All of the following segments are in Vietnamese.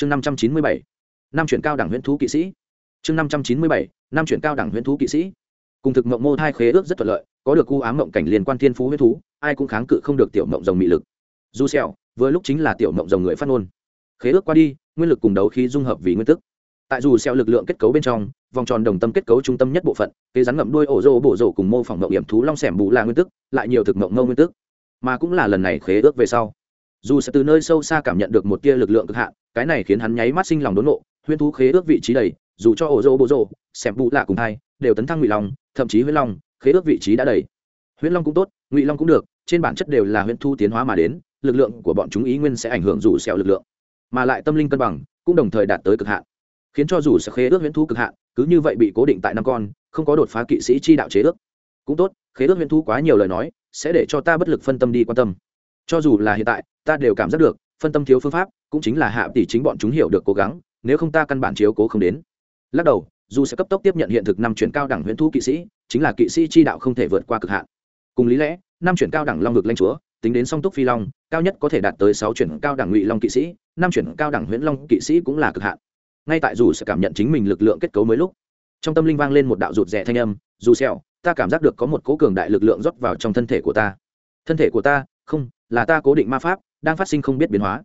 chương năm trăm chín mươi bảy, năm chuyển cao đẳng huyễn thú kỵ sĩ. Chương năm trăm chín mươi bảy, năm chuyển cao đẳng huyễn thú kỵ sĩ. Cùng thực mộng mô thai khế ước rất thuận lợi, có được cu ám mộng cảnh liên quan thiên phú huyễn thú, ai cũng kháng cự không được tiểu mộng rồng mị lực. Du sẹo vừa lúc chính là tiểu mộng rồng người phát ngôn. Khế ước qua đi, nguyên lực cùng đấu khí dung hợp vì nguyên tức. Tại dù sẹo lực lượng kết cấu bên trong, vòng tròn đồng tâm kết cấu trung tâm nhất bộ phận cây rắn ngậm đuôi ổ rô bộ rổ cùng mô phỏng mộng hiểm thú long xẻm bù là nguyên tức, lại nhiều thực mộng mâu nguyên tức. Mà cũng là lần này khế ước về sau dù sẽ từ nơi sâu xa cảm nhận được một tia lực lượng cực hạn, cái này khiến hắn nháy mắt sinh lòng đốn nộ huyễn thú khế ước vị trí đầy, dù cho ổ rô bộ rô xem bụ lạ cùng hai, đều tấn thăng ngụy long, thậm chí huyễn long, khế ước vị trí đã đầy. Huyễn long cũng tốt, ngụy long cũng được, trên bản chất đều là huyễn thu tiến hóa mà đến, lực lượng của bọn chúng ý nguyên sẽ ảnh hưởng dù xẻo lực lượng, mà lại tâm linh cân bằng, cũng đồng thời đạt tới cực hạn. Khiến cho dù sẽ khế ước huyễn thu cực hạn, cứ như vậy bị cố định tại năm con, không có đột phá kỵ sĩ chi đạo chế ước. Cũng tốt, khế ước huyễn thu quá nhiều lời nói, sẽ để cho ta bất lực phân tâm đi quan tâm cho dù là hiện tại, ta đều cảm giác được, phân tâm thiếu phương pháp cũng chính là hạ tỷ chính bọn chúng hiểu được cố gắng, nếu không ta căn bản chiếu cố không đến. Lắc đầu, dù sẽ cấp tốc tiếp nhận hiện thực năm chuyển cao đẳng huyễn thu kỵ sĩ, chính là kỵ sĩ chi đạo không thể vượt qua cực hạn. Cùng lý lẽ, năm chuyển cao đẳng long vực lanh chúa, tính đến song túc phi long, cao nhất có thể đạt tới sáu chuyển cao đẳng ngụy long kỵ sĩ, năm chuyển cao đẳng huyễn long kỵ sĩ cũng là cực hạn. Ngay tại dù sẽ cảm nhận chính mình lực lượng kết cấu mới lúc, trong tâm linh vang lên một đạo rụt rè thanh âm, dù xẹo, ta cảm giác được có một cố cường đại lực lượng rót vào trong thân thể của ta. Thân thể của ta, không là ta cố định ma pháp, đang phát sinh không biết biến hóa.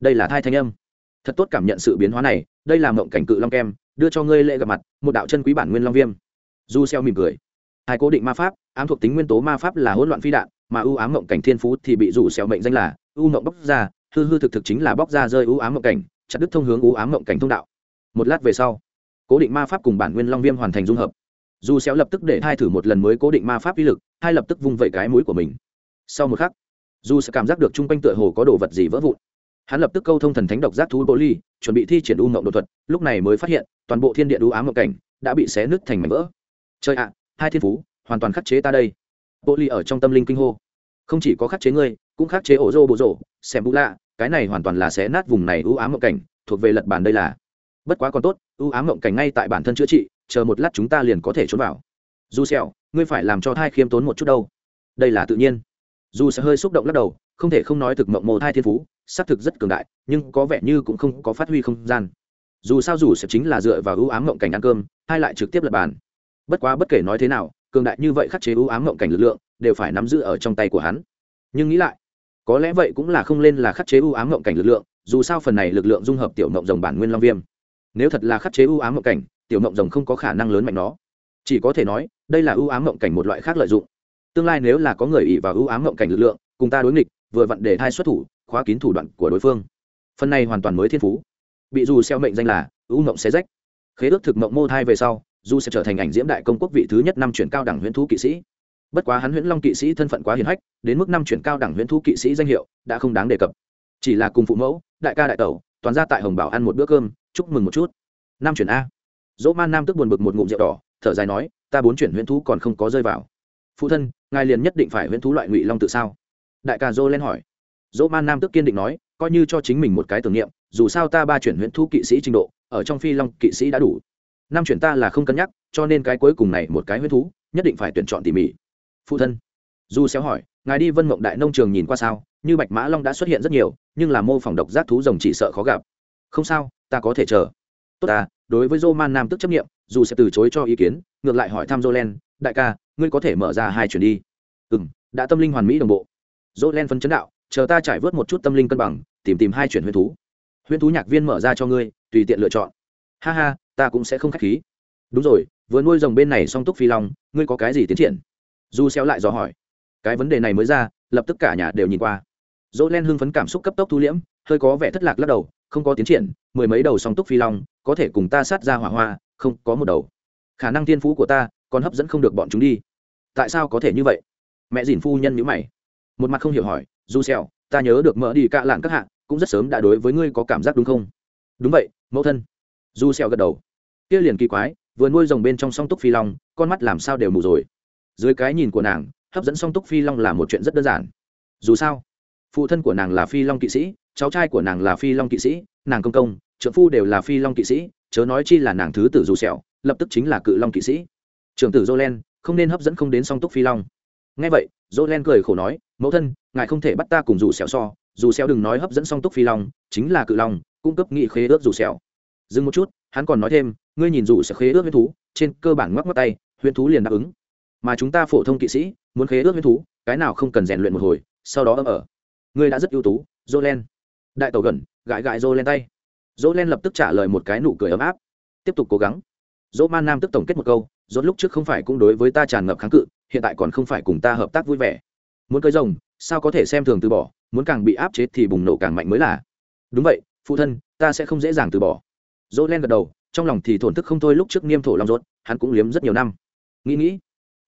Đây là thai thanh âm. Thật tốt cảm nhận sự biến hóa này, đây là mộng cảnh cự long kem, đưa cho ngươi lễ gặp mặt, một đạo chân quý bản nguyên long viêm. Du xeo mỉm cười. Hai cố định ma pháp, ám thuộc tính nguyên tố ma pháp là hỗn loạn phi đạn, mà ưu ám mộng cảnh thiên phú thì bị rủ xeo mệnh danh là ưu mộng bóc ra, hư hư thực thực chính là bóc ra rơi ưu ám mộng cảnh, chặt đứt thông hướng ưu ám mộng cảnh thông đạo. Một lát về sau, cố định ma pháp cùng bản nguyên long viêm hoàn thành dung hợp. Du xéo lập tức để hai thử một lần mới cố định ma pháp uy lực, hai lập tức vung vẩy cái mũi của mình. Sau một khắc dù sẽ cảm giác được trung quanh tựa hồ có đồ vật gì vỡ vụn. Hắn lập tức câu thông thần thánh độc giác thú bố ly chuẩn bị thi triển u ngộng đột thuật, lúc này mới phát hiện, toàn bộ thiên địa đũ ám ngộng cảnh đã bị xé nứt thành mảnh vỡ. Chơi ạ, hai thiên phú, hoàn toàn khắc chế ta đây. Bố ly ở trong tâm linh kinh hô. Không chỉ có khắc chế ngươi, cũng khắc chế ổ rô bộ rổ xem bú lạ, cái này hoàn toàn là xé nát vùng này u ám ngộng cảnh, thuộc về lật bàn đây là. Bất quá còn tốt ưu ám ngộng cảnh ngay tại bản thân chữa trị, chờ một lát chúng ta liền có thể trốn vào. Dù sẹo ngươi phải làm cho thai khiêm tốn một chút đâu. Đây là tự nhiên dù sẽ hơi xúc động lắc đầu, không thể không nói thực mộng mồ thai thiên phú, xác thực rất cường đại, nhưng có vẻ như cũng không có phát huy không gian. Dù sao dù sẽ chính là dựa vào ưu ám mộng cảnh ăn cơm, hai lại trực tiếp lập bàn. Bất quá bất kể nói thế nào, cường đại như vậy khắc chế ưu ám mộng cảnh lực lượng, đều phải nắm giữ ở trong tay của hắn. Nhưng nghĩ lại, có lẽ vậy cũng là không lên là khắc chế ưu ám mộng cảnh lực lượng, dù sao phần này lực lượng dung hợp tiểu mộng rồng bản nguyên long viêm. Nếu thật là khắc chế ưu ám mộng cảnh, tiểu mộng rồng không có khả năng lớn mạnh nó. Chỉ có thể nói, đây là ưu ám mộng cảnh một loại khác lợi dụng tương lai nếu là có người ỉ và ưu ám ngộng cảnh lực lượng, cùng ta đối nghịch, vừa vặn để thai xuất thủ, khóa kín thủ đoạn của đối phương. Phần này hoàn toàn mới thiên phú. Bị dù xeo mệnh danh là ưu ngộng xé rách. Khế ước thực mộng mô thai về sau du sẽ trở thành ảnh diễm đại công quốc vị thứ nhất năm chuyển cao đẳng huyễn thú kỵ sĩ. Bất quá hắn huyễn long kỵ sĩ thân phận quá hiền hách, đến mức năm chuyển cao đẳng huyễn thú kỵ sĩ danh hiệu đã không đáng đề cập. Chỉ là cùng phụ mẫu, đại ca đại tẩu, toàn ra tại hồng bảo ăn một bữa cơm, chúc mừng một chút. Năm chuyển a. Dỗ man nam tức buồn bực một ngụm rượu đỏ, thở dài nói, ta bốn chuyển huyễn thú còn không có rơi vào phụ thân ngài liền nhất định phải huyễn thú loại ngụy long tự sao? Đại ca dô lên hỏi. Dỗ man nam tức kiên định nói coi như cho chính mình một cái tưởng niệm dù sao ta ba chuyển huyễn thú kỵ sĩ trình độ ở trong phi long kỵ sĩ đã đủ. Năm chuyển ta là không cân nhắc cho nên cái cuối cùng này một cái huyễn thú nhất định phải tuyển chọn tỉ mỉ. Phụ thân. Du xéo hỏi ngài đi vân mộng đại nông trường nhìn qua sao? Như bạch mã long đã xuất hiện rất nhiều nhưng là mô phỏng độc giác thú rồng chỉ sợ khó gặp. Không sao ta có thể chờ. Tốt à đối với Roman Nam tức chấp nghiệm, dù sẽ từ chối cho ý kiến, ngược lại hỏi thăm Jolen, đại ca, ngươi có thể mở ra hai chuyển đi. Ừm, đã tâm linh hoàn mỹ đồng bộ. Jolen phân chấn đạo, chờ ta trải vớt một chút tâm linh cân bằng, tìm tìm hai chuyển huyền thú. Huyền thú nhạc viên mở ra cho ngươi, tùy tiện lựa chọn. Ha ha, ta cũng sẽ không khách khí. Đúng rồi, vừa nuôi rồng bên này song túc phi long, ngươi có cái gì tiến triển? Du xéo lại dò hỏi. Cái vấn đề này mới ra, lập tức cả nhà đều nhìn qua. Jolen hưng phấn cảm xúc cấp tốc thu liễm, hơi có vẻ thất lạc lắc đầu, không có tiến triển, mười mấy đầu song túc phi long có thể cùng ta sát ra hỏa hoa không có một đầu khả năng thiên phú của ta còn hấp dẫn không được bọn chúng đi tại sao có thể như vậy? Mẹ dìn phu nhân nhữ mày. Một mặt không hiểu hỏi, du xèo ta nhớ được mở đi cạ lạn các hạng cũng rất sớm đã đối với ngươi có cảm giác đúng không? Đúng vậy, mẫu thân. Du xèo gật đầu. Kia liền kỳ quái, vừa nuôi rồng bên trong song túc phi long, con mắt làm sao đều mù rồi. Dưới cái nhìn của nàng, hấp dẫn song túc phi long là một chuyện rất đơn giản. Dù sao, phụ thân của nàng là phi long kỵ sĩ, cháu trai của nàng là phi long kỵ sĩ, nàng công công, trưởng phu đều là phi long kỵ sĩ, chớ nói chi là nàng thứ tử dù sẹo, lập tức chính là cự long kỵ sĩ. Trưởng tử jolen không nên hấp dẫn không đến song túc phi long. Ngay vậy dỗ len cười khổ nói, mẫu thân, ngài không thể bắt ta cùng dù xẻo so, dù xẻo đừng nói hấp dẫn song túc phi long, chính là cự long, cung cấp nghị khế ước dù xẻo. Dừng một chút, hắn còn nói thêm, ngươi nhìn dù sẽ khế ước huyết thú, trên cơ bản ngoắc ngoắc tay huyết thú liền đáp ứng. Mà chúng ta phổ thông kỵ sĩ, muốn khế ước huyết thú, cái nào không cần rèn luyện một hồi, sau đó ấm ở. Ngươi đã rất ưu tú jolen đại tàu gần, gãi gãi jolen tay. Jolen lập tức trả lời một cái nụ cười ấm áp. Tiếp tục cố gắng. Dỗ man nam tức tổng kết một câu Rốt lúc trước không phải cũng đối với ta tràn ngập kháng cự, hiện tại còn không phải cùng ta hợp tác vui vẻ. Muốn cưới rồng, sao có thể xem thường từ bỏ, muốn càng bị áp chế thì bùng nổ càng mạnh mới là. Đúng vậy, phụ thân, ta sẽ không dễ dàng từ bỏ. Dỗ len gật đầu, trong lòng thì thổn thức không thôi lúc trước niêm thổ long rốt, hắn cũng liếm rất nhiều năm. Nghĩ nghĩ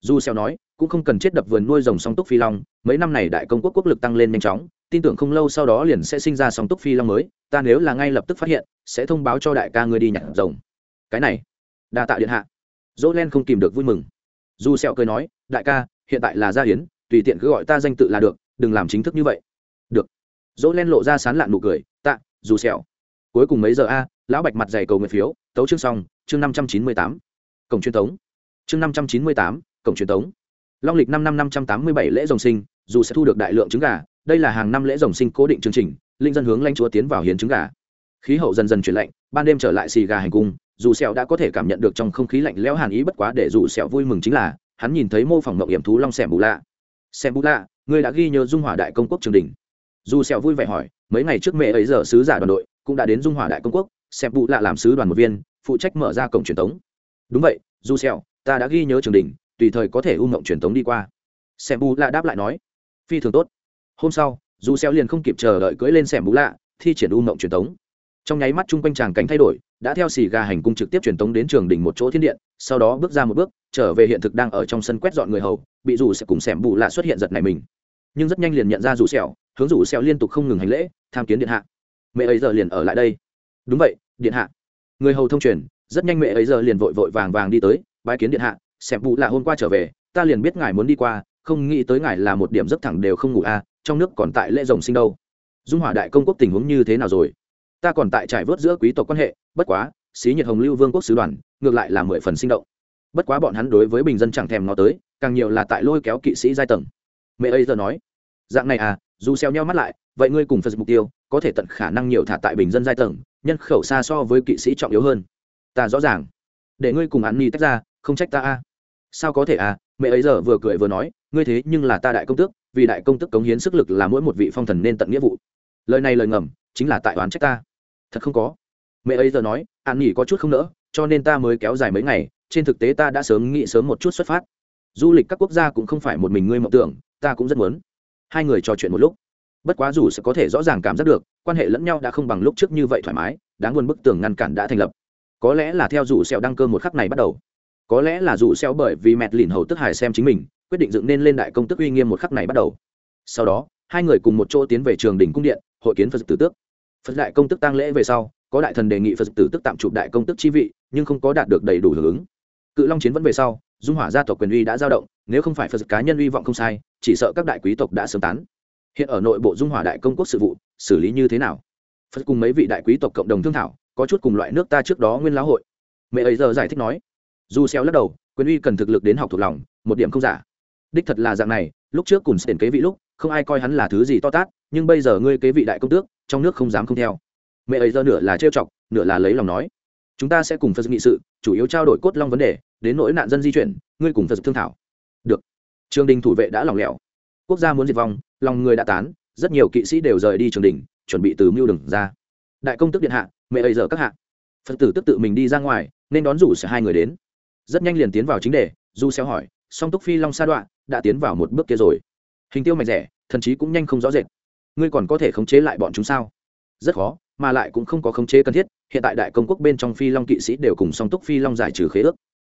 du xeo nói, cũng không cần chết đập vườn nuôi rồng song túc phi long, mấy năm này đại công quốc quốc lực tăng lên nhanh chóng, tin tưởng không lâu sau đó liền sẽ sinh ra song túc phi long mới, ta nếu là ngay lập tức phát hiện, sẽ thông báo cho đại ca ngươi đi nhặt rồng. Cái này, đa tạ điện hạ dỗ len không kìm được vui mừng. Dù sẹo cười nói đại ca hiện tại là gia hiến tùy tiện cứ gọi ta danh tự là được đừng làm chính thức như vậy. Được. Dỗ len lộ ra sán lạn nụ cười tạ dù sẹo. Cuối cùng mấy giờ a lão bạch mặt dày cầu nguyện phiếu tấu chương xong chương năm trăm chín mươi tám. Cổng truyền thống, chương năm trăm chín mươi tám cổng truyền thống, long lịch năm năm năm trăm tám mươi bảy lễ rồng sinh dù sẽ thu được đại lượng trứng gà đây là hàng năm lễ rồng sinh cố định chương trình linh dân hướng lãnh chúa tiến vào hiến trứng gà khí hậu dần dần chuyển lạnh, ban đêm trở lại xì gà hành cung, dù sẹo đã có thể cảm nhận được trong không khí lạnh lẽo hàn ý bất quá để dù sẹo vui mừng chính là, hắn nhìn thấy mô phỏng mộng hiểm thú long xẻm bù lạ xem bù lạ, ngươi đã ghi nhớ dung hỏa đại công quốc trường đình dù sẹo vui vẻ hỏi, mấy ngày trước mẹ ấy giờ sứ giả đoàn đội cũng đã đến dung hỏa đại công quốc xem bù lạ làm sứ đoàn một viên, phụ trách mở ra cổng truyền thống. đúng vậy, dù sẹo, ta đã ghi nhớ trường đình tùy thời có thể u mộng truyền thống đi qua xem bù lạ đáp lại nói, phi thường tốt hôm sau, dù sẹo liền không kịp chờ đợi cưỡi lên xem bù lạ, thi triển u mộng truyền thống trong nháy mắt chung quanh tràng cảnh thay đổi đã theo xì gà hành cung trực tiếp truyền tống đến trường đỉnh một chỗ thiên điện sau đó bước ra một bước trở về hiện thực đang ở trong sân quét dọn người hầu bị rủ sẽ cùng xẻm bù lạ xuất hiện giật này mình. Nhưng rất nhanh liền nhận ra rủ sẹo hướng rủ sẹo liên tục không ngừng hành lễ tham kiến điện hạ. Mẹ ấy giờ liền ở lại đây. Đúng vậy điện hạ. Người hầu thông truyền rất nhanh mẹ ấy giờ liền vội vội vàng vàng đi tới bái kiến điện hạ xẻm bù lạ hôm qua trở về ta liền biết ngài muốn đi qua không nghĩ tới ngài là một điểm rất thẳng đều không ngủ a à, trong nước còn tại lễ rồng sinh đâu. Dung hỏa đại công quốc tình huống như thế nào rồi? Ta còn tại trải vớt giữa quý tộc quan hệ, bất quá, xí nhiệt hồng lưu vương quốc sứ đoàn, ngược lại là mười phần sinh động. Bất quá bọn hắn đối với bình dân chẳng thèm nó tới, càng nhiều là tại lôi kéo kỵ sĩ giai tầng. Mẹ ấy giờ nói, dạng này à dù xeo nhau mắt lại, vậy ngươi cùng phật mục tiêu, có thể tận khả năng nhiều thả tại bình dân giai tầng, nhân khẩu xa so với kỵ sĩ trọng yếu hơn. Ta rõ ràng. Để ngươi cùng ăn ni tách ra, không trách ta a. À. sao có thể à? Mẹ ấy giờ vừa cười vừa nói, ngươi thế nhưng là ta đại công tước, vì đại công tước cống hiến sức lực là mỗi một vị phong thần nên tận nghĩa vụ. Lời này lời ngầm, chính là tại oán trách ta thật không có. Mẹ ấy giờ nói, an nghỉ có chút không nỡ, cho nên ta mới kéo dài mấy ngày, trên thực tế ta đã sớm nghĩ sớm một chút xuất phát. Du lịch các quốc gia cũng không phải một mình ngươi mộng tưởng, ta cũng rất muốn. Hai người trò chuyện một lúc. Bất quá dù sẽ có thể rõ ràng cảm giác được, quan hệ lẫn nhau đã không bằng lúc trước như vậy thoải mái, đáng buồn bức tường ngăn cản đã thành lập. Có lẽ là theo dù xeo đăng cơ một khắc này bắt đầu. Có lẽ là dù xeo bởi vì mẹt lìn hầu tức hải xem chính mình, quyết định dựng nên lên đại công tức uy nghiêm một khắc này bắt đầu. Sau đó, hai người cùng một chỗ tiến về trường đỉnh cung điện, hội kiến phật tử tước phật đại công tức tăng lễ về sau, có đại thần đề nghị phật tử tức tạm chụp đại công tức chi vị, nhưng không có đạt được đầy đủ hưởng ứng. Cự long chiến vẫn về sau, dung hỏa gia tộc quyền uy đã giao động, nếu không phải phật cá nhân uy vọng không sai, chỉ sợ các đại quý tộc đã sớm tán. Hiện ở nội bộ dung hỏa đại công quốc sự vụ, xử lý như thế nào? Phật cùng mấy vị đại quý tộc cộng đồng thương thảo, có chút cùng loại nước ta trước đó nguyên lão hội. Mẹ ấy giờ giải thích nói, dù xeo lắc đầu, quyền uy cần thực lực đến học thuộc lòng, một điểm không giả. Đích thật là dạng này, lúc trước cùng tiền kế vị lúc, không ai coi hắn là thứ gì to tát, nhưng bây giờ ngươi kế vị đại công tước trong nước không dám không theo. Mẹ ấy giờ nửa là trêu chọc, nửa là lấy lòng nói. Chúng ta sẽ cùng phật nghị sự, chủ yếu trao đổi cốt long vấn đề, đến nỗi nạn dân di chuyển, ngươi cùng phật thương thảo. Được. Trường đình thủ vệ đã lỏng lẻo. Quốc gia muốn diệt vong, lòng người đã tán, rất nhiều kỵ sĩ đều rời đi trường đình, chuẩn bị từ mưu đừng ra. Đại công tức điện hạ, mẹ ấy giờ các hạ. Phật tử tức tự mình đi ra ngoài, nên đón rủ sẽ hai người đến. Rất nhanh liền tiến vào chính đề, du xéo hỏi, song túc phi long sa đoạn đã tiến vào một bước kia rồi. Hình tiêu mạnh rẻ, thần chí cũng nhanh không rõ rệt ngươi còn có thể khống chế lại bọn chúng sao? Rất khó, mà lại cũng không có khống chế cần thiết, hiện tại đại công quốc bên trong phi long kỵ sĩ đều cùng song túc phi long giải trừ khế ước.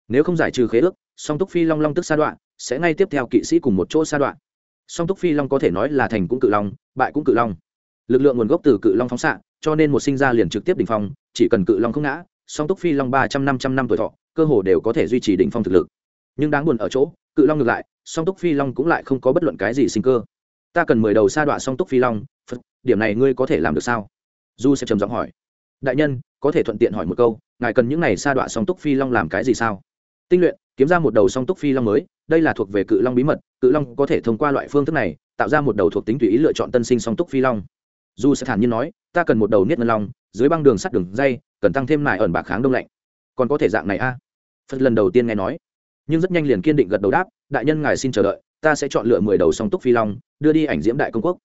Nếu không giải trừ khế ước, song túc phi long long tức sa đoạn, sẽ ngay tiếp theo kỵ sĩ cùng một chỗ sa đoạn. Song túc phi long có thể nói là thành cũng cự long, bại cũng cự long. Lực lượng nguồn gốc từ cự long phóng xạ, cho nên một sinh ra liền trực tiếp đỉnh phong, chỉ cần cự long không ngã, song túc phi long ba trăm năm trăm năm tuổi thọ, cơ hồ đều có thể duy trì đỉnh phong thực lực. Nhưng đáng buồn ở chỗ, cự long ngược lại, song túc phi long cũng lại không có bất luận cái gì sinh cơ ta cần mười đầu sa đọa song túc phi long, phật, điểm này ngươi có thể làm được sao? Du sẽ trầm giọng hỏi. Đại nhân, có thể thuận tiện hỏi một câu, ngài cần những này sa đọa song túc phi long làm cái gì sao? Tinh luyện, kiếm ra một đầu song túc phi long mới, đây là thuộc về cự long bí mật, cự long có thể thông qua loại phương thức này, tạo ra một đầu thuộc tính tùy ý lựa chọn tân sinh song túc phi long. Du sẽ thản nhiên nói, ta cần một đầu niết ngân long, dưới băng đường sắt đường dây, cần tăng thêm nải ẩn bạc kháng đông lạnh. Còn có thể dạng này a? À? phật lần đầu tiên nghe nói. Nhưng rất nhanh liền kiên định gật đầu đáp, đại nhân ngài xin chờ đợi ta sẽ chọn lựa mười đầu song túc phi long, đưa đi ảnh diễm đại công quốc.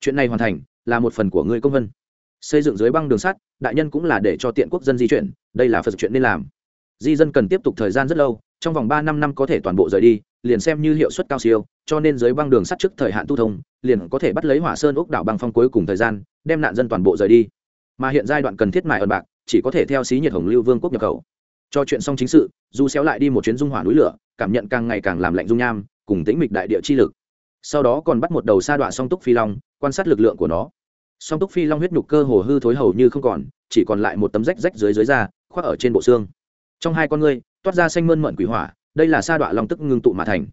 Chuyện này hoàn thành, là một phần của ngươi công vân. Xây dựng dưới băng đường sắt, đại nhân cũng là để cho tiện quốc dân di chuyển, đây là phật chuyện nên làm. Di dân cần tiếp tục thời gian rất lâu, trong vòng ba năm năm có thể toàn bộ rời đi, liền xem như hiệu suất cao siêu, cho nên dưới băng đường sắt trước thời hạn tu thông, liền có thể bắt lấy hỏa sơn ốc đảo băng phong cuối cùng thời gian, đem nạn dân toàn bộ rời đi. Mà hiện giai đoạn cần thiết mài ẩn bạc, chỉ có thể theo xí nhiệt hồng lưu vương quốc nhập khẩu. Cho chuyện xong chính sự, du xéo lại đi một chuyến dung hỏa núi lửa, cảm nhận càng ngày càng làm lạnh dung nham cùng tĩnh mịch đại địa chi lực. Sau đó còn bắt một đầu sa đoạn song túc phi long, quan sát lực lượng của nó. Song túc phi long huyết nhục cơ hồ hư thối hầu như không còn, chỉ còn lại một tấm rách rách dưới dưới da, khoác ở trên bộ xương. Trong hai con ngươi, toát ra xanh mơn mận quỷ hỏa, đây là sa đoạn long tức ngưng tụ mà thành.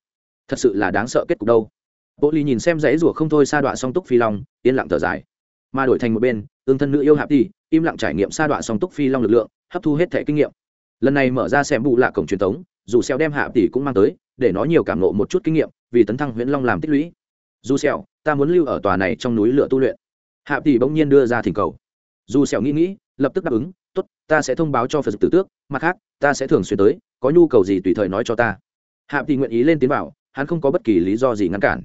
Thật sự là đáng sợ kết cục đâu. Bộ ly nhìn xem dãy rủa không thôi sa đoạn song túc phi long, yên lặng thở dài. Mà đổi thành một bên ương thân nữ yêu hạp đi im lặng trải nghiệm sa đoạn song túc phi long lực lượng, hấp thu hết thẻ kinh nghiệm. Lần này mở ra xem vụ lạ cổng truyền thống, dù xeo đem hạ tỷ cũng mang tới để nó nhiều cảm ngộ một chút kinh nghiệm, vì tấn thăng huyễn long làm tích lũy. Dù sẹo, ta muốn lưu ở tòa này trong núi lửa tu luyện. Hạ tỷ bỗng nhiên đưa ra thỉnh cầu. Dù sẹo nghĩ nghĩ, lập tức đáp ứng, tốt, ta sẽ thông báo cho phật tử tước, mặt khác, ta sẽ thường xuyên tới, có nhu cầu gì tùy thời nói cho ta. Hạ tỷ nguyện ý lên tiến bảo, hắn không có bất kỳ lý do gì ngăn cản.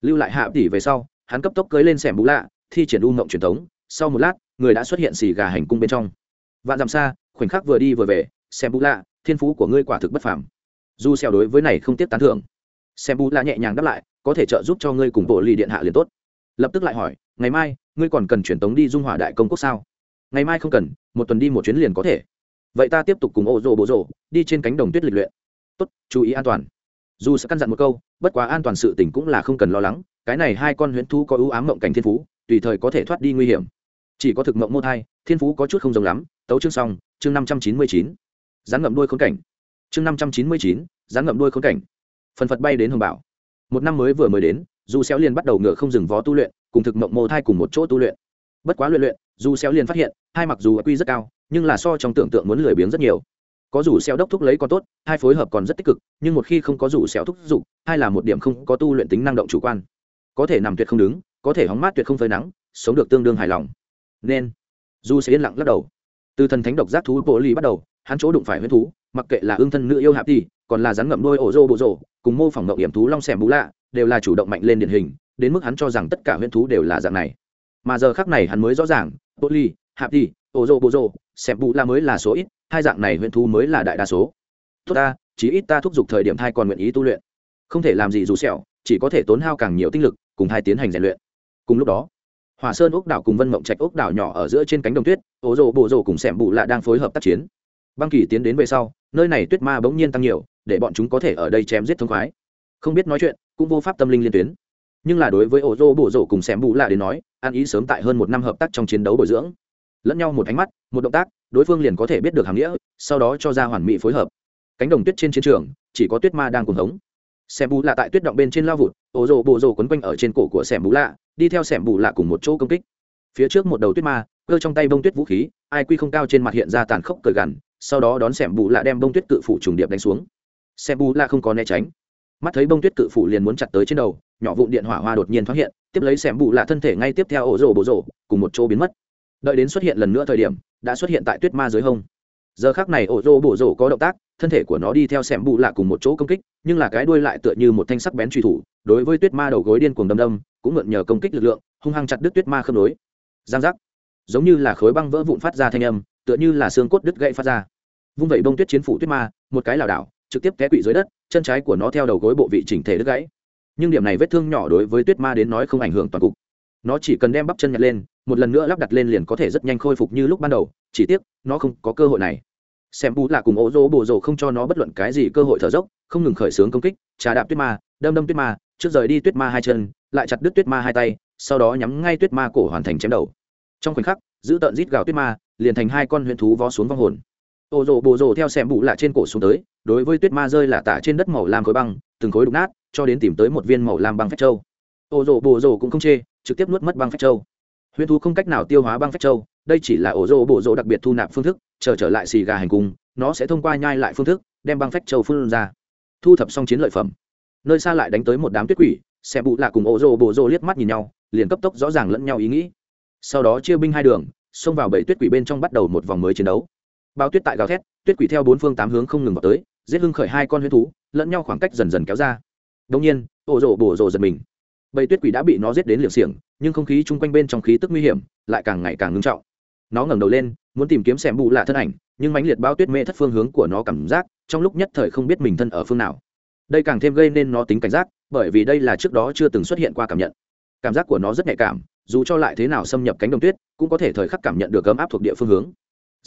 Lưu lại hạ tỷ về sau, hắn cấp tốc cưới lên sẻm bú lạ, thi triển u ngộng truyền thống. Sau một lát, người đã xuất hiện xì gà hành cung bên trong. Vạn dặm xa, khoảnh khắc vừa đi vừa về xem bú lạ, thiên phú của ngươi quả thực bất phàm dù xèo đối với này không tiếp tán thưởng. Xem bù là nhẹ nhàng đáp lại, có thể trợ giúp cho ngươi cùng bộ lì điện hạ liền tốt. Lập tức lại hỏi, ngày mai, ngươi còn cần chuyển tống đi dung hỏa đại công quốc sao? Ngày mai không cần, một tuần đi một chuyến liền có thể. Vậy ta tiếp tục cùng ô rồ bộ rồ đi trên cánh đồng tuyết lịch luyện. Tốt, chú ý an toàn. Dù sẽ căn dặn một câu, bất quá an toàn sự tình cũng là không cần lo lắng, cái này hai con huyễn thú có ưu ám mộng cảnh thiên phú, tùy thời có thể thoát đi nguy hiểm. Chỉ có thực mộng mô thai thiên phú có chút không giống lắm, tấu chương xong, chương năm trăm chín mươi chín. Rắn ngậm đuôi khốn cảnh chương năm trăm chín mươi chín rắn ngậm đuôi khốn cảnh. Phần phật bay đến hồng bảo. Một năm mới vừa mới đến dù xéo liền bắt đầu ngựa không dừng vó tu luyện, cùng thực mộng mô thai cùng một chỗ tu luyện. Bất quá luyện luyện dù xéo liền phát hiện, hai mặc dù quy rất cao, nhưng là so trong tưởng tượng muốn lười biếng rất nhiều. Có rủ xéo đốc thúc lấy còn tốt, hai phối hợp còn rất tích cực, nhưng một khi không có rủ xéo thúc dục, hai là một điểm không có tu luyện tính năng động chủ quan. Có thể nằm tuyệt không đứng, có thể hóng mát tuyệt không phơi nắng, sống được tương đương hài lòng. Nên dù sẽ yên lặng lắc đầu. Từ thần thánh độc giác thú bộ ly bắt đầu, hắn chỗ đụng phải huyết thú mặc kệ là ương thân nữ yêu hạp đi còn là rắn ngậm đôi ổ rô bộ rô, cùng mô phỏng ngậm hiểm thú long xẻm bú lạ đều là chủ động mạnh lên điển hình đến mức hắn cho rằng tất cả huyễn thú đều là dạng này. Mà giờ khác này hắn mới rõ ràng bô ly hạp đi ổ rô bộ rô, xẻm bú lạ mới là số ít hai dạng này huyễn thú mới là đại đa số. Tốt ta chỉ ít ta thúc giục thời điểm thai còn nguyện ý tu luyện. Không thể làm gì dù sẹo chỉ có thể tốn hao càng nhiều tinh lực cùng hai tiến hành rèn luyện. Cùng lúc đó hỏa sơn ốc đảo cùng vân mộng trạch ốc đảo nhỏ ở giữa trên cánh đồng tuyết ố rộ bộ rộ cùng xẻm bụ lạ đang phối hợp tác chiến băng kỳ tiến đến về sau, nơi này tuyết ma bỗng nhiên tăng nhiều, để bọn chúng có thể ở đây chém giết thông khoái. Không biết nói chuyện, cũng vô pháp tâm linh liên tuyến. Nhưng là đối với ổ rô bộ rổ cùng xẻm bù lạ đến nói an ý sớm tại hơn một năm hợp tác trong chiến đấu bồi dưỡng. Lẫn nhau một ánh mắt, một động tác, đối phương liền có thể biết được hàm nghĩa, sau đó cho ra hoàn mỹ phối hợp. Cánh đồng tuyết trên chiến trường, chỉ có tuyết ma đang cuồng hống. Xem bù lạ tại tuyết động bên trên lao vụt, ổ rô bộ rổ quấn quanh ở trên cổ của xem bù lạ, đi theo xem bù lạ cùng một chỗ công kích. Phía trước một đầu tuyết ma, cơ trong tay bông tuyết vũ khí, ai quy không cao trên mặt hiện ra tàn khốc cởi gằn sau đó đón xẻm bù lạ đem bông tuyết cự phủ trùng điệp đánh xuống. Xẻm bù lạ không có né tránh. Mắt thấy bông tuyết cự phủ liền muốn chặt tới trên đầu nhỏ vụn điện hỏa hoa đột nhiên thoát hiện tiếp lấy xẻm bù lạ thân thể ngay tiếp theo ổ rổ bổ rổ, cùng một chỗ biến mất. Đợi đến xuất hiện lần nữa thời điểm đã xuất hiện tại tuyết ma dưới hông. Giờ khác này ổ rô bổ rổ có động tác thân thể của nó đi theo xẻm bù lạ cùng một chỗ công kích nhưng là cái đuôi lại tựa như một thanh sắc bén truy thủ đối với tuyết ma đầu gối điên cuồng đâm đâm cũng mượn nhờ công kích lực lượng hung hăng chặt đứt tuyết ma khớp nối. Giang giác. Giống như là khối băng vỡ vụn phát ra thanh âm tựa như là xương cốt đứt gãy phát ra vung vẩy bông tuyết chiến phủ tuyết ma, một cái lảo đảo, trực tiếp té quỵ dưới đất, chân trái của nó theo đầu gối bộ vị chỉnh thể đứt gãy. Nhưng điểm này vết thương nhỏ đối với tuyết ma đến nói không ảnh hưởng toàn cục. Nó chỉ cần đem bắp chân nhặt lên, một lần nữa lắp đặt lên liền có thể rất nhanh khôi phục như lúc ban đầu, chỉ tiếc, nó không có cơ hội này. Xem bú là cùng ố rỗ bồ rồ không cho nó bất luận cái gì cơ hội thở dốc, không ngừng khởi xướng công kích, trà đạp tuyết ma, đâm đâm tuyết ma, trước rời đi tuyết ma hai chân, lại chặt đứt tuyết ma hai tay, sau đó nhắm ngay tuyết ma cổ hoàn thành chém đầu. Trong khoảnh khắc, giữ tợn rít gào tuyết ma, liền thành hai con huyền thú vó xuống vong hồn ô rồ bồ rồ theo xem bụ lạ trên cổ xuống tới, đối với tuyết ma rơi là tả trên đất màu lam khối băng, từng khối đục nát, cho đến tìm tới một viên màu lam băng phách châu. Ô rồ bồ rồ cũng không chê, trực tiếp nuốt mất băng phách châu. Huyễn thú không cách nào tiêu hóa băng phách châu, đây chỉ là ổ rô bộ rô đặc biệt thu nạp phương thức, chờ trở lại xì gà hành cung, nó sẽ thông qua nhai lại phương thức, đem băng phách châu phun ra. Thu thập xong chiến lợi phẩm. Nơi xa lại đánh tới một đám tuyết quỷ xe bụ lạ cùng ô rô bộ rô liếc mắt nhìn nhau, liền cấp tốc rõ ràng lẫn nhau ý nghĩ. Sau đó chia binh hai đường, xông vào bảy tuyết quỷ bên trong bắt đầu một vòng mới chiến đấu bao tuyết tại gào thét, tuyết quỷ theo bốn phương tám hướng không ngừng vào tới, giết hưng khởi hai con huyết thú, lẫn nhau khoảng cách dần dần kéo ra. Đông nhiên ổ rổ bổ rổ giật mình. Bầy tuyết quỷ đã bị nó giết đến liều xiềng, nhưng không khí chung quanh bên trong khí tức nguy hiểm lại càng ngày càng ngưng trọng. Nó ngẩng đầu lên, muốn tìm kiếm xem bù lạ thân ảnh, nhưng mãnh liệt bao tuyết mê thất phương hướng của nó cảm giác, trong lúc nhất thời không biết mình thân ở phương nào. Đây càng thêm gây nên nó tính cảnh giác, bởi vì đây là trước đó chưa từng xuất hiện qua cảm nhận. Cảm giác của nó rất nhạy cảm, dù cho lại thế nào xâm nhập cánh đồng tuyết, cũng có thể thời khắc cảm nhận được ấm áp thuộc địa phương hướng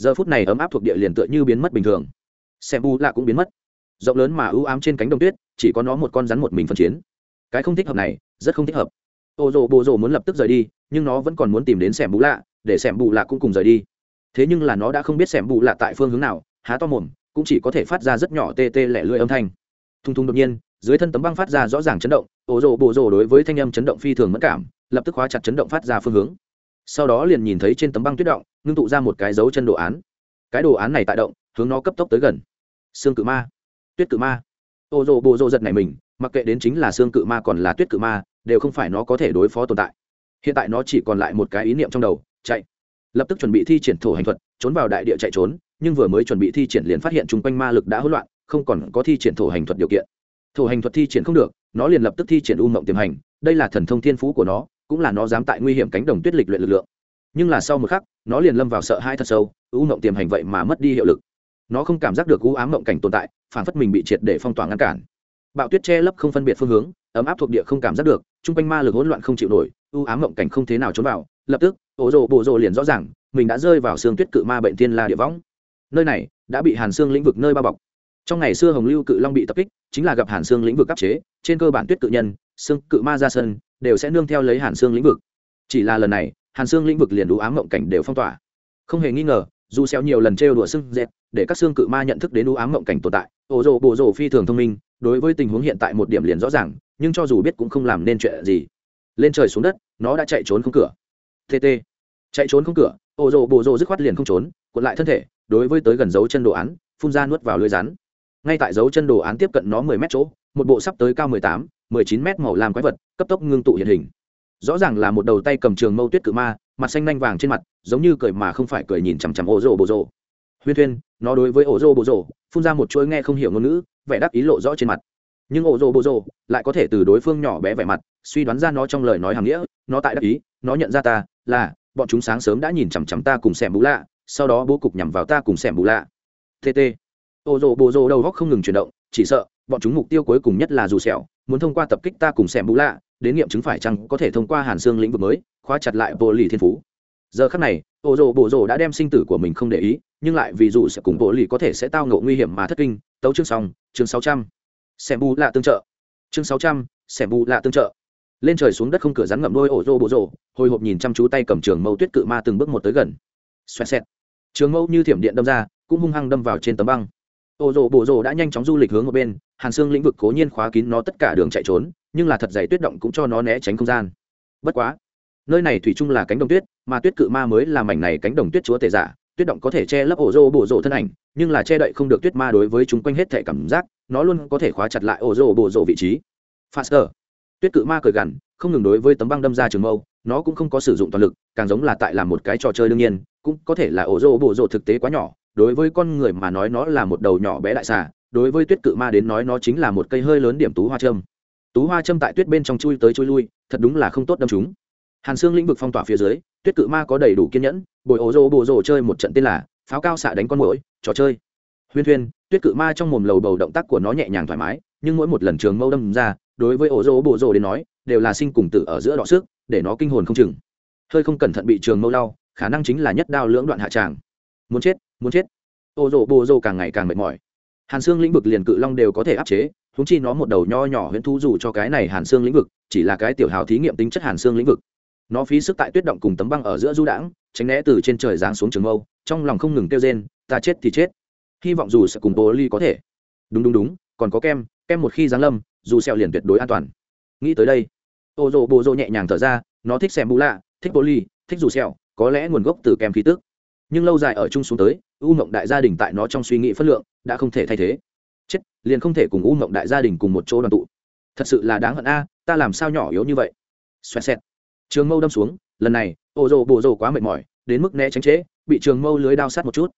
giờ phút này ấm áp thuộc địa liền tựa như biến mất bình thường. Xem bù lạ cũng biến mất. Rộng lớn mà ưu ám trên cánh đồng tuyết, chỉ có nó một con rắn một mình phân chiến. Cái không thích hợp này, rất không thích hợp. Ô rồ bồ rồ muốn lập tức rời đi, nhưng nó vẫn còn muốn tìm đến xem bù lạ, để xem bù lạ cũng cùng rời đi. Thế nhưng là nó đã không biết xem bù lạ tại phương hướng nào, há to mồm, cũng chỉ có thể phát ra rất nhỏ tê tê lẻ lưỡi âm thanh. Thung thung đột nhiên, dưới thân tấm băng phát ra rõ ràng chấn động, ô rồ bộ rồ đối với thanh âm chấn động phi thường mất cảm, lập tức khóa chặt chấn động phát ra phương hướng sau đó liền nhìn thấy trên tấm băng tuyết động, ngưng tụ ra một cái dấu chân đồ án. Cái đồ án này tại động, hướng nó cấp tốc tới gần. Xương cự ma. Tuyết cự ma. Ô rồ bộ rồ giật này mình, mặc kệ đến chính là xương cự ma còn là tuyết cự ma, đều không phải nó có thể đối phó tồn tại. Hiện tại nó chỉ còn lại một cái ý niệm trong đầu, chạy. Lập tức chuẩn bị thi triển thổ hành thuật, trốn vào đại địa chạy trốn, nhưng vừa mới chuẩn bị thi triển liền phát hiện chung quanh ma lực đã hỗn loạn, không còn có thi triển thổ hành thuật điều kiện. Thổ hành thuật thi triển không được, nó liền lập tức thi triển u mộng tiềm hành, đây là thần thông thiên phú của nó cũng là nó dám tại nguy hiểm cánh đồng tuyết lịch luyện lực lượng. Nhưng là sau một khắc, nó liền lâm vào sợ hai thật sâu u mộng tiềm hành vậy mà mất đi hiệu lực. Nó không cảm giác được u ám mộng cảnh tồn tại, phản phất mình bị triệt để phong tỏa ngăn cản. Bạo tuyết che lấp không phân biệt phương hướng, ấm áp thuộc địa không cảm giác được, chung quanh ma lực hỗn loạn không chịu nổi u ám mộng cảnh không thế nào trốn vào. Lập tức, ổ rồ bộ rồ liền rõ ràng, mình đã rơi vào xương tuyết cự ma bệnh thiên la địa võng. Nơi này, đã bị hàn xương lĩnh vực nơi bao bọc. Trong ngày xưa hồng lưu cự long bị tập kích, chính là gặp hàn xương lĩnh vực áp chế, trên cơ bản tuyết cự nhân, xương cự ma ra sân đều sẽ nương theo lấy hàn xương lĩnh vực. Chỉ là lần này, hàn xương lĩnh vực liền đủ ám mộng cảnh đều phong tỏa. Không hề nghi ngờ, dù xeo nhiều lần trêu đùa xương dẹt để các xương cự ma nhận thức đến đủ ám mộng cảnh tồn tại, ổ rồ bộ rồ phi thường thông minh, đối với tình huống hiện tại một điểm liền rõ ràng, nhưng cho dù biết cũng không làm nên chuyện gì. Lên trời xuống đất, nó đã chạy trốn không cửa. Tt chạy trốn không cửa, ổ rồ bộ rồ dứt khoát liền không trốn, cuộn lại thân thể, đối với tới gần dấu chân đồ án, phun ra nuốt vào lưới rắn. Ngay tại dấu chân đồ án tiếp cận nó mười mét chỗ, một bộ sắp tới cao mười tám mười chín mét màu làm quái vật, cấp tốc ngưng tụ hiện hình. Rõ ràng là một đầu tay cầm trường mâu tuyết cự ma, mặt xanh nanh vàng trên mặt, giống như cười mà không phải cười nhìn chằm chằm ô rô bộ rô. Huyên thuyên, nó đối với ổ rô bộ rô, phun ra một chuỗi nghe không hiểu ngôn ngữ, vẻ đắc ý lộ rõ trên mặt. Nhưng ổ rô bộ rô lại có thể từ đối phương nhỏ bé vẻ mặt, suy đoán ra nó trong lời nói hàm nghĩa, nó tại đắc ý, nó nhận ra ta, là, bọn chúng sáng sớm đã nhìn chằm chằm ta cùng xem bú lạ, sau đó bố cục nhằm vào ta cùng xem bú lạ. Tt ô rồ bộ rồ đầu góc không ngừng chuyển động, chỉ sợ, bọn chúng mục tiêu cuối cùng nhất là dù sẹo muốn thông qua tập kích ta cùng xem bú lạ, đến nghiệm chứng phải chăng có thể thông qua hàn xương lĩnh vực mới, khóa chặt lại bộ lì thiên phú. Giờ khắc này, ô rồ bộ rồ đã đem sinh tử của mình không để ý, nhưng lại vì dù sẽ cùng bộ lì có thể sẽ tao ngộ nguy hiểm mà thất kinh. Tấu chương xong, chương sáu trăm. Xem bú lạ tương trợ. Chương sáu trăm, xem bú lạ tương trợ. Lên trời xuống đất không cửa rắn ngậm đôi ổ rô bộ rồ hồi hộp nhìn chăm chú tay cầm trường mâu tuyết cự ma từng bước một tới gần. Xoẹt xẹt. Trường mâu như thiểm điện đâm ra, cũng hung hăng đâm vào trên tấm băng ô rồ bộ rồ đã nhanh chóng du lịch hướng một bên, hàn xương lĩnh vực cố nhiên khóa kín nó tất cả đường chạy trốn, nhưng là thật dày tuyết động cũng cho nó né tránh không gian. Bất quá, nơi này thủy chung là cánh đồng tuyết, mà tuyết cự ma mới là mảnh này cánh đồng tuyết chúa tể giả, tuyết động có thể che lấp ổ rô bộ rộ thân ảnh, nhưng là che đậy không được tuyết ma đối với chúng quanh hết thể cảm giác, nó luôn có thể khóa chặt lại ổ rô bộ rộ vị trí. Faster. Tuyết cự ma cười gằn, không ngừng đối với tấm băng đâm ra trường mâu, nó cũng không có sử dụng toàn lực, càng giống là tại làm một cái trò chơi đương nhiên, cũng có thể là ổ rô bộ rộ thực tế quá nhỏ đối với con người mà nói nó là một đầu nhỏ bé đại xà, đối với tuyết cự ma đến nói nó chính là một cây hơi lớn điểm tú hoa châm. Tú hoa châm tại tuyết bên trong chui tới chui lui, thật đúng là không tốt đâm chúng. Hàn xương lĩnh vực phong tỏa phía dưới, tuyết cự ma có đầy đủ kiên nhẫn, bồi ổ rô bộ rồ chơi một trận tên là pháo cao xạ đánh con mũi trò chơi. Huyên thuyên, tuyết cự ma trong mồm lầu bầu động tác của nó nhẹ nhàng thoải mái, nhưng mỗi một lần trường mâu đâm ra, đối với ổ rô bộ rồ đến nói, đều là sinh cùng tử ở giữa đọ sức, để nó kinh hồn không chừng. Hơi không cẩn thận bị trường mâu đau, khả năng chính là nhất đao lưỡng đoạn hạ tràng. Muốn chết muốn chết. Ô rộ bồ rộ càng ngày càng mệt mỏi. Hàn xương lĩnh vực liền cự long đều có thể áp chế húng chi nó một đầu nho nhỏ huyễn thu dù cho cái này hàn xương lĩnh vực chỉ là cái tiểu hào thí nghiệm tính chất hàn xương lĩnh vực. Nó phí sức tại tuyết động cùng tấm băng ở giữa du đãng tránh né từ trên trời giáng xuống trường âu, trong lòng không ngừng kêu rên ta chết thì chết. Hy vọng dù sẽ cùng bố ly có thể. Đúng đúng đúng còn có kem kem một khi giáng lâm dù sẹo liền tuyệt đối an toàn. Nghĩ tới đây ô rộ bô rô nhẹ nhàng thở ra nó thích xem bù lạ thích bố ly thích dù sẹo, có lẽ nguồn gốc từ kem khí tức nhưng lâu dài ở chung xuống tới, u mộng đại gia đình tại nó trong suy nghĩ phất lượng đã không thể thay thế. Chết, liền không thể cùng u mộng đại gia đình cùng một chỗ đoàn tụ. Thật sự là đáng hận a, ta làm sao nhỏ yếu như vậy? Xoẹt xẹt. Trường mâu đâm xuống, lần này, ô rồ bộ rồ quá mệt mỏi, đến mức né tránh trễ, bị trường mâu lưới đao sát một chút.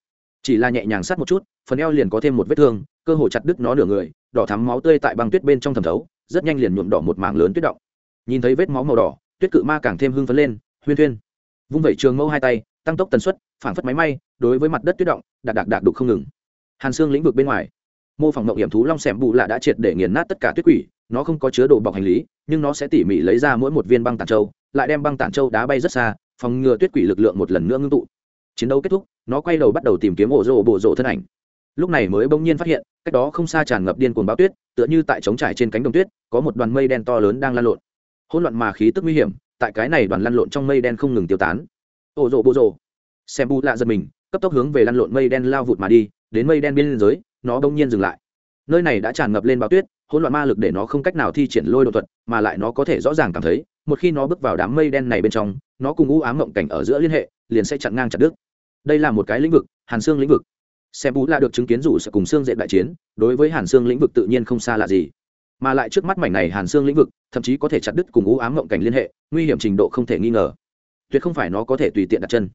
Chỉ là nhẹ nhàng sát một chút, phần eo liền có thêm một vết thương, cơ hồ chặt đứt nó nửa người, đỏ thắm máu tươi tại băng tuyết bên trong thẩm thấu, rất nhanh liền nhuộm đỏ một mảng lớn tuyết động. Nhìn thấy vết máu màu đỏ, tuyết cự ma càng thêm hưng phấn lên, huyên thuyên. Vung vẩy trường mâu hai tay, tăng tốc tần suất phảng phất máy may, đối với mặt đất tuyết động, đạc đạc đạc đục không ngừng. Hàn xương lĩnh vực bên ngoài, mô phỏng mộng hiểm thú long xẻm bù lạ đã triệt để nghiền nát tất cả tuyết quỷ, nó không có chứa đồ bọc hành lý, nhưng nó sẽ tỉ mỉ lấy ra mỗi một viên băng tản châu, lại đem băng tản châu đá bay rất xa, phòng ngừa tuyết quỷ lực lượng một lần nữa ngưng tụ. Chiến đấu kết thúc, nó quay đầu bắt đầu tìm kiếm ổ rộ bộ rộ thân ảnh. Lúc này mới bỗng nhiên phát hiện, cách đó không xa tràn ngập điên cuồng báo tuyết, tựa như tại trống trải trên cánh đồng tuyết, có một đoàn mây đen to lớn đang lan lộn. Hỗn loạn mà khí tức nguy hiểm, tại cái này đoàn lăn lộn trong mây đen không ngừng tiêu tán. Ổ rộ bộ rộ xem bu lạ giật mình, cấp tốc hướng về lăn lộn mây đen lao vụt mà đi, đến mây đen biên giới nó bỗng nhiên dừng lại. Nơi này đã tràn ngập lên bao tuyết, hỗn loạn ma lực để nó không cách nào thi triển lôi đột thuật, mà lại nó có thể rõ ràng cảm thấy, một khi nó bước vào đám mây đen này bên trong, nó cùng u ám mộng cảnh ở giữa liên hệ, liền sẽ chặn ngang chặt đứt. Đây là một cái lĩnh vực, hàn xương lĩnh vực. Xem bú là được chứng kiến rủ sẽ cùng xương dệt đại chiến, đối với hàn xương lĩnh vực tự nhiên không xa lạ gì. Mà lại trước mắt mảnh này hàn xương lĩnh vực, thậm chí có thể chặt đứt cùng u ám mộng cảnh liên hệ, nguy hiểm trình độ không thể nghi ngờ. Tuyệt không phải nó có thể tùy tiện đặt chân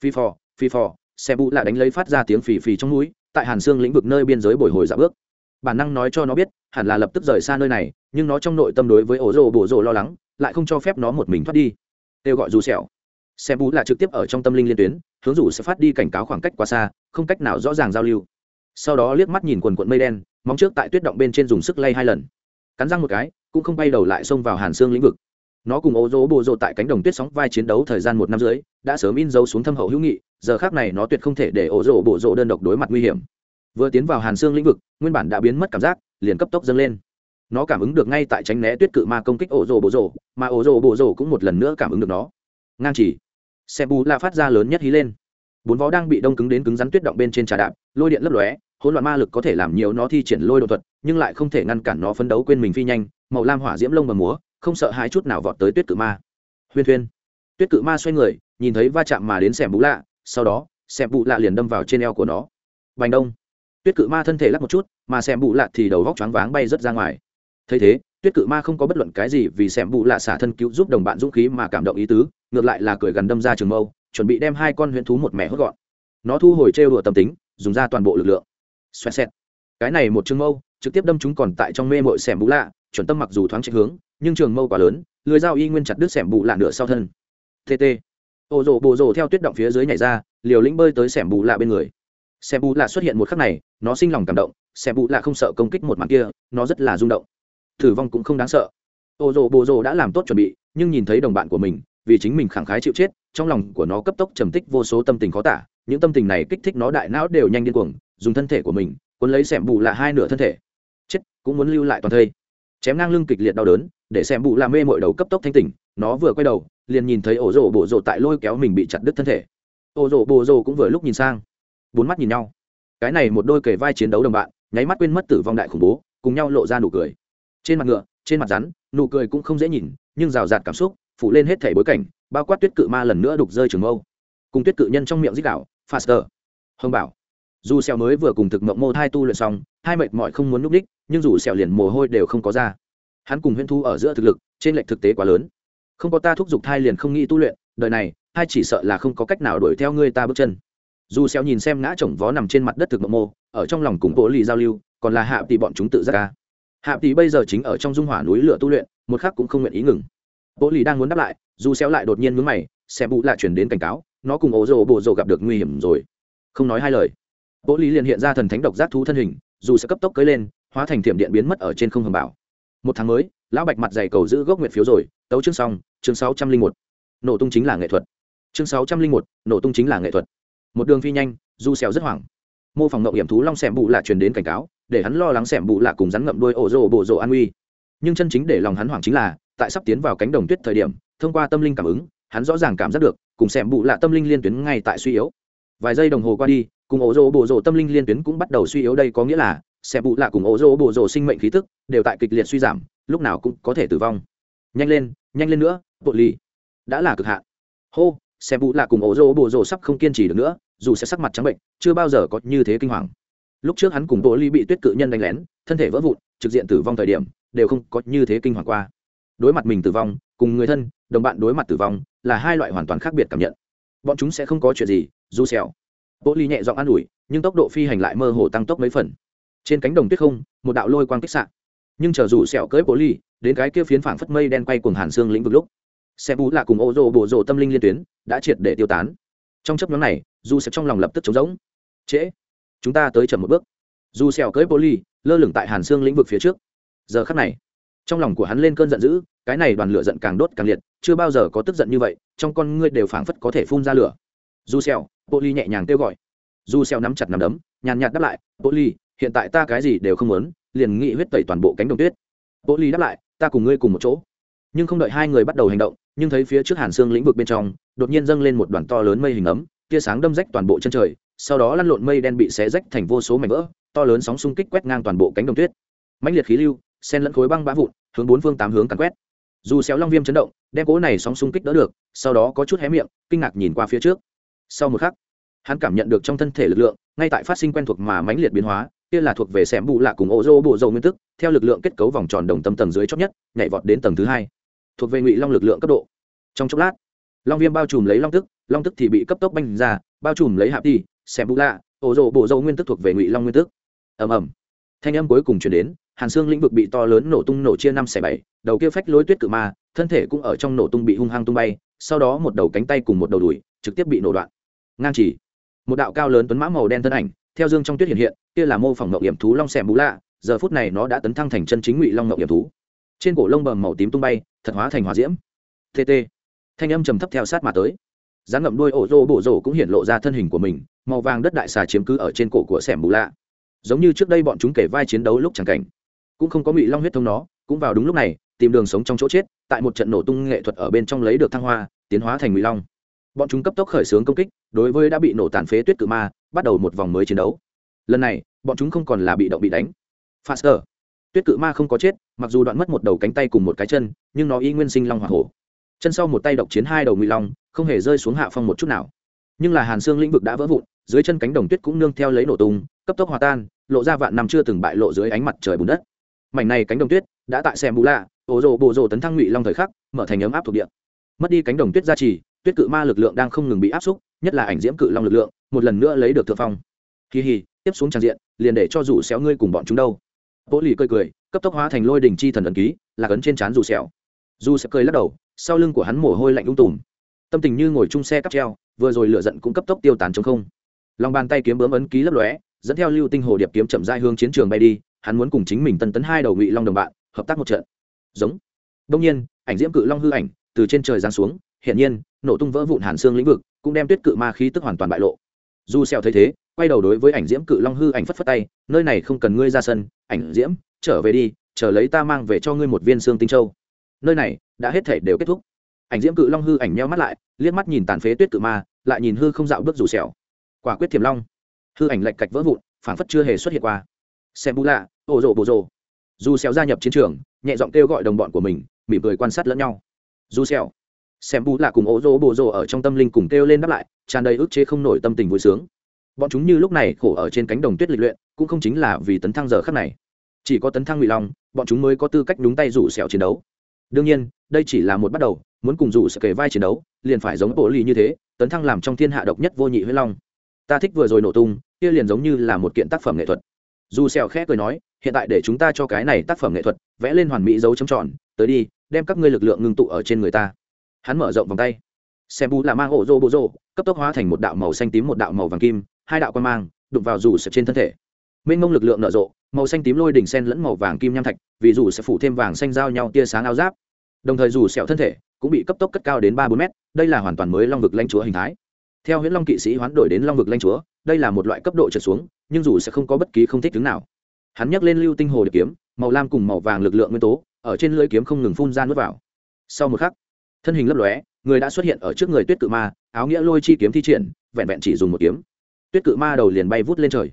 phi phò phi phò, xe bụ lại đánh lấy phát ra tiếng phì phì trong núi, tại hàn xương lĩnh vực nơi biên giới bồi hồi dạ bước. Bản năng nói cho nó biết, hẳn là lập tức rời xa nơi này, nhưng nó trong nội tâm đối với ổ rồ bổ rồ lo lắng, lại không cho phép nó một mình thoát đi. Kêu gọi dù sẹo. Xe bú là trực tiếp ở trong tâm linh liên tuyến, hướng rủ sẽ phát đi cảnh cáo khoảng cách quá xa, không cách nào rõ ràng giao lưu. Sau đó liếc mắt nhìn quần quận mây đen, móng trước tại tuyết động bên trên dùng sức lay hai lần. Cắn răng một cái, cũng không bay đầu lại xông vào hàn xương lĩnh vực nó cùng ô dỗ bộ rộ tại cánh đồng tuyết sóng vai chiến đấu thời gian một năm dưới đã sớm in dấu xuống thâm hậu hữu nghị, giờ khác này nó tuyệt không thể để ô dỗ bộ rộ đơn độc đối mặt nguy hiểm. Vừa tiến vào hàn xương lĩnh vực, nguyên bản đã biến mất cảm giác, liền cấp tốc dâng lên. Nó cảm ứng được ngay tại tránh né tuyết cự ma công kích ổ rồ bộ rồ mà ổ rồ bộ rồ cũng một lần nữa cảm ứng được nó. Ngang chỉ xe bù la phát ra lớn nhất hí lên. Bốn vó đang bị đông cứng đến cứng rắn tuyết động bên trên trà đạp, lôi điện lấp lóe, hỗn loạn ma lực có thể làm nhiều nó thi triển lôi đột thuật, nhưng lại không thể ngăn cản nó phấn đấu quên mình phi nhanh, màu lam hỏa diễm lông và múa không sợ hãi chút nào vọt tới tuyết cự ma. Huyên thuyên. Tuyết cự ma xoay người, nhìn thấy va chạm mà đến xẻm bú lạ, sau đó xẻm bú lạ liền đâm vào trên eo của nó. Bành đông. Tuyết cự ma thân thể lắc một chút, mà xẻm bú lạ thì đầu vóc choáng váng bay rớt ra ngoài. Thấy thế, tuyết cự ma không có bất luận cái gì vì xẻm bú lạ xả thân cứu giúp đồng bạn dũng khí mà cảm động ý tứ, ngược lại là cười gần đâm ra trường mâu, chuẩn bị đem hai con huyễn thú một mẹ hốt gọn. Nó thu hồi trêu đùa tâm tính, dùng ra toàn bộ lực lượng. Xoẹt xẹt. Cái này một trường mâu trực tiếp đâm chúng còn tại trong mê mội xẻm bù lạ, chuẩn tâm mặc dù thoáng trạch hướng, nhưng trường mâu quá lớn, lưới dao y nguyên chặt đứt xẻm bù lạ nửa sau thân. Tt ô rồ, bồ rồ theo tuyết động phía dưới nhảy ra, liều lĩnh bơi tới xẻm bù lạ bên người. Xẻm bù lạ xuất hiện một khắc này, nó sinh lòng cảm động xẻm bù lạ không sợ công kích một mặt kia, nó rất là rung động. Thử vong cũng không đáng sợ. Ô rồ, bồ rồ đã làm tốt chuẩn bị, nhưng nhìn thấy đồng bạn của mình, vì chính mình khẳng khái chịu chết, trong lòng của nó cấp tốc trầm tích vô số tâm tình khó tả, những tâm tình này kích thích nó đại não đều nhanh điên cuồng, dùng thân thể của mình, cuốn lấy xẻm bù lạ hai nửa thân thể cũng muốn lưu lại toàn thây. Chém ngang lưng kịch liệt đau đớn, để xem bù làm mê mội đầu cấp tốc thanh tỉnh, nó vừa quay đầu, liền nhìn thấy ổ rổ bộ rổ tại lôi kéo mình bị chặt đứt thân thể. Ổ rổ bộ rổ cũng vừa lúc nhìn sang, bốn mắt nhìn nhau. Cái này một đôi kề vai chiến đấu đồng bạn, nháy mắt quên mất tử vong đại khủng bố, cùng nhau lộ ra nụ cười. Trên mặt ngựa, trên mặt rắn, nụ cười cũng không dễ nhìn, nhưng rào rạt cảm xúc, phủ lên hết thể bối cảnh, bao quát tuyết cự ma lần nữa đục rơi trường mâu. Cùng tuyết cự nhân trong miệng dích đạo faster! Hồng bảo. Dù xeo mới vừa cùng thực mộng mô thai tu luyện xong, hai mệt mỏi không muốn núp đích nhưng dù sẹo liền mồ hôi đều không có ra. Hắn cùng huyễn thu ở giữa thực lực, trên lệch thực tế quá lớn. Không có ta thúc giục thai liền không nghĩ tu luyện, đời này, hai chỉ sợ là không có cách nào đuổi theo ngươi ta bước chân. Dù xèo nhìn xem ngã chồng vó nằm trên mặt đất thực mộng mô, ở trong lòng cùng bộ lì giao lưu, còn là hạ tỷ bọn chúng tự ra ca. Hạ tỷ bây giờ chính ở trong dung hỏa núi lửa tu luyện, một khắc cũng không nguyện ý ngừng. Bộ lì đang muốn đáp lại, dù xéo lại đột nhiên nhướng mày xe bụ lại truyền đến cảnh cáo, nó cùng ố rồ bộ rồ gặp được nguy hiểm rồi. Không nói hai lời. Bộ lì liền hiện ra thần thánh độc giác thú thân hình, dù sẽ cấp tốc cưỡi lên hóa thành thiểm điện biến mất ở trên không hầm bảo. Một tháng mới, lão bạch mặt dày cầu giữ gốc nguyệt phiếu rồi, tấu chương xong, chương sáu trăm linh một. Nổ tung chính là nghệ thuật. Chương sáu trăm linh một, nổ tung chính là nghệ thuật. Một đường phi nhanh, du xèo rất hoảng. Mô phỏng ngậu hiểm thú long xẻm bụ lạ truyền đến cảnh cáo, để hắn lo lắng xẻm bụ lạ cùng rắn ngậm đuôi ổ rồ bộ rồ an uy. Nhưng chân chính để lòng hắn hoảng chính là, tại sắp tiến vào cánh đồng tuyết thời điểm, thông qua tâm linh cảm ứng, hắn rõ ràng cảm giác được, cùng xẻm bụ lạ tâm linh liên tuyến ngay tại suy yếu. Vài giây đồng hồ qua đi, cùng ổ rồ bộ rồ tâm linh liên tuyến cũng bắt đầu suy yếu đây có nghĩa là xe bụ lạ cùng ổ rồ bộ rồ sinh mệnh khí tức đều tại kịch liệt suy giảm, lúc nào cũng có thể tử vong. Nhanh lên nhanh lên nữa, bộ ly đã là cực hạn. Hô xe bụ lạ cùng ổ rồ bộ rồ sắp không kiên trì được nữa, dù sẽ sắc mặt trắng bệnh, chưa bao giờ có như thế kinh hoàng. Lúc trước hắn cùng bộ ly bị tuyết cự nhân đánh lén, thân thể vỡ vụn, trực diện tử vong thời điểm, đều không có như thế kinh hoàng qua. Đối mặt mình tử vong, cùng người thân, đồng bạn đối mặt tử vong, là hai loại hoàn toàn khác biệt cảm nhận. Bọn chúng sẽ không có chuyện gì, dù xẻo. Bộ ly nhẹ giọng an ủi, nhưng tốc độ phi hành lại mơ hồ tăng tốc mấy phần trên cánh đồng tuyết không, một đạo lôi quang kích sạn nhưng chờ dù sẹo cưỡi bộ ly, đến cái kia phiến phảng phất mây đen quay cuồng hàn xương lĩnh vực lúc xe bú lạ cùng ô rô bộ rô tâm linh liên tuyến, đã triệt để tiêu tán. Trong chấp nhóm này, dù sẹo trong lòng lập tức trống rỗng. Trễ, chúng ta tới chậm một bước. Dù sẹo cưỡi bộ ly, lơ lửng tại hàn xương lĩnh vực phía trước. Giờ khắc này, trong lòng của hắn lên cơn giận dữ, cái này đoàn lửa giận càng đốt càng liệt, chưa bao giờ có tức giận như vậy, trong con ngươi đều phảng phất có thể phun ra lửa. Dù sẹo, bộ ly nhẹ nhàng kêu gọi. Dù sẹo nắm chặt nắm đấm, nhàn nhạt đáp lại, bộ ly hiện tại ta cái gì đều không muốn, liền nghị huyết tẩy toàn bộ cánh đồng tuyết. Bộ ly đáp lại, ta cùng ngươi cùng một chỗ. Nhưng không đợi hai người bắt đầu hành động, nhưng thấy phía trước hàn xương lĩnh vực bên trong, đột nhiên dâng lên một đoàn to lớn mây hình ấm, tia sáng đâm rách toàn bộ chân trời, sau đó lăn lộn mây đen bị xé rách thành vô số mảnh vỡ, to lớn sóng xung kích quét ngang toàn bộ cánh đồng tuyết. Mãnh liệt khí lưu sen lẫn khối băng bã vụn, hướng bốn phương tám hướng càn quét. Dù xéo long viêm chấn động, đem cỗ này sóng xung kích đỡ được, sau đó có chút hé miệng, kinh ngạc nhìn qua phía trước. Sau một khắc, hắn cảm nhận được trong thân thể lực lượng, ngay tại phát sinh quen thuộc mà mãnh liệt biến hóa kia là thuộc về xẻm bù lạ cùng ô dô bộ dầu nguyên tức, theo lực lượng kết cấu vòng tròn đồng tâm tầng dưới chót nhất, nhảy vọt đến tầng thứ hai. Thuộc về ngụy long lực lượng cấp độ. Trong chốc lát, long viêm bao trùm lấy long tức long tức thì bị cấp tốc banh ra, bao trùm lấy hạp đi xẻm bù lạ, ô dô bộ dầu nguyên tức thuộc về ngụy long nguyên tức. Ầm ầm. Thanh âm cuối cùng chuyển đến, hàn xương lĩnh vực bị to lớn nổ tung nổ chia năm xẻ bảy, đầu kia phách lối tuyết cự ma, thân thể cũng ở trong nổ tung bị hung hăng tung bay, sau đó một đầu cánh tay cùng một đầu đùi trực tiếp bị nổ đoạn. Ngang chỉ. Một đạo cao lớn tuấn mã màu đen thân ảnh theo dương trong tuyết hiện hiện, kia là mô phỏng mậu hiểm thú long xẻm bú lạ, giờ phút này nó đã tấn thăng thành chân chính ngụy long mậu hiểm thú. Trên cổ lông bầm màu tím tung bay, thật hóa thành hòa diễm. Tt thanh âm trầm thấp theo sát mà tới. Dáng ngậm đuôi ổ rô bổ rổ cũng hiện lộ ra thân hình của mình, màu vàng đất đại xà chiếm cứ ở trên cổ của xẻm bù lạ. Giống như trước đây bọn chúng kể vai chiến đấu lúc chẳng cảnh. Cũng không có ngụy long huyết thông nó, cũng vào đúng lúc này, tìm đường sống trong chỗ chết, tại một trận nổ tung nghệ thuật ở bên trong lấy được thăng hoa, tiến hóa thành ngụy long. Bọn chúng cấp tốc khởi xướng công kích, đối với đã bị nổ tàn phế tuyết cự ma bắt đầu một vòng mới chiến đấu. Lần này, bọn chúng không còn là bị động bị đánh. Faster. Tuyết cự ma không có chết, mặc dù đoạn mất một đầu cánh tay cùng một cái chân, nhưng nó y nguyên sinh long h o hổ. Chân sau một tay độc chiến hai đầu ngụy long, không hề rơi xuống hạ phong một chút nào. Nhưng là hàn xương lĩnh vực đã vỡ vụn, dưới chân cánh đồng tuyết cũng nương theo lấy nổ tung, cấp tốc hòa tan, lộ ra vạn năm chưa từng bại lộ dưới ánh mặt trời bùn đất. Mảnh này cánh đồng tuyết đã tại xem bù lạ ổ rộ bộ rộ tấn thăng ngụy long thời khắc, mở thành ấm áp thuộc địa. Mất đi cánh đồng tuyết gia trì, tuyết cự ma lực lượng đang không ngừng bị áp xúc, nhất là ảnh diễm cự long lực lượng một lần nữa lấy được thượng phong. Kỳ hì, tiếp xuống tràn diện, liền để cho rủ xéo ngươi cùng bọn chúng đâu. Bố lì cười cười, cấp tốc hóa thành lôi đình chi thần ẩn ký, là cấn trên trán rủ xéo. Dù sẽ cười lắc đầu, sau lưng của hắn mồ hôi lạnh lung tùm. Tâm tình như ngồi chung xe cắp treo, vừa rồi lửa giận cũng cấp tốc tiêu tán chống không. Lòng bàn tay kiếm bướm ấn ký lấp lóe, dẫn theo lưu tinh hồ điệp kiếm chậm dai hướng chiến trường bay đi, hắn muốn cùng chính mình tân tấn hai đầu ngụy long đồng bạn, hợp tác một trận. Giống. Đông nhiên, ảnh diễm cự long hư ảnh, từ trên trời giáng xuống hiện nhiên, nổ tung vỡ vụn hàn xương lĩnh vực, cũng đem tuyết cự ma khí tức hoàn toàn bại lộ. Dù sẹo thấy thế, quay đầu đối với ảnh diễm cự long hư ảnh phất phất tay, nơi này không cần ngươi ra sân, ảnh diễm, trở về đi, chờ lấy ta mang về cho ngươi một viên xương tinh châu. Nơi này đã hết thể đều kết thúc. Ảnh diễm cự long hư ảnh nheo mắt lại, liếc mắt nhìn tàn phế tuyết cự ma, lại nhìn hư không dạo bước rủ sẹo. quả quyết thiềm long. Hư ảnh lệch cạch vỡ vụn phản phất chưa hề xuất hiện qua. Xem bù lạ ồ rộ bồ rộ dù sẹo gia nhập chiến trường, nhẹ giọng kêu gọi đồng bọn của mình, mỉm cười quan sát lẫn nhau. Dù sẹo xem bù lạ cùng ố rỗ bồ rộ ở trong tâm linh cùng kêu lên đáp lại, tràn đầy ức chế không nổi tâm tình vui sướng. Bọn chúng như lúc này khổ ở trên cánh đồng tuyết lịch luyện, cũng không chính là vì tấn thăng giờ khắc này. Chỉ có tấn thăng ngụy long, bọn chúng mới có tư cách đúng tay rủ sẹo chiến đấu. Đương nhiên, đây chỉ là một bắt đầu, muốn cùng rủ sẽ kể vai chiến đấu, liền phải giống bộ lì như thế, tấn thăng làm trong thiên hạ độc nhất vô nhị huyết long. Ta thích vừa rồi nổ tung, kia liền giống như là một kiện tác phẩm nghệ thuật. Dù sẹo khẽ cười nói, hiện tại để chúng ta cho cái này tác phẩm nghệ thuật, vẽ lên hoàn mỹ dấu chấm tròn, tới đi, đem các ngươi lực lượng ngưng tụ ở trên người ta hắn mở rộng vòng tay. Xem bù là mang ổ rô bộ rô, cấp tốc hóa thành một đạo màu xanh tím, một đạo màu vàng kim, hai đạo quan mang, đụng vào dù sập trên thân thể. Mênh mông lực lượng nở rộ, màu xanh tím lôi đỉnh sen lẫn màu vàng kim nham thạch, vì dù sẽ phủ thêm vàng xanh giao nhau tia sáng áo giáp. Đồng thời dù sẹo thân thể cũng bị cấp tốc cất cao đến ba bốn mét, đây là hoàn toàn mới long vực lanh chúa hình thái. Theo huyễn long kỵ sĩ hoán đổi đến long vực lanh chúa, đây là một loại cấp độ trượt xuống, nhưng dù sẽ không có bất kỳ không thích đứng nào. Hắn nhấc lên lưu tinh hồ điệp kiếm, màu lam cùng màu vàng lực lượng nguyên tố, ở trên lưỡi kiếm không ngừng phun ra nuốt vào. Sau một khắc thân hình lấp lóe, người đã xuất hiện ở trước người tuyết cự ma, áo nghĩa lôi chi kiếm thi triển, vẹn vẹn chỉ dùng một kiếm. Tuyết cự ma đầu liền bay vút lên trời.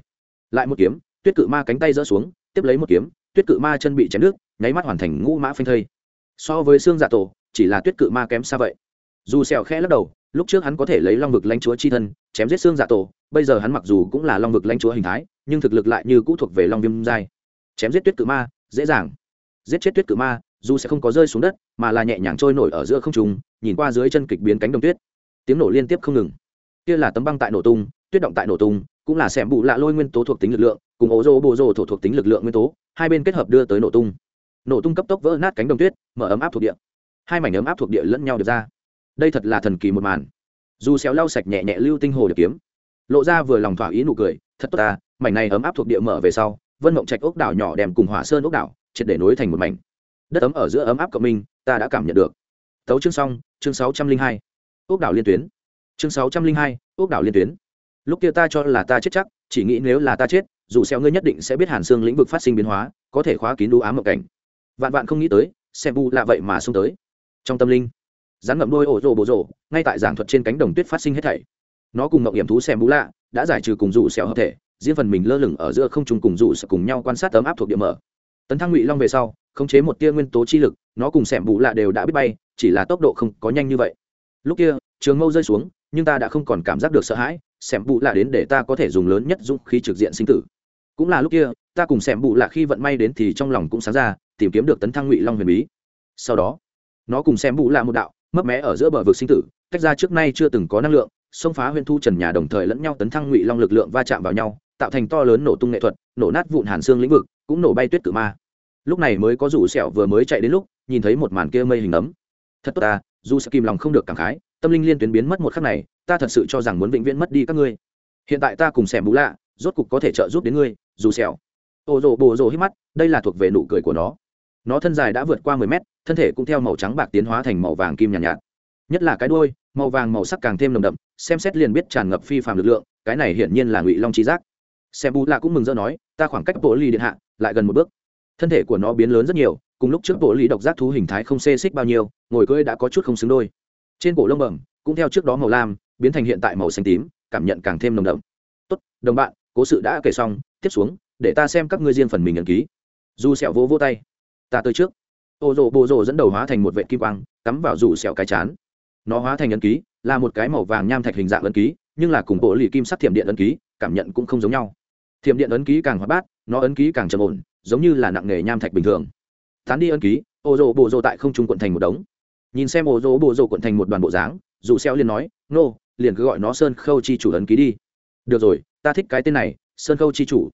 Lại một kiếm, tuyết cự ma cánh tay giơ xuống, tiếp lấy một kiếm, tuyết cự ma chân bị chém nước nháy mắt hoàn thành ngũ mã phanh thây. So với xương dạ tổ, chỉ là tuyết cự ma kém xa vậy. Dù xèo khẽ lắc đầu, lúc trước hắn có thể lấy long vực lãnh chúa chi thân, chém giết xương dạ tổ, bây giờ hắn mặc dù cũng là long vực lãnh chúa hình thái, nhưng thực lực lại như cũ thuộc về long viêm giai. Chém giết tuyết cự ma, dễ dàng. Giết chết tuyết cự ma dù sẽ không có rơi xuống đất, mà là nhẹ nhàng trôi nổi ở giữa không trùng nhìn qua dưới chân kịch biến cánh đồng tuyết. Tiếng nổ liên tiếp không ngừng. Kia là tấm băng tại nổ tung, tuyết động tại nổ tung, cũng là xẻm bụ lạ lôi nguyên tố thuộc tính lực lượng, cùng ố rô bồ rô thổ thuộc tính lực lượng nguyên tố, hai bên kết hợp đưa tới nổ tung. Nổ tung cấp tốc vỡ nát cánh đồng tuyết, mở ấm áp thuộc địa. Hai mảnh ấm áp thuộc địa lẫn nhau được ra. Đây thật là thần kỳ một màn. Dù xéo lau sạch nhẹ nhẹ lưu tinh hồ được kiếm. Lộ ra vừa lòng thỏa ý nụ cười, thật tốt ta, mảnh này ấm áp thuộc địa mở về sau, vân mộng trạch ốc đảo nhỏ đem cùng hỏa sơn ốc đảo, triệt để nối thành một mảnh đất ấm ở giữa ấm áp cộng minh, ta đã cảm nhận được. Tấu chương xong, chương sáu trăm linh hai. Ốc đảo liên tuyến. Chương sáu trăm linh hai ốc đảo liên tuyến. Lúc kia ta cho là ta chết chắc, chỉ nghĩ nếu là ta chết, dù xeo ngươi nhất định sẽ biết hàn xương lĩnh vực phát sinh biến hóa, có thể khóa kín đu ám mộng cảnh. Vạn vạn không nghĩ tới, xem bu là vậy mà xông tới. Trong tâm linh, rắn ngậm đôi ổ rồ bồ rồ, ngay tại giảng thuật trên cánh đồng tuyết phát sinh hết thảy. Nó cùng ngậm hiểm thú xem bu lạ, đã giải trừ cùng dù xẻo hợp thể, riêng phần mình lơ lửng ở giữa không trung cùng dù sẽ cùng nhau quan sát tấm áp thuộc địa mở. Tấn thăng ngụy long về sau khống chế một tia nguyên tố chi lực, nó cùng xẻm bù lạ đều đã biết bay, chỉ là tốc độ không có nhanh như vậy. Lúc kia, trường mâu rơi xuống, nhưng ta đã không còn cảm giác được sợ hãi xẻm bù lạ đến để ta có thể dùng lớn nhất dũng khí trực diện sinh tử. Cũng là lúc kia, ta cùng xẻm bù lạ khi vận may đến thì trong lòng cũng sáng ra, tìm kiếm được tấn thăng ngụy long huyền bí. Sau đó, nó cùng xẻm bù lạ một đạo, mấp mé ở giữa bờ vực sinh tử, tách ra trước nay chưa từng có năng lượng, xông phá huyền thu trần nhà đồng thời lẫn nhau tấn thăng ngụy long lực lượng va chạm vào nhau, tạo thành to lớn nổ tung nghệ thuật, nổ nát vụn hàn xương lĩnh vực, cũng nổ bay tuyết cử ma lúc này mới có rủ sẹo vừa mới chạy đến lúc nhìn thấy một màn kia mây hình ấm. Thật tốt ta dù sẽ kìm lòng không được cảm khái tâm linh liên tuyến biến mất một khắc này ta thật sự cho rằng muốn vĩnh viễn mất đi các ngươi. Hiện tại ta cùng xẻm bú lạ rốt cục có thể trợ giúp đến ngươi dù sẹo. Ô rồ bồ rồ hít mắt đây là thuộc về nụ cười của nó. Nó thân dài đã vượt qua mười mét thân thể cũng theo màu trắng bạc tiến hóa thành màu vàng kim nhàn nhạt, nhạt. Nhất là cái đuôi màu vàng màu sắc càng thêm nồng đậm xem xét liền biết tràn ngập phi phàm lực lượng cái này hiển nhiên là ngụy long chi giác. Xem bù lạ cũng mừng rỡ nói ta khoảng cách bộ ly điện hạ lại gần một bước thân thể của nó biến lớn rất nhiều, cùng lúc trước bộ lý độc giác thú hình thái không xê xích bao nhiêu, ngồi cưỡi đã có chút không xứng đôi. Trên cổ lông bẩm, cũng theo trước đó màu lam, biến thành hiện tại màu xanh tím, cảm nhận càng thêm nồng đậm. Tốt, đồng bạn, cố sự đã kể xong, tiếp xuống, để ta xem các ngươi riêng phần mình ấn ký. Du sẹo vô vô tay. Ta tới trước. Ô rồ bồ rồ dẫn đầu hóa thành một vệ kim quang, cắm vào rủ sẹo cái chán. Nó hóa thành ấn ký, là một cái màu vàng nham thạch hình dạng ấn ký, nhưng là cùng bộ lì kim sắc thiểm điện ấn ký, cảm nhận cũng không giống nhau. Thiểm điện ấn ký càng hoạt bát, nó ấn ký càng trầm ổn giống như là nặng nghề nham thạch bình thường. Tán đi ấn ký, ô rồ bộ rồ tại không trung quận thành một đống. Nhìn xem ô rồ bộ rồ quận thành một đoàn bộ dáng, dù xeo liền nói, nô, liền cứ gọi nó sơn khâu chi chủ ấn ký đi. Được rồi, ta thích cái tên này, sơn khâu chi chủ.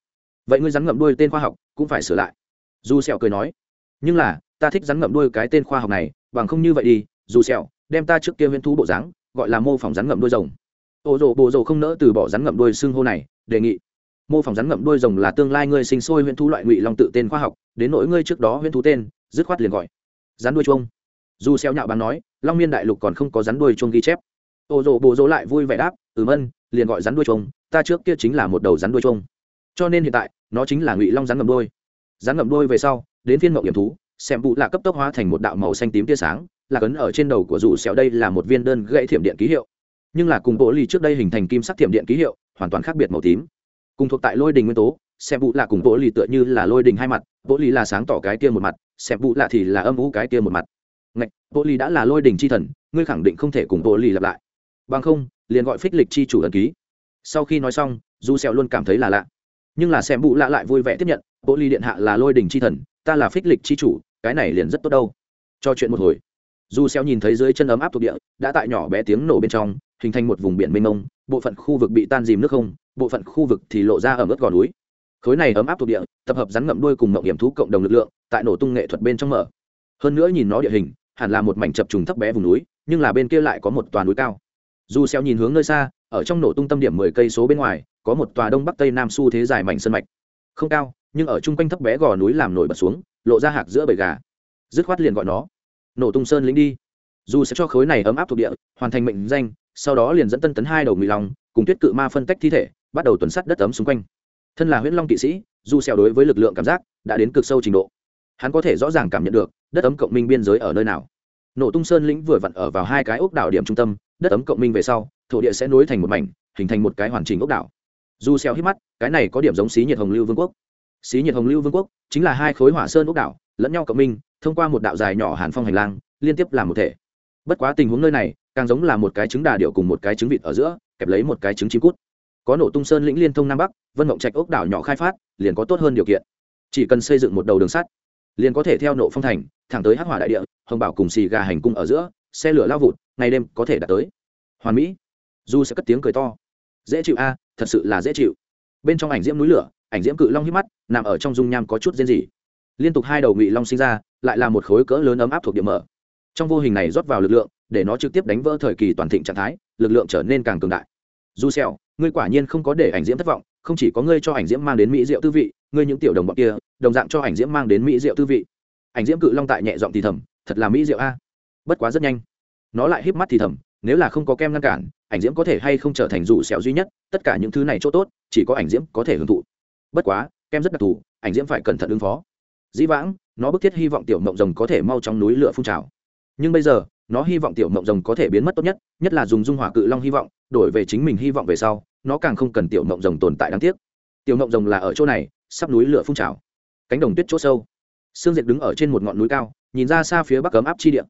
Vậy ngươi rắn ngậm đuôi tên khoa học, cũng phải sửa lại. Dù xeo cười nói, nhưng là, ta thích rắn ngậm đuôi cái tên khoa học này, bằng không như vậy đi, dù xeo đem ta trước kia huyễn thú bộ dáng, gọi là mô phỏng rắn ngậm đuôi rồng. Ô rồ bộ rồ không nỡ từ bỏ rắn ngậm đuôi xương hô này, đề nghị mô phỏng rắn ngậm đuôi rồng là tương lai ngươi sinh sôi huyễn thú loại ngụy long tự tên khoa học, đến nỗi ngươi trước đó huyễn thú tên, dứt khoát liền gọi. Rắn đuôi chuông. Dù xeo nhạo bán nói, long miên đại lục còn không có rắn đuôi chuông ghi chép. Ô rồ bồ dỗ lại vui vẻ đáp, ừm ân, liền gọi rắn đuôi chuông, ta trước kia chính là một đầu rắn đuôi chuông. Cho nên hiện tại, nó chính là ngụy long rắn ngậm đuôi. Rắn ngậm đuôi về sau, đến phiên mộng hiểm thú, xem vụ là cấp tốc hóa thành một đạo màu xanh tím tia sáng, là cấn ở trên đầu của dù xeo đây là một viên đơn gãy thiểm điện ký hiệu. Nhưng là cùng bộ ly trước đây hình thành kim sắc thiểm điện ký hiệu, hoàn toàn khác biệt màu tím cùng thuộc tại lôi đình nguyên tố, xem vụ là cùng bộ lì tựa như là lôi đình hai mặt bộ lì là sáng tỏ cái kia một mặt, xem vụ là thì là âm vũ cái kia một mặt. Ngạch bộ lì đã là lôi đình chi thần, ngươi khẳng định không thể cùng bộ lì lặp lại. Bằng không, liền gọi phích lịch chi chủ ẩn ký. Sau khi nói xong, du xẹo luôn cảm thấy là lạ. Nhưng là xem vụ lạ lại vui vẻ tiếp nhận bộ lì điện hạ là lôi đình chi thần, ta là phích lịch chi chủ, cái này liền rất tốt đâu. Cho chuyện một hồi dù xeo nhìn thấy dưới chân ấm áp thuộc địa, đã tại nhỏ bé tiếng nổ bên trong, hình thành một vùng biển mênh mông, bộ phận khu vực bị tan dìm nước không, bộ phận khu vực thì lộ ra ở mức gò núi. Khối này ấm áp thuộc địa, tập hợp rắn ngậm đuôi cùng mộng hiểm thú cộng đồng lực lượng, tại nổ tung nghệ thuật bên trong mở. Hơn nữa nhìn nó địa hình, hẳn là một mảnh chập trùng thấp bé vùng núi, nhưng là bên kia lại có một toàn núi cao. Dù xeo nhìn hướng nơi xa, ở trong nổ tung tâm điểm mười cây số bên ngoài, có một tòa đông bắc tây nam xu thế dài mảnh sơn mạch. Không cao, nhưng ở trung quanh thấp bé gò núi làm nổi bật xuống, lộ ra hạc giữa bầy gà. Dứt khoát liền gọi nó nổ tung sơn lĩnh đi. Dù sẽ cho khối này ấm áp thuộc địa, hoàn thành mệnh danh, sau đó liền dẫn tân tấn hai đầu ngụy long, cùng tuyết cự ma phân tách thi thể, bắt đầu tuần sắt đất ấm xung quanh. Thân là huyễn long kỵ sĩ, dù xẻo đối với lực lượng cảm giác đã đến cực sâu trình độ. Hắn có thể rõ ràng cảm nhận được, đất ấm cộng minh biên giới ở nơi nào. Nổ tung sơn lĩnh vừa vặn ở vào hai cái ốc đảo điểm trung tâm, đất ấm cộng minh về sau, thổ địa sẽ nối thành một mảnh, hình thành một cái hoàn chỉnh ốc đảo. Dù xẻo hít mắt, cái này có điểm giống xí nhiệt hồng lưu vương quốc. Xí nhiệt hồng lưu vương quốc chính là hai khối hỏa sơn ốc đảo, lẫn nhau cộng minh thông qua một đạo dài nhỏ hàn phong hành lang, liên tiếp làm một thể. Bất quá tình huống nơi này, càng giống là một cái trứng đà điệu cùng một cái trứng vịt ở giữa, kẹp lấy một cái trứng chim cút. Có nổ tung sơn lĩnh liên thông nam bắc, vân mộng trạch ốc đảo nhỏ khai phát, liền có tốt hơn điều kiện. Chỉ cần xây dựng một đầu đường sắt, liền có thể theo nộ phong thành, thẳng tới hắc hỏa đại địa, hồng bảo cùng xì gà hành cung ở giữa, xe lửa lao vụt, ngày đêm có thể đạt tới. Hoàn mỹ. Du sẽ cất tiếng cười to. Dễ chịu a, thật sự là dễ chịu. Bên trong ảnh diễm núi lửa, ảnh diễm cự long hít mắt, nằm ở trong dung nham có chút riêng gì liên tục hai đầu ngụy long sinh ra, lại là một khối cỡ lớn ấm áp thuộc địa mở. Trong vô hình này rót vào lực lượng, để nó trực tiếp đánh vỡ thời kỳ toàn thịnh trạng thái, lực lượng trở nên càng cường đại. Du xèo, ngươi quả nhiên không có để ảnh diễm thất vọng, không chỉ có ngươi cho ảnh diễm mang đến mỹ diệu tư vị, ngươi những tiểu đồng bọn kia, đồng dạng cho ảnh diễm mang đến mỹ diệu tư vị. Ảnh diễm cự long tại nhẹ giọng thì thầm, thật là mỹ diệu a. Bất quá rất nhanh, nó lại híp mắt thì thầm, nếu là không có kem ngăn cản, ảnh diễm có thể hay không trở thành rủ xẻo duy nhất, tất cả những thứ này chỗ tốt, chỉ có ảnh diễm có thể hưởng thụ. Bất quá, kem rất đặc thù, ảnh diễm phải cẩn thận ứng phó dĩ vãng, nó bức thiết hy vọng tiểu mộng rồng có thể mau trong núi lửa phun trào. Nhưng bây giờ, nó hy vọng tiểu mộng rồng có thể biến mất tốt nhất nhất là dùng dung hỏa cự long hy vọng, đổi về chính mình hy vọng về sau, nó càng không cần tiểu mộng rồng tồn tại đáng tiếc. Tiểu mộng rồng là ở chỗ này, sắp núi lửa phun trào. Cánh đồng tuyết chỗ sâu. Sương diệt đứng ở trên một ngọn núi cao, nhìn ra xa phía bắc cấm áp chi điện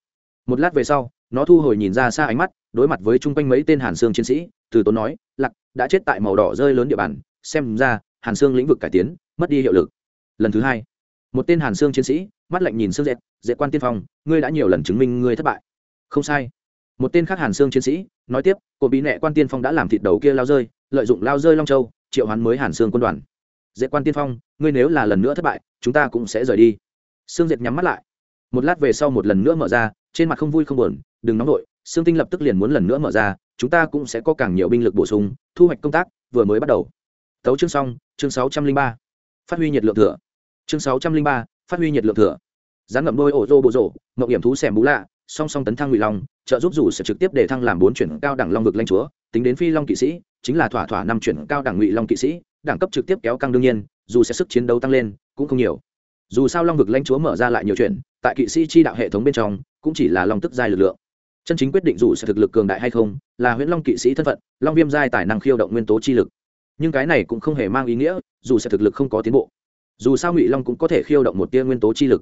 một lát về sau, nó thu hồi nhìn ra xa ánh mắt, đối mặt với chung quanh mấy tên hàn xương chiến sĩ, từ tốn nói lặc đã chết tại màu đỏ rơi lớn địa bàn, xem ra, hàn xương lĩnh vực cải tiến, mất đi hiệu lực. Lần thứ hai một tên hàn xương chiến sĩ mắt lạnh nhìn xương dệt dệt quan tiên phong ngươi đã nhiều lần chứng minh ngươi thất bại không sai một tên khác hàn xương chiến sĩ nói tiếp cổ bị nẹ quan tiên phong đã làm thịt đầu kia lao rơi lợi dụng lao rơi long châu triệu hoán mới hàn xương quân đoàn dễ quan tiên phong ngươi nếu là lần nữa thất bại chúng ta cũng sẽ rời đi xương dệt nhắm mắt lại một lát về sau một lần nữa mở ra trên mặt không vui không buồn đừng nóng vội xương tinh lập tức liền muốn lần nữa mở ra chúng ta cũng sẽ có càng nhiều binh lực bổ sung thu hoạch công tác vừa mới bắt đầu tấu chương xong chương sáu trăm linh ba phát huy nhiệt lượng thừa chương sáu trăm linh ba, phát huy nhiệt lượng thừa. Gián ngậm đôi ổ rô bộ rổ mậu hiểm thú xẻm bú lạ, song song tấn thăng ngụy long, trợ giúp dù sẽ trực tiếp để thăng làm bốn chuyển cao đẳng long vực lanh chúa, tính đến phi long kỵ sĩ, chính là thỏa thỏa năm chuyển cao đẳng ngụy long kỵ sĩ, đẳng cấp trực tiếp kéo căng đương nhiên, dù sẽ sức chiến đấu tăng lên, cũng không nhiều. Dù sao long vực lãnh chúa mở ra lại nhiều chuyện, tại kỵ sĩ chi đạo hệ thống bên trong, cũng chỉ là long tức giai lực lượng. Chân chính quyết định dù sẽ thực lực cường đại hay không, là huyễn long kỵ sĩ thân phận, long viêm giai tài năng khiêu động nguyên tố chi lực. Nhưng cái này cũng không hề mang ý nghĩa, dù sẽ thực lực không có tiến bộ dù sao ngụy long cũng có thể khiêu động một tia nguyên tố chi lực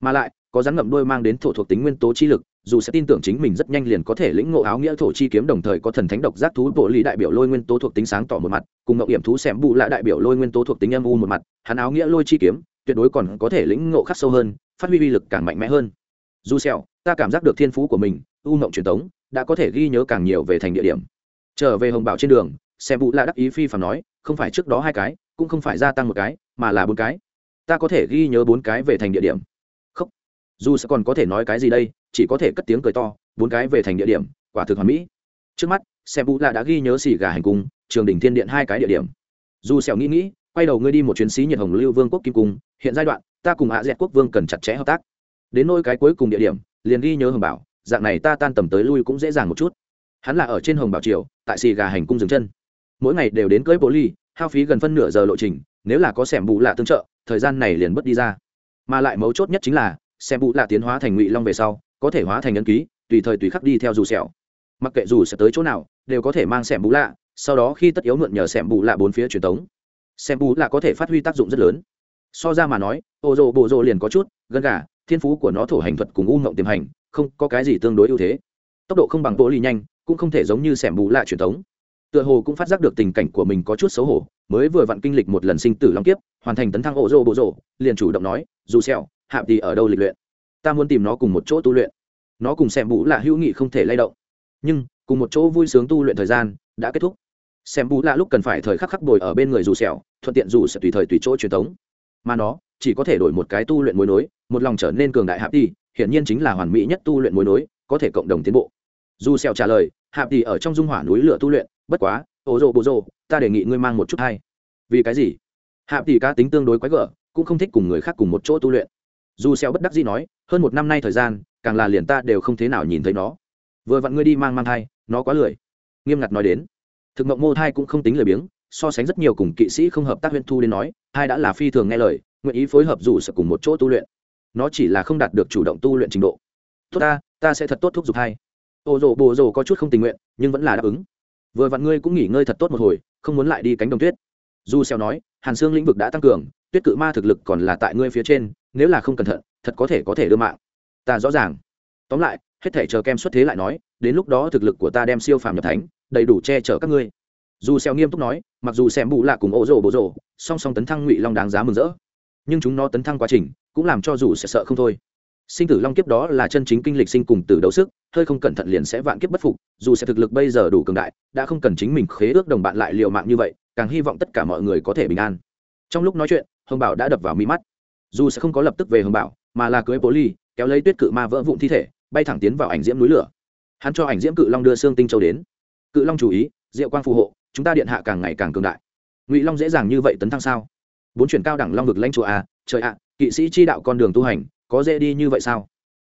mà lại có rắn ngậm đuôi mang đến thổ thuộc tính nguyên tố chi lực dù sẽ tin tưởng chính mình rất nhanh liền có thể lĩnh ngộ áo nghĩa thổ chi kiếm đồng thời có thần thánh độc giác thú bộ lý đại biểu lôi nguyên tố thuộc tính sáng tỏ một mặt cùng ngậu hiểm thú xẻm bù lại đại biểu lôi nguyên tố thuộc tính âm u một mặt hắn áo nghĩa lôi chi kiếm tuyệt đối còn có thể lĩnh ngộ khắc sâu hơn phát huy uy lực càng mạnh mẽ hơn dù sẹo, ta cảm giác được thiên phú của mình u mộng truyền thống đã có thể ghi nhớ càng nhiều về thành địa điểm. Trở về hồng bảo trên đường xem bụ lại đắc ý phi phàm nói, không phải trước đó hai cái, cũng không phải gia tăng một cái mà là bốn cái. Ta có thể ghi nhớ bốn cái về thành địa điểm. Không. Dù sẽ còn có thể nói cái gì đây, chỉ có thể cất tiếng cười to, bốn cái về thành địa điểm, quả thực hoàn mỹ. Trước mắt xem vũ lạ đã ghi nhớ xì gà hành cung, trường đỉnh thiên điện hai cái địa điểm. Dù sẹo nghĩ nghĩ, quay đầu ngươi đi một chuyến sĩ nhiệt hồng lưu vương quốc kim cung, hiện giai đoạn, ta cùng hạ dẹt quốc vương cần chặt chẽ hợp tác. Đến nôi cái cuối cùng địa điểm, liền ghi nhớ hồng bảo, dạng này ta tan tầm tới lui cũng dễ dàng một chút. Hắn là ở trên hồng bảo triều, tại xì gà hành cung dừng chân. Mỗi ngày đều đến cưới bố ly hao phí gần phân nửa giờ lộ trình nếu là có xẻm bù lạ tương trợ, thời gian này liền mất đi ra. Mà lại mấu chốt nhất chính là xẻm bù lạ tiến hóa thành ngụy long về sau, có thể hóa thành ấn ký, tùy thời tùy khắc đi theo dù sẹo. Mặc kệ dù sẽ tới chỗ nào, đều có thể mang xẻm bù lạ, sau đó khi tất yếu mượn nhờ xẻm bù lạ bốn phía truyền thống xẻm bù lạ có thể phát huy tác dụng rất lớn. So ra mà nói, ô rô bộ rô liền có chút, gần gà thiên phú của nó thổ hành thuật cùng u ngộng tiềm hành, không có cái gì tương đối ưu thế. Tốc độ không bằng bộ ly nhanh, cũng không thể giống như xẻm bù lạ truyền thống tựa hồ cũng phát giác được tình cảnh của mình có chút xấu hổ mới vừa vặn kinh lịch một lần sinh tử long kiếp hoàn thành tấn thăng ổ rô bộ rộ liền chủ động nói dù xẹo hạ thì ở đâu lịch luyện? Ta muốn tìm nó cùng một chỗ tu luyện. Nó cùng xem bú là hữu nghị không thể lay động. Nhưng cùng một chỗ vui sướng tu luyện thời gian đã kết thúc. Xem bú là lúc cần phải thời khắc khắc bồi ở bên người dù sẹo, thuận tiện dù sẽ tùy thời tùy chỗ truyền thống. Mà nó chỉ có thể đổi một cái tu luyện mối nối một lòng trở nên cường đại hạp đi hiển nhiên chính là hoàn mỹ nhất tu luyện mối nối có thể cộng đồng tiến bộ. Dù sẹo trả lời hạp tỷ ở trong dung hỏa núi lửa tu luyện, bất quá, ô rồ bô rồ, ta đề nghị ngươi mang một chút hay. Vì cái gì? Hạp thì cá tính tương đối quái gở, cũng không thích cùng người khác cùng một chỗ tu luyện. Dù xeo bất đắc dĩ nói, hơn một năm nay thời gian, càng là liền ta đều không thế nào nhìn thấy nó. Vừa vặn ngươi đi mang mang thai, nó quá lười. Nghiêm ngặt nói đến. Thực mộng mô thai cũng không tính lười biếng, so sánh rất nhiều cùng kỵ sĩ không hợp tác huyện thu đến nói, hai đã là phi thường nghe lời, nguyện ý phối hợp dù sợ cùng một chỗ tu luyện. Nó chỉ là không đạt được chủ động tu luyện trình độ. Tốt ta ta sẽ thật tốt thúc giục hai ô rồ, bồ rồ có chút không tình nguyện, nhưng vẫn là đáp ứng. Vừa vặn ngươi cũng nghỉ ngơi thật tốt một hồi, không muốn lại đi cánh đồng tuyết. Du xeo nói, hàn xương lĩnh vực đã tăng cường, tuyết cự ma thực lực còn là tại ngươi phía trên, nếu là không cẩn thận, thật có thể có thể đưa mạng. Ta rõ ràng. Tóm lại, hết thể chờ kem xuất thế lại nói, đến lúc đó thực lực của ta đem siêu phàm nhập thánh, đầy đủ che chở các ngươi. Dù xeo nghiêm túc nói, mặc dù xem bù lạ cùng ổ rồ bố rồ, song song tấn thăng ngụy long đáng giá mừng rỡ. Nhưng chúng nó tấn thăng quá trình, cũng làm cho dù sẽ sợ không thôi sinh tử long kiếp đó là chân chính kinh lịch sinh cùng tử đấu sức, hơi không cẩn thận liền sẽ vạn kiếp bất phục, dù sẽ thực lực bây giờ đủ cường đại, đã không cần chính mình khế ước đồng bạn lại liều mạng như vậy, càng hy vọng tất cả mọi người có thể bình an. Trong lúc nói chuyện, hồng bảo đã đập vào mi mắt. Dù sẽ không có lập tức về hồng bảo, mà là cưới bố ly kéo lấy tuyết cự ma vỡ vụn thi thể, bay thẳng tiến vào ảnh diễm núi lửa. Hắn cho ảnh diễm cự long đưa xương tinh châu đến. Cự long chú ý, diệu quang phù hộ, chúng ta điện hạ càng ngày càng cường đại. Ngụy long dễ dàng như vậy tấn thăng sao? Bốn chuyển cao đẳng long vực lãnh chúa a trời ạ, kỵ sĩ chi đạo con đường tu hành có dễ đi như vậy sao?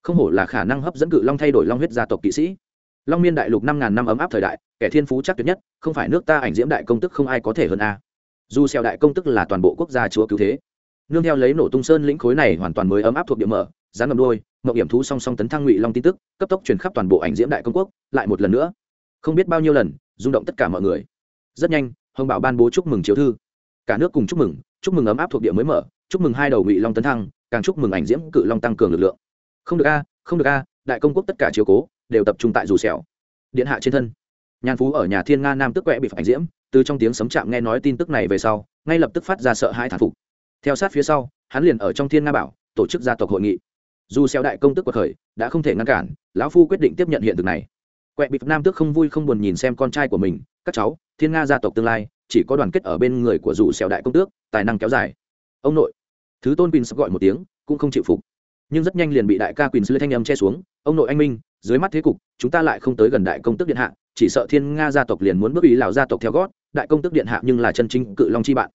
Không hổ là khả năng hấp dẫn cự long thay đổi long huyết gia tộc kỵ sĩ. Long miên đại lục năm ngàn năm ấm áp thời đại, kẻ thiên phú chắc tuyệt nhất, không phải nước ta ảnh diễm đại công tức không ai có thể hơn a. Dù xeo đại công tức là toàn bộ quốc gia chúa cứu thế. Nương theo lấy nổ tung sơn lĩnh khối này hoàn toàn mới ấm áp thuộc địa mở dán ngầm đôi mậu hiểm thú song song tấn thăng ngụy long tin tức, cấp tốc truyền khắp toàn bộ ảnh diễm đại công quốc, lại một lần nữa. Không biết bao nhiêu lần, rung động tất cả mọi người. Rất nhanh, hồng bảo ban bố chúc mừng chiếu thư. Cả nước cùng chúc mừng chúc mừng ấm áp thuộc địa mới mở, chúc mừng hai đầu ngụy long tấn thăng càng chúc mừng ảnh diễm cự long tăng cường lực lượng. Không được a, không được a, đại công quốc tất cả chiếu cố đều tập trung tại dù sẹo. Điện hạ trên thân. Nhàn phú ở nhà thiên nga nam tức quẹ bị phải ảnh diễm, từ trong tiếng sấm chạm nghe nói tin tức này về sau, ngay lập tức phát ra sợ hãi thản phục. Theo sát phía sau, hắn liền ở trong thiên nga bảo, tổ chức gia tộc hội nghị. Dù xẻo đại công tức của khởi, đã không thể ngăn cản, lão phu quyết định tiếp nhận hiện thực này. Quẹ bị nam tước không vui không buồn nhìn xem con trai của mình, các cháu, thiên nga gia tộc tương lai, chỉ có đoàn kết ở bên người của dù xẻo đại công tước, tài năng kéo dài. Ông nội thứ tôn pin gọi một tiếng, cũng không chịu phục. Nhưng rất nhanh liền bị đại ca quỳnh sư thanh âm che xuống, ông nội anh minh, dưới mắt thế cục, chúng ta lại không tới gần đại công tức điện hạ, chỉ sợ thiên nga gia tộc liền muốn bước ý lào gia tộc theo gót, đại công tức điện hạ nhưng là chân chính cự long chi bạn.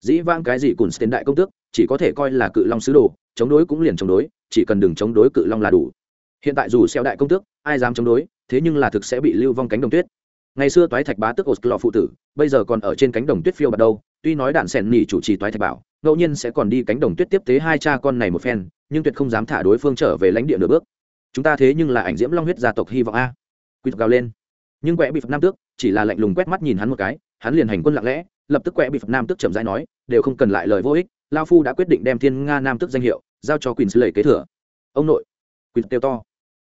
Dĩ vang cái gì cùng tên đại công tước, chỉ có thể coi là cự long sứ đồ, chống đối cũng liền chống đối, chỉ cần đừng chống đối cự long là đủ. Hiện tại dù xeo đại công tước, ai dám chống đối, thế nhưng là thực sẽ bị lưu vong cánh đồng tuyết. Ngày xưa toái thạch bá tức lọ phụ tử, bây giờ còn ở trên cánh đồng tuyết phiêu bạt đâu, tuy nói đạn sẻn nỉ chủ trì toái thạch bảo ngẫu nhiên sẽ còn đi cánh đồng tuyết tiếp tế hai cha con này một phen, nhưng tuyệt không dám thả đối phương trở về lãnh địa nửa bước. Chúng ta thế nhưng là ảnh diễm long huyết gia tộc hy vọng a. Quýt gào lên. Nhưng quẹ bị phật nam tước chỉ là lạnh lùng quét mắt nhìn hắn một cái, hắn liền hành quân lặng lẽ, lập tức quẹ bị phật nam tước chậm rãi nói, đều không cần lại lời vô ích, lao phu đã quyết định đem thiên nga nam tước danh hiệu giao cho quỳnh sư lầy kế thừa. Ông nội, quỳnh kêu to.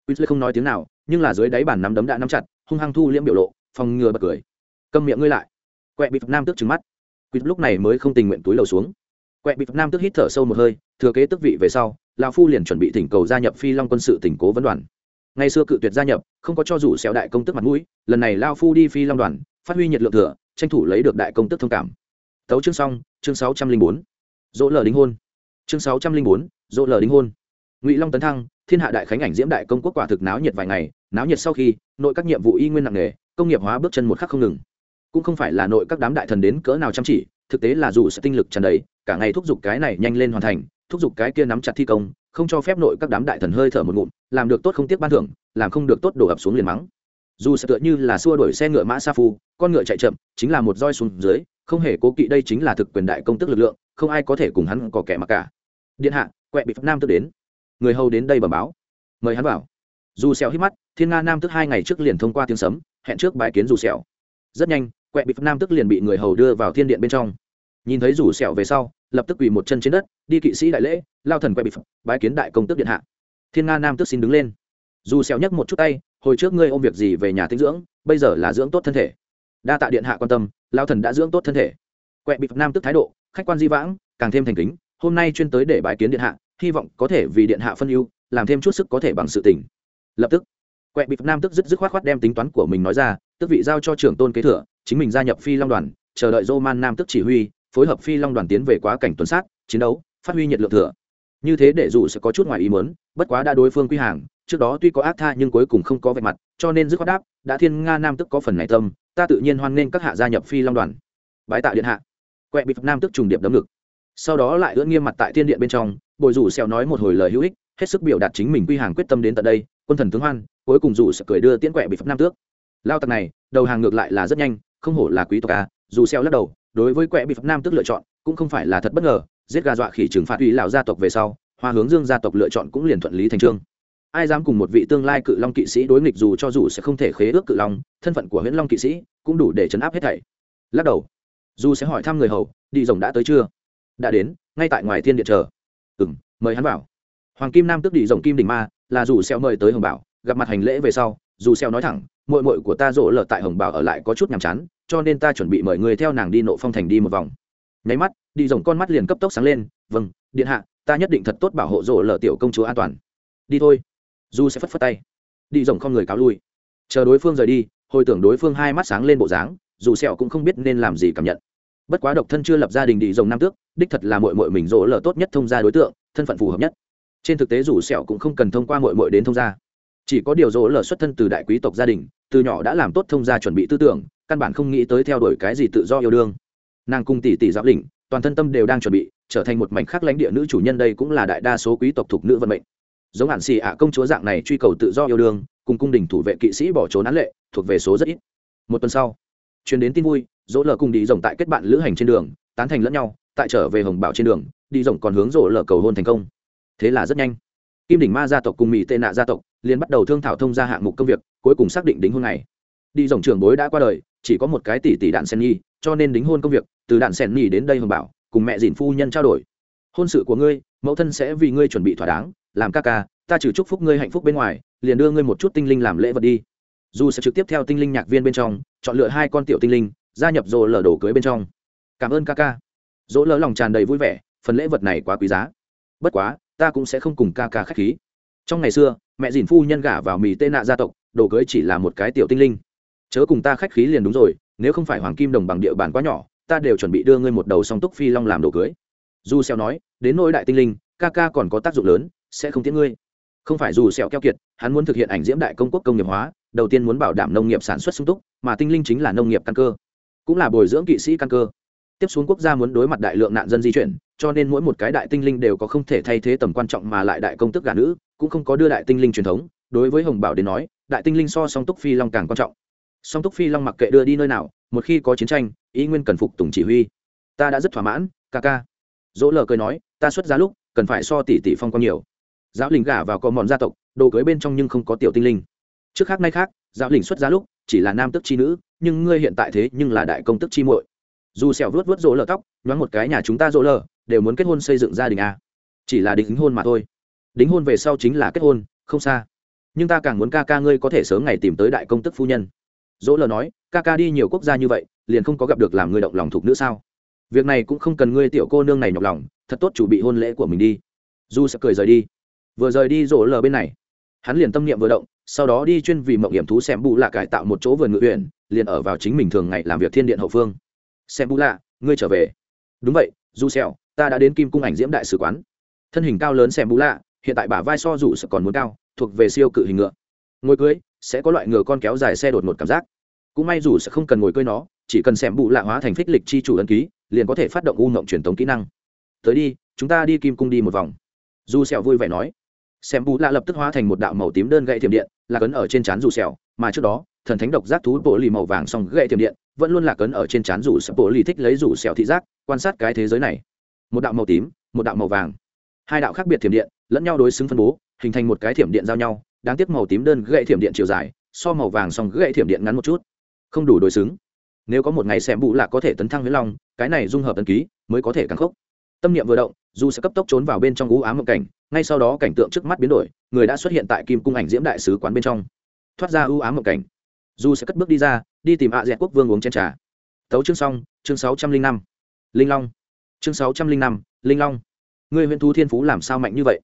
Quýt sư không nói tiếng nào, nhưng là dưới đáy bản nắm đấm đã nắm chặt, hung hăng thu liễm biểu lộ, phòng ngừa bật cười. Câm miệng ngươi lại. Quẹ bị phật nam tước trừng mắt. Quýt lúc này mới không tình nguyện túi lầu xuống quẹ bị phật nam tước hít thở sâu một hơi, thừa kế tức vị về sau, lão phu liền chuẩn bị thỉnh cầu gia nhập phi long quân sự tỉnh cố vấn đoàn. Ngày xưa cự tuyệt gia nhập, không có cho dù xéo đại công tức mặt mũi, lần này lao phu đi phi long đoàn, phát huy nhiệt lượng thừa, tranh thủ lấy được đại công tức thông cảm. Tấu chương xong, chương sáu trăm linh bốn. Dỗ lờ đính hôn. Chương sáu trăm linh bốn, dỗ lờ đính hôn. Ngụy long tấn thăng, thiên hạ đại khánh ảnh diễm đại công quốc quả thực náo nhiệt vài ngày, náo nhiệt sau khi, nội các nhiệm vụ y nguyên nặng nề, công nghiệp hóa bước chân một khắc không ngừng. Cũng không phải là nội các đám đại thần đến cỡ nào chăm chỉ, thực tế là dù sẽ tinh lực tràn đầy cả ngày thúc giục cái này nhanh lên hoàn thành, thúc giục cái kia nắm chặt thi công, không cho phép nội các đám đại thần hơi thở một ngụm, làm được tốt không tiếc ban thưởng, làm không được tốt đổ ập xuống liền mắng. Dù sẽ tựa như là xua đuổi xe ngựa mã sa phu, con ngựa chạy chậm, chính là một roi xuống dưới, không hề cố kỵ đây chính là thực quyền đại công tức lực lượng, không ai có thể cùng hắn có kẻ mặc cả. Điện hạ, quẹ bị pháp nam tức đến. Người hầu đến đây bẩm báo. Mời hắn vào. Dù sẹo hít mắt, thiên nga nam tức hai ngày trước liền thông qua tiếng sấm, hẹn trước bài kiến dù sẹo. rất nhanh, quẹ bị pháp nam tức liền bị người hầu đưa vào thiên điện bên trong nhìn thấy rủ sẹo về sau, lập tức quỳ một chân trên đất, đi kỵ sĩ đại lễ, lao thần quay bị phật, bái kiến đại công tước điện hạ. Thiên nga nam tức xin đứng lên. Dù sẹo nhấc một chút tay, hồi trước ngươi ôm việc gì về nhà tinh dưỡng, bây giờ là dưỡng tốt thân thể. Đa tạ điện hạ quan tâm, lao thần đã dưỡng tốt thân thể. Quẹ bị phật nam tức thái độ, khách quan di vãng, càng thêm thành kính, hôm nay chuyên tới để bái kiến điện hạ, hy vọng có thể vì điện hạ phân ưu, làm thêm chút sức có thể bằng sự tình. Lập tức, quẹ bị phật nam tức dứt dứt khoát khoát đem tính toán của mình nói ra tức vị giao cho trưởng tôn kế thừa, chính mình gia nhập phi long đoàn, chờ đợi dô man nam tức chỉ huy phối hợp phi long đoàn tiến về quá cảnh tuần sát, chiến đấu, phát huy nhiệt lượng thừa. Như thế để dù sẽ có chút ngoài ý muốn, bất quá đã đối phương quy hàng, trước đó tuy có ác tha nhưng cuối cùng không có vẻ mặt, cho nên dứt khoát đáp, đã thiên nga nam tức có phần này tâm, ta tự nhiên hoan nghênh các hạ gia nhập phi long đoàn. Bái tạ điện hạ. Quẹ bị nam tức trùng điệp đấm ngực. Sau đó lại ưỡn nghiêm mặt tại thiên điện bên trong, bồi rủ xèo nói một hồi lời hữu ích, hết sức biểu đạt chính mình quy hàng quyết tâm đến tận đây, quân thần tướng hoan, cuối cùng rủ sẽ cười đưa tiễn quẹ bị phật nam tước. Lao tặc này, đầu hàng ngược lại là rất nhanh, không hổ là quý tộc à dù xèo lắc đầu đối với quẹ bị phật nam tức lựa chọn, cũng không phải là thật bất ngờ, giết gà dọa khỉ trừng phạt uy lão gia tộc về sau, hoa hướng dương gia tộc lựa chọn cũng liền thuận lý thành trương. Ai dám cùng một vị tương lai cự long kỵ sĩ đối nghịch dù cho dù sẽ không thể khế ước cự long, thân phận của huyễn long kỵ sĩ cũng đủ để chấn áp hết thảy. Lắc đầu. Dù sẽ hỏi thăm người hầu, đi rồng đã tới chưa? Đã đến, ngay tại ngoài thiên điện chờ. Ừ m mời hắn vào. Hoàng kim nam tức đi rồng kim đỉnh ma, là dù xeo mời tới hồng bảo, gặp mặt hành lễ về sau, dù xeo nói thẳng muội muội của ta rỗ lở tại hồng bảo ở lại có chút nhàm chán, cho nên ta chuẩn bị mời người theo nàng đi nộ phong thành đi một vòng. Nháy mắt, đi rồng con mắt liền cấp tốc sáng lên vâng điện hạ, ta nhất định thật tốt bảo hộ rỗ lở tiểu công chúa an toàn. Đi thôi. Du sẽ phất phất tay. Đi rồng con người cáo lui. Chờ đối phương rời đi, hồi tưởng đối phương hai mắt sáng lên bộ dáng, dù sẹo cũng không biết nên làm gì cảm nhận. Bất quá độc thân chưa lập gia đình đi rồng nam tước, đích thật là muội muội mình rỗ lở tốt nhất thông gia đối tượng, thân phận phù hợp nhất. Trên thực tế dù sẹo cũng không cần thông qua muội muội đến thông gia chỉ có điều dỗ lở xuất thân từ đại quý tộc gia đình, từ nhỏ đã làm tốt thông gia chuẩn bị tư tưởng, căn bản không nghĩ tới theo đuổi cái gì tự do yêu đương. Nàng cung tỷ tỷ giáo đỉnh toàn thân tâm đều đang chuẩn bị, trở thành một mảnh khắc lãnh địa nữ chủ nhân đây cũng là đại đa số quý tộc thuộc nữ vận mệnh. Giống hạn xì ạ công chúa dạng này truy cầu tự do yêu đương, cùng cung đình thủ vệ kỵ sĩ bỏ trốn án lệ, thuộc về số rất ít. Một tuần sau chuyến đến tin vui, dỗ lờ cùng đi rồng tại kết bạn lữ hành trên đường, tán thành lẫn nhau, tại trở về hồng bảo trên đường đi rồng còn hướng dỗ lờ cầu hôn thành công. Thế là rất nhanh. Kim đỉnh ma gia tộc cùng mỹ tệ nạ gia tộc liền bắt đầu thương thảo thông ra hạng mục công việc, cuối cùng xác định đính hôn này đi rồng trưởng bối đã qua đời, chỉ có một cái tỷ tỷ đạn sen nhi, cho nên đính hôn công việc, từ đạn sen nhi đến đây hồng bảo, cùng mẹ dìn phu nhân trao đổi. Hôn sự của ngươi, mẫu thân sẽ vì ngươi chuẩn bị thỏa đáng, làm ca ca, ta trừ chúc phúc ngươi hạnh phúc bên ngoài, liền đưa ngươi một chút tinh linh làm lễ vật đi. Dù sẽ trực tiếp theo tinh linh nhạc viên bên trong, chọn lựa hai con tiểu tinh linh, gia nhập rồ lở đổ cưới bên trong. Cảm ơn ca ca. Dỗ lỡ lòng tràn đầy vui vẻ, phần lễ vật này quá quý giá. Bất quá, ta cũng sẽ không cùng ca ca k h á c h khí trong ngày xưa, mẹ dìn phu nhân gả vào mì tê nạ gia tộc, đồ cưới chỉ là một cái tiểu tinh linh. Chớ cùng ta khách khí liền đúng rồi, nếu không phải hoàng kim đồng bằng địa bàn quá nhỏ, ta đều chuẩn bị đưa ngươi một đầu song túc phi long làm đồ cưới. Dù xeo nói, đến nỗi đại tinh linh, ca ca còn có tác dụng lớn, sẽ không tiễn ngươi. Không phải dù xeo keo kiệt, hắn muốn thực hiện ảnh diễm đại công quốc công nghiệp hóa, đầu tiên muốn bảo đảm nông nghiệp sản xuất sung túc, mà tinh linh chính là nông nghiệp căn cơ, cũng là bồi dưỡng kỵ sĩ căn cơ. Tiếp xuống quốc gia muốn đối mặt đại lượng nạn dân di chuyển cho nên mỗi một cái đại tinh linh đều có không thể thay thế tầm quan trọng mà lại đại công tức gà nữ, cũng không có đưa đại tinh linh truyền thống. Đối với hồng bảo đến nói, đại tinh linh so song túc phi long càng quan trọng. Song túc phi long mặc kệ đưa đi nơi nào, một khi có chiến tranh, ý nguyên cần phục tùng chỉ huy. Ta đã rất thỏa mãn, ca ca. Dỗ lờ cười nói, ta xuất giá lúc, cần phải so tỷ tỷ phong quang nhiều. Giáo linh gả vào có mòn gia tộc, đồ cưới bên trong nhưng không có tiểu tinh linh. Trước khác nay khác, giáo linh xuất giá lúc, chỉ là nam tức chi nữ, nhưng ngươi hiện tại thế nhưng là đại công tức chi muội. Dù xẻo vớt vớt rỗ lờ tóc, nhoáng một cái nhà chúng ta rỗ lờ đều muốn kết hôn xây dựng gia đình à. chỉ là đính hôn mà thôi. Đính hôn về sau chính là kết hôn, không xa. Nhưng ta càng muốn ca ca ngươi có thể sớm ngày tìm tới đại công tức phu nhân. Dỗ lờ nói, ca ca đi nhiều quốc gia như vậy, liền không có gặp được làm ngươi động lòng thục nữ sao? Việc này cũng không cần ngươi tiểu cô nương này nhọc lòng, thật tốt chủ bị hôn lễ của mình đi. Du sẽ cười rời đi. Vừa rời đi rỗ lờ bên này, hắn liền tâm niệm vừa động, sau đó đi chuyên vì mộng hiểm thú xem bù lạ cải tạo một chỗ vườn ngự huyện, liền ở vào chính mình thường ngày làm việc thiên điện hậu phương. Xem bù lạ, ngươi trở về. Đúng vậy du xèo ta đã đến kim cung ảnh diễm đại sứ quán. Thân hình cao lớn xem bù lạ, hiện tại bả vai so rủ sợ còn muốn cao, thuộc về siêu cự hình ngựa. Ngồi cưới, sẽ có loại ngựa con kéo dài xe đột một cảm giác. Cũng may rủ sẽ không cần ngồi cưới nó, chỉ cần xem bù lạ hóa thành phích lịch chi chủ ấn ký, liền có thể phát động u ngộng truyền thống kỹ năng. Tới đi, chúng ta đi kim cung đi một vòng. Du sẹo vui vẻ nói. Xem bù lạ lập tức hóa thành một đạo màu tím đơn gậy thiểm điện, là cấn ở trên chán dù sẹo, mà trước đó, thần thánh độc giác thú bộ lì màu vàng song gậy thiểm điện, vẫn luôn là cấn ở trên chán rủ sẹo. Bộ lì thích lấy rủ sẹo thị giác, quan sát cái thế giới này một đạo màu tím, một đạo màu vàng. Hai đạo khác biệt thiểm điện lẫn nhau đối xứng phân bố, hình thành một cái thiểm điện giao nhau, đáng tiếc màu tím đơn gậy thiểm điện chiều dài, so màu vàng song gậy thiểm điện ngắn một chút. Không đủ đối xứng. Nếu có một ngày xem bụ là có thể tấn thăng huyết long, cái này dung hợp tấn ký mới có thể càng khốc. Tâm niệm vừa động, dù sẽ cấp tốc trốn vào bên trong ú ám một cảnh, ngay sau đó cảnh tượng trước mắt biến đổi, người đã xuất hiện tại kim cung ảnh diễm đại sứ quán bên trong. Thoát ra ưu ám một cảnh. Dù sẽ cất bước đi ra, đi tìm ạ dẹt quốc vương uống chen trà. Tấu chương xong, chương sáu trăm linh năm. Linh long chương sáu trăm linh năm, linh long. Người huyện thú thiên phú làm sao mạnh như vậy?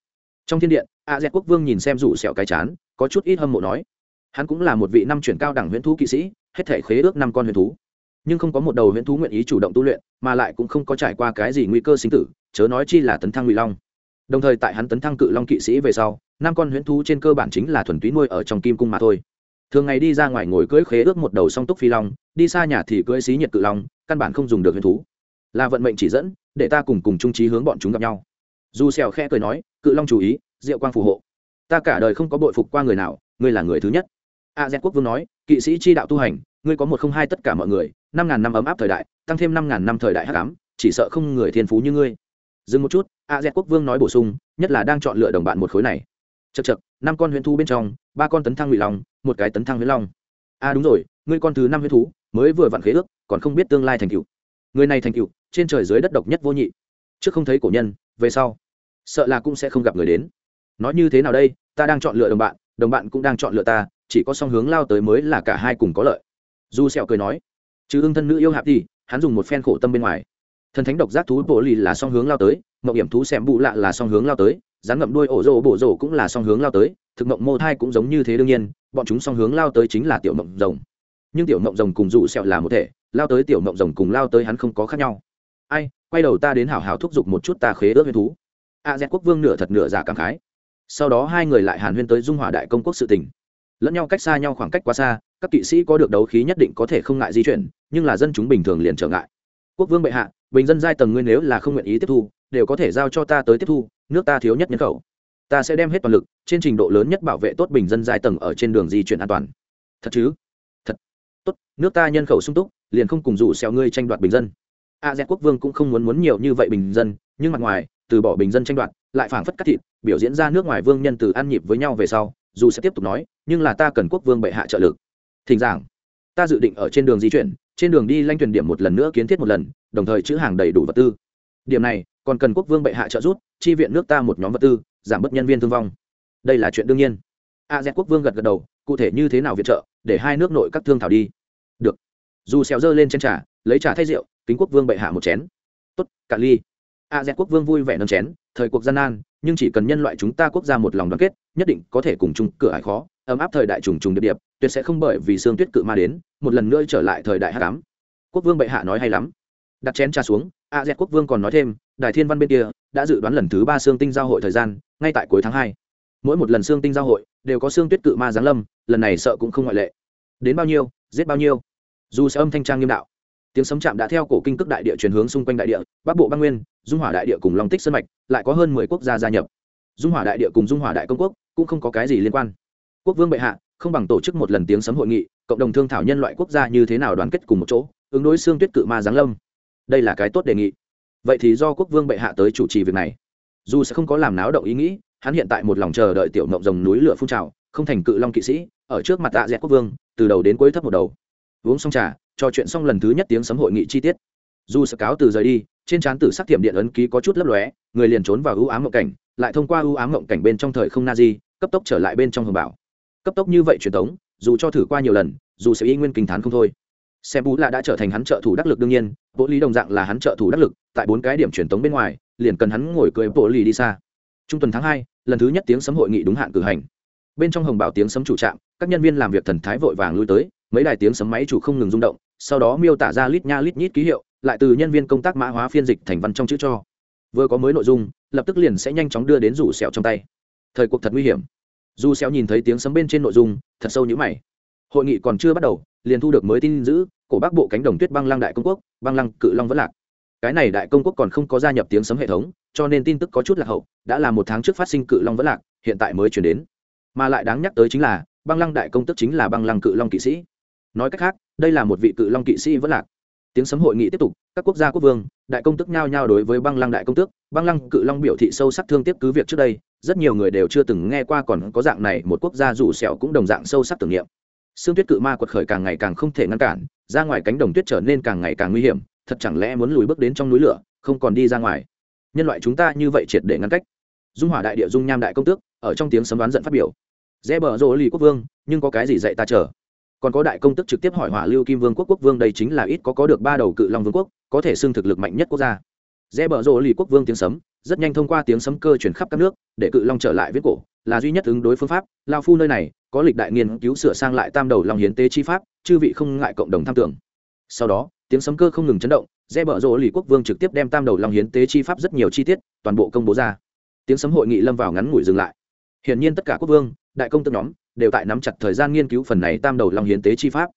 Trong thiên điện ạ dẹt quốc vương nhìn xem rủ sẹo cái chán, có chút ít hâm mộ nói, hắn cũng là một vị năm chuyển cao đẳng huyện thú kỵ sĩ, hết thể khế ước năm con huyện thú. Nhưng không có một đầu huyện thú nguyện ý chủ động tu luyện, mà lại cũng không có trải qua cái gì nguy cơ sinh tử, chớ nói chi là tấn thăng ngụy long. Đồng thời tại hắn tấn thăng cự long kỵ sĩ về sau, năm con huyễn thú trên cơ bản chính là thuần túy nuôi ở trong kim cung mà thôi. Thường ngày đi ra ngoài ngồi cưỡi khế ước một đầu song túc phi long, đi xa nhà thì cưỡi xí nhiệt cự long, căn bản không dùng được huyễn thú là vận mệnh chỉ dẫn, để ta cùng cùng trung trí hướng bọn chúng gặp nhau. Dù xèo khẽ cười nói, cự long chú ý, diệu quang phù hộ. Ta cả đời không có bội phục qua người nào, ngươi là người thứ nhất. A z quốc vương nói, kỵ sĩ chi đạo tu hành, ngươi có một không hai tất cả mọi người, năm ngàn năm ấm áp thời đại, tăng thêm năm ngàn năm thời đại hắc ám, chỉ sợ không người thiên phú như ngươi. Dừng một chút, a z quốc vương nói bổ sung, nhất là đang chọn lựa đồng bạn một khối này. Chật chật năm con huyễn thú bên trong, ba con tấn thăng ngụy long, một cái tấn thăng huyễn long. A, đúng rồi, ngươi con thứ năm huyễn thú, mới vừa vặn khế ước, còn không biết tương lai thành cựu người này thành cựu trên trời dưới đất độc nhất vô nhị. Trước không thấy cổ nhân, về sau, sợ là cũng sẽ không gặp người đến. Nói như thế nào đây, ta đang chọn lựa đồng bạn đồng bạn cũng đang chọn lựa ta, chỉ có song hướng lao tới mới là cả hai cùng có lợi. Du sẹo cười nói chứ ưng thân nữ yêu hạp thì hắn dùng một phen khổ tâm bên ngoài. Thần thánh độc giác thú bộ lì là song hướng lao tới, mộng hiểm thú xem bụ lạ là song hướng lao tới, rắn ngậm đuôi ổ rỗ bổ rỗ cũng là song hướng lao tới, thực mộng mô thai cũng giống như thế đương nhiên, bọn chúng song hướng lao tới chính là tiểu mộng rồng. Nhưng tiểu mộng rồng cùng dù sẹo là một thể, lao tới tiểu mộng rồng cùng lao tới hắn không có khác nhau ai quay đầu ta đến hảo hảo thúc giục một chút ta khế ước huyên thú. A à, quốc vương nửa thật nửa giả cảm khái. Sau đó hai người lại hàn huyên tới dung hỏa đại công quốc sự tình. Lẫn nhau cách xa nhau khoảng cách quá xa các kỵ sĩ có được đấu khí nhất định có thể không ngại di chuyển nhưng là dân chúng bình thường liền trở ngại. Quốc vương bệ hạ bình dân giai tầng ngươi nếu là không nguyện ý tiếp thu đều có thể giao cho ta tới tiếp thu nước ta thiếu nhất nhân khẩu. Ta sẽ đem hết toàn lực trên trình độ lớn nhất bảo vệ tốt bình dân giai tầng ở trên đường di chuyển an toàn. Thật chứ? Thật. Tốt nước ta nhân khẩu sung túc liền không cùng rủ xẻo ngươi tranh đoạt bình dân a z quốc vương cũng không muốn muốn nhiều như vậy bình dân, nhưng mặt ngoài, từ bỏ bình dân tranh đoạt, lại phảng phất cắt thịt, biểu diễn ra nước ngoài vương nhân từ ăn nhịp với nhau về sau, dù sẽ tiếp tục nói, nhưng là ta cần quốc vương bệ hạ trợ lực. Thỉnh giảng. Ta dự định ở trên đường di chuyển, trên đường đi lanh thuyền điểm một lần nữa kiến thiết một lần, đồng thời chữ hàng đầy đủ vật tư. Điểm này, còn cần quốc vương bệ hạ trợ giúp, chi viện nước ta một nhóm vật tư, giảm bớt nhân viên thương vong. Đây là chuyện đương nhiên. A z quốc vương gật gật đầu, cụ thể như thế nào viện trợ, để hai nước nội các thương thảo đi. Được. Dù xèo dơ lên trên trà, lấy trà thay rượu kính quốc vương bệ hạ một chén. Tốt cả ly. A z quốc vương vui vẻ nâng chén, thời cuộc gian nan, nhưng chỉ cần nhân loại chúng ta quốc gia một lòng đoàn kết, nhất định có thể cùng chung cửa ải khó, ấm áp thời đại trùng trùng điệp điệp, tuyệt sẽ không bởi vì xương tuyết cự ma đến, một lần nữa trở lại thời đại hạ cám quốc vương bệ hạ nói hay lắm. Đặt chén trà xuống, a z quốc vương còn nói thêm đại thiên văn bên kia đã dự đoán lần thứ ba xương tinh giao hội thời gian, ngay tại cuối tháng hai. Mỗi một lần xương tinh giao hội đều có xương tuyết cự ma giáng lâm, lần này sợ cũng không ngoại lệ. Đến bao nhiêu, giết bao nhiêu. Dù sẽ âm thanh trang nghiêm đạo tiếng sấm chạm đã theo cổ kinh cước đại địa chuyển hướng xung quanh đại địa, bắc bộ băng nguyên, dung hỏa đại địa cùng long tích sân mạch lại có hơn mười quốc gia gia nhập. Dung hỏa đại địa cùng dung hỏa đại công quốc cũng không có cái gì liên quan. Quốc vương bệ hạ, không bằng tổ chức một lần tiếng sấm hội nghị, cộng đồng thương thảo nhân loại quốc gia như thế nào đoàn kết cùng một chỗ, ứng đối xương tuyết cự ma giáng lâm. Đây là cái tốt đề nghị. Vậy thì do quốc vương bệ hạ tới chủ trì việc này. Dù sẽ không có làm náo động ý nghĩ, hắn hiện tại một lòng chờ đợi tiểu mộng rồng núi lửa phun trào, không thành cự long kỵ sĩ, ở trước mặt tạ dẹt quốc vương, từ đầu đến cuối thấp một đầu. Uống xong trà trò chuyện xong lần thứ nhất tiếng sấm hội nghị chi tiết. Dù sợ cáo từ rời đi, trên trán tử sắc thiểm điện ấn ký có chút lấp lóe, người liền trốn vào ưu ám mộng cảnh, lại thông qua ưu ám mộng cảnh bên trong thời không na di cấp tốc trở lại bên trong hồng bảo. Cấp tốc như vậy truyền thống dù cho thử qua nhiều lần, dù sẽ y nguyên kinh thán không thôi. Xem bú là đã trở thành hắn trợ thủ đắc lực đương nhiên bộ lý đồng dạng là hắn trợ thủ đắc lực, tại bốn cái điểm truyền thống bên ngoài, liền cần hắn ngồi cười bộ lý đi xa. Trung tuần tháng hai, lần thứ nhất tiếng sấm hội nghị đúng hạn cử hành. Bên trong hồng bảo tiếng sấm chủ trạm, các nhân viên làm việc thần thái vội vàng lui tới, mấy đài tiếng sấm máy chủ không ngừng rung động sau đó miêu tả ra lít nha lít nhít ký hiệu, lại từ nhân viên công tác mã hóa phiên dịch thành văn trong chữ cho. Vừa có mới nội dung, lập tức liền sẽ nhanh chóng đưa đến rủ sẹo trong tay. Thời cuộc thật nguy hiểm. Dù sẹo nhìn thấy tiếng sấm bên trên nội dung, thật sâu như mày. Hội nghị còn chưa bắt đầu, liền thu được mới tin giữ, cổ bắc bộ cánh đồng tuyết băng lăng đại công quốc, băng lăng cự long vẫn lạc. Cái này đại công quốc còn không có gia nhập tiếng sấm hệ thống, cho nên tin tức có chút lạc hậu, đã là một tháng trước phát sinh cự long vẫn lạc, hiện tại mới chuyển đến. Mà lại đáng nhắc tới chính là, băng lăng đại công tức chính là băng lăng cự long kỵ sĩ. Nói cách khác đây là một vị cự long kỵ sĩ vẫn lạc. Tiếng sấm hội nghị tiếp tục, các quốc gia quốc vương, đại công tức nhao nhao đối với băng lăng đại công tước. Băng lăng cự long biểu thị sâu sắc thương tiếc cứ việc trước đây, rất nhiều người đều chưa từng nghe qua còn có dạng này, một quốc gia rủ sẹo cũng đồng dạng sâu sắc tưởng niệm. Xương tuyết cự ma quật khởi càng ngày càng không thể ngăn cản, ra ngoài cánh đồng tuyết trở nên càng ngày càng nguy hiểm, thật chẳng lẽ muốn lùi bước đến trong núi lửa, không còn đi ra ngoài. Nhân loại chúng ta như vậy triệt để ngăn cách. Dung hỏa đại địa dung nham đại công tước, ở trong tiếng sấm đoán giận phát biểu. Rẽ bờ rô lì quốc vương, nhưng có cái gì dạy ta chờ? Còn có đại công tức trực tiếp hỏi hỏa lưu kim vương quốc quốc vương đây chính là ít có có được ba đầu cự long vương quốc, có thể xưng thực lực mạnh nhất quốc gia. Dễ bờ rộ lì quốc vương tiếng sấm, rất nhanh thông qua tiếng sấm cơ chuyển khắp các nước, để cự long trở lại viết cổ, là duy nhất ứng đối phương pháp. Lao phu nơi này, có lịch đại nghiên cứu sửa sang lại tam đầu long hiến tế chi pháp, chư vị không ngại cộng đồng tham tưởng. Sau đó, tiếng sấm cơ không ngừng chấn động, dễ bờ rộ lì quốc vương trực tiếp đem tam đầu long hiến tế chi pháp rất nhiều chi tiết, toàn bộ công bố ra. Tiếng sấm hội nghị lâm vào ngắn ngủi dừng lại. Hiển nhiên tất cả quốc vương, đại công tức nhóm đều tại nắm chặt thời gian nghiên cứu phần này tam đầu long hiến tế chi pháp.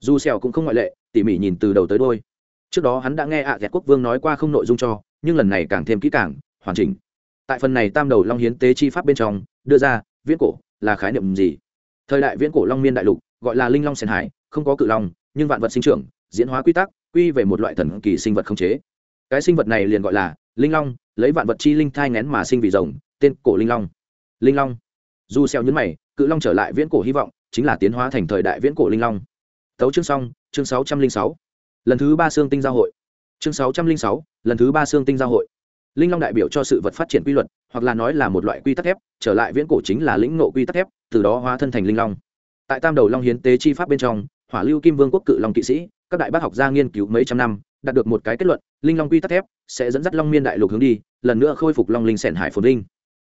Dù xèo cũng không ngoại lệ, tỉ mỉ nhìn từ đầu tới đuôi. trước đó hắn đã nghe ạ à quốc vương nói qua không nội dung cho, nhưng lần này càng thêm kỹ càng, hoàn chỉnh. Tại phần này tam đầu long hiến tế chi pháp bên trong, đưa ra, viễn cổ là khái niệm gì? Thời đại viễn cổ long miên đại lục, gọi là linh long sen hải, không có cự long, nhưng vạn vật sinh trưởng, diễn hóa quy tắc, quy về một loại thần kỳ sinh vật không chế. Cái sinh vật này liền gọi là linh long, lấy vạn vật chi linh thai ngén mà sinh vì rồng, tên cổ linh long. Linh long. Du xeo nhấn mày cự long trở lại viễn cổ hy vọng, chính là tiến hóa thành thời đại viễn cổ linh long. Tấu chương xong, chương sáu trăm linh sáu. Lần thứ ba xương tinh giao hội. Chương sáu trăm linh sáu, lần thứ ba xương tinh giao hội. Linh long đại biểu cho sự vật phát triển quy luật, hoặc là nói là một loại quy tắc thép, trở lại viễn cổ chính là lĩnh ngộ quy tắc thép, từ đó hóa thân thành linh long. Tại tam đầu long hiến tế chi pháp bên trong, hỏa lưu kim vương quốc cự long kỵ sĩ, các đại bác học gia nghiên cứu mấy trăm năm, đạt được một cái kết luận, linh long quy tắc thép sẽ dẫn dắt long miên đại lục hướng đi, lần nữa khôi phục long linh sẻn hải phồn linh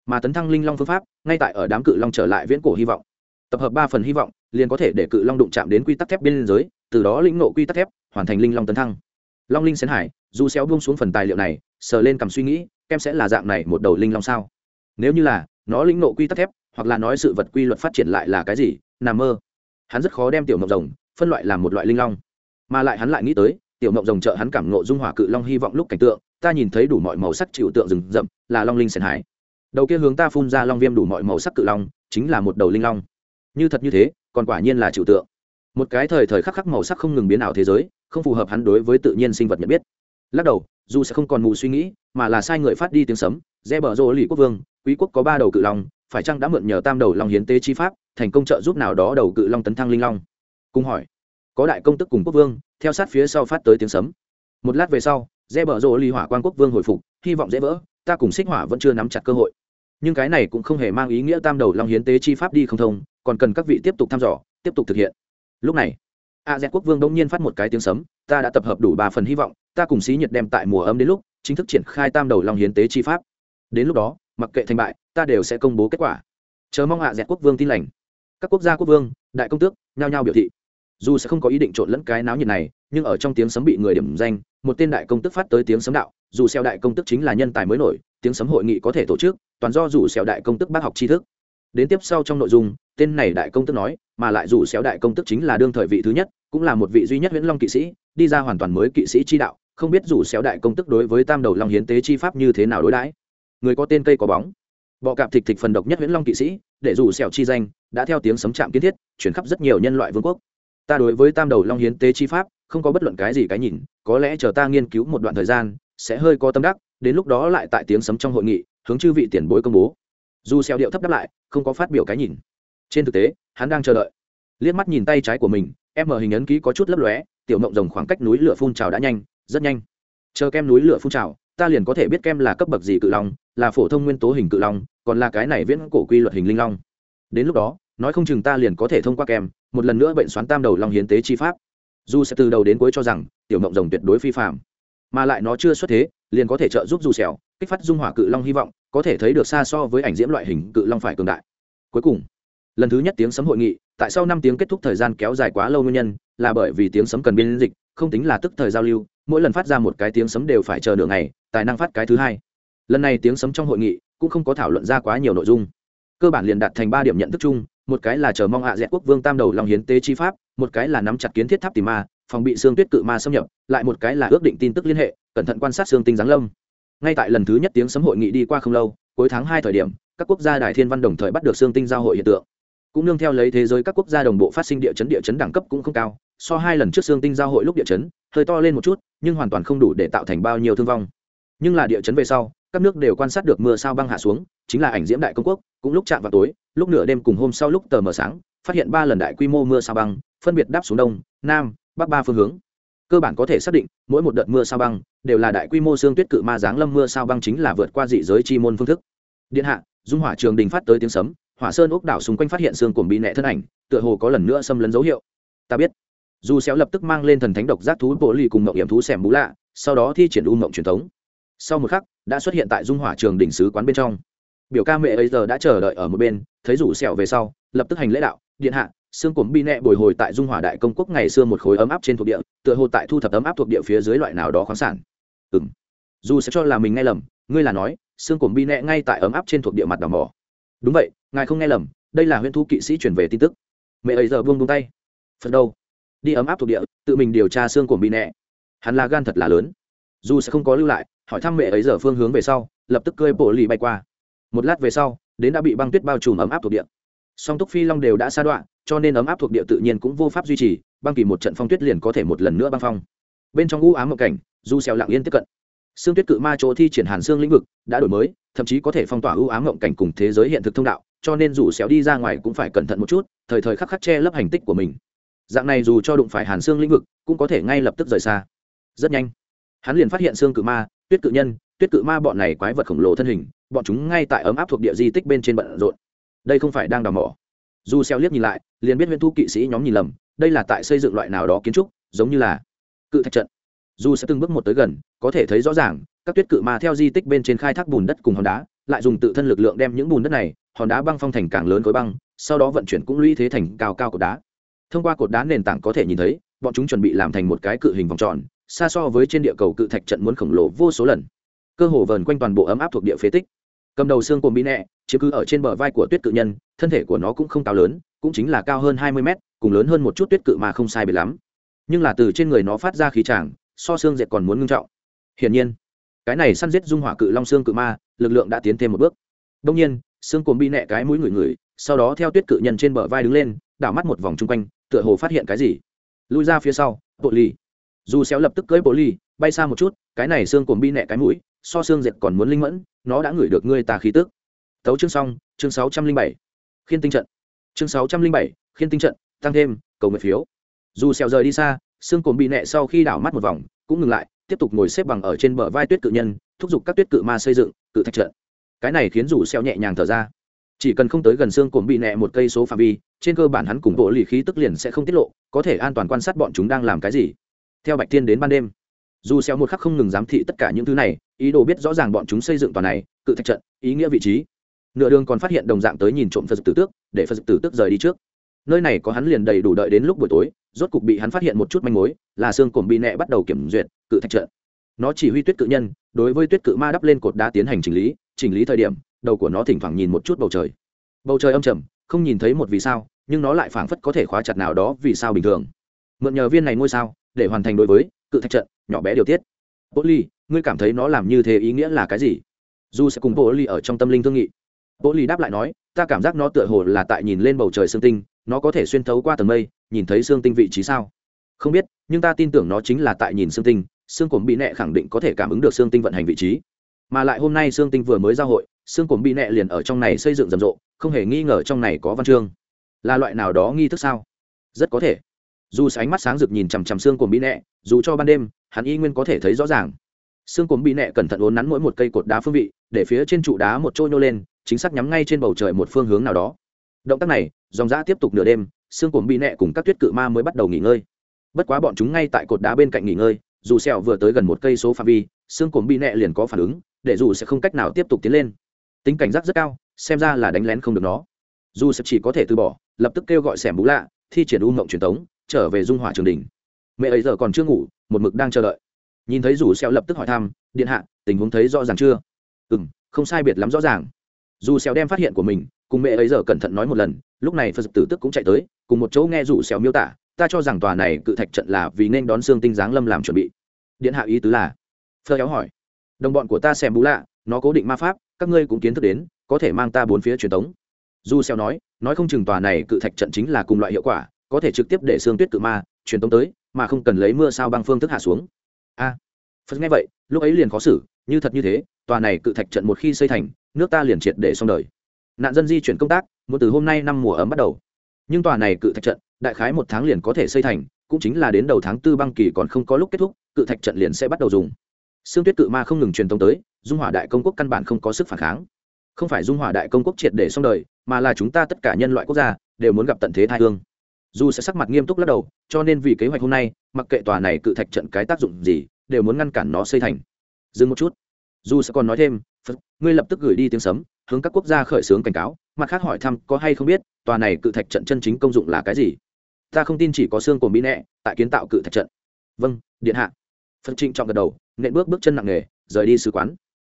mà tấn thăng linh long phương pháp, ngay tại ở đám cự long trở lại viễn cổ hy vọng. Tập hợp ba phần hy vọng, liền có thể để cự long đụng chạm đến quy tắc thép biên giới từ đó lĩnh nộ quy tắc thép, hoàn thành linh long tấn thăng. Long linh xén hải, dù xéo buông xuống phần tài liệu này, sờ lên cầm suy nghĩ, kem sẽ là dạng này một đầu linh long sao? Nếu như là, nó lĩnh nộ quy tắc thép, hoặc là nói sự vật quy luật phát triển lại là cái gì? Nằm mơ. Hắn rất khó đem tiểu mộng rồng phân loại làm một loại linh long. Mà lại hắn lại nghĩ tới, tiểu mộng rồng trợ hắn cảm ngộ dung hỏa cự long hy vọng lúc cảnh tượng, ta nhìn thấy đủ mọi màu sắc chịu tượng rừng rậm, là long linh xén hải đầu kia hướng ta phun ra long viêm đủ mọi màu sắc cự long, chính là một đầu linh long. Như thật như thế, còn quả nhiên là chịu tượng. Một cái thời thời khắc khắc màu sắc không ngừng biến ảo thế giới, không phù hợp hắn đối với tự nhiên sinh vật nhận biết. Lắc đầu, dù sẽ không còn mù suy nghĩ, mà là sai người phát đi tiếng sấm re bờ rô lì quốc vương, quý quốc có ba đầu cự long, phải chăng đã mượn nhờ tam đầu long hiến tế chi pháp, thành công trợ giúp nào đó đầu cự long tấn thăng linh long? Cùng hỏi. Có đại công tức cùng quốc vương, theo sát phía sau phát tới tiếng sấm. Một lát về sau re bờ rô lì hỏa quan quốc vương hồi phục, hy vọng dễ vỡ, ta cùng xích hỏa vẫn chưa nắm chặt cơ hội nhưng cái này cũng không hề mang ý nghĩa tam đầu long hiến tế chi pháp đi không thông, còn cần các vị tiếp tục thăm dò, tiếp tục thực hiện. Lúc này, a z quốc vương đông nhiên phát một cái tiếng sấm, ta đã tập hợp đủ ba phần hy vọng, ta cùng xí nhiệt đem tại mùa ấm đến lúc, chính thức triển khai tam đầu long hiến tế chi pháp. Đến lúc đó, mặc kệ thành bại, ta đều sẽ công bố kết quả. Chờ mong hạ dẹt quốc vương tin lành. Các quốc gia quốc vương, đại công tước, nhao nhao biểu thị. Dù sẽ không có ý định trộn lẫn cái náo nhiệt này, nhưng ở trong tiếng sấm bị người điểm danh, một tên đại công tức phát tới tiếng sấm đạo, dù xeo đại công tức chính là nhân tài mới nổi, tiếng sấm hội nghị có thể tổ chức toàn do rủ xéo đại công tức bác học tri thức. Đến tiếp sau trong nội dung, tên này đại công tức nói, mà lại rủ xéo đại công tức chính là đương thời vị thứ nhất, cũng là một vị duy nhất huyễn long kỵ sĩ, đi ra hoàn toàn mới kỵ sĩ chi đạo, không biết rủ xéo đại công tức đối với tam đầu long hiến tế chi pháp như thế nào đối đãi. Người có tên cây có bóng. Bọ cạp thịt thịt phần độc nhất huyễn long kỵ sĩ, để rủ xẻo chi danh, đã theo tiếng sấm chạm kiến thiết chuyển khắp rất nhiều nhân loại vương quốc. Ta đối với tam đầu long hiến tế chi pháp, không có bất luận cái gì cái nhìn, có lẽ chờ ta nghiên cứu một đoạn thời gian, sẽ hơi có tâm đắc, đến lúc đó lại tại tiếng sấm trong hội nghị hướng chư vị tiền bối công bố. Dù xeo điệu thấp đáp lại, không có phát biểu cái nhìn. Trên thực tế, hắn đang chờ đợi. Liếc mắt nhìn tay trái của mình, em mở hình ấn ký có chút lấp lóe, tiểu mộng rồng khoảng cách núi lửa phun trào đã nhanh, rất nhanh. Chờ kem núi lửa phun trào, ta liền có thể biết kem là cấp bậc gì cự long, là phổ thông nguyên tố hình cự long, còn là cái này viễn cổ quy luật hình linh long. Đến lúc đó, nói không chừng ta liền có thể thông qua kem, một lần nữa bệnh xoắn tam đầu long hiến tế chi pháp. Dù sẽ từ đầu đến cuối cho rằng, tiểu mộng rồng tuyệt đối phi phạm. Mà lại nó chưa xuất thế, liền có thể trợ giúp dù xẻo, kích phát dung hỏa cự long hy vọng có thể thấy được xa so với ảnh diễm loại hình cự long phải cường đại. Cuối cùng, lần thứ nhất tiếng sấm hội nghị, tại sau năm tiếng kết thúc thời gian kéo dài quá lâu nguyên nhân, là bởi vì tiếng sấm cần biên dịch, không tính là tức thời giao lưu, mỗi lần phát ra một cái tiếng sấm đều phải chờ nửa ngày, tài năng phát cái thứ hai. Lần này tiếng sấm trong hội nghị cũng không có thảo luận ra quá nhiều nội dung. Cơ bản liền đạt thành ba điểm nhận thức chung, một cái là chờ mong hạ à dẹt quốc vương tam đầu lòng hiến tế chi pháp, một cái là nắm chặt kiến thiết tháp tìm ma, phòng bị xương tuyết cự ma xâm nhập, lại một cái là ước định tin tức liên hệ, cẩn thận quan sát xương tinh giáng lâm ngay tại lần thứ nhất tiếng sấm hội nghị đi qua không lâu, cuối tháng hai thời điểm, các quốc gia đại thiên văn đồng thời bắt được xương tinh giao hội hiện tượng. Cũng nương theo lấy thế giới các quốc gia đồng bộ phát sinh địa chấn địa chấn đẳng cấp cũng không cao, so hai lần trước xương tinh giao hội lúc địa chấn, hơi to lên một chút, nhưng hoàn toàn không đủ để tạo thành bao nhiêu thương vong. Nhưng là địa chấn về sau, các nước đều quan sát được mưa sao băng hạ xuống, chính là ảnh diễm đại công quốc, cũng lúc chạm vào tối, lúc nửa đêm cùng hôm sau lúc tờ mờ sáng, phát hiện ba lần đại quy mô mưa sao băng, phân biệt đáp xuống đông, nam, bắc ba phương hướng cơ bản có thể xác định, mỗi một đợt mưa sao băng đều là đại quy mô xương tuyết cự ma giáng lâm mưa sao băng chính là vượt qua dị giới chi môn phương thức. Điện hạ, dung hỏa trường đình phát tới tiếng sấm, hỏa sơn ốc đảo xung quanh phát hiện xương cồn bị nẹ thân ảnh, tựa hồ có lần nữa xâm lấn dấu hiệu. Ta biết. Dù xéo lập tức mang lên thần thánh độc giác thú bộ lì cùng mộng hiểm thú xẻm bú lạ, sau đó thi triển u mộng truyền thống. Sau một khắc, đã xuất hiện tại dung hỏa trường đỉnh sứ quán bên trong. Biểu ca mẹ ấy giờ đã chờ đợi ở một bên, thấy rủ sẹo về sau, lập tức hành lễ đạo, điện hạ xương cổm bi nẹ bồi hồi tại dung hòa đại công quốc ngày xưa một khối ấm áp trên thuộc địa, tựa hồ tại thu thập ấm áp thuộc địa phía dưới loại nào đó khoáng sản. Ừ m dù sẽ cho là mình nghe lầm, ngươi là nói, xương cổm bi nẹ ngay tại ấm áp trên thuộc địa mặt đảo mỏ. Đúng vậy, ngài không nghe lầm, đây là huyện thu kỵ sĩ chuyển về tin tức. Mẹ ấy giờ buông buông tay. Phật đâu đi ấm áp thuộc địa, tự mình điều tra xương cổm bi nẹ. Hắn là gan thật là lớn. Dù sẽ không có lưu lại, hỏi thăm mẹ ấy giờ phương hướng về sau, lập tức cơi bộ lì bay qua. Một lát về sau, đến đã bị băng tuyết bao trùm ấm áp thuộc địa. Song túc phi long đều đã xa đoạn cho nên ấm áp thuộc địa tự nhiên cũng vô pháp duy trì, băng kỳ một trận phong tuyết liền có thể một lần nữa băng phong. Bên trong u ám mộng cảnh du xèo lặng yên tiếp cận. Xương tuyết cự ma chỗ thi triển hàn xương lĩnh vực đã đổi mới, thậm chí có thể phong tỏa u ám mộng cảnh cùng thế giới hiện thực thông đạo, cho nên dù xéo đi ra ngoài cũng phải cẩn thận một chút, thời thời khắc khắc che lấp hành tích của mình. Dạng này dù cho đụng phải hàn xương lĩnh vực, cũng có thể ngay lập tức rời xa. Rất nhanh, hắn liền phát hiện xương cự ma, tuyết cự nhân, tuyết cự ma bọn này quái vật khổng lồ thân hình, bọn chúng ngay tại ấm áp thuộc địa di tích bên trên bận rộn. Đây không phải đang đào mỏ dù xeo liếc nhìn lại, liền biết huyễn thu kỵ sĩ nhóm nhìn lầm, đây là tại xây dựng loại nào đó kiến trúc, giống như là cự thạch trận. Dù sẽ từng bước một tới gần, có thể thấy rõ ràng, các tuyết cự ma theo di tích bên trên khai thác bùn đất cùng hòn đá, lại dùng tự thân lực lượng đem những bùn đất này, hòn đá băng phong thành càng lớn khối băng, sau đó vận chuyển cũng lũy thế thành cao cao cột đá. Thông qua cột đá nền tảng có thể nhìn thấy, bọn chúng chuẩn bị làm thành một cái cự hình vòng tròn, xa so với trên địa cầu cự thạch trận muốn khổng lồ vô số lần. Cơ hồ vờn quanh toàn bộ ấm áp thuộc địa phế tích cầm đầu xương cồn bị nẹ chứ cứ ở trên bờ vai của tuyết cự nhân thân thể của nó cũng không cao lớn cũng chính là cao hơn hai mươi mét cùng lớn hơn một chút tuyết cự mà không sai biệt lắm. Nhưng là từ trên người nó phát ra khí tràng so xương dệt còn muốn ngưng trọng. Hiển nhiên cái này săn giết dung hỏa cự long xương cự ma lực lượng đã tiến thêm một bước. Đông nhiên xương cồn bị nẹ cái mũi ngửi ngửi, sau đó theo tuyết cự nhân trên bờ vai đứng lên đảo mắt một vòng chung quanh tựa hồ phát hiện cái gì. Lui ra phía sau bộ ly dù xéo lập tức cưỡi bộ ly bay xa một chút cái này xương cồn bi nẹ cái mũi so xương dệt còn muốn linh mẫn, nó đã ngửi được ngươi ta khí tức. Tấu chương xong, chương sáu trăm linh bảy, khiên tinh trận. Chương sáu trăm linh bảy, khiên tinh trận, tăng thêm, cầu nguyện phiếu. Dù xèo rời đi xa, xương cồn bị nẹ sau khi đảo mắt một vòng, cũng ngừng lại, tiếp tục ngồi xếp bằng ở trên bờ vai tuyết cự nhân, thúc giục các tuyết cự ma xây dựng, cự thạch trận. Cái này khiến dù xèo nhẹ nhàng thở ra. Chỉ cần không tới gần xương cồn bị nẹ một cây số phạm vi, trên cơ bản hắn cùng bộ lì khí tức liền sẽ không tiết lộ, có thể an toàn quan sát bọn chúng đang làm cái gì. Theo bạch tiên đến ban đêm dù xéo một khắc không ngừng giám thị tất cả những thứ này, ý đồ biết rõ ràng bọn chúng xây dựng toàn này, cự thạch trận, ý nghĩa vị trí. Nửa đường còn phát hiện đồng dạng tới nhìn trộm phật tử tước, để phật tử tước rời đi trước. Nơi này có hắn liền đầy đủ đợi đến lúc buổi tối, rốt cục bị hắn phát hiện một chút manh mối, là xương cổm bị nẹ bắt đầu kiểm duyệt, cự thạch trận. Nó chỉ huy tuyết cự nhân, đối với tuyết cự ma đắp lên cột đá tiến hành chỉnh lý chỉnh lý thời điểm, đầu của nó thỉnh thoảng nhìn một chút bầu trời. Bầu trời âm trầm, không nhìn thấy một vì sao, nhưng nó lại phảng phất có thể khóa chặt nào đó vì sao bình thường. Mượn nhờ viên này ngôi sao, để hoàn thành đối với cự thạch trận, nhỏ bé điều tiết. Bố ly ngươi cảm thấy nó làm như thế ý nghĩa là cái gì? Dù sẽ cùng bố ly ở trong tâm linh thương nghị. Bố ly đáp lại nói, ta cảm giác nó tựa hồ là tại nhìn lên bầu trời sương tinh, nó có thể xuyên thấu qua tầng mây, nhìn thấy sương tinh vị trí sao? Không biết, nhưng ta tin tưởng nó chính là tại nhìn sương tinh sương cổm bị nẹ khẳng định có thể cảm ứng được sương tinh vận hành vị trí. Mà lại hôm nay sương tinh vừa mới giao hội sương cổm bị nẹ liền ở trong này xây dựng rầm rộ, không hề nghi ngờ trong này có văn chương. Là loại nào đó nghi thức sao? Rất có thể dù ánh mắt sáng rực nhìn chằm chằm xương cồn bị nẹ, dù cho ban đêm, hắn y nguyên có thể thấy rõ ràng. Xương cồn bị nẹ cẩn thận uốn nắn mỗi một cây cột đá phương vị, để phía trên trụ đá một trôi nhô lên, chính xác nhắm ngay trên bầu trời một phương hướng nào đó. Động tác này, dòng giã tiếp tục nửa đêm, xương cồn bị nẹ cùng các tuyết cự ma mới bắt đầu nghỉ ngơi. Bất quá bọn chúng ngay tại cột đá bên cạnh nghỉ ngơi, dù sẹo vừa tới gần một cây số phạm vi, xương cồn bị nẹ liền có phản ứng, để dù sẽ không cách nào tiếp tục tiến lên. Tính cảnh giác rất cao, xem ra là đánh lén không được nó. Dù sẽ chỉ có thể từ bỏ, lập tức kêu gọi xẻm bú lạ, thi triển u ngộng truyền tống trở về dung hỏa trường đình mẹ ấy giờ còn chưa ngủ, một mực đang chờ đợi. Nhìn thấy rủ xeo lập tức hỏi thăm, điện hạ, tình huống thấy rõ ràng chưa? Ừ m không sai biệt lắm rõ ràng. Dù xeo đem phát hiện của mình, cùng mẹ ấy giờ cẩn thận nói một lần, lúc này phật tử tức cũng chạy tới, cùng một chỗ nghe rủ xeo miêu tả, ta cho rằng tòa này cự thạch trận là vì nên đón xương tinh giáng lâm làm chuẩn bị. Điện hạ ý tứ là phơ éo hỏi, đồng bọn của ta xem bú lạ, nó cố định ma pháp, các ngươi cũng kiến thức đến, có thể mang ta bốn phía truyền tống. Dù xeo nói nói không chừng tòa này cự thạch trận chính là cùng loại hiệu quả có thể trực tiếp để xương tuyết cự ma truyền tống tới mà không cần lấy mưa sao băng phương thức hạ xuống. A. À, phật nghe vậy lúc ấy liền khó xử như thật như thế tòa này cự thạch trận một khi xây thành nước ta liền triệt để xong đời. Nạn dân di chuyển công tác một từ hôm nay năm mùa ấm bắt đầu. Nhưng tòa này cự thạch trận đại khái một tháng liền có thể xây thành cũng chính là đến đầu tháng tư băng kỳ còn không có lúc kết thúc cự thạch trận liền sẽ bắt đầu dùng. Xương tuyết cự ma không ngừng truyền tống tới dung hỏa đại công quốc căn bản không có sức phản kháng. Không phải dung hỏa đại công quốc triệt để xong đời mà là chúng ta tất cả nhân loại quốc gia đều muốn gặp tận thế thai hương dù sẽ sắc mặt nghiêm túc lắc đầu, cho nên vì kế hoạch hôm nay, mặc kệ tòa này cự thạch trận cái tác dụng gì, đều muốn ngăn cản nó xây thành. Dừng một chút. Dù sẽ còn nói thêm, phật, ngươi lập tức gửi đi tiếng sấm, hướng các quốc gia khởi xướng cảnh cáo, mặt khác hỏi thăm có hay không biết, tòa này cự thạch trận chân chính công dụng là cái gì? Ta không tin chỉ có xương của mỹ nẹ, tại kiến tạo cự thạch trận. Vâng điện hạ. Phật trịnh trọng gật đầu, nện bước bước chân nặng nề, rời đi sứ quán.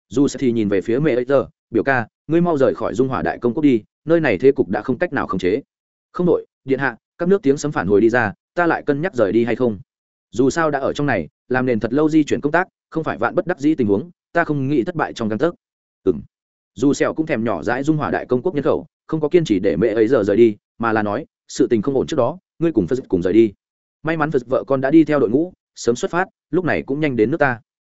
Dù sẽ thì nhìn về phía mẹ ấy giờ, biểu ca, ngươi mau rời khỏi dung hỏa đại công quốc đi, nơi này thế cục đã không cách nào khống chế. Không đội, điện hạ các nước tiếng sấm phản hồi đi ra, ta lại cân nhắc rời đi hay không? Dù sao đã ở trong này, làm nền thật lâu di chuyển công tác, không phải vạn bất đắc dĩ tình huống, ta không nghĩ thất bại trong căn tấc. Ừ m dù sẹo cũng thèm nhỏ dãi dung hỏa đại công quốc nhân khẩu, không có kiên trì để mẹ ấy giờ rời đi, mà là nói, sự tình không ổn trước đó, ngươi cùng phật cùng rời đi. May mắn phật vợ con đã đi theo đội ngũ, sớm xuất phát, lúc này cũng nhanh đến nước ta.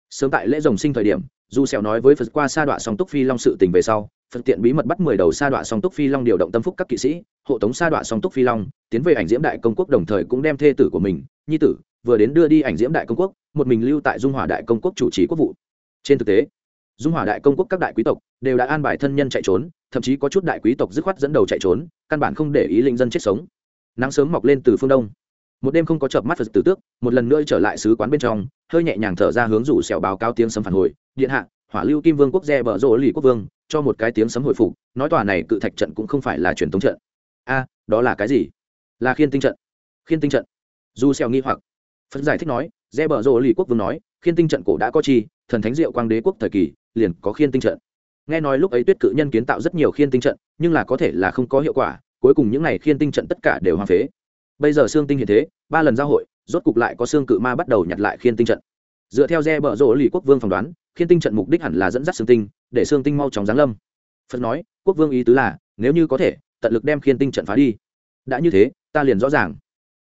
Sớm tại lễ rồng sinh thời điểm, dù sẹo nói với phật qua sa đoạn song túc phi long sự tình về sau phật tiện bí mật bắt mười đầu sa đoạn song túc phi long điều động tâm phúc các kỵ sĩ, hộ tống sa đoạn song túc phi long, tiến về ảnh diễm đại công quốc đồng thời cũng đem thê tử của mình, nhi tử, vừa đến đưa đi ảnh diễm đại công quốc, một mình lưu tại dung hỏa đại công quốc chủ trì quốc vụ. Trên thực tế, dung hỏa đại công quốc các đại quý tộc đều đã an bài thân nhân chạy trốn, thậm chí có chút đại quý tộc dứt khoát dẫn đầu chạy trốn, căn bản không để ý linh dân chết sống. Nắng sớm mọc lên từ phương đông. Một đêm không có chợp mắt phật tử tước, một lần nữa trở lại sứ quán bên trong, hơi nhẹ nhàng thở ra hướng rủ sẹo báo cáo tiếng sấm phản hồi. Điện hạ, hỏa lưu kim vương quốc gia bờ rỗ lì quốc vương cho một cái tiếng sấm hồi phục, nói tòa này cự thạch trận cũng không phải là truyền thống trận. A, đó là cái gì? Là khiên tinh trận. Khiên tinh trận. Dù sẹo nghi hoặc. Phân giải thích nói gia bờ rồ lì quốc vương nói, khiên tinh trận cổ đã có chi, thần thánh diệu quang đế quốc thời kỳ, liền có khiên tinh trận. Nghe nói lúc ấy tuyết cự nhân kiến tạo rất nhiều khiên tinh trận, nhưng là có thể là không có hiệu quả, cuối cùng những này khiên tinh trận tất cả đều hoang phế. Bây giờ xương tinh hiện thế, ba lần giao hội, rốt cục lại có xương cự ma bắt đầu nhặt lại khiên tinh trận. Dựa theo re bờ rồ lì quốc vương phỏng đoán, khiên tinh trận mục đích hẳn là dẫn dắt xương tinh để xương tinh mau chóng giáng lâm. Phật nói, quốc vương ý tứ là, nếu như có thể, tận lực đem khiên tinh trận phá đi. Đã như thế, ta liền rõ ràng.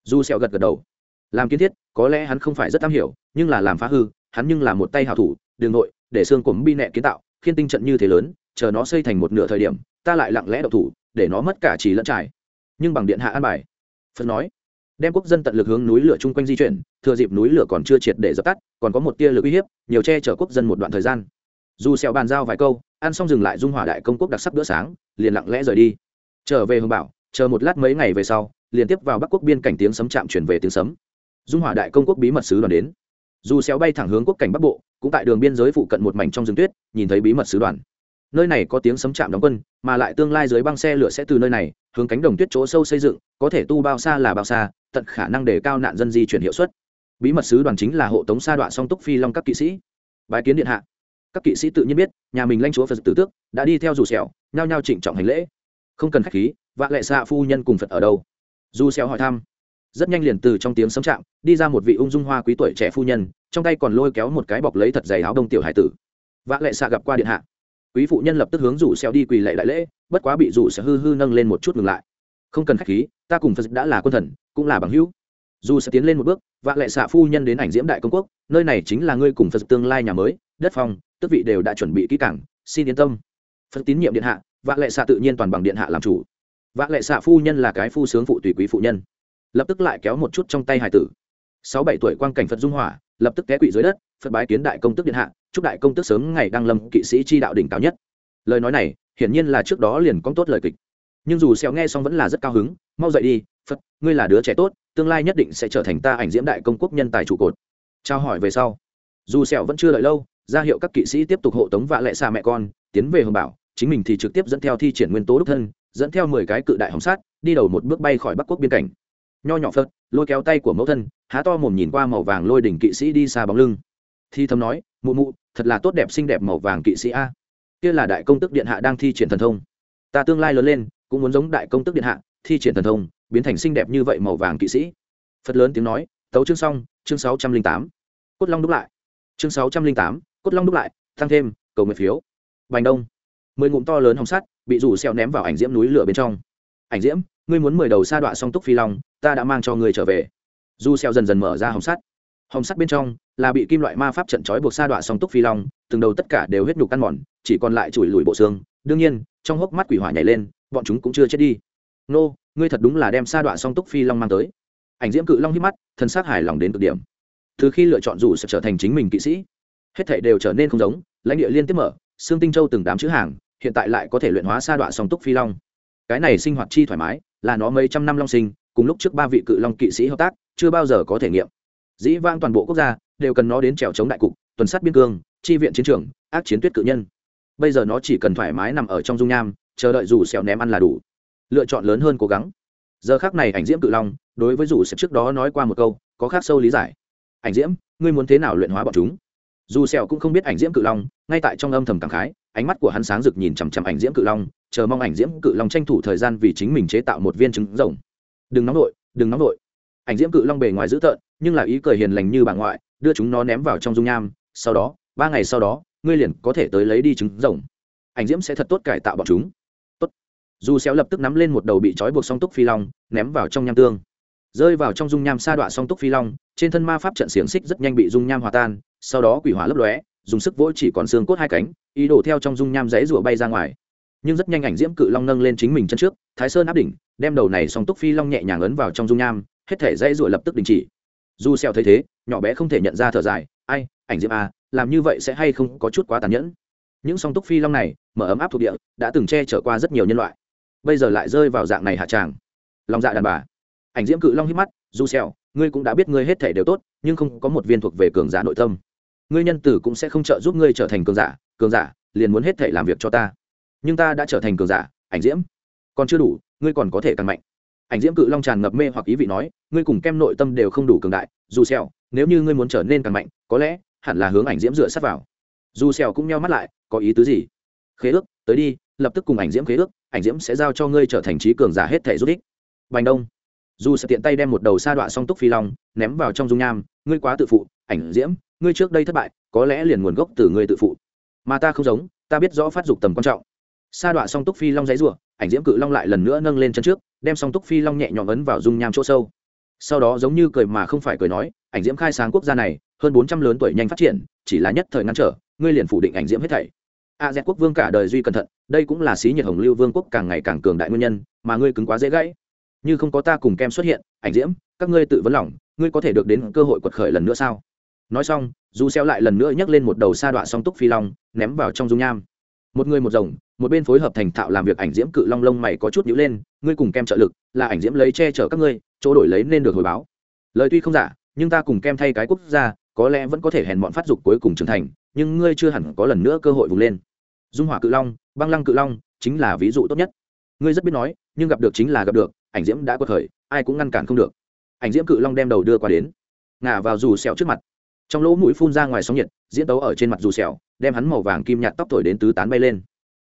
Du sẹo gật gật đầu. Làm kiến thiết, có lẽ hắn không phải rất am hiểu, nhưng là làm phá hư, hắn nhưng là một tay hảo thủ, đường nội, để xương cổm bi nẹ kiến tạo, khiên tinh trận như thế lớn, chờ nó xây thành một nửa thời điểm, ta lại lặng lẽ độc thủ, để nó mất cả trì lẫn trải. Nhưng bằng điện hạ an bài, phật nói, đem quốc dân tận lực hướng núi lửa chung quanh di chuyển, thừa dịp núi lửa còn chưa triệt để dập tắt, còn có một tia lực uy hiếp, nhiều che chở quốc dân một đoạn thời gian dù xẹo bàn giao vài câu, ăn xong dừng lại dung hỏa đại công quốc đặc sắc bữa sáng, liền lặng lẽ rời đi. Trở về hương bảo, chờ một lát mấy ngày về sau, liền tiếp vào bắc quốc biên cảnh tiếng sấm chạm chuyển về tiếng sấm. Dung hỏa đại công quốc bí mật sứ đoàn đến. Dù xéo bay thẳng hướng quốc cảnh bắc bộ, cũng tại đường biên giới phụ cận một mảnh trong rừng tuyết, nhìn thấy bí mật sứ đoàn. Nơi này có tiếng sấm chạm đóng quân, mà lại tương lai dưới băng xe lửa sẽ từ nơi này, hướng cánh đồng tuyết chỗ sâu xây dựng, có thể tu bao xa là bao xa, tận khả năng để cao nạn dân di chuyển hiệu suất. Bí mật sứ đoàn chính là hộ tống sa đoạn song túc phi long các kỵ sĩ. Bái kiến điện hạ các kỵ sĩ tự nhiên biết, nhà mình lãnh chúa phật tử tước đã đi theo dù sẹo, nhao nhao trịnh trọng hành lễ. Không cần khách khí, vạ lệ xạ phu nhân cùng phật ở đâu? Dù sẹo hỏi thăm. Rất nhanh liền từ trong tiếng sấm chạm, đi ra một vị ung dung hoa quý tuổi trẻ phu nhân, trong tay còn lôi kéo một cái bọc lấy thật dày áo đông tiểu hải tử. Vạ lệ xạ gặp qua điện hạ. Quý phụ nhân lập tức hướng rủ xeo đi quỳ lạy đại lễ, bất quá bị rủ sẽ hư hư nâng lên một chút ngừng lại. Không cần khách khí, ta cùng phật đã là quân thần, cũng là bằng hữu. Dù sẽ tiến lên một bước, vạ lệ xạ phu nhân đến ảnh diễm đại công quốc, nơi này chính là ngươi cùng phật tương lai nhà mới, đất phòng tức vị đều đã chuẩn bị kỹ càng, xin yên tâm. Phật tín nhiệm điện hạ vạ lệ xạ tự nhiên toàn bằng điện hạ làm chủ. Vạ lệ xạ phu nhân là cái phu sướng phụ tùy quý phụ nhân. Lập tức lại kéo một chút trong tay hải tử. Sáu bảy tuổi quang cảnh phật dung hỏa lập tức té quỵ dưới đất phật bái kiến đại công tức điện hạ chúc đại công tức sớm ngày đăng lâm kỵ sĩ chi đạo đỉnh cao nhất. Lời nói này hiển nhiên là trước đó liền có tốt lời kịch. Nhưng dù xéo nghe xong vẫn là rất cao hứng mau dậy đi phật ngươi là đứa trẻ tốt tương lai nhất định sẽ trở thành ta ảnh diễm đại công quốc nhân tài trụ cột. Trao hỏi về sau dù xéo vẫn chưa đợi lâu ra hiệu các kỵ sĩ tiếp tục hộ tống vạ lệ xa mẹ con, tiến về hồng bảo, chính mình thì trực tiếp dẫn theo thi triển nguyên tố đúc thân, dẫn theo mười cái cự đại hồng sát, đi đầu một bước bay khỏi bắc quốc biên cảnh. Nho nhỏ phật lôi kéo tay của mẫu thân, há to mồm nhìn qua màu vàng lôi đỉnh kỵ sĩ đi xa bóng lưng. Thi thầm nói, mụ mụ, thật là tốt đẹp xinh đẹp màu vàng kỵ sĩ a. Kia là đại công tức điện hạ đang thi triển thần thông. Ta tương lai lớn lên, cũng muốn giống đại công tức điện hạ, thi triển thần thông, biến thành xinh đẹp như vậy màu vàng kỵ sĩ. Phật lớn tiếng nói, tấu chương xong, chương sáu trăm linh tám. Cốt long đúc lại. Chương sáu trăm linh tám cốt long đúc lại, tăng thêm cầu nguyện phiếu. Bành đông. Mười ngụm to lớn hồng sắt bị rủ xeo ném vào ảnh diễm núi lửa bên trong. Ảnh diễm, ngươi muốn mười đầu sa đọa song túc phi long, ta đã mang cho ngươi trở về. Du xeo dần dần mở ra hồng sắt. Hồng sắt bên trong là bị kim loại ma pháp trận trói buộc sa đọa song túc phi long, từng đầu tất cả đều huyết nhục căn mòn, chỉ còn lại chùi lùi bộ xương. Đương nhiên, trong hốc mắt quỷ hỏa nhảy lên, bọn chúng cũng chưa chết đi. Nô, ngươi thật đúng là đem sa đọa song túc phi long mang tới. Ảnh diễm cự long hít mắt, thân xác hài lòng đến cực điểm. Từ khi lựa chọn rủ sẽ trở thành chính mình kỵ sĩ hết thảy đều trở nên không giống, lãnh địa liên tiếp mở xương tinh châu từng đám chữ hàng, hiện tại lại có thể luyện hóa sa đoạn song túc phi long. Cái này sinh hoạt chi thoải mái, là nó mấy trăm năm long sinh, cùng lúc trước ba vị cự long kỵ sĩ hợp tác, chưa bao giờ có thể nghiệm. Dĩ vang toàn bộ quốc gia, đều cần nó đến trèo chống đại cục, tuần sát biên cương, chi viện chiến trường, ác chiến tuyết cự nhân. Bây giờ nó chỉ cần thoải mái nằm ở trong dung nham, chờ đợi rủ xèo ném ăn là đủ. Lựa chọn lớn hơn cố gắng. Giờ khác này ảnh diễm cự long, đối với rủ xèo trước đó nói qua một câu, có khác sâu lý giải. Ảnh diễm, ngươi muốn thế nào luyện hóa bọn chúng? Dù sẹo cũng không biết ảnh diễm cự long, ngay tại trong âm thầm cảm khái, ánh mắt của hắn sáng rực nhìn chằm chằm ảnh diễm cự long, chờ mong ảnh diễm cự long tranh thủ thời gian vì chính mình chế tạo một viên trứng rồng. Đừng nóng nổi đừng nóng nổi ảnh diễm cự long bề ngoài dữ tợn, nhưng là ý cười hiền lành như bà ngoại, đưa chúng nó ném vào trong dung nham, sau đó, ba ngày sau đó, ngươi liền có thể tới lấy đi trứng rồng. Ảnh diễm sẽ thật tốt cải tạo bọn chúng. Tốt. Dù xéo lập tức nắm lên một đầu bị trói buộc song túc phi long, ném vào trong nham tương. Rơi vào trong dung nham sa đoạn song túc phi long, trên thân ma pháp trận xiềng xích rất nhanh bị dung nham hòa tan sau đó quỷ hỏa lấp lóe, dùng sức vỗ chỉ còn xương cốt hai cánh, ý đổ theo trong dung nham giấy rủa bay ra ngoài. Nhưng rất nhanh ảnh diễm cự long nâng lên chính mình chân trước, thái sơn áp đỉnh, đem đầu này song túc phi long nhẹ nhàng ấn vào trong dung nham, hết thể rẽ rủa lập tức đình chỉ. Du xeo thấy thế, nhỏ bé không thể nhận ra thở dài, ai, ảnh diễm a làm như vậy sẽ hay không có chút quá tàn nhẫn? Những song túc phi long này, mở ấm áp thuộc địa, đã từng che chở qua rất nhiều nhân loại. Bây giờ lại rơi vào dạng này hạ tràng. Lòng dạ đàn bà. Ảnh diễm cự long hít mắt du xeo ngươi cũng đã biết ngươi hết thể đều tốt, nhưng không có một viên thuộc về cường giả nội tâm ngươi nhân tử cũng sẽ không trợ giúp ngươi trở thành cường giả cường giả liền muốn hết thể làm việc cho ta. Nhưng ta đã trở thành cường giả, ảnh diễm. Còn chưa đủ, ngươi còn có thể càng mạnh. Ảnh diễm cự long tràn ngập mê hoặc ý vị nói, ngươi cùng kem nội tâm đều không đủ cường đại, dù xèo nếu như ngươi muốn trở nên càng mạnh, có lẽ hẳn là hướng ảnh diễm dựa sát vào. Dù xèo cũng nheo mắt lại, có ý tứ gì? Khế ước, tới đi, lập tức cùng ảnh diễm khế ước, ảnh diễm sẽ giao cho ngươi trở thành trí cường giả hết thể rút ích. Bành đông. Dù sẽ tiện tay đem một đầu sa đọa song túc phi long ném vào trong dung nham, ngươi quá tự phụ, ảnh diễm ngươi trước đây thất bại, có lẽ liền nguồn gốc từ ngươi tự phụ. Mà ta không giống, ta biết rõ phát dục tầm quan trọng. Sa đọa song túc phi long giấy rủa ảnh diễm cự long lại lần nữa nâng lên chân trước, đem song túc phi long nhẹ nhõm ấn vào dung nham chỗ sâu. Sau đó giống như cười mà không phải cười nói, ảnh diễm khai sáng quốc gia này, hơn bốn trăm lớn tuổi nhanh phát triển, chỉ là nhất thời ngăn trở, ngươi liền phủ định ảnh diễm hết thảy. A z quốc vương cả đời duy cẩn thận, đây cũng là xí nhiệt hồng lưu vương quốc càng ngày càng cường đại nguyên nhân, mà ngươi cứng quá dễ gãy. Như không có ta cùng kem xuất hiện, ảnh diễm, các ngươi tự vấn lòng, ngươi có thể được đến cơ hội quật khởi lần nữa sao? Nói xong, Dù xeo lại lần nữa nhấc lên một đầu sa đọa song túc phi long, ném vào trong dung nham. Một người một rồng, một bên phối hợp thành thạo làm việc ảnh diễm cự long lông mày có chút nhíu lên, ngươi cùng kem trợ lực, là ảnh diễm lấy che chở các ngươi, chỗ đổi lấy nên được hồi báo. Lời tuy không giả, nhưng ta cùng kem thay cái quốc gia, có lẽ vẫn có thể hèn bọn phát dục cuối cùng trưởng thành, nhưng ngươi chưa hẳn có lần nữa cơ hội vùng lên. Dung hỏa cự long, băng lăng cự long, chính là ví dụ tốt nhất. Ngươi rất biết nói, nhưng gặp được chính là gặp được, ảnh diễm đã quật khởi, ai cũng ngăn cản không được. Ảnh diễm cự long đem đầu đưa qua đến, ngả vào dù sẹo trước mặt trong lỗ mũi phun ra ngoài sóng nhiệt, diễn tấu ở trên mặt dù xèo đem hắn màu vàng kim nhạt tóc thổi đến tứ tán bay lên.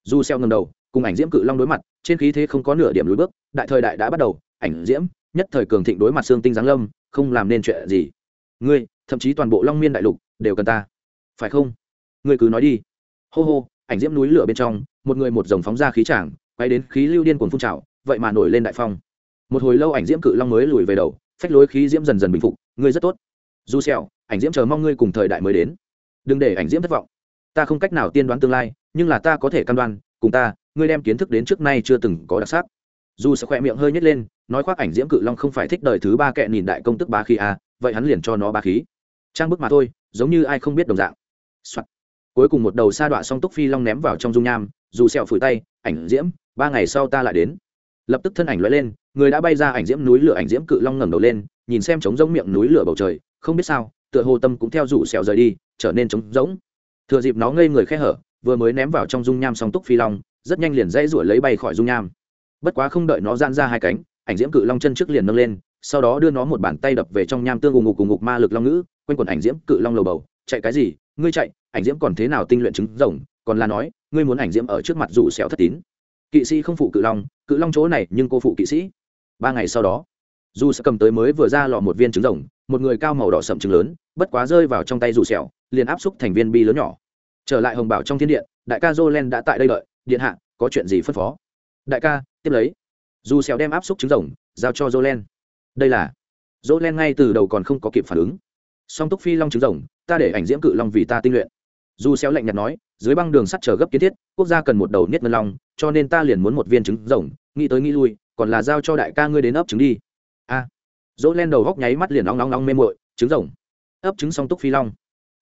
Dù xèo ngẩng đầu, cùng ảnh diễm cự long đối mặt, trên khí thế không có nửa điểm lùi bước, đại thời đại đã bắt đầu, ảnh diễm, nhất thời cường thịnh đối mặt xương tinh giáng lâm, không làm nên chuyện gì. Ngươi, thậm chí toàn bộ long miên đại lục, đều cần ta. Phải không? Ngươi cứ nói đi. Hô hô, ảnh diễm núi lửa bên trong, một người một dòng phóng ra khí tràng, quay đến khí lưu điên cuồng phun trào, vậy mà nổi lên đại phong. Một hồi lâu ảnh diễm cự long mới lùi về đầu, phách lối khí diễm dần dần bình phục, ngươi rất tốt. Dù xèo ảnh diễm chờ mong ngươi cùng thời đại mới đến. Đừng để ảnh diễm thất vọng. Ta không cách nào tiên đoán tương lai, nhưng là ta có thể cam đoan, cùng ta, ngươi đem kiến thức đến trước nay chưa từng có đặc sắc. Dù sẽ khỏe miệng hơi nhếch lên, nói khoác ảnh diễm cự long không phải thích đời thứ ba kệ nhìn đại công tức bá khí à vậy hắn liền cho nó bá khí. Trang bức mà thôi, giống như ai không biết đồng dạng、Soạn. cuối cùng một đầu sa đọa song túc phi long ném vào trong dung nham, dù sẹo phủi tay, ảnh diễm, ba ngày sau ta lại đến. Lập tức thân ảnh lóe lên, người đã bay ra ảnh diễm núi lửa ảnh diễm cự long ngẩng đầu lên, nhìn xem trống rỗng miệng núi lửa bầu trời không biết sao, tựa hồ tâm cũng theo rủ sẹo rời đi, trở nên trống rỗng. Thừa dịp nó ngây người khe hở, vừa mới ném vào trong dung nham song túc phi long, rất nhanh liền dây ruổi lấy bay khỏi dung nham. Bất quá không đợi nó gian ra hai cánh, ảnh diễm cự long chân trước liền nâng lên, sau đó đưa nó một bàn tay đập về trong nham tương ù ngục ù ngục ma lực long ngữ, quanh quần ảnh diễm cự long lầu bầu. Chạy cái gì? Ngươi chạy, ảnh diễm còn thế nào tinh luyện trứng rồng? Còn là nói, ngươi muốn ảnh diễm ở trước mặt rủ xẻo thất tín. Kỵ sĩ không phụ cự long cự long chỗ này nhưng cô phụ kỵ sĩ. Ba ngày sau đó, dù sẽ cầm tới mới vừa ra lò một viên trứng rồng một người cao màu đỏ sậm trứng lớn bất quá rơi vào trong tay rủ sẹo, liền áp xúc thành viên bi lớn nhỏ. Trở lại hồng bảo trong thiên điện đại ca jolen đã tại đây đợi. Điện hạ có chuyện gì phân phó? Đại ca tiếp lấy. Dù sẹo đem áp xúc trứng rồng giao cho jolen đây là. Jolen ngay từ đầu còn không có kịp phản ứng. Song túc phi long trứng rồng ta để ảnh diễm cự long vì ta tinh luyện. Dù xéo lạnh nhạt nói dưới băng đường sắt chờ gấp kiến thiết quốc gia cần một đầu niết ngân long cho nên ta liền muốn một viên trứng rồng nghĩ tới nghĩ lui còn là giao cho đại ca ngươi đến ấp trứng đi. A dỗ len đầu góc nháy mắt liền nóng nóng nóng mê muội, trứng rồng. Ấp trứng song túc phi long.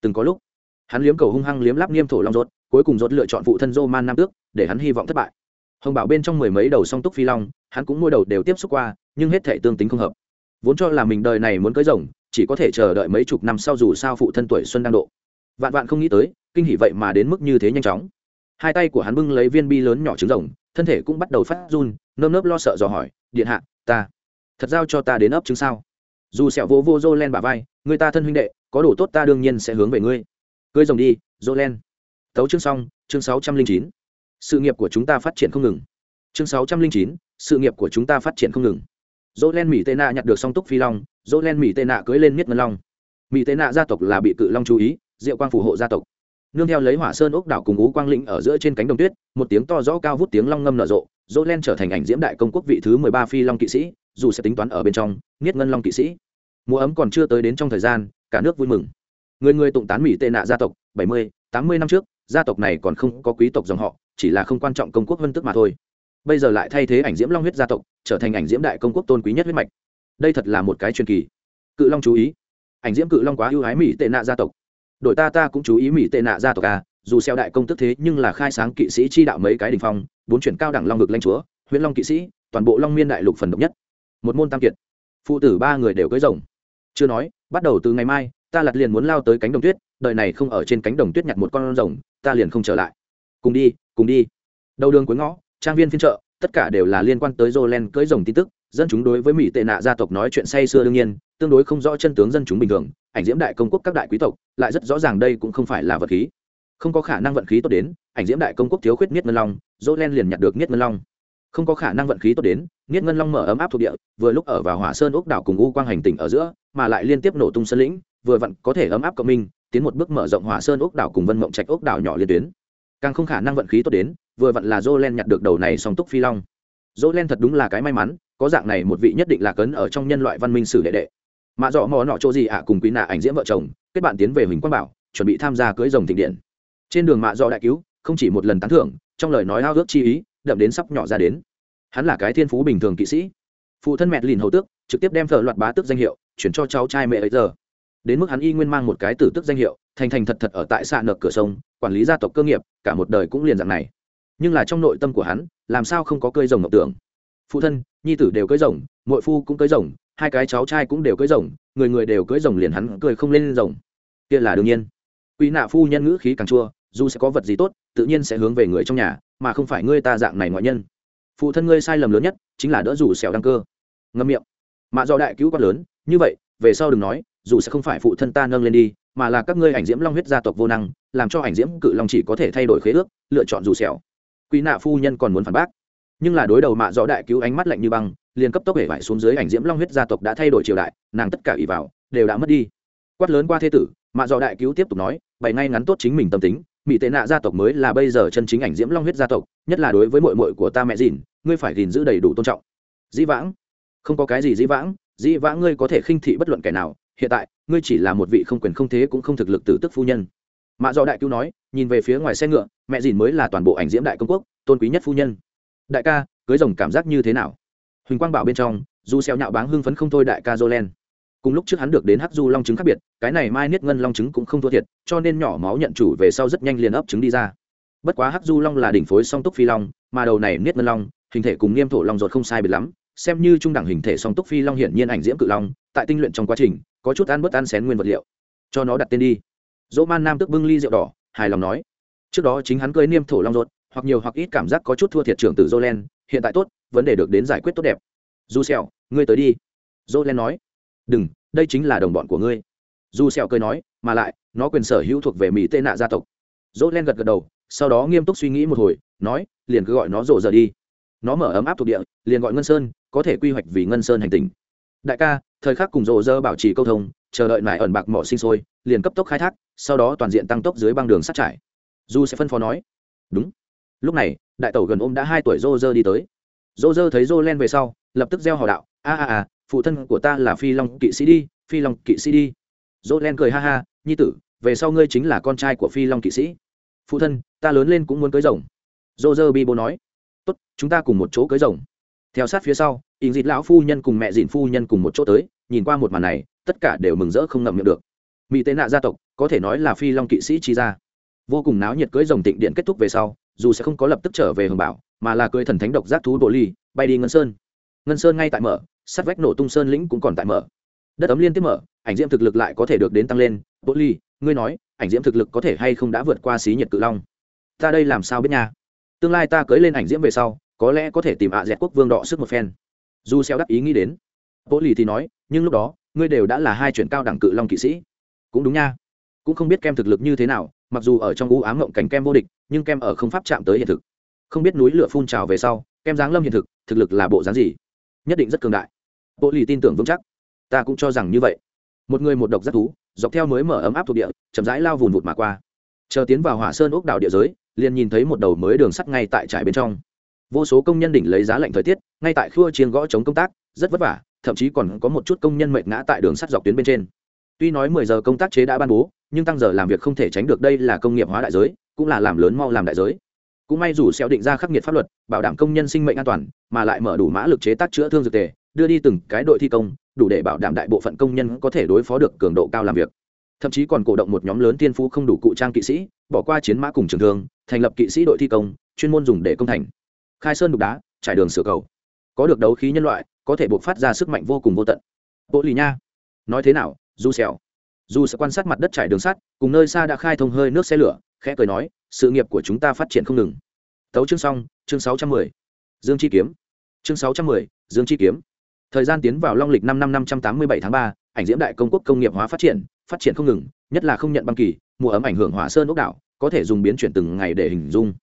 Từng có lúc, hắn liếm cầu hung hăng liếm lắp niêm thổ long rốt, cuối cùng rốt lựa chọn phụ thân dô man nam tước, để hắn hy vọng thất bại. Hồng bảo bên trong mười mấy đầu song túc phi long, hắn cũng mỗi đầu đều tiếp xúc qua, nhưng hết thể tương tính không hợp. Vốn cho là mình đời này muốn cưới rồng, chỉ có thể chờ đợi mấy chục năm sau dù sao phụ thân tuổi xuân đang độ. Vạn vạn không nghĩ tới, kinh hỉ vậy mà đến mức như thế nhanh chóng. Hai tay của hắn bưng lấy viên bi lớn nhỏ trứng rồng, thân thể cũng bắt đầu phát run, nơm nớp lo sợ dò hỏi, điện hạ, ta thật giao cho ta đến ấp trứng sao? Dù sẹo vô vô dô len bà vai, người ta thân huynh đệ, có đủ tốt ta đương nhiên sẽ hướng về ngươi. Cưới rồng đi dô len tấu chương xong, chương sáu trăm linh chín. Sự nghiệp của chúng ta phát triển không ngừng. Chương sáu trăm linh chín, sự nghiệp của chúng ta phát triển không ngừng. Dô len mỹ tê nạ nhặt được song túc phi long dô len mỹ tê nạ cưới lên miết ngân long. Mỹ tê nạ gia tộc là bị cự long chú ý, diệu quang phù hộ gia tộc nương theo lấy hỏa sơn ốc đảo cùng ú quang lĩnh ở giữa trên cánh đồng tuyết, một tiếng to rõ cao vút tiếng long ngâm nở rộ, dỗ len trở thành ảnh diễm đại công quốc vị thứ mười ba phi long kỵ sĩ, dù sẽ tính toán ở bên trong nghiết ngân long kỵ sĩ. Mùa ấm còn chưa tới đến trong thời gian, cả nước vui mừng. Người người tụng tán mỹ tệ nạ gia tộc, bảy mươi, tám mươi năm trước, gia tộc này còn không có quý tộc dòng họ, chỉ là không quan trọng công quốc vân tức mà thôi. Bây giờ lại thay thế ảnh diễm long huyết gia tộc, trở thành ảnh diễm đại công quốc tôn quý nhất huyết mạch. Đây thật là một cái truyền kỳ. Cự long chú ý. Ảnh diễm cự long quá ưu ái mỹ tệ nạ gia tộc đội ta ta cũng chú ý mỹ tệ nạ gia tộc à dù xeo đại công tức thế nhưng là khai sáng kỵ sĩ chi đạo mấy cái đỉnh phong, bốn chuyển cao đẳng long ngực lanh chúa, huyễn long kỵ sĩ, toàn bộ long miên đại lục phần độc nhất. Một môn tam kiệt. Phụ tử ba người đều cưới rồng. Chưa nói, bắt đầu từ ngày mai, ta lặt liền muốn lao tới cánh đồng tuyết đợi này không ở trên cánh đồng tuyết nhặt một con rồng, ta liền không trở lại. Cùng đi cùng đi. Đầu đường cuối ngõ, trang viên phiên chợ, tất cả đều là liên quan tới Jolen cưới rồng tin tức, dân chúng đối với mỹ tệ nạ gia tộc nói chuyện say xưa đương nhiên tương đối không rõ chân tướng dân chúng bình thường, ảnh diễm đại công quốc các đại quý tộc, lại rất rõ ràng đây cũng không phải là vật khí. Không có khả năng vận khí tốt đến, ảnh diễm đại công quốc thiếu khuyết niết ngân long dỗ len liền nhặt được niết ngân long. Không có khả năng vận khí tốt đến, niết ngân long mở ấm áp thuộc địa, vừa lúc ở vào hỏa sơn ốc đảo cùng u quang hành tỉnh ở giữa, mà lại liên tiếp nổ tung sân lĩnh, vừa vặn có thể ấm áp cộng minh, tiến một bước mở rộng hỏa sơn ốc đảo cùng vân mộng trạch ốc đảo nhỏ liên tuyến. Càng không khả năng vận khí tốt đến, vừa vặn là dỗ len nhặt được đầu này song túc phi long. Dỗ len thật đúng là cái may mắn, có dạng này một vị nhất định là cấn ở trong nhân loại văn minh sử đệ đệ mạ dọ mò nọ chỗ gì ạ, cùng quý nạ ảnh diễm vợ chồng, kết bạn tiến về huỳnh quang bảo, chuẩn bị tham gia cưới rồng thịnh điện. Trên đường mạ dọ đại cứu, không chỉ một lần tán thưởng, trong lời nói ao ước chi ý, đậm đến sắp nhỏ ra đến. Hắn là cái thiên phú bình thường kỵ sĩ. Phụ thân mẹ lìn hầu tước, trực tiếp đem thợ loạt bá tước danh hiệu, chuyển cho cháu trai mẹ ấy giờ. Đến mức hắn y nguyên mang một cái tử tước danh hiệu, thành thành thật thật ở tại xạ nợ cửa sông, quản lý gia tộc cơ nghiệp, cả một đời cũng liền dạng này. Nhưng là trong nội tâm của hắn, làm sao không có cơi rồng ngọc tưởng? Phụ thân, nhi tử đều cơi rồng mội phu cũng cơi rồng hai cái cháu trai cũng đều cưới rồng, người người đều cưới rồng liền hắn cười không lên rồng. Kia là đương nhiên. Quỹ nạ phu nhân ngữ khí càng chua, dù sẽ có vật gì tốt, tự nhiên sẽ hướng về người trong nhà, mà không phải ngươi ta dạng này ngoại nhân. Phụ thân ngươi sai lầm lớn nhất, chính là đỡ rủ xẻo đăng cơ. Ngâm miệng. Mạ do đại cứu quát lớn, như vậy, về sau đừng nói, dù sẽ không phải phụ thân ta nâng lên đi, mà là các ngươi ảnh diễm long huyết gia tộc vô năng, làm cho ảnh diễm cự long chỉ có thể thay đổi khế ước, lựa chọn dù xẻo. Quỹ nạ phu nhân còn muốn phản bác nhưng là đối đầu mạ Do đại cứu ánh mắt lạnh như băng, liền cấp tốc hể vải xuống dưới ảnh diễm long huyết gia tộc đã thay đổi triều đại, nàng tất cả ỷ vào, đều đã mất đi. Quát lớn qua thế tử, mạ Do đại cứu tiếp tục nói bày ngay ngắn tốt chính mình tâm tính, mỹ tệ nạ gia tộc mới là bây giờ chân chính ảnh diễm long huyết gia tộc, nhất là đối với mội mội của ta mẹ dìn ngươi phải gìn giữ đầy đủ tôn trọng. Dĩ vãng? Không có cái gì dĩ vãng dĩ vãng ngươi có thể khinh thị bất luận kẻ nào, hiện tại, ngươi chỉ là một vị không quyền không thế cũng không thực lực tử tức phu nhân. Mạ do đại cứu nói, nhìn về phía ngoài xe ngựa, mẹ dìn mới là toàn bộ ảnh diễm đại công quốc, tôn quý nhất phu nhân đại ca, cưới rồng cảm giác như thế nào? Huỳnh quang bảo bên trong du xeo nhạo báng hưng phấn không thôi đại ca jolen. Cùng lúc trước hắn được đến hắc du long trứng khác biệt, cái này mai niết ngân long trứng cũng không thua thiệt, cho nên nhỏ máu nhận chủ về sau rất nhanh liền ấp trứng đi ra. Bất quá hắc du long là đỉnh phối song túc phi long, mà đầu này niết ngân long, hình thể cùng niêm thổ long ruột không sai biệt lắm, xem như trung đẳng hình thể song túc phi long hiển nhiên ảnh diễm cự long, tại tinh luyện trong quá trình, có chút ăn bớt ăn xén nguyên vật liệu. Cho nó đặt tên đi. Dỗ man nam tức bưng ly rượu đỏ, hài lòng nói. Trước đó chính hắn cưới niêm thổ long ruột hoặc nhiều hoặc ít cảm giác có chút thua thiệt trưởng tử jolen hiện tại tốt, vấn đề được đến giải quyết tốt đẹp. Du sẹo, ngươi tới đi. Jolen nói. Đừng, đây chính là đồng bọn của ngươi. Du sẹo cười nói, mà lại, nó quyền sở hữu thuộc về mỹ tê nạ gia tộc. Jolen gật gật đầu, sau đó nghiêm túc suy nghĩ một hồi, nói, liền cứ gọi nó rộ giờ đi. Nó mở ấm áp thuộc địa, liền gọi ngân sơn, có thể quy hoạch vì ngân sơn hành tinh đại ca, thời khắc cùng rộ giờ bảo trì câu thông, chờ đợi nải ẩn bạc mỏ sinh sôi, liền cấp tốc khai thác, sau đó toàn diện tăng tốc dưới băng đường sắt trải. Du sẽ phân phó nói. Đúng lúc này, đại tẩu gần ôm đã hai tuổi rô rơ đi tới. Rô rơ thấy rô len về sau, lập tức gieo hò đạo, a a a, phụ thân của ta là phi long kỵ sĩ đi, phi long kỵ sĩ đi. Rô len cười ha ha, nhi tử, về sau ngươi chính là con trai của phi long kỵ sĩ. Phụ thân, ta lớn lên cũng muốn cưới rồng. Rô rơ bi bố nói, tốt, chúng ta cùng một chỗ cưới rồng. Theo sát phía sau ình dịt lão phu nhân cùng mẹ dịn phu nhân cùng một chỗ tới, nhìn qua một màn này, tất cả đều mừng rỡ không ngậm miệng được. Mỹ tế nạ gia tộc, có thể nói là phi long kỵ sĩ chi ra vô cùng náo nhiệt cưới rồng tịnh điện kết thúc về sau dù sẽ không có lập tức trở về hồng bảo, mà là cưới thần thánh độc giác thú bộ ly, bay đi ngân sơn. Ngân sơn ngay tại mở, sát vách nổ tung sơn lĩnh cũng còn tại mở. Đất ấm liên tiếp mở, ảnh diễm thực lực lại có thể được đến tăng lên. Bộ ly, ngươi nói, ảnh diễm thực lực có thể hay không đã vượt qua xí nhiệt cự long? Ta đây làm sao biết nha? Tương lai ta cưới lên ảnh diễm về sau, có lẽ có thể tìm ạ dẹt quốc vương đọ sức một phen. Dù xeo đắc ý nghĩ đến. Bộ ly thì nói, nhưng lúc đó, ngươi đều đã là hai chuyển cao đẳng cự long kỵ sĩ. Cũng đúng nha. Cũng không biết kem thực lực như thế nào mặc dù ở trong u ám ngộng cảnh kem vô địch, nhưng kem ở không pháp chạm tới hiện thực. Không biết núi lửa phun trào về sau, kem giáng lâm hiện thực thực lực là bộ dáng gì? Nhất định rất cường đại. Bộ lì tin tưởng vững chắc. Ta cũng cho rằng như vậy. Một người một độc rất thú, dọc theo mới mở ấm áp thuộc địa, chậm rãi lao vùn vụt mà qua. Chờ tiến vào hỏa sơn ốc đảo địa giới, liền nhìn thấy một đầu mới đường sắt ngay tại trại bên trong. Vô số công nhân đỉnh lấy giá lạnh thời tiết, ngay tại khua chiên gõ chống công tác, rất vất vả, thậm chí còn có một chút công nhân mệt ngã tại đường sắt dọc tuyến bên trên. Tuy nói mười giờ công tác chế đã ban bố nhưng tăng giờ làm việc không thể tránh được đây là công nghiệp hóa đại giới, cũng là làm lớn mau làm đại giới. Cũng may dù xeo định ra khắc nghiệt pháp luật, bảo đảm công nhân sinh mệnh an toàn, mà lại mở đủ mã lực chế tác chữa thương dược tề, đưa đi từng cái đội thi công, đủ để bảo đảm đại bộ phận công nhân có thể đối phó được cường độ cao làm việc. Thậm chí còn cổ động một nhóm lớn tiên phú không đủ cụ trang kỵ sĩ, bỏ qua chiến mã cùng trường thương, thành lập kỵ sĩ đội thi công, chuyên môn dùng để công thành. Khai sơn đục đá, trải đường sửa cầu. Có được đấu khí nhân loại, có thể buộc phát ra sức mạnh vô cùng vô tận. Bộ lì nha, nói thế nào, du xeo dù sẽ quan sát mặt đất trải đường sắt cùng nơi xa đã khai thông hơi nước xe lửa khẽ cười nói sự nghiệp của chúng ta phát triển không ngừng. Tấu chương xong chương sáu trăm mười. Dương chi kiếm. Chương sáu trăm mười dương chi kiếm. Thời gian tiến vào long lịch năm năm năm trăm tám mươi bảy tháng ba ảnh diễm đại công quốc công nghiệp hóa phát triển phát triển không ngừng nhất là không nhận băng kỳ mùa ấm ảnh hưởng hỏa sơn ốc đảo có thể dùng biến chuyển từng ngày để hình dung.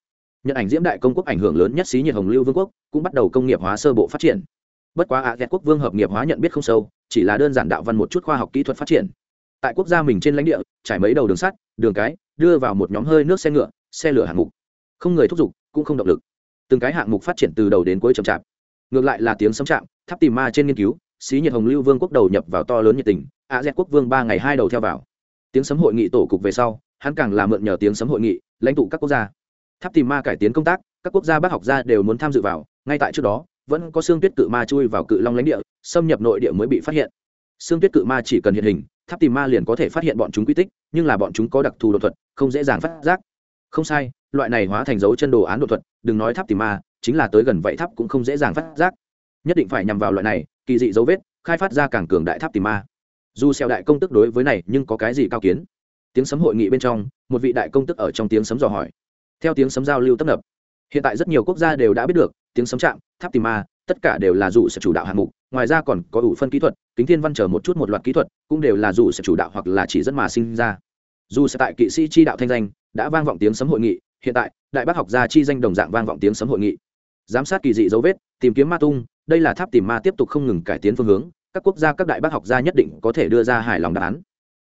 Nhận ảnh diễm đại công quốc ảnh hưởng lớn nhất xí nhiệt hồng lưu vương quốc cũng bắt đầu công nghiệp hóa sơ bộ phát triển. Bất quá ạ à, quốc vương hợp nghiệp hóa nhận biết không sâu chỉ là đơn giản đạo văn một chút khoa học kỹ thuật phát triển tại quốc gia mình trên lãnh địa, trải mấy đầu đường sắt, đường cái, đưa vào một nhóm hơi nước xe ngựa, xe lửa hạng mục. Không người thúc giục, cũng không động lực. Từng cái hạng mục phát triển từ đầu đến cuối chậm chạp. Ngược lại là tiếng sấm chạm, tháp tìm ma trên nghiên cứu, xí nhiệt hồng lưu vương quốc đầu nhập vào to lớn nhiệt tình, a z quốc vương ba ngày hai đầu theo vào. Tiếng sấm hội nghị tổ cục về sau, hắn càng làm mượn nhờ tiếng sấm hội nghị, lãnh tụ các quốc gia. Tháp tìm ma cải tiến công tác, các quốc gia bác học gia đều muốn tham dự vào, ngay tại trước đó, vẫn có xương tuyết cự ma chui vào cự long lãnh địa, xâm nhập nội địa mới bị phát hiện. Xương tuyết cự ma chỉ cần hiện hình tháp tìm ma liền có thể phát hiện bọn chúng quy tích, nhưng là bọn chúng có đặc thù đột thuật, không dễ dàng phát giác. Không sai, loại này hóa thành dấu chân đồ án đột thuật, đừng nói tháp tìm ma, chính là tới gần vậy tháp cũng không dễ dàng phát giác. Nhất định phải nhằm vào loại này, kỳ dị dấu vết, khai phát ra càng cường đại tháp tìm ma. Dù xeo đại công tức đối với này, nhưng có cái gì cao kiến? Tiếng sấm hội nghị bên trong, một vị đại công tức ở trong tiếng sấm dò hỏi. Theo tiếng sấm giao lưu tấp nập, hiện tại rất nhiều quốc gia đều đã biết được, tiếng sấm chạm, tháp tìm ma, tất cả đều là dù sẽ chủ đạo hạng mục ngoài ra còn có ủ phân kỹ thuật, kính thiên văn chờ một chút một loạt kỹ thuật, cũng đều là dù sẽ chủ đạo hoặc là chỉ dẫn mà sinh ra. Dù sẽ tại kỵ sĩ chi đạo thanh danh, đã vang vọng tiếng sấm hội nghị, hiện tại, đại bác học gia chi danh đồng dạng vang vọng tiếng sấm hội nghị. Giám sát kỳ dị dấu vết, tìm kiếm ma tung, đây là tháp tìm ma tiếp tục không ngừng cải tiến phương hướng, các quốc gia, các đại bác học gia nhất định có thể đưa ra hài lòng đáp án.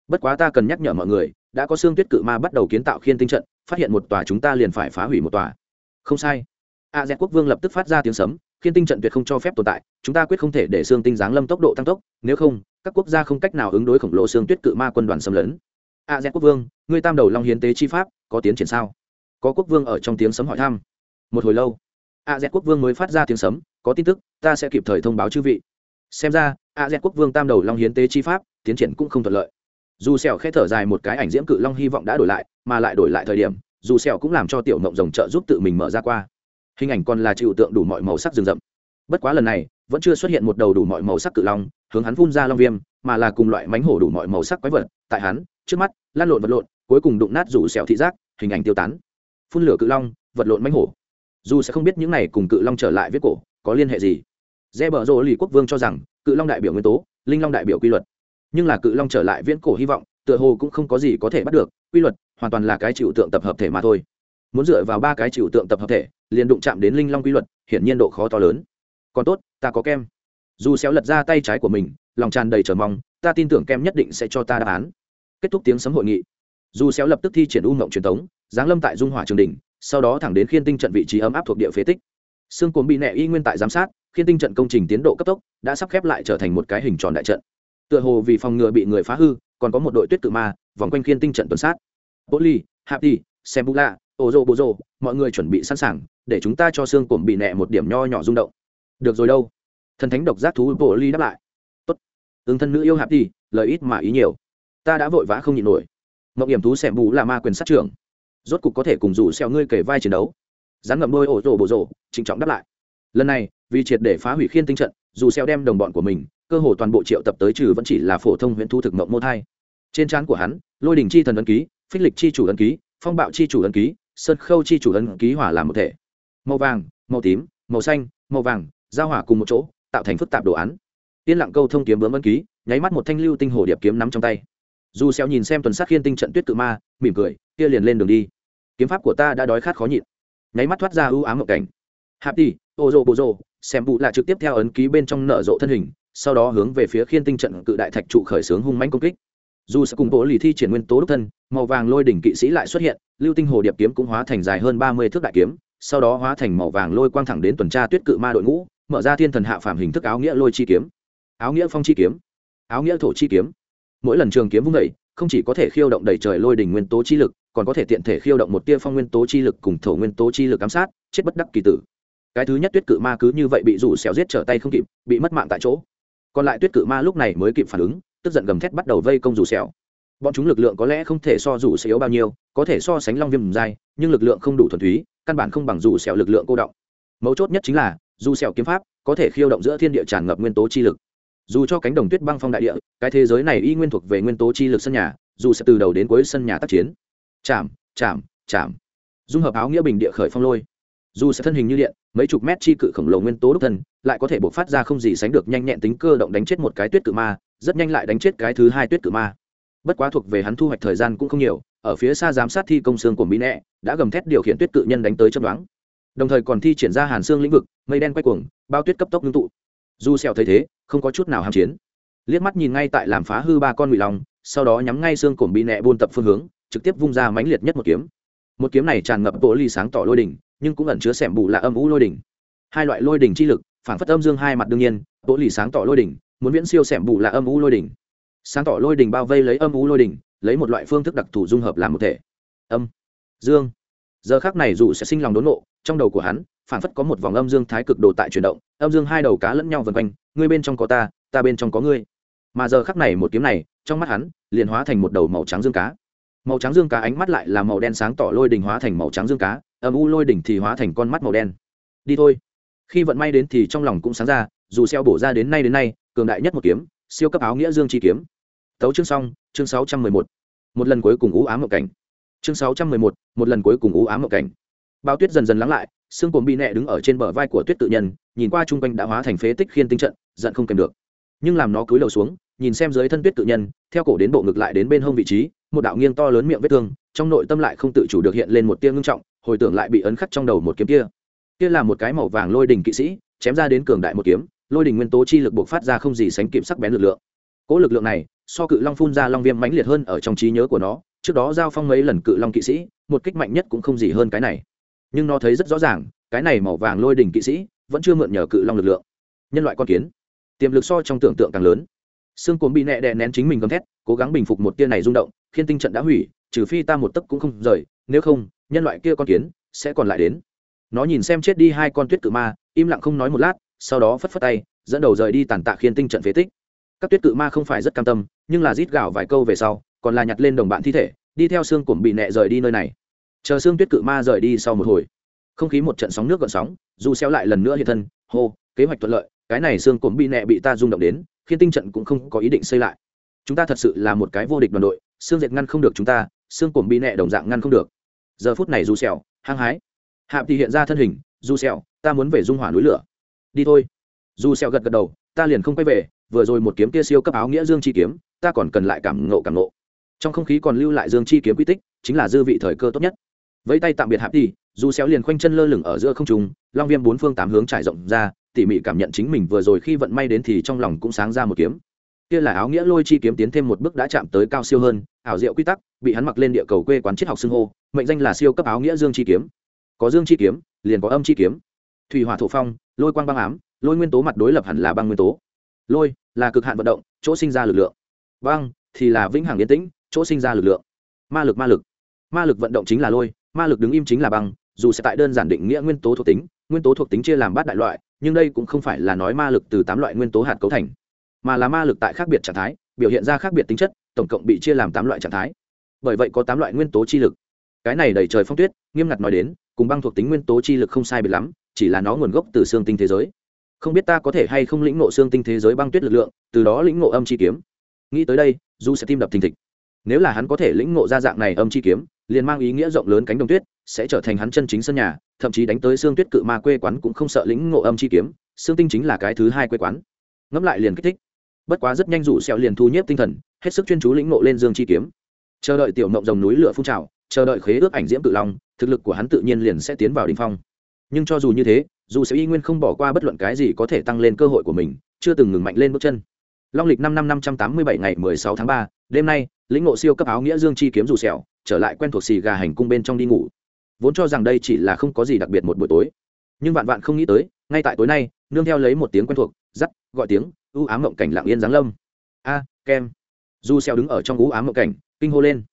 Bất quá ta cần nhắc nhở mọi người, đã có xương tuyết cự ma bắt đầu kiến tạo khiên tinh trận, phát hiện một tòa chúng ta liền phải phá hủy một tòa. Không sai. A z quốc vương lập tức phát ra tiếng sấm khiên tinh trận tuyệt không cho phép tồn tại, chúng ta quyết không thể để xương tinh giáng lâm tốc độ tăng tốc, nếu không, các quốc gia không cách nào ứng đối khổng lồ xương tuyết cự ma quân đoàn xâm lấn. A z quốc vương người tam đầu long hiến tế chi pháp, có tiến triển sao? Có quốc vương ở trong tiếng sấm hỏi thăm. Một hồi lâu, a z quốc vương mới phát ra tiếng sấm, có tin tức, ta sẽ kịp thời thông báo chư vị. Xem ra, a z quốc vương tam đầu long hiến tế chi pháp, tiến triển cũng không thuận lợi. Dù sẹo khẽ thở dài một cái ảnh diễm cự long hy vọng đã đổi lại, mà lại đổi lại thời điểm, dù sẹo cũng làm cho tiểu mộng rồng trợ giúp tự mình mở ra qua hình ảnh còn là chịu tượng đủ mọi màu sắc rừng rậm. Bất quá lần này, vẫn chưa xuất hiện một đầu đủ mọi màu sắc cự long, hướng hắn phun ra long viêm, mà là cùng loại mánh hổ đủ mọi màu sắc quái vật. Tại hắn, trước mắt, lan lộn vật lộn, cuối cùng đụng nát rủ sẹo thị giác, hình ảnh tiêu tán. Phun lửa cự long, vật lộn mánh hổ. Dù sẽ không biết những này cùng cự long trở lại viết cổ, có liên hệ gì? Dê bờ rô lì quốc vương cho rằng, cự long đại biểu nguyên tố, linh long đại biểu quy luật. Nhưng là cự long trở lại viễn cổ hy vọng, tựa hồ cũng không có gì có thể bắt được, quy luật hoàn toàn là cái chịu tượng tập hợp thể mà thôi. Muốn dựa vào ba cái chịu tượng tập hợp thể liền đụng chạm đến linh long quy luật, hiển nhiên độ khó to lớn. Còn tốt, ta có kem. Dù xéo lật ra tay trái của mình, lòng tràn đầy chờ mong, ta tin tưởng kem nhất định sẽ cho ta đáp án. Kết thúc tiếng sấm hội nghị. Dù xéo lập tức thi triển u ngộng truyền thống giáng lâm tại dung hỏa trường đỉnh, sau đó thẳng đến khiên tinh trận vị trí ấm áp thuộc địa phế tích. Xương cồn bị nẹ y nguyên tại giám sát, khiên tinh trận công trình tiến độ cấp tốc, đã sắp khép lại trở thành một cái hình tròn đại trận. Tựa hồ vì phòng ngừa bị người phá hư, còn có một đội tuyết tự ma, vòng quanh khiên tinh trận tuần sát. Bố ly hạp đi xem bù lạ ồ rô bô rô, mọi người chuẩn bị sẵn sàng, để chúng ta cho xương cổm bị nẹ một điểm nho nhỏ rung động. Được rồi đâu? Thần thánh độc giác thú bồ ly đáp lại. Tốt. Ứng thân nữ yêu hạp đi, lời ít mà ý nhiều. Ta đã vội vã không nhịn nổi. Mộng hiểm thú xẻm bù là ma quyền sát trưởng. Rốt cục có thể cùng rủ xeo ngươi kể vai chiến đấu. Rắn ngậm đôi ổ rồ bộ rồ trịnh trọng đáp lại. Lần này, vì triệt để phá hủy khiên tinh trận dù xeo đem đồng bọn của mình, cơ hồ toàn bộ triệu tập tới trừ vẫn chỉ là phổ thông huyễn thu thực mộng mô thai. Trên trán của hắn, lôi đỉnh chi thần ấn ký, phích lịch chi chủ ấn ký, phong bạo chi chủ ấn ký sơn khâu chi chủ ấn ký hỏa làm một thể. Màu vàng, màu tím, màu xanh, màu vàng, giao hỏa cùng một chỗ, tạo thành phức tạp đồ án. Yên lặng câu thông kiếm bướm ấn ký, nháy mắt một thanh lưu tinh hồ điệp kiếm nắm trong tay. Dù xéo nhìn xem tuần sát khiên tinh trận tuyết cự ma, mỉm cười, kia liền lên đường đi. Kiếm pháp của ta đã đói khát khó nhịn. Nháy mắt thoát ra ưu ám ngộ cảnh. Hạp đi, ô rô bô rô xem vụ là trực tiếp theo ấn ký bên trong nở rộ thân hình, sau đó hướng về phía khiên tinh trận cự đại thạch trụ khởi sướng hung mãnh công kích dù sẽ cùng bộ lì thi triển nguyên tố đúc thân, màu vàng lôi đỉnh kỵ sĩ lại xuất hiện, lưu tinh hồ điệp kiếm cũng hóa thành dài hơn ba mươi thước đại kiếm, sau đó hóa thành màu vàng lôi quang thẳng đến tuần tra tuyết cự ma đội ngũ, mở ra thiên thần hạ phàm hình thức áo nghĩa lôi chi kiếm. Áo nghĩa phong chi kiếm. Áo nghĩa thổ chi kiếm. Mỗi lần trường kiếm vung vẩy không chỉ có thể khiêu động đầy trời lôi đỉnh nguyên tố chi lực, còn có thể tiện thể khiêu động một tia phong nguyên tố chi lực cùng thổ nguyên tố chi lực ám sát, chết bất đắc kỳ tử. Cái thứ nhất tuyết cự ma cứ như vậy bị rủ xẻo giết trở tay không kịp, bị mất mạng tại chỗ. Còn lại tuyết cự ma lúc này mới kịp phản ứng tức giận gầm thét bắt đầu vây công rủ xẻo bọn chúng lực lượng có lẽ không thể so rủ sẹo bao nhiêu, có thể so sánh long viêm dai nhưng lực lượng không đủ thuần túy, căn bản không bằng rủ xẻo lực lượng cô động. Mấu chốt nhất chính là, dù xẻo kiếm pháp có thể khiêu động giữa thiên địa tràn ngập nguyên tố chi lực. Dù cho cánh đồng tuyết băng phong đại địa, cái thế giới này y nguyên thuộc về nguyên tố chi lực sân nhà, dù sẽ từ đầu đến cuối sân nhà tác chiến. Chạm chạm chạm. Dung hợp áo nghĩa bình địa khởi phong lôi dù sẽ thân hình như điện, mấy chục mét chi cự khổng lồ nguyên tố đúc thân, lại có thể buộc phát ra không gì sánh được nhanh nhẹn tính cơ động đánh chết một cái tuyết cự ma, rất nhanh lại đánh chết cái thứ hai tuyết cự ma. Bất quá thuộc về hắn thu hoạch thời gian cũng không nhiều, ở phía xa giám sát thi công xương của mỹ nẹ, đã gầm thét điều khiển tuyết cự nhân đánh tới chấp đoán đồng thời còn thi triển ra hàn xương lĩnh vực, mây đen quay cuồng, bao tuyết cấp tốc ngưng tụ. Du xẹo thấy thế, không có chút nào ham chiến. Liếc mắt nhìn ngay tại làm phá hư ba con ngụy long, sau đó nhắm ngay xương cổm bị nẹ buôn tập phương hướng, trực tiếp vung ra mãnh liệt nhất một kiếm. Một kiếm này tràn ngập bộ ly sáng tỏ lôi đỉnh nhưng cũng ẩn chứa xẻm bù là âm u lôi đỉnh. Hai loại lôi đỉnh chi lực phản phất âm dương hai mặt đương nhiên bộ lì sáng tỏ lôi đỉnh, muốn viễn siêu xẻm bù là âm u lôi đỉnh. Sáng tỏ lôi đỉnh bao vây lấy âm u lôi đỉnh, lấy một loại phương thức đặc thù dung hợp làm một thể. Âm. Dương. Giờ khác này dù sẽ sinh lòng đốn nộ, trong đầu của hắn phản phất có một vòng âm dương thái cực đồ tại chuyển động, âm dương hai đầu cá lẫn nhau vần quanh, ngươi bên trong có ta ta bên trong có ngươi. Mà giờ khắc này một kiếm này, trong mắt hắn, liền hóa thành một đầu màu trắng dương cá màu trắng dương cá ánh mắt lại là màu đen sáng tỏ lôi đỉnh hóa thành màu trắng dương cá âm u lôi đỉnh thì hóa thành con mắt màu đen. Đi thôi. Khi vận may đến thì trong lòng cũng sáng ra dù xeo bổ ra đến nay đến nay cường đại nhất một kiếm siêu cấp áo nghĩa dương chi kiếm. Tấu chương xong chương 611. một. Lần cuối cùng ú ám một cảnh. Chương 611, một lần cuối cùng ú ám một cảnh. Bao tuyết dần dần lắng lại xương cồn bị nẹ đứng ở trên bờ vai của tuyết tự nhân nhìn qua chung quanh đã hóa thành phế tích khiên tinh trận giận không kèm được. Nhưng làm nó cúi đầu xuống nhìn xem dưới thân tuyết tự nhân theo cổ đến bộ ngực lại đến bên hông vị trí một đạo nghiêng to lớn miệng vết thương, trong nội tâm lại không tự chủ được hiện lên một tia ngưng trọng, hồi tưởng lại bị ấn khắc trong đầu một kiếm kia. Kia là một cái màu vàng lôi đình kỵ sĩ, chém ra đến cường đại một kiếm, lôi đình nguyên tố chi lực buộc phát ra không gì sánh kịp sắc bén lực lượng. Cỗ lực lượng này, so cự long phun ra long viêm mãnh liệt hơn ở trong trí nhớ của nó, trước đó giao phong mấy lần cự long kỵ sĩ, một kích mạnh nhất cũng không gì hơn cái này. Nhưng nó thấy rất rõ ràng, cái này màu vàng lôi đỉnh kỵ sĩ vẫn chưa mượn nhờ cự long lực lượng. Nhân loại con kiến, tiềm lực so trong tưởng tượng càng lớn xương cồn bị nẹ đè nén chính mình gầm thét, cố gắng bình phục một tia này rung động, khiến tinh trận đã hủy, trừ phi ta một tấc cũng không rời, nếu không, nhân loại kia con kiến sẽ còn lại đến. Nó nhìn xem chết đi hai con tuyết cự ma, im lặng không nói một lát, sau đó phất phất tay, dẫn đầu rời đi tàn tạ khiến tinh trận phế tích. Các tuyết cự ma không phải rất cam tâm, nhưng là rít gạo vài câu về sau, còn là nhặt lên đồng bạn thi thể, đi theo xương cồn bị nẹ rời đi nơi này. Chờ xương tuyết cự ma rời đi sau một hồi. Không khí một trận sóng nước gợn sóng, dù xéo lại lần nữa hiện thân, hô, kế hoạch thuận lợi, cái này xương cồn bị nẹ bị ta rung động đến khiến tinh trận cũng không có ý định xây lại. Chúng ta thật sự là một cái vô địch đoàn đội, xương dệt ngăn không được chúng ta, xương cồn bị nẹ đồng dạng ngăn không được. Giờ phút này dù xèo hăng hái. Hạ thì hiện ra thân hình, dù xèo ta muốn về dung hỏa núi lửa. Đi thôi. Dù xèo gật gật đầu, ta liền không quay về, vừa rồi một kiếm kia siêu cấp áo nghĩa dương chi kiếm, ta còn cần lại cảm ngộ cảm ngộ. Trong không khí còn lưu lại dương chi kiếm quy tích, chính là dư vị thời cơ tốt nhất. Vẫy tay tạm biệt hạp đi dù xéo liền khoanh chân lơ lửng ở giữa không trung, long viêm bốn phương tám hướng trải rộng ra tỉ mỉ cảm nhận chính mình vừa rồi khi vận may đến thì trong lòng cũng sáng ra một kiếm. Kia là áo nghĩa lôi chi kiếm tiến thêm một bước đã chạm tới cao siêu hơn, ảo diệu quy tắc, bị hắn mặc lên địa cầu quê quán triết học xưng hô, mệnh danh là siêu cấp áo nghĩa dương chi kiếm. Có dương chi kiếm, liền có âm chi kiếm. Thủy hỏa thổ phong, lôi quang băng ám, lôi nguyên tố mặt đối lập hẳn là băng nguyên tố. Lôi, là cực hạn vận động, chỗ sinh ra lực lượng. Băng, thì là vĩnh hằng yên tĩnh, chỗ sinh ra lực lượng. Ma lực ma lực. Ma lực vận động chính là lôi, ma lực đứng im chính là băng, dù sẽ tại đơn giản định nghĩa nguyên tố thuộc tính, nguyên tố thuộc tính chia làm bát đại loại nhưng đây cũng không phải là nói ma lực từ tám loại nguyên tố hạt cấu thành, mà là ma lực tại khác biệt trạng thái, biểu hiện ra khác biệt tính chất, tổng cộng bị chia làm tám loại trạng thái. Bởi vậy có tám loại nguyên tố chi lực. Cái này đầy trời phong tuyết, nghiêm ngặt nói đến, cùng băng thuộc tính nguyên tố chi lực không sai biệt lắm, chỉ là nó nguồn gốc từ xương tinh thế giới. Không biết ta có thể hay không lĩnh ngộ xương tinh thế giới băng tuyết lực lượng, từ đó lĩnh ngộ âm chi kiếm. Nghĩ tới đây du sẽ tim đập thình thịch. Nếu là hắn có thể lĩnh ngộ ra dạng này âm chi kiếm, liền mang ý nghĩa rộng lớn cánh đồng tuyết sẽ trở thành hắn chân chính sân nhà, thậm chí đánh tới xương tuyết cự ma quê quán cũng không sợ lĩnh ngộ âm chi kiếm xương tinh chính là cái thứ hai quê quán. Ngẫm lại liền kích thích. Bất quá rất nhanh rủ xẹo liền thu nhếp tinh thần, hết sức chuyên chú lĩnh ngộ lên dương chi kiếm. Chờ đợi tiểu mộng rồng núi lửa phun trào, chờ đợi khế ước ảnh diễm tự long, thực lực của hắn tự nhiên liền sẽ tiến vào đỉnh phong. Nhưng cho dù như thế, dù sẽ y nguyên không bỏ qua bất luận cái gì có thể tăng lên cơ hội của mình, chưa từng ngừng mạnh lên bước chân. Long lịch năm năm năm trăm tám mươi bảy ngày mười sáu tháng ba, đêm nay, lĩnh ngộ siêu cấp áo nghĩa dương chi kiếm dù sẹo, trở lại quen thuộc xì gà hành cung bên trong đi ngủ vốn cho rằng đây chỉ là không có gì đặc biệt một buổi tối. Nhưng vạn vạn không nghĩ tới, ngay tại tối nay, nương theo lấy một tiếng quen thuộc dắt gọi tiếng ưu ám mộng cảnh lặng yên giáng lâm. A, kem. Du xeo đứng ở trong ưu ám mộng cảnh, kinh hô lên.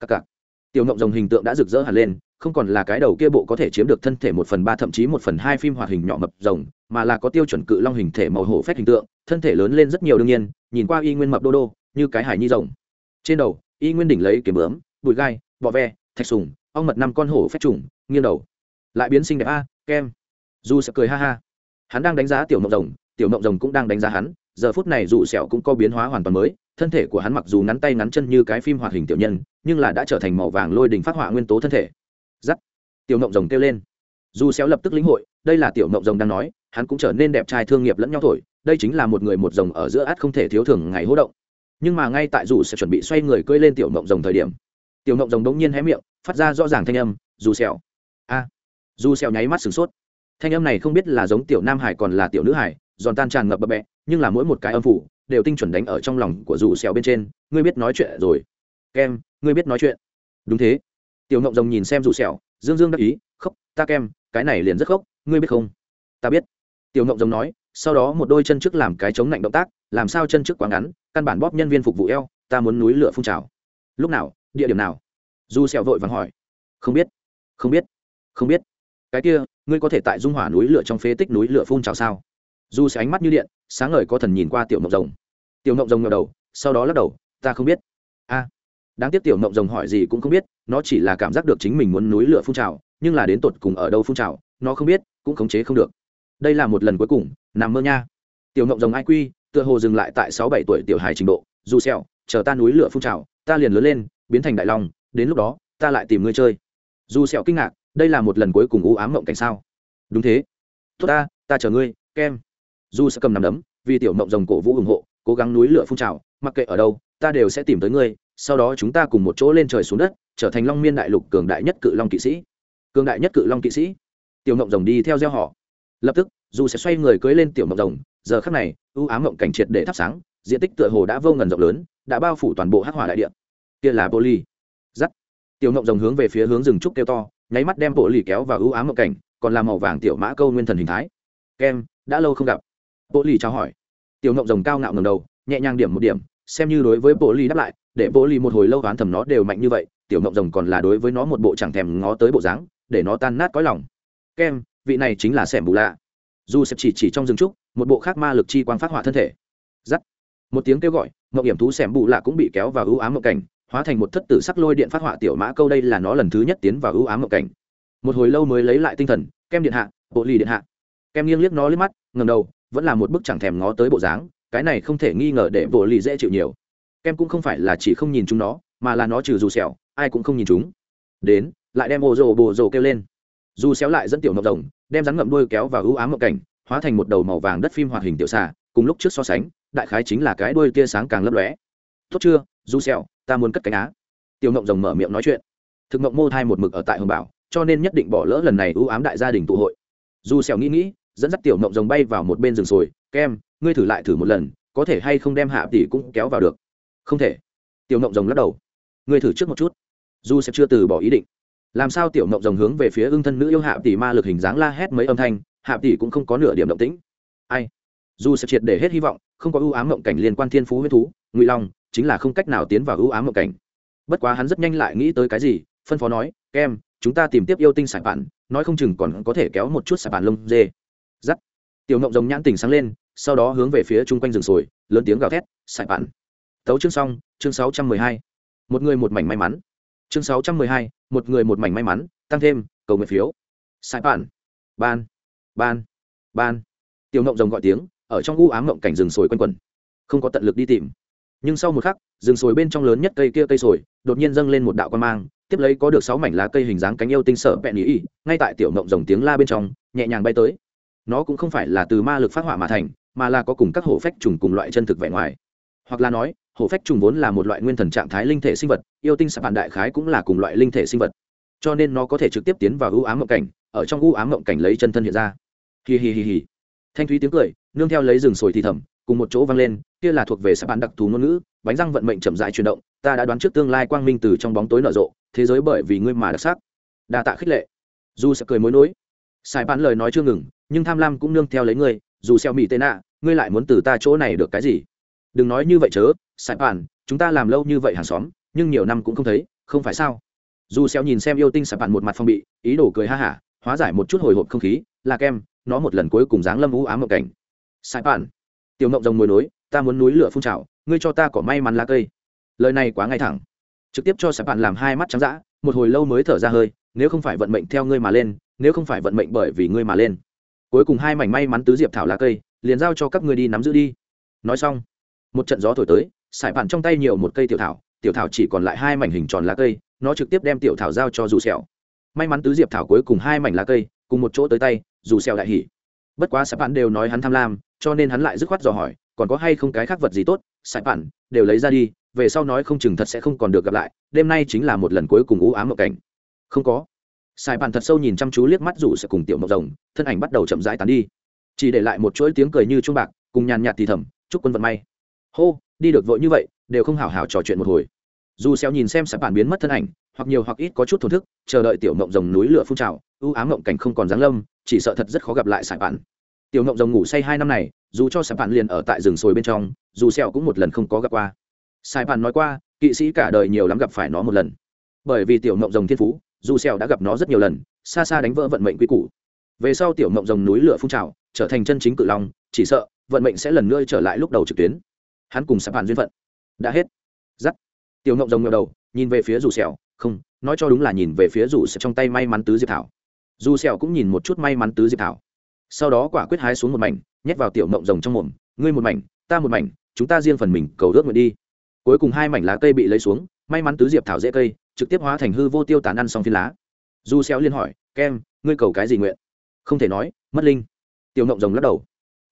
Cặc cặc. Tiểu mộng rồng hình tượng đã rực rỡ hẳn lên, không còn là cái đầu kia bộ có thể chiếm được thân thể một phần ba thậm chí một phần hai phim hoạt hình nhỏ mập rồng, mà là có tiêu chuẩn cự long hình thể màu hổ phách hình tượng, thân thể lớn lên rất nhiều đương nhiên, nhìn qua y nguyên mập đô đô, như cái hải nhi rồng. Trên đầu, y nguyên đỉnh lấy kiếm bướm, bụi gai, bọ ve, thạch sùng ong mật năm con hổ phép trùng, nghiêng đầu. Lại biến sinh đẹp. A, kem. Dù sẽ cười ha ha. Hắn đang đánh giá tiểu mộng rồng, tiểu mộng rồng cũng đang đánh giá hắn. Giờ phút này dù sẹo cũng có biến hóa hoàn toàn mới. Thân thể của hắn mặc dù ngắn tay ngắn chân như cái phim hoạt hình tiểu nhân, nhưng là đã trở thành màu vàng lôi đình phát họa nguyên tố thân thể. Giắt. Tiểu mộng rồng kêu lên. Dù sẹo lập tức lĩnh hội, đây là tiểu mộng rồng đang nói, hắn cũng trở nên đẹp trai thương nghiệp lẫn nhau thổi. Đây chính là một người một rồng ở giữa át không thể thiếu thường ngày hô động. Nhưng mà ngay tại dù sẽ chuẩn bị xoay người cưỡi lên tiểu mộng rồng thời điểm tiểu ngộng rồng đống nhiên hé miệng, phát ra rõ ràng thanh âm, dù sẹo. A. Dù sẹo nháy mắt sửng sốt. Thanh âm này không biết là giống tiểu nam hải còn là tiểu nữ hải, giòn tan tràn ngập bập bẹ, nhưng là mỗi một cái âm phủ đều tinh chuẩn đánh ở trong lòng của dù sẹo bên trên. Ngươi biết nói chuyện rồi. Kem, ngươi biết nói chuyện. Đúng thế. Tiểu ngộng rồng nhìn xem dù sẹo, dương dương đắc ý, khóc, ta kem, cái này liền rất khóc, ngươi biết không? Ta biết. Tiểu ngộng rồng nói, sau đó một đôi chân trước làm cái chống lạnh động tác, làm sao chân trước quá ngắn, căn bản bóp nhân viên phục vụ eo, ta muốn núi lửa phun trào. Lúc nào địa điểm nào? Du sẹo vội vàng hỏi. Không biết. Không biết. Không biết. Cái kia, ngươi có thể tại dung hỏa núi lửa trong phế tích núi lửa phun trào sao? Du sẽ ánh mắt như điện, sáng ngời có thần nhìn qua tiểu mộng rồng. Tiểu mộng rồng ngờ đầu, sau đó lắc đầu, ta không biết. A. Đáng tiếc tiểu mộng rồng hỏi gì cũng không biết, nó chỉ là cảm giác được chính mình muốn núi lửa phun trào, nhưng là đến tột cùng ở đâu phun trào, nó không biết, cũng khống chế không được. Đây là một lần cuối cùng, nằm mơ nha. Tiểu mộng rồng ai quy, tựa hồ dừng lại tại sáu bảy tuổi tiểu hài trình độ. Dù xẹo chờ ta núi lửa phun trào, ta liền lớn lên biến thành đại long, đến lúc đó, ta lại tìm ngươi chơi. Dù sẹo kinh ngạc, đây là một lần cuối cùng u ám mộng cảnh sao? Đúng thế. Tốt ta ta chờ ngươi, kem. Dù sẽ cầm nằm đấm, vì tiểu mộng rồng cổ vũ ủng hộ, cố gắng núi lửa phun trào, mặc kệ ở đâu, ta đều sẽ tìm tới ngươi, sau đó chúng ta cùng một chỗ lên trời xuống đất, trở thành long miên đại lục cường đại nhất cự long kỵ sĩ. Cường đại nhất cự long kỵ sĩ. Tiểu mộng rồng đi theo gieo họ. Lập tức, dù sẽ xoay người cưới lên tiểu mộng rồng, giờ khắc này ưu ám mộng cảnh triệt để thắp sáng, diện tích tựa hồ đã vô ngần rộng lớn, đã bao phủ toàn bộ hắc hỏa đại địa kia là bộ ly giắt. Tiểu mộng rồng hướng về phía hướng rừng trúc kêu to, nháy mắt đem bộ ly kéo vào ưu ám mộng cảnh, còn làm màu vàng tiểu mã câu nguyên thần hình thái. Kem, đã lâu không gặp. Bộ ly chào hỏi. Tiểu mộng rồng cao ngạo ngầm đầu, nhẹ nhàng điểm một điểm, xem như đối với bộ ly đáp lại, để bộ ly một hồi lâu đoán thầm nó đều mạnh như vậy, tiểu mộng rồng còn là đối với nó một bộ chẳng thèm ngó tới bộ dáng, để nó tan nát cõi lòng. Kem, vị này chính là sẻm bù lạ. Dù sẽ chỉ chỉ trong rừng trúc, một bộ khác ma lực chi quang phát hỏa thân thể. Giắt. Một tiếng kêu gọi mộng hiểm thú xẻm bù lạ cũng bị kéo vào ưu ám mộng cảnh hóa thành một thất tử sắc lôi điện phát hỏa tiểu mã câu đây là nó lần thứ nhất tiến vào ưu ám mộng cảnh. Một hồi lâu mới lấy lại tinh thần, kem điện hạ, bộ lì điện hạ. Kem nghiêng liếc nó liếc mắt ngầm đầu, vẫn là một bức chẳng thèm ngó tới bộ dáng, cái này không thể nghi ngờ để bộ lì dễ chịu nhiều. Kem cũng không phải là chỉ không nhìn chúng nó, mà là nó trừ dù sẹo ai cũng không nhìn chúng. Đến, lại đem ô rồ bồ rồ kêu lên. Dù xéo lại dẫn tiểu ngọc rồng, đem rắn ngậm đuôi kéo vào ưu ám mộng cảnh, hóa thành một đầu màu vàng đất phim hoạt hình tiểu xà, cùng lúc trước so sánh, đại khái chính là cái đuôi tia sáng càng lấp lóe. Tốt chưa, dù xéo ta muốn cất cánh á. Tiểu ngộng rồng mở miệng nói chuyện. Thực ngộng mô thai một mực ở tại hồng bảo, cho nên nhất định bỏ lỡ lần này ưu ám đại gia đình tụ hội. Dù xẻo nghĩ nghĩ, dẫn dắt tiểu ngộng rồng bay vào một bên rừng sồi, kem, ngươi thử lại thử một lần, có thể hay không đem hạ tỷ cũng kéo vào được? Không thể. Tiểu ngộng rồng lắc đầu. Ngươi thử trước một chút. Dù sẽ chưa từ bỏ ý định. Làm sao tiểu ngộng rồng hướng về phía ưng thân nữ yêu hạ tỷ ma lực hình dáng la hét mấy âm thanh, hạ tỷ cũng không có nửa điểm động tĩnh. Ai? Dù sẽ triệt để hết hy vọng, không có ưu ám mộng cảnh liên quan thiên phú huyết thú, ngụy long chính là không cách nào tiến vào ưu ám mộng cảnh. Bất quá hắn rất nhanh lại nghĩ tới cái gì, phân phó nói, kem, chúng ta tìm tiếp yêu tinh sải bạn, nói không chừng còn có thể kéo một chút sải bạn lông dê. Giắt. Tiểu ngộng rồng nhãn tình sáng lên, sau đó hướng về phía chung quanh rừng sồi, lớn tiếng gào thét sải bạn. Tấu chương xong, chương sáu trăm mười hai. Một người một mảnh may mắn. Chương sáu trăm mười hai, một người một mảnh may mắn, tăng thêm, cầu nguyện phiếu. Sải bản ban. Ban. Ban. Tiểu ngộng rồng gọi tiếng, ở trong u ám ngộng cảnh rừng sồi quanh quẩn không có tận lực đi tìm nhưng sau một khắc, rừng sồi bên trong lớn nhất cây kia cây sồi, đột nhiên dâng lên một đạo quan mang, tiếp lấy có được sáu mảnh lá cây hình dáng cánh yêu tinh sở bẹn ý ý. ngay tại tiểu mộng rồng tiếng la bên trong, nhẹ nhàng bay tới. Nó cũng không phải là từ ma lực phát hỏa mà thành, mà là có cùng các hổ phách trùng cùng loại chân thực vẻ ngoài. Hoặc là nói, hổ phách trùng vốn là một loại nguyên thần trạng thái linh thể sinh vật, yêu tinh sạp bạn đại khái cũng là cùng loại linh thể sinh vật. Cho nên nó có thể trực tiếp tiến vào ưu ám mộng cảnh, ở trong ưu ám mộng cảnh lấy chân thân hiện ra. Hì hì hì hì thanh thúy tiếng cười, nương theo lấy rừng sồi thì thầm, cùng một chỗ vang lên kia là thuộc về sắp bạn đặc thù ngôn ngữ, bánh răng vận mệnh chậm dại chuyển động, ta đã đoán trước tương lai quang minh từ trong bóng tối nở rộ, thế giới bởi vì ngươi mà đặc sắc. Đa tạ khích lệ. Dù sẽ cười mối nối. Sai bạn lời nói chưa ngừng, nhưng tham lam cũng nương theo lấy ngươi, dù xeo mỹ tên nạ, ngươi lại muốn từ ta chỗ này được cái gì? Đừng nói như vậy chớ sai bạn chúng ta làm lâu như vậy hàng xóm, nhưng nhiều năm cũng không thấy, không phải sao? Dù xeo nhìn xem yêu tinh sai bạn một mặt phong bị, ý đồ cười ha hả, hóa giải một chút hồi hộp không khí, là kem, nó một lần cuối cùng dáng lâm u ám một cảnh. Sai bạn tiểu ngọc rồng mồi nối ta muốn núi lửa phun trào, ngươi cho ta có may mắn lá cây. Lời này quá ngay thẳng. Trực tiếp cho sạp bạn làm hai mắt trắng dã, một hồi lâu mới thở ra hơi, nếu không phải vận mệnh theo ngươi mà lên, nếu không phải vận mệnh bởi vì ngươi mà lên. Cuối cùng hai mảnh may mắn tứ diệp thảo lá cây, liền giao cho các ngươi đi nắm giữ đi. Nói xong, một trận gió thổi tới sải bạn trong tay nhiều một cây tiểu thảo tiểu thảo chỉ còn lại hai mảnh hình tròn lá cây, nó trực tiếp đem tiểu thảo giao cho dù sẹo. May mắn tứ diệp thảo cuối cùng hai mảnh lá cây, cùng một chỗ tới tay, dù sẹo đại hỉ. Bất quá sải bạn đều nói hắn tham lam cho nên hắn lại dứt khoát dò hỏi, còn có hay không cái khác vật gì tốt, sải bản đều lấy ra đi, về sau nói không chừng thật sẽ không còn được gặp lại, đêm nay chính là một lần cuối cùng ú ám một cảnh. Không có. Sài bàn thật sâu nhìn chăm chú liếc mắt rủ sẽ cùng tiểu mộng rồng, thân ảnh bắt đầu chậm rãi tán đi. Chỉ để lại một chuỗi tiếng cười như chuông bạc, cùng nhàn nhạt thì thầm, chúc quân vận may. Hô, đi được vội như vậy, đều không hảo hảo trò chuyện một hồi. Dù xéo nhìn xem sài bàn biến mất thân ảnh, hoặc nhiều hoặc ít có chút thổn thức, chờ đợi tiểu mộng rồng núi lửa phun trào ưu ám mộng cảnh không còn dáng lâm, chỉ sợ thật rất khó gặp lại sài bàn tiểu ngộng rồng ngủ say hai năm này dù cho sài bạn liền ở tại rừng sồi bên trong dù sẹo cũng một lần không có gặp qua. Sài bạn nói qua kỵ sĩ cả đời nhiều lắm gặp phải nó một lần. Bởi vì tiểu ngộng rồng thiên phú dù sẹo đã gặp nó rất nhiều lần xa xa đánh vỡ vận mệnh quy củ. Về sau tiểu ngộng rồng núi lửa phun trào trở thành chân chính cự long chỉ sợ vận mệnh sẽ lần nữa trở lại lúc đầu trực tuyến. Hắn cùng sắp bạn duyên phận. Đã hết. Dắt tiểu ngộng rồng ngẩng đầu nhìn về phía dù sẹo, không nói cho đúng là nhìn về phía dù sẹo trong tay may mắn tứ diệp thảo. Dù sẹo cũng nhìn một chút may mắn tứ diệp thảo sau đó quả quyết hái xuống một mảnh, nhét vào tiểu mộng rồng trong mồm, ngươi một mảnh, ta một mảnh, chúng ta riêng phần mình cầu ước nguyện đi. Cuối cùng hai mảnh lá cây bị lấy xuống, may mắn tứ diệp thảo dễ cây, trực tiếp hóa thành hư vô tiêu tán ăn xong phiên lá. Du xéo liên hỏi, kem, ngươi cầu cái gì nguyện? Không thể nói, mất linh. Tiểu mộng rồng lắc đầu.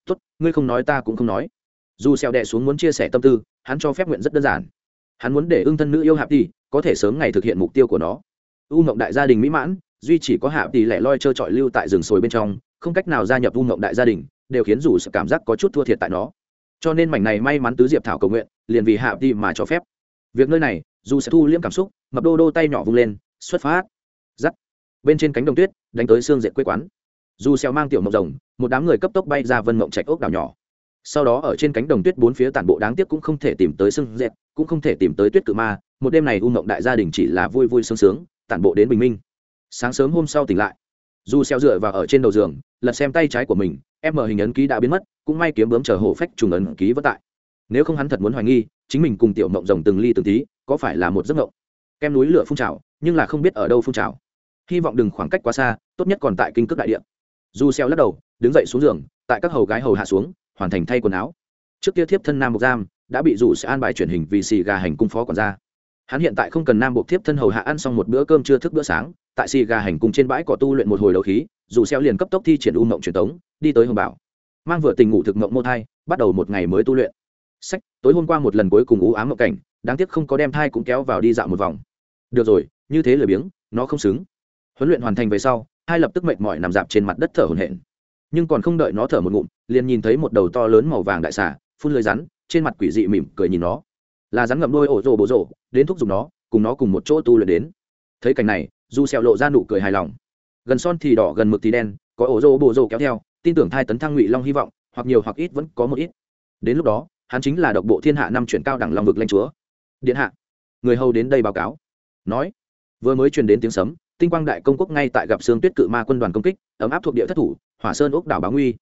Tốt, ngươi không nói ta cũng không nói. Du xéo đè xuống muốn chia sẻ tâm tư, hắn cho phép nguyện rất đơn giản. Hắn muốn để ương thân nữ yêu hạp tỷ, có thể sớm ngày thực hiện mục tiêu của nó. U ngộng đại gia đình mỹ mãn, duy chỉ có hạp tỷ lẻ loi chơi trọi lưu tại rừng sồi bên trong không cách nào gia nhập u ngộng đại gia đình, đều khiến dù sự cảm giác có chút thua thiệt tại nó. Cho nên mảnh này may mắn tứ diệp thảo cầu nguyện, liền vì hạ đi mà cho phép. Việc nơi này, dù sẽ thu liễm cảm xúc, mập đô đô tay nhỏ vung lên, xuất phát. Giắt. Bên trên cánh đồng tuyết, đánh tới xương dệt quê quán. Dù xeo mang tiểu mộng rồng, một đám người cấp tốc bay ra vân mộng trạch ốc đảo nhỏ. Sau đó ở trên cánh đồng tuyết bốn phía tản bộ đáng tiếc cũng không thể tìm tới xương dệt, cũng không thể tìm tới tuyết cự ma. Một đêm này u mộng đại gia đình chỉ là vui vui sướng sướng, tản bộ đến bình minh. Sáng sớm hôm sau tỉnh lại dù xeo dựa vào ở trên đầu giường, lật xem tay trái của mình, em mở hình ấn ký đã biến mất, cũng may kiếm bướm chờ hổ phách trùng ấn ký vẫn tại. Nếu không hắn thật muốn hoài nghi, chính mình cùng tiểu mộng rồng từng ly từng tí, có phải là một giấc mộng? Kem núi lửa phun trào, nhưng là không biết ở đâu phun trào. Hy vọng đừng khoảng cách quá xa, tốt nhất còn tại kinh cước đại địa du xeo lắc đầu, đứng dậy xuống giường, tại các hầu gái hầu hạ xuống, hoàn thành thay quần áo. Trước kia thiếp thân nam mục giam đã bị dù sẽ an bài truyền hình vì xì gà hành cung phó quản gia. Hắn hiện tại không cần nam buộc thiếp thân hầu hạ ăn xong một bữa cơm trưa thức bữa sáng tại xì gà hành cùng trên bãi cỏ tu luyện một hồi đầu khí, dù xeo liền cấp tốc thi triển u mộng truyền tống, đi tới hồng bảo. Mang vừa tình ngủ thực mộng mô thai, bắt đầu một ngày mới tu luyện. Sách, tối hôm qua một lần cuối cùng u ám mộng cảnh, đáng tiếc không có đem thai cũng kéo vào đi dạo một vòng. Được rồi, như thế lười biếng, nó không xứng. Huấn luyện hoàn thành về sau, hai lập tức mệt mỏi nằm dạp trên mặt đất thở hổn hển. Nhưng còn không đợi nó thở một ngụm, liền nhìn thấy một đầu to lớn màu vàng đại xà, phun lưới rắn, trên mặt quỷ dị mỉm cười nhìn nó. Là rắn ngậm đôi ổ rồ bố rồ đến thúc giục nó, cùng nó cùng một chỗ tu luyện đến. Thấy cảnh này dù sẹo lộ ra nụ cười hài lòng. Gần son thì đỏ, gần mực thì đen, có ổ rồ bộ rồ kéo theo, tin tưởng thai tấn thăng ngụy long hy vọng, hoặc nhiều hoặc ít vẫn có một ít. Đến lúc đó, hắn chính là độc bộ thiên hạ năm chuyển cao đẳng long vực lanh chúa. Điện hạ, người hầu đến đây báo cáo. Nói, vừa mới truyền đến tiếng sấm, tinh quang đại công quốc ngay tại gặp sương tuyết cự ma quân đoàn công kích, ấm áp thuộc địa thất thủ, hỏa sơn ốc đảo báo nguy.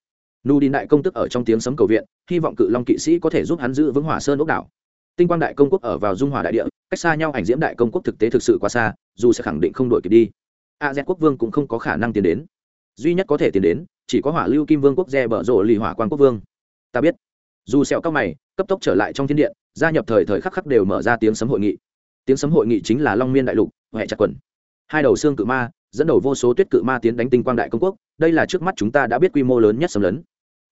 Nu đi đại công tức ở trong tiếng sấm cầu viện, hy vọng cự long kỵ sĩ có thể giúp hắn giữ vững hỏa sơn ốc đảo tinh quang đại công quốc ở vào dung hòa đại địa, cách xa nhau ảnh diễm đại công quốc thực tế thực sự quá xa, dù sẽ khẳng định không đổi kịp đi. A z quốc vương cũng không có khả năng tiến đến. Duy nhất có thể tiến đến, chỉ có hỏa lưu kim vương quốc gia bở rộ lì hỏa quan quốc vương. Ta biết. Dù sẹo cao mày, cấp tốc trở lại trong thiên điện, gia nhập thời thời khắc khắc đều mở ra tiếng sấm hội nghị. Tiếng sấm hội nghị chính là long miên đại lục huệ chặt quần. Hai đầu xương cự ma, dẫn đầu vô số tuyết cự ma tiến đánh tinh quang đại công quốc, đây là trước mắt chúng ta đã biết quy mô lớn nhất xâm lấn.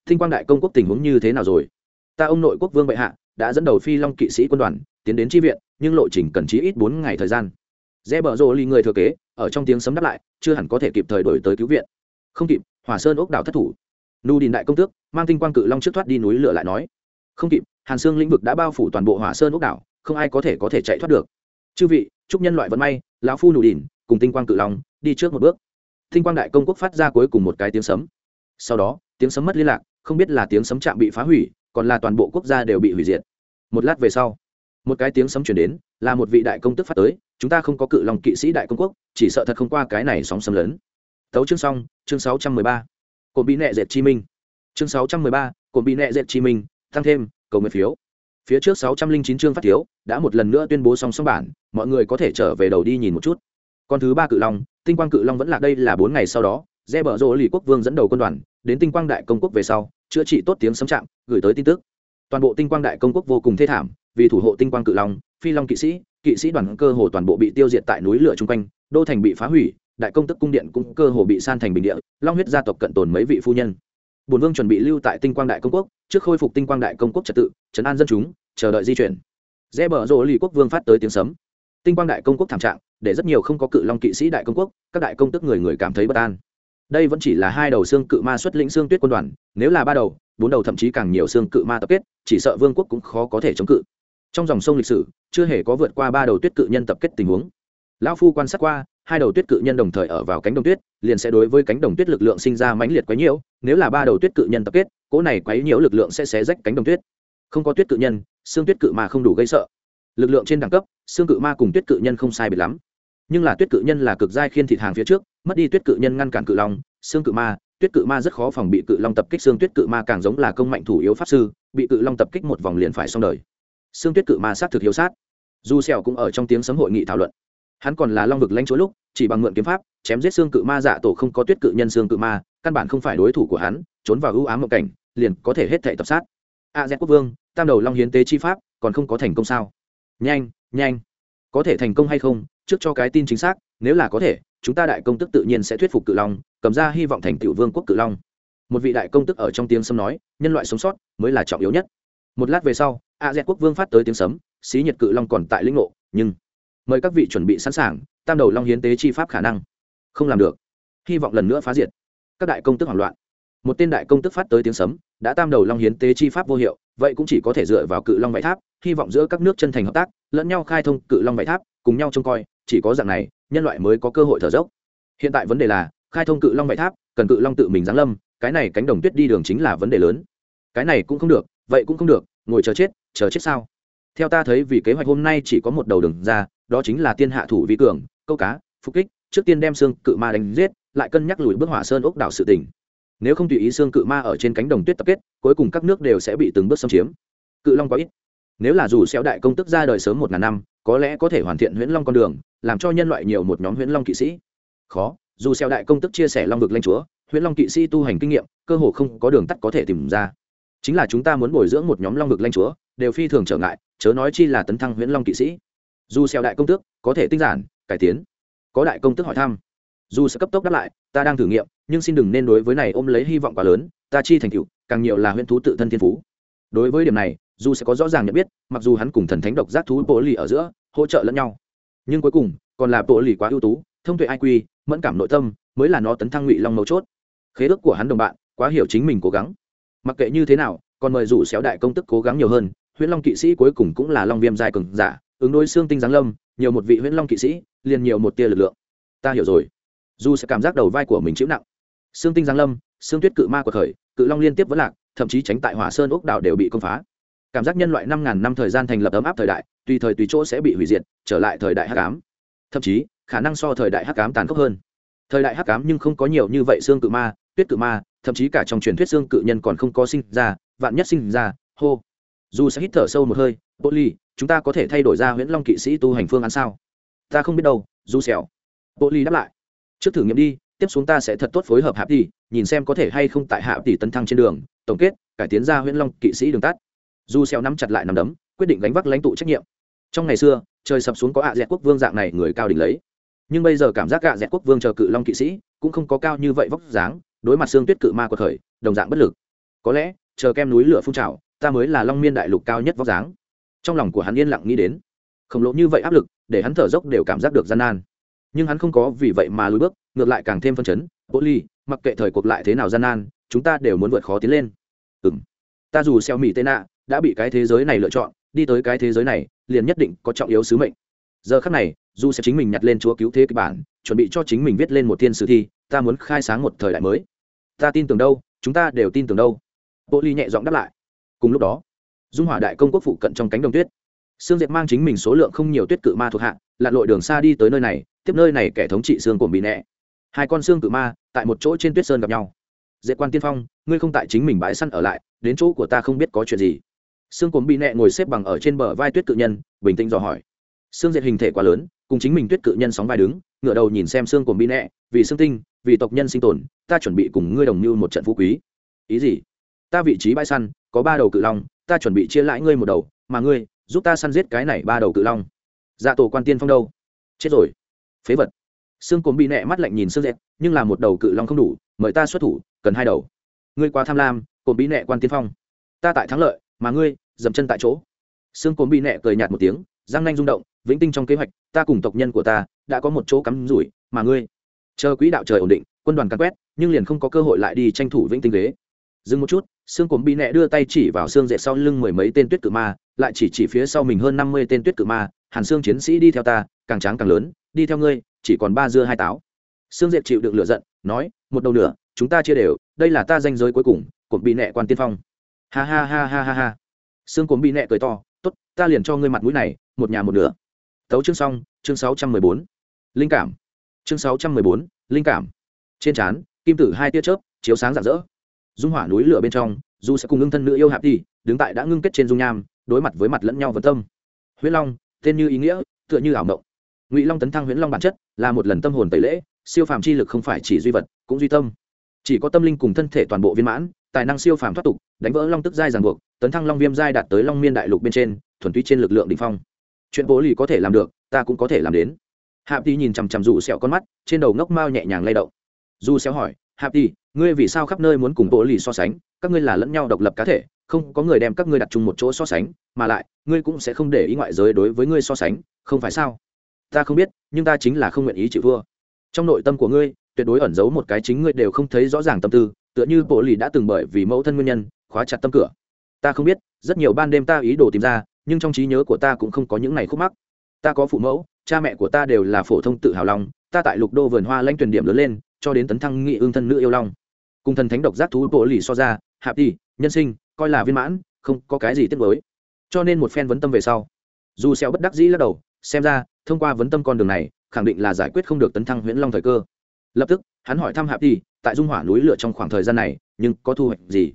Tinh quang đại công quốc tình huống như thế nào rồi? Ta ông nội quốc vương bệ hạ đã dẫn đầu phi long kỵ sĩ quân đoàn, tiến đến tri viện, nhưng lộ trình cần chí ít bốn ngày thời gian. Rẽ bở rộ ly người thừa kế, ở trong tiếng sấm đáp lại, chưa hẳn có thể kịp thời đổi tới cứu viện. Không kịp hỏa sơn ốc đảo thất thủ. Nu đình đại công tước, mang tinh quang cự long trước thoát đi núi lửa lại nói, không kịp, hàn xương lĩnh vực đã bao phủ toàn bộ hỏa sơn ốc đảo, không ai có thể có thể chạy thoát được. Chư vị, chúc nhân loại vận may, lão phu nù đình, cùng tinh quang cự long, đi trước một bước. Tinh quang đại công quốc phát ra cuối cùng một cái tiếng sấm. Sau đó, tiếng sấm mất liên lạc, không biết là tiếng sấm chạm bị phá hủy còn là toàn bộ quốc gia đều bị hủy diệt. Một lát về sau, một cái tiếng sấm chuyển đến, là một vị đại công tức phát tới, chúng ta không có cự lòng kỵ sĩ đại công quốc, chỉ sợ thật không qua cái này sóng sấm lớn. Tấu chương xong, chương sáu trăm mười ba. Cồn bị nẹ dệt chi minh. Chương sáu trăm mười ba cồn bị nẹ dệt chi minh, tăng thêm, cầu nguyện phiếu. Phía trước sáu trăm linh chín chương phát thiếu, đã một lần nữa tuyên bố song song bản, mọi người có thể trở về đầu đi nhìn một chút. Con thứ ba cự long, tinh quang cự long vẫn là đây là bốn ngày sau đó re bờ rô lì quốc vương dẫn đầu quân đoàn, đến tinh quang đại công quốc về sau chữa trị tốt tiếng sấm chạm, gửi tới tin tức. Toàn bộ tinh quang đại công quốc vô cùng thê thảm, vì thủ hộ tinh quang cự long, phi long kỵ sĩ kỵ sĩ đoàn cơ hồ toàn bộ bị tiêu diệt tại núi lửa chung quanh, đô thành bị phá hủy, đại công tức cung điện cũng cơ hồ bị san thành bình địa, long huyết gia tộc cận tồn mấy vị phu nhân. Bùn vương chuẩn bị lưu tại tinh quang đại công quốc, trước khôi phục tinh quang đại công quốc trật tự, trấn an dân chúng, chờ đợi di chuyển. Dễ bờ rộ lì quốc vương phát tới tiếng sấm. Tinh quang đại công quốc thảm trạng, để rất nhiều không có cự long kỵ sĩ đại công quốc, các đại công tức người người cảm thấy bất an đây vẫn chỉ là hai đầu xương cự ma xuất lĩnh xương tuyết quân đoàn, nếu là ba đầu, bốn đầu thậm chí càng nhiều xương cự ma tập kết, chỉ sợ vương quốc cũng khó có thể chống cự. Trong dòng sông lịch sử, chưa hề có vượt qua ba đầu tuyết cự nhân tập kết tình huống. Lão phu quan sát qua, hai đầu tuyết cự nhân đồng thời ở vào cánh đồng tuyết, liền sẽ đối với cánh đồng tuyết lực lượng sinh ra mãnh liệt quấy nhiễu, nếu là ba đầu tuyết cự nhân tập kết, cỗ này quấy nhiễu lực lượng sẽ xé rách cánh đồng tuyết. Không có tuyết cự nhân, xương tuyết cự ma không đủ gây sợ. Lực lượng trên đẳng cấp, xương cự ma cùng tuyết cự nhân không sai biệt lắm. Nhưng là tuyết cự nhân là cực giai khiên thịt hàng phía trước mất đi tuyết cự nhân ngăn cản cự long, xương cự ma, tuyết cự ma rất khó phòng bị cự long tập kích, xương tuyết cự ma càng giống là công mạnh thủ yếu pháp sư, bị cự long tập kích một vòng liền phải xong đời. Xương tuyết cự ma sát thực hiếu sát. Du xẻo cũng ở trong tiếng sấm hội nghị thảo luận. Hắn còn là long vực lãnh chúa lúc, chỉ bằng mượn kiếm pháp, chém giết xương cự ma dạ tổ không có tuyết cự nhân xương cự ma, căn bản không phải đối thủ của hắn, trốn vào ưu ám mộng cảnh, liền có thể hết thảy tập sát. A z quốc vương, tam đầu long hiến tế chi pháp, còn không có thành công sao? Nhanh nhanh. Có thể thành công hay không, trước cho cái tin chính xác, nếu là có thể chúng ta đại công tức tự nhiên sẽ thuyết phục cự long, cầm ra hy vọng thành tiểu vương quốc cự long. Một vị đại công tức ở trong tiếng sấm nói, nhân loại sống sót mới là trọng yếu nhất. Một lát về sau, a z quốc vương phát tới tiếng sấm, xí nhiệt cự long còn tại lĩnh ngộ, nhưng mời các vị chuẩn bị sẵn sàng, tam đầu long hiến tế chi pháp khả năng không làm được. Hy vọng lần nữa phá diệt. Các đại công tức hoảng loạn. Một tên đại công tức phát tới tiếng sấm, đã tam đầu long hiến tế chi pháp vô hiệu, vậy cũng chỉ có thể dựa vào cự long vải tháp, hy vọng giữa các nước chân thành hợp tác, lẫn nhau khai thông cự long vải tháp cùng nhau trông coi, chỉ có dạng này, nhân loại mới có cơ hội thở dốc. Hiện tại vấn đề là, khai thông cự long vải tháp, cần cự long tự mình giáng lâm, cái này cánh đồng tuyết đi đường chính là vấn đề lớn. Cái này cũng không được, vậy cũng không được, ngồi chờ chết chờ chết sao? Theo ta thấy vì kế hoạch hôm nay chỉ có một đầu đường ra, đó chính là tiên hạ thủ vi cường, câu cá, phục kích, trước tiên đem xương cự ma đánh giết, lại cân nhắc lùi bước hỏa sơn ốc đảo sự tình. nếu không tùy ý xương cự ma ở trên cánh đồng tuyết tập kết, cuối cùng các nước đều sẽ bị từng bước xâm chiếm. Cự long có ít. Nếu là dù xéo đại công tức ra đời sớm một ngàn năm có lẽ có thể hoàn thiện huyễn long con đường, làm cho nhân loại nhiều một nhóm huyễn long kỵ sĩ. Khó, dù xeo đại công tức chia sẻ long vực lãnh chúa, huyễn long kỵ sĩ tu hành kinh nghiệm, cơ hồ không có đường tắt có thể tìm ra. Chính là chúng ta muốn bồi dưỡng một nhóm long vực lãnh chúa, đều phi thường trở ngại, chớ nói chi là tấn thăng huyễn long kỵ sĩ. Dù xeo đại công tước có thể tinh giản, cải tiến. Có đại công tước hỏi thăm. Dù sẽ cấp tốc đáp lại, ta đang thử nghiệm, nhưng xin đừng nên đối với này ôm lấy hy vọng quá lớn, ta chi thành tựu, càng nhiều là huyễn thú tự thân thiên phú. Đối với điểm này, dù sẽ có rõ ràng nhận biết, mặc dù hắn cùng thần thánh độc giác thú bộ lì ở giữa hỗ trợ lẫn nhau. Nhưng cuối cùng, còn là bộ lì quá ưu tú, thông tuệ ai quy mẫn cảm nội tâm, mới là nó tấn thăng ngụy long mấu chốt. Khế ước của hắn đồng bạn, quá hiểu chính mình cố gắng. Mặc kệ như thế nào, còn mời rủ xéo đại công tức cố gắng nhiều hơn, huyễn long kỵ sĩ cuối cùng cũng là long viêm dài cường giả, ứng đối xương tinh giáng lâm, nhiều một vị huyễn long kỵ sĩ, liền nhiều một tia lực lượng. Ta hiểu rồi. Dù sẽ cảm giác đầu vai của mình chịu nặng. Xương tinh giáng lâm, xương tuyết cự ma của khởi cự long liên tiếp vẫn lạc, thậm chí tránh tại hỏa sơn ốc đảo đều bị công phá. Cảm giác nhân loại năm ngàn năm thời gian thành lập ấm áp thời đại tùy thời tùy chỗ sẽ bị hủy diệt, trở lại thời đại hắc ám. Thậm chí, khả năng so thời đại hắc ám tàn khốc hơn. Thời đại hắc ám nhưng không có nhiều như vậy xương cự ma, tuyết cự ma, thậm chí cả trong truyền thuyết xương cự nhân còn không có sinh ra, vạn nhất sinh ra, hô. Dù sẽ hít thở sâu một hơi bô ly, chúng ta có thể thay đổi ra huyễn long kỵ sĩ tu hành phương án sao? Ta không biết đâu, du xẻo bô ly đáp lại. Trước thử nghiệm đi, tiếp xuống ta sẽ thật tốt phối hợp hạ tỷ, nhìn xem có thể hay không tại hạ tỷ tấn thăng trên đường, tổng kết, cải tiến ra huyễn long kỵ sĩ đường tắt. Du xẻo nắm chặt lại nắm đấm, quyết định gánh vác lãnh tụ trách nhiệm trong ngày xưa, trời sập xuống có ạ dẹt quốc vương dạng này người cao đỉnh lấy. Nhưng bây giờ cảm giác ạ dẹt quốc vương chờ cự long kỵ sĩ cũng không có cao như vậy vóc dáng, đối mặt xương tuyết cự ma của khởi, đồng dạng bất lực. Có lẽ, chờ kem núi lửa phun trào, ta mới là long miên đại lục cao nhất vóc dáng. Trong lòng của hắn yên lặng nghĩ đến. Khổng lồ như vậy áp lực, để hắn thở dốc đều cảm giác được gian nan. Nhưng hắn không có vì vậy mà lùi bước, ngược lại càng thêm phân chấn. Bố ly, mặc kệ thời cuộc lại thế nào gian nan, chúng ta đều muốn vượt khó tiến lên. Ừ m ta dù xeo mỹ tên nạ đã bị cái thế giới này lựa chọn đi tới cái thế giới này, liền nhất định có trọng yếu sứ mệnh. Giờ khắc này, dù sẽ chính mình nhặt lên chúa cứu thế kịch bản, chuẩn bị cho chính mình viết lên một thiên sử thi, ta muốn khai sáng một thời đại mới. Ta tin tưởng đâu, chúng ta đều tin tưởng đâu. Bộ ly nhẹ giọng đáp lại. Cùng lúc đó, dung hỏa đại công quốc phụ cận trong cánh đồng tuyết. Sương diệp mang chính mình số lượng không nhiều tuyết cự ma thuộc hạ, lặn lội đường xa đi tới nơi này, tiếp nơi này kẻ thống trị xương cổm bị nẹ. Hai con xương cự ma tại một chỗ trên tuyết sơn gặp nhau. Dễ quan tiên phong, ngươi không tại chính mình bãi săn ở lại, đến chỗ của ta không biết có chuyện gì xương cồn bị nẹ ngồi xếp bằng ở trên bờ vai tuyết cự nhân bình tĩnh dò hỏi. Xương diệt hình thể quá lớn cùng chính mình tuyết cự nhân sóng vai đứng ngựa đầu nhìn xem xương cồn bị nẹ vì xương tinh vì tộc nhân sinh tồn ta chuẩn bị cùng ngươi đồng mưu một trận phú quý. Ý gì? Ta vị trí bãi săn có ba đầu cự long ta chuẩn bị chia lãi ngươi một đầu mà ngươi giúp ta săn giết cái này ba đầu cự long. Dạ tổ quan tiên phong đâu? Chết rồi. Phế vật. Xương cồn bị nẹ mắt lạnh nhìn xương Diệt, nhưng là một đầu cự long không đủ mời ta xuất thủ cần hai đầu. Ngươi quá tham lam cồn bị nẹ quan tiên phong. Ta tại thắng lợi mà ngươi, dậm chân tại chỗ. Xương cồn bị nẹ cười nhạt một tiếng giang nanh rung động, vĩnh tinh trong kế hoạch, ta cùng tộc nhân của ta đã có một chỗ cắm rủi, mà ngươi, chờ quỹ đạo trời ổn định, quân đoàn cắn quét, nhưng liền không có cơ hội lại đi tranh thủ vĩnh tinh ghế. Dừng một chút xương cồn bị nẹ đưa tay chỉ vào xương dẹt sau lưng mười mấy tên tuyết cự ma, lại chỉ chỉ phía sau mình hơn năm mươi tên tuyết cự ma, hàn xương chiến sĩ đi theo ta, càng tráng càng lớn, đi theo ngươi, chỉ còn ba dưa hai táo. Xương dệt chịu được lựa giận, nói, một đầu nửa, chúng ta chia đều, đây là ta danh giới cuối cùng cột bị nẹ quan tiên phong ha ha ha ha ha ha. Xương cuốn bị nẹ cười to, tốt, ta liền cho ngươi mặt mũi này, một nhà một nửa. Tấu chương xong, chương sáu trăm mười bốn. Linh cảm. Chương sáu trăm mười bốn, linh cảm. Trên trán, kim tử hai tia chớp, chiếu sáng rạng rỡ. Dung hỏa núi lửa bên trong, dù sẽ cùng ngưng thân nữ yêu hạp đi đứng tại đã ngưng kết trên dung nham, đối mặt với mặt lẫn nhau vân tâm. Huyết long, tên như ý nghĩa, tựa như ảo mộng. Ngụy long tấn thăng huyễn long bản chất, là một lần tâm hồn tẩy lễ, siêu phàm chi lực không phải chỉ duy vật, cũng duy tâm. Chỉ có tâm linh cùng thân thể toàn bộ viên mãn tài năng siêu phàm thoát tục, đánh vỡ long tức giai ràng buộc, tấn thăng long viêm giai đạt tới long miên đại lục bên trên, thuần túy trên lực lượng đỉnh phong. Chuyện bố lì có thể làm được, ta cũng có thể làm đến. Hạp đi nhìn chằm chằm dù sẹo con mắt, trên đầu ngốc mao nhẹ nhàng lay động. Dù xéo hỏi, hạp đi ngươi vì sao khắp nơi muốn cùng bố lì so sánh? Các ngươi là lẫn nhau độc lập cá thể, không có người đem các ngươi đặt chung một chỗ so sánh, mà lại, ngươi cũng sẽ không để ý ngoại giới đối với ngươi so sánh, không phải sao? Ta không biết, nhưng ta chính là không nguyện ý chịu thua. Trong nội tâm của ngươi, tuyệt đối ẩn giấu một cái chính ngươi đều không thấy rõ ràng tâm tư tựa như bộ lì đã từng bởi vì mẫu thân nguyên nhân, khóa chặt tâm cửa. Ta không biết, rất nhiều ban đêm ta ý đồ tìm ra, nhưng trong trí nhớ của ta cũng không có những này khúc mắc. Ta có phụ mẫu, cha mẹ của ta đều là phổ thông tự hào lòng, ta tại lục đô vườn hoa lanh tuyển điểm lớn lên, cho đến tấn thăng nghị ương thân nữ yêu long. Cùng thần thánh độc giác thú bộ lì so ra, hạp đi, nhân sinh, coi là viên mãn, không có cái gì tiếc mới cho nên một phen vấn tâm về sau, dù xéo bất đắc dĩ lắc đầu, xem ra, thông qua vấn tâm con đường này, khẳng định là giải quyết không được tấn thăng huyễn long thời cơ. Lập tức, hắn hỏi thăm hạp đi tại dung hỏa núi lửa trong khoảng thời gian này, nhưng có thu hoạch gì?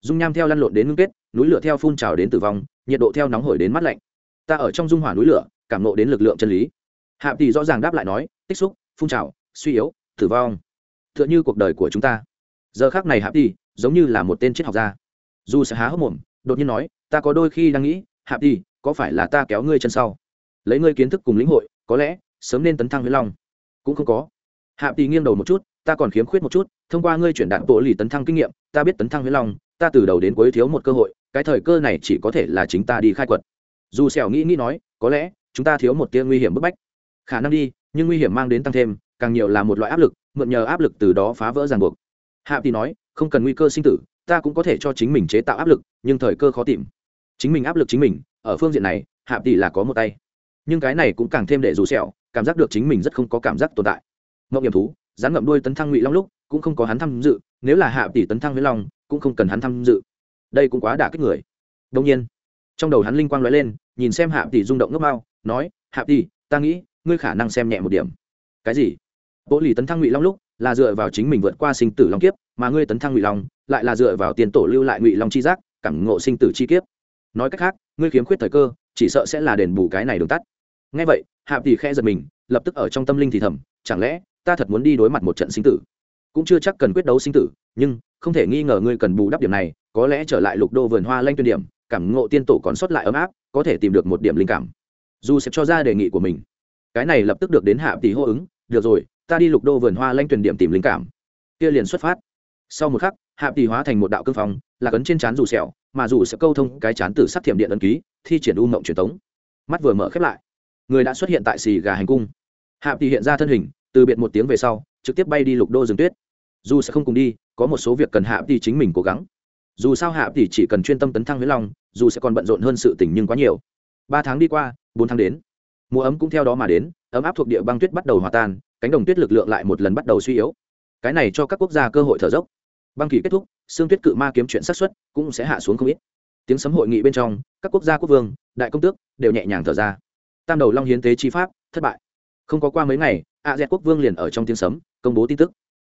Dung nham theo lăn lộn đến ngưng kết, núi lửa theo phun trào đến tử vong, nhiệt độ theo nóng hổi đến mát lạnh. Ta ở trong dung hỏa núi lửa, cảm nộ đến lực lượng chân lý. Hạp tỷ rõ ràng đáp lại nói, tích xúc, phun trào, suy yếu, tử vong. T h ư ợ n h ư cuộc đời của chúng ta. Giờ khác này hạp tỷ giống như là một tên triết học gia. Dù sẽ há hốc mồm, đột nhiên nói, ta có đôi khi đang nghĩ hạp tỷ, có phải là ta kéo ngươi chân sau? Lấy ngươi kiến thức cùng lĩnh hội, có lẽ sớm nên tấn thăng với long. Cũng không có. Hạp tỷ nghiêng đầu một chút ta còn khiếm khuyết một chút, thông qua ngươi chuyển đạn bộ lì tấn thăng kinh nghiệm, ta biết tấn thăng huyết long, ta từ đầu đến cuối thiếu một cơ hội, cái thời cơ này chỉ có thể là chính ta đi khai quật. Dù xẻo nghĩ nghĩ nói, có lẽ, chúng ta thiếu một tia nguy hiểm bức bách. Khả năng đi, nhưng nguy hiểm mang đến tăng thêm, càng nhiều là một loại áp lực, mượn nhờ áp lực từ đó phá vỡ ràng buộc. Hạ thì nói, không cần nguy cơ sinh tử, ta cũng có thể cho chính mình chế tạo áp lực, nhưng thời cơ khó tìm. Chính mình áp lực chính mình, ở phương diện này, hạ tỷ là có một tay. Nhưng cái này cũng càng thêm để dù sẹo cảm giác được chính mình rất không có cảm giác tồn tại. Ngọc hiểm thú rắn ngậm đuôi tấn thăng ngụy long lúc, cũng không có hắn tham dự, nếu là hạ tỷ tấn thăng với long, cũng không cần hắn tham dự. Đây cũng quá đả kích người. Đông nhiên, trong đầu hắn linh quang lóe lên, nhìn xem hạ tỷ rung động ngốc mao nói, hạ tỷ, ta nghĩ, ngươi khả năng xem nhẹ một điểm. Cái gì? Bộ lì tấn thăng ngụy long lúc, là dựa vào chính mình vượt qua sinh tử long kiếp, mà ngươi tấn thăng ngụy long, lại là dựa vào tiền tổ lưu lại ngụy long chi giác, cảm ngộ sinh tử chi kiếp. Nói cách khác, ngươi khiếm khuyết thời cơ, chỉ sợ sẽ là đền bù cái này đường tắt. Ngay vậy, hạ tỷ khe giật mình, lập tức ở trong tâm linh thì thầm, chẳng lẽ ta thật muốn đi đối mặt một trận sinh tử. Cũng chưa chắc cần quyết đấu sinh tử, nhưng không thể nghi ngờ ngươi cần bù đắp điểm này, có lẽ trở lại lục đô vườn hoa lanh tuyên điểm, cảm ngộ tiên tổ còn sót lại ấm áp, có thể tìm được một điểm linh cảm. Dù sẽ cho ra đề nghị của mình. Cái này lập tức được đến hạ tỷ hô ứng, được rồi, ta đi lục đô vườn hoa lanh tuyển điểm tìm linh cảm. Kia liền xuất phát. Sau một khắc, hạ tỷ hóa thành một đạo cương phong, là cấn trên trán dù sẹo, mà dù sẽ câu thông cái chán tử sắc thiểm điện ấn ký, thi triển u mộng truyền tống. Mắt vừa mở khép lại. Người đã xuất hiện tại xì gà hành cung. Hạ tỷ hiện ra thân hình từ biệt một tiếng về sau, trực tiếp bay đi lục đô rừng tuyết. Dù sẽ không cùng đi, có một số việc cần hạ thì chính mình cố gắng. Dù sao hạ thì chỉ cần chuyên tâm tấn thăng với long, dù sẽ còn bận rộn hơn sự tình nhưng quá nhiều. Ba tháng đi qua, bốn tháng đến. Mùa ấm cũng theo đó mà đến, ấm áp thuộc địa băng tuyết bắt đầu hòa tan, cánh đồng tuyết lực lượng lại một lần bắt đầu suy yếu. Cái này cho các quốc gia cơ hội thở dốc. Băng kỳ kết thúc, xương tuyết cự ma kiếm chuyện xác suất cũng sẽ hạ xuống không ít. Tiếng sấm hội nghị bên trong, các quốc gia quốc vương, đại công tước đều nhẹ nhàng thở ra. Tam đầu long hiến tế chi pháp, thất bại. Không có qua mấy ngày a z quốc vương liền ở trong tiếng sấm, công bố tin tức.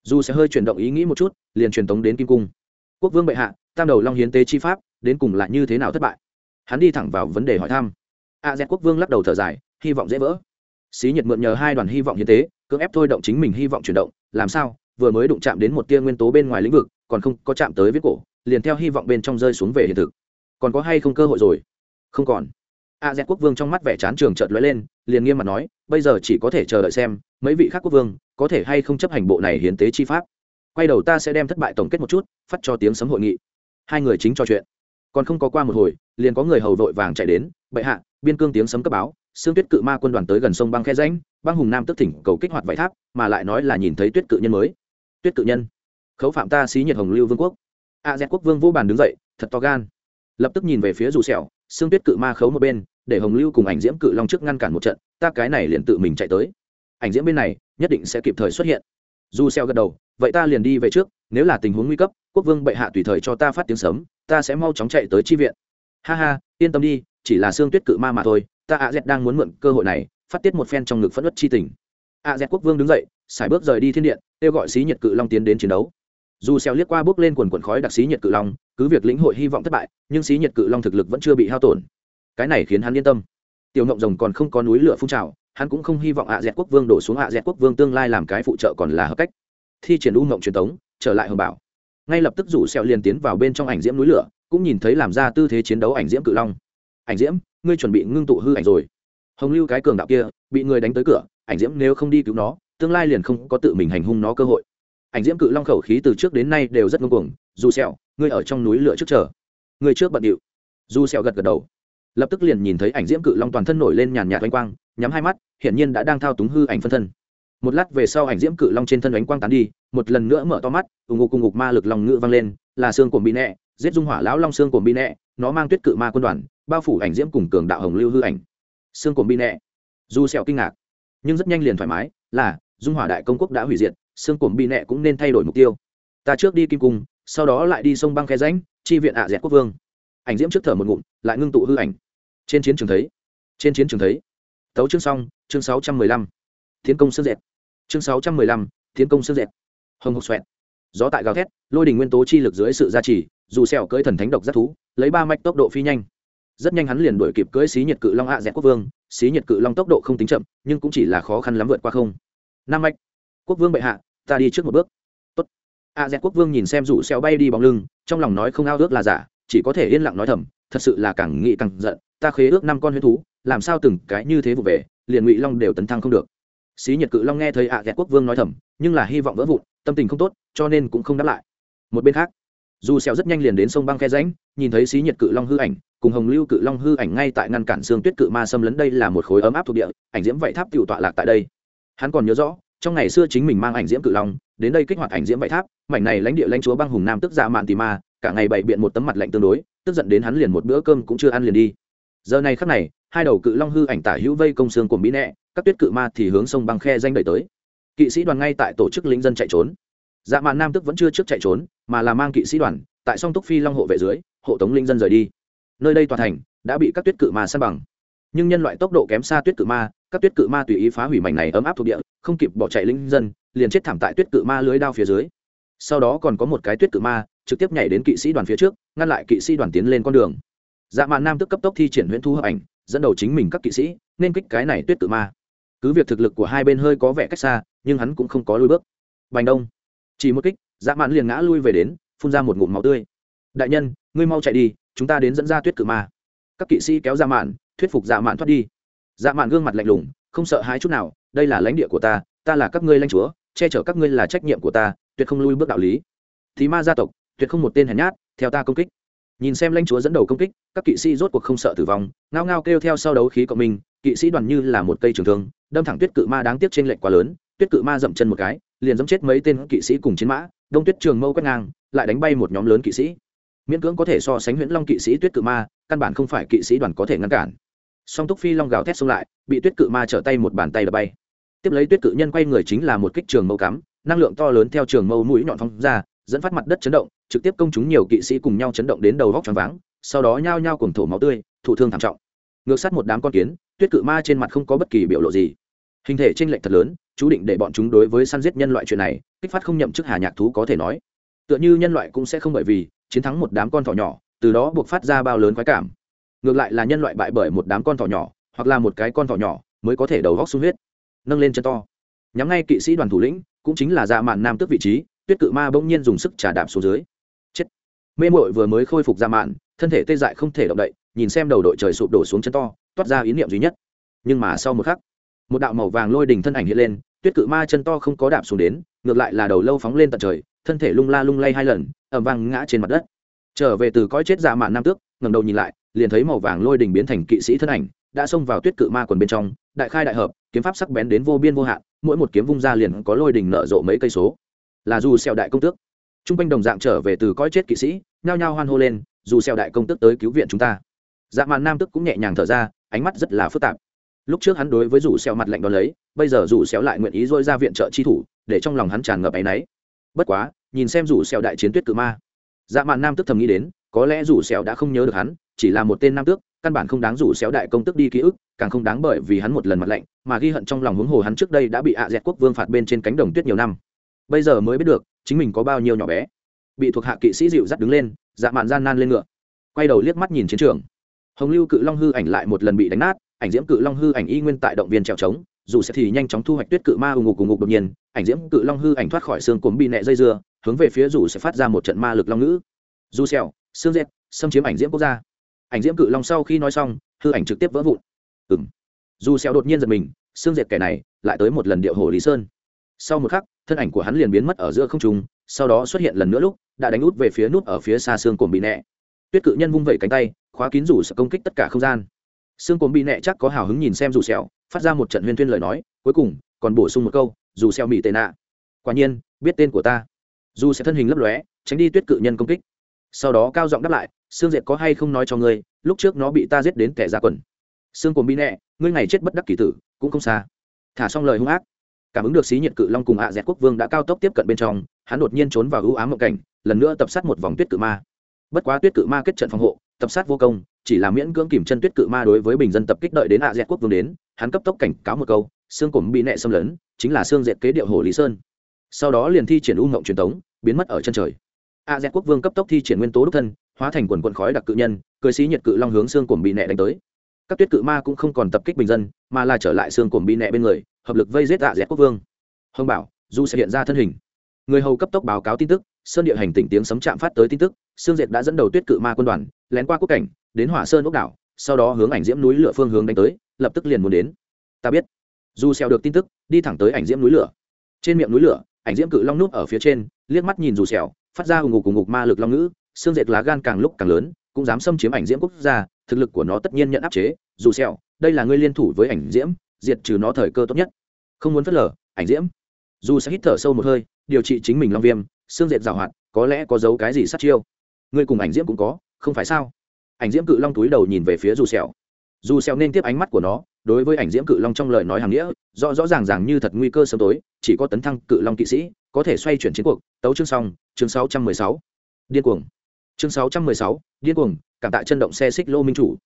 Dù sẽ hơi chuyển động ý nghĩ một chút, liền truyền tống đến kim cung. Quốc vương bệ hạ, tam đầu long hiến tế chi pháp, đến cùng lại như thế nào thất bại? Hắn đi thẳng vào vấn đề hỏi thăm. A z quốc vương lắc đầu thở dài, hy vọng dễ vỡ. Xí nhiệt mượn nhờ hai đoàn hy vọng hiến tế, cưỡng ép thôi động chính mình hy vọng chuyển động, làm sao? Vừa mới đụng chạm đến một tia nguyên tố bên ngoài lĩnh vực, còn không có chạm tới viết cổ, liền theo hy vọng bên trong rơi xuống về hiện thực. Còn có hay không cơ hội rồi? Không còn. A z quốc vương trong mắt vẻ chán trường trợt lóe lên liền nghiêm mặt nói, bây giờ chỉ có thể chờ đợi xem, mấy vị khác quốc vương có thể hay không chấp hành bộ này hiến tế chi pháp. Quay đầu ta sẽ đem thất bại tổng kết một chút, phát cho tiếng sấm hội nghị. Hai người chính trò chuyện. Còn không có qua một hồi, liền có người hầu vội vàng chạy đến, bệ hạ, biên cương tiếng sấm cấp báo xương tuyết cự ma quân đoàn tới gần sông băng khe ránh băng hùng nam tức thỉnh cầu kích hoạt vải tháp, mà lại nói là nhìn thấy tuyết cự nhân mới. Tuyết cự nhân? Khấu phạm ta xí nhiệt hồng lưu vương quốc. A z quốc vương vô bàn đứng dậy, thật to gan. Lập tức nhìn về phía dù sẹo xương tuyết cự ma khấu một bên, để hồng lưu cùng ảnh diễm cự long trước ngăn cản một trận, ta cái này liền tự mình chạy tới. Ảnh diễm bên này, nhất định sẽ kịp thời xuất hiện. Dù Xeo gật đầu, vậy ta liền đi về trước, nếu là tình huống nguy cấp, quốc vương bệ hạ tùy thời cho ta phát tiếng sớm ta sẽ mau chóng chạy tới chi viện. Ha ha, yên tâm đi, chỉ là xương tuyết cự ma mà thôi, ta a dẹt đang muốn mượn cơ hội này, phát tiết một phen trong ngực phẫn uất chi tình. A dẹt quốc vương đứng dậy xài bước rời đi thiên điện, kêu gọi xí Nhiệt cự long tiến đến chiến đấu dù xeo liếc qua bước lên quần quần khói đặc xí nhiệt cự long, cứ việc lĩnh hội hy vọng thất bại, nhưng xí nhiệt cự long thực lực vẫn chưa bị hao tổn. Cái này khiến hắn yên tâm. Tiểu ngộng rồng còn không có núi lửa phun trào, hắn cũng không hy vọng ạ dẹt quốc vương đổ xuống ạ dẹt quốc vương tương lai làm cái phụ trợ còn là hợp cách. Thi triển u ngộng truyền thống trở lại hồng bảo. Ngay lập tức rủ xeo liền tiến vào bên trong ảnh diễm núi lửa, cũng nhìn thấy làm ra tư thế chiến đấu ảnh diễm cự long. Ảnh diễm, ngươi chuẩn bị ngưng tụ hư ảnh rồi. Hồng lưu cái cường đạo kia, bị người đánh tới cửa, ảnh diễm nếu không đi cứu nó, tương lai liền không có tự mình hành hung nó cơ hội ảnh diễm cự long khẩu khí từ trước đến nay đều rất ngông cuồng, dù sẹo, ngươi ở trong núi lửa trước chờ. Ngươi trước bận điệu. Dù sẹo gật gật đầu. Lập tức liền nhìn thấy ảnh diễm cự long toàn thân nổi lên nhàn nhạt ánh quang, nhắm hai mắt, hiển nhiên đã đang thao túng hư ảnh phân thân. Một lát về sau ảnh diễm cự long trên thân ánh quang tán đi, một lần nữa mở to mắt ung ục cùng ngục ma lực lòng ngự vang lên, là xương của bị nẹ, giết dung hỏa lão long xương của bị nẹ, nó mang tuyết cự ma quân đoàn, bao phủ ảnh diễm cùng cường đạo hồng lưu hư ảnh. Xương của bị nẹ. Dù sẹo kinh ngạc, nhưng rất nhanh liền thoải mái, là, dung hỏa đại công quốc đã hủy diệt xương cổm bị nẹ cũng nên thay đổi mục tiêu. Ta trước đi kim cung, sau đó lại đi sông băng khe ránh chi viện ạ à dẹt quốc vương. Ảnh diễm trước thở một ngụm, lại ngưng tụ hư ảnh. Trên chiến trường thấy, trên chiến trường thấy. Tấu chương xong, chương sáu trăm mười lăm. Tiến công sương dẹt. Chương sáu trăm mười lăm, tiến công sương dẹt. Hồng hộc xoẹt. Gió tại gào thét, lôi đình nguyên tố chi lực dưới sự gia trì, dù sẹo cưỡi thần thánh độc rất thú, lấy ba mạch tốc độ phi nhanh. Rất nhanh hắn liền đuổi kịp cưỡi xí nhiệt cự long ạ à dẹt quốc vương, xí nhiệt cự long tốc độ không tính chậm, nhưng cũng chỉ là khó khăn lắm vượt qua không. Năm mạch. Quốc vương bệ hạ ta đi trước một bước. Tốt. A z quốc vương nhìn xem rủ xeo bay đi bóng lưng, trong lòng nói không ao ước là giả, chỉ có thể yên lặng nói thầm, thật sự là càng nghĩ càng giận, ta khế ước năm con huyết thú, làm sao từng cái như thế vụ về, liền ngụy long đều tấn thăng không được. Xí nhật cự long nghe thấy a z quốc vương nói thầm, nhưng là hy vọng vỡ vụn, tâm tình không tốt, cho nên cũng không đáp lại. Một bên khác, dù xeo rất nhanh liền đến sông băng khe rãnh, nhìn thấy xí nhật cự long hư ảnh, cùng hồng lưu cự long hư ảnh ngay tại ngăn cản xương tuyết cự ma xâm lấn đây là một khối ấm áp thuộc địa, ảnh diễm vậy tháp tiểu tọa lạc tại đây. Hắn còn nhớ rõ trong ngày xưa chính mình mang ảnh diễm cự long, đến đây kích hoạt ảnh diễm bãi tháp, mảnh này lãnh địa lãnh chúa băng hùng nam tức dạ mạn tì ma, cả ngày bày biện một tấm mặt lạnh tương đối, tức giận đến hắn liền một bữa cơm cũng chưa ăn liền đi. Giờ này khắc này, hai đầu cự long hư ảnh tả hữu vây công xương của mỹ nẹ, các tuyết cự ma thì hướng sông băng khe danh đẩy tới. Kỵ sĩ đoàn ngay tại tổ chức lính dân chạy trốn. Dạ mạn nam tức vẫn chưa trước chạy trốn, mà là mang kỵ sĩ đoàn, tại song túc phi long hộ vệ dưới, hộ tống linh dân rời đi. Nơi đây tòa thành đã bị các tuyết cự ma săn bằng. Nhưng nhân loại tốc độ kém xa tuyết cự ma các tuyết cự ma tùy ý phá hủy mảnh này ấm áp thuộc địa, không kịp bỏ chạy linh dân, liền chết thảm tại tuyết cự ma lưới đao phía dưới. Sau đó còn có một cái tuyết cự ma, trực tiếp nhảy đến kỵ sĩ đoàn phía trước, ngăn lại kỵ sĩ đoàn tiến lên con đường. Dạ mạn nam tức cấp tốc thi triển huyễn thu hợp ảnh, dẫn đầu chính mình các kỵ sĩ, nên kích cái này tuyết cự ma. Cứ việc thực lực của hai bên hơi có vẻ cách xa, nhưng hắn cũng không có lui bước. Bành đông. Chỉ một kích dạ mạn liền ngã lui về đến, phun ra một ngụm máu tươi. Đại nhân, ngươi mau chạy đi, chúng ta đến dẫn ra tuyết cự ma. Các kỵ sĩ kéo dạ mạn, thuyết phục dạ mạn thoát đi dạ mạn gương mặt lạnh lùng, không sợ hãi chút nào, đây là lãnh địa của ta ta là các ngươi lãnh chúa, che chở các ngươi là trách nhiệm của ta, tuyệt không lui bước đạo lý. Thì ma gia tộc, tuyệt không một tên hèn nhát, theo ta công kích. Nhìn xem lãnh chúa dẫn đầu công kích, các kỵ sĩ rốt cuộc không sợ tử vong, ngao ngao kêu theo sau đấu khí cộng minh, kỵ sĩ đoàn như là một cây trường thương, đâm thẳng tuyết cự ma đáng tiếc trên lệnh quá lớn, tuyết cự ma dậm chân một cái, liền dẫm chết mấy tên kỵ sĩ cùng chiến mã, đông tuyết trường mâu quét ngang, lại đánh bay một nhóm lớn kỵ sĩ. Miễn cưỡng có thể so sánh huyễn long kỵ sĩ tuyết cự ma, căn bản không phải kỵ sĩ đoàn có thể ngăn cản song túc phi long gào thét xông lại, bị tuyết cự ma trở tay một bàn tay đập bay. Tiếp lấy tuyết cự nhân quay người chính là một kích trường mâu cắm, năng lượng to lớn theo trường mâu mũi nhọn phóng ra, dẫn phát mặt đất chấn động, trực tiếp công chúng nhiều kỵ sĩ cùng nhau chấn động đến đầu góc tròn váng, sau đó nhao nhao cùng thổ máu tươi, thụ thương thảm trọng. Ngược sát một đám con kiến, tuyết cự ma trên mặt không có bất kỳ biểu lộ gì. Hình thể t r ê n lệch thật lớn, chú định để bọn chúng đối với săn giết nhân loại chuyện này, kích phát không nhậm chức hà nhạc thú có thể nói. Tựa như nhân loại cũng sẽ không bởi vì, chiến thắng một đám con thỏ nhỏ, từ đó buộc phát ra bao lớn khoái cảm ngược lại là nhân loại bại bởi một đám con thỏ nhỏ, hoặc là một cái con thỏ nhỏ mới có thể đầu góc sung huyết, nâng lên chân to. Nhắm ngay kỵ sĩ đoàn thủ lĩnh, cũng chính là dạ mạn nam tước vị trí, tuyết cự ma bỗng nhiên dùng sức trả đạp xuống dưới. Chết. Mê mội vừa mới khôi phục dạ mạn, thân thể tê dại không thể động đậy, nhìn xem đầu đội trời sụp đổ xuống chân to, toát ra ý niệm duy nhất. Nhưng mà sau một khắc, một đạo màu vàng lôi đình thân ảnh hiện lên, tuyết cự ma chân to không có đạp xuống đến, ngược lại là đầu lâu phóng lên tận trời, thân thể lung la lung lay hai lần ẩm vang ngã trên mặt đất. Trở về từ cõi chết dạ mạn nam tước, ngẩng đầu nhìn lại liền thấy màu vàng lôi đình biến thành kỵ sĩ thân ảnh, đã xông vào tuyết cự ma quần bên trong, đại khai đại hợp, kiếm pháp sắc bén đến vô biên vô hạn, mỗi một kiếm vung ra liền có lôi đình nở rộ mấy cây số. Là dù xẹo đại công tước. Trung quanh đồng dạng trở về từ cõi chết kỵ sĩ, nhao nhao hoan hô lên, dù xẹo đại công tước tới cứu viện chúng ta. Dạ màn nam tước cũng nhẹ nhàng thở ra, ánh mắt rất là phức tạp. Lúc trước hắn đối với rủ xẹo mặt lạnh đó lấy, bây giờ rủ xẹo lại nguyện ý dôi ra viện trợ chi thủ, để trong lòng hắn tràn ngập áy náy. Bất quá, nhìn xem rủ xẹo đại chiến tuyết cự ma. Dạ mạn nam tức thầm nghĩ đến, có lẽ rủ xẹo đã không nhớ được hắn chỉ là một tên nam tước, căn bản không đáng rủ xéo đại công tức đi ký ức, càng không đáng bởi vì hắn một lần mặt lạnh, mà ghi hận trong lòng huống hồ hắn trước đây đã bị ạ dẹt quốc vương phạt bên trên cánh đồng tuyết nhiều năm. Bây giờ mới biết được, chính mình có bao nhiêu nhỏ bé. Bị thuộc hạ kỵ sĩ dịu dắt đứng lên dạ mạn gian nan lên ngựa. Quay đầu liếc mắt nhìn chiến trường. Hồng lưu cự long hư ảnh lại một lần bị đánh nát, ảnh diễm cự long hư ảnh y nguyên tại động viên trèo trống, dù sẽ thì nhanh chóng thu hoạch tuyết cự ma ù ngục ù ngục đột nhiên, ảnh diễm cự long hư ảnh thoát khỏi xương cồn bị nẹ dây dưa, hướng về phía dù sẽ phát ra một trận ma lực long ngữ. Dù xèo, xương dẹt, xâm chiếm ảnh diễm quốc gia ảnh diễm cự long sau khi nói xong, hư ảnh trực tiếp vỡ vụn. Ừng dù xéo đột nhiên giật mình, xương diệt kẻ này lại tới một lần điệu hồ lý sơn. Sau một khắc, thân ảnh của hắn liền biến mất ở giữa không trung, sau đó xuất hiện lần nữa lúc, đã đánh út về phía nút ở phía xa xương cồn bị nẹ. Tuyết cự nhân vung vẩy cánh tay, khóa kín rủ sợ công kích tất cả không gian. Xương cồn bị nẹ chắc có hào hứng nhìn xem rủ xéo phát ra một trận huyên thuyên lời nói, cuối cùng, còn bổ sung một câu, dù xéo mỹ tệ nạ. Quả nhiên, biết tên của ta. Dù sẽ thân hình lấp lóe, tránh đi tuyết cự nhân công kích sau đó cao giọng đáp lại xương diệt có hay không nói cho ngươi, lúc trước nó bị ta giết đến kẻ ra quần. Xương cồn bị nẹ, ngươi ngày chết bất đắc kỳ tử, cũng không xa. Thả xong lời hung ác, cảm ứng được xí nhiệt cự long cùng hạ dẹt quốc vương đã cao tốc tiếp cận bên trong, hắn đột nhiên trốn vào ưu ám mộng cảnh, lần nữa tập sát một vòng tuyết cự ma. Bất quá tuyết cự ma kết trận phòng hộ, tập sát vô công, chỉ là miễn cưỡng kìm chân tuyết cự ma đối với bình dân tập kích đợi đến hạ dẹt quốc vương đến, hắn cấp tốc cảnh cáo một câu xương cổm bị nẹ xâm lấn, chính là xương dẹt kế điệu hồ lý sơn. Sau đó liền thi triển u ngộng truyền thống biến mất ở chân trời a z quốc vương cấp tốc thi triển nguyên tố đúc thân, hóa thành quần quận khói đặc cự nhân cười xí nhiệt cự long hướng xương cổm bị nẹ đánh tới. Các tuyết cự ma cũng không còn tập kích bình dân, mà là trở lại xương cổm bị nẹ bên người, hợp lực vây giết a z quốc vương. Hồng bảo du sẽ hiện ra thân hình. Người hầu cấp tốc báo cáo tin tức, sơn địa hành tỉnh tiếng sấm chạm phát tới tin tức sương diệt đã dẫn đầu tuyết cự ma quân đoàn, lén qua quốc cảnh, đến hỏa sơn ốc đảo, sau đó hướng ảnh diễm núi lửa phương hướng đánh tới, lập tức liền muốn đến. Ta biết. Du xèo được tin tức, đi thẳng tới ảnh diễm núi lửa. Trên miệng núi lửa, ảnh diễm cự long núp ở phía trên, liếc mắt nhìn dù xèo phát ra hùng ngục cùng ngục ma lực long ngữ, xương dệt lá gan càng lúc càng lớn, cũng dám xâm chiếm ảnh diễm quốc gia, thực lực của nó tất nhiên nhận áp chế, dù sẹo đây là ngươi liên thủ với ảnh diễm, diệt trừ nó thời cơ tốt nhất. Không muốn phớt lờ, ảnh diễm. Dù sẽ hít thở sâu một hơi, điều trị chính mình long viêm, xương dệt rào hoạt, có lẽ có giấu cái gì sát chiêu. Ngươi cùng ảnh diễm cũng có, không phải sao? Ảnh diễm cự long túi đầu nhìn về phía dù sẹo dù sẹo nên tiếp ánh mắt của nó, đối với ảnh diễm cự long trong lời nói hàng nghĩa, rõ rõ ràng ràng như thật nguy cơ sớm tối, chỉ có tấn thăng cự long kỵ sĩ có thể xoay chuyển chiến cuộc tấu chương xong chương 616. điên cuồng. Chương 616, điên cuồng cảm tạ chân động xe xích lô minh chủ.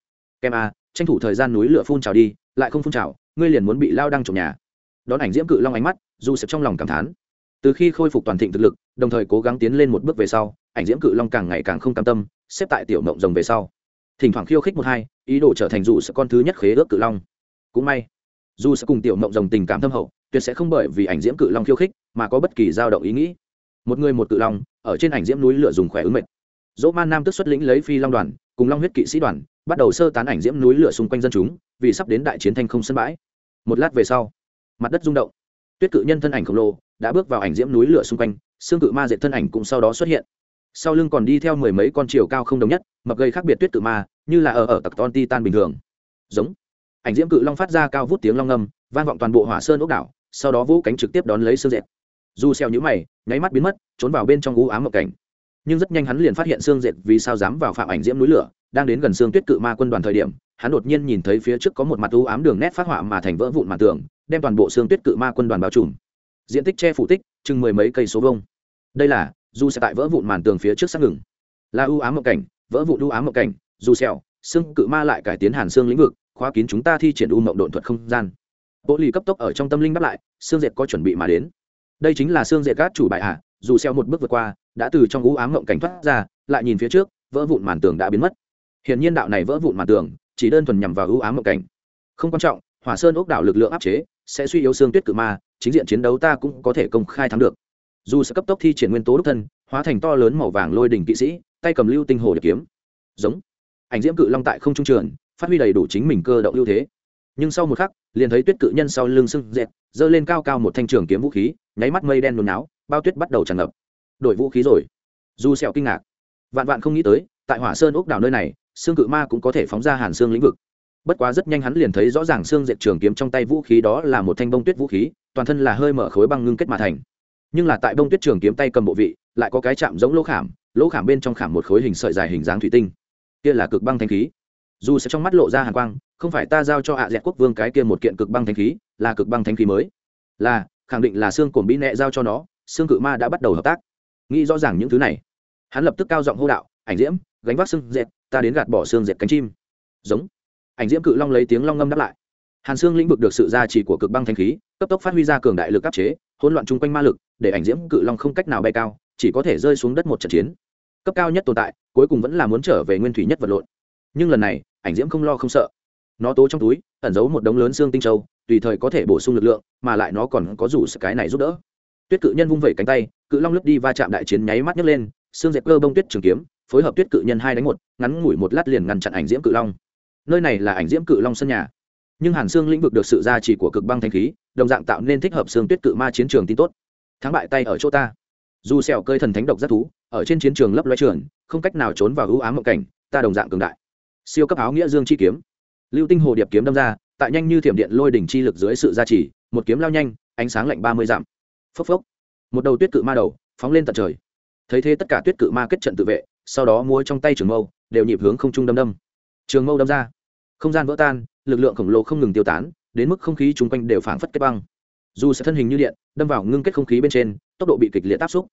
Kem a tranh thủ thời gian núi lửa phun trào đi lại không phun trào ngươi liền muốn bị lao đăng trộm nhà. Đón ảnh diễm cự long ánh mắt dù sập trong lòng cảm thán. Từ khi khôi phục toàn thịnh thực lực đồng thời cố gắng tiến lên một bước về sau ảnh diễm cự long càng ngày càng không cam tâm xếp tại tiểu mộng rồng về sau. Thỉnh thoảng khiêu khích một hai ý đồ trở thành dù sập con thứ nhất khế ước cự long. Cũng may dù sẽ cùng tiểu mộng rồng tình cảm thâm hậu tuyệt sẽ không bởi vì ảnh diễm cự long khiêu khích mà có bất kỳ dao động ý nghĩ. Một người một cự long, ở trên ảnh diễm núi lửa dùng khỏe ứng mệt dỗ man nam tức xuất lĩnh lấy phi long đoàn, cùng long huyết kỵ sĩ đoàn, bắt đầu sơ tán ảnh diễm núi lửa xung quanh dân chúng, vì sắp đến đại chiến thanh không sân bãi. Một lát về sau, mặt đất rung động. Tuyết cự nhân thân ảnh khổng lồ đã bước vào ảnh diễm núi lửa xung quanh, xương cự ma dệt thân ảnh cũng sau đó xuất hiện. Sau lưng còn đi theo mười mấy con chiều cao không đồng nhất, mập gây khác biệt tuyết cự ma, như là ở ở tặc ton ti tan bình thường. Giống. Ảnh diễm cự long phát ra cao vút tiếng long ngâm, vang vọng toàn bộ hỏa sơn ốc đảo, sau đó vũ cánh trực tiếp đón lấy xương dệt dù xeo nhũ mày, nháy mắt biến mất, trốn vào bên trong u ám một cảnh. Nhưng rất nhanh hắn liền phát hiện xương dệt vì sao dám vào phạm ảnh diễm núi lửa, đang đến gần xương tuyết cự ma quân đoàn thời điểm, hắn đột nhiên nhìn thấy phía trước có một mặt u ám đường nét phát họa mà thành vỡ vụn màn tường, đem toàn bộ xương tuyết cự ma quân đoàn bao trùm. Diện tích che phủ tích, chừng mười mấy cây số vông đây là, dù sẽ tại vỡ vụn màn tường phía trước xác ngừng. Là u ám một cảnh, vỡ vụn u ám một cảnh, dù xeo xương cự ma lại cải tiến hàn xương lĩnh vực, khóa kín chúng ta thi triển u mộng độn thuật không gian. Bộ lì cấp tốc ở trong tâm linh đáp lại, xương dệt có chuẩn bị mà đến đây chính là xương dệt cát chủ bại hạ dù xeo một bước vượt qua, đã từ trong u ám mộng cảnh thoát ra, lại nhìn phía trước, vỡ vụn màn tường đã biến mất. Hiển nhiên đạo này vỡ vụn màn tường, chỉ đơn thuần nhằm vào u ám mộng cảnh. Không quan trọng, hỏa sơn ốc đảo lực lượng áp chế, sẽ suy yếu xương tuyết cự ma, chính diện chiến đấu ta cũng có thể công khai thắng được. Dù sẽ cấp tốc thi triển nguyên tố đúc thân, hóa thành to lớn màu vàng lôi đỉnh kỵ sĩ, tay cầm lưu tinh hồ để kiếm. Giống. Ảnh diễm cự long tại không trung trường phát huy đầy đủ chính mình cơ động ưu thế nhưng sau một khắc, liền thấy tuyết cự nhân sau lưng sưng dẹt giơ lên cao cao một thanh trường kiếm vũ khí, nháy mắt mây đen nôn náo, bao tuyết bắt đầu tràn ngập. Đổi vũ khí rồi. Dù sẹo kinh ngạc. Vạn vạn không nghĩ tới, tại hỏa sơn ốc đảo nơi này, xương cự ma cũng có thể phóng ra hàn xương lĩnh vực. Bất quá rất nhanh hắn liền thấy rõ ràng xương dệt trường kiếm trong tay vũ khí đó là một thanh bông tuyết vũ khí, toàn thân là hơi mở khối băng ngưng kết mà thành. Nhưng là tại bông tuyết trường kiếm tay cầm bộ vị, lại có cái chạm giống lỗ khảm lỗ khảm bên trong khảm một khối hình sợi dài hình dáng thủy tinh. Kia là cực băng thanh khí. Dù sẽ trong mắt lộ ra hàn quang không phải ta giao cho hạ à dẹt quốc vương cái kia một kiện cực băng thanh khí, là cực băng thanh khí mới. Là, khẳng định là xương cổm bí nẹ giao cho nó, xương cự ma đã bắt đầu hợp tác. Nghĩ rõ ràng những thứ này, hắn lập tức cao giọng hô đạo, ảnh diễm, gánh vác xương dệt, ta đến gạt bỏ xương dệt cánh chim. Giống. Ảnh diễm cự long lấy tiếng long ngâm đáp lại. Hàn xương lĩnh vực được sự gia trì của cực băng thanh khí, cấp tốc phát huy ra cường đại lực áp chế, hỗn loạn chung quanh ma lực, để ảnh diễm cự long không cách nào bay cao, chỉ có thể rơi xuống đất một trận chiến. Cấp cao nhất tồn tại, cuối cùng vẫn là muốn trở về nguyên thủy nhất vật lộn. Nhưng lần này, ảnh diễm không lo không sợ nó tố trong túi, ẩn giấu một đống lớn xương tinh châu, tùy thời có thể bổ sung lực lượng, mà lại nó còn có rủ cái này giúp đỡ. Tuyết cự nhân vung vẩy cánh tay, cự long lướt đi va chạm đại chiến nháy mắt nhấc lên, xương dẹp cơ bông tuyết trường kiếm, phối hợp tuyết cự nhân hai đánh một, ngắn ngủi một lát liền ngăn chặn ảnh diễm cự long. Nơi này là ảnh diễm cự long sân nhà. Nhưng hàn xương lĩnh vực được sự gia trì của cực băng thanh khí, đồng dạng tạo nên thích hợp xương tuyết cự ma chiến trường tin tốt. Thắng bại tay ở chỗ ta. Dù sẹo cơi thần thánh độc rất thú, ở trên chiến trường lấp loe trường không cách nào trốn vào ưu ám mộng cảnh, ta đồng dạng cường đại. Siêu cấp áo nghĩa dương chi kiếm lưu tinh hồ điệp kiếm đâm ra, tại nhanh như thiểm điện lôi đỉnh chi lực dưới sự gia trì, một kiếm lao nhanh, ánh sáng lạnh ba mươi dặm. Phốc phốc. Một đầu tuyết cự ma đầu, phóng lên tận trời. Thấy thế tất cả tuyết cự ma kết trận tự vệ, sau đó múa trong tay trường mâu, đều nhịp hướng không trung đâm đâm. Trường mâu đâm ra. Không gian vỡ tan, lực lượng khổng lồ không ngừng tiêu tán, đến mức không khí chung quanh đều phảng phất kết băng. Dù sẽ thân hình như điện, đâm vào ngưng kết không khí bên trên, tốc độ bị kịch liệt áp xúc.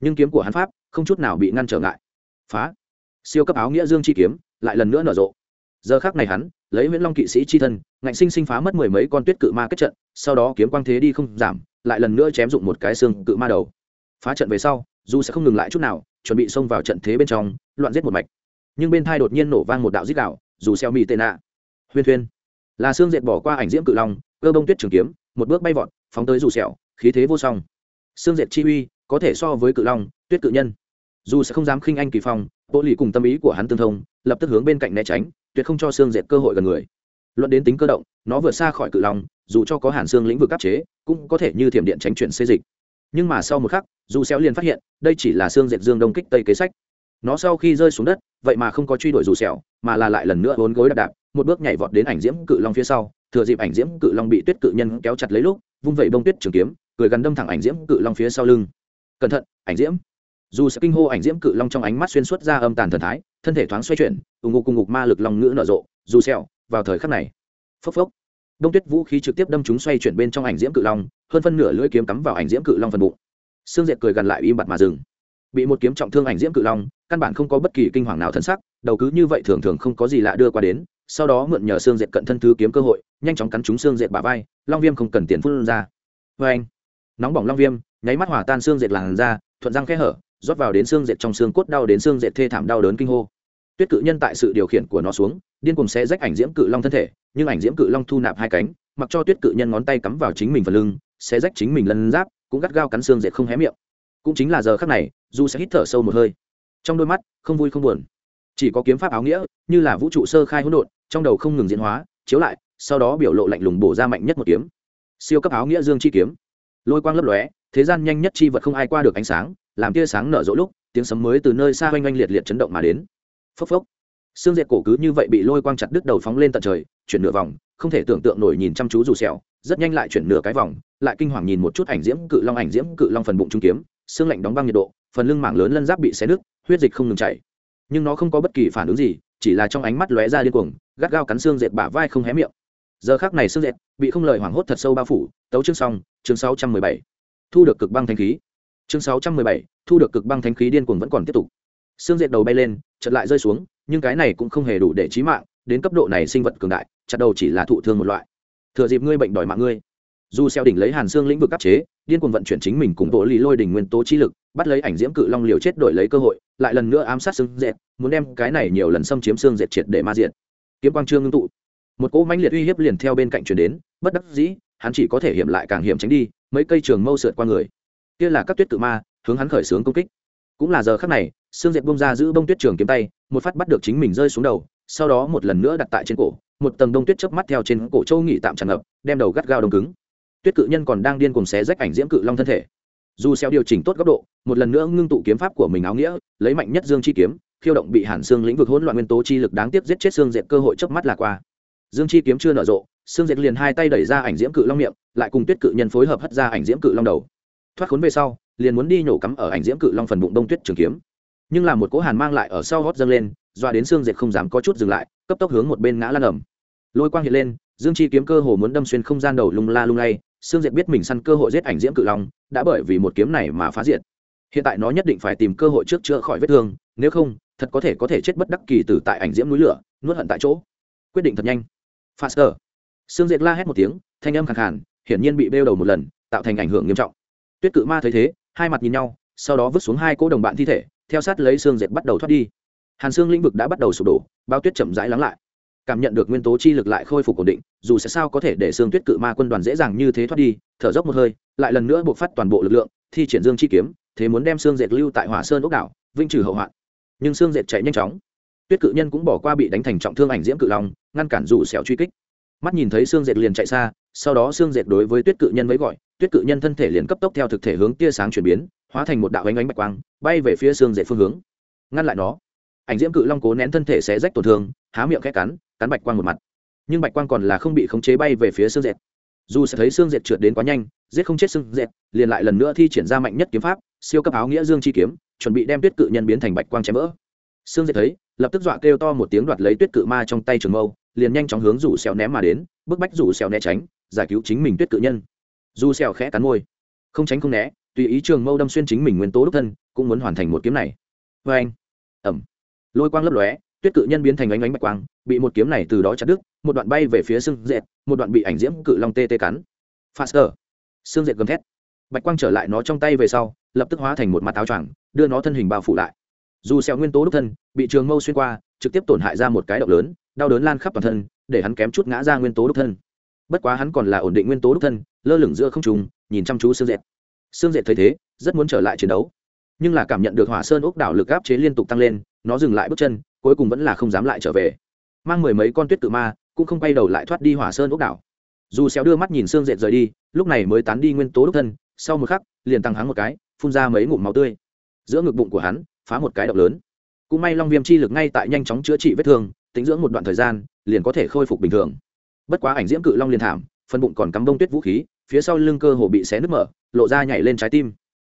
Nhưng kiếm của hắn pháp, không chút nào bị ngăn trở ngại. Phá. Siêu cấp áo nghĩa dương chi kiếm, lại lần nữa nở rộ. Giờ khác này hắn lấy nguyễn long kỵ sĩ chi thân, ngạnh sinh sinh phá mất mười mấy con tuyết cự ma kết trận, sau đó kiếm quang thế đi không giảm, lại lần nữa chém dụng một cái xương cự ma đầu. Phá trận về sau, dù sẽ không ngừng lại chút nào, chuẩn bị xông vào trận thế bên trong, loạn giết một mạch. Nhưng bên thai đột nhiên nổ vang một đạo rít đạo, dù xeo mì tên ạ. huyên thuyên. Là xương dệt bỏ qua ảnh diễm cự long, cơ bông tuyết trường kiếm, một bước bay vọt, phóng tới dù sẹo khí thế vô song. Xương dệt chi uy, có thể so với cự long, tuyết cự nhân. Dù sẽ không dám khinh anh kỳ phong, bộ lì cùng tâm ý của hắn tương thông, lập tức hướng bên cạnh né tránh tuyệt không cho xương dệt cơ hội gần người. Luận đến tính cơ động, nó vượt xa khỏi cự long, dù cho có hàn xương lĩnh vực áp chế, cũng có thể như thiểm điện tránh chuyển xê dịch. Nhưng mà sau một khắc, dù xéo liền phát hiện, đây chỉ là xương dệt dương đông kích tây kế sách. Nó sau khi rơi xuống đất, vậy mà không có truy đuổi dù xẻo mà là lại lần nữa bốn gối đạp đạp, một bước nhảy vọt đến ảnh diễm cự long phía sau, thừa dịp ảnh diễm cự long bị tuyết cự nhân kéo chặt lấy lúc, vung vẩy bông tuyết trường kiếm, cười gần đâm thẳng ảnh diễm cự long phía sau lưng. Cẩn thận, ảnh diễm dù sẽ kinh hô ảnh diễm cự long trong ánh mắt xuyên suốt ra âm tàn thần thái, thân thể thoáng xoay chuyển ủng ngục cùng ngục ma lực long ngữ nở rộ, dù xẹo vào thời khắc này. Phốc phốc. Đông tuyết vũ khí trực tiếp đâm chúng xoay chuyển bên trong ảnh diễm cự long, hơn phân nửa lưỡi kiếm cắm vào ảnh diễm cự long phần bụng. Xương Diệt cười gần lại im bặt mà dừng. Bị một kiếm trọng thương ảnh diễm cự long, căn bản không có bất kỳ kinh hoàng nào thân sắc, đầu cứ như vậy thường thường không có gì lạ đưa qua đến, sau đó mượn nhờ xương Diệt cận thân thứ kiếm cơ hội, nhanh chóng cắn trúng xương Diệt bả vai, long viêm không cần tiền phun ra. Vê anh nóng bỏng long viêm, nháy mắt hòa tan xương Diệt làn ra thuận răng khe hở rót vào đến xương dệt trong xương cốt đau đến xương dệt thê thảm đau đớn kinh hô. Tuyết cự nhân tại sự điều khiển của nó xuống, điên cùng sẽ rách ảnh diễm cự long thân thể, nhưng ảnh diễm cự long thu nạp hai cánh, mặc cho tuyết cự nhân ngón tay cắm vào chính mình phần lưng sẽ rách chính mình lân giáp, cũng gắt gao cắn xương dệt không hé miệng. Cũng chính là giờ khắc này du sẽ hít thở sâu một hơi. Trong đôi mắt, không vui không buồn. Chỉ có kiếm pháp áo nghĩa, như là vũ trụ sơ khai hỗn độn, trong đầu không ngừng diễn hóa, chiếu lại, sau đó biểu lộ lạnh lùng bổ ra mạnh nhất một kiếm. Siêu cấp áo nghĩa dương chi kiếm. Lôi quang lấp lóe, thế gian nhanh nhất chi vật không ai qua được ánh sáng làm tia sáng nở rộ lúc, tiếng sấm mới từ nơi xa oanh oanh liệt liệt chấn động mà đến. Phốc phốc. Xương dệt cổ cứ như vậy bị lôi quang chặt đứt đầu phóng lên tận trời, chuyển nửa vòng, không thể tưởng tượng nổi nhìn chăm chú dù sẹo, rất nhanh lại chuyển nửa cái vòng, lại kinh hoàng nhìn một chút ảnh diễm cự long ảnh diễm cự long phần bụng trung kiếm, xương lạnh đóng băng nhiệt độ, phần lưng mảng lớn lân giáp bị xé nứt, huyết dịch không ngừng chảy. Nhưng nó không có bất kỳ phản ứng gì, chỉ là trong ánh mắt lóe ra điên cuồng, gắt gao cắn xương dệt bả vai không hé miệng. Giờ khắc này xương dệt bị không lời hoảng hốt thật sâu bao phủ, tấu chương xong, chương 617. thu được cực băng thanh khí chương 617, thu được cực băng thanh khí điên cuồng vẫn còn tiếp tục. Xương diệt đầu bay lên chợt lại rơi xuống nhưng cái này cũng không hề đủ để chí mạng đến cấp độ này sinh vật cường đại chặt đầu chỉ là thụ thương một loại. Thừa dịp ngươi bệnh đòi mạng ngươi. Dù xeo đỉnh lấy hàn xương lĩnh vực áp chế điên cuồng vận chuyển chính mình cùng bộ lý lôi đỉnh nguyên tố chi lực bắt lấy ảnh diễm cự long liều chết đổi lấy cơ hội lại lần nữa ám sát xương dệt muốn đem cái này nhiều lần xâm chiếm xương dệt triệt để ma diệt. Kiếm quang trương ngưng tụ. Một cỗ mãnh liệt uy hiếp liền theo bên cạnh truyền đến bất đắc dĩ hắn chỉ có thể hiểm lại càng hiểm tránh đi mấy cây trường mâu sượt qua người kia là các tuyết cự ma, hướng hắn khởi xướng công kích. Cũng là giờ khắc này xương dệt bông ra giữ bông tuyết trường kiếm tay, một phát bắt được chính mình rơi xuống đầu, sau đó một lần nữa đặt tại trên cổ, một tầng đông tuyết chớp mắt theo trên cổ châu nghỉ tạm tràn ngập, đem đầu gắt gao đông cứng. Tuyết cự nhân còn đang điên cùng xé rách ảnh diễm cự long thân thể. Dù xeo điều chỉnh tốt góc độ, một lần nữa ngưng tụ kiếm pháp của mình áo nghĩa, lấy mạnh nhất dương chi kiếm, khiêu động bị hàn xương lĩnh vực hỗn loạn nguyên tố chi lực đáng tiếc giết chết xương dệt cơ hội chớp mắt là qua. Dương chi kiếm chưa nở rộ xương dệt liền hai tay đẩy ra ảnh diễm cự long miệng, lại cùng tuyết cự nhân phối hợp hất ra ảnh diễm cự long đầu thoát khốn về sau, liền muốn đi nhổ cắm ở ảnh diễm cự long phần bụng đông tuyết trường kiếm. Nhưng là một cỗ hàn mang lại ở sau hót dâng lên, doa đến xương dệt không dám có chút dừng lại, cấp tốc hướng một bên ngã lan ẩm. Lôi quang hiện lên, dương chi kiếm cơ hồ muốn đâm xuyên không gian đầu lung la lung lay, xương dệt biết mình săn cơ hội giết ảnh diễm cự long, đã bởi vì một kiếm này mà phá diệt. Hiện tại nó nhất định phải tìm cơ hội trước chữa khỏi vết thương, nếu không, thật có thể có thể chết bất đắc kỳ tử tại ảnh diễm núi lửa, nuốt hận tại chỗ. Quyết định thật nhanh. Faster. Xương dệt la hét một tiếng, thanh âm khẳng khàn, hiển nhiên bị bêu đầu một lần, tạo thành ảnh hưởng nghiêm trọng tuyết cự ma thấy thế, hai mặt nhìn nhau, sau đó vứt xuống hai cỗ đồng bạn thi thể, theo sát lấy xương dệt bắt đầu thoát đi. Hàn xương lĩnh vực đã bắt đầu sụp đổ, bao tuyết chậm rãi lắng lại. Cảm nhận được nguyên tố chi lực lại khôi phục ổn định, dù sẽ sao có thể để xương tuyết cự ma quân đoàn dễ dàng như thế thoát đi, thở dốc một hơi, lại lần nữa buộc phát toàn bộ lực lượng, thi triển dương chi kiếm, thế muốn đem xương dệt lưu tại hỏa sơn ốc đảo vinh trừ hậu hoạn. Nhưng xương dệt chạy nhanh chóng. Tuyết cự nhân cũng bỏ qua bị đánh thành trọng thương ảnh diễm cự long, ngăn cản dù xẻo truy kích. Mắt nhìn thấy xương dệt liền chạy xa, sau đó xương dệt đối với tuyết cự nhân vẫy gọi tuyết cự nhân thân thể liền cấp tốc theo thực thể hướng tia sáng chuyển biến, hóa thành một đạo ánh ánh bạch quang, bay về phía xương dệt phương hướng. Ngăn lại nó, ảnh diễm cự long cố nén thân thể sẽ rách tổn thương, há miệng khẽ cắn cắn bạch quang một mặt. Nhưng bạch quang còn là không bị khống chế bay về phía xương dệt dù sẽ thấy xương dệt trượt đến quá nhanh, giết không chết xương dệt liền lại lần nữa thi triển ra mạnh nhất kiếm pháp, siêu cấp áo nghĩa dương chi kiếm, chuẩn bị đem tuyết cự nhân biến thành bạch quang chém vỡ. Xương dệt thấy, lập tức dọa kêu to một tiếng đoạt lấy tuyết cự ma trong tay trường mâu, liền nhanh chóng hướng rủ xèo ném mà đến, bức bách rủ xèo né tránh, giải cứu chính mình tuyết cự nhân dù xèo khẽ cắn môi. Không tránh không né, tùy ý trường mâu đâm xuyên chính mình nguyên tố đúc thân, cũng muốn hoàn thành một kiếm này. Vê anh. Ẩm. Lôi quang lấp lóe, tuyết cự nhân biến thành ánh ánh bạch quang, bị một kiếm này từ đó chặt đứt, một đoạn bay về phía xương dệt, một đoạn bị ảnh diễm cự long tê tê cắn. Faster. Xương dệt gầm thét. Bạch quang trở lại nó trong tay về sau, lập tức hóa thành một mặt áo choàng, đưa nó thân hình bao phủ lại. Dù xẹo nguyên tố đúc thân, bị trường mâu xuyên qua, trực tiếp tổn hại ra một cái động lớn, đau đớn lan khắp toàn thân, để hắn kém chút ngã ra nguyên tố đúc thân. Bất quá hắn còn là ổn định nguyên tố đúc thân lơ lửng giữa không trung, nhìn chăm chú xương dệt. Xương dệt thấy thế, rất muốn trở lại chiến đấu, nhưng là cảm nhận được hỏa sơn ốc đảo lực áp chế liên tục tăng lên, nó dừng lại bước chân, cuối cùng vẫn là không dám lại trở về. Mang mười mấy con tuyết cự ma, cũng không quay đầu lại thoát đi hỏa sơn ốc đảo. Dù xéo đưa mắt nhìn xương dệt rời đi, lúc này mới tán đi nguyên tố đúc thân, sau một khắc, liền tăng hắn một cái, phun ra mấy ngụm máu tươi. Giữa ngực bụng của hắn, phá một cái độc lớn. Cũng may long viêm chi lực ngay tại nhanh chóng chữa trị vết thương, tính dưỡng một đoạn thời gian, liền có thể khôi phục bình thường. Bất quá ảnh diễm cự long liền thảm, phần bụng còn cắm bông tuyết vũ khí phía sau lưng cơ hồ bị xé nứt mở, lộ ra nhảy lên trái tim.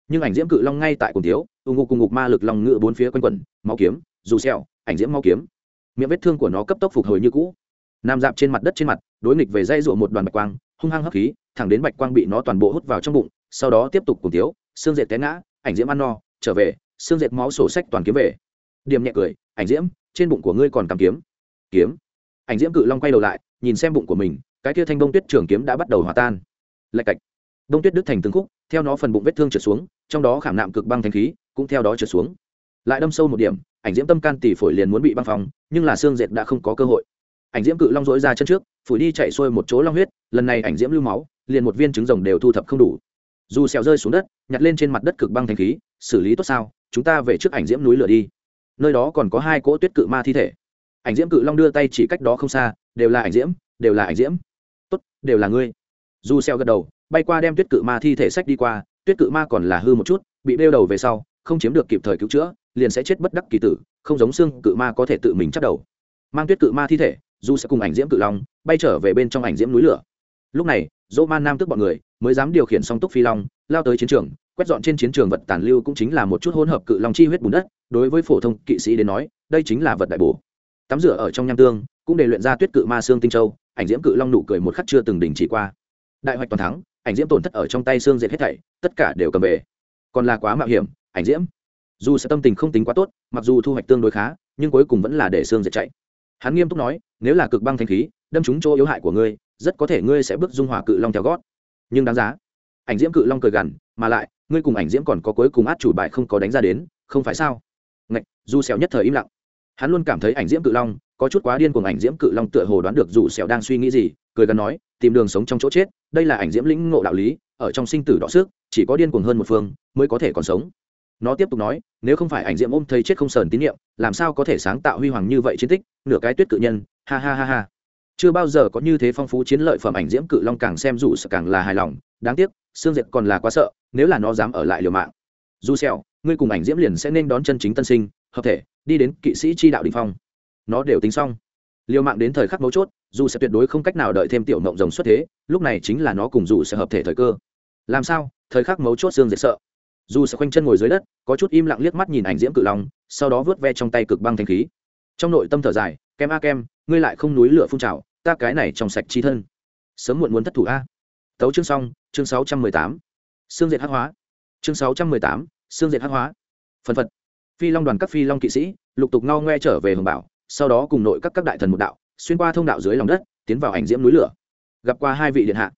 Nhưng ảnh diễm cự long ngay tại cùng thiếu ù ngục cùng ngục ma lực lòng ngựa bốn phía quanh quẩn, máu kiếm, dù xẹo ảnh diễm máu kiếm. Miệng vết thương của nó cấp tốc phục hồi như cũ. Nằm dạp trên mặt đất trên mặt, đối nghịch về dây rụa một đoàn bạch quang, hung hăng hấp khí, thẳng đến bạch quang bị nó toàn bộ hút vào trong bụng, sau đó tiếp tục cùng thiếu, xương dệt té ngã, ảnh diễm ăn no, trở về, xương dệt máu sổ sách toàn kiếm về. Điểm nhẹ cười, ảnh diễm, trên bụng của ngươi còn cầm kiếm? Kiếm? Ảnh diễm cự long quay đầu lại, nhìn xem bụng của mình, cái kia thanh bông tuyết trường kiếm đã bắt đầu hòa tan lạch cạch. Đông tuyết đứt thành từng khúc, theo nó phần bụng vết thương trượt xuống, trong đó khảm nạm cực băng thanh khí cũng theo đó trượt xuống. Lại đâm sâu một điểm, ảnh diễm tâm can tỷ phổi liền muốn bị băng phòng nhưng là xương dệt đã không có cơ hội. Ảnh diễm cự long dối ra chân trước, phủi đi chạy xuôi một chỗ long huyết, lần này ảnh diễm lưu máu, liền một viên trứng rồng đều thu thập không đủ. Dù xèo rơi xuống đất, nhặt lên trên mặt đất cực băng thanh khí, xử lý tốt sao, chúng ta về trước ảnh diễm núi lửa đi. Nơi đó còn có hai cỗ tuyết cự ma thi thể. Ảnh diễm cự long đưa tay chỉ cách đó không xa, đều là ảnh diễm, đều là ảnh diễm. Tốt, đều là ngươi dù xeo gật đầu, bay qua đem tuyết cự ma thi thể sách đi qua, tuyết cự ma còn là hư một chút, bị đeo đầu về sau, không chiếm được kịp thời cứu chữa, liền sẽ chết bất đắc kỳ tử, không giống xương cự ma có thể tự mình chắc đầu. Mang tuyết cự ma thi thể, dù sẽ cùng ảnh diễm cự long, bay trở về bên trong ảnh diễm núi lửa. Lúc này, dỗ man nam tức bọn người, mới dám điều khiển song túc phi long, lao tới chiến trường, quét dọn trên chiến trường vật tàn lưu cũng chính là một chút hỗn hợp cự long chi huyết bùn đất, đối với phổ thông kỵ sĩ đến nói, đây chính là vật đại bổ. Tắm rửa ở trong nham tương, cũng để luyện ra tuyết cự ma xương tinh châu, ảnh diễm cự long nụ cười một khắc chưa từng đình chỉ qua đại hoạch toàn thắng, ảnh diễm tổn thất ở trong tay xương dệt hết thảy, tất cả đều cầm về. Còn là quá mạo hiểm, ảnh diễm. Dù sẽ tâm tình không tính quá tốt, mặc dù thu hoạch tương đối khá, nhưng cuối cùng vẫn là để xương dệt chạy. Hắn nghiêm túc nói, nếu là cực băng thanh khí, đâm trúng chỗ yếu hại của ngươi, rất có thể ngươi sẽ bước dung hòa cự long theo gót. Nhưng đáng giá. Ảnh diễm cự long cười gằn, mà lại, ngươi cùng ảnh diễm còn có cuối cùng át chủ bài không có đánh ra đến, không phải sao? Ngạch du xèo nhất thời im lặng. Hắn luôn cảm thấy ảnh diễm cự long có chút quá điên cuồng ảnh diễm cự long tựa hồ đoán được dù sẹo đang suy nghĩ gì, cười gần nói, tìm đường sống trong chỗ chết, đây là ảnh diễm lĩnh ngộ đạo lý, ở trong sinh tử đỏ sức, chỉ có điên cuồng hơn một phương mới có thể còn sống. Nó tiếp tục nói, nếu không phải ảnh diễm ôm thấy chết không sờn tín nhiệm làm sao có thể sáng tạo huy hoàng như vậy chiến tích, nửa cái tuyết cự nhân, ha ha ha ha. Chưa bao giờ có như thế phong phú chiến lợi phẩm ảnh diễm cự long càng xem dù sợ càng là hài lòng, đáng tiếc xương diệt còn là quá sợ, nếu là nó dám ở lại liều mạng. Dù sẹo, ngươi cùng ảnh diễm liền sẽ nên đón chân chính tân sinh, hợp thể, đi đến kỵ sĩ chi đạo đình phong nó đều tính xong. Liều mạng đến thời khắc mấu chốt, dù sẽ tuyệt đối không cách nào đợi thêm tiểu mộng rồng xuất thế, lúc này chính là nó cùng dù sẽ hợp thể thời cơ. Làm sao? Thời khắc mấu chốt xương diệt sợ. Dù sẽ khoanh chân ngồi dưới đất, có chút im lặng liếc mắt nhìn ảnh diễm cự long, sau đó vớt ve trong tay cực băng thanh khí. Trong nội tâm thở dài, kem a kem, ngươi lại không núi lửa phun trào, ta cái này trong sạch chi thân. Sớm muộn muốn thất thủ a. Tấu chương xong, chương sáu trăm mười tám. Xương diệt hắc hóa. Chương sáu trăm mười tám, xương diệt hắc hóa. Phần phật. Phi long đoàn các phi long kỵ sĩ, lục tục ngao ngoe trở về hồng bảo sau đó cùng nội các các đại thần một đạo, xuyên qua thông đạo dưới lòng đất, tiến vào ảnh diễm núi lửa. Gặp qua hai vị điện hạ.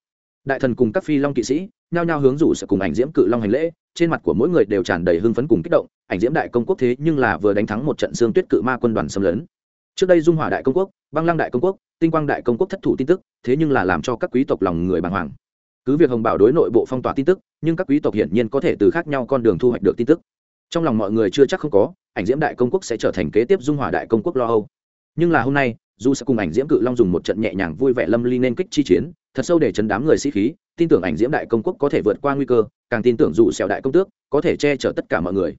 Đại thần cùng các phi long kỵ sĩ, nhao nhao hướng rủ sẽ cùng ảnh diễm cự long hành lễ, trên mặt của mỗi người đều tràn đầy hưng phấn cùng kích động, ảnh diễm đại công quốc thế nhưng là vừa đánh thắng một trận xương tuyết cự ma quân đoàn xâm lấn. Trước đây dung hỏa đại công quốc, băng lăng đại công quốc, tinh quang đại công quốc thất thủ tin tức, thế nhưng là làm cho các quý tộc lòng người bàng hoàng. Cứ việc hồng bảo đối nội bộ phong tỏa tin tức, nhưng các quý tộc hiển nhiên có thể từ khác nhau con đường thu hoạch được tin tức. Trong lòng mọi người chưa chắc không có ảnh diễm đại công quốc sẽ trở thành kế tiếp dung hỏa đại công quốc lo âu. Nhưng là hôm nay, dù sẽ cùng ảnh diễm cự long dùng một trận nhẹ nhàng vui vẻ lâm ly nên kích chi chiến, thật sâu để chấn đám người sĩ khí, tin tưởng ảnh diễm đại công quốc có thể vượt qua nguy cơ, càng tin tưởng dù sẹo đại công tước có thể che chở tất cả mọi người.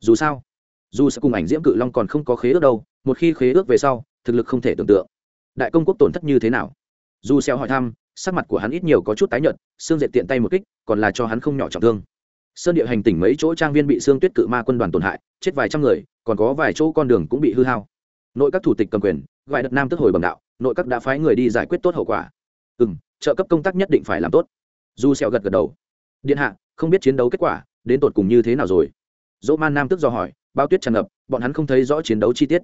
Dù sao, dù sẽ cùng ảnh diễm cự long còn không có khế ước đâu, một khi khế ước về sau, thực lực không thể tưởng tượng. Đại công quốc tổn thất như thế nào? Dù sẹo hỏi thăm, sắc mặt của hắn ít nhiều có chút tái nhợt, xương dệt tiện tay một kích, còn là cho hắn không nhỏ trọng thương sơn địa hành tỉnh mấy chỗ trang viên bị xương tuyết cự ma quân đoàn tổn hại, chết vài trăm người, còn có vài chỗ con đường cũng bị hư hao. Nội các thủ tịch cầm quyền gọi đất nam tức hồi bẩm đạo, nội các đã phái người đi giải quyết tốt hậu quả. Ừ n trợ cấp công tác nhất định phải làm tốt. Du xẹo gật gật đầu. Điện hạ, không biết chiến đấu kết quả, đến tột cùng như thế nào rồi? Dỗ man nam tức do hỏi, bao tuyết tràn ngập, bọn hắn không thấy rõ chiến đấu chi tiết.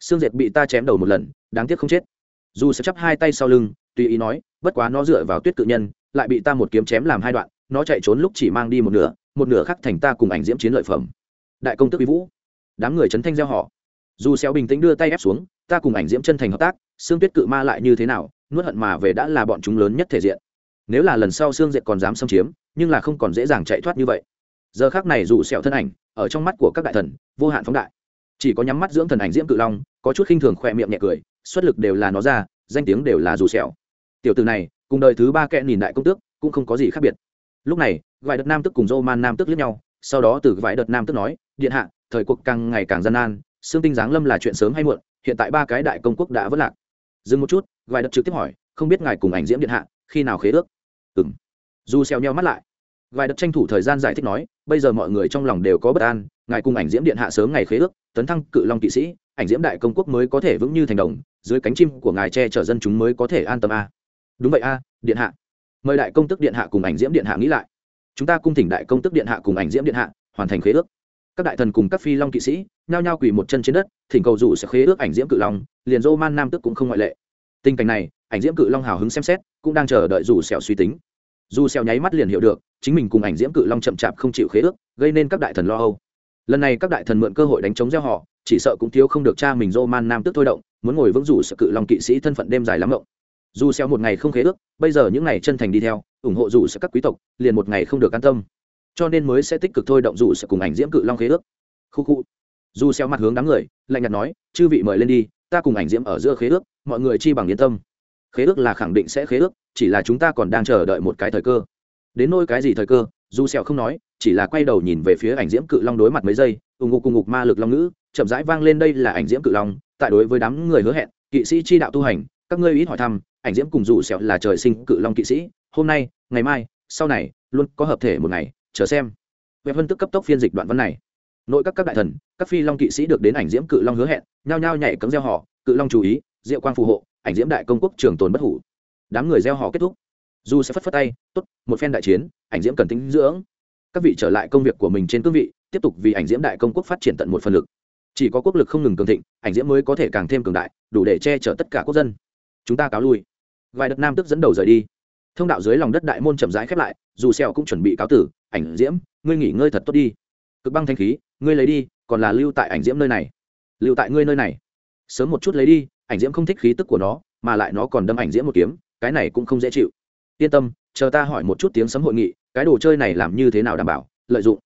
Xương dệt bị ta chém đầu một lần, đáng tiếc không chết. Dù sẽ chắp hai tay sau lưng, tùy ý nói, bất quá nó dựa vào tuyết cự nhân, lại bị ta một kiếm chém làm hai đoạn, nó chạy trốn lúc chỉ mang đi một nửa một nửa khác thành ta cùng ảnh diễm chiến lợi phẩm. Đại công tức quý vũ. Đám người chấn thanh gieo họ. Dù xéo bình tĩnh đưa tay ép xuống, ta cùng ảnh diễm chân thành hợp tác, xương tuyết cự ma lại như thế nào, nuốt hận mà về đã là bọn chúng lớn nhất thể diện. Nếu là lần sau xương diệt còn dám xâm chiếm, nhưng là không còn dễ dàng chạy thoát như vậy. Giờ khác này dù sẹo thân ảnh, ở trong mắt của các đại thần, vô hạn phóng đại. Chỉ có nhắm mắt dưỡng thần ảnh diễm cự long, có chút khinh thường khoe miệng nhẹ cười, xuất lực đều là nó ra, danh tiếng đều là dù sẹo tiểu tử này, cùng đời thứ ba kẽ nhìn đại công tước, cũng không có gì khác biệt. Lúc này vài đợt nam tức cùng dô man nam tức liếc nhau, sau đó từ vài đợt nam tức nói, điện hạ, thời cuộc càng ngày càng gian nan, xương tinh giáng lâm là chuyện sớm hay muộn, hiện tại ba cái đại công quốc đã vất lạc. Dừng một chút, vài đợt trực tiếp hỏi, không biết ngài cùng ảnh diễm điện hạ, khi nào khế ước? Ừng dù xeo nheo mắt lại, vài đợt tranh thủ thời gian giải thích nói, bây giờ mọi người trong lòng đều có bất an, ngài cùng ảnh diễm điện hạ sớm ngày khế ước, tấn thăng cự long kỵ sĩ, ảnh diễm đại công quốc mới có thể vững như thành đồng, dưới cánh chim của ngài che chở dân chúng mới có thể an tâm a. Đúng vậy a, điện hạ. Mời đại công tức điện hạ cùng ảnh diễm điện hạ nghĩ lại chúng ta cung thỉnh đại công tức điện hạ cùng ảnh diễm điện hạ, hoàn thành khế ước. Các đại thần cùng các phi long kỵ sĩ, nhao nhao quỳ một chân trên đất, thỉnh cầu dù sẽ khế ước ảnh diễm cự long, liền dô man nam tức cũng không ngoại lệ. Tình cảnh này, ảnh diễm cự long hào hứng xem xét, cũng đang chờ đợi dù sẹo suy tính. Dù sẹo nháy mắt liền hiểu được, chính mình cùng ảnh diễm cự long chậm chạp không chịu khế ước, gây nên các đại thần lo âu. Lần này các đại thần mượn cơ hội đánh chống gieo họ, chỉ sợ cũng thiếu không được cha mình dô man nam tức thôi động, muốn ngồi vững dù sợ cự long kỵ sĩ thân phận đêm dài lắm ngộng dù xeo một ngày không khế ước bây giờ những ngày chân thành đi theo ủng hộ dù sẽ các quý tộc liền một ngày không được an tâm. Cho nên mới sẽ tích cực thôi động dù sẽ cùng ảnh diễm cự long khế ước. Khu khu. Dù xeo mặt hướng đám người lạnh nhạt nói chư vị mời lên đi ta cùng ảnh diễm ở giữa khế ước mọi người chi bằng yên tâm. Khế ước là khẳng định sẽ khế ước chỉ là chúng ta còn đang chờ đợi một cái thời cơ. Đến nôi cái gì thời cơ dù xeo không nói chỉ là quay đầu nhìn về phía ảnh diễm cự long đối mặt mấy giây ủng ngục cùng ngục ma lực long nữ, chậm rãi vang lên đây là ảnh diễm cự long tại đối với đám người hứa hẹn kỵ sĩ chi đạo tu hành các ngươi ít hỏi thăm ảnh diễm cùng dù sẹo là trời sinh cự long kỵ sĩ, hôm nay, ngày mai, sau này, luôn có hợp thể một ngày, chờ xem. Web vân tức cấp tốc phiên dịch đoạn văn này. Nội các các đại thần, các phi long kỵ sĩ được đến ảnh diễm cự long hứa hẹn, nhao nhao nhảy cấm gieo họ, cự long chú ý, diệu quang phù hộ, ảnh diễm đại công quốc trường tồn bất hủ. Đám người gieo họ kết thúc. Dù sẽ phất phất tay, tốt, một phen đại chiến, ảnh diễm cần tính dưỡng. Các vị trở lại công việc của mình trên cương vị, tiếp tục vì ảnh diễm đại công quốc phát triển tận một phần lực. Chỉ có quốc lực không ngừng cường thịnh, ảnh diễm mới có thể càng thêm cường đại, đủ để che chở tất cả quốc dân. Chúng ta cáo lui vài đợt nam tức dẫn đầu rời đi. Thông đạo dưới lòng đất đại môn chậm rãi khép lại, dù xèo cũng chuẩn bị cáo tử, ảnh diễm, ngươi nghỉ ngơi thật tốt đi. Cực băng thanh khí, ngươi lấy đi, còn là lưu tại ảnh diễm nơi này. Lưu tại ngươi nơi này? Sớm một chút lấy đi, ảnh diễm không thích khí tức của nó, mà lại nó còn đâm ảnh diễm một kiếm, cái này cũng không dễ chịu. Yên tâm, chờ ta hỏi một chút tiếng sấm hội nghị, cái đồ chơi này làm như thế nào đảm bảo, lợi dụng.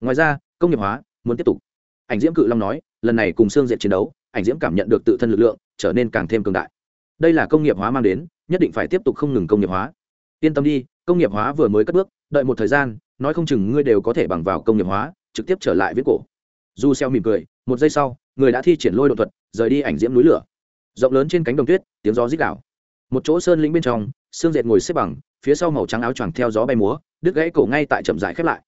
Ngoài ra, công nghiệp hóa, muốn tiếp tục. Ảnh diễm cự long nói, lần này cùng xương diện chiến đấu, ảnh diễm cảm nhận được tự thân lực lượng, trở nên càng thêm cường đại. Đây là công nghiệp hóa mang đến nhất định phải tiếp tục không ngừng công nghiệp hóa. Yên tâm đi, công nghiệp hóa vừa mới cất bước, đợi một thời gian, nói không chừng ngươi đều có thể bằng vào công nghiệp hóa, trực tiếp trở lại viết cổ. Du xeo mỉm cười, một giây sau, người đã thi triển lôi độ thuật, rời đi ảnh diễm núi lửa. Rộng lớn trên cánh đồng tuyết, tiếng gió rít đảo một chỗ sơn lĩnh bên trong, xương dệt ngồi xếp bằng, phía sau màu trắng áo choàng theo gió bay múa, đứt gãy cổ ngay tại chậm rãi khép lại.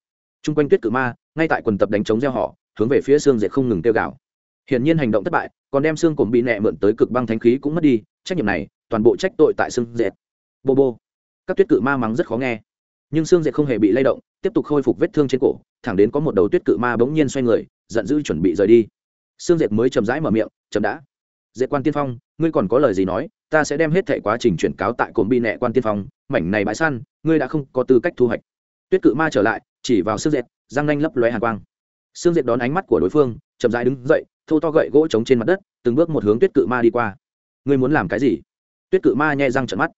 Trung quanh tuyết cự ma, ngay tại quần tập đánh chống gieo họ, hướng về phía xương dệt không ngừng tiêu gạo hiển nhiên hành động thất bại, còn đem xương cổm bị nẹ mượn tới cực băng thánh khí cũng mất đi, trách nhiệm này toàn bộ trách tội tại xương dệt. Bô bô. Các tuyết cự ma mắng rất khó nghe. Nhưng xương dệt không hề bị lay động, tiếp tục khôi phục vết thương trên cổ, thẳng đến có một đầu tuyết cự ma bỗng nhiên xoay người, giận dữ chuẩn bị rời đi. Xương dệt mới chậm rãi mở miệng, chậm đã. Dệt quan tiên phong, ngươi còn có lời gì nói? Ta sẽ đem hết thệ quá trình chuyển cáo tại cồn bi nẹ quan tiên phong, mảnh này bãi săn, ngươi đã không có tư cách thu hoạch. Tuyết cự ma trở lại, chỉ vào xương dệt, răng nanh lấp lóe hàn quang. Xương dệt đón ánh mắt của đối phương, chậm rãi đứng dậy thâu to gậy gỗ trống trên mặt đất, từng bước một hướng tuyết cự ma đi qua. Ngươi muốn làm cái gì? Tuyết cự ma nhẹ răng trận mắt.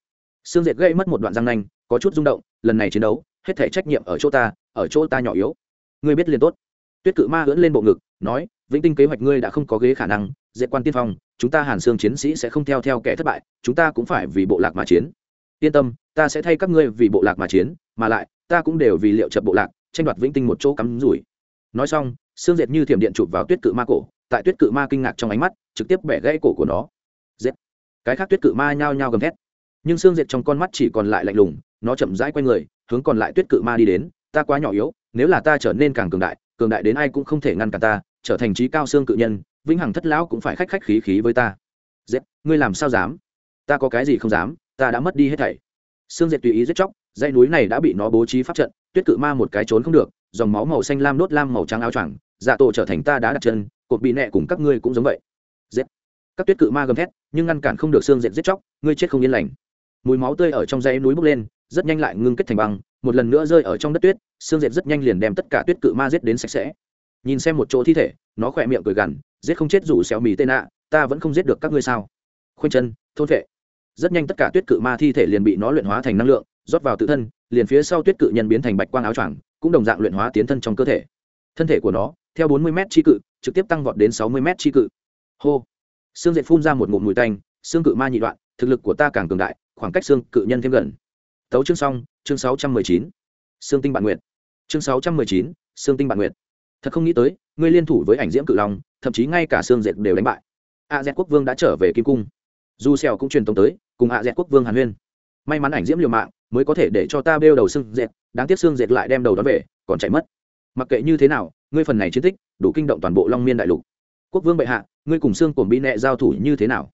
Xương dệt gây mất một đoạn răng nanh, có chút rung động, lần này chiến đấu, hết thể trách nhiệm ở chỗ ta, ở chỗ ta nhỏ yếu. Ngươi biết liền tốt. Tuyết cự ma ưỡn lên bộ ngực, nói, vĩnh tinh kế hoạch ngươi đã không có ghế khả năng dễ quan tiên phong, chúng ta hàn xương chiến sĩ sẽ không theo theo kẻ thất bại, chúng ta cũng phải vì bộ lạc mà chiến. Yên tâm, ta sẽ thay các ngươi vì bộ lạc mà chiến, mà lại, ta cũng đều vì liệu chập bộ lạc, tranh đoạt vĩnh tinh một chỗ cắm rủi. Nói xong, xương dệt như thiểm điện chụp vào tuyết cự ma cổ, tại tuyết cự ma kinh ngạc trong ánh mắt, trực tiếp bẻ gãy cổ của nó. Dệt cái khác tuyết cự ma nhao nhao gầm thét. Nhưng xương diệt trong con mắt chỉ còn lại lạnh lùng, nó chậm rãi quay người, hướng còn lại tuyết cự ma đi đến, ta quá nhỏ yếu, nếu là ta trở nên càng cường đại cường đại đến ai cũng không thể ngăn cản ta, trở thành trí cao xương cự nhân, vĩnh hằng thất lão cũng phải khách khách khí khí với ta. Dệt ngươi làm sao dám? Ta có cái gì không dám, ta đã mất đi hết thảy. Xương dệt tùy ý giết chóc, dãy núi này đã bị nó bố trí pháp trận, tuyết cự ma một cái trốn không được, dòng máu màu xanh lam đốt lam màu trắng áo choàng dạ tổ trở thành ta đã đặt chân, cột bị nẹ cùng các ngươi cũng giống vậy. Dệt các tuyết cự ma gầm thét, nhưng ngăn cản không được xương dệt giết chóc, ngươi chết không yên lành. Mùi máu tươi ở trong dãy núi bốc lên, rất nhanh lại ngưng kết thành băng, một lần nữa rơi ở trong đất tuyết, xương dệt rất nhanh liền đem tất cả tuyết cự ma giết đến sạch sẽ. Nhìn xem một chỗ thi thể, nó khỏe miệng cười gằn, giết không chết rủ xéo mì tên ạ ta vẫn không giết được các ngươi sao? Khoanh chân, thôn vệ. Rất nhanh tất cả tuyết cự ma thi thể liền bị nó luyện hóa thành năng lượng, rót vào tự thân, liền phía sau tuyết cự nhân biến thành bạch quang áo choàng, cũng đồng dạng luyện hóa tiến thân trong cơ thể. Thân thể của nó, theo 40 m chi cự, trực tiếp tăng vọt đến 60 m chi cự. Hô xương dệt phun ra một ngụm mùi tanh xương cự ma nhị đoạn thực lực của ta càng cường đại khoảng cách xương cự nhân thêm gần. Tấu chương xong chương 619. xương tinh bạn nguyện chương 619, xương tinh bạn nguyện thật không nghĩ tới ngươi liên thủ với ảnh diễm cự long thậm chí ngay cả xương dệt đều đánh bại. A z quốc vương đã trở về kim cung. Du xèo cũng truyền tống tới cùng a z quốc vương hàn huyên. May mắn ảnh diễm liều mạng mới có thể để cho ta bêu đầu xương dệt đáng tiếc xương dệt lại đem đầu đó về còn chạy mất. Mặc kệ như thế nào ngươi phần này chiến tích đủ kinh động toàn bộ long miên đại lục. Quốc vương bệ hạ ngươi cùng xương cồn bị nẹ giao thủ như thế nào?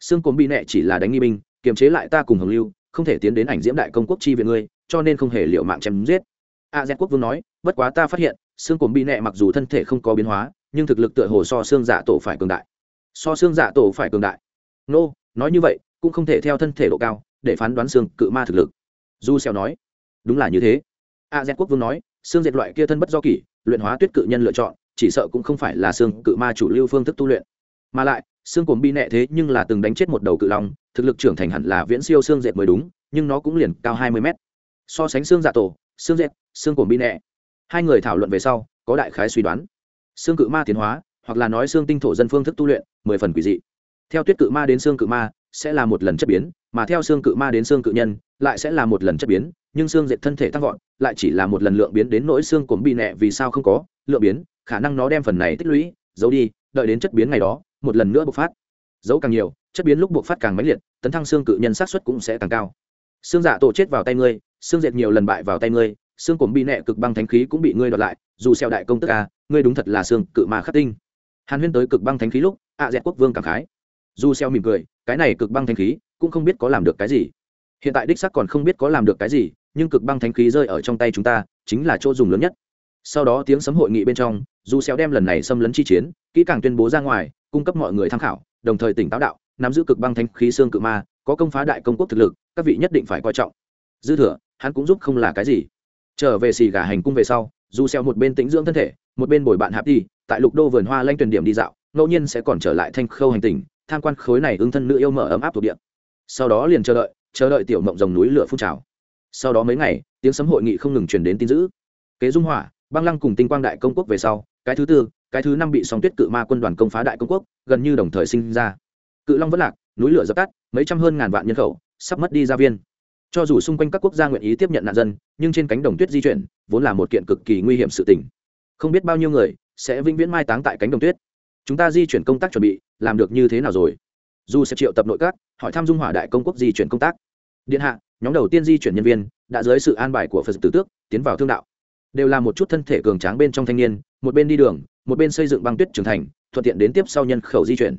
Xương cồn bị nẹ chỉ là đánh nghi binh kiềm chế lại ta cùng hồng lưu không thể tiến đến ảnh diễm đại công quốc chi viện ngươi cho nên không hề liệu mạng chém giết. A z quốc vương nói bất quá ta phát hiện xương cồn bị nẹ mặc dù thân thể không có biến hóa nhưng thực lực tựa hồ so xương giả dạ tổ phải cường đại. So xương giả dạ tổ phải cường đại. Nô、no, nói như vậy cũng không thể theo thân thể độ cao để phán đoán xương cự ma thực lực. Du xeo nói đúng là như thế. A z quốc vương nói xương diệt loại kia thân bất do kỷ luyện hóa tuyết cự nhân lựa chọn chỉ sợ cũng không phải là xương cự ma chủ lưu phương thức tu luyện mà lại, xương cồn bi nẹ thế nhưng là từng đánh chết một đầu cự long, thực lực trưởng thành hẳn là viễn siêu xương dệt mới đúng, nhưng nó cũng liền cao hai mươi mét. So sánh xương dạ tổ, xương dệt, xương cồn bi nẹ, hai người thảo luận về sau, có đại khái suy đoán. Xương cự ma tiến hóa, hoặc là nói xương tinh thổ dân phương thức tu luyện, mười phần quỷ dị. Theo tuyết cự ma đến xương cự ma, sẽ là một lần chất biến, mà theo xương cự ma đến xương cự nhân, lại sẽ là một lần chất biến, nhưng xương dệt thân thể tăng vọt, lại chỉ là một lần lượng biến đến nỗi xương cồn bi nẹ vì sao không có lượng biến, khả năng nó đem phần này tích lũy, giấu đi, đợi đến chất biến ngày đó một lần nữa bộc phát. Dấu càng nhiều, chất biến lúc bộc phát càng mãnh liệt, tấn thăng xương cự nhân sát xuất cũng sẽ càng cao. Xương giả tổ chết vào tay ngươi, xương dệt nhiều lần bại vào tay ngươi, xương cổm bị nẹ cực băng thánh khí cũng bị ngươi đoạt lại, dù xeo đại công tức a, ngươi đúng thật là xương cự mà khắc tinh. Hàn huyên tới cực băng thánh khí lúc, ạ dẹt quốc vương cảm khái. Dù xeo mỉm cười, cái này cực băng thánh khí cũng không biết có làm được cái gì. Hiện tại đích xác còn không biết có làm được cái gì, nhưng cực băng thánh khí rơi ở trong tay chúng ta, chính là chỗ dùng lớn nhất sau đó tiếng sấm hội nghị bên trong dù xéo đem lần này xâm lấn chi chiến, kỹ càng tuyên bố ra ngoài, cung cấp mọi người tham khảo, đồng thời tỉnh táo đạo, nắm giữ cực băng thánh khí xương cự ma, có công phá đại công quốc thực lực, các vị nhất định phải coi trọng. Dư thừa, hắn cũng giúp không là cái gì. Trở về xì gà hành cung về sau dù xéo một bên tĩnh dưỡng thân thể, một bên bồi bạn hạp đi tại lục đô vườn hoa lanh tuyển điểm đi dạo, ngẫu nhiên sẽ còn trở lại thanh khâu hành tình tham quan khối này ứng thân nữ yêu mở ấm áp thuộc địa. Sau đó liền chờ đợi chờ đợi tiểu mộng rồng núi lửa phun trào. Sau đó mấy ngày, tiếng sấm hội nghị không ngừng truyền đến tin dữ. Kế dung hỏa băng lăng cùng tinh quang đại công quốc về sau, cái thứ tư, cái thứ năm bị song tuyết cự ma quân đoàn công phá đại công quốc, gần như đồng thời sinh ra. Cự long vẫn lạc, núi lửa dập tắt, mấy trăm hơn ngàn vạn nhân khẩu, sắp mất đi gia viên. Cho dù xung quanh các quốc gia nguyện ý tiếp nhận nạn dân, nhưng trên cánh đồng tuyết di chuyển, vốn là một kiện cực kỳ nguy hiểm sự tình. Không biết bao nhiêu người sẽ vĩnh viễn mai táng tại cánh đồng tuyết. Chúng ta di chuyển công tác chuẩn bị, làm được như thế nào rồi? Dù sẽ triệu tập nội các, hỏi thăm dung hỏa đại công quốc di chuyển công tác. Điện hạ, nhóm đầu tiên di chuyển nhân viên đã dưới sự an bài của phật tử tước, tiến vào thương đạo đều là một chút thân thể cường tráng bên trong thanh niên, một bên đi đường, một bên xây dựng băng tuyết trưởng thành, thuận tiện đến tiếp sau nhân khẩu di chuyển.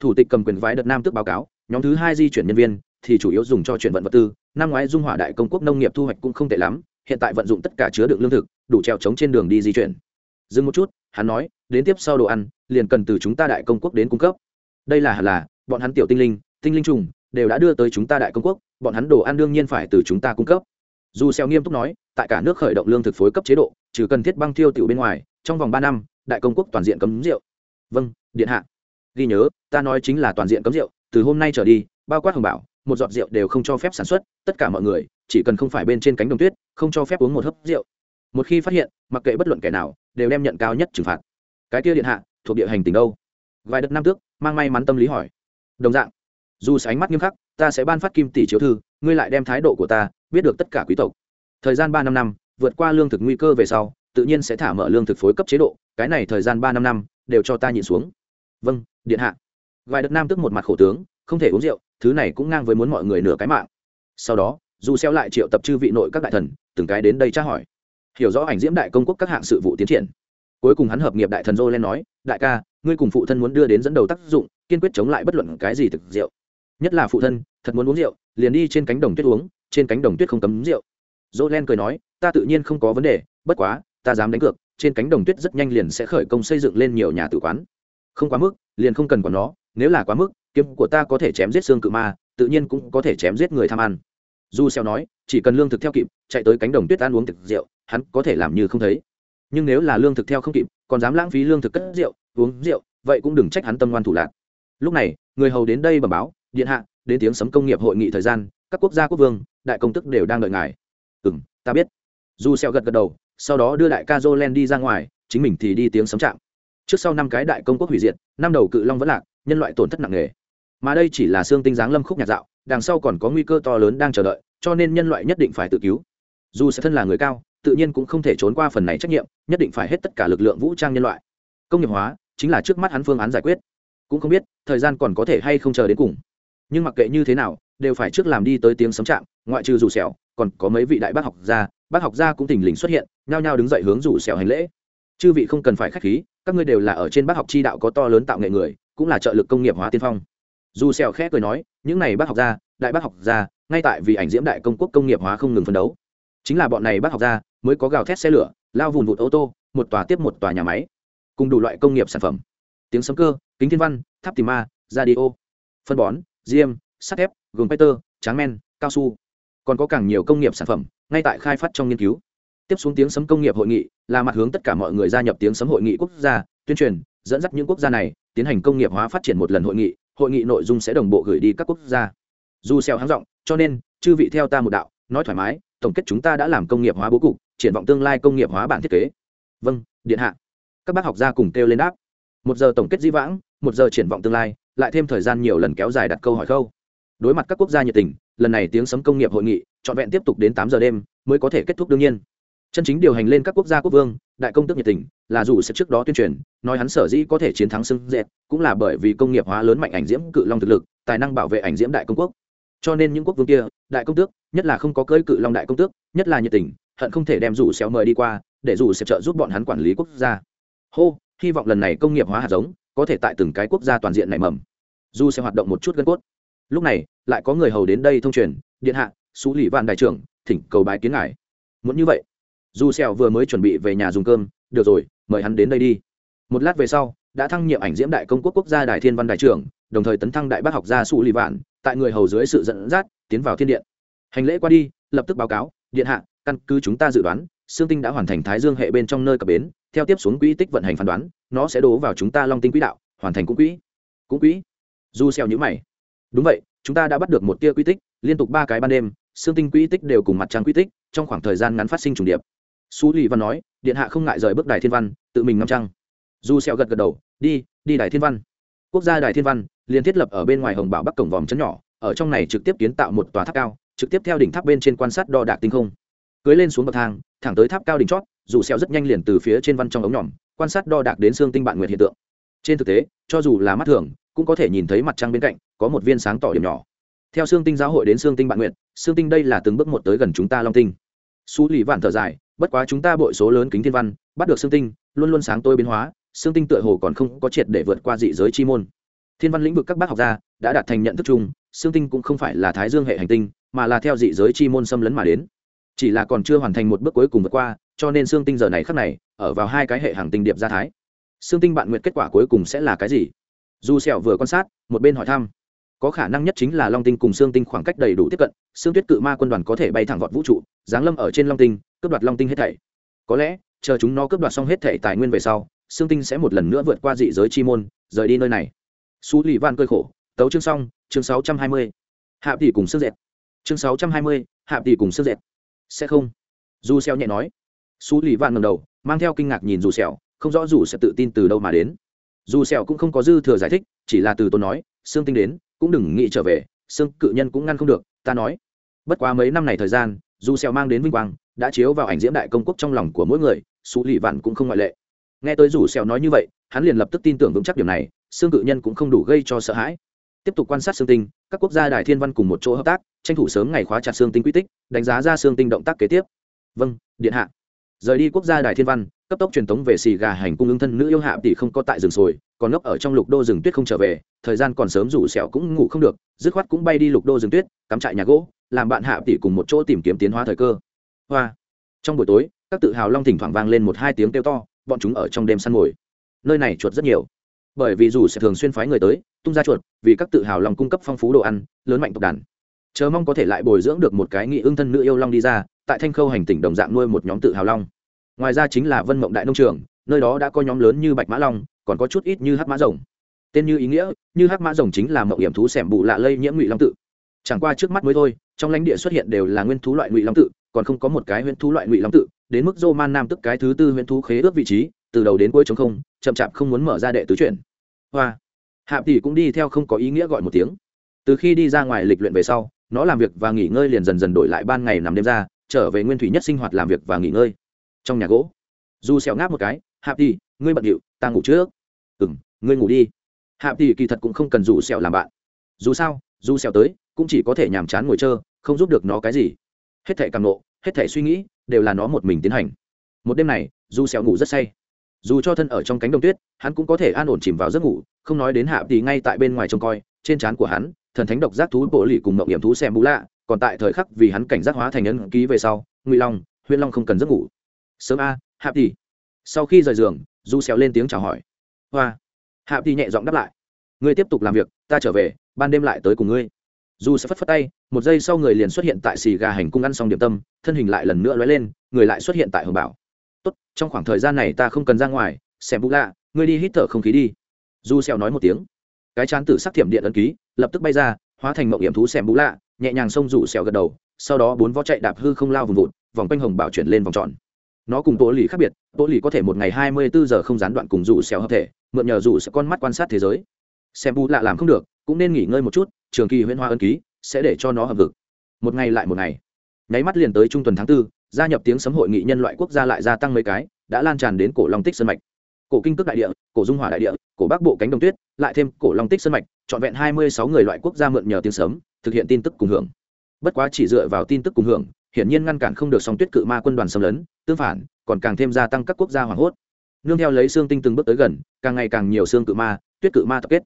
Thủ tịch cầm quyền vái đợt nam tức báo cáo, nhóm thứ hai di chuyển nhân viên, thì chủ yếu dùng cho chuyển vận vật tư, năm ngoái dung hỏa đại công quốc nông nghiệp thu hoạch cũng không tệ lắm, hiện tại vận dụng tất cả chứa đựng lương thực, đủ treo chống trên đường đi di chuyển. Dừng một chút, hắn nói, đến tiếp sau đồ ăn, liền cần từ chúng ta đại công quốc đến cung cấp. Đây là hẳn là, bọn hắn tiểu tinh linh tinh linh trùng, đều đã đưa tới chúng ta đại công quốc, bọn hắn đồ ăn đương nhiên phải từ chúng ta cung cấp. Dù xeo nghiêm túc nói tại cả nước khởi động lương thực phối cấp chế độ, trừ cần thiết băng tiêu tiểu bên ngoài, trong vòng ba năm, đại công quốc toàn diện cấm rượu. Vâng điện hạ. Ghi nhớ, ta nói chính là toàn diện cấm rượu, từ hôm nay trở đi, bao quát hồng bảo, một giọt rượu đều không cho phép sản xuất, tất cả mọi người, chỉ cần không phải bên trên cánh đồng tuyết, không cho phép uống một hớp rượu. Một khi phát hiện, mặc kệ bất luận kẻ nào, đều đem nhận cao nhất trừng phạt. Cái kia điện hạ, thuộc địa hành tỉnh đâu? Vài đất năm tước, mang may mắn tâm lý hỏi. Đồng dạng. Dù sẽ ánh mắt nghiêm khắc, ta sẽ ban phát kim tỷ chiếu thư, ngươi lại đem thái độ của ta, biết được tất cả quý tộc thời gian ba năm năm, vượt qua lương thực nguy cơ về sau, tự nhiên sẽ thả mở lương thực phối cấp chế độ, cái này thời gian ba năm năm, đều cho ta nhịn xuống. Vâng điện hạ. Vài đợt nam tức một mặt khổ tướng, không thể uống rượu, thứ này cũng ngang với muốn mọi người nửa cái mạng. Sau đó, dù xeo lại triệu tập chư vị nội các đại thần, từng cái đến đây tra hỏi. Hiểu rõ ảnh diễm đại công quốc các hạng sự vụ tiến triển. Cuối cùng hắn hợp nghiệp đại thần Jolen nói, đại ca, ngươi cùng phụ thân muốn đưa đến dẫn đầu tác dụng, kiên quyết chống lại bất luận cái gì thực rượu. Nhất là phụ thân, thật muốn uống rượu, liền đi trên cánh đồng tuyết uống, trên cánh đồng tuyết không cấm rượu. Jolen cười nói, ta tự nhiên không có vấn đề, bất quá, ta dám đánh cược, trên cánh đồng tuyết rất nhanh liền sẽ khởi công xây dựng lên nhiều nhà tử quán. Không quá mức, liền không cần còn nó, nếu là quá mức, kiếm của ta có thể chém giết xương cự ma, tự nhiên cũng có thể chém giết người tham ăn. Du xeo nói, chỉ cần lương thực theo kịp, chạy tới cánh đồng tuyết ăn uống thực rượu, hắn có thể làm như không thấy. Nhưng nếu là lương thực theo không kịp, còn dám lãng phí lương thực cất rượu, uống rượu, vậy cũng đừng trách hắn tâm ngoan thủ lạc. Lúc này, người hầu đến đây bẩm báo, điện hạ, đến tiếng sấm công nghiệp hội nghị thời gian, các quốc gia quốc vương, đại công tức đều đang đợi ngài ừm, ta biết. Dù xeo gật gật đầu, sau đó đưa đại ca Jolen đi ra ngoài, chính mình thì đi tiếng sấm chạm. Trước sau năm cái đại công quốc hủy diệt, năm đầu cự long vẫn lạc, nhân loại tổn thất nặng nề. Mà đây chỉ là xương tinh dáng lâm khúc nhạt dạo, đằng sau còn có nguy cơ to lớn đang chờ đợi, cho nên nhân loại nhất định phải tự cứu. Dù sẽ thân là người cao, tự nhiên cũng không thể trốn qua phần này trách nhiệm, nhất định phải hết tất cả lực lượng vũ trang nhân loại. Công nghiệp hóa chính là trước mắt hắn phương án giải quyết. Cũng không biết, thời gian còn có thể hay không chờ đến cùng. Nhưng mặc kệ như thế nào, đều phải trước làm đi tới tiếng sấm chạm, ngoại trừ dù sẹo còn có mấy vị đại bác học gia, bác học gia cũng thình lình xuất hiện, nhao nhao đứng dậy hướng rủ xẻo hành lễ. Chư vị không cần phải khách khí, các ngươi đều là ở trên bác học chi đạo có to lớn tạo nghệ người, cũng là trợ lực công nghiệp hóa tiên phong. Dù xẻo khẽ cười nói, những này bác học gia, đại bác học gia, ngay tại vì ảnh diễm đại công quốc công nghiệp hóa không ngừng phấn đấu. Chính là bọn này bác học gia mới có gào thét xe lửa, lao vùn vụt ô tô, một tòa tiếp một tòa nhà máy, cùng đủ loại công nghiệp sản phẩm. Tiếng sấm cơ, kính thiên văn, tháp tìm ma, radio, phân bón, diêm, sắt thép gừng peter, tráng men, cao su còn có càng nhiều công nghiệp sản phẩm, ngay tại khai phát trong nghiên cứu. Tiếp xuống tiếng sấm công nghiệp hội nghị là mặt hướng tất cả mọi người gia nhập tiếng sấm hội nghị quốc gia, tuyên truyền, dẫn dắt những quốc gia này tiến hành công nghiệp hóa phát triển một lần hội nghị hội nghị nội dung sẽ đồng bộ gửi đi các quốc gia. Dù xèo háng rộng cho nên, chư vị theo ta một đạo, nói thoải mái, tổng kết chúng ta đã làm công nghiệp hóa bố cục, triển vọng tương lai công nghiệp hóa bản thiết kế. Vâng điện hạ. Các bác học gia cùng kêu lên đáp. Một giờ tổng kết di vãng, một giờ triển vọng tương lai, lại thêm thời gian nhiều lần kéo dài đặt câu hỏi khâu đối mặt các quốc gia nhiệt tình, lần này tiếng sấm công nghiệp hội nghị, trọn vẹn tiếp tục đến tám giờ đêm mới có thể kết thúc đương nhiên. Chân chính điều hành lên các quốc gia quốc vương, đại công tước nhiệt tình, là dù sẽ trước đó tuyên truyền, nói hắn sở dĩ có thể chiến thắng sưng dẹt cũng là bởi vì công nghiệp hóa lớn mạnh ảnh diễm cự long thực lực, tài năng bảo vệ ảnh diễm đại công quốc. Cho nên những quốc vương kia, đại công tước, nhất là không có cơi cự long đại công tước, nhất là nhiệt tình, hận không thể đem rủ xéo mời đi qua, để rủ sẽ trợ giúp bọn hắn quản lý quốc gia. Hô, hy vọng lần này công nghiệp hóa hạt giống, có thể tại từng cái quốc gia toàn diện nảy mầm. Dù sẽ hoạt động một chút gân cốt lúc này, lại có người hầu đến đây thông truyền, điện hạ xú lì vạn đại trưởng, thỉnh cầu bái kiến ngài. Muốn như vậy, dù xèo vừa mới chuẩn bị về nhà dùng cơm, được rồi, mời hắn đến đây đi. Một lát về sau, đã thăng nhiệm ảnh diễm đại công quốc quốc gia đại thiên văn đại trưởng, đồng thời tấn thăng đại bác học gia xú lì vạn, tại người hầu dưới sự dẫn dắt, tiến vào thiên điện. Hành lễ qua đi, lập tức báo cáo, điện hạ, căn cứ chúng ta dự đoán xương tinh đã hoàn thành thái dương hệ bên trong nơi cập bến, theo tiếp xuống quỹ tích vận hành phán đoán, nó sẽ đổ vào chúng ta long tinh quỹ đạo, hoàn thành cũng quỹ. Cũng quỹ. Du xeo nhữ mày đúng vậy, chúng ta đã bắt được một tia quỹ tích, liên tục ba cái ban đêm, xương tinh quỹ tích đều cùng mặt trăng quỹ tích, trong khoảng thời gian ngắn phát sinh trùng điệp. Su lì văn nói, điện hạ không ngại rời bước đài thiên văn, tự mình ngắm trăng. Du sẹo gật gật đầu, đi đi đài thiên văn. Quốc gia đài thiên văn liền thiết lập ở bên ngoài hồng bảo bắc cổng vòm chấn nhỏ, ở trong này trực tiếp kiến tạo một tòa tháp cao, trực tiếp theo đỉnh tháp bên trên quan sát đo đạc tinh không. Cưới lên xuống bậc thang, thẳng tới tháp cao đỉnh chót, dù sẹo rất nhanh liền từ phía trên văn trong ống nhỏm quan sát đo đạc đến xương tinh bạn nguyệt hiện tượng. Trên thực tế, cho dù là mắt thường cũng có thể nhìn thấy mặt trăng bên cạnh có một viên sáng tỏ điểm nhỏ. Theo xương tinh giáo hội đến xương tinh bạn nguyện, xương tinh đây là từng bước một tới gần chúng ta long tinh. Xú lì vạn thở dài bất quá chúng ta bội số lớn kính thiên văn bắt được xương tinh luôn luôn sáng tôi biến hóa xương tinh tựa hồ còn không có triệt để vượt qua dị giới chi môn. Thiên văn lĩnh vực các bác học gia đã đạt thành nhận thức chung xương tinh cũng không phải là thái dương hệ hành tinh mà là theo dị giới chi môn xâm lấn mà đến. Chỉ là còn chưa hoàn thành một bước cuối cùng vượt qua cho nên xương tinh giờ này khắc này ở vào hai cái hệ hàng tinh điệp gia thái. Xương tinh bạn nguyện kết quả cuối cùng sẽ là cái gì? Dù sẹo vừa quan sát, một bên hỏi thăm. Có khả năng nhất chính là long tinh cùng xương tinh khoảng cách đầy đủ tiếp cận xương tuyết cự ma quân đoàn có thể bay thẳng vọt vũ trụ, giáng lâm ở trên long tinh, cướp đoạt long tinh hết thảy. Có lẽ, chờ chúng nó cướp đoạt xong hết thảy tài nguyên về sau xương tinh sẽ một lần nữa vượt qua dị giới chi môn, rời đi nơi này. Su lì van cơi khổ, tấu chương xong, chương sáu trăm hai mươi. Hạ tỷ cùng xương dẹt chương sáu trăm hai mươi, hạ tỷ cùng xương dẹt sẽ không. Du xeo nhẹ nói. Su lì van ngẩng đầu, mang theo kinh ngạc nhìn dù sẹo, không rõ dù sẽ tự tin từ đâu mà đến dù sẹo cũng không có dư thừa giải thích, chỉ là từ tôi nói xương tinh đến, cũng đừng nghĩ trở về xương cự nhân cũng ngăn không được, ta nói. Bất quá mấy năm này thời gian, dù sẹo mang đến vinh quang, đã chiếu vào ảnh diễm đại công quốc trong lòng của mỗi người xú lì vạn cũng không ngoại lệ. Nghe tới rủ sẹo nói như vậy, hắn liền lập tức tin tưởng vững chắc điểm này xương cự nhân cũng không đủ gây cho sợ hãi. Tiếp tục quan sát xương tinh, các quốc gia đài thiên văn cùng một chỗ hợp tác, tranh thủ sớm ngày khóa chặt xương tinh quy tích, đánh giá ra xương tinh động tác kế tiếp. Vâng điện hạ. Rời đi quốc gia đài thiên văn cấp tốc truyền tống về xì gà hành cung ứng thân nữ yêu hạ tỷ không có tại rừng sồi, còn ngốc ở trong lục đô rừng tuyết không trở về, thời gian còn sớm rủ sẹo cũng ngủ không được, dứt khoát cũng bay đi lục đô rừng tuyết, cắm trại nhà gỗ, làm bạn hạ tỷ cùng một chỗ tìm kiếm tiến hóa thời cơ. Hoa. Trong buổi tối, các tự hào long thỉnh thoảng vang lên một hai tiếng kêu to, bọn chúng ở trong đêm săn mồi. Nơi này chuột rất nhiều. Bởi vì dù sẽ thường xuyên phái người tới, tung ra chuột, vì các tự hào long cung cấp phong phú đồ ăn, lớn mạnh tộc đàn. Chờ mong có thể lại bồi dưỡng được một cái nghị ương thân nữ yêu long đi ra, tại thanh khâu hành tỉnh đồng dạng nuôi một nhóm tự hào long ngoài ra chính là vân mộng đại nông trường, nơi đó đã có nhóm lớn như bạch mã long, còn có chút ít như hắc mã rồng. Tên như ý nghĩa, như hắc mã rồng chính là mộng hiểm thú xẻm bù lạ lây nhiễm ngụy long tự. Chẳng qua trước mắt mới thôi, trong lãnh địa xuất hiện đều là nguyên thú loại ngụy long tự, còn không có một cái huyễn thú loại ngụy long tự, đến mức dô man nam tức cái thứ tư huyễn thú khế ước vị trí, từ đầu đến cuối chống không, chậm chạp không muốn mở ra đệ tứ chuyển. Hoa. Hạ tỷ cũng đi theo không có ý nghĩa gọi một tiếng. Từ khi đi ra ngoài lịch luyện về sau, nó làm việc và nghỉ ngơi liền dần dần đổi lại ban ngày nằm đêm ra, trở về nguyên thủy nhất sinh hoạt làm việc và nghỉ ngơi trong nhà gỗ. Dù xẹo ngáp một cái hạp tỷ, ngươi bận điệu, ta ngủ trước. Ừm, ngươi ngủ đi. Hạp tỷ kỳ thật cũng không cần dù xẹo làm bạn. Dù sao, dù xẹo tới, cũng chỉ có thể nhàm chán ngồi chơi không giúp được nó cái gì. Hết thảy cảm nộ, hết thảy suy nghĩ, đều là nó một mình tiến hành. Một đêm này, dù xẹo ngủ rất say. Dù cho thân ở trong cánh đồng tuyết, hắn cũng có thể an ổn chìm vào giấc ngủ, không nói đến hạ tỷ ngay tại bên ngoài trông coi, trên trán của hắn, thần thánh độc giác thú bộ lì cùng mộng hiểm thú xem bú lạ, còn tại thời khắc vì hắn cảnh giác hóa thành nhân ký về sau, ngụy long huyên long không cần giấc ngủ sớm a, hạ tỷ. Sau khi rời giường, du xéo lên tiếng chào hỏi. Hoa. Hạ tỷ nhẹ giọng đáp lại. Ngươi tiếp tục làm việc, ta trở về, ban đêm lại tới cùng ngươi. Du sẽ phất phất tay, một giây sau người liền xuất hiện tại xì gà hành cung ăn xong điểm tâm, thân hình lại lần nữa lóe lên, người lại xuất hiện tại hồng bảo. Tốt, trong khoảng thời gian này ta không cần ra ngoài, xem bú lạ, ngươi đi hít thở không khí đi. Du xéo nói một tiếng. Cái chán tử sắc thiểm điện ấn ký, lập tức bay ra, hóa thành mộng hiểm thú xem bú lạ, nhẹ nhàng xông rủ xéo gật đầu, sau đó bốn vó chạy đạp hư không lao vùng vụt, vòng quanh hồng bảo chuyển lên vòng tròn nó cùng tổ lì khác biệt tổ lì có thể một ngày hai mươi bốn giờ không gián đoạn cùng rủ xèo hợp thể mượn nhờ rủ sẽ con mắt quan sát thế giới. Xem bù lạ làm không được cũng nên nghỉ ngơi một chút trường kỳ huyễn hoa ân ký sẽ để cho nó hợp vực. Một ngày lại một ngày. Nháy mắt liền tới trung tuần tháng 4, gia nhập tiếng sấm hội nghị nhân loại quốc gia lại gia tăng mấy cái đã lan tràn đến cổ long tích sơn mạch. Cổ kinh cước đại địa cổ dung hỏa đại địa cổ bắc bộ cánh đồng tuyết lại thêm cổ long tích sơn mạch trọn vẹn hai mươi sáu người loại quốc gia mượn nhờ tiếng sấm thực hiện tin tức cùng hưởng. Bất quá chỉ dựa vào tin tức cùng hưởng hiển nhiên ngăn cản không được song tuyết cự ma quân đoàn xâm lấn, tương phản, còn càng thêm gia tăng các quốc gia hoảng hốt. Nương theo lấy xương tinh từng bước tới gần, càng ngày càng nhiều xương cự ma, tuyết cự ma tập kết.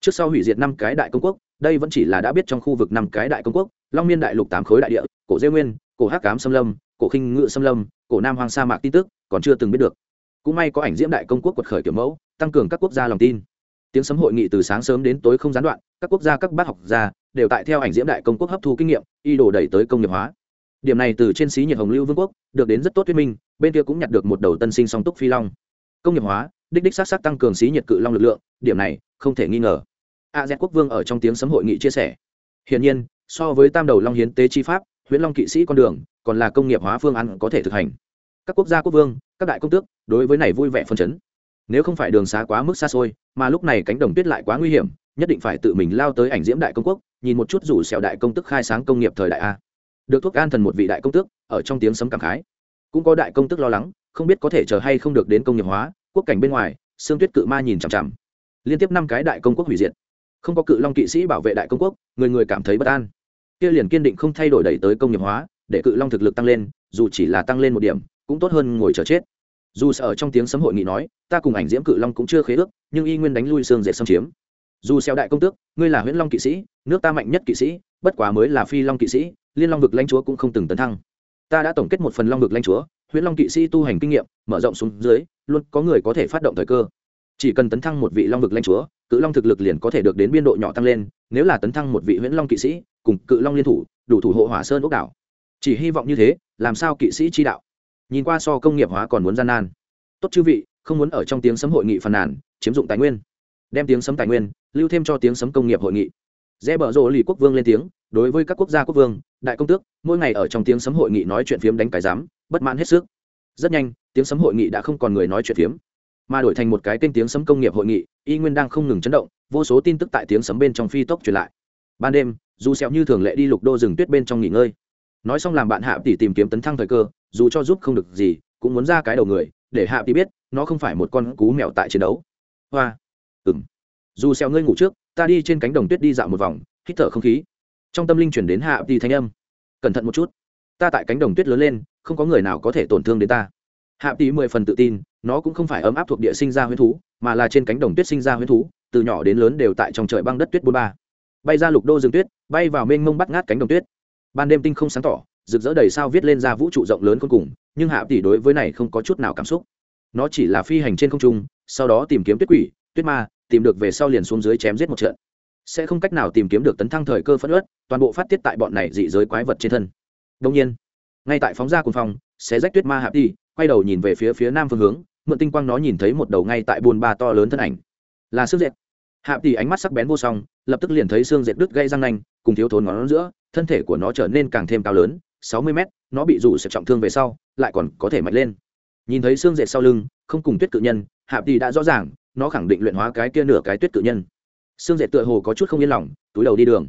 Trước sau hủy diệt năm cái đại công quốc, đây vẫn chỉ là đã biết trong khu vực năm cái đại công quốc, long miên đại lục tám khối đại địa, cổ dê nguyên, cổ hắc cám xâm lâm, cổ khinh ngự xâm lâm, cổ nam hoàng sa mạc tin tức còn chưa từng biết được. Cũng may có ảnh diễm đại công quốc quật khởi kiểu mẫu, tăng cường các quốc gia lòng tin. Tiếng sấm hội nghị từ sáng sớm đến tối không gián đoạn, các quốc gia, các bác học gia đều tại theo ảnh diễm đại công quốc hấp thu kinh nghiệm y đổ đẩy tới công nghiệp hóa điểm này từ trên xí nhiệt hồng lưu vương quốc, được đến rất tốt thuyết minh, bên kia cũng nhặt được một đầu tân sinh song túc phi long. Công nghiệp hóa, đích đích s á t s á t tăng cường xí nhiệt cự long lực lượng, điểm này, không thể nghi ngờ. A z quốc vương ở trong tiếng sấm hội nghị chia sẻ. Hiển nhiên, so với tam đầu long hiến tế chi pháp, huyễn long kỵ sĩ con đường, còn là công nghiệp hóa phương án có thể thực hành. Các quốc gia quốc vương, các đại công tước, đối với này vui vẻ phân chấn. Nếu không phải đường xá quá mức xa xôi, mà lúc này cánh đồng tuyết lại quá nguy hiểm, nhất định phải tự mình lao tới ảnh diễm đại công quốc, nhìn một chút rủ xẻo đại công tức khai sáng công nghiệp thời đại a được thuốc an thần một vị đại công tước, ở trong tiếng sấm cảm khái. Cũng có đại công tước lo lắng, không biết có thể chờ hay không được đến công nghiệp hóa, quốc cảnh bên ngoài xương tuyết cự ma nhìn chằm chằm. Liên tiếp năm cái đại công quốc hủy diệt. Không có cự long kỵ sĩ bảo vệ đại công quốc, người người cảm thấy bất an. Kia liền kiên định không thay đổi đẩy tới công nghiệp hóa, để cự long thực lực tăng lên, dù chỉ là tăng lên một điểm, cũng tốt hơn ngồi chờ chết. Dù sợ trong tiếng sấm hội nghị nói, ta cùng ảnh diễm cự long cũng chưa khế ước, nhưng y nguyên đánh lui xương dệt xâm chiếm. Dù xeo đại công tước, ngươi là huyễn long kỵ sĩ, nước ta mạnh nhất kỵ sĩ, bất quá mới là phi long kỵ sĩ liên long vực lãnh chúa cũng không từng tấn thăng. Ta đã tổng kết một phần long vực lãnh chúa, huyễn long kỵ sĩ tu hành kinh nghiệm, mở rộng xuống dưới, luôn có người có thể phát động thời cơ. Chỉ cần tấn thăng một vị long vực lãnh chúa, cự long thực lực liền có thể được đến biên độ nhỏ tăng lên, nếu là tấn thăng một vị huyễn long kỵ sĩ, cùng cự long liên thủ, đủ thủ hộ hỏa sơn ốc đảo. Chỉ hy vọng như thế, làm sao kỵ sĩ chi đạo? Nhìn qua so công nghiệp hóa còn muốn gian nan. Tốt chư vị, không muốn ở trong tiếng sấm hội nghị phàn nàn, chiếm dụng tài nguyên. Đem tiếng sấm tài nguyên, lưu thêm cho tiếng sấm công nghiệp hội nghị. Rẽ bở rộ lì quốc vương lên tiếng đối với các quốc gia quốc vương, đại công tước, mỗi ngày ở trong tiếng sấm hội nghị nói chuyện phiếm đánh cái giám, bất mãn hết sức. Rất nhanh, tiếng sấm hội nghị đã không còn người nói chuyện phiếm, mà đổi thành một cái kênh tiếng sấm công nghiệp hội nghị, y nguyên đang không ngừng chấn động, vô số tin tức tại tiếng sấm bên trong phi tốc truyền lại. Ban đêm, dù sẹo như thường lệ đi lục đô rừng tuyết bên trong nghỉ ngơi. Nói xong làm bạn hạ tỷ tìm kiếm tấn thăng thời cơ, dù cho giúp không được gì, cũng muốn ra cái đầu người, để hạ tỷ biết, nó không phải một con cú mèo tại chiến đấu. Hoa. Ừm. Dù sẹo ngươi ngủ trước, ta đi trên cánh đồng tuyết đi dạo một vòng, hít thở không khí trong tâm linh chuyển đến hạ tỷ thanh âm. Cẩn thận một chút. Ta tại cánh đồng tuyết lớn lên, không có người nào có thể tổn thương đến ta. Hạ tỷ mười phần tự tin, nó cũng không phải ấm áp thuộc địa sinh ra huyễn thú, mà là trên cánh đồng tuyết sinh ra huyễn thú, từ nhỏ đến lớn đều tại trong trời băng đất tuyết bốn ba. Bay ra lục đô rừng tuyết, bay vào mênh mông bắt ngát cánh đồng tuyết. Ban đêm tinh không sáng tỏ, rực rỡ đầy sao viết lên ra vũ trụ rộng lớn cuối cùng, nhưng hạ tỷ đối với này không có chút nào cảm xúc. Nó chỉ là phi hành trên không trung, sau đó tìm kiếm tuyết quỷ, tuyết ma, tìm được về sau liền xuống dưới chém giết một trận sẽ không cách nào tìm kiếm được tấn thăng thời cơ phất ớt toàn bộ phát tiết tại bọn này dị giới quái vật trên thân. Đông nhiên, ngay tại phóng ra cùng phòng xé rách tuyết ma hạ tỷ quay đầu nhìn về phía phía nam phương hướng, mượn tinh quang nó nhìn thấy một đầu ngay tại buồn ba to lớn thân ảnh. Là xương dệt. Hạ tỷ ánh mắt sắc bén vô song, lập tức liền thấy xương dệt đứt gây răng nanh, cùng thiếu thốn ngón giữa, thân thể của nó trở nên càng thêm cao lớn, sáu mươi mét, nó bị rủ sẽ trọng thương về sau, lại còn có thể mạnh lên. Nhìn thấy xương dệt sau lưng, không cùng tuyết cự nhân hạ tỷ đã rõ ràng, nó khẳng định luyện hóa cái kia nửa cái tuyết cự nhân. Sương dệt tựa hồ có chút không yên lòng túi đầu đi đường.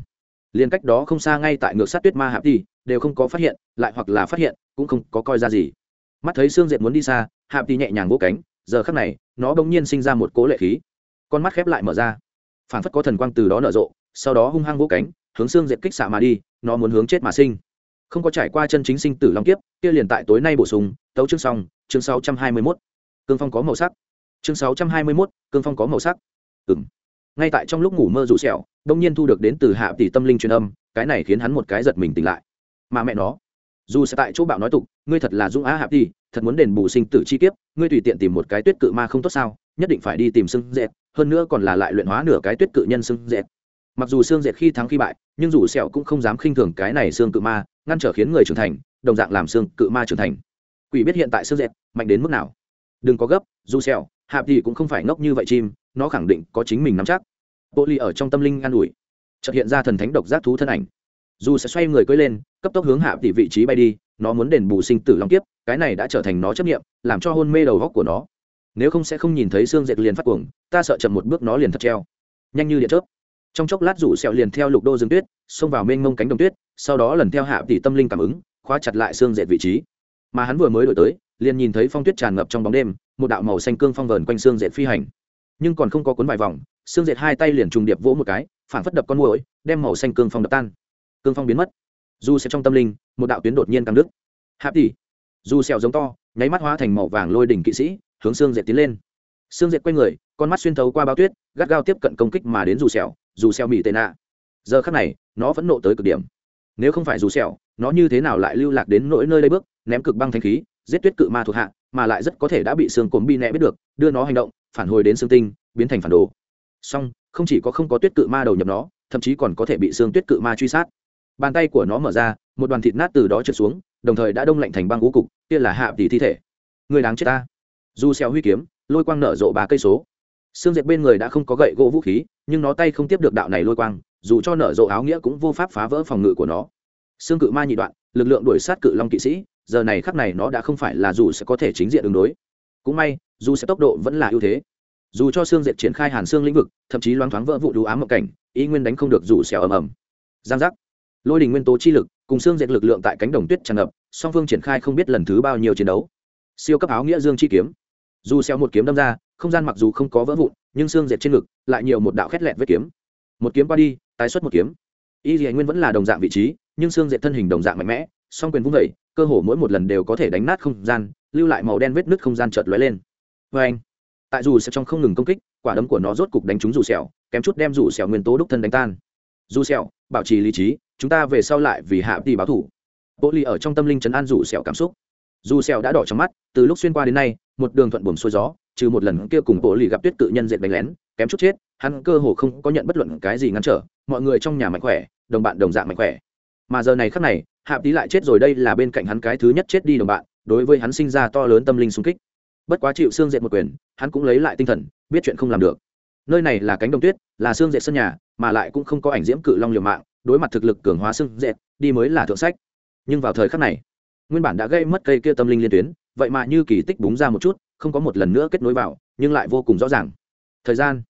Liền cách đó không xa ngay tại ngược sát tuyết ma Hạp tỷ đều không có phát hiện lại hoặc là phát hiện cũng không có coi ra gì. Mắt thấy Sương dệt muốn đi xa Hạp tỷ nhẹ nhàng vỗ cánh giờ khắc này nó bỗng nhiên sinh ra một cố lệ khí. Con mắt khép lại mở ra. Phản phất có thần quang từ đó nở rộ sau đó hung hăng vỗ cánh hướng xương dệt kích xạ mà đi nó muốn hướng chết mà sinh. Không có trải qua chân chính sinh tử long kiếp kia liền tại tối nay bổ sung tấu chương xong chương sáu trăm hai mươi 621. cương phong có màu sắc. Chương sáu trăm hai mươi 621, cương phong có màu sắc. Ừng ngay tại trong lúc ngủ mơ rủ sẹo, đông nhiên thu được đến từ hạ tỷ tâm linh truyền âm, cái này khiến hắn một cái giật mình tỉnh lại. Mà mẹ nó, dù sẽ tại chỗ bạo nói tục, ngươi thật là dũng á hạ tỷ, thật muốn đền bù sinh tử chi kiếp, ngươi tùy tiện tìm một cái tuyết cự ma không tốt sao, nhất định phải đi tìm xương dệt, hơn nữa còn là lại luyện hóa nửa cái tuyết cự nhân xương dệt. Mặc dù xương dệt khi thắng khi bại, nhưng dù sẹo cũng không dám khinh thường cái này xương cự ma, ngăn trở khiến người trưởng thành, đồng dạng làm xương cự ma trưởng thành. Quỷ biết hiện tại xương dệt mạnh đến mức nào? Đừng có gấp dù sẹo hạ thì cũng không phải ngốc như vậy chim, nó khẳng định có chính mình nắm chắc. Bộ ly ở trong tâm linh an ủi, chợt hiện ra thần thánh độc giác thú thân ảnh. Dù sẽ xoay người cưỡi lên, cấp tốc hướng hạ tỷ vị trí bay đi, nó muốn đền bù sinh tử long kiếp, cái này đã trở thành nó chấp nghiệm làm cho hôn mê đầu góc của nó. Nếu không sẽ không nhìn thấy xương dệt liền phát cuồng, ta sợ chậm một bước nó liền thật treo. Nhanh như điện chớp. Trong chốc lát rủ sẹo liền theo lục đô rừng tuyết, xông vào mênh mông cánh đồng tuyết, sau đó lần theo hạ tỷ tâm linh cảm ứng, khóa chặt lại xương dệt vị trí. Mà hắn vừa mới đổi tới liền nhìn thấy phong tuyết tràn ngập trong bóng đêm một đạo màu xanh cương phong vờn quanh xương dệt phi hành. Nhưng còn không có cuốn vài vòng xương dệt hai tay liền trùng điệp vỗ một cái phản phất đập con mũi, đem màu xanh cương phong đập tan. Cương phong biến mất. Dù sẽ trong tâm linh một đạo tuyến đột nhiên căng đứt. Hạ tỷ. Dù sẹo giống to nháy mắt hóa thành màu vàng lôi đỉnh kỵ sĩ hướng xương dệt tiến lên. Xương dệt quay người con mắt xuyên thấu qua bao tuyết gắt gao tiếp cận công kích mà đến dù sẹo dù sẹo mỉ tệ nạ. Giờ khắc này nó vẫn nộ tới cực điểm. Nếu không phải dù sẹo nó như thế nào lại lưu lạc đến nỗi nơi đây bước ném cực băng thanh khí giết tuyết cự ma thuộc hạ, mà lại rất có thể đã bị xương cồn bi nẹ biết được, đưa nó hành động, phản hồi đến xương tinh, biến thành phản đồ. Song, không chỉ có không có tuyết cự ma đầu nhập nó, thậm chí còn có thể bị xương tuyết cự ma truy sát. Bàn tay của nó mở ra, một đoàn thịt nát từ đó trượt xuống, đồng thời đã đông lạnh thành băng ngũ cục, kia là hạ tỷ thi thể. Người đáng chết ta. Dù xeo huy kiếm, lôi quang nở rộ ba cây số. Xương dệt bên người đã không có gậy gỗ vũ khí, nhưng nó tay không tiếp được đạo này lôi quang, dù cho nở rộ áo nghĩa cũng vô pháp phá vỡ phòng ngự của nó. Xương cự ma nhị đoạn lực lượng đuổi sát cự long kỵ sĩ, giờ này khắc này nó đã không phải là dù sẽ có thể chính diện đường đối. Cũng may, dù sẽ tốc độ vẫn là ưu thế. Dù cho xương diệt triển khai hàn xương lĩnh vực, thậm chí loáng thoáng vỡ vụ đủ ám mộng cảnh ý nguyên đánh không được dù xẻo ầm ầm. Giang giác. Lôi đình nguyên tố chi lực cùng xương diệt lực lượng tại cánh đồng tuyết tràn ngập, song phương triển khai không biết lần thứ bao nhiêu chiến đấu. Siêu cấp áo nghĩa dương chi kiếm. Dù xẻo một kiếm đâm ra, không gian mặc dù không có vỡ vụn, nhưng xương diệt trên ngực lại nhiều một đạo khét lẹt vết kiếm. Một kiếm qua đi, tái xuất một kiếm y dì nguyên vẫn là đồng dạng vị trí, nhưng xương dệt thân hình đồng dạng mạnh mẽ, song quyền vung vẩy, cơ hồ mỗi một lần đều có thể đánh nát không gian, lưu lại màu đen vết nứt không gian chợt lóe lên. Vê anh, tại dù sẽ trong không ngừng công kích, quả đấm của nó rốt cục đánh trúng dù sẹo, kém chút đem dù sẹo nguyên tố đúc thân đánh tan. Dù sẹo, bảo trì lý trí, chúng ta về sau lại vì hạ tỷ báo thủ. Bộ ly ở trong tâm linh chấn an dù sẹo cảm xúc. Dù sẹo đã đỏ trong mắt, từ lúc xuyên qua đến nay, một đường thuận buồm xuôi gió, trừ một lần kia cùng bộ ly gặp tuyết Cự nhân diện đánh lén, kém chút chết, hắn cơ hồ không có nhận bất luận cái gì ngăn trở, mọi người trong nhà mạnh khỏe đồng bạn đồng dạng mạnh khỏe. Mà giờ này khắc này hạ tí lại chết rồi, đây là bên cạnh hắn cái thứ nhất chết đi đồng bạn, đối với hắn sinh ra to lớn tâm linh sung kích. Bất quá chịu xương dệt một quyền, hắn cũng lấy lại tinh thần, biết chuyện không làm được. Nơi này là cánh đồng tuyết, là xương dệt sân nhà, mà lại cũng không có ảnh diễm cự long liều mạng, đối mặt thực lực cường hóa xương dệt, đi mới là thượng sách. Nhưng vào thời khắc này, nguyên bản đã gây mất cây kia tâm linh liên tuyến, vậy mà như kỳ tích búng ra một chút, không có một lần nữa kết nối vào, nhưng lại vô cùng rõ ràng. Thời gian.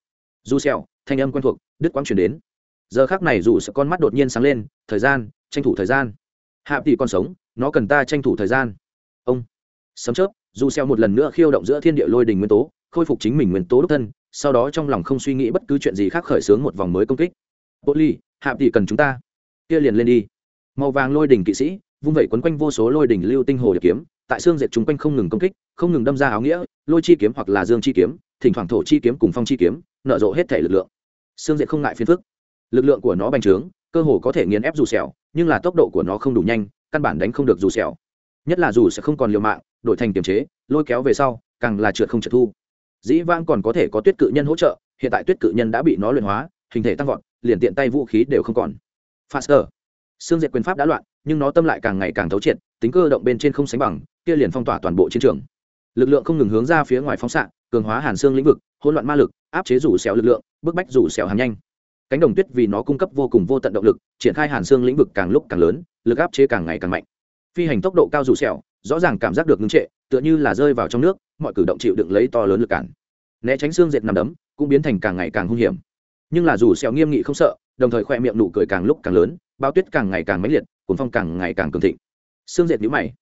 Du xẹo thanh âm quen thuộc, đứt quang truyền đến giờ khắc này dù sợ con mắt đột nhiên sáng lên, thời gian, tranh thủ thời gian. Hạ tỷ còn sống, nó cần ta tranh thủ thời gian. Ông. Sấm chớp, dù xeo một lần nữa khiêu động giữa thiên địa lôi đình nguyên tố, khôi phục chính mình nguyên tố đúc thân, sau đó trong lòng không suy nghĩ bất cứ chuyện gì khác khởi xướng một vòng mới công kích. Bộ ly hạ tỷ cần chúng ta. Kia liền lên đi. Màu vàng lôi đình kỵ sĩ, vung vẩy quấn quanh vô số lôi đình lưu tinh hồ điệp kiếm, tại xương dệt chúng quanh không ngừng công kích, không ngừng đâm ra áo nghĩa, lôi chi kiếm hoặc là dương chi kiếm, thỉnh thoảng thổ chi kiếm cùng phong chi kiếm, nở rộ hết thể lực lượng. Xương dệt không ngại phiền phức lực lượng của nó bành trướng, cơ hồ có thể nghiền ép dù sẹo, nhưng là tốc độ của nó không đủ nhanh, căn bản đánh không được dù sẹo. Nhất là dù sẽ không còn liều mạng, đổi thành kiềm chế, lôi kéo về sau, càng là trượt không trượt thu. Dĩ vãng còn có thể có tuyết cự nhân hỗ trợ, hiện tại tuyết cự nhân đã bị nó luyện hóa, hình thể tăng vọt, liền tiện tay vũ khí đều không còn. Faster. Xương diệt quyền pháp đã loạn, nhưng nó tâm lại càng ngày càng thấu triệt, tính cơ động bên trên không sánh bằng, kia liền phong tỏa toàn bộ chiến trường. Lực lượng không ngừng hướng ra phía ngoài phóng xạ, cường hóa hàn xương lĩnh vực, hỗn loạn ma lực, áp chế rủ xẻo lực lượng, bức bách rủ xẻo hàn nhanh cánh đồng tuyết vì nó cung cấp vô cùng vô tận động lực triển khai hàn xương lĩnh vực càng lúc càng lớn lực áp chế càng ngày càng mạnh. Phi hành tốc độ cao rủ sẹo, rõ ràng cảm giác được ngưng trệ tựa như là rơi vào trong nước mọi cử động chịu đựng lấy to lớn lực cản. Né tránh xương dệt nằm đấm cũng biến thành càng ngày càng hung hiểm. Nhưng là dù sẹo nghiêm nghị không sợ đồng thời khoe miệng nụ cười càng lúc càng lớn bao tuyết càng ngày càng mãnh liệt cuốn phong càng ngày càng cường thịnh. Xương dệt nhíu mày.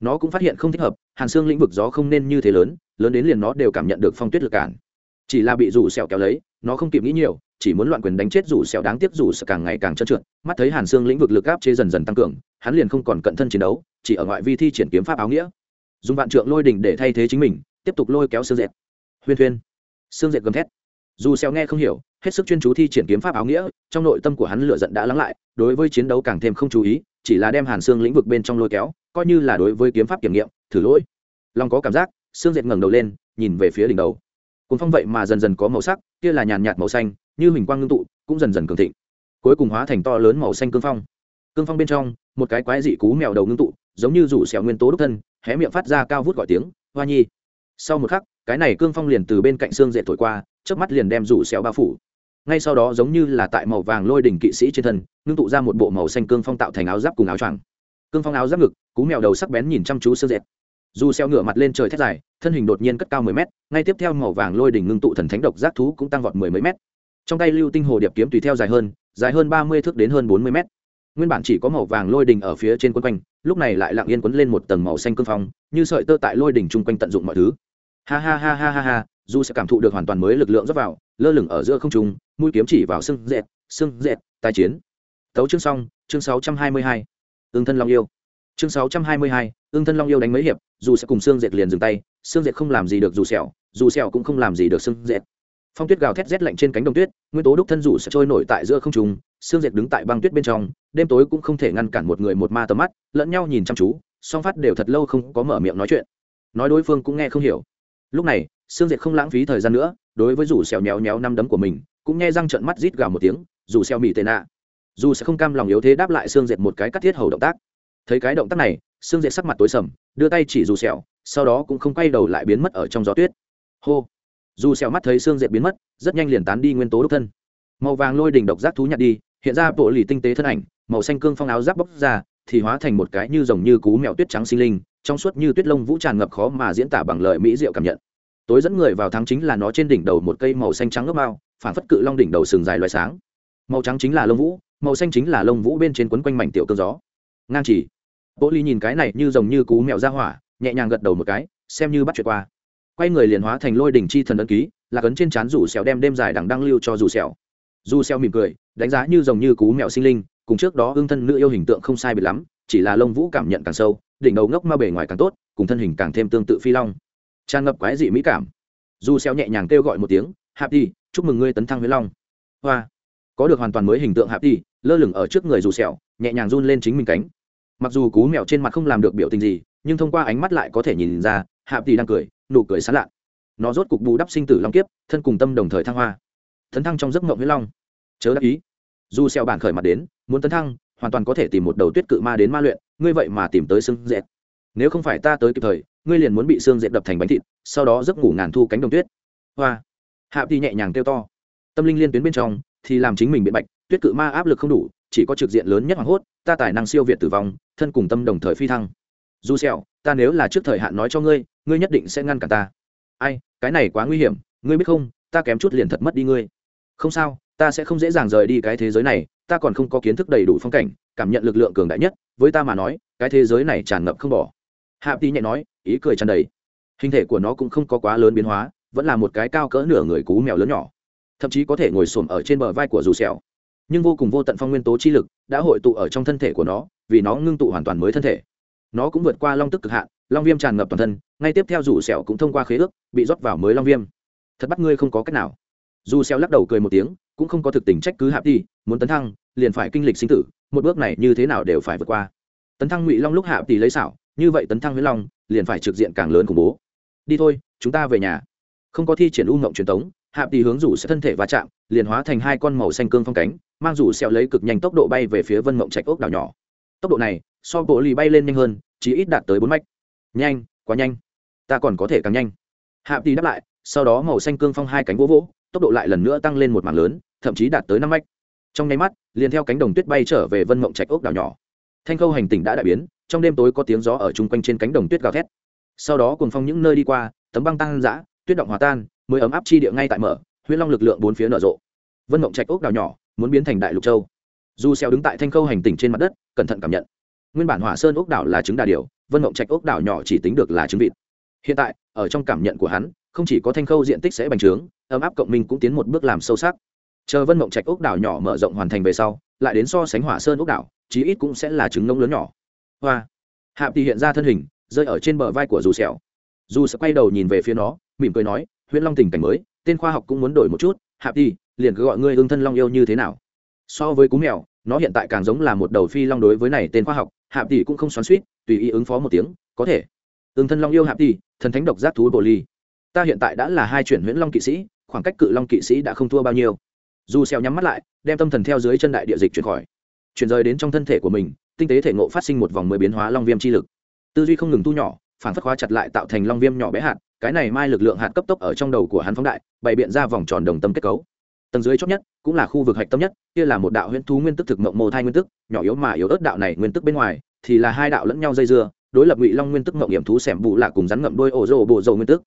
Nó cũng phát hiện không thích hợp hàn xương lĩnh vực gió không nên như thế lớn lớn đến liền nó đều cảm nhận được phong tuyết lực cản. Chỉ là bị rủ sẹo kéo lấy nó không kịp nghĩ nhiều, chỉ muốn loạn quyền đánh chết rủ sẹo đáng tiếc rủ sẹo càng ngày càng trơn trượt. Mắt thấy hàn xương lĩnh vực lực áp chế dần dần tăng cường, hắn liền không còn cận thân chiến đấu, chỉ ở ngoại vi thi triển kiếm pháp áo nghĩa. Dùng vạn trượng lôi đỉnh để thay thế chính mình, tiếp tục lôi kéo xương dệt. Huyên thuyên. Xương dệt gầm thét. Dù sẹo nghe không hiểu, hết sức chuyên chú thi triển kiếm pháp áo nghĩa, trong nội tâm của hắn lửa giận đã lắng lại, đối với chiến đấu càng thêm không chú ý, chỉ là đem hàn xương lĩnh vực bên trong lôi kéo, coi như là đối với kiếm pháp kiểm nghiệm, thử lỗi. Lòng có cảm giác xương dệt ngẩng đầu lên, nhìn về phía đỉnh đầu cuốn phong vậy mà dần dần có màu sắc, kia là nhàn nhạt màu xanh, như hình quang ngưng tụ, cũng dần dần cường thịnh. Cuối cùng hóa thành to lớn màu xanh cương phong. Cương phong bên trong, một cái quái dị cú mèo đầu ngưng tụ, giống như rủ xẻo nguyên tố đúc thân, hé miệng phát ra cao vút gọi tiếng, hoa nhi. Sau một khắc, cái này cương phong liền từ bên cạnh xương dệt thổi qua trước mắt liền đem rủ xẻo bao phủ. Ngay sau đó giống như là tại màu vàng lôi đỉnh kỵ sĩ trên thân, ngưng tụ ra một bộ màu xanh cương phong tạo thành áo giáp cùng áo choàng. Cương phong áo giáp ngực, cú mèo đầu sắc bén nhìn chăm chú xương dệt dù xeo ngửa mặt lên trời thét dài, thân hình đột nhiên cất cao 10 mét, ngay tiếp theo màu vàng lôi đỉnh ngưng tụ thần thánh độc giác thú cũng tăng vọt mười mấy mét. Trong tay lưu tinh hồ điệp kiếm tùy theo dài hơn dài hơn 30 thước đến hơn 40 mét. Nguyên bản chỉ có màu vàng lôi đỉnh ở phía trên quấn quanh, lúc này lại lặng yên quấn lên một tầng màu xanh cương phong, như sợi tơ tại lôi đỉnh trung quanh tận dụng mọi thứ. Ha ha ha ha ha ha, dù sẽ cảm thụ được hoàn toàn mới lực lượng dốc vào, lơ lửng ở giữa không trung, mũi kiếm chỉ vào xương dệt xương dệt, tai chiến. Tấu chương xong, chương 622. ương thân long yêu chương 622, ương thân long yêu đánh mấy hiệp dù sẽ cùng xương dệt liền dừng tay xương dệt không làm gì được dù sẹo dù sẹo cũng không làm gì được xương dệt. Phong tuyết gào thét rét lạnh trên cánh đồng tuyết nguyên tố đúc thân rủ sẽ trôi nổi tại giữa không trung xương dệt đứng tại băng tuyết bên trong đêm tối cũng không thể ngăn cản một người một ma tầm mắt lẫn nhau nhìn chăm chú song phát đều thật lâu không có mở miệng nói chuyện. Nói đối phương cũng nghe không hiểu. Lúc này xương dệt không lãng phí thời gian nữa đối với rủ xèo nhéo nhéo năm đấm của mình cũng nghe răng trợn mắt rít gào một tiếng rủ xèo mỉ tệ nạ. Dù sẽ không cam lòng yếu thế đáp lại xương dệt một cái cắt thiết hầu động tác thấy cái động tác này xương dệt sắc mặt tối sầm, đưa tay chỉ dù sẹo, sau đó cũng không quay đầu lại biến mất ở trong gió tuyết. Hô! Dù sẹo mắt thấy xương dệt biến mất, rất nhanh liền tán đi nguyên tố đúc thân. Màu vàng lôi đỉnh độc giác thú nhặt đi, hiện ra bộ lì tinh tế thân ảnh, màu xanh cương phong áo giáp bốc ra, thì hóa thành một cái như rồng như cú mèo tuyết trắng sinh linh, trong suốt như tuyết lông vũ tràn ngập khó mà diễn tả bằng lời mỹ diệu cảm nhận. Tối dẫn người vào thắng chính là nó trên đỉnh đầu một cây màu xanh trắng ngấp bao, phản phất cự long đỉnh đầu sừng dài loài sáng. Màu trắng chính là lông vũ, màu xanh chính là lông vũ bên trên quấn quanh mảnh tiểu cơn gió ngang chỉ. Bộ ly nhìn cái này như rồng như cú mèo ra hỏa, nhẹ nhàng gật đầu một cái, xem như bắt chuyện qua. Quay người liền hóa thành lôi đỉnh chi thần ấn ký, là cấn trên trán rủ xèo đem đêm dài đằng đăng lưu cho rủ xèo dù xèo mỉm cười, đánh giá như rồng như cú mèo sinh linh, cùng trước đó ương thân nữ yêu hình tượng không sai biệt lắm, chỉ là lông vũ cảm nhận càng sâu, đỉnh đầu ngốc ma bề ngoài càng tốt, cùng thân hình càng thêm tương tự phi long. Tràn ngập quái dị mỹ cảm. Dù xèo nhẹ nhàng kêu gọi một tiếng, hạp đi chúc mừng ngươi tấn thăng huyết long. Hoa. Có được hoàn toàn mới hình tượng hạp đi lơ lửng ở trước người dù xèo nhẹ nhàng run lên chính mình cánh mặc dù cú mèo trên mặt không làm được biểu tình gì, nhưng thông qua ánh mắt lại có thể nhìn ra hạp tỷ đang cười, nụ cười sán lạ nó rốt cục bù đắp sinh tử long kiếp, thân cùng tâm đồng thời thăng hoa. Tấn thăng trong giấc mộng huyết long. Chớ đáp ý. Dù xeo bản khởi mặt đến, muốn tấn thăng, hoàn toàn có thể tìm một đầu tuyết cự ma đến ma luyện, ngươi vậy mà tìm tới xương dệt. Nếu không phải ta tới kịp thời, ngươi liền muốn bị xương dệt đập thành bánh thịt, sau đó giấc ngủ ngàn thu cánh đồng tuyết. Hoa. Hạ thì nhẹ nhàng kêu to. Tâm linh liên tuyến bên trong, thì làm chính mình bị bạch, tuyết cự ma áp lực không đủ, chỉ có trực diện lớn nhất hoàng hốt ta tài năng siêu việt tử vong, thân cùng tâm đồng thời phi thăng. Dù sẹo ta nếu là trước thời hạn nói cho ngươi ngươi nhất định sẽ ngăn cản ta. Ai, cái này quá nguy hiểm, ngươi biết không, ta kém chút liền thật mất đi ngươi. Không sao, ta sẽ không dễ dàng rời đi cái thế giới này, ta còn không có kiến thức đầy đủ phong cảnh, cảm nhận lực lượng cường đại nhất, với ta mà nói, cái thế giới này tràn ngập không bỏ. Hạ tí nhẹ nói, ý cười tràn đầy. Hình thể của nó cũng không có quá lớn biến hóa, vẫn là một cái cao cỡ nửa người cú mèo lớn nhỏ. Thậm chí có thể ngồi xổm ở trên bờ vai của dù sẹo nhưng vô cùng vô tận phong nguyên tố chi lực đã hội tụ ở trong thân thể của nó, vì nó ngưng tụ hoàn toàn mới thân thể. Nó cũng vượt qua long tức cực hạn, long viêm tràn ngập toàn thân, ngay tiếp theo dù sẹo cũng thông qua khế ước, bị rót vào mới long viêm. Thật bắt ngươi không có cách nào. Dù sẹo lắc đầu cười một tiếng, cũng không có thực tình trách cứ hạp đi muốn tấn thăng, liền phải kinh lịch sinh tử, một bước này như thế nào đều phải vượt qua. Tấn thăng ngụy long lúc hạp tỷ lấy xảo, như vậy tấn thăng huyết long, liền phải trực diện càng lớn khủng bố. Đi thôi, chúng ta về nhà. Không có thi triển u ngộng truyền tống hạp tỷ hướng rủ sẽ thân thể va chạm, liền hóa thành hai con màu xanh cương phong cánh, mang rủ xẹo lấy cực nhanh tốc độ bay về phía vân mộng trạch ốc đảo nhỏ. Tốc độ này, so bộ lì bay lên nhanh hơn, chỉ ít đạt tới bốn mạch. Nhanh, quá nhanh. Ta còn có thể càng nhanh. Hạp tỷ đáp lại, sau đó màu xanh cương phong hai cánh vỗ vỗ, tốc độ lại lần nữa tăng lên một mảng lớn, thậm chí đạt tới năm mạch. Trong nháy mắt, liền theo cánh đồng tuyết bay trở về vân mộng trạch ốc đảo nhỏ. Thanh khâu hành tỉnh đã đại biến, trong đêm tối có tiếng gió ở chung quanh trên cánh đồng tuyết gào thét. Sau đó cùng phong những nơi đi qua, tấm băng tăng giã tuyết động hòa tan mới ấm áp chi địa ngay tại mở, huyễn long lực lượng bốn phía nở rộ. Vân mộng trạch ốc đảo nhỏ, muốn biến thành đại lục châu. Du xeo đứng tại thanh khâu hành tỉnh trên mặt đất, cẩn thận cảm nhận. Nguyên bản hỏa sơn ốc đảo là trứng đà điểu, vân mộng trạch ốc đảo nhỏ chỉ tính được là trứng vịt. Hiện tại, ở trong cảm nhận của hắn, không chỉ có thanh khâu diện tích sẽ bành trướng, ấm áp cộng minh cũng tiến một bước làm sâu sắc. Chờ vân mộng trạch ốc đảo nhỏ mở rộng hoàn thành về sau, lại đến so sánh hỏa sơn ốc đảo, chí ít cũng sẽ là trứng ngông lớn nhỏ. Hoa. Hạp thì hiện ra thân hình, rơi ở trên bờ vai của dù sẹo dù sẽ quay đầu nhìn về phía nó, mỉm cười nói huyễn long tình cảnh mới, tên khoa học cũng muốn đổi một chút hạp đi liền cứ gọi ngươi hương thân long yêu như thế nào. So với cú mèo, nó hiện tại càng giống là một đầu phi long đối với này tên khoa học hạp tỷ cũng không xoắn suýt tùy ý ứng phó một tiếng, có thể. Ương thân long yêu hạp tỷ thần thánh độc giác thú bồ ly. Ta hiện tại đã là hai chuyển huyễn long kỵ sĩ, khoảng cách cự long kỵ sĩ đã không thua bao nhiêu. Dù xèo nhắm mắt lại, đem tâm thần theo dưới chân đại địa dịch chuyển khỏi. Chuyển rời đến trong thân thể của mình, tinh tế thể ngộ phát sinh một vòng mới biến hóa long viêm chi lực. Tư duy không ngừng thu nhỏ, phản phất hóa chặt lại tạo thành long viêm nhỏ bé hạt cái này mai lực lượng hạt cấp tốc ở trong đầu của hắn phóng đại, bày biện ra vòng tròn đồng tâm kết cấu. Tầng dưới chót nhất cũng là khu vực hạch tâm nhất, kia là một đạo huyễn thú nguyên tức thực mộng mô thai nguyên tức, nhỏ yếu mà yếu ớt đạo này nguyên tức bên ngoài, thì là hai đạo lẫn nhau dây dưa, đối lập ngụy long nguyên tức mộng hiểm thú xẻm bù là cùng rắn ngậm đôi ổ rô bộ dầu nguyên tức.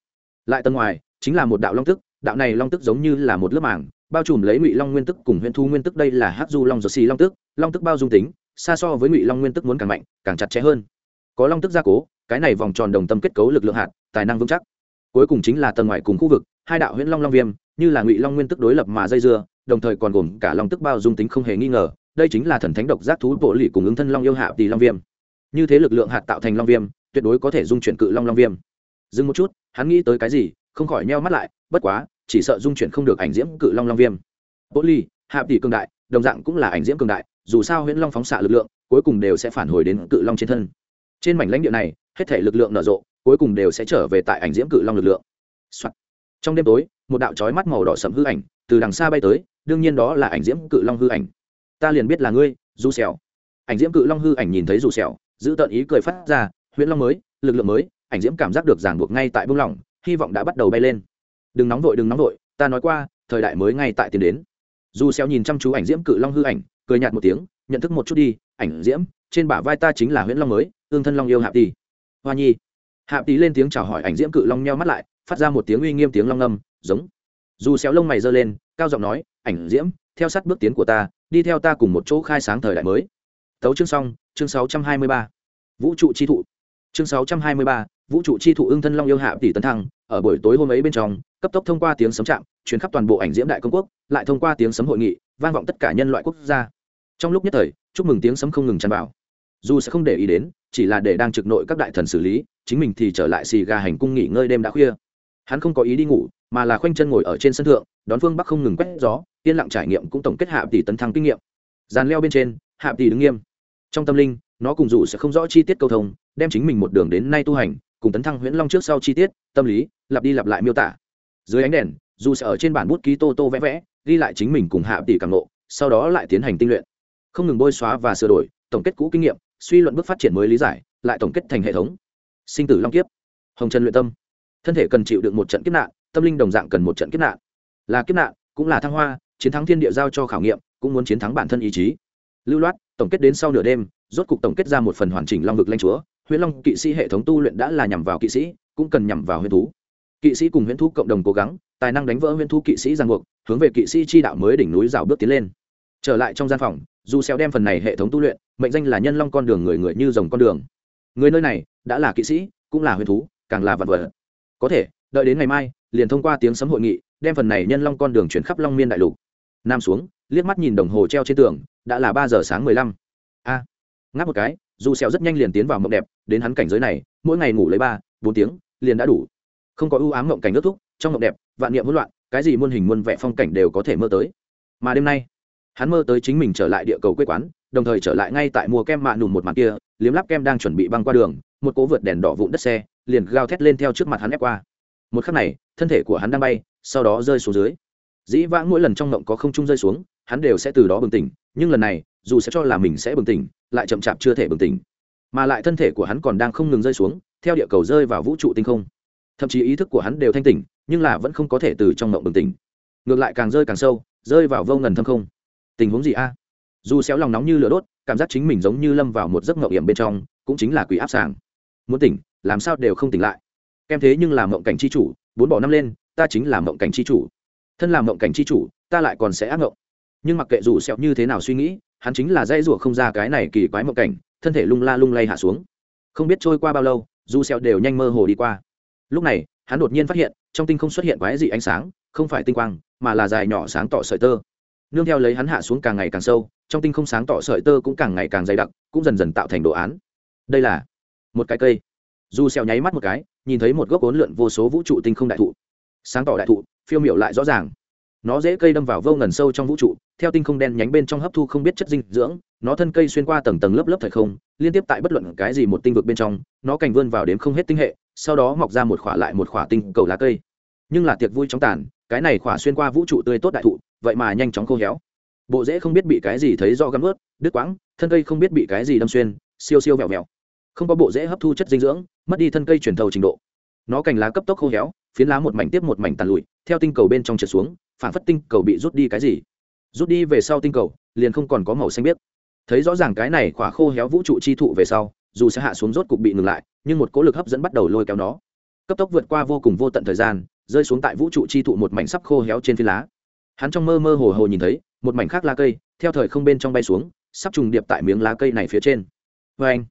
Lại tầng ngoài, chính là một đạo long tức, đạo này long tức giống như là một lớp màng, bao trùm lấy ngụy long nguyên tức cùng huyễn thú nguyên tức, đây là hát du long giật xì long tức long tức bao dung tính, xa so với ngụy long nguyên tức muốn càng mạnh, càng chặt chẽ hơn. Có long tức gia cố, cái này vòng tròn đồng tâm kết cấu lực lượng hạt, tài năng vững chắc cuối cùng chính là tầng ngoài cùng khu vực, hai đạo huyễn long long viêm, như là ngụy long nguyên tức đối lập mà dây dưa, đồng thời còn gồm cả long tức bao dung tính không hề nghi ngờ, đây chính là thần thánh độc giác thú bộ lì cùng ứng thân long yêu hạ tỷ long viêm. Như thế lực lượng hạt tạo thành long viêm, tuyệt đối có thể dung chuyển cự long long viêm. Dừng một chút, hắn nghĩ tới cái gì, không khỏi nheo mắt lại, bất quá, chỉ sợ dung chuyển không được ảnh diễm cự long long viêm. Bộ lì hạ tỷ cường đại, đồng dạng cũng là ảnh diễm cường đại, dù sao huyễn long phóng xạ lực lượng, cuối cùng đều sẽ phản hồi đến cự long trên thân. Trên mảnh lãnh địa này, hết thể lực lượng nở rộ cuối cùng đều sẽ trở về tại ảnh diễm cự long lực lượng、Soạn. trong đêm tối, một đạo trói mắt màu đỏ sẫm hư ảnh từ đằng xa bay tới, đương nhiên đó là ảnh diễm cự long hư ảnh. Ta liền biết là ngươi, du xèo ảnh diễm cự long hư ảnh nhìn thấy du xèo giữ tận ý cười phát ra, huyễn long mới, lực lượng mới. Ảnh diễm cảm giác được ràng buộc ngay tại bông lỏng, hy vọng đã bắt đầu bay lên. Đừng nóng vội, đừng nóng vội, ta nói qua, thời đại mới ngay tại tiến đến. Dù xéo nhìn chăm chú ảnh diễm cự long hư ảnh, cười nhạt một tiếng, nhận thức một chút đi, ảnh diễm, trên bả vai ta chính là huyễn long mới, tương thân long yêu hạ tỷ. Hoa nhi hạ tý lên tiếng chào hỏi ảnh diễm cự long nheo mắt lại phát ra một tiếng uy nghiêm tiếng long âm giống. Dù xéo lông mày giơ lên cao giọng nói ảnh diễm theo sát bước tiến của ta đi theo ta cùng một chỗ khai sáng thời đại mới. Tấu chương xong chương 623. vũ trụ chi thụ. Chương 623, vũ trụ chi thụ ưng thân long yêu hạ tỷ tấn thăng ở buổi tối hôm ấy bên trong cấp tốc thông qua tiếng sấm chạm truyền khắp toàn bộ ảnh diễm đại công quốc lại thông qua tiếng sấm hội nghị vang vọng tất cả nhân loại quốc gia. Trong lúc nhất thời chúc mừng tiếng sấm không ngừng tràn vào. Dù sẽ không để ý đến chỉ là để đang trực nội các đại thần xử lý chính mình thì trở lại xì gà hành cung nghỉ ngơi đêm đã khuya. Hắn không có ý đi ngủ, mà là khoanh chân ngồi ở trên sân thượng, đón phương bắc không ngừng quét gió, yên lặng trải nghiệm cũng tổng kết hạ tỷ tấn thăng kinh nghiệm. Dàn leo bên trên hạ tỷ đứng nghiêm. Trong tâm linh, nó cùng dù sẽ không rõ chi tiết câu thông, đem chính mình một đường đến nay tu hành, cùng tấn thăng huyễn long trước sau chi tiết, tâm lý, lặp đi lặp lại miêu tả. Dưới ánh đèn, dù sẽ ở trên bản bút ký tô tô vẽ vẽ, ghi lại chính mình cùng hạ tỷ càng lộ sau đó lại tiến hành tinh luyện. Không ngừng bôi xóa và sửa đổi, tổng kết cũ kinh nghiệm, suy luận bước phát triển mới lý giải, lại tổng kết thành hệ thống sinh tử long kiếp. Hồng trần luyện tâm. Thân thể cần chịu được một trận kiếp nạn, tâm linh đồng dạng cần một trận kiếp nạn. Là kiếp nạn, cũng là thăng hoa, chiến thắng thiên địa giao cho khảo nghiệm, cũng muốn chiến thắng bản thân ý chí. Lưu loát, tổng kết đến sau nửa đêm, rốt cục tổng kết ra một phần hoàn chỉnh long vực lanh chúa. Huyễn long kỵ sĩ hệ thống tu luyện đã là nhằm vào kỵ sĩ, cũng cần nhằm vào huyễn thú. Kỵ sĩ cùng huyễn thú cộng đồng cố gắng, tài năng đánh vỡ huyễn thú kỵ sĩ giang buộc, hướng về kỵ sĩ chi đạo mới đỉnh núi rào bước tiến lên. Trở lại trong gian phòng dù xéo đem phần này hệ thống tu luyện, mệnh danh là nhân long con đường người người như dòng con đường người nơi này đã là kỵ sĩ, cũng là huyền thú, càng là vật vật. Có thể, đợi đến ngày mai, liền thông qua tiếng sấm hội nghị, đem phần này nhân long con đường chuyển khắp long miên đại lục. Nam xuống, liếc mắt nhìn đồng hồ treo trên tường, đã là ba giờ sáng mười lăm. A, ngáp một cái, dù xeo rất nhanh liền tiến vào mộng đẹp, đến hắn cảnh giới này, mỗi ngày ngủ lấy ba, bốn tiếng, liền đã đủ. Không có ưu ám mộng cảnh nước thúc, trong mộng đẹp, vạn niệm hỗn loạn, cái gì muôn hình muôn vẻ phong cảnh đều có thể mơ tới. Mà đêm nay, hắn mơ tới chính mình trở lại địa cầu quê quán, đồng thời trở lại ngay tại mùa kem mạ nùm một màn kia liếm lắp kem đang chuẩn bị băng qua đường, một cố vượt đèn đỏ vụn đất xe, liền gào thét lên theo trước mặt hắn ép qua. Một khắc này, thân thể của hắn đang bay, sau đó rơi xuống dưới. Dĩ vãng mỗi lần trong ngộng có không trung rơi xuống, hắn đều sẽ từ đó bừng tỉnh, nhưng lần này, dù sẽ cho là mình sẽ bừng tỉnh, lại chậm chạp chưa thể bừng tỉnh. Mà lại thân thể của hắn còn đang không ngừng rơi xuống, theo địa cầu rơi vào vũ trụ tinh không. Thậm chí ý thức của hắn đều thanh tỉnh, nhưng là vẫn không có thể từ trong ngộng bừng tỉnh. Ngược lại càng rơi càng sâu, rơi vào vô ngần thâm không. Tình huống gì a? Dù xéo lòng nóng như lửa đốt cảm giác chính mình giống như lâm vào một giấc ngộng hiểm bên trong, cũng chính là quỷ áp sàng. Muốn tỉnh, làm sao đều không tỉnh lại. Kem thế nhưng là mộng cảnh chi chủ, bốn bỏ năm lên, ta chính là mộng cảnh chi chủ. Thân làm mộng cảnh chi chủ, ta lại còn sẽ ác mộng. Nhưng mặc kệ dù sẹo như thế nào suy nghĩ, hắn chính là dây rủa không ra cái này kỳ quái mộng cảnh, thân thể lung la lung lay hạ xuống. Không biết trôi qua bao lâu, dù sẹo đều nhanh mơ hồ đi qua. Lúc này, hắn đột nhiên phát hiện, trong tinh không xuất hiện quái dị ánh sáng, không phải tinh quang, mà là dài nhỏ sáng tỏ sợi tơ. Nương theo lấy hắn hạ xuống càng ngày càng sâu trong tinh không sáng tỏ sợi tơ cũng càng ngày càng dày đặc, cũng dần dần tạo thành đồ án. Đây là một cái cây. Dù sẹo nháy mắt một cái, nhìn thấy một gốc ốn lượn vô số vũ trụ tinh không đại thụ. Sáng tỏ đại thụ, phiêu miểu lại rõ ràng. Nó dễ cây đâm vào vô ngần sâu trong vũ trụ, theo tinh không đen nhánh bên trong hấp thu không biết chất dinh dưỡng, nó thân cây xuyên qua tầng tầng lớp lớp thời không, liên tiếp tại bất luận cái gì một tinh vực bên trong, nó cành vươn vào đến không hết tinh hệ, sau đó mọc ra một khỏa lại một khỏa tinh cầu lá cây. Nhưng là tiệc vui chóng tàn, cái này khỏa xuyên qua vũ trụ tươi tốt đại thụ, vậy mà nhanh chóng khô héo bộ rễ không biết bị cái gì thấy do găm ướt, đứt quãng, thân cây không biết bị cái gì đâm xuyên, siêu siêu vẹo vẹo. Không có bộ rễ hấp thu chất dinh dưỡng, mất đi thân cây truyền thầu trình độ. Nó cành lá cấp tốc khô héo, phiến lá một mảnh tiếp một mảnh tàn lụi, theo tinh cầu bên trong trượt xuống, phản phất tinh cầu bị rút đi cái gì. Rút đi về sau tinh cầu, liền không còn có màu xanh biếc. Thấy rõ ràng cái này khỏa khô héo vũ trụ chi thụ về sau, dù sẽ hạ xuống rốt cục bị ngừng lại, nhưng một cỗ lực hấp dẫn bắt đầu lôi kéo nó. Cấp tốc vượt qua vô cùng vô tận thời gian, rơi xuống tại vũ trụ chi thụ một mảnh sắp khô héo trên phiến lá. Hắn trong mơ mơ hồ hồ nhìn thấy một mảnh khác lá cây, theo thời không bên trong bay xuống, sắp trùng điệp tại miếng lá cây này phía trên. Vê anh,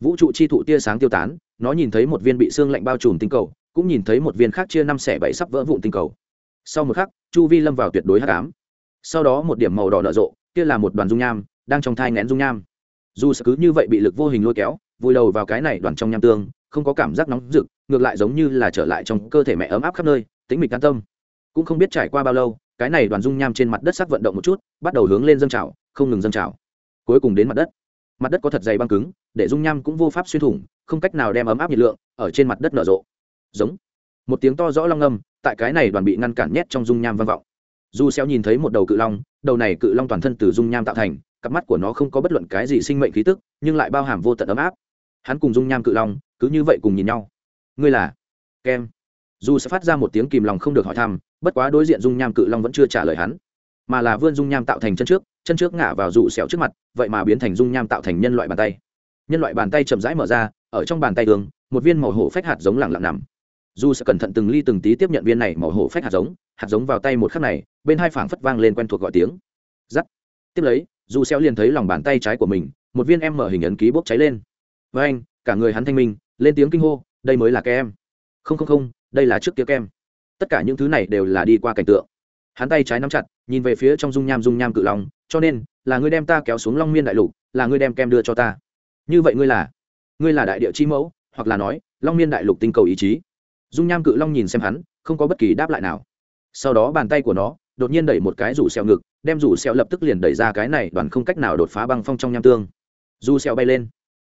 vũ trụ chi thụ tia sáng tiêu tán, nó nhìn thấy một viên bị xương lạnh bao trùm tinh cầu, cũng nhìn thấy một viên khác chia năm xẻ bảy sắp vỡ vụn tinh cầu. Sau một khắc, chu vi lâm vào tuyệt đối hắc ám. Sau đó một điểm màu đỏ nở rộ, kia là một đoàn dung nham, đang trong thai ngén dung nham. Dù sẽ cứ như vậy bị lực vô hình lôi kéo, vùi đầu vào cái này đoàn trong nham tương, không có cảm giác nóng rực, ngược lại giống như là trở lại trong cơ thể mẹ ấm áp khắp nơi, tĩnh mịch an tâm. Cũng không biết trải qua bao lâu cái này đoàn dung nham trên mặt đất sắc vận động một chút, bắt đầu hướng lên dâng trào, không ngừng dâng trào. Cuối cùng đến mặt đất. Mặt đất có thật dày băng cứng, để dung nham cũng vô pháp xuyên thủng, không cách nào đem ấm áp nhiệt lượng ở trên mặt đất nở rộ. Giống. Một tiếng to rõ long âm, tại cái này đoàn bị ngăn cản nhét trong dung nham vang vọng. Du xeo nhìn thấy một đầu cự long, đầu này cự long toàn thân từ dung nham tạo thành, cặp mắt của nó không có bất luận cái gì sinh mệnh khí tức, nhưng lại bao hàm vô tận ấm áp. Hắn cùng dung nham cự long, cứ như vậy cùng nhìn nhau. Ngươi là? Kem. Du sẽ phát ra một tiếng kìm lòng không được hỏi thăm bất quá đối diện dung nham cự long vẫn chưa trả lời hắn, mà là vươn dung nham tạo thành chân trước chân trước ngã vào rụ xẻo trước mặt, vậy mà biến thành dung nham tạo thành nhân loại bàn tay. Nhân loại bàn tay chậm rãi mở ra, ở trong bàn tay tường một viên màu hổ phách hạt giống lẳng lặng nằm. Dù sẽ cẩn thận từng ly từng tí tiếp nhận viên này màu hổ phách hạt giống hạt giống vào tay một khắc này, bên hai phảng phất vang lên quen thuộc gọi tiếng. Giắt tiếp lấy, dù xéo liền thấy lòng bàn tay trái của mình, một viên em mở hình ấn ký bốc cháy lên. Với anh, cả người hắn thanh minh, lên tiếng kinh hô, đây mới là kem. Không không không, đây là trước kia kem tất cả những thứ này đều là đi qua cảnh tượng. Hắn tay trái nắm chặt, nhìn về phía trong dung nham dung nham cự long, cho nên, là ngươi đem ta kéo xuống long miên đại lục, là ngươi đem kem đưa cho ta. Như vậy ngươi là ngươi là đại địa chi mẫu, hoặc là nói, long miên đại lục tinh cầu ý chí. Dung nham cự long nhìn xem hắn, không có bất kỳ đáp lại nào. Sau đó bàn tay của nó, đột nhiên đẩy một cái rủ xẹo ngực, đem rủ xẹo lập tức liền đẩy ra cái này đoàn không cách nào đột phá băng phong trong nham tương. Dù xẹo bay lên.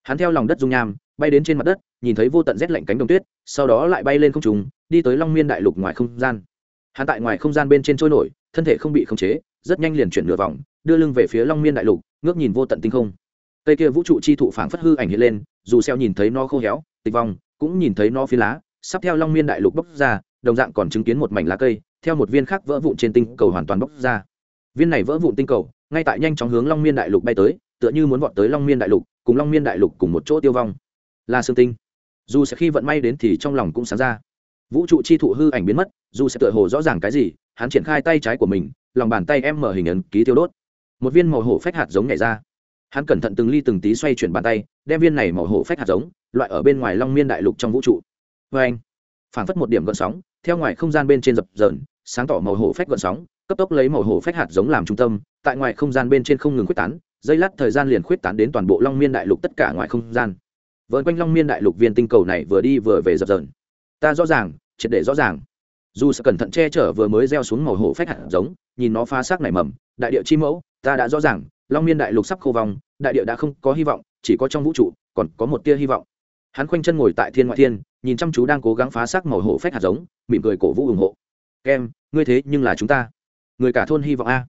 Hắn theo lòng đất dung nham, bay đến trên mặt đất, nhìn thấy vô tận rét lạnh cánh đồng tuyết, sau đó lại bay lên không trùng đi tới long miên đại lục ngoài không gian. Hắn tại ngoài không gian bên trên trôi nổi, thân thể không bị khống chế, rất nhanh liền chuyển nửa vòng, đưa lưng về phía long miên đại lục, ngước nhìn vô tận tinh không. Cây kia vũ trụ chi thụ phảng phất hư ảnh hiện lên, dù xeo nhìn thấy nó khô héo, tịch vong, cũng nhìn thấy nó phi lá, sắp theo long miên đại lục bốc ra, đồng dạng còn chứng kiến một mảnh lá cây, theo một viên khác vỡ vụn trên tinh cầu hoàn toàn bốc ra. Viên này vỡ vụn tinh cầu, ngay tại nhanh chóng hướng long miên đại lục bay tới, tựa như muốn vọt tới long miên đại lục, cùng long miên đại lục cùng một chỗ tiêu vong. Là sương tinh. Dù sẽ khi vận may đến thì trong lòng cũng sáng ra vũ trụ chi thụ hư ảnh biến mất, dù sẽ tựa hồ rõ ràng cái gì, hắn triển khai tay trái của mình, lòng bàn tay em mở hình ấn ký tiêu đốt. Một viên màu hổ phách hạt giống nhảy ra. Hắn cẩn thận từng ly từng tí xoay chuyển bàn tay, đem viên này màu hổ phách hạt giống, loại ở bên ngoài long miên đại lục trong vũ trụ. Vê anh. Phảng phất một điểm gợn sóng, theo ngoài không gian bên trên dập dờn, sáng tỏ màu hổ phách gợn sóng, cấp tốc lấy màu hổ phách hạt giống làm trung tâm, tại ngoài không gian bên trên không ngừng quyết tán dây lát thời gian liền khuyết tán đến toàn bộ long miên đại lục tất cả ngoài không gian. Vợn quanh long miên đại lục viên tinh cầu này vừa đi vừa về dập dờn ta rõ ràng, triệt để rõ ràng. Dù sẽ cẩn thận che chở vừa mới gieo xuống màu hổ phách hạt giống, nhìn nó phá xác nảy mầm, đại địa chi mẫu, ta đã rõ ràng, long miên đại lục sắp khô vòng đại địa đã không có hy vọng, chỉ có trong vũ trụ, còn có một tia hy vọng. Hắn khoanh chân ngồi tại thiên ngoại thiên, nhìn chăm chú đang cố gắng phá xác màu hổ phách hạt giống, mỉm cười cổ vũ ủng hộ. Kem, ngươi thế nhưng là chúng ta. Người cả thôn hy vọng a.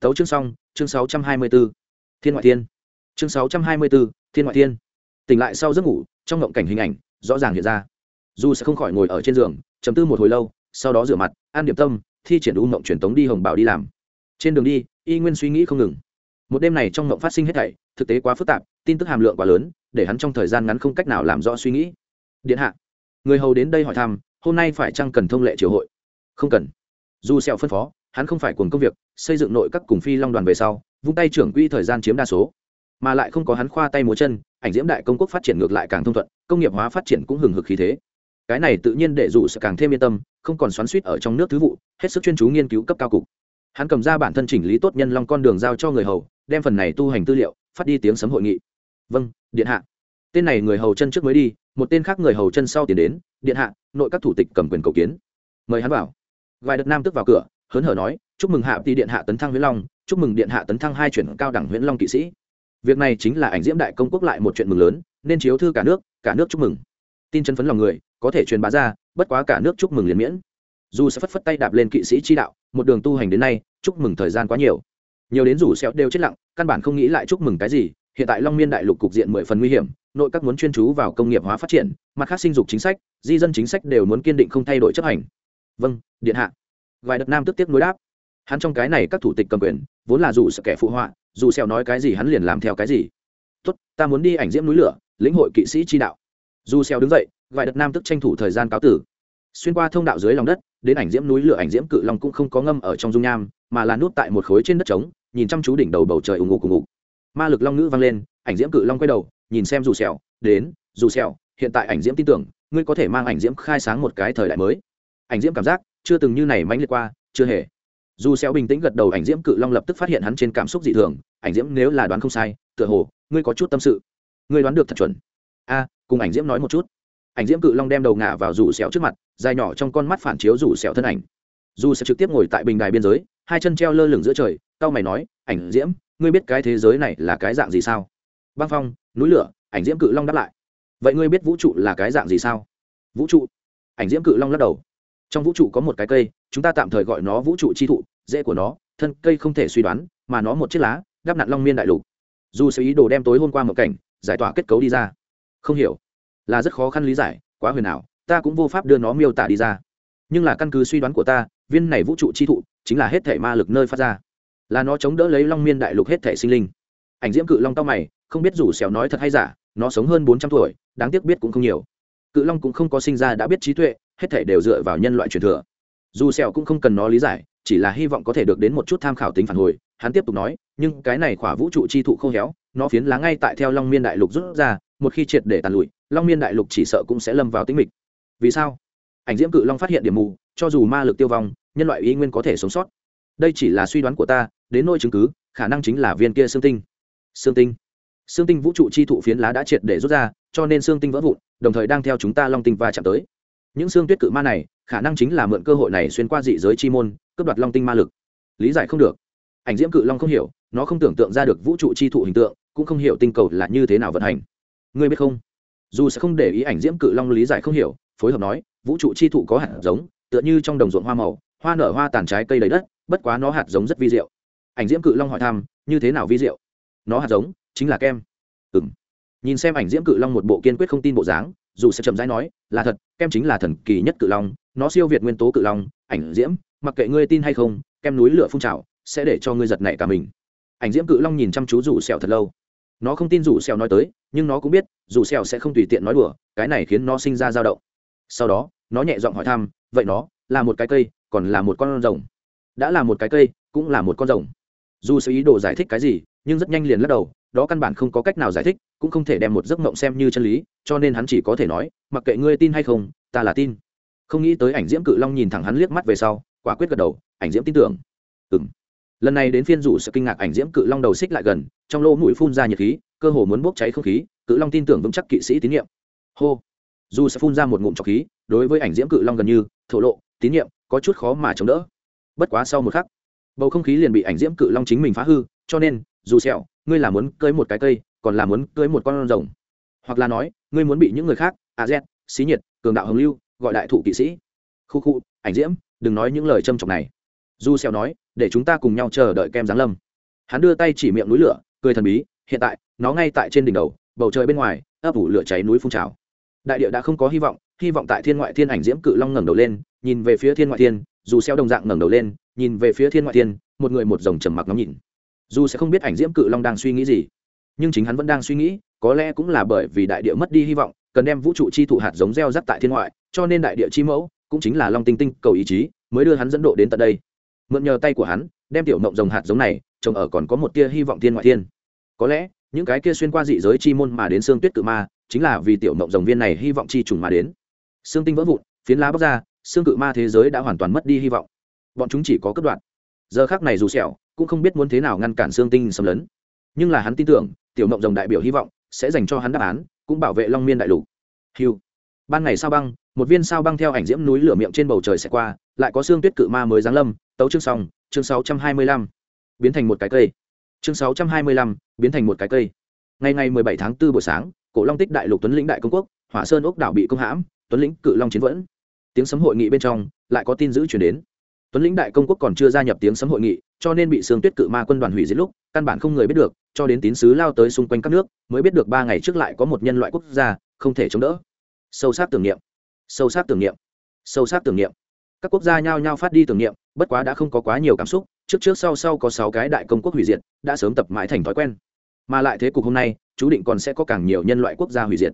Tấu chương xong, chương sáu trăm hai mươi b ố thiên ngoại thiên. Chương sáu trăm hai mươi b ố thiên ngoại thiên. Tỉnh lại sau giấc ngủ, trong ngộng cảnh hình ảnh, rõ ràng hiện ra dù sẽ không khỏi ngồi ở trên giường, chấm tư một hồi lâu, sau đó rửa mặt, ăn điểm tâm, thi triển u mộng truyền tống đi hồng bảo đi làm. Trên đường đi, y nguyên suy nghĩ không ngừng. Một đêm này trong mộng phát sinh hết thảy, thực tế quá phức tạp, tin tức hàm lượng quá lớn, để hắn trong thời gian ngắn không cách nào làm rõ suy nghĩ. Điện hạ, người hầu đến đây hỏi thăm, hôm nay phải chăng cần thông lệ triều hội? Không cần. Dù sẹo phân phó, hắn không phải cuồng công việc, xây dựng nội các cùng phi long đoàn về sau, vung tay trưởng quỹ thời gian chiếm đa số. Mà lại không có hắn khoa tay múa chân, ảnh diễm đại công quốc phát triển ngược lại càng thông thuận, công nghiệp hóa phát triển cũng hừng hực khí thế cái này tự nhiên để dù sẽ càng thêm yên tâm, không còn xoắn suýt ở trong nước thứ vụ, hết sức chuyên chú nghiên cứu cấp cao cục. Hắn cầm ra bản thân chỉnh lý tốt nhân long con đường giao cho người hầu, đem phần này tu hành tư liệu, phát đi tiếng sấm hội nghị. Vâng điện hạ. Tên này người hầu chân trước mới đi, một tên khác người hầu chân sau tiến đến, điện hạ, nội các thủ tịch cầm quyền cầu kiến. Mời hắn vào. Vài đợt nam tức vào cửa, hớn hở nói, chúc mừng hạ ti điện hạ tấn thăng huyễn long, chúc mừng điện hạ tấn thăng hai chuyển cao đẳng huyễn long kỵ sĩ. Việc này chính là ảnh diễm đại công quốc lại một chuyện mừng lớn, nên chiếu thư cả nước cả nước chúc mừng tin chân phấn lòng người, có thể truyền bá ra, bất quá cả nước chúc mừng liền miễn. Dù sẽ phất phất tay đạp lên kỵ sĩ chi đạo, một đường tu hành đến nay, chúc mừng thời gian quá nhiều. Nhiều đến rủ xéo đều chết lặng, căn bản không nghĩ lại chúc mừng cái gì, hiện tại long miên đại lục cục diện mười phần nguy hiểm, nội các muốn chuyên chú vào công nghiệp hóa phát triển, mặt khác sinh dục chính sách, di dân chính sách đều muốn kiên định không thay đổi chấp hành. Vâng điện hạ. Vài đợt nam tức tiếp nối đáp. Hắn trong cái này các thủ tịch cầm quyền, vốn là dù sợ kẻ phụ họa, dù xèo nói cái gì hắn liền làm theo cái gì. Tốt, ta muốn đi ảnh diễm núi lửa, lĩnh hội kỵ sĩ chi đạo dù xeo đứng dậy, vài đợt nam tức tranh thủ thời gian cáo tử. Xuyên qua thông đạo dưới lòng đất, đến ảnh diễm núi lửa ảnh diễm cự long cũng không có ngâm ở trong dung nham, mà là nuốt tại một khối trên đất trống, nhìn chăm chú đỉnh đầu bầu trời ủng ngục ủng ngục. Ma lực long ngữ vang lên, ảnh diễm cự long quay đầu, nhìn xem dù sẹo đến, dù sẹo hiện tại ảnh diễm tin tưởng, ngươi có thể mang ảnh diễm khai sáng một cái thời đại mới. Ảnh diễm cảm giác, chưa từng như này mãnh liệt qua, chưa hề. Dù sẹo bình tĩnh gật đầu, ảnh diễm cự long lập tức phát hiện hắn trên cảm xúc dị thường, ảnh diễm nếu là đoán không sai, tựa hồ, ngươi có chút tâm sự. Ngươi đoán được thật chuẩn. A cùng ảnh diễm nói một chút. Ảnh diễm cự long đem đầu ngả vào rủ sẹo trước mặt, dài nhỏ trong con mắt phản chiếu rủ sẹo thân ảnh. Dù sẽ trực tiếp ngồi tại bình đài biên giới, hai chân treo lơ lửng giữa trời tao mày nói, ảnh diễm, ngươi biết cái thế giới này là cái dạng gì sao? Băng phong, núi lửa, ảnh diễm cự long đáp lại. Vậy ngươi biết vũ trụ là cái dạng gì sao? Vũ trụ? Ảnh diễm cự long lắc đầu. Trong vũ trụ có một cái cây, chúng ta tạm thời gọi nó vũ trụ chi thụ, dễ của nó, thân cây không thể suy đoán, mà nó một chiếc lá, đắp nặn long miên đại lục. Dù sẽ ý đồ đem tối hôm qua một cảnh, giải tỏa kết cấu đi ra không hiểu. Là rất khó khăn lý giải, quá huyền ảo, ta cũng vô pháp đưa nó miêu tả đi ra. Nhưng là căn cứ suy đoán của ta, viên này vũ trụ chi thụ, chính là hết thể ma lực nơi phát ra. Là nó chống đỡ lấy long miên đại lục hết thể sinh linh. Ảnh diễm cự long tao mày, không biết rủ xẻo nói thật hay giả, nó sống hơn bốn trăm tuổi, đáng tiếc biết cũng không nhiều. Cự long cũng không có sinh ra đã biết trí tuệ, hết thể đều dựa vào nhân loại truyền thừa. Dù xẻo cũng không cần nó lý giải, chỉ là hy vọng có thể được đến một chút tham khảo tính phản hồi, hắn tiếp tục nói, nhưng cái này khỏa vũ trụ chi thụ khô héo, nó phiến lá ngay tại theo long miên đại lục rút ra một khi triệt để tàn lụi, long miên đại lục chỉ sợ cũng sẽ lâm vào tính mịch. Vì sao? Ảnh diễm cự long phát hiện điểm mù, cho dù ma lực tiêu vong, nhân loại y nguyên có thể sống sót. Đây chỉ là suy đoán của ta, đến nỗi chứng cứ, khả năng chính là viên kia xương tinh. Xương tinh. Xương tinh vũ trụ chi thụ phiến lá đã triệt để rút ra, cho nên xương tinh vỡ vụn, đồng thời đang theo chúng ta long tinh va chạm tới. Những xương tuyết cự ma này, khả năng chính là mượn cơ hội này xuyên qua dị giới chi môn, cướp đoạt long tinh ma lực. Lý giải không được. Ảnh diễm cự long không hiểu, nó không tưởng tượng ra được vũ trụ chi thụ hình tượng, cũng không hiểu tinh cầu là như thế nào vận hành ngươi biết không? Dù sẽ không để ý ảnh diễm cự long lý giải không hiểu, phối hợp nói, vũ trụ chi thụ có hạt giống, tựa như trong đồng ruộng hoa màu, hoa nở hoa tàn trái cây đầy đất, bất quá nó hạt giống rất vi diệu. Ảnh diễm cự long hỏi thăm, như thế nào vi diệu? Nó hạt giống chính là kem. Ừ m nhìn xem ảnh diễm cự long một bộ kiên quyết không tin bộ dáng, dù sẽ chậm rãi nói, là thật, kem chính là thần kỳ nhất cự long, nó siêu việt nguyên tố cự long, ảnh diễm, mặc kệ ngươi tin hay không, kem núi lửa phun trào, sẽ để cho ngươi giật nảy cả mình. Ảnh diễm cự long nhìn chăm chú rủ sẹo thật lâu. Nó không tin rủ sẹo nói tới nhưng nó cũng biết, dù xèo sẽ không tùy tiện nói đùa, cái này khiến nó sinh ra dao động. Sau đó, nó nhẹ giọng hỏi thăm, vậy nó là một cái cây, còn là một con rồng? Đã là một cái cây, cũng là một con rồng. Dù sự ý đồ giải thích cái gì, nhưng rất nhanh liền lắc đầu, đó căn bản không có cách nào giải thích, cũng không thể đem một giấc mộng xem như chân lý, cho nên hắn chỉ có thể nói, mặc kệ ngươi tin hay không, ta là tin. Không nghĩ tới ảnh diễm cự long nhìn thẳng hắn liếc mắt về sau, quả quyết gật đầu, ảnh diễm tin tưởng. Ừ lần này đến phiên rủ sự kinh ngạc ảnh diễm cự long đầu xích lại gần, trong lỗ mũi phun ra nhiệt khí cơ hồ muốn bốc cháy không khí, cự long tin tưởng vững chắc kỵ sĩ tín nhiệm. Hô. Dù sẽ phun ra một ngụm trọc khí, đối với ảnh diễm cự long gần như, thổ lộ, tín nhiệm, có chút khó mà chống đỡ. Bất quá sau một khắc, bầu không khí liền bị ảnh diễm cự long chính mình phá hư, cho nên, dù sẹo, ngươi là muốn cưới một cái cây, còn là muốn cưới một con rồng. Hoặc là nói, ngươi muốn bị những người khác, a z, xí nhiệt, cường đạo hồng lưu, gọi đại thụ kỵ sĩ. Khu khu, ảnh diễm, đừng nói những lời châm trọng này. Du xeo nói, để chúng ta cùng nhau chờ đợi kem giáng lâm. Hắn đưa tay chỉ miệng núi lửa, cười thần bí hiện tại, nó ngay tại trên đỉnh đầu, bầu trời bên ngoài, ấp ủ lửa cháy núi phun trào. Đại địa đã không có hy vọng hy vọng tại thiên ngoại thiên ảnh diễm cự long ngẩng đầu lên, nhìn về phía thiên ngoại thiên, dù xeo đồng dạng ngẩng đầu lên, nhìn về phía thiên ngoại thiên, một người một dòng trầm mặc ngắm nhìn. Dù sẽ không biết ảnh diễm cự long đang suy nghĩ gì, nhưng chính hắn vẫn đang suy nghĩ, có lẽ cũng là bởi vì đại địa mất đi hy vọng, cần đem vũ trụ chi thụ hạt giống gieo rắc tại thiên ngoại, cho nên đại địa chi mẫu cũng chính là long tinh tinh cầu ý chí, mới đưa hắn dẫn độ đến tận đây. Mượn nhờ tay của hắn, đem tiểu mộng rồng hạt giống này trồng ở còn có một tia hy vọng thiên ngoại thiên có lẽ, những cái kia xuyên qua dị giới chi môn mà đến xương tuyết cự ma, chính là vì tiểu mộng rồng viên này hy vọng chi trùng mà đến. Xương tinh vỡ vụn, phiến lá bóc ra, xương cự ma thế giới đã hoàn toàn mất đi hy vọng. Bọn chúng chỉ có cấp đoạn. Giờ khác này dù sẹo, cũng không biết muốn thế nào ngăn cản xương tinh xâm lấn. Nhưng là hắn tin tưởng, tiểu mộng rồng đại biểu hy vọng, sẽ dành cho hắn đáp án, cũng bảo vệ long miên đại lục. Hiu ban ngày sao băng, một viên sao băng theo ảnh diễm núi lửa miệng trên bầu trời sẽ qua, lại có xương tuyết cự ma mới giáng lâm, tấu chương xong, chương sáu trăm hai mươi lăm. Biến thành một cái cây. Chương sáu trăm hai mươi lăm biến thành một cái cây. Ngày ngày mười bảy tháng 4 buổi sáng, cổ long tích đại lục tuấn lĩnh đại công quốc, hỏa sơn ốc đảo bị công hãm, tuấn lĩnh cự long chiến vẫn. Tiếng sấm hội nghị bên trong, lại có tin dữ chuyển đến. Tuấn lĩnh đại công quốc còn chưa gia nhập tiếng sấm hội nghị, cho nên bị sương tuyết cự ma quân đoàn hủy diệt lúc, căn bản không người biết được, cho đến tín sứ lao tới xung quanh các nước, mới biết được ba ngày trước lại có một nhân loại quốc gia, không thể chống đỡ. Sâu sắc tưởng niệm. Sâu sắc tưởng niệm. Sâu sắc tưởng niệm. Các quốc gia nhao nhao phát đi tưởng niệm, bất quá đã không có quá nhiều cảm xúc, trước trước sau sau có sáu cái đại công quốc hủy diệt, đã sớm tập mãi thành thói quen mà lại thế cục hôm nay, chú định còn sẽ có càng nhiều nhân loại quốc gia hủy diệt.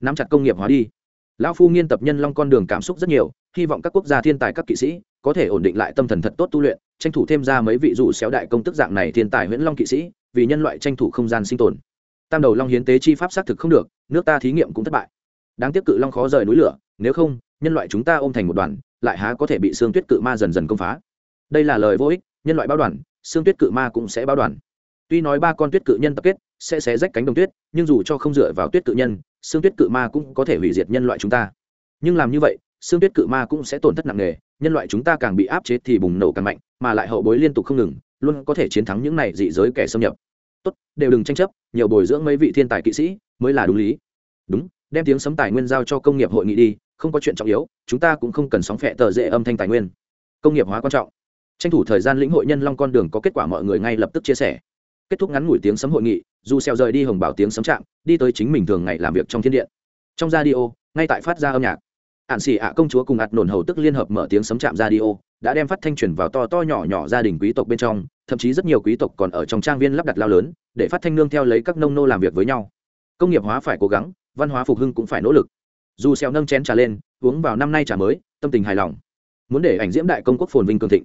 Nắm chặt công nghiệp hóa đi. Lão phu nghiên tập nhân long con đường cảm xúc rất nhiều, hy vọng các quốc gia thiên tài các kỵ sĩ có thể ổn định lại tâm thần thật tốt tu luyện, tranh thủ thêm ra mấy vị dù xéo đại công tức dạng này thiên tài huyễn long kỵ sĩ, vì nhân loại tranh thủ không gian sinh tồn. Tam đầu long hiến tế chi pháp xác thực không được, nước ta thí nghiệm cũng thất bại. Đáng tiếc cự long khó rời núi lửa, nếu không, nhân loại chúng ta ôm thành một đoàn, lại há có thể bị xương tuyết cự ma dần dần công phá. Đây là lời vô ích, nhân loại báo đoàn, xương tuyết cự ma cũng sẽ báo đoàn tuy nói ba con tuyết cự nhân tập kết sẽ xé rách cánh đồng tuyết, nhưng dù cho không dựa vào tuyết cự nhân, xương tuyết cự ma cũng có thể hủy diệt nhân loại chúng ta. Nhưng làm như vậy, xương tuyết cự ma cũng sẽ tổn thất nặng nề, nhân loại chúng ta càng bị áp chế thì bùng nổ càng mạnh, mà lại hậu bối liên tục không ngừng, luôn có thể chiến thắng những này dị giới kẻ xâm nhập. Tốt, đều đừng tranh chấp, nhiều bồi dưỡng mấy vị thiên tài kỵ sĩ mới là đúng lý. Đúng, đem tiếng sấm tài nguyên giao cho công nghiệp hội nghị đi, không có chuyện trọng yếu, chúng ta cũng không cần sóng phẹ tờ dễ âm thanh tài nguyên. Công nghiệp hóa quan trọng. Tranh thủ thời gian lĩnh hội nhân long con đường có kết quả mọi người ngay lập tức chia sẻ kết thúc ngắn ngủi tiếng sấm hội nghị, dù xèo rời đi hồng bảo tiếng sấm chạm đi tới chính mình thường ngày làm việc trong thiên điện. Trong radio, ngay tại phát ra âm nhạc. Ạn xỉ ạ công chúa cùng ạt nổn hầu tức liên hợp mở tiếng sấm chạm radio, đã đem phát thanh truyền vào to to nhỏ nhỏ gia đình quý tộc bên trong, thậm chí rất nhiều quý tộc còn ở trong trang viên lắp đặt lao lớn, để phát thanh nương theo lấy các nông nô làm việc với nhau. Công nghiệp hóa phải cố gắng, văn hóa phục hưng cũng phải nỗ lực. Dù xèo nâng chén trà lên, uống vào năm nay trà mới, tâm tình hài lòng. Muốn để ảnh diễm đại công quốc phồn vinh cường thịnh.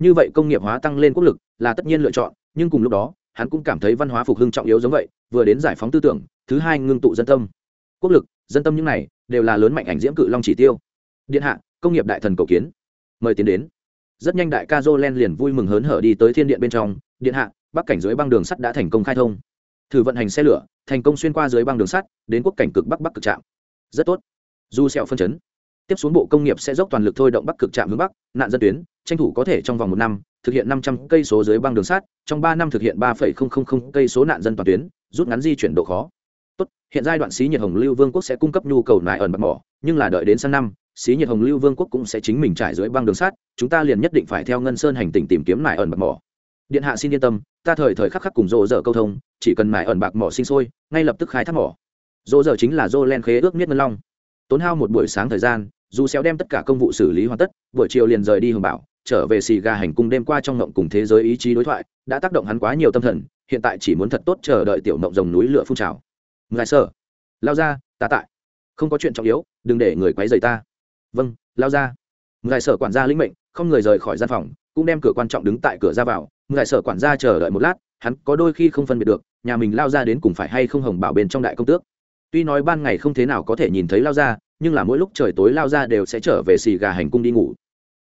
Như vậy công nghiệp hóa tăng lên quốc lực là tất nhiên lựa chọn, nhưng cùng lúc đó hắn cũng cảm thấy văn hóa phục hưng trọng yếu giống vậy, vừa đến giải phóng tư tưởng, thứ hai ngưng tụ dân tâm. Quốc lực, dân tâm những này, đều là lớn mạnh ảnh diễm cự long chỉ tiêu. Điện hạ, công nghiệp đại thần cầu kiến. Mời tiến đến. Rất nhanh đại ca Jolen liền vui mừng hớn hở đi tới thiên điện bên trong. Điện hạ, bắc cảnh dưới băng đường sắt đã thành công khai thông. Thử vận hành xe lửa, thành công xuyên qua dưới băng đường sắt, đến quốc cảnh cực bắc bắc cực trạm. Rất tốt. Du sẹo phân chấn tiếp xuống bộ công nghiệp sẽ dốc toàn lực thôi động bắc cực trạm hướng bắc, nạn dân tuyến, tranh thủ có thể trong vòng một năm thực hiện năm trăm cây số dưới băng đường sắt, trong ba năm thực hiện ba phẩy không không không cây số nạn dân toàn tuyến, rút ngắn di chuyển độ khó. Tốt, hiện giai đoạn xí nhiệt hồng lưu vương quốc sẽ cung cấp nhu cầu nại ẩn bạc mỏ, nhưng là đợi đến sang năm, xí nhiệt hồng lưu vương quốc cũng sẽ chính mình trải dưới băng đường sắt, chúng ta liền nhất định phải theo ngân sơn hành tỉnh tìm kiếm nại ẩn bạc mỏ. Điện hạ xin yên tâm, ta thời thời khắc khắc cùng rộ dở câu thông, chỉ cần nại ẩn bạc mỏ sinh sôi, ngay lập tức khai thác mỏ. Rộ dở chính là rô len khế ước miết ngân long. Tốn hao một buổi sáng thời gian dù xéo đem tất cả công vụ xử lý hoàn tất, buổi chiều liền rời đi hồng bảo, trở về xì gà hành cung đêm qua trong ngộng cùng thế giới ý chí đối thoại, đã tác động hắn quá nhiều tâm thần, hiện tại chỉ muốn thật tốt chờ đợi tiểu ngộng rồng núi lửa phun trào. Ngài sở lao ra, ta tại. Không có chuyện trọng yếu, đừng để người quấy rầy ta. Vâng lao ra. Ngài sở quản gia lĩnh mệnh, không người rời khỏi gian phòng, cũng đem cửa quan trọng đứng tại cửa ra vào. Ngài sở quản gia chờ đợi một lát, hắn có đôi khi không phân biệt được, nhà mình lao ra đến cùng phải hay không hồng bảo bên trong đại công tước. Tuy nói ban ngày không thế nào có thể nhìn thấy lao ra nhưng là mỗi lúc trời tối lao ra đều sẽ trở về xì gà hành cung đi ngủ.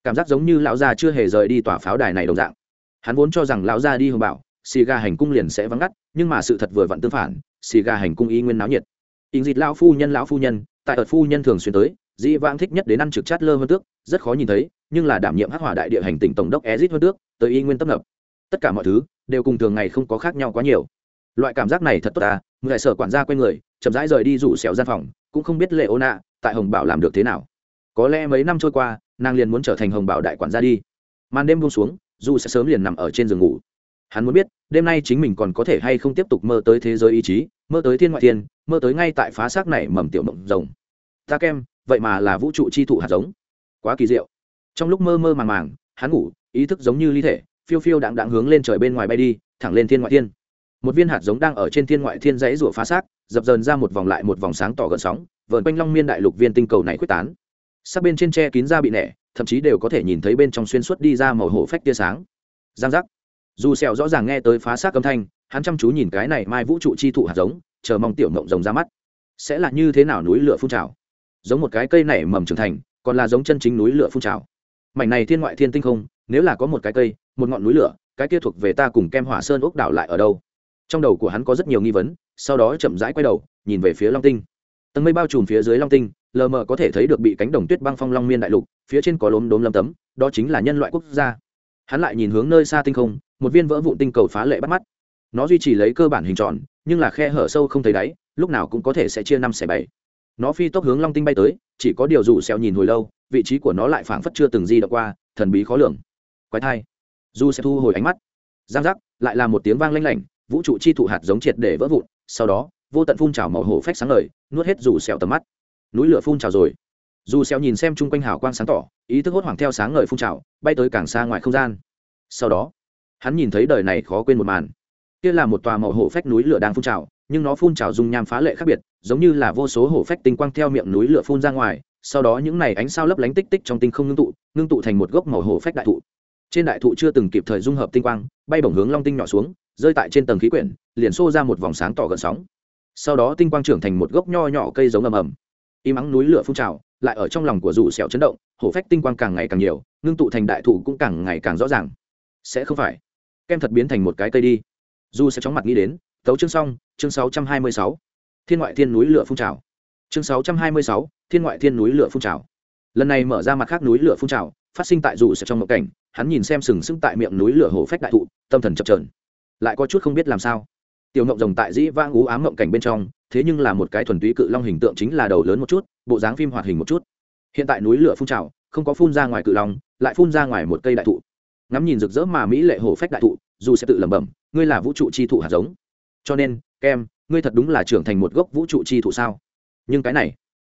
Cảm giác giống như lão gia chưa hề rời đi tòa pháo đài này đồng dạng. Hắn vốn cho rằng lão gia đi hồng bảo xì gà hành cung liền sẽ vắng ngắt, nhưng mà sự thật vừa vặn tương phản, xì gà hành cung y nguyên náo nhiệt. Ình dịt lão phu nhân, lão phu nhân, tại ợt phu nhân thường xuyên tới, dĩ vãng thích nhất đến ăn trực chát lơ hơn tước, rất khó nhìn thấy, nhưng là đảm nhiệm hắc hỏa đại địa hành tỉnh tổng đốc ezit hơn tước, tới y nguyên tấp nập. Tất cả mọi thứ đều cùng thường ngày không có khác nhau quá nhiều. Loại cảm giác này thật tốt ta người sở quản gia quen người, chậm rãi rời đi rủ xẻo gian phòng, cũng không biết lệ ô nạ tại hồng bảo làm được thế nào? Có lẽ mấy năm trôi qua, nàng liền muốn trở thành hồng bảo đại quản gia đi. Màn đêm buông xuống dù sẽ sớm liền nằm ở trên giường ngủ. Hắn muốn biết, đêm nay chính mình còn có thể hay không tiếp tục mơ tới thế giới ý chí, mơ tới thiên ngoại thiên, mơ tới ngay tại phá xác này mầm tiểu mộng rồng. Ta kem, vậy mà là vũ trụ chi thụ hạt giống. Quá kỳ diệu. Trong lúc mơ mơ màng màng, hắn ngủ, ý thức giống như ly thể, phiêu phiêu đạm đạm hướng lên trời bên ngoài bay đi, thẳng lên thiên ngoại thiên. Một viên hạt giống đang ở trên thiên ngoại thiên dãy rủa phá xác dập dờn ra một vòng lại một vòng sáng tỏ gần sóng vợn quanh long miên đại lục viên tinh cầu này quyết tán. Sát bên trên tre kín ra bị nẻ, thậm chí đều có thể nhìn thấy bên trong xuyên suốt đi ra màu hổ phách tia sáng. Giang giác. Dù sẹo rõ ràng nghe tới phá xác âm thanh, hắn chăm chú nhìn cái này mai vũ trụ chi thụ hạt giống, chờ mong tiểu ngộng rồng ra mắt. Sẽ là như thế nào núi lửa phun trào? Giống một cái cây này mầm trưởng thành, còn là giống chân chính núi lửa phun trào. Mảnh này thiên ngoại thiên tinh không, nếu là có một cái cây, một ngọn núi lửa, cái kia thuộc về ta cùng kem hỏa sơn ốc đảo lại ở đâu? Trong đầu của hắn có rất nhiều nghi vấn sau đó chậm rãi quay đầu, nhìn về phía long tinh. Tầng mây bao trùm phía dưới long tinh, lờ mờ có thể thấy được bị cánh đồng tuyết băng phong long miên đại lục, phía trên có lốm đốm lâm tấm, đó chính là nhân loại quốc gia. Hắn lại nhìn hướng nơi xa tinh không, một viên vỡ vụn tinh cầu phá lệ bắt mắt. Nó duy trì lấy cơ bản hình tròn, nhưng là khe hở sâu không thấy đáy, lúc nào cũng có thể sẽ chia năm xẻ bảy. Nó phi tốc hướng long tinh bay tới, chỉ có điều rủ xeo nhìn hồi lâu, vị trí của nó lại phảng phất chưa từng di động qua, thần bí khó lường. Quái thai. Dù sẽ thu hồi ánh mắt. Giang giác, lại là một tiếng vang lanh lảnh, vũ trụ chi thụ hạt giống triệt để vỡ vụn sau đó, vô tận phun trào màu hổ phách sáng lời nuốt hết dù xẹo tầm mắt. Núi lửa phun trào rồi. Dù xẹo nhìn xem chung quanh hào quang sáng tỏ, ý thức hốt hoảng theo sáng ngời phun trào, bay tới càng xa ngoài không gian. Sau đó, hắn nhìn thấy đời này khó quên một màn. Kia là một tòa màu hổ phách núi lửa đang phun trào, nhưng nó phun trào dung nham phá lệ khác biệt, giống như là vô số hổ phách tinh quang theo miệng núi lửa phun ra ngoài, sau đó những này ánh sao lấp lánh tích tích trong tinh không ngưng tụ ngưng tụ thành một gốc màu hổ phách đại thụ. Trên đại thụ chưa từng kịp thời dung hợp tinh quang, bay bổng hướng long tinh nhỏ xuống rơi tại trên tầng khí quyển liền xô ra một vòng sáng tỏ gần sóng. Sau đó tinh quang trưởng thành một gốc nho nhỏ cây giống ầm ầm. Im ắng núi lửa phun trào lại ở trong lòng của rủ sẹo chấn động hổ phách tinh quang càng ngày càng nhiều ngưng tụ thành đại thụ cũng càng ngày càng rõ ràng. Sẽ không phải. Kem thật biến thành một cái cây đi. Du sẽ chóng mặt nghĩ đến tấu chương xong chương 626. thiên ngoại thiên núi lửa phun trào. Chương 626, thiên ngoại thiên núi lửa phun trào. Lần này mở ra mặt khác núi lửa phun trào phát sinh tại dù sẽ trong một cảnh hắn nhìn xem sừng sững tại miệng núi lửa hổ phách đại thụ tâm thần chập chờn lại có chút không biết làm sao. Tiểu ngộng rồng tại dĩ vang ú ám ngộng cảnh bên trong, thế nhưng là một cái thuần túy cự long hình tượng chính là đầu lớn một chút, bộ dáng phim hoạt hình một chút. Hiện tại núi lửa phun trào, không có phun ra ngoài cự long, lại phun ra ngoài một cây đại thụ. Ngắm nhìn rực rỡ mà mỹ lệ hổ phách đại thụ, dù sẽ tự lẩm bẩm, ngươi là vũ trụ chi thụ hạt giống. Cho nên, kem, ngươi thật đúng là trưởng thành một gốc vũ trụ chi thụ sao? Nhưng cái này,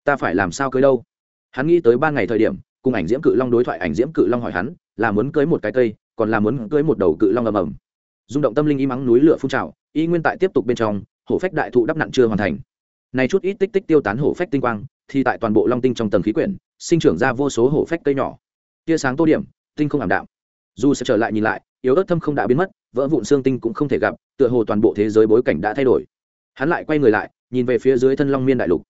ta phải làm sao cưới đâu? Hắn nghĩ tới ba ngày thời điểm, cùng ảnh diễm cự long đối thoại, ảnh diễm cự long hỏi hắn, là muốn cưới một cái cây, còn là muốn cưới một đầu cự long ầm ầm? Rung động tâm linh y mắng núi lửa phun trào, y nguyên tại tiếp tục bên trong, hổ phách đại thụ đắp nặng chưa hoàn thành. Này chút ít tích tích tiêu tán hổ phách tinh quang, thì tại toàn bộ long tinh trong tầng khí quyển, sinh trưởng ra vô số hổ phách cây nhỏ. Tia sáng tô điểm, tinh không ảm đạm. Dù sẽ trở lại nhìn lại, yếu ớt thâm không đã biến mất, vỡ vụn xương tinh cũng không thể gặp, tựa hồ toàn bộ thế giới bối cảnh đã thay đổi. Hắn lại quay người lại, nhìn về phía dưới thân long miên đại lục.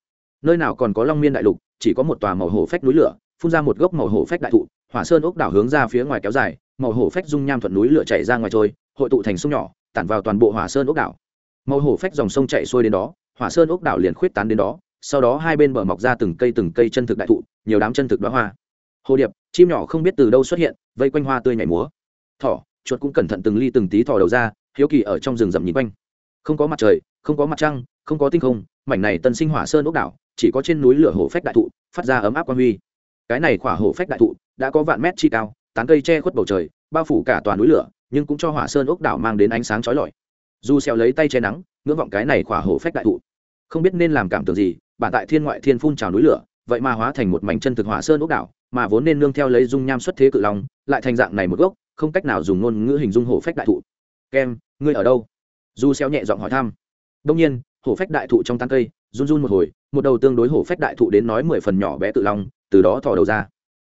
Nơi nào còn có long miên đại lục, chỉ có một tòa màu hổ phách núi lửa, phun ra một gốc màu hổ phách đại thụ, hỏa sơn ốc đảo hướng ra phía ngoài kéo dài, màu hổ phách dung nham thuận núi lửa chảy ra ngoài trôi hội tụ thành sông nhỏ, tản vào toàn bộ hỏa sơn ốc đảo. Màu hổ phách dòng sông chạy xuôi đến đó, hỏa sơn ốc đảo liền khuyết tán đến đó, sau đó hai bên bờ mọc ra từng cây từng cây chân thực đại thụ, nhiều đám chân thực đoá hoa. Hồ điệp, chim nhỏ không biết từ đâu xuất hiện, vây quanh hoa tươi nhảy múa. Thỏ, chuột cũng cẩn thận từng ly từng tí thò đầu ra, hiếu kỳ ở trong rừng rậm nhìn quanh. Không có mặt trời, không có mặt trăng, không có tinh không, mảnh này tân sinh hỏa sơn ốc đảo, chỉ có trên núi lửa hổ phách đại thụ, phát ra ấm áp quan huy. Cái này khỏa hổ phách đại thụ, đã có vạn mét chi cao, tán cây che khuất bầu trời, bao phủ cả toàn núi lửa nhưng cũng cho hỏa sơn ốc đảo mang đến ánh sáng trói lọi. Dù xeo lấy tay che nắng, ngưỡng vọng cái này khỏa hổ phách đại thụ. Không biết nên làm cảm tưởng gì, bản tại thiên ngoại thiên phun trào núi lửa, vậy mà hóa thành một mảnh chân thực hỏa sơn ốc đảo, mà vốn nên nương theo lấy dung nham xuất thế cự long, lại thành dạng này một gốc, không cách nào dùng ngôn ngữ hình dung hổ phách đại thụ. Kem, ngươi ở đâu? Du xeo nhẹ giọng hỏi thăm. Đông nhiên, hổ phách đại thụ trong tán cây, run run một hồi, một đầu tương đối hổ phách đại thụ đến nói mười phần nhỏ bé tự long, từ đó thò đầu ra.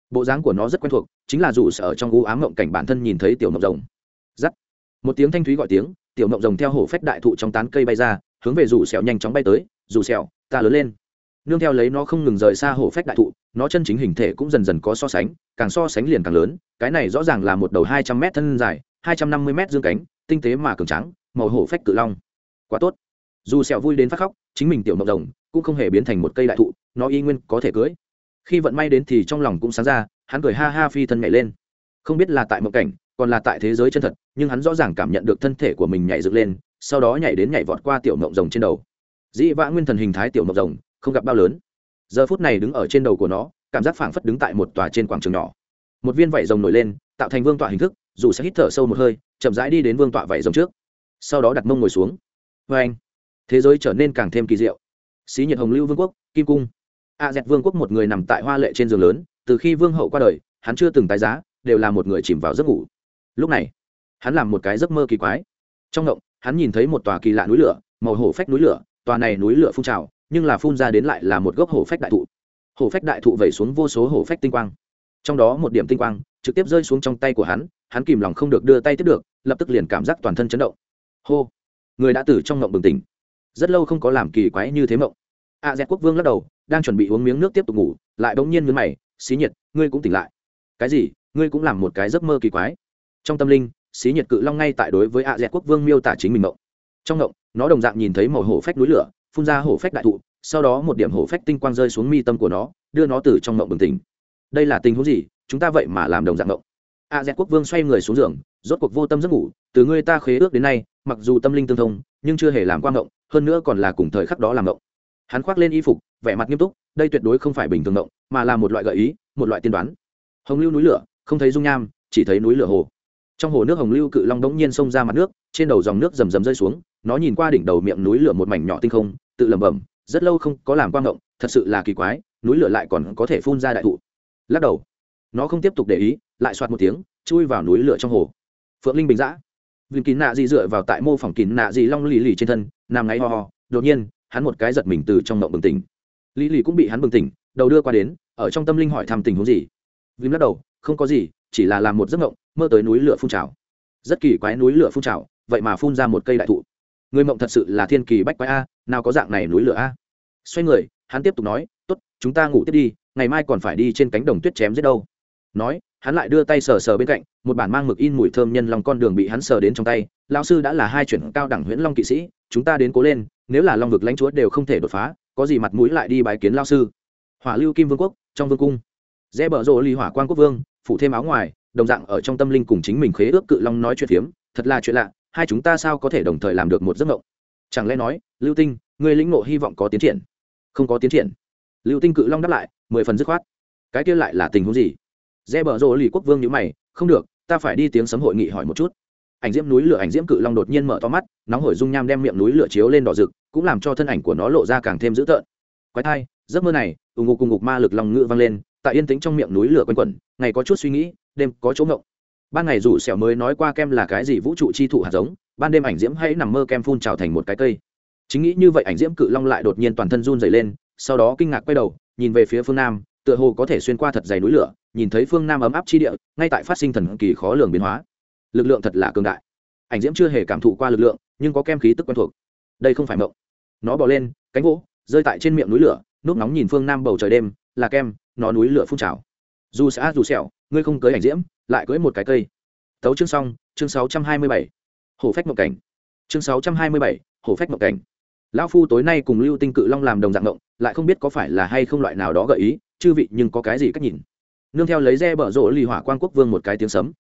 Bộ dáng của nó rất quen thuộc, chính là dù sợ trong u ám mộng cảnh bản thân nhìn thấy tiểu mộng rồng giắt một tiếng thanh thúy gọi tiếng, tiểu mộng rồng theo hổ phách đại thụ trong tán cây bay ra, hướng về rủ sẹo nhanh chóng bay tới, rủ sẹo, ta lớn lên. Nương theo lấy nó không ngừng rời xa hổ phách đại thụ, nó chân chính hình thể cũng dần dần có so sánh, càng so sánh liền càng lớn, cái này rõ ràng là một đầu hai trăm m thân dài, hai trăm năm mươi m dương cánh, tinh tế mà cường trắng màu hổ phách cự long. Quá tốt. Dù sẹo vui đến phát khóc, chính mình tiểu mộng rồng cũng không hề biến thành một cây đại thụ, nó y nguyên có thể cưới. Khi vận may đến thì trong lòng cũng sáng ra, hắn cười ha ha phi thân nhảy lên. Không biết là tại mộng cảnh còn là tại thế giới chân thật, nhưng hắn rõ ràng cảm nhận được thân thể của mình nhảy dựng lên, sau đó nhảy đến nhảy vọt qua tiểu mộng rồng trên đầu. Dĩ vã nguyên thần hình thái tiểu mộng rồng, không gặp bao lớn. Giờ phút này đứng ở trên đầu của nó, cảm giác phảng phất đứng tại một tòa trên quảng trường nhỏ. Một viên vảy rồng nổi lên, tạo thành vương tọa hình thức, dù sẽ hít thở sâu một hơi, chậm rãi đi đến vương tọa vảy rồng trước. Sau đó đặt mông ngồi xuống. Vê anh, thế giới trở nên càng thêm kỳ diệu. Xí nhiệt hồng lưu vương quốc, kim cung. A dẹt vương quốc một người nằm tại hoa lệ trên giường lớn, từ khi vương hậu qua đời, hắn chưa từng tái giá, đều là một người chìm vào giấc ngủ lúc này hắn làm một cái giấc mơ kỳ quái. Trong ngộng hắn nhìn thấy một tòa kỳ lạ núi lửa màu hổ phách núi lửa tòa này núi lửa phun trào nhưng là phun ra đến lại là một gốc hổ phách đại thụ. Hổ phách đại thụ vẩy xuống vô số hổ phách tinh quang. Trong đó một điểm tinh quang trực tiếp rơi xuống trong tay của hắn hắn kìm lòng không được đưa tay tiếp được lập tức liền cảm giác toàn thân chấn động. Hô! Người đã tử trong ngộng bừng tỉnh. Rất lâu không có làm kỳ quái như thế mộng a à, quốc vương lắc đầu đang chuẩn bị uống miếng nước tiếp tục ngủ lại bỗng nhiên mướn mày xí nhiệt ngươi cũng tỉnh lại. Cái gì? Ngươi cũng làm một cái giấc mơ kỳ quái trong tâm linh xí nhiệt cự long ngay tại đối với ạ à, quốc vương miêu tả chính mình mộng. Trong mộng nó đồng dạng nhìn thấy màu hổ phách núi lửa phun ra hổ phách đại thụ sau đó một điểm hổ phách tinh quang rơi xuống mi tâm của nó đưa nó từ trong mộng bừng tỉnh. Đây là tình huống gì? Chúng ta vậy mà làm đồng dạng mộng. A à, quốc vương xoay người xuống giường rốt cuộc vô tâm giấc ngủ từ ngươi ta khế ước đến nay mặc dù tâm linh tương thông nhưng chưa hề làm quang mộng hơn nữa còn là cùng thời khắc đó làm mộng. Hắn khoác lên y phục vẻ mặt nghiêm túc đây tuyệt đối không phải bình thường mộng mà là một loại gợi ý một loại tiên đoán. Hồng lưu núi lửa không thấy dung nham chỉ thấy núi lửa hồ trong hồ nước hồng lưu cự long đống nhiên xông ra mặt nước, trên đầu dòng nước rầm rầm rơi xuống, nó nhìn qua đỉnh đầu miệng núi lửa một mảnh nhỏ tinh không, tự lẩm bẩm, rất lâu không có làm quang động, thật sự là kỳ quái, núi lửa lại còn có thể phun ra đại thụ. Lắc đầu, nó không tiếp tục để ý, lại soạt một tiếng, chui vào núi lửa trong hồ. Phượng linh bình giã vinh kín nạ dị dựa vào tại mô phỏng kín nạ dị long lì lì trên thân, nằm ngáy ho ho, đột nhiên, hắn một cái giật mình từ trong ngộng bừng tỉnh. Lì lì cũng bị hắn bừng tỉnh, đầu đưa qua đến, ở trong tâm linh hỏi thăm tình huống gì. Vinh lắc đầu, không có gì chỉ là làm một giấc mộng, mơ tới núi lửa phun trào. Rất kỳ quái núi lửa phun trào, vậy mà phun ra một cây đại thụ. Người mộng thật sự là thiên kỳ bách quái a, nào có dạng này núi lửa a. Xoay người, hắn tiếp tục nói, tốt, chúng ta ngủ tiếp đi, ngày mai còn phải đi trên cánh đồng tuyết chém giết đâu. Nói, hắn lại đưa tay sờ sờ bên cạnh, một bản mang mực in mùi thơm nhân lòng con đường bị hắn sờ đến trong tay. Lão sư đã là hai chuyển cao đẳng huyễn long kỵ sĩ, chúng ta đến cố lên, nếu là long vực lãnh chúa đều không thể đột phá, có gì mặt mũi lại đi bái kiến lao sư? Hỏa lưu kim vương quốc, trong vương cung. Rẽ bở rộ ly hỏa quan quốc vương phủ thêm áo ngoài, đồng dạng ở trong tâm linh cùng chính mình khế ước cự long nói chuyện phiếm, thật là chuyện lạ, hai chúng ta sao có thể đồng thời làm được một giấc mộng? Chẳng lẽ nói, lưu tinh người lĩnh ngộ hy vọng có tiến triển? Không có tiến triển. Lưu tinh cự long đáp lại, mười phần dứt khoát. Cái kia lại là tình huống gì? Rẽ bở rộ lì quốc vương nhữ mày, không được, ta phải đi tiếng sấm hội nghị hỏi một chút. Ảnh diễm núi lửa, ảnh diễm cự long đột nhiên mở to mắt, nóng hổi dung nham đem miệng núi lửa chiếu lên đỏ rực, cũng làm cho thân ảnh của nó lộ ra càng thêm dữ tợn. Quái thai, giấc mơ này, ù ngục cùng ngục ma lực lòng ngự vang lên tại yên tĩnh trong miệng núi lửa quanh quẩn, ngày có chút suy nghĩ, đêm có chỗ ngộng. Ban ngày rủ sẹo mới nói qua kem là cái gì vũ trụ chi thụ hạt giống, ban đêm ảnh diễm hãy nằm mơ kem phun trào thành một cái cây. Chính nghĩ như vậy ảnh diễm cự long lại đột nhiên toàn thân run dày lên, sau đó kinh ngạc quay đầu, nhìn về phía phương nam, tựa hồ có thể xuyên qua thật dày núi lửa, nhìn thấy phương nam ấm áp chi địa, ngay tại phát sinh thần kỳ khó lường biến hóa. Lực lượng thật là cường đại. Ảnh diễm chưa hề cảm thụ qua lực lượng, nhưng có kem khí tức quen thuộc. Đây không phải mộng. Nó bỏ lên, cánh gỗ rơi tại trên miệng núi lửa, núp nóng nhìn phương nam bầu trời đêm, là kem nó núi lửa phun trào. Dù xã dù sẹo, ngươi không cưới ảnh diễm, lại cưới một cái cây. Tấu chương xong, chương sáu trăm hai mươi bảy. Hổ phách mộng cảnh. Chương sáu trăm hai mươi bảy, hổ phách mộng cảnh. Lão phu tối nay cùng lưu tinh cự long làm đồng dạng mộng, lại không biết có phải là hay không loại nào đó gợi ý, chư vị nhưng có cái gì cách nhìn. Nương theo lấy re bở rộ lì hỏa quan quốc vương một cái tiếng sấm.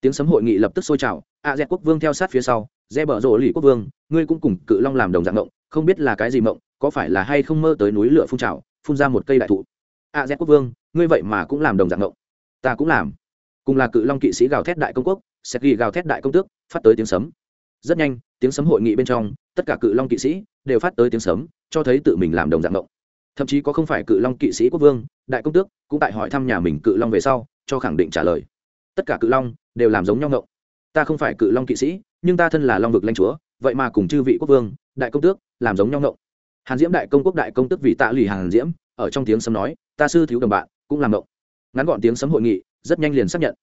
Tiếng sấm hội nghị lập tức sôi trào, a dẹt quốc vương theo sát phía sau, re bở rộ lì quốc vương, ngươi cũng cùng cự long làm đồng dạng mộng, không biết là cái gì mộng, có phải là hay không mơ tới núi lửa phun trào, phun ra một cây đại thụ? A z quốc vương, ngươi vậy mà cũng làm đồng dạng ngộng. Ta cũng làm. Cùng là cự long kỵ sĩ gào thét đại công quốc sẽ ghi gào thét đại công tước, phát tới tiếng sấm. Rất nhanh, tiếng sấm hội nghị bên trong, tất cả cự long kỵ sĩ đều phát tới tiếng sấm, cho thấy tự mình làm đồng dạng ngộng. Thậm chí có không phải cự long kỵ sĩ quốc vương, đại công tước cũng tại hỏi thăm nhà mình cự long về sau, cho khẳng định trả lời. Tất cả cự long đều làm giống nhau ngộng. Ta không phải cự long kỵ sĩ, nhưng ta thân là long vực lanh chúa, vậy mà cùng chư vị quốc vương, đại công tước làm giống nhau ngộng. Hàn diễm đại công quốc đại công tước vì tạ lì hàn diễm ở trong tiếng sấm nói, ta sư thiếu đồng bạn, cũng làm ngộng ngắn gọn tiếng sấm hội nghị, rất nhanh liền xác nhận.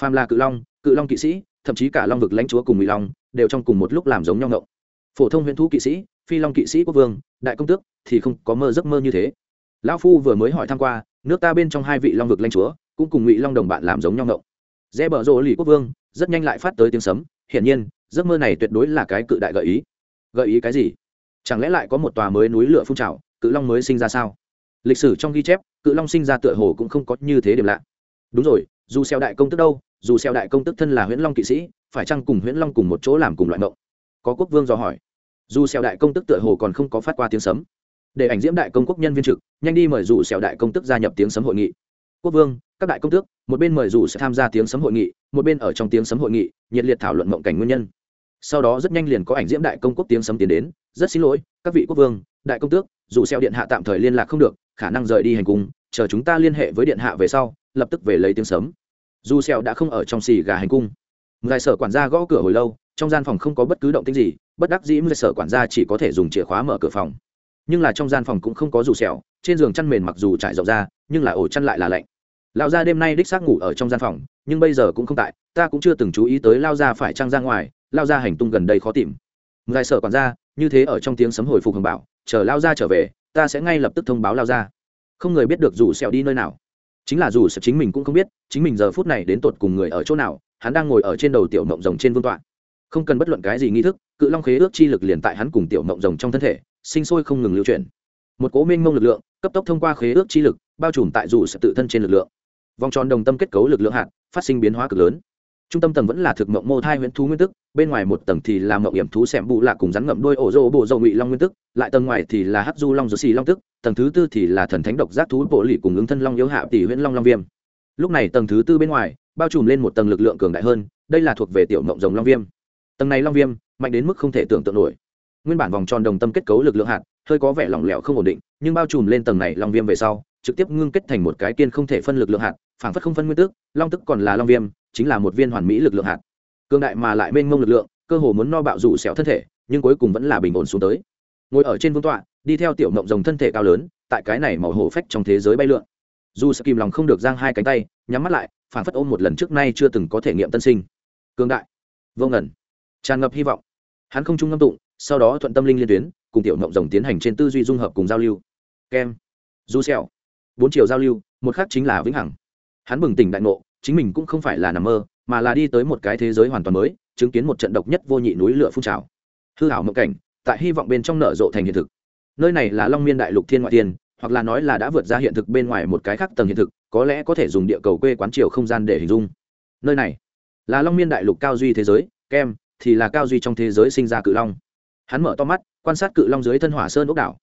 Phàm là cự long cự long kỵ sĩ, thậm chí cả long vực lãnh chúa cùng ngụy long, đều trong cùng một lúc làm giống nhau ngộng phổ thông huyện thú kỵ sĩ, phi long kỵ sĩ quốc vương, đại công tước, thì không có mơ giấc mơ như thế. Lão phu vừa mới hỏi tham q u a nước ta bên trong hai vị long vực lãnh chúa, cũng cùng ngụy long đồng bạn làm giống nhau ngộng dễ bở rộ lì quốc vương, rất nhanh lại phát tới tiếng sấm, hiển nhiên, giấc mơ này tuyệt đối là cái cự đại gợi ý. Gợi ý cái gì? Chẳng lẽ lại có một tòa mới núi lửa phun trào, cự long mới sinh ra sao? Lịch sử trong ghi chép, cự long sinh ra tựa hồ cũng không có như thế điểm lạ. Đúng rồi, dù xeo đại công tức đâu, dù xeo đại công tức thân là huyễn long kỵ sĩ, phải chăng cùng huyễn long cùng một chỗ làm cùng loại mộng? Có quốc vương dò hỏi. Dù xeo đại công tức tựa hồ còn không có phát qua tiếng sấm. Để ảnh diễm đại công quốc nhân viên trực, nhanh đi mời dù xeo đại công tức gia nhập tiếng sấm hội nghị. Quốc vương, các đại công tước, một bên mời dù sẽ tham gia tiếng sấm hội nghị, một bên ở trong tiếng sấm hội nghị, nhiệt liệt thảo luận mộng cảnh nguyên nhân. Sau đó rất nhanh liền có ảnh diễm đại công quốc tiếng sấm tiến đến. Rất xin lỗi, các vị quốc vương, đại công tước, dù xeo điện hạ tạm thời liên lạc không được khả năng rời đi hành cung chờ chúng ta liên hệ với điện hạ về sau lập tức về lấy tiếng sấm. Dù sẹo đã không ở trong xì gà hành cung. Ngài sở quản gia gõ cửa hồi lâu trong gian phòng không có bất cứ động tĩnh gì bất đắc dĩ ngài sở quản gia chỉ có thể dùng chìa khóa mở cửa phòng. Nhưng là trong gian phòng cũng không có dù sẹo, trên giường chăn mền mặc dù trải rộng ra nhưng là ổ chăn lại là lạnh. Lão gia đêm nay đích xác ngủ ở trong gian phòng nhưng bây giờ cũng không tại ta cũng chưa từng chú ý tới lao gia phải trăng ra ngoài lao gia hành tung gần đây khó tìm. Ngài sở quản gia như thế ở trong tiếng sấm hồi phục hồng bảo chờ lao gia trở về ta sẽ ngay lập tức thông báo lao ra, không người biết được dù sẹo đi nơi nào. Chính là dù sẹo chính mình cũng không biết chính mình giờ phút này đến tột cùng người ở chỗ nào hắn đang ngồi ở trên đầu tiểu mộng rồng trên vương tọa. Không cần bất luận cái gì nghi thức cự long khế ước chi lực liền tại hắn cùng tiểu mộng rồng trong thân thể sinh sôi không ngừng lưu chuyển. Một cố minh mông lực lượng cấp tốc thông qua khế ước chi lực bao trùm tại dù sẹo tự thân trên lực lượng. Vòng tròn đồng tâm kết cấu lực lượng hạt phát sinh biến hóa cực lớn trung tâm tầng vẫn là thực mộng mô thai huyễn thú nguyên tức, bên ngoài một tầng thì là mộng hiểm thú xẻm bụ lạ cùng rắn ngậm đôi ổ rô bộ dầu ngụy long nguyên tức, lại tầng ngoài thì là hắc du long dầu xì long tức, tầng thứ tư thì là thần thánh độc giác thú bộ lì cùng ứng thân long yếu hạ tỷ huyễn long long viêm. Lúc này tầng thứ tư bên ngoài, bao trùm lên một tầng lực lượng cường đại hơn, đây là thuộc về tiểu mộng rồng long viêm. Tầng này long viêm, mạnh đến mức không thể tưởng tượng nổi. Nguyên bản vòng tròn đồng tâm kết cấu lực lượng hạt, hơi có vẻ lỏng lẻo không ổn định, nhưng bao trùm lên tầng này long viêm về sau trực tiếp ngưng kết thành một cái kiên không thể phân lực lượng hạt, phảng phất không phân nguyên tức long tức còn là long viêm, chính là một viên hoàn mỹ lực lượng hạt. Cương đại mà lại mênh mông lực lượng, cơ hồ muốn no bạo rủ xẻo thân thể, nhưng cuối cùng vẫn là bình ổn xuống tới. Ngồi ở trên vương tọa, đi theo tiểu mộng rồng thân thể cao lớn, tại cái này màu hổ phách trong thế giới bay lượn. Dù sẽ kìm lòng không được giang hai cánh tay, nhắm mắt lại phản phất ôm một lần trước nay chưa từng có thể nghiệm tân sinh. Cương đại. Vô ngẩn tràn ngập hy vọng. Hắn không trung ngâm tụng, sau đó thuận tâm linh liên tuyến, cùng tiểu mộng rồng tiến hành trên tư duy dung hợp cùng giao lưu. Kem. Du xẹo bốn chiều giao lưu, một khác chính là vĩnh hằng. Hắn bừng tỉnh đại ngộ, chính mình cũng không phải là nằm mơ, mà là đi tới một cái thế giới hoàn toàn mới, chứng kiến một trận độc nhất vô nhị núi lửa phun trào. Hư hảo mộng cảnh, tại hy vọng bên trong nở rộ thành hiện thực. Nơi này là long miên đại lục thiên ngoại tiên, hoặc là nói là đã vượt ra hiện thực bên ngoài một cái khác tầng hiện thực, có lẽ có thể dùng địa cầu quê quán triều không gian để hình dung. Nơi này là long miên đại lục cao duy thế giới, kem thì là cao duy trong thế giới sinh ra cự long. Hắn mở to mắt, quan sát cự long dưới thân hỏa sơn ốc đảo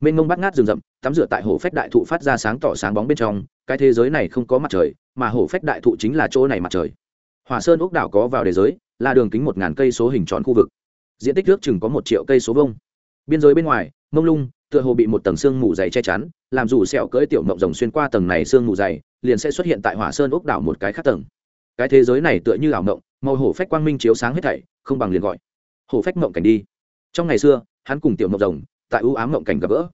mênh mông bắt ngát rừng rậm, tắm rửa tại hồ phách đại thụ phát ra sáng tỏ sáng bóng bên trong, cái thế giới này không có mặt trời, mà hồ phách đại thụ chính là chỗ này mặt trời. Hỏa sơn ốc đảo có vào đề giới, là đường kính một ngàn cây số hình tròn khu vực. Diện tích nước chừng có một triệu cây số vông biên giới bên ngoài, mông lung, tựa hồ bị một tầng xương mù dày che chắn, làm dù sẹo cưỡi tiểu mộng rồng xuyên qua tầng này xương mù dày, liền sẽ xuất hiện tại hỏa sơn ốc đảo một cái khác tầng. Cái thế giới này tựa như ảo mộng, màu hổ phách quang minh chiếu sáng hết thảy, không bằng liền gọi hổ phách mộng cảnh đi. Trong ngày xưa, hắn cùng tiểu mộng rồng tại ưu ám mộng cảnh gặp gỡ.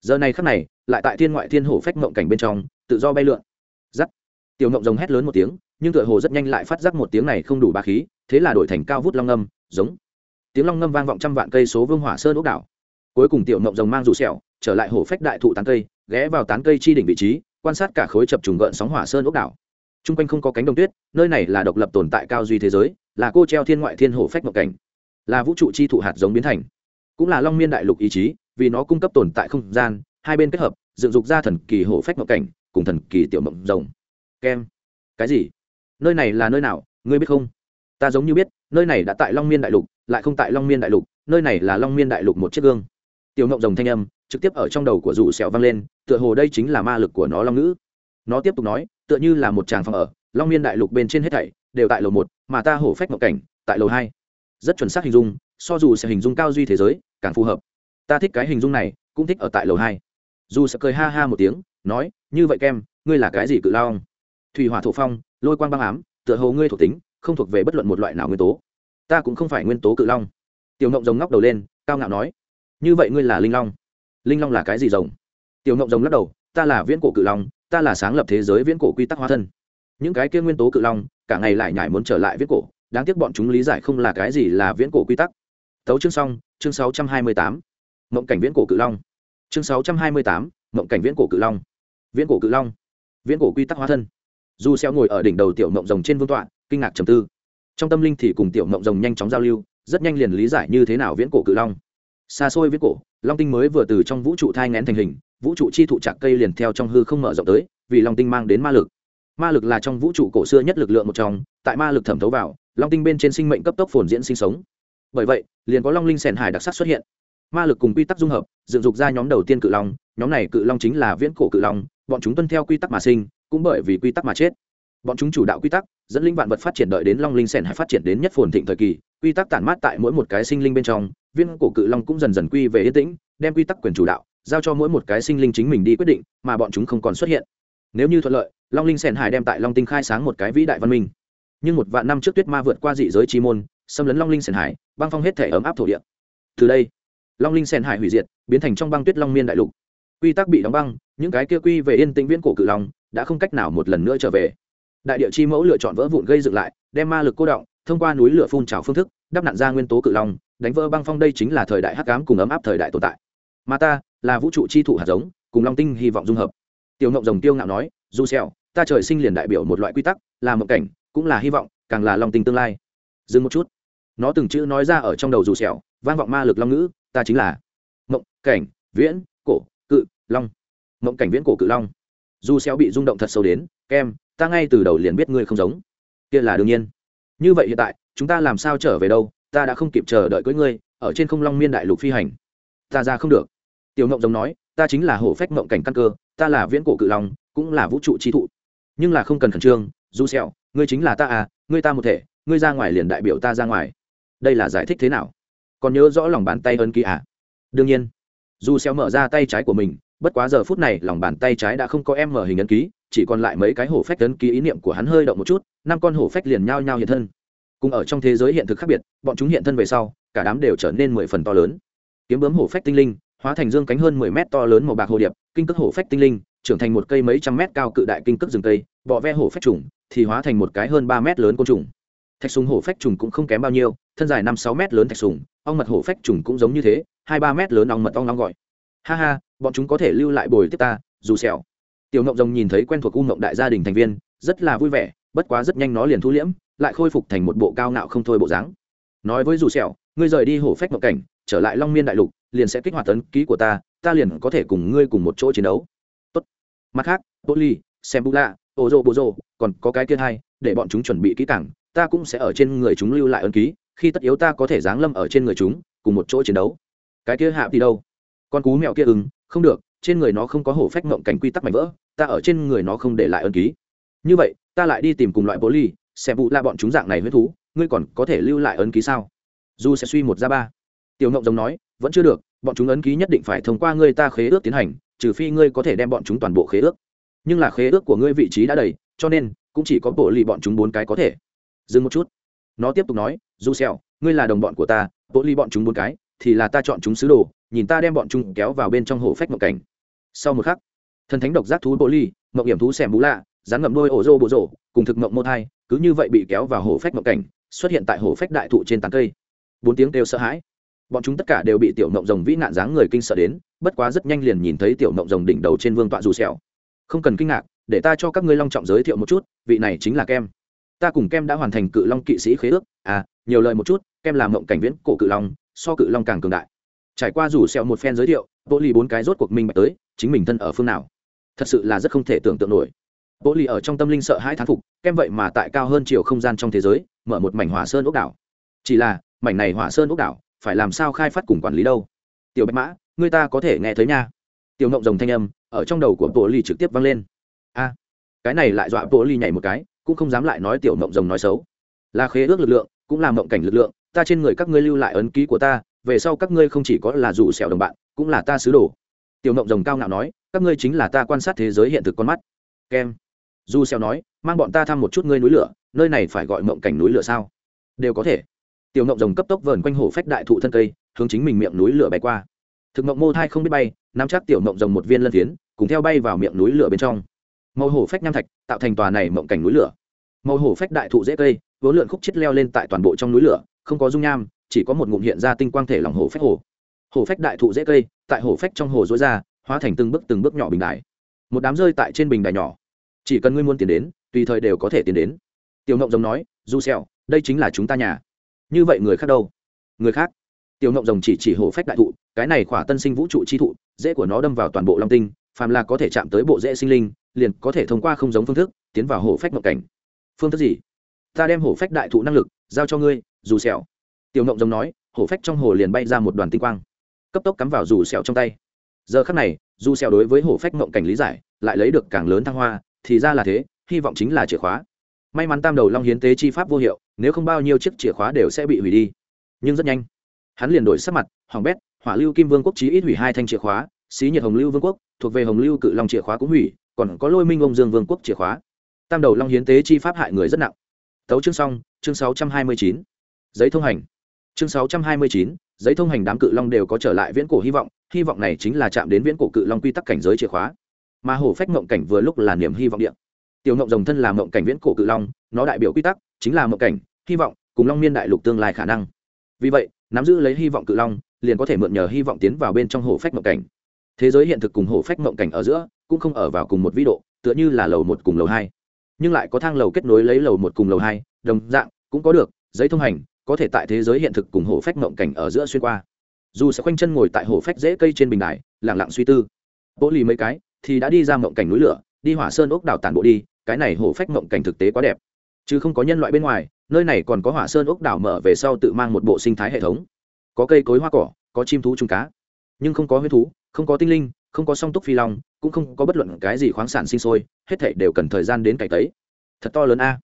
Giờ này khắc này, lại tại thiên ngoại thiên hổ phách mộng cảnh bên trong, tự do bay lượn. Giắt. Tiểu mộng rồng hét lớn một tiếng, nhưng tựa hồ rất nhanh lại phát giác một tiếng này không đủ ba khí, thế là đổi thành cao vút long ngâm, giống. Tiếng long ngâm vang vọng trăm vạn cây số vương hỏa sơn ốc đảo. Cuối cùng tiểu mộng rồng mang dù sẹo, trở lại hổ phách đại thụ tán cây, ghé vào tán cây chi đỉnh vị trí, quan sát cả khối chập trùng gợn sóng hỏa sơn ốc đảo. T r u n g quanh không có cánh đồng tuyết, nơi này là độc lập tồn tại cao duy thế giới, là cô treo thiên ngoại thiên hổ phách mộng cảnh. Là vũ trụ chi thụ hạt giống biến thành cũng là long miên đại lục ý chí, vì nó cung cấp tồn tại không gian, hai bên kết hợp, dựng dục ra thần kỳ hổ phách mộng cảnh, cùng thần kỳ tiểu mộng rồng. Kem. Cái gì? Nơi này là nơi nào? Ngươi biết không? Ta giống như biết, nơi này đã tại long miên đại lục, lại không tại long miên đại lục, nơi này là long miên đại lục một chiếc gương. Tiểu mộng rồng thanh âm, trực tiếp ở trong đầu của rủ sẹo vang lên, tựa hồ đây chính là ma lực của nó long ngữ. Nó tiếp tục nói, tựa như là một tràng phòng ở, long miên đại lục bên trên hết thảy đều tại lầu một, mà ta hổ phách mộng cảnh, tại lầu hai. Rất chuẩn xác hình dung so dù sẽ hình dung cao duy thế giới, càng phù hợp. Ta thích cái hình dung này, cũng thích ở tại lầu hai. Dù sẽ cười ha ha một tiếng, nói, như vậy kem, ngươi là cái gì cự lao thủy hỏa thổ phong, lôi quang băng ám, tựa hồ ngươi thuộc tính, không thuộc về bất luận một loại nào nguyên tố. Ta cũng không phải nguyên tố cự long. Tiểu ngộng rồng ngóc đầu lên, cao ngạo nói, như vậy ngươi là linh long. Linh long là cái gì rồng? Tiểu ngộng rồng lắc đầu, ta là viễn cổ cự long, ta là sáng lập thế giới viễn cổ quy tắc hóa thân. Những cái kia nguyên tố cự long, cả ngày lại nhải muốn trở lại viễn cổ, đáng tiếc bọn chúng lý giải không là cái gì là viễn cổ quy tắc tấu chương xong, chương sáu trăm hai mươi tám. Mộng cảnh viễn cổ cự long. Chương sáu trăm hai mươi tám, mộng cảnh viễn cổ cự long. Viễn cổ cự long. Viễn cổ quy tắc hóa thân. Du xeo ngồi ở đỉnh đầu tiểu mộng rồng trên vương tọa, kinh ngạc trầm tư. Trong tâm linh thì cùng tiểu mộng rồng nhanh chóng giao lưu, rất nhanh liền lý giải như thế nào viễn cổ cự long. Xa xôi viễn cổ, long tinh mới vừa từ trong vũ trụ thai ngén thành hình, vũ trụ chi thụ chạc cây liền theo trong hư không mở rộng tới, vì long tinh mang đến ma lực. Ma lực là trong vũ trụ cổ xưa nhất lực lượng một trong, tại ma lực thẩm thấu vào, long tinh bên trên sinh mệnh cấp tốc phồn diễn sinh sống bởi vậy, liền có long linh sẻn hải đặc sắc xuất hiện. Ma lực cùng quy tắc dung hợp, dựng dục ra nhóm đầu tiên cự long, nhóm này cự long chính là viễn cổ cự long, bọn chúng tuân theo quy tắc mà sinh, cũng bởi vì quy tắc mà chết. Bọn chúng chủ đạo quy tắc, dẫn linh vạn vật phát triển đợi đến long linh sẻn hải phát triển đến nhất phồn thịnh thời kỳ, quy tắc tản mát tại mỗi một cái sinh linh bên trong viên cổ cự long cũng dần dần quy về yên tĩnh, đem quy tắc quyền chủ đạo, giao cho mỗi một cái sinh linh chính mình đi quyết định, mà bọn chúng không còn xuất hiện. Nếu như thuận lợi, long linh sẻn hải đem tại long tinh khai sáng một cái vĩ đại văn minh. Nhưng một vạn năm trước tuyết ma vượt qua dị giới chi môn xâm lấn long linh sẻn hải, băng phong hết thể ấm áp thổ địa. Từ đây, long linh sẻn hải hủy diệt, biến thành trong băng tuyết long miên đại lục. Quy tắc bị đóng băng, những cái kia quy về yên tĩnh viễn cổ cự long đã không cách nào một lần nữa trở về. Đại địa chi mẫu lựa chọn vỡ vụn gây dựng lại, đem ma lực cô động, thông qua núi lửa phun trào phương thức, đắp nặn ra nguyên tố cự long, đánh vỡ băng phong đây chính là thời đại hắc ám cùng ấm áp thời đại tồn tại. Mà ta, là vũ trụ chi thụ hạt giống, cùng long tinh hy vọng dung hợp. Tiểu ngộng rồng tiêu ngạo nói du xèo ta trời sinh liền đại biểu một loại quy tắc, là mộng cảnh, cũng là hy vọng, càng là long tinh tương lai. Dừng một chút nó từng chữ nói ra ở trong đầu dù xẻo vang vọng ma lực long ngữ, ta chính là mộng cảnh viễn cổ cự long. Mộng cảnh viễn cổ cự long. Dù xẻo bị rung động thật sâu đến, kem, ta ngay từ đầu liền biết ngươi không giống. Kia là đương nhiên. Như vậy hiện tại, chúng ta làm sao trở về đâu? Ta đã không kịp chờ đợi cưới ngươi, ở trên không long miên đại lục phi hành. Ta ra không được. Tiểu ngộng giống nói, ta chính là hổ phách ngộng cảnh căn cơ, ta là viễn cổ cự long, cũng là vũ trụ chi thụ. Nhưng là không cần khẩn trương du sẹo, ngươi chính là ta à ngươi ta một thể, ngươi ra ngoài liền đại biểu ta ra ngoài đây là giải thích thế nào? Còn nhớ rõ lòng bàn tay ân ký à? Đương nhiên. Du xeo mở ra tay trái của mình, bất quá giờ phút này lòng bàn tay trái đã không có em mở hình ấn ký, chỉ còn lại mấy cái hổ phách ấn ký ý niệm của hắn hơi động một chút, năm con hổ phách liền nhao nhao hiện thân. Cùng ở trong thế giới hiện thực khác biệt, bọn chúng hiện thân về sau, cả đám đều trở nên mười phần to lớn. Kiếm bướm hổ phách tinh linh, hóa thành dương cánh hơn mười mét to lớn màu bạc hồ điệp, kinh cước hổ phách tinh linh, trưởng thành một cây mấy trăm mét cao cự đại kinh cước rừng cây, bọ ve hổ phách trùng, thì hóa thành một cái hơn ba mét lớn côn trùng thạch sùng hổ phách trùng cũng không kém bao nhiêu, thân dài năm sáu mét lớn thạch sùng, ong mật hổ phách trùng cũng giống như thế, hai ba mét lớn ong mật ong ong gọi. Ha ha, bọn chúng có thể lưu lại bồi tiếp ta, dù sẹo tiểu ngộng rồng nhìn thấy quen thuộc u ngộng đại gia đình thành viên, rất là vui vẻ, bất quá rất nhanh nó liền thu liễm, lại khôi phục thành một bộ cao ngạo không thôi bộ dáng. Nói với dù sẹo ngươi rời đi hổ phách ngộng cảnh, trở lại long miên đại lục, liền sẽ kích hoạt tấn ký của ta ta liền có thể cùng ngươi cùng một chỗ chiến đấu. Tốt. Mặt khác poly sembula, ozo rô còn có cái kia hai, để bọn chúng chuẩn bị kỹ càng ta cũng sẽ ở trên người chúng lưu lại ấn ký, khi tất yếu ta có thể giáng lâm ở trên người chúng, cùng một chỗ chiến đấu. Cái kia hạ thì đâu? Con cú mèo kia ưng, không được, trên người nó không có hổ phách mộng cảnh quy tắc mảnh vỡ, ta ở trên người nó không để lại ân ký. Như vậy, ta lại đi tìm cùng loại bố ly xe vụ la bọn chúng dạng này huyết thú, ngươi còn có thể lưu lại ấn ký sao? Du sẽ suy một ra ba. Tiểu ngộng giống nói, vẫn chưa được, bọn chúng ấn ký nhất định phải thông qua ngươi ta khế ước tiến hành, trừ phi ngươi có thể đem bọn chúng toàn bộ khế ước. Nhưng là khế ước của ngươi vị trí đã đầy, cho nên, cũng chỉ có bộ lì bọn chúng bốn cái có thể dừng một chút. Nó tiếp tục nói du xèo, ngươi là đồng bọn của ta bộ ly bọn chúng bốn cái, thì là ta chọn chúng sứ đồ, nhìn ta đem bọn chúng kéo vào bên trong hồ phách mộng cảnh. Sau một khắc, thần thánh độc giác thú bộ ly, mộng hiểm thú xẻm bú lạ rắn ngậm đôi ổ rô bộ rổ, cùng thực mộng mô thai, cứ như vậy bị kéo vào hồ phách mộng cảnh, xuất hiện tại hồ phách đại thụ trên tán cây. Bốn tiếng kêu sợ hãi. Bọn chúng tất cả đều bị tiểu mộng rồng vĩ nạn dáng người kinh sợ đến, bất quá rất nhanh liền nhìn thấy tiểu mộng rồng đỉnh đầu trên vương tọa dù sẹo. không cần kinh ngạc, để ta cho các ngươi long trọng giới thiệu một chút, vị này chính là kem ta cùng kem đã hoàn thành cự long kỵ sĩ khế ước. À nhiều lời một chút, kem làm mộng cảnh viễn cổ cự long, so cự long càng cường đại. Trải qua rủ xẹo một phen giới thiệu bộ lì bốn cái rốt cuộc minh bạch tới, chính mình thân ở phương nào. Thật sự là rất không thể tưởng tượng nổi. Bộ lì ở trong tâm linh sợ hãi thán phục, kem vậy mà tại cao hơn chiều không gian trong thế giới, mở một mảnh hỏa sơn ốc đảo. Chỉ là, mảnh này hỏa sơn ốc đảo, phải làm sao khai phát cùng quản lý đâu? Tiểu bạch mã, người ta có thể nghe thấy nha. Tiểu ngộng rồng thanh âm, ở trong đầu của bộ ly trực tiếp vang lên. A, cái này lại dọa bộ ly nhảy một cái cũng không dám lại nói tiểu mộng rồng nói xấu. Là khế ước lực lượng, cũng là mộng cảnh lực lượng, ta trên người các ngươi lưu lại ấn ký của ta, về sau các ngươi không chỉ có là rủ sẹo đồng bạn, cũng là ta sứ đồ. Tiểu mộng rồng cao ngạo nói, các ngươi chính là ta quan sát thế giới hiện thực con mắt. Kem. Du sẹo nói, mang bọn ta thăm một chút ngươi núi lửa, nơi này phải gọi mộng cảnh núi lửa sao? Đều có thể. Tiểu mộng rồng cấp tốc vờn quanh hồ phách đại thụ thân cây, hướng chính mình miệng núi lửa bay qua. Thực mộng mô thai không biết bay, nắm chắc tiểu mộng rồng một viên lân thiến cùng theo bay vào miệng núi lửa bên trong màu hổ phách nham thạch, tạo thành tòa này mộng cảnh núi lửa. Màu hổ phách đại thụ dễ cây, vốn lượn khúc chết leo lên tại toàn bộ trong núi lửa, không có dung nham, chỉ có một ngụm hiện ra tinh quang thể lòng hổ phách hồ. Hổ phách đại thụ dễ cây, tại hổ phách trong hồ dối ra, hóa thành từng bước từng bước nhỏ bình đài. Một đám rơi tại trên bình đài nhỏ. Chỉ cần ngươi muốn tiến đến, tùy thời đều có thể tiến đến. Tiểu ngộng rồng nói, du xèo đây chính là chúng ta nhà. Như vậy người khác đâu? Người khác. Tiểu ngộng rồng chỉ chỉ hổ phách đại thụ, cái này khỏa tân sinh vũ trụ chi thụ, dễ của nó đâm vào toàn bộ long tinh, phàm là có thể chạm tới bộ dễ sinh linh liền có thể thông qua không giống phương thức tiến vào hổ phách mộng cảnh. Phương thức gì? Ta đem hổ phách đại thụ năng lực giao cho ngươi, dù sẹo. Tiểu ngộng giống nói, hổ phách trong hồ liền bay ra một đoàn tinh quang. Cấp tốc cắm vào dù sẹo trong tay. Giờ khắc này, dù sẹo đối với hổ phách mộng cảnh lý giải, lại lấy được càng lớn thăng hoa, thì ra là thế, hy vọng chính là chìa khóa. May mắn tam đầu long hiến tế chi pháp vô hiệu, nếu không bao nhiêu chiếc chìa khóa đều sẽ bị hủy đi. Nhưng rất nhanh, hắn liền đổi sắc mặt, hoàng bét, hỏa lưu kim vương quốc chí ít hủy hai thanh chìa khóa, xí nhiệt hồng lưu vương quốc, thuộc về hồng lưu cự long chìa khóa cũng hủy còn có lôi minh ông dương vương quốc chìa khóa. Tam đầu long hiến tế chi pháp hại người rất nặng. Tấu chương xong, chương sáu trăm hai mươi chín. Giấy thông hành. Chương sáu trăm hai mươi chín, giấy thông hành đám cự long đều có trở lại viễn cổ hy vọng hy vọng này chính là chạm đến viễn cổ cự long quy tắc cảnh giới chìa khóa. Mà hổ phách mộng cảnh vừa lúc là niềm hy vọng điện tiểu mộng rồng thân là mộng cảnh viễn cổ cự long, nó đại biểu quy tắc, chính là mộng cảnh, hy vọng, cùng long miên đại lục tương lai khả năng. Vì vậy, nắm giữ lấy hy vọng cự long, liền có thể mượn nhờ hy vọng tiến vào bên trong hồ phách mộng cảnh. Thế giới hiện thực cùng hồ phách mộng cảnh ở giữa cũng không ở vào cùng một vĩ độ, tựa như là lầu một cùng lầu hai. Nhưng lại có thang lầu kết nối lấy lầu một cùng lầu hai, đồng dạng, cũng có được, giấy thông hành, có thể tại thế giới hiện thực cùng hồ phách mộng cảnh ở giữa xuyên qua. Dù sẽ khoanh chân ngồi tại hồ phách dễ cây trên bình đài lẳng lặng suy tư. Bố lì mấy cái, thì đã đi ra mộng cảnh núi lửa, đi hỏa sơn ốc đảo tản bộ đi, cái này hồ phách mộng cảnh thực tế quá đẹp. Chứ không có nhân loại bên ngoài, nơi này còn có hỏa sơn ốc đảo mở về sau tự mang một bộ sinh thái hệ thống. Có cây cối hoa cỏ, có chim thú trùng cá. Nhưng không có huyết thú, không có tinh linh không có song túc phi long, cũng không có bất luận cái gì khoáng sản sinh sôi, hết thảy đều cần thời gian đến cày tấy. Thật to lớn a.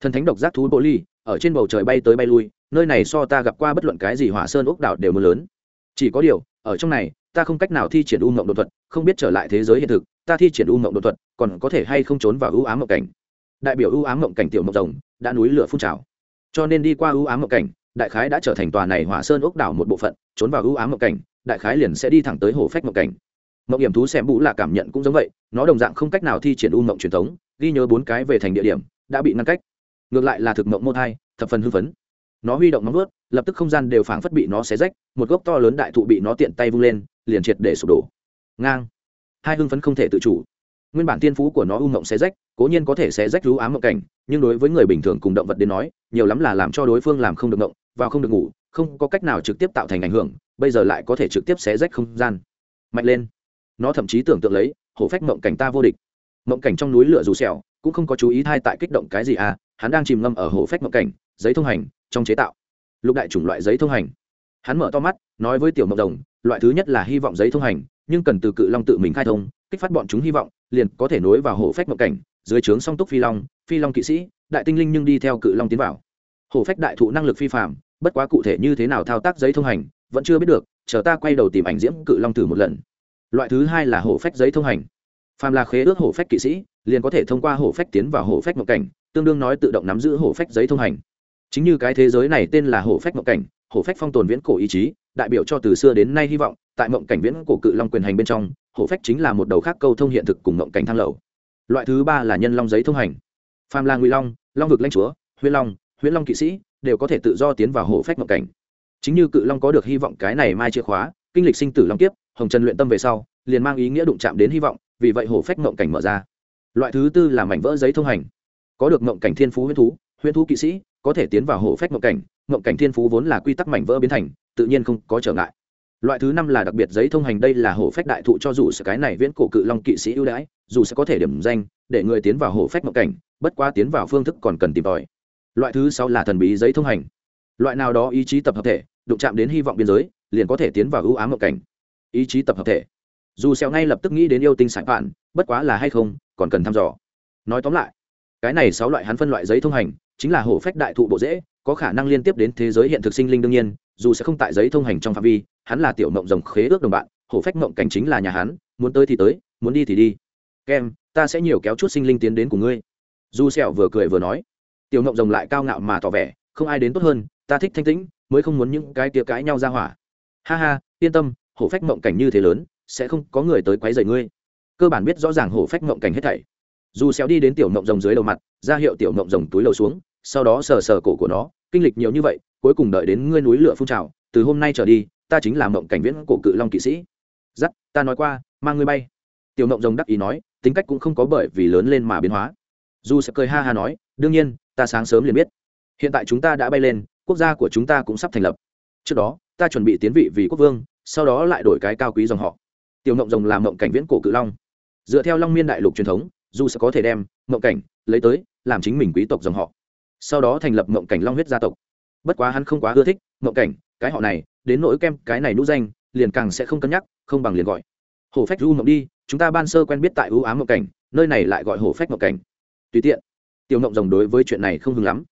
Thần thánh độc giác thú bộ ly ở trên bầu trời bay tới bay lui, nơi này so ta gặp qua bất luận cái gì hỏa sơn ốc đảo đều mưa lớn. Chỉ có điều, ở trong này, ta không cách nào thi triển u mộng đột thuật, không biết trở lại thế giới hiện thực, ta thi triển u mộng đột thuật, còn có thể hay không trốn vào ưu ám mộng cảnh. Đại biểu ưu ám mộng cảnh tiểu mộng rồng, đã núi lửa phun trào. Cho nên đi qua ưu ám mộng cảnh, đại khái đã trở thành tòa này hỏa sơn ốc đảo một bộ phận, trốn vào ưu ám mộng cảnh, đại khái liền sẽ đi thẳng tới hồ phách mộng cảnh mộng hiểm thú xem bũ là cảm nhận cũng giống vậy, nó đồng dạng không cách nào thi triển u mộng truyền thống, ghi nhớ bốn cái về thành địa điểm, đã bị ngăn cách. Ngược lại là thực mộng mô thai thập phần hưng phấn. Nó huy động nóng vớt, lập tức không gian đều phảng phất bị nó xé rách, một gốc to lớn đại thụ bị nó tiện tay vung lên, liền triệt để sụp đổ. Ngang. Hai hưng phấn không thể tự chủ. Nguyên bản tiên phú của nó u mộng xé rách, cố nhiên có thể xé rách rú ám mộng cảnh, nhưng đối với người bình thường cùng động vật đến nói, nhiều lắm là làm cho đối phương làm không được mộng và không được ngủ, không có cách nào trực tiếp tạo thành ảnh hưởng, bây giờ lại có thể trực tiếp xé rách không gian. Mạnh lên nó thậm chí tưởng tượng lấy, hổ phách mộng cảnh ta vô địch. Mộng cảnh trong núi lửa dù xẻo, cũng không có chú ý thai tại kích động cái gì à hắn đang chìm ngâm ở hổ phách mộng cảnh, giấy thông hành, trong chế tạo. Lục đại chủng loại giấy thông hành. Hắn mở to mắt, nói với tiểu mộng đồng, loại thứ nhất là hy vọng giấy thông hành, nhưng cần từ cự long tự mình khai thông, kích phát bọn chúng hy vọng, liền có thể nối vào hổ phách mộng cảnh, dưới trướng song túc phi long phi long kỵ sĩ, đại tinh linh nhưng đi theo cự long tiến vào. Hổ phách đại thụ năng lực phi phạm bất quá cụ thể như thế nào thao tác giấy thông hành, vẫn chưa biết được, chờ ta quay đầu tìm ảnh diễm cự long thử một lần loại thứ hai là hổ phách giấy thông hành. Phàm là khế ước hổ phách kỵ sĩ, liền có thể thông qua hổ phách tiến vào hổ phách mộng cảnh, tương đương nói tự động nắm giữ hổ phách giấy thông hành. Chính như cái thế giới này tên là hổ phách mộng cảnh, hổ phách phong tồn viễn cổ ý chí, đại biểu cho từ xưa đến nay hy vọng, tại mộng cảnh viễn cổ cự long quyền hành bên trong, hổ phách chính là một đầu khác câu thông hiện thực cùng mộng cảnh thang lầu. Loại thứ ba là nhân long giấy thông hành. Phàm là nguy long long vực lãnh chúa, huyễn long huyễn long kỵ sĩ, đều có thể tự do tiến vào hổ phách mộng cảnh. Chính như cự long có được hy vọng cái này mai chìa khóa, kinh lịch sinh tử long kiếp hồng trần luyện tâm về sau, liền mang ý nghĩa đụng chạm đến hy vọng, vì vậy hổ phách mộng cảnh mở ra. Loại thứ tư là mảnh vỡ giấy thông hành. Có được mộng cảnh thiên phú huyễn thú huyễn thú kỵ sĩ có thể tiến vào hổ phách mộng cảnh mộng cảnh thiên phú vốn là quy tắc mảnh vỡ biến thành, tự nhiên không có trở ngại. Loại thứ năm là đặc biệt giấy thông hành, đây là hổ phách đại thụ cho dù sự cái này viễn cổ cự long kỵ sĩ ưu đãi, dù sẽ có thể điểm danh, để người tiến vào hổ phách mộng cảnh, bất quá tiến vào phương thức còn cần tìm tòi. Loại thứ sáu là thần bí giấy thông hành. Loại nào đó ý chí tập hợp thể, đụng chạm đến hy vọng biên giới, liền có thể tiến vào ưu ám mộng cảnh ý chí tập hợp thể. Dù xeo ngay lập tức nghĩ đến yêu tinh sải phản bất quá là hay không, còn cần thăm dò. Nói tóm lại, cái này sáu loại hắn phân loại giấy thông hành, chính là hổ phách đại thụ bộ dễ, có khả năng liên tiếp đến thế giới hiện thực sinh linh đương nhiên, dù sẽ không tại giấy thông hành trong phạm vi, hắn là tiểu mộng rồng khế ước đồng bạn, hổ phách mộng cảnh chính là nhà hắn, muốn tới thì tới, muốn đi thì đi. Kem, ta sẽ nhiều kéo chút sinh linh tiến đến của ngươi. Dù sẹo vừa cười vừa nói. Tiểu mộng rồng lại cao ngạo mà tỏ vẻ, không ai đến tốt hơn, ta thích thanh tĩnh, mới không muốn những cái tia cãi nhau ra hỏa. Ha ha, yên tâm hổ phách mộng cảnh như thế lớn, sẽ không có người tới quấy rầy ngươi. Cơ bản biết rõ ràng hổ phách mộng cảnh hết thảy. Dù xéo đi đến tiểu mộng rồng dưới đầu mặt, ra hiệu tiểu mộng rồng túi lầu xuống, sau đó sờ sờ cổ của nó, kinh lịch nhiều như vậy, cuối cùng đợi đến ngươi núi lửa phun trào, từ hôm nay trở đi, ta chính là mộng cảnh viễn cổ cự long kỵ sĩ. Dắt ta nói qua, mang ngươi bay. Tiểu mộng rồng đắc ý nói, tính cách cũng không có bởi vì lớn lên mà biến hóa. Dù sẽ cười ha ha nói, đương nhiên, ta sáng sớm liền biết. Hiện tại chúng ta đã bay lên, quốc gia của chúng ta cũng sắp thành lập. Trước đó, ta chuẩn bị tiến vị vì quốc vương sau đó lại đổi cái cao quý dòng họ. Tiểu mộng rồng làm mộng cảnh viễn cổ cự long. Dựa theo long miên đại lục truyền thống, dù sẽ có thể đem mộng cảnh lấy tới làm chính mình quý tộc dòng họ, sau đó thành lập mộng cảnh long huyết gia tộc. Bất quá hắn không quá ưa thích mộng cảnh, cái họ này, đến nỗi kem cái này nũ danh, liền càng sẽ không cân nhắc, không bằng liền gọi hổ phách du mộng đi, chúng ta ban sơ quen biết tại ưu ám mộng cảnh, nơi này lại gọi hổ phách mộng cảnh. Tùy tiện, tiểu mộng rồng đối với chuyện này không hứng lắm.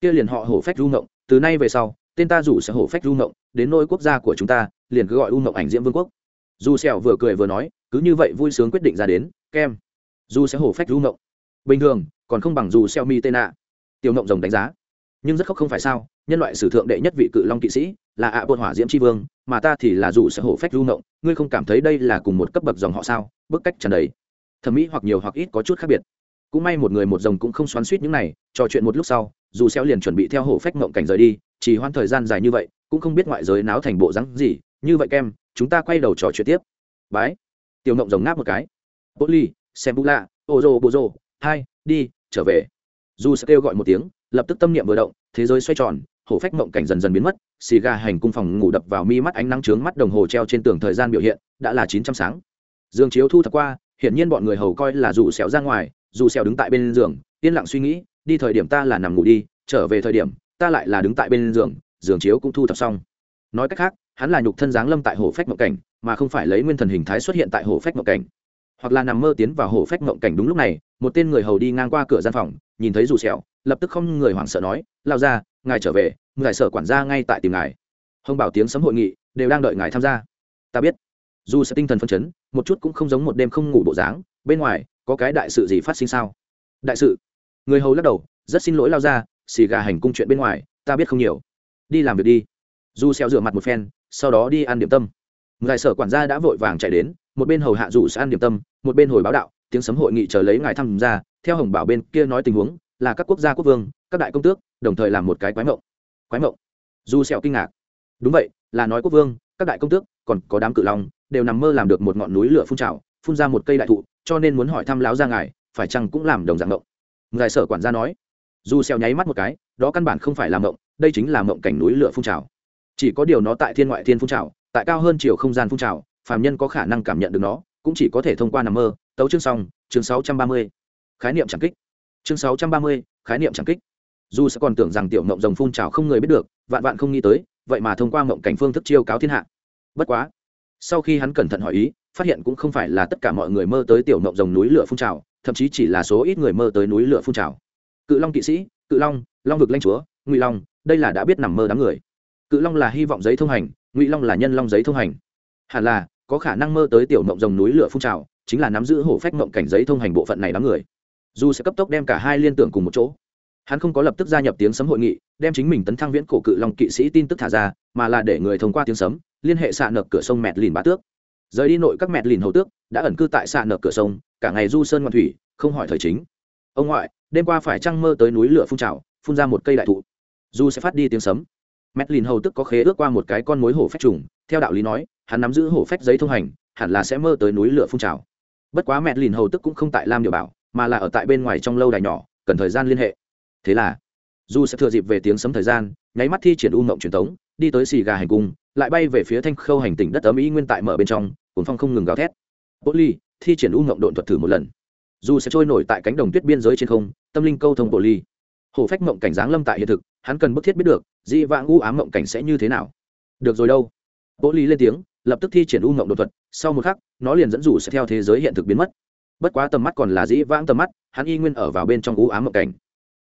Kia liền họ hổ phách du mộng, từ nay về sau, tên ta rủ sẽ hổ phách du mộng, đến nỗi quốc gia của chúng ta liền cứ gọi u mộng ảnh diễm vương quốc. Dù sẹo vừa cười vừa nói, cứ như vậy vui sướng quyết định ra đến, kem. Dù sẽ hổ phách U mộng. Bình thường, còn không bằng dù xeo mi tên ạ tiểu mộng rồng đánh giá. Nhưng rất khóc không phải sao, nhân loại sử thượng đệ nhất vị cự long kỵ sĩ, là ạ bột hỏa diễm tri vương, mà ta thì là dù sẽ hổ phách U mộng. Ngươi không cảm thấy đây là cùng một cấp bậc dòng họ sao? Bức cách trần đấy thẩm mỹ hoặc nhiều hoặc ít có chút khác biệt. Cũng may một người một dòng cũng không xoắn suýt những này, trò chuyện một lúc sau, dù xeo liền chuẩn bị theo hổ phách mộng cảnh rời đi, chỉ hoãn thời gian dài như vậy, cũng không biết ngoại giới náo thành bộ rắn gì như vậy kem, chúng ta quay đầu trò chuyện tiếp. Bái. Tiểu ngộng rồng ngáp một cái. Bố ly, xem bú lạ. Ô rô bô rô hai, đi, trở về. Dù sẽ kêu gọi một tiếng, lập tức tâm niệm vừa động, thế giới xoay tròn, hổ phách mộng cảnh dần dần biến mất, xì gà hành cung phòng ngủ đập vào mi mắt ánh nắng trướng mắt đồng hồ treo trên tường thời gian biểu hiện, đã là chín trăm sáng. Dương chiếu thu thập qua, hiển nhiên bọn người hầu coi là dù xẻo ra ngoài, dù xẻo đứng tại bên giường, yên lặng suy nghĩ, đi thời điểm ta là nằm ngủ đi, trở về thời điểm, ta lại là đứng tại bên giường giường chiếu cũng thu thập xong. Nói cách khác hắn là nhục thân giáng lâm tại hồ phách mộng cảnh, mà không phải lấy nguyên thần hình thái xuất hiện tại hồ phách mộng cảnh. hoặc là nằm mơ tiến vào hồ phách mộng cảnh đúng lúc này, một tên người hầu đi ngang qua cửa gian phòng, nhìn thấy dù sẹo, lập tức không người hoảng sợ nói, lao ra, ngài trở về, ngài sở quản gia ngay tại tìm ngài. Hông bảo tiếng sấm hội nghị, đều đang đợi ngài tham gia. Ta biết. Dù sẽ tinh thần phân chấn, một chút cũng không giống một đêm không ngủ bộ dáng, bên ngoài, có cái đại sự gì phát sinh sao? Đại sự? Người hầu lắc đầu, rất xin lỗi, lao ra, xì gà hành cung chuyện bên ngoài, ta biết không nhiều. Đi làm việc đi. Dù xeo rửa mặt một phen sau đó đi ăn điểm tâm. Ngài sở quản gia đã vội vàng chạy đến, một bên hầu hạ dù sẽ ăn điểm tâm, một bên hồi báo đạo, tiếng sấm hội nghị chờ lấy ngài tham gia, theo hồng bảo bên kia nói tình huống, là các quốc gia quốc vương, các đại công tước, đồng thời làm một cái quái mộng. Quái mộng? Dù sẹo kinh ngạc. Đúng vậy, là nói quốc vương, các đại công tước, còn có đám cự long, đều nằm mơ làm được một ngọn núi lửa phun trào, phun ra một cây đại thụ, cho nên muốn hỏi thăm láo ra ngài, phải chăng cũng làm đồng dạng mộng? Ngài sở quản gia nói. Dù sẹo nháy mắt một cái, đó căn bản không phải là mộng, đây chính là mộng cảnh núi lửa phun trào chỉ có điều nó tại thiên ngoại thiên phun trào tại cao hơn chiều không gian phun trào phàm nhân có khả năng cảm nhận được nó cũng chỉ có thể thông qua nằm mơ. Tấu chương xong chương 630. khái niệm chẳng kích. Chương 630, khái niệm chẳng kích. Dù sẽ còn tưởng rằng tiểu mộng rồng phun trào không người biết được vạn vạn không nghĩ tới vậy mà thông qua mộng cảnh phương thức chiêu cáo thiên hạ. Bất quá sau khi hắn cẩn thận hỏi ý phát hiện cũng không phải là tất cả mọi người mơ tới tiểu mộng rồng núi lửa phun trào thậm chí chỉ là số ít người mơ tới núi lửa phun trào. Cự long kỵ sĩ cự long long vực lanh chúa ngụy long đây là đã biết nằm mơ đám người cự long là hy vọng giấy thông hành, ngụy long là nhân long giấy thông hành. Hẳn là, có khả năng mơ tới tiểu mộng rồng núi lửa phun trào, chính là nắm giữ hổ phách mộng cảnh giấy thông hành bộ phận này đám người. Dù sẽ cấp tốc đem cả hai liên tưởng cùng một chỗ. Hắn không có lập tức gia nhập tiếng sấm hội nghị, đem chính mình tấn thăng viễn cổ cự long kỵ sĩ tin tức thả ra, mà là để người thông qua tiếng sấm, liên hệ xạ nợp cửa sông mẹt lìn bá tước. Rời đi nội các mẹt lìn hầu tước, đã ẩn cư tại xạ nợp cửa sông, cả ngày du sơn ngoan thủy, không hỏi thời chính. Ông ngoại, đêm qua phải trăng mơ tới núi lửa phun trào, phun ra một cây đại thụ. Du sẽ phát đi tiếng sấm mẹt hầu tức có khế ước qua một cái con mối hổ phách trùng, theo đạo lý nói, hắn nắm giữ hổ phách giấy thông hành, hẳn là sẽ mơ tới núi lửa phun trào. Bất quá mẹt hầu tức cũng không tại lam Điệu bảo, mà là ở tại bên ngoài trong lâu đài nhỏ, cần thời gian liên hệ. Thế là du sẽ thừa dịp về tiếng sấm thời gian, nháy mắt thi triển u mộng truyền thống đi tới xì gà hành cung, lại bay về phía thanh khâu hành tỉnh đất ấm ý nguyên tại mở bên trong, cuốn phong không ngừng gào thét. Bố ly thi triển u mộng độn thuật thử một lần. Dù sẽ trôi nổi tại cánh đồng tuyết biên giới trên không, tâm linh câu thông bộ ly hổ phách mộng cảnh dáng lâm tại hiện thực, hắn cần bức thiết biết được dị vãng u ám mộng cảnh sẽ như thế nào? Được rồi đâu. Bố lý lên tiếng, lập tức thi triển u mộng đột thuật, sau một khắc, nó liền dẫn dụ sẽ theo thế giới hiện thực biến mất. Bất quá tầm mắt còn là dĩ vãng tầm mắt, hắn y nguyên ở vào bên trong u ám mộng cảnh.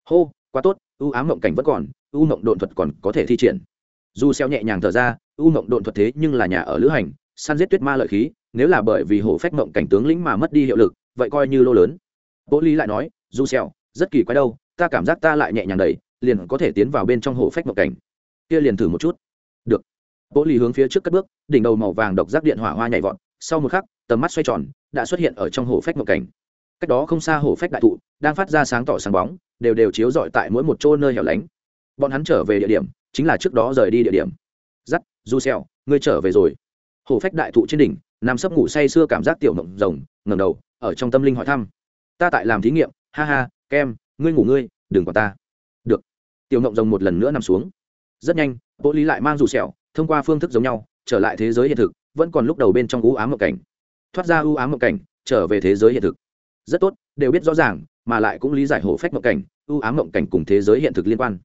Hô, quá tốt, u ám mộng cảnh vẫn còn, u mộng đột thuật còn có thể thi triển. Dù xeo nhẹ nhàng thở ra, u mộng đột thuật thế nhưng là nhà ở lữ hành, săn giết tuyết ma lợi khí, nếu là bởi vì hổ phách mộng cảnh tướng lĩnh mà mất đi hiệu lực, vậy coi như lô lớn. Bố lý lại nói, dù xeo, rất kỳ quái đâu, ta cảm giác ta lại nhẹ nhàng đẩy liền có thể tiến vào bên trong hồ phách mộng cảnh. Kia liền thử một chút. Được. Bố lì hướng phía trước cất bước, đỉnh đầu màu vàng độc giác điện hỏa hoa nhảy vọt, sau một khắc, tầm mắt xoay tròn, đã xuất hiện ở trong hồ phách mộng cảnh. Cách đó không xa hồ phách đại thụ, đang phát ra sáng tỏ sáng bóng, đều đều chiếu rọi tại mỗi một chỗ nơi hẻo lánh. Bọn hắn trở về địa điểm, chính là trước đó rời đi địa điểm. Dắt du xèo ngươi trở về rồi. Hổ phách đại thụ trên đỉnh, nằm sấp ngủ say sưa cảm giác tiểu mộng rồng, ngẩng đầu, ở trong tâm linh hỏi thăm. Ta tại làm thí nghiệm, ha ha, kem, ngươi ngủ ngươi, đừng quản ta tiểu ngộng rồng một lần nữa nằm xuống. Rất nhanh bộ lý lại mang dù sẹo, thông qua phương thức giống nhau, trở lại thế giới hiện thực, vẫn còn lúc đầu bên trong u ám ngậm cảnh. Thoát ra u ám ngậm cảnh, trở về thế giới hiện thực. Rất tốt, đều biết rõ ràng, mà lại cũng lý giải hổ phách ngậm cảnh ưu ám ngậm cảnh cùng thế giới hiện thực liên quan.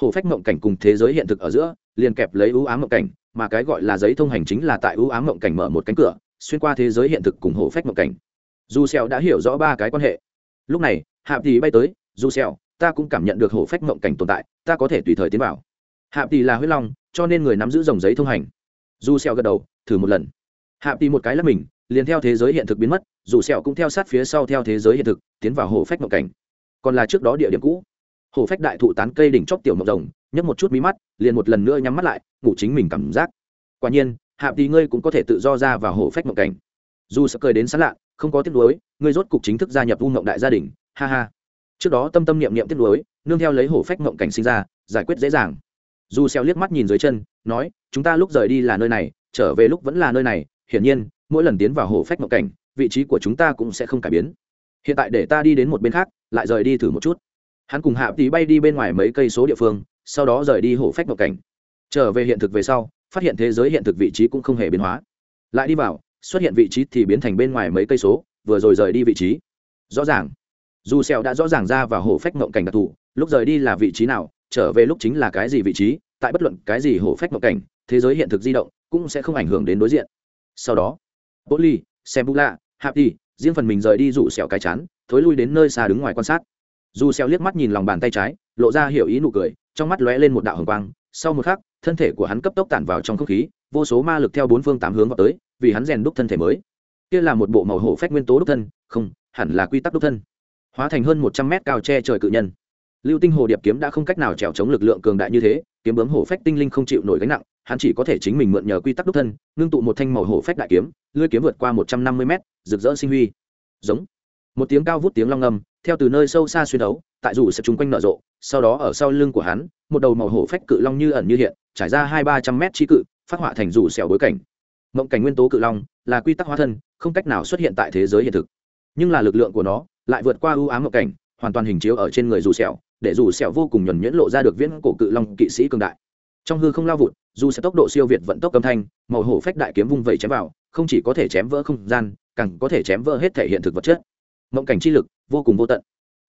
Hổ phách ngậm cảnh cùng thế giới hiện thực ở giữa, liền kẹp lấy ưu ám ngậm cảnh, mà cái gọi là giấy thông hành chính là tại ưu ám ngậm cảnh mở một cánh cửa, xuyên qua thế giới hiện thực cùng hổ phách ngậm cảnh. Dù sẹo đã hiểu rõ ba cái quan hệ. Lúc này hạ tỷ bay tới, dù sẹo ta cũng cảm nhận được hổ phách mộng cảnh tồn tại, ta có thể tùy thời tiến vào. Hạp tỷ là huyết long, cho nên người nắm giữ dòng giấy thông hành. Dù xèo gật đầu, thử một lần. Hạp tỷ một cái là mình, liền theo thế giới hiện thực biến mất, dù sẹo cũng theo sát phía sau theo thế giới hiện thực, tiến vào hồ phách mộng cảnh. Còn là trước đó địa điểm cũ. Hồ phách đại thụ tán cây đỉnh chóp tiểu mộng rồng nhấp một chút mí mắt, liền một lần nữa nhắm mắt lại, ngủ chính mình cảm giác. Quả nhiên hạ tỷ ngươi cũng có thể tự do ra vào hồ phách mộng cảnh. Dù sợ cười đến sán lạ, không có tiếc nuối, ngươi rốt cục chính thức gia nhập u mộng đại gia đình, ha ha trước đó tâm tâm niệm niệm tiếc nuối, nương theo lấy hổ phách mộng cảnh sinh ra, giải quyết dễ dàng. Dù xeo liếc mắt nhìn dưới chân, nói, chúng ta lúc rời đi là nơi này, trở về lúc vẫn là nơi này, hiển nhiên, mỗi lần tiến vào hổ phách mộng cảnh, vị trí của chúng ta cũng sẽ không cải biến. Hiện tại để ta đi đến một bên khác, lại rời đi thử một chút. Hắn cùng hạ tí bay đi bên ngoài mấy cây số địa phương, sau đó rời đi hổ phách mộng cảnh. Trở về hiện thực về sau, phát hiện thế giới hiện thực vị trí cũng không hề biến hóa. Lại đi vào, xuất hiện vị trí thì biến thành bên ngoài mấy cây số, vừa rồi rời đi vị trí. Rõ ràng dù sẹo đã rõ ràng ra vào hổ phách mộng cảnh đặc thù, lúc rời đi là vị trí nào, trở về lúc chính là cái gì vị trí, tại bất luận cái gì hổ phách mộng cảnh, thế giới hiện thực di động cũng sẽ không ảnh hưởng đến đối diện. Sau đó bố ly xem bù lạ đi riêng phần mình rời đi rủ sẹo cái chán, thối lui đến nơi xa đứng ngoài quan sát. Dù sẹo liếc mắt nhìn lòng bàn tay trái, lộ ra hiểu ý nụ cười, trong mắt lóe lên một đạo hồng quang, sau một khắc, thân thể của hắn cấp tốc tản vào trong không khí, vô số ma lực theo bốn phương tám hướng vào tới, vì hắn rèn đúc thân thể mới. Kia là một bộ màu hổ phách nguyên tố đúc thân, không, hẳn là quy tắc đúc thân hóa thành hơn một trăm mét cao che trời cự nhân. Lưu tinh hồ điệp kiếm đã không cách nào trèo chống lực lượng cường đại như thế, kiếm bướm hổ phách tinh linh không chịu nổi gánh nặng, hắn chỉ có thể chính mình mượn nhờ quy tắc đúc thân, ngưng tụ một thanh màu hổ phách đại kiếm, lưỡi kiếm vượt qua một trăm năm mươi mét, rực rỡ sinh huy. Giống. Một tiếng cao vút tiếng long ngâm theo từ nơi sâu xa xuyên đấu, tại dù sập chung quanh nở rộ, sau đó ở sau lưng của hắn, một đầu màu hổ phách cự long như ẩn như hiện, trải ra hai ba trăm mét trí cự, phát họa thành rủ xẻo bối cảnh. Mộng cảnh nguyên tố cự long là quy tắc hóa thân, không cách nào xuất hiện tại thế giới hiện thực. Nhưng là lực lượng của nó lại vượt qua ưu ám ngộ cảnh, hoàn toàn hình chiếu ở trên người dù sẹo, để dù sẹo vô cùng nhuần nhuyễn lộ ra được viễn cổ cự long kỵ sĩ cường đại. Trong hư không lao vụt, dù sẽ tốc độ siêu việt vận tốc âm thanh, màu hổ phách đại kiếm vung vẩy chém vào, không chỉ có thể chém vỡ không gian, càng có thể chém vỡ hết thể hiện thực vật chất. Mộng cảnh chi lực vô cùng vô tận.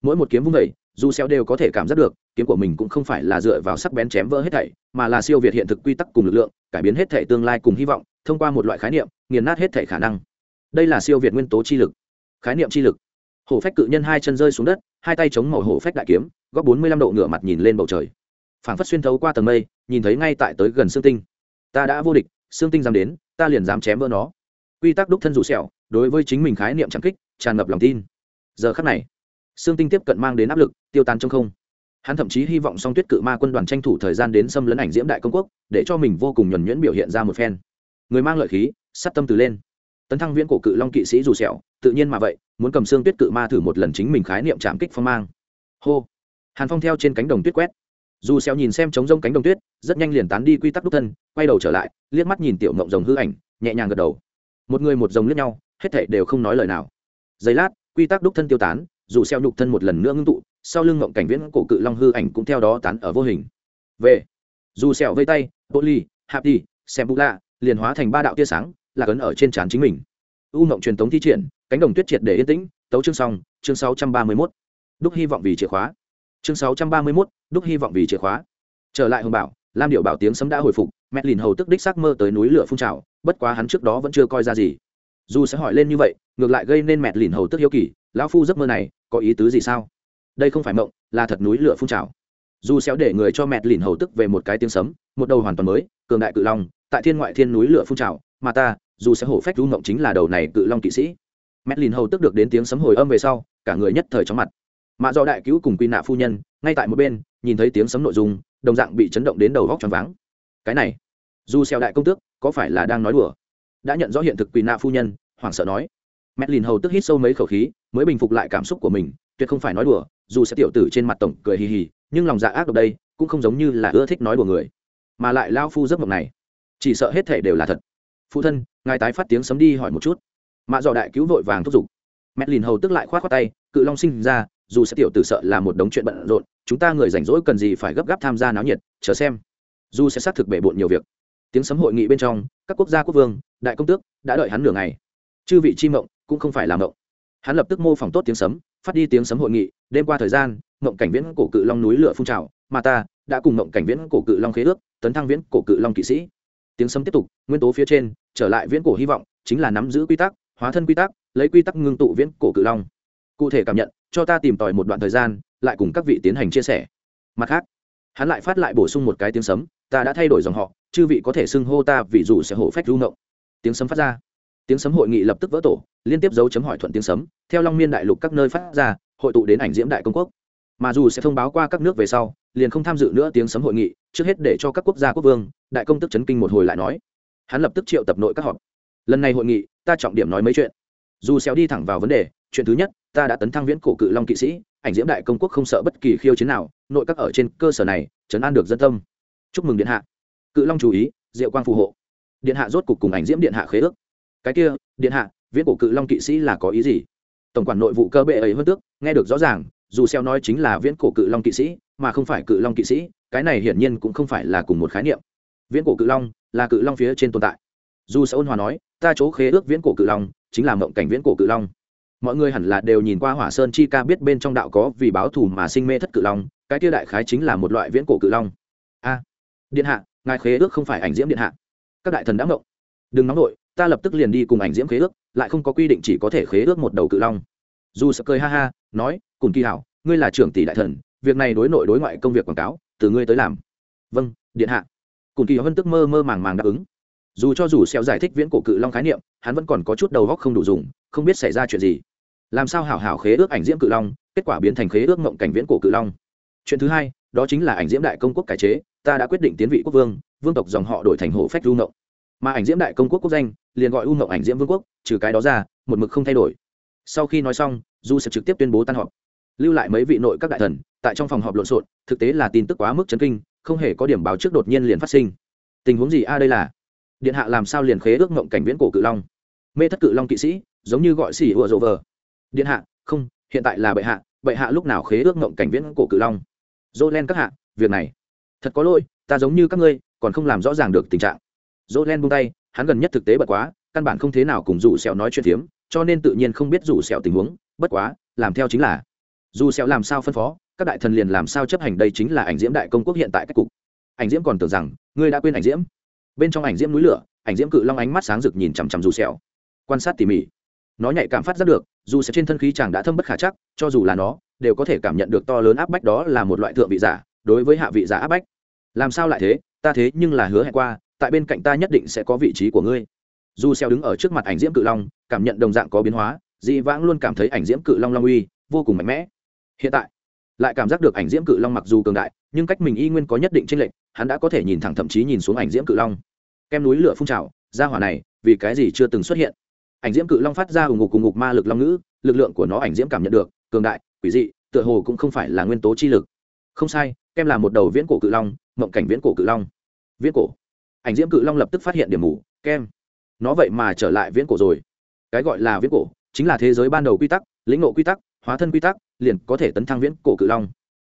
Mỗi một kiếm vung vẩy, dù xéo đều có thể cảm giác được, kiếm của mình cũng không phải là dựa vào sắc bén chém vỡ hết thảy, mà là siêu việt hiện thực quy tắc cùng lực lượng, cải biến hết thảy tương lai cùng hy vọng, thông qua một loại khái niệm, nghiền nát hết thảy khả năng. Đây là siêu việt nguyên tố chi lực. Khái niệm chi lực hổ phách cự nhân hai chân rơi xuống đất, hai tay chống màu hổ phách đại kiếm, góc bốn mươi lăm độ ngửa mặt nhìn lên bầu trời. Phảng phất xuyên thấu qua tầng mây, nhìn thấy ngay tại tới gần xương tinh. Ta đã vô địch xương tinh dám đến, ta liền dám chém vỡ nó. Quy tắc đúc thân rủ sẹo, đối với chính mình khái niệm chẳng kích, tràn ngập lòng tin. Giờ khắc này xương tinh tiếp cận mang đến áp lực, tiêu tan trong không. Hắn thậm chí hy vọng song tuyết cự ma quân đoàn tranh thủ thời gian đến xâm lấn ảnh diễm đại công quốc, để cho mình vô cùng nhuẩn nhuyễn biểu hiện ra một phen. Người mang lợi khí, sắt tâm từ lên tấn thăng viễn cổ cự long kỵ sĩ dù sẹo, tự nhiên mà vậy, muốn cầm xương tuyết cự ma thử một lần chính mình khái niệm chạm kích phong mang. Hô. Hàn phong theo trên cánh đồng tuyết quét. Dù sẹo nhìn xem trống rông cánh đồng tuyết, rất nhanh liền tán đi quy tắc đúc thân, quay đầu trở lại, liếc mắt nhìn tiểu ngộng rồng hư ảnh, nhẹ nhàng gật đầu. Một người một rồng liếc nhau, hết thảy đều không nói lời nào. Giây lát, quy tắc đúc thân tiêu tán, dù sẹo nhục thân một lần nữa ngưng tụ, sau lưng ngộng cảnh viễn cổ cự long hư ảnh cũng theo đó tán ở vô hình. Về. Dù sẹo vây tay bộ ly hạp đi xem bù lạ liền hóa thành ba đạo tia sáng là cấn ở trên trán chính mình. U mộng truyền tống thi triển cánh đồng tuyết triệt để yên tĩnh tấu chương xong chương 631. đúc hy vọng vì chìa khóa. Chương 631, đúc hy vọng vì chìa khóa. Trở lại hồng bảo lam điệu bảo tiếng sấm đã hồi phục mẹ lìn hầu tức đích xác mơ tới núi lửa phun trào bất quá hắn trước đó vẫn chưa coi ra gì. Dù sẽ hỏi lên như vậy ngược lại gây nên mẹ lìn hầu tức hiếu kỳ lão phu giấc mơ này có ý tứ gì sao? Đây không phải mộng là thật núi lửa phun trào. Dù xéo để người cho mẹ lìn hầu tức về một cái tiếng sấm một đầu hoàn toàn mới cường đại cự long tại thiên ngoại thiên núi lửa phun trào mà ta dù sẽ hổ phách du mộng chính là đầu này cự long kỵ sĩ. Mẹ lìn hầu tức được đến tiếng sấm hồi âm về sau, cả người nhất thời chóng mặt. Mạ do đại cứu cùng quy nạ phu nhân, ngay tại một bên, nhìn thấy tiếng sấm nội dung, đồng dạng bị chấn động đến đầu góc choáng váng. Cái này, dù xeo đại công tước, có phải là đang nói đùa? Đã nhận rõ hiện thực quy nạ phu nhân, hoảng sợ nói. Mẹ lìn hầu tức hít sâu mấy khẩu khí, mới bình phục lại cảm xúc của mình, tuyệt không phải nói đùa, dù sẽ tiểu tử trên mặt tổng cười hì hì, nhưng lòng dạ ác độc đây, cũng không giống như là ưa thích nói đùa người. Mà lại lao phu giấc mộng này, chỉ sợ hết thể đều là thật phụ thân, ngài tái phát tiếng sấm đi hỏi một chút. Mạ dọ đại cứu vội vàng thúc giục. Mẹ lìn hầu tức lại khoát khoát tay, cự long sinh ra, dù sẽ tiểu tử sợ là một đống chuyện bận rộn, chúng ta người rảnh rỗi cần gì phải gấp gáp tham gia náo nhiệt, chờ xem. Dù sẽ xác thực bể bộn nhiều việc. Tiếng sấm hội nghị bên trong, các quốc gia quốc vương, đại công tước đã đợi hắn nửa ngày. Chư vị chi mộng cũng không phải là mộng. Hắn lập tức mô phỏng tốt tiếng sấm, phát đi tiếng sấm hội nghị, đêm qua thời gian, mộng cảnh viễn cổ cự long núi lửa phun trào, mà ta đã cùng mộng cảnh viễn cổ cự long khế ước, tấn thăng viễn cổ cự long kỵ sĩ tiếng sấm tiếp tục, nguyên tố phía trên, trở lại viễn cổ hy vọng, chính là nắm giữ quy tắc, hóa thân quy tắc, lấy quy tắc ngưng tụ viễn cổ cự long. Cụ thể cảm nhận, cho ta tìm tòi một đoạn thời gian, lại cùng các vị tiến hành chia sẻ. Mặt khác, hắn lại phát lại bổ sung một cái tiếng sấm, ta đã thay đổi dòng họ, chư vị có thể xưng hô ta vì dù sẽ hổ phách lưu ngộng. Tiếng sấm phát ra. Tiếng sấm hội nghị lập tức vỡ tổ, liên tiếp dấu chấm hỏi thuận tiếng sấm, theo long miên đại lục các nơi phát ra, hội tụ đến ảnh diễm đại công quốc mà dù sẽ thông báo qua các nước về sau, liền không tham dự nữa tiếng sấm hội nghị, trước hết để cho các quốc gia quốc vương, đại công tức chấn kinh một hồi lại nói. Hắn lập tức triệu tập nội các họp. Lần này hội nghị, ta trọng điểm nói mấy chuyện. Dù xéo đi thẳng vào vấn đề, chuyện thứ nhất, ta đã tấn thăng viễn cổ cự long kỵ sĩ, ảnh diễm đại công quốc không sợ bất kỳ khiêu chiến nào, nội các ở trên cơ sở này chấn an được dân tâm. Chúc mừng điện hạ. Cự long chú ý, diệu quang phù hộ. Điện hạ rốt cục cùng ảnh diễm điện hạ khế ước. Cái kia, điện hạ, viễn cổ cự long kỵ sĩ là có ý gì? Tổng quản nội vụ cơ bệ ấy hơn tước, nghe được rõ ràng dù xeo nói chính là viễn cổ cự long kỵ sĩ, mà không phải cự long kỵ sĩ, cái này hiển nhiên cũng không phải là cùng một khái niệm. Viễn cổ cự long là cự long phía trên tồn tại. Dù sẽ ôn hòa nói, ta chỗ khế ước viễn cổ cự long chính là mộng cảnh viễn cổ cự long. Mọi người hẳn là đều nhìn qua hỏa sơn chi ca biết bên trong đạo có vì báo thù mà sinh mê thất cự long, cái kia đại khái chính là một loại viễn cổ cự long. A, điện hạ, ngài khế ước không phải ảnh diễm điện hạ. Các đại thần đã mộng đừng nóng nổi ta lập tức liền đi cùng ảnh diễm khế ước, lại không có quy định chỉ có thể khế ước một đầu cự long dù sợ cười ha ha, nói, cùng kỳ hảo, ngươi là trưởng tỷ đại thần, việc này đối nội đối ngoại công việc quảng cáo, từ ngươi tới làm. Vâng điện hạ. Cùng kỳ hân tức mơ mơ màng màng đáp ứng. Dù cho dù xeo giải thích viễn cổ cự long khái niệm, hắn vẫn còn có chút đầu góc không đủ dùng, không biết xảy ra chuyện gì. Làm sao hảo hảo khế ước ảnh diễm cự long, kết quả biến thành khế ước mộng cảnh viễn cổ cự long. Chuyện thứ hai, đó chính là ảnh diễm đại công quốc cải chế, ta đã quyết định tiến vị quốc vương vương tộc dòng họ đổi thành hộ phách du mộng. Mà ảnh diễm đại công quốc quốc danh, liền gọi u mộng ảnh diễm vương quốc, trừ cái đó ra, một mực không thay đổi. Sau khi nói xong du sẽ trực tiếp tuyên bố tan họp. Lưu lại mấy vị nội các đại thần, tại trong phòng họp lộn xộn, thực tế là tin tức quá mức chấn kinh, không hề có điểm báo trước đột nhiên liền phát sinh. Tình huống gì a, đây là? Điện hạ làm sao liền khế ước mộng cảnh viễn cổ cự long? Mê thất cự long kỵ sĩ, giống như gọi xỉ ùa rộ vờ. Điện hạ, không, hiện tại là bệ hạ bệ hạ lúc nào khế ước mộng cảnh viễn cổ cự long? Dô len các hạ, việc này. Thật có lỗi, ta giống như các ngươi, còn không làm rõ ràng được tình trạng. Dô len buông tay, hắn gần nhất thực tế bật quá, căn bản không thế nào cùng rủ sẹo nói chuyện phiếm, cho nên tự nhiên không biết rủ sẹo tình huống bất quá, làm theo chính là, dù sẹo làm sao phân phó, các đại thần liền làm sao chấp hành đây chính là ảnh diễm đại công quốc hiện tại cách cục. Ảnh diễm còn tưởng rằng, ngươi đã quên ảnh diễm. Bên trong ảnh diễm núi lửa, ảnh diễm cự long ánh mắt sáng rực nhìn chằm chằm dù sẹo quan sát tỉ mỉ, nó nhạy cảm phát ra được, dù sẽ trên thân khí chàng đã thâm bất khả chắc, cho dù là nó, đều có thể cảm nhận được to lớn áp bách đó là một loại thượng vị giả, đối với hạ vị giả áp bách. Làm sao lại thế? Ta thế nhưng là hứa hẹn qua, tại bên cạnh ta nhất định sẽ có vị trí của ngươi. Dù xeo đứng ở trước mặt ảnh diễm cự long, cảm nhận đồng dạng có biến hóa dị vãng luôn cảm thấy ảnh diễm cự long long uy, vô cùng mạnh mẽ. Hiện tại, lại cảm giác được ảnh diễm cự long mặc dù cường đại, nhưng cách mình y nguyên có nhất định tranh lệch, hắn đã có thể nhìn thẳng thậm chí nhìn xuống ảnh diễm cự long. Kem núi lửa phun trào, ra hỏa này, vì cái gì chưa từng xuất hiện? Ảnh diễm cự long phát ra ủng ngục cùng ngục ma lực long ngữ, lực lượng của nó ảnh diễm cảm nhận được, cường đại, quỷ dị, tựa hồ cũng không phải là nguyên tố chi lực. Không sai, kem là một đầu viễn cổ cự long, mộng cảnh viễn cổ cự long. Viễn cổ. Ảnh diễm cự long lập tức phát hiện điểm mù, kem. Nó vậy mà trở lại viễn cổ rồi. Cái gọi là viễn cổ chính là thế giới ban đầu quy tắc, lĩnh ngộ quy tắc, hóa thân quy tắc, liền có thể tấn thăng viễn cổ cự long.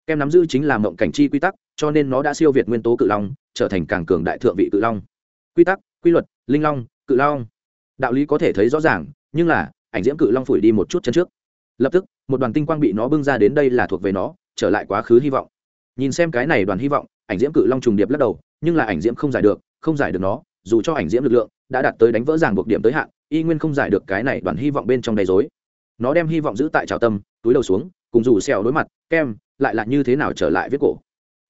Kem nắm giữ chính là mộng cảnh chi quy tắc, cho nên nó đã siêu việt nguyên tố cự long, trở thành càng cường đại thượng vị cự long. Quy tắc, quy luật, linh long, cự long. Đạo lý có thể thấy rõ ràng, nhưng là, ảnh diễm cự long phủi đi một chút chân trước. Lập tức, một đoàn tinh quang bị nó bưng ra đến đây là thuộc về nó, trở lại quá khứ hy vọng. Nhìn xem cái này đoàn hy vọng, ảnh diễm cự long trùng điệp lắc đầu, nhưng là ảnh diễm không giải được, không giải được nó, dù cho ảnh diễm lực lượng đã đạt tới đánh vỡ ràng buộc điểm tới hạn y nguyên không giải được cái này đoàn hy vọng bên trong đầy dối nó đem hy vọng giữ tại trào tâm, túi đầu xuống, cùng rủ xèo đối mặt, kem, lại là như thế nào trở lại viết cổ?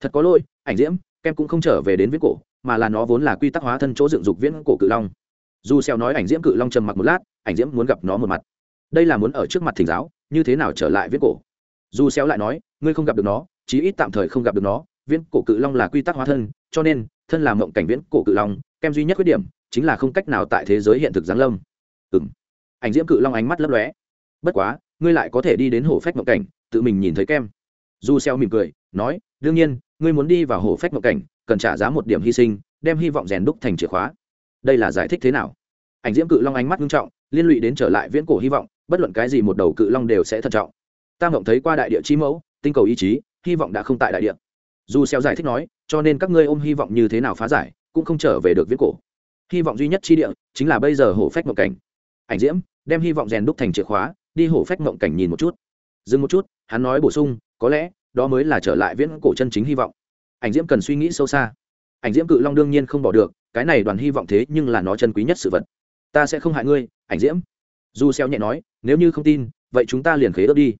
Thật có lỗi, ảnh diễm, kem cũng không trở về đến viết cổ, mà là nó vốn là quy tắc hóa thân chỗ dựng dục viễn cổ cự long. Dù xèo nói ảnh diễm cự long trầm mặc một lát, ảnh diễm muốn gặp nó một mặt. Đây là muốn ở trước mặt thỉnh giáo, như thế nào trở lại viết cổ? Dù xéo lại nói, ngươi không gặp được nó, chí ít tạm thời không gặp được nó, viễn cổ cự long là quy tắc hóa thân, cho nên, thân là mộng cảnh viễn cổ cự long, kem duy nhất khuyết điểm, chính là không cách nào tại thế giới hiện thực giáng lâm ừng ảnh diễm cự long ánh mắt lấp lóe. Bất quá, ngươi lại có thể đi đến hồ phách mộng cảnh, tự mình nhìn thấy kem. Du xeo mỉm cười, nói, đương nhiên, ngươi muốn đi vào hồ phách mộng cảnh, cần trả giá một điểm hy sinh, đem hy vọng rèn đúc thành chìa khóa. Đây là giải thích thế nào? Ảnh diễm cự long ánh mắt nghiêm trọng, liên lụy đến trở lại viễn cổ hy vọng, bất luận cái gì một đầu cự long đều sẽ thận trọng. Ta mộng thấy qua đại địa chi mẫu, tinh cầu ý chí, hy vọng đã không tại đại địa. Dù xeo giải thích nói, cho nên các ngươi ôm hy vọng như thế nào phá giải, cũng không trở về được viễn cổ. Hy vọng duy nhất chi địa chính là bây giờ hổ phách mộng cảnh ảnh diễm, đem hy vọng rèn đúc thành chìa khóa, đi hổ phách mộng cảnh nhìn một chút. Dừng một chút, hắn nói bổ sung, có lẽ, đó mới là trở lại viễn cổ chân chính hy vọng. Ảnh diễm cần suy nghĩ sâu xa. Ảnh diễm cự long đương nhiên không bỏ được, cái này đoàn hy vọng thế nhưng là nó chân quý nhất sự vật. Ta sẽ không hại ngươi, ảnh diễm. Du xeo nhẹ nói, nếu như không tin, vậy chúng ta liền khế ước đi.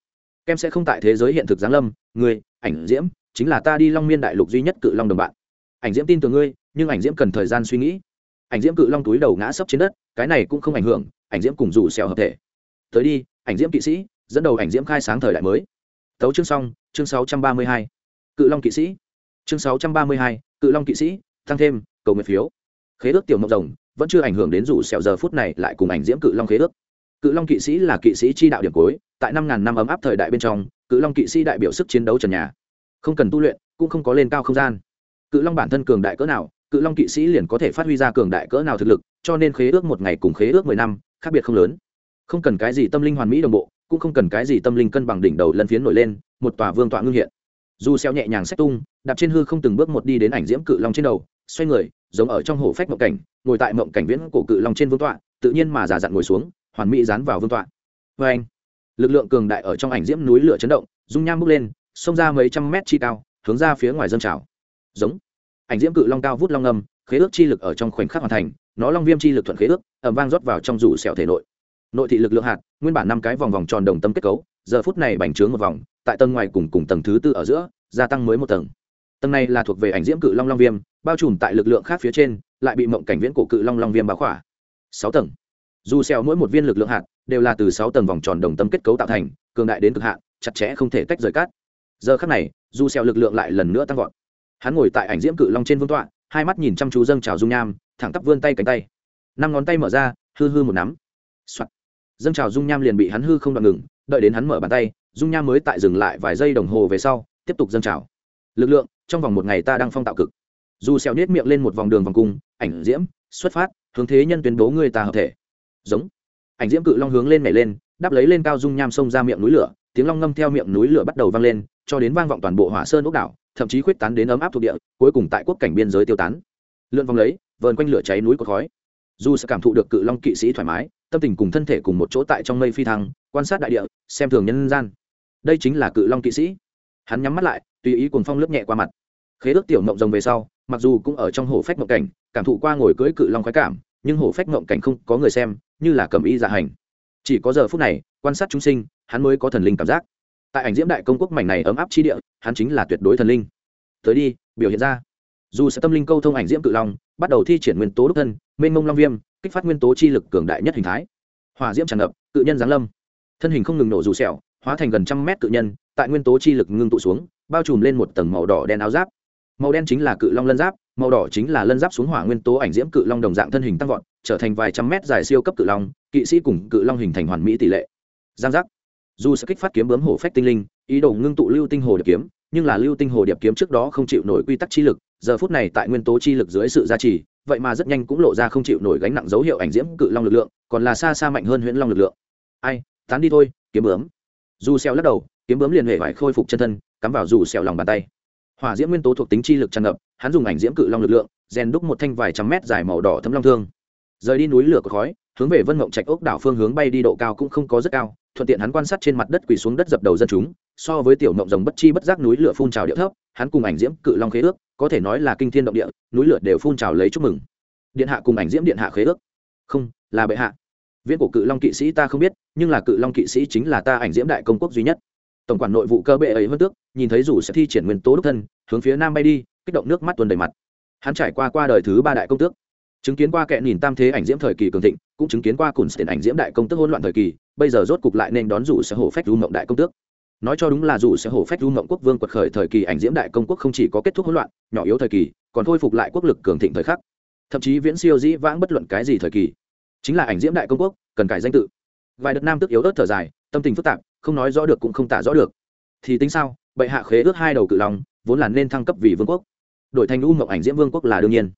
Kem sẽ không tại thế giới hiện thực giáng lâm, ngươi, ảnh diễm, chính là ta đi long miên đại lục duy nhất cự long đồng bạn. Ảnh diễm tin tưởng ngươi, nhưng ảnh diễm cần thời gian suy nghĩ. Ảnh diễm cự long túi đầu ngã sấp trên đất, cái này cũng không ảnh hưởng ảnh diễm cùng rủ xèo hợp thể. Tới đi ảnh diễm kỵ sĩ dẫn đầu ảnh diễm khai sáng thời đại mới. Tấu chương xong chương 632. cự long kỵ sĩ. Chương 632, cự long kỵ sĩ tăng thêm cầu nguyện phiếu. Khế ước tiểu mộng rồng vẫn chưa ảnh hưởng đến rủ sẹo giờ phút này lại cùng ảnh diễm cự long khế ước. Cự long kỵ sĩ là kỵ sĩ chi đạo điểm cuối tại năm ngàn năm ấm áp thời đại bên trong cự long kỵ sĩ đại biểu sức chiến đấu trần nhà. Không cần tu luyện cũng không có lên cao không gian. Cự long bản thân cường đại cỡ nào cự long kỵ sĩ liền có thể phát huy ra cường đại cỡ nào thực lực cho nên khế ước một ngày cùng khế ước mười năm khác biệt không lớn. Không cần cái gì tâm linh hoàn mỹ đồng bộ cũng không cần cái gì tâm linh cân bằng đỉnh đầu lân phiến nổi lên một tòa vương tọa ngưng hiện. Dù xeo nhẹ nhàng xách tung đạp trên hư không từng bước một đi đến ảnh diễm cự long trên đầu xoay người giống ở trong hồ phách mộng cảnh ngồi tại mộng cảnh viễn cổ cự long trên vương tọa tự nhiên mà giả dặn ngồi xuống hoàn mỹ dán vào vương tọa. Với anh lực lượng cường đại ở trong ảnh diễm núi lửa chấn động dung nham bốc lên xông ra mấy trăm mét chi cao hướng ra phía ngoài dân trào. Giống ảnh diễm cự long cao vút long ngầm, khế ước chi lực ở trong khoảnh khắc hoàn thành nó long viêm chi lực thuận khế ước ẩm vang rót vào trong rủ sẹo thể nội. Nội thị lực lượng hạt, nguyên bản năm cái vòng vòng tròn đồng tâm kết cấu, giờ phút này bành trướng một vòng, tại tầng ngoài cùng cùng tầng thứ tư ở giữa, gia tăng mới một tầng. Tầng này là thuộc về ảnh diễm cự long long viêm, bao trùm tại lực lượng khác phía trên, lại bị mộng cảnh viễn cổ cự long long viêm báo khỏa. Sáu tầng. Dù xèo mỗi một viên lực lượng hạt đều là từ sáu tầng vòng tròn đồng tâm kết cấu tạo thành, cường đại đến cực hạn, chặt chẽ không thể tách rời cát. Giờ khắc này, dù xèo lực lượng lại lần nữa tăng vọt. Hắn ngồi tại ảnh diễm cự long trên vương tọa, hai mắt nhìn chăm chú dâng trào dung nham, thẳng tắp vươn tay cánh tay năm ngón tay mở ra, hư hư một nắm. Soạn. dâng trào dung nham liền bị hắn hư không đoạn ngừng, đợi đến hắn mở bàn tay, dung nham mới tại dừng lại vài giây đồng hồ về sau, tiếp tục dâng trào. Lực lượng, trong vòng một ngày ta đang phong tạo cực. Dù xèo nết miệng lên một vòng đường vòng cung, ảnh diễm, xuất phát, hướng thế nhân tuyên bố người ta hợp thể. Giống. Ảnh diễm cự long hướng lên nhảy lên, đáp lấy lên cao dung nham sông ra miệng núi lửa, tiếng long ngâm theo miệng núi lửa bắt đầu vang lên, cho đến vang vọng toàn bộ hỏa sơn ốc đảo, thậm chí khuyết tán đến ấm áp thuộc địa, cuối cùng tại quốc cảnh biên giới tiêu tán. Lượn vòng lấy, vờn quanh lửa cháy núi cột khói dù sẽ cảm thụ được cự long kỵ sĩ thoải mái, tâm tình cùng thân thể cùng một chỗ tại trong mây phi thăng, quan sát đại địa, xem thường nhân gian. Đây chính là cự long kỵ sĩ. Hắn nhắm mắt lại, tùy ý cuồng phong lướt nhẹ qua mặt. Khế ước tiểu mộng rồng về sau, mặc dù cũng ở trong hồ phách mộng cảnh, cảm thụ qua ngồi cưỡi cự long khoái cảm, nhưng hồ phách mộng cảnh không có người xem, như là cầm y dạ hành. Chỉ có giờ phút này, quan sát chúng sinh, hắn mới có thần linh cảm giác. Tại ảnh diễm đại công quốc mảnh này ấm áp chi địa, hắn chính là tuyệt đối thần linh. Tới đi, biểu hiện ra dù sẽ tâm linh câu thông ảnh diễm cự long, bắt đầu thi triển nguyên tố đúc thân, mênh mông long viêm, kích phát nguyên tố chi lực cường đại nhất hình thái. Hỏa diễm tràn ngập, cự nhân giáng lâm. Thân hình không ngừng nổ dù sẹo, hóa thành gần trăm mét cự nhân, tại nguyên tố chi lực ngưng tụ xuống, bao trùm lên một tầng màu đỏ đen áo giáp. Màu đen chính là cự long lân giáp, màu đỏ chính là lân giáp xuống hỏa nguyên tố ảnh diễm cự long đồng dạng thân hình tăng vọt, trở thành vài trăm mét dài siêu cấp cự long, kỵ sĩ cùng cự long hình thành hoàn mỹ tỷ lệ. Giang giác. Dù sẽ kích phát kiếm bướm hổ phách tinh linh, ý đồ ngưng tụ lưu tinh hồ điệp kiếm, nhưng là lưu tinh hồ điệp kiếm trước đó không chịu nổi quy tắc chi lực giờ phút này tại nguyên tố chi lực dưới sự gia trì, vậy mà rất nhanh cũng lộ ra không chịu nổi gánh nặng dấu hiệu ảnh diễm cự long lực lượng, còn là xa xa mạnh hơn huyễn long lực lượng. Ai, tán đi thôi, kiếm bướm. Dù xeo lắc đầu, kiếm bướm liền hề vải khôi phục chân thân, cắm vào dù xeo lòng bàn tay. Hỏa diễm nguyên tố thuộc tính chi lực tràn ngập, hắn dùng ảnh diễm cự long lực lượng, rèn đúc một thanh vài trăm mét dài màu đỏ thấm long thương. Rời đi núi lửa của khói hướng về vân mộng trạch ốc đảo phương hướng bay đi độ cao cũng không có rất cao, thuận tiện hắn quan sát trên mặt đất quỳ xuống đất dập đầu dân chúng, so với tiểu mộng rồng bất chi bất giác núi lửa phun trào địa thấp, hắn cùng ảnh diễm cự long khế ước, có thể nói là kinh thiên động địa, núi lửa đều phun trào lấy chúc mừng. Điện hạ cùng ảnh diễm điện hạ khế ước. Không, là bệ hạ. Viễn của cự long kỵ sĩ ta không biết, nhưng là cự long kỵ sĩ chính là ta ảnh diễm đại công quốc duy nhất. Tổng quản nội vụ cơ bệ ấy hơn tước, nhìn thấy rủ sẽ thi triển nguyên tố đốc thân, hướng phía nam bay đi, kích động nước mắt tuần đầy mặt. Hắn trải qua qua đời thứ ba đại công tước chứng kiến qua kẻ nhìn tam thế ảnh diễm thời kỳ cường thịnh, cũng chứng kiến qua cùn tiền ảnh diễm đại công tước hỗn loạn thời kỳ, bây giờ rốt cục lại nên đón rủ sở hổ phách du mộng đại công tước. Nói cho đúng là dù sẽ hổ phách du mộng quốc vương quật khởi thời kỳ ảnh diễm đại công quốc không chỉ có kết thúc hỗn loạn, nhỏ yếu thời kỳ, còn khôi phục lại quốc lực cường thịnh thời khắc. Thậm chí viễn siêu dĩ vãng bất luận cái gì thời kỳ. Chính là ảnh diễm đại công quốc, cần cải danh tự. Vài đợt nam tức yếu ớt thở dài, tâm tình phức tạp, không nói rõ được cũng không tả rõ được. Thì tính sao, bệ hạ khế ước hai đầu cự long, vốn là nên thăng cấp vì vương quốc. Đổi thành u mộng ảnh diễm vương quốc là đương nhiên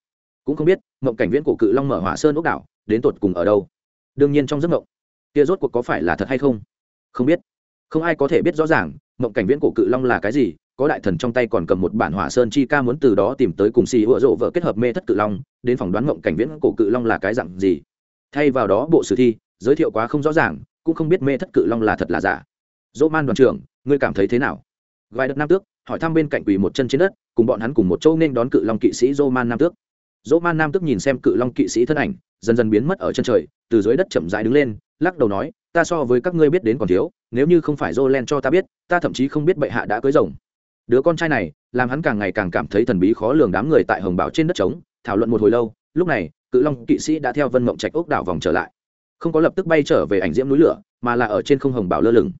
cũng không biết, mộng cảnh viễn cổ cự long mở hỏa sơn ốc đảo, đến tột cùng ở đâu? Đương nhiên trong giấc mộng, kia rốt cuộc có phải là thật hay không? Không biết. Không ai có thể biết rõ ràng, mộng cảnh viễn cổ cự long là cái gì, có đại thần trong tay còn cầm một bản hỏa sơn chi ca muốn từ đó tìm tới cùng xì ựa rộ vợ kết hợp mê thất cự long, đến phỏng đoán mộng cảnh viễn cổ cự long là cái dặn gì. Thay vào đó bộ sử thi, giới thiệu quá không rõ ràng, cũng không biết mê thất cự long là thật là giả. Dỗ man đoàn trưởng, ngươi cảm thấy thế nào? Vài đất nam tước, hỏi thăm bên cạnh quỳ một chân trên đất, cùng bọn hắn cùng một châu nên đón cự long kỵ sĩ dỗ man nam tước dỗ man nam tức nhìn xem cự long kỵ sĩ thân ảnh dần dần biến mất ở chân trời từ dưới đất chậm rãi đứng lên lắc đầu nói ta so với các ngươi biết đến còn thiếu nếu như không phải Jolen cho ta biết, ta thậm chí không biết bệ hạ đã cưới rồng. Đứa con trai này, làm hắn càng ngày càng cảm thấy thần bí khó lường đám người tại Hồng Bảo trên đất trống, thảo luận một hồi lâu, lúc này, Cự Long kỵ sĩ đã theo Vân Mộng Trạch ốc đảo vòng trở lại. Không có lập tức bay trở về ảnh diễm núi lửa, mà là ở trên không Hồng Bảo lơ lửng.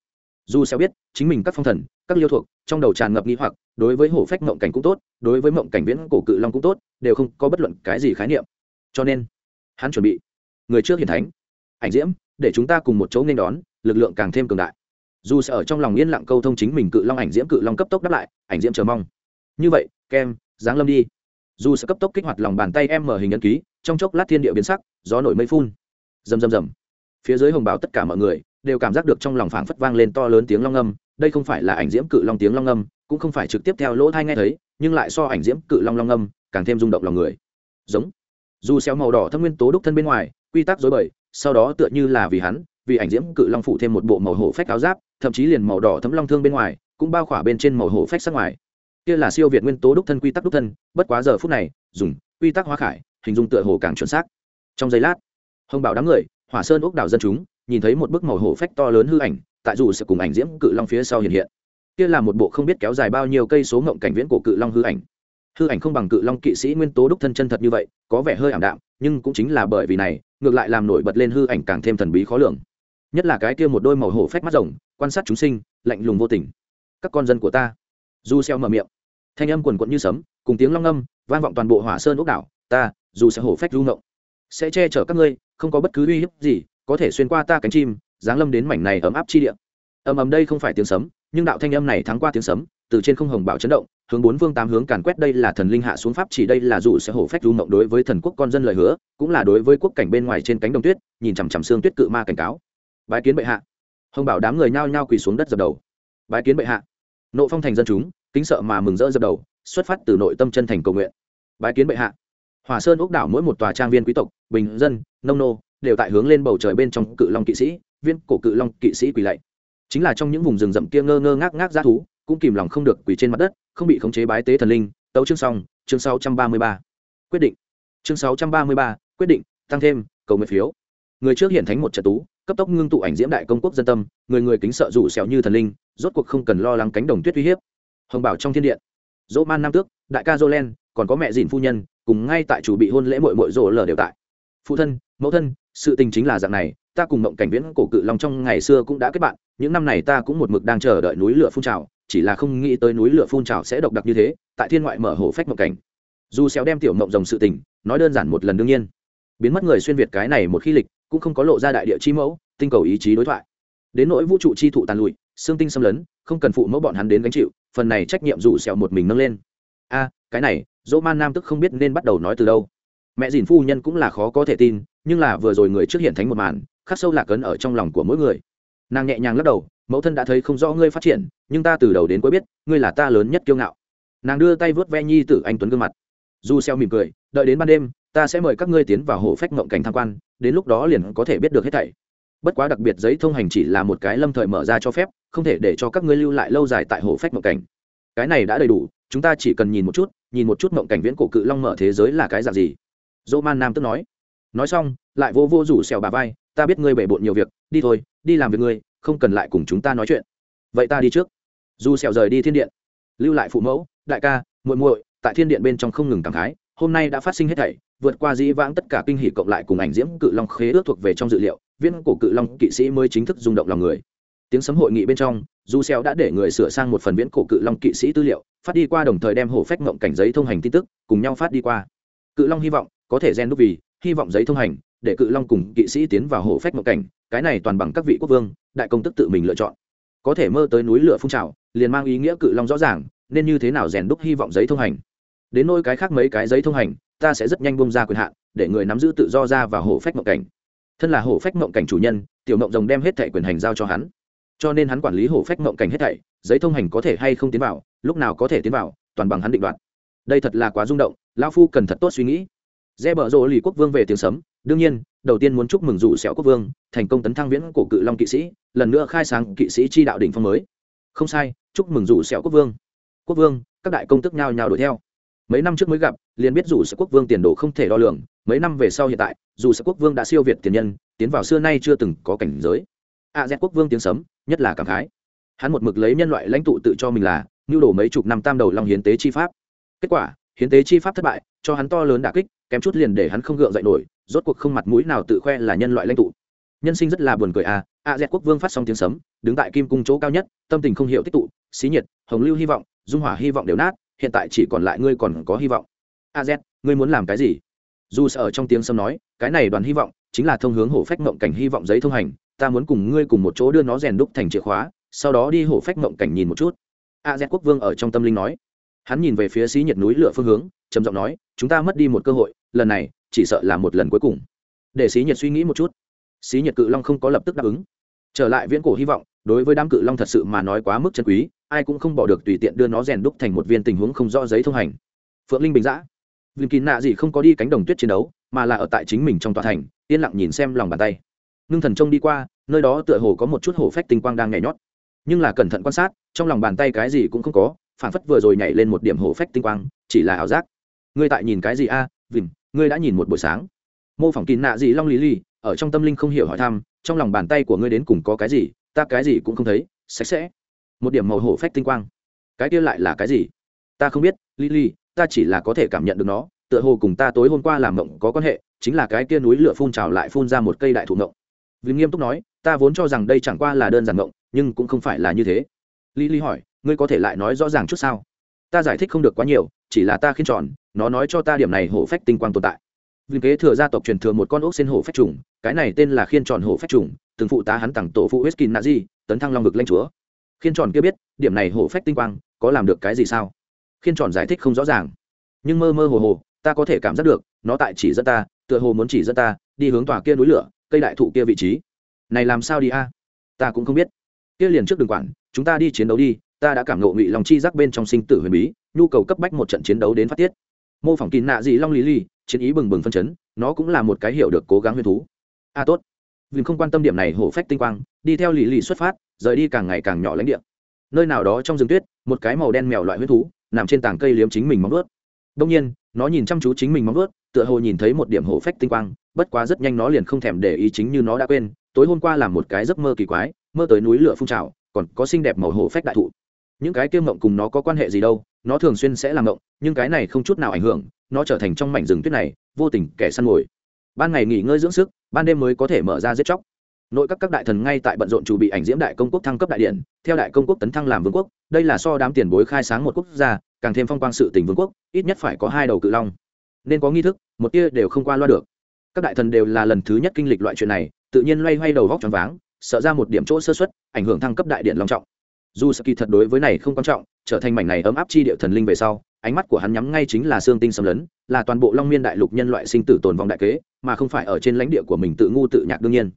Dù sẽ biết, chính mình các phong thần, các liêu thuộc, trong đầu tràn ngập nghi hoặc, đối với hổ phách mộng cảnh cũng tốt, đối với mộng cảnh viễn cổ cự long cũng tốt, đều không có bất luận cái gì khái niệm. Cho nên, hắn chuẩn bị, người trước hiển thánh, ảnh diễm, để chúng ta cùng một chỗ nên đón, lực lượng càng thêm cường đại. Dù sẽ ở trong lòng yên lặng câu thông chính mình cự long ảnh diễm cự long cấp tốc đáp lại ảnh diễm chờ mong. Như vậy kem giáng lâm đi. Dù sẽ cấp tốc kích hoạt lòng bàn tay em mở hình ấn ký trong chốc lát thiên địa biến sắc gió nổi mây phun. Rầm rầm rầm. Phía dưới hồng bảo tất cả mọi người đều cảm giác được trong lòng phảng phất vang lên to lớn tiếng long âm, đây không phải là ảnh diễm cự long tiếng long âm, cũng không phải trực tiếp theo lỗ thai nghe thấy, nhưng lại so ảnh diễm cự long long âm càng thêm rung động lòng người. Giống. Dù xéo màu đỏ thâm nguyên tố đúc thân bên ngoài, quy tắc dối bời, sau đó tựa như là vì hắn, vì ảnh diễm cự long phụ thêm một bộ màu hổ phách áo giáp, thậm chí liền màu đỏ thấm long thương bên ngoài, cũng bao khỏa bên trên màu hổ phách sắc ngoài. Kia là siêu việt nguyên tố đúc thân quy tắc đúc thân, bất quá giờ phút này, dùng, quy tắc hóa khải, hình dung tựa hồ càng chuẩn xác. Trong giây lát, hồng bảo đám người, hỏa sơn ốc đảo dân chúng nhìn thấy một bức màu hổ phách to lớn hư ảnh, tại dù sẽ cùng ảnh diễm cự long phía sau hiện hiện. Kia là một bộ không biết kéo dài bao nhiêu cây số ngộng cảnh viễn của cự long hư ảnh. Hư ảnh không bằng cự long kỵ sĩ nguyên tố đúc thân chân thật như vậy, có vẻ hơi ảm đạm, nhưng cũng chính là bởi vì này, ngược lại làm nổi bật lên hư ảnh càng thêm thần bí khó lường. Nhất là cái kia một đôi màu hổ phách mắt rồng, quan sát chúng sinh, lạnh lùng vô tình. Các con dân của ta. Du xeo mở miệng. Thanh âm quần quẫn như sấm, cùng tiếng long âm vang vọng toàn bộ hỏa sơn ốc đảo. Ta, dù sẽ hổ phách du ngộng. Sẽ che chở các ngươi, không có bất cứ uy hiếp gì có thể xuyên qua ta cánh chim, giáng lâm đến mảnh này ấm áp chi địa. Ầm ầm đây không phải tiếng sấm, nhưng đạo thanh âm này thắng qua tiếng sấm, từ trên không hồng bảo chấn động, hướng bốn vương tám hướng càn quét đây là thần linh hạ xuống pháp chỉ đây là dù sẽ hổ phách du mộng đối với thần quốc con dân lời hứa, cũng là đối với quốc cảnh bên ngoài trên cánh đồng tuyết, nhìn chằm chằm xương tuyết cự ma cảnh cáo. Bái kiến bệ hạ. Hồng bảo đám người nhao nhao quỳ xuống đất dập đầu. Bái kiến bệ hạ. Nộ phong thành dân chúng, kính sợ mà mừng rỡ dập đầu, xuất phát từ nội tâm chân thành cầu nguyện. Bái kiến bệ hạ. Hòa sơn úc đảo mỗi một tòa trang viên quý tộc, bình dân, nông nô đều tại hướng lên bầu trời bên trong cự long kỵ sĩ, viên cổ cự long kỵ sĩ quỳ lạy. Chính là trong những vùng rừng rậm kia ngơ ngơ ngác ngác ra thú, cũng kìm lòng không được quỳ trên mặt đất, không bị khống chế bái tế thần linh. Tấu chương xong, chương sáu trăm ba mươi ba. Quyết định. Chương sáu trăm ba mươi ba, quyết định, tăng thêm, cầu nguyện phiếu. Người trước hiện thánh một trận tú, cấp tốc ngưng tụ ảnh diễm đại công quốc dân tâm, người người kính sợ rủ xẻo như thần linh, rốt cuộc không cần lo lắng cánh đồng tuyết uy hiếp. Hồng bảo trong thiên điện dỗ man nam tước, đại ca dô len còn có mẹ dìn phu nhân, cùng ngay tại chủ bị hôn lễ mội mội rỗ lờ đều tại. Phụ thân mẫu thân, sự tình chính là dạng này, ta cùng mộng cảnh viễn cổ cự long trong ngày xưa cũng đã kết bạn, những năm này ta cũng một mực đang chờ đợi núi lửa phun trào, chỉ là không nghĩ tới núi lửa phun trào sẽ độc đặc như thế, tại thiên ngoại mở hổ phách mộng cảnh. Dù xéo đem tiểu mộng rồng sự tình, nói đơn giản một lần đương nhiên. Biến mất người xuyên việt cái này một khi lịch, cũng không có lộ ra đại địa chi mẫu, tinh cầu ý chí đối thoại. Đến nỗi vũ trụ chi thụ tàn lụi, xương tinh xâm lấn, không cần phụ mẫu bọn hắn đến gánh chịu, phần này trách nhiệm dù xẻo một mình nâng lên. A, cái này, dỗ man nam tức không biết nên bắt đầu nói từ đâu. Mẹ dìn phu nhân cũng là khó có thể tin nhưng là vừa rồi người trước hiện thánh một màn, khắc sâu lạc ấn ở trong lòng của mỗi người. Nàng nhẹ nhàng lắc đầu, mẫu thân đã thấy không rõ ngươi phát triển, nhưng ta từ đầu đến cuối biết, ngươi là ta lớn nhất kiêu ngạo. Nàng đưa tay vớt ve nhi tử anh tuấn gương mặt. Du xeo mỉm cười, đợi đến ban đêm, ta sẽ mời các ngươi tiến vào hồ phách ngộng cảnh tham quan, đến lúc đó liền có thể biết được hết thảy. Bất quá đặc biệt giấy thông hành chỉ là một cái lâm thời mở ra cho phép, không thể để cho các ngươi lưu lại lâu dài tại hồ phách ngộng cảnh. Cái này đã đầy đủ, chúng ta chỉ cần nhìn một chút, nhìn một chút ngộng cảnh viễn cổ cự long mở thế giới là cái dạng gì. Dỗ man nam tức nói nói xong, lại vô vô rủ xèo bà vai, ta biết ngươi bể bộn nhiều việc, đi thôi, đi làm việc ngươi, không cần lại cùng chúng ta nói chuyện. Vậy ta đi trước. Dù xèo rời đi thiên điện, lưu lại phụ mẫu, đại ca, muội muội, tại thiên điện bên trong không ngừng cảm khái, hôm nay đã phát sinh hết thảy, vượt qua dĩ vãng tất cả kinh hỉ cộng lại cùng ảnh diễm cự long khế ước thuộc về trong dự liệu viên cổ cự long kỵ sĩ mới chính thức rung động lòng người. Tiếng sấm hội nghị bên trong du xeo đã để người sửa sang một phần viễn cổ cự long kỵ sĩ tư liệu, phát đi qua đồng thời đem hổ phách ngậm cảnh giấy thông hành tin tức, cùng nhau phát đi qua. Cự long hy vọng có thể gen đúc vì, hy vọng giấy thông hành, để cự long cùng kỵ sĩ tiến vào hổ phách ngậm cảnh, cái này toàn bằng các vị quốc vương, đại công tức tự mình lựa chọn. Có thể mơ tới núi lửa phun trào, liền mang ý nghĩa cự long rõ ràng, nên như thế nào rèn đúc hy vọng giấy thông hành. Đến nôi cái khác mấy cái giấy thông hành, ta sẽ rất nhanh bông ra quyền hạn, để người nắm giữ tự do ra và hổ phách mộng cảnh. Thân là hổ phách mộng cảnh chủ nhân, tiểu mộng rồng đem hết thẻ quyền hành giao cho hắn. Cho nên hắn quản lý hổ phách mộng cảnh hết thảy, giấy thông hành có thể hay không tiến vào, lúc nào có thể tiến vào, toàn bằng hắn định đoạt. Đây thật là quá rung động lao phu cần thật tốt suy nghĩ re bở rộ lì quốc vương về tiếng sấm. Đương nhiên, đầu tiên muốn chúc mừng rủ xẻo quốc vương, thành công tấn thăng viễn cổ cự long kỵ sĩ, lần nữa khai sáng kỵ sĩ chi đạo đỉnh phong mới. Không sai, chúc mừng rủ xẻo quốc vương. Quốc vương, các đại công tức nhao nhao đuổi theo. Mấy năm trước mới gặp, liền biết dù sẽ quốc vương tiền đồ không thể đo lường. Mấy năm về sau hiện tại dù sẽ quốc vương đã siêu việt tiền nhân, tiến vào xưa nay chưa từng có cảnh giới. A z quốc vương tiếng sấm, nhất là cảm khái. Hắn một mực lấy nhân loại lãnh tụ tự cho mình là nhu đổ mấy chục năm tam đầu long hiến tế chi pháp. Kết quả, hiến tế chi pháp thất bại, cho hắn to lớn đả kích kém chút liền để hắn không gượng dậy nổi, rốt cuộc không mặt mũi nào tự khoe là nhân loại lãnh tụ. Nhân sinh rất là buồn cười à a z quốc vương phát xong tiếng sấm, đứng tại kim cung chỗ cao nhất, tâm tình không hiểu tích tụ, xí nhiệt, hồng lưu hy vọng, dung hỏa hy vọng đều nát, hiện tại chỉ còn lại ngươi còn có hy vọng. A z, ngươi muốn làm cái gì? Dù sợ trong tiếng sấm nói, cái này đoàn hy vọng chính là thông hướng hổ phách mộng cảnh hy vọng giấy thông hành, ta muốn cùng ngươi cùng một chỗ đưa nó rèn đúc thành chìa khóa, sau đó đi hổ phách mộng cảnh nhìn một chút. A z quốc vương ở trong tâm linh nói. Hắn nhìn về phía xí nhiệt núi lửa phương hướng, trầm giọng nói chúng ta mất đi một cơ hội, lần này, chỉ sợ là một lần cuối cùng. Để xí nhiệt suy nghĩ một chút. Xí nhiệt cự long không có lập tức đáp ứng. Trở lại viễn cổ hy vọng, đối với đám cự long thật sự mà nói quá mức chân quý, ai cũng không bỏ được tùy tiện đưa nó rèn đúc thành một viên tình huống không rõ giấy thông hành. Phượng linh bình giã vinh kín nạ gì không có đi cánh đồng tuyết chiến đấu, mà là ở tại chính mình trong tòa thành, yên lặng nhìn xem lòng bàn tay. Ngưng thần trông đi qua, nơi đó tựa hồ có một chút hổ phách tinh quang đang nhảy nhót. Nhưng là cẩn thận quan sát, trong lòng bàn tay cái gì cũng không có, phản phất vừa rồi nhảy lên một điểm hổ phách tinh quang, chỉ là ảo giác ngươi tại nhìn cái gì a à? vìm ngươi đã nhìn một buổi sáng. Mô phỏng kín nạ gì long lý ly ở trong tâm linh không hiểu hỏi thăm trong lòng bàn tay của ngươi đến cùng có cái gì ta cái gì cũng không thấy sạch sẽ. Một điểm màu hổ phách tinh quang. Cái kia lại là cái gì? Ta không biết Lý ly, ta chỉ là có thể cảm nhận được nó tựa hồ cùng ta tối hôm qua làm mộng có quan hệ chính là cái kia núi lửa phun trào lại phun ra một cây đại thụ mộng. Vì nghiêm túc nói ta vốn cho rằng đây chẳng qua là đơn giản mộng nhưng cũng không phải là như thế. Lý lý hỏi ngươi có thể lại nói rõ ràng chút sao? Ta giải thích không được quá nhiều chỉ là ta khiên tròn nó nói cho ta điểm này hổ phách tinh quang tồn tại vì kế thừa gia tộc truyền thừa một con ốc xin hổ phách trùng cái này tên là khiên tròn hổ phách trùng từng phụ tá hắn tặng tổ phụ Weskin Nazi, tấn thăng long vực lanh chúa. Khiên tròn kia biết, điểm này hổ phách tinh quang, có làm được cái gì sao? Khiên tròn giải thích không rõ ràng, nhưng mơ mơ hồ hồ, ta có thể cảm giác được, nó tại chỉ dẫn ta, tựa hồ muốn chỉ dẫn ta, đi hướng tòa kia núi lửa, cây đại thụ kia vị trí. Này làm sao đi a? Ta cũng không biết. Kia liền trước đường quản, chúng ta đi chiến đấu đi, ta đã cảm ngộ ngụy lòng chi giác bên trong sinh tử huyền bí, nhu cầu cấp bách một trận chiến đấu đến phát tiết. Mô phỏng kín nạ gì long lý Lì chiến ý bừng bừng phân chấn, nó cũng là một cái hiểu được cố gắng huyền thú. A tốt. Vì không quan tâm điểm này hổ phách tinh quang đi theo lì lì xuất phát rời đi càng ngày càng nhỏ lãnh địa. Nơi nào đó trong rừng tuyết một cái màu đen mèo loại huyết thú nằm trên tảng cây liếm chính mình móng vớt đông nhiên nó nhìn chăm chú chính mình móng vớt tựa hồ nhìn thấy một điểm hổ phách tinh quang bất quá rất nhanh nó liền không thèm để ý chính như nó đã quên tối hôm qua làm một cái giấc mơ kỳ quái mơ tới núi lửa phun trào còn có xinh đẹp màu hổ phách đại thụ. Những cái kia mộng cùng nó có quan hệ gì đâu? Nó thường xuyên sẽ làm ngộng, nhưng cái này không chút nào ảnh hưởng, nó trở thành trong mảnh rừng tuyết này, vô tình kẻ săn mồi. Ban ngày nghỉ ngơi dưỡng sức, ban đêm mới có thể mở ra giết chóc. Nội các các đại thần ngay tại bận rộn chủ bị ảnh diễm đại công quốc thăng cấp đại điện, theo đại công quốc tấn thăng làm vương quốc, đây là so đám tiền bối khai sáng một quốc gia, càng thêm phong quang sự tỉnh vương quốc, ít nhất phải có hai đầu cự long. Nên có nghi thức, một tia đều không qua loa được. Các đại thần đều là lần thứ nhất kinh lịch loại chuyện này, tự nhiên loay hoay đầu vóc tròn váng, sợ ra một điểm chỗ sơ xuất ảnh hưởng thăng cấp đại điện long trọng dù saki thật đối với này không quan trọng, trở thành mảnh này ấm áp chi địa thần linh về sau, ánh mắt của hắn nhắm ngay chính là xương tinh xâm lấn, là toàn bộ long miên đại lục nhân loại sinh tử tồn vong đại kế, mà không phải ở trên lãnh địa của mình tự ngu tự nhạc đương nhiên.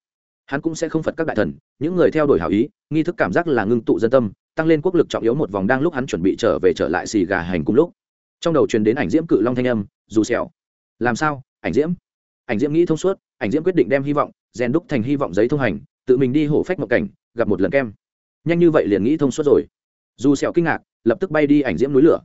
Hắn cũng sẽ không phật các đại thần, những người theo đuổi hảo ý, nghi thức cảm giác là ngưng tụ dân tâm, tăng lên quốc lực trọng yếu một vòng đang lúc hắn chuẩn bị trở về trở lại xì gà hành cùng lúc. Trong đầu truyền đến ảnh diễm cự long thanh âm, dù xẻo. Làm sao? Ảnh diễm? Ảnh diễm nghĩ thông suốt, ảnh diễm quyết định đem hy vọng, rèn đúc thành hy vọng giấy thông hành, tự mình đi hổ phách một cảnh, gặp một lần kem nhanh như vậy liền nghĩ thông suốt rồi. Dù sẹo kinh ngạc, lập tức bay đi ảnh diễm núi lửa.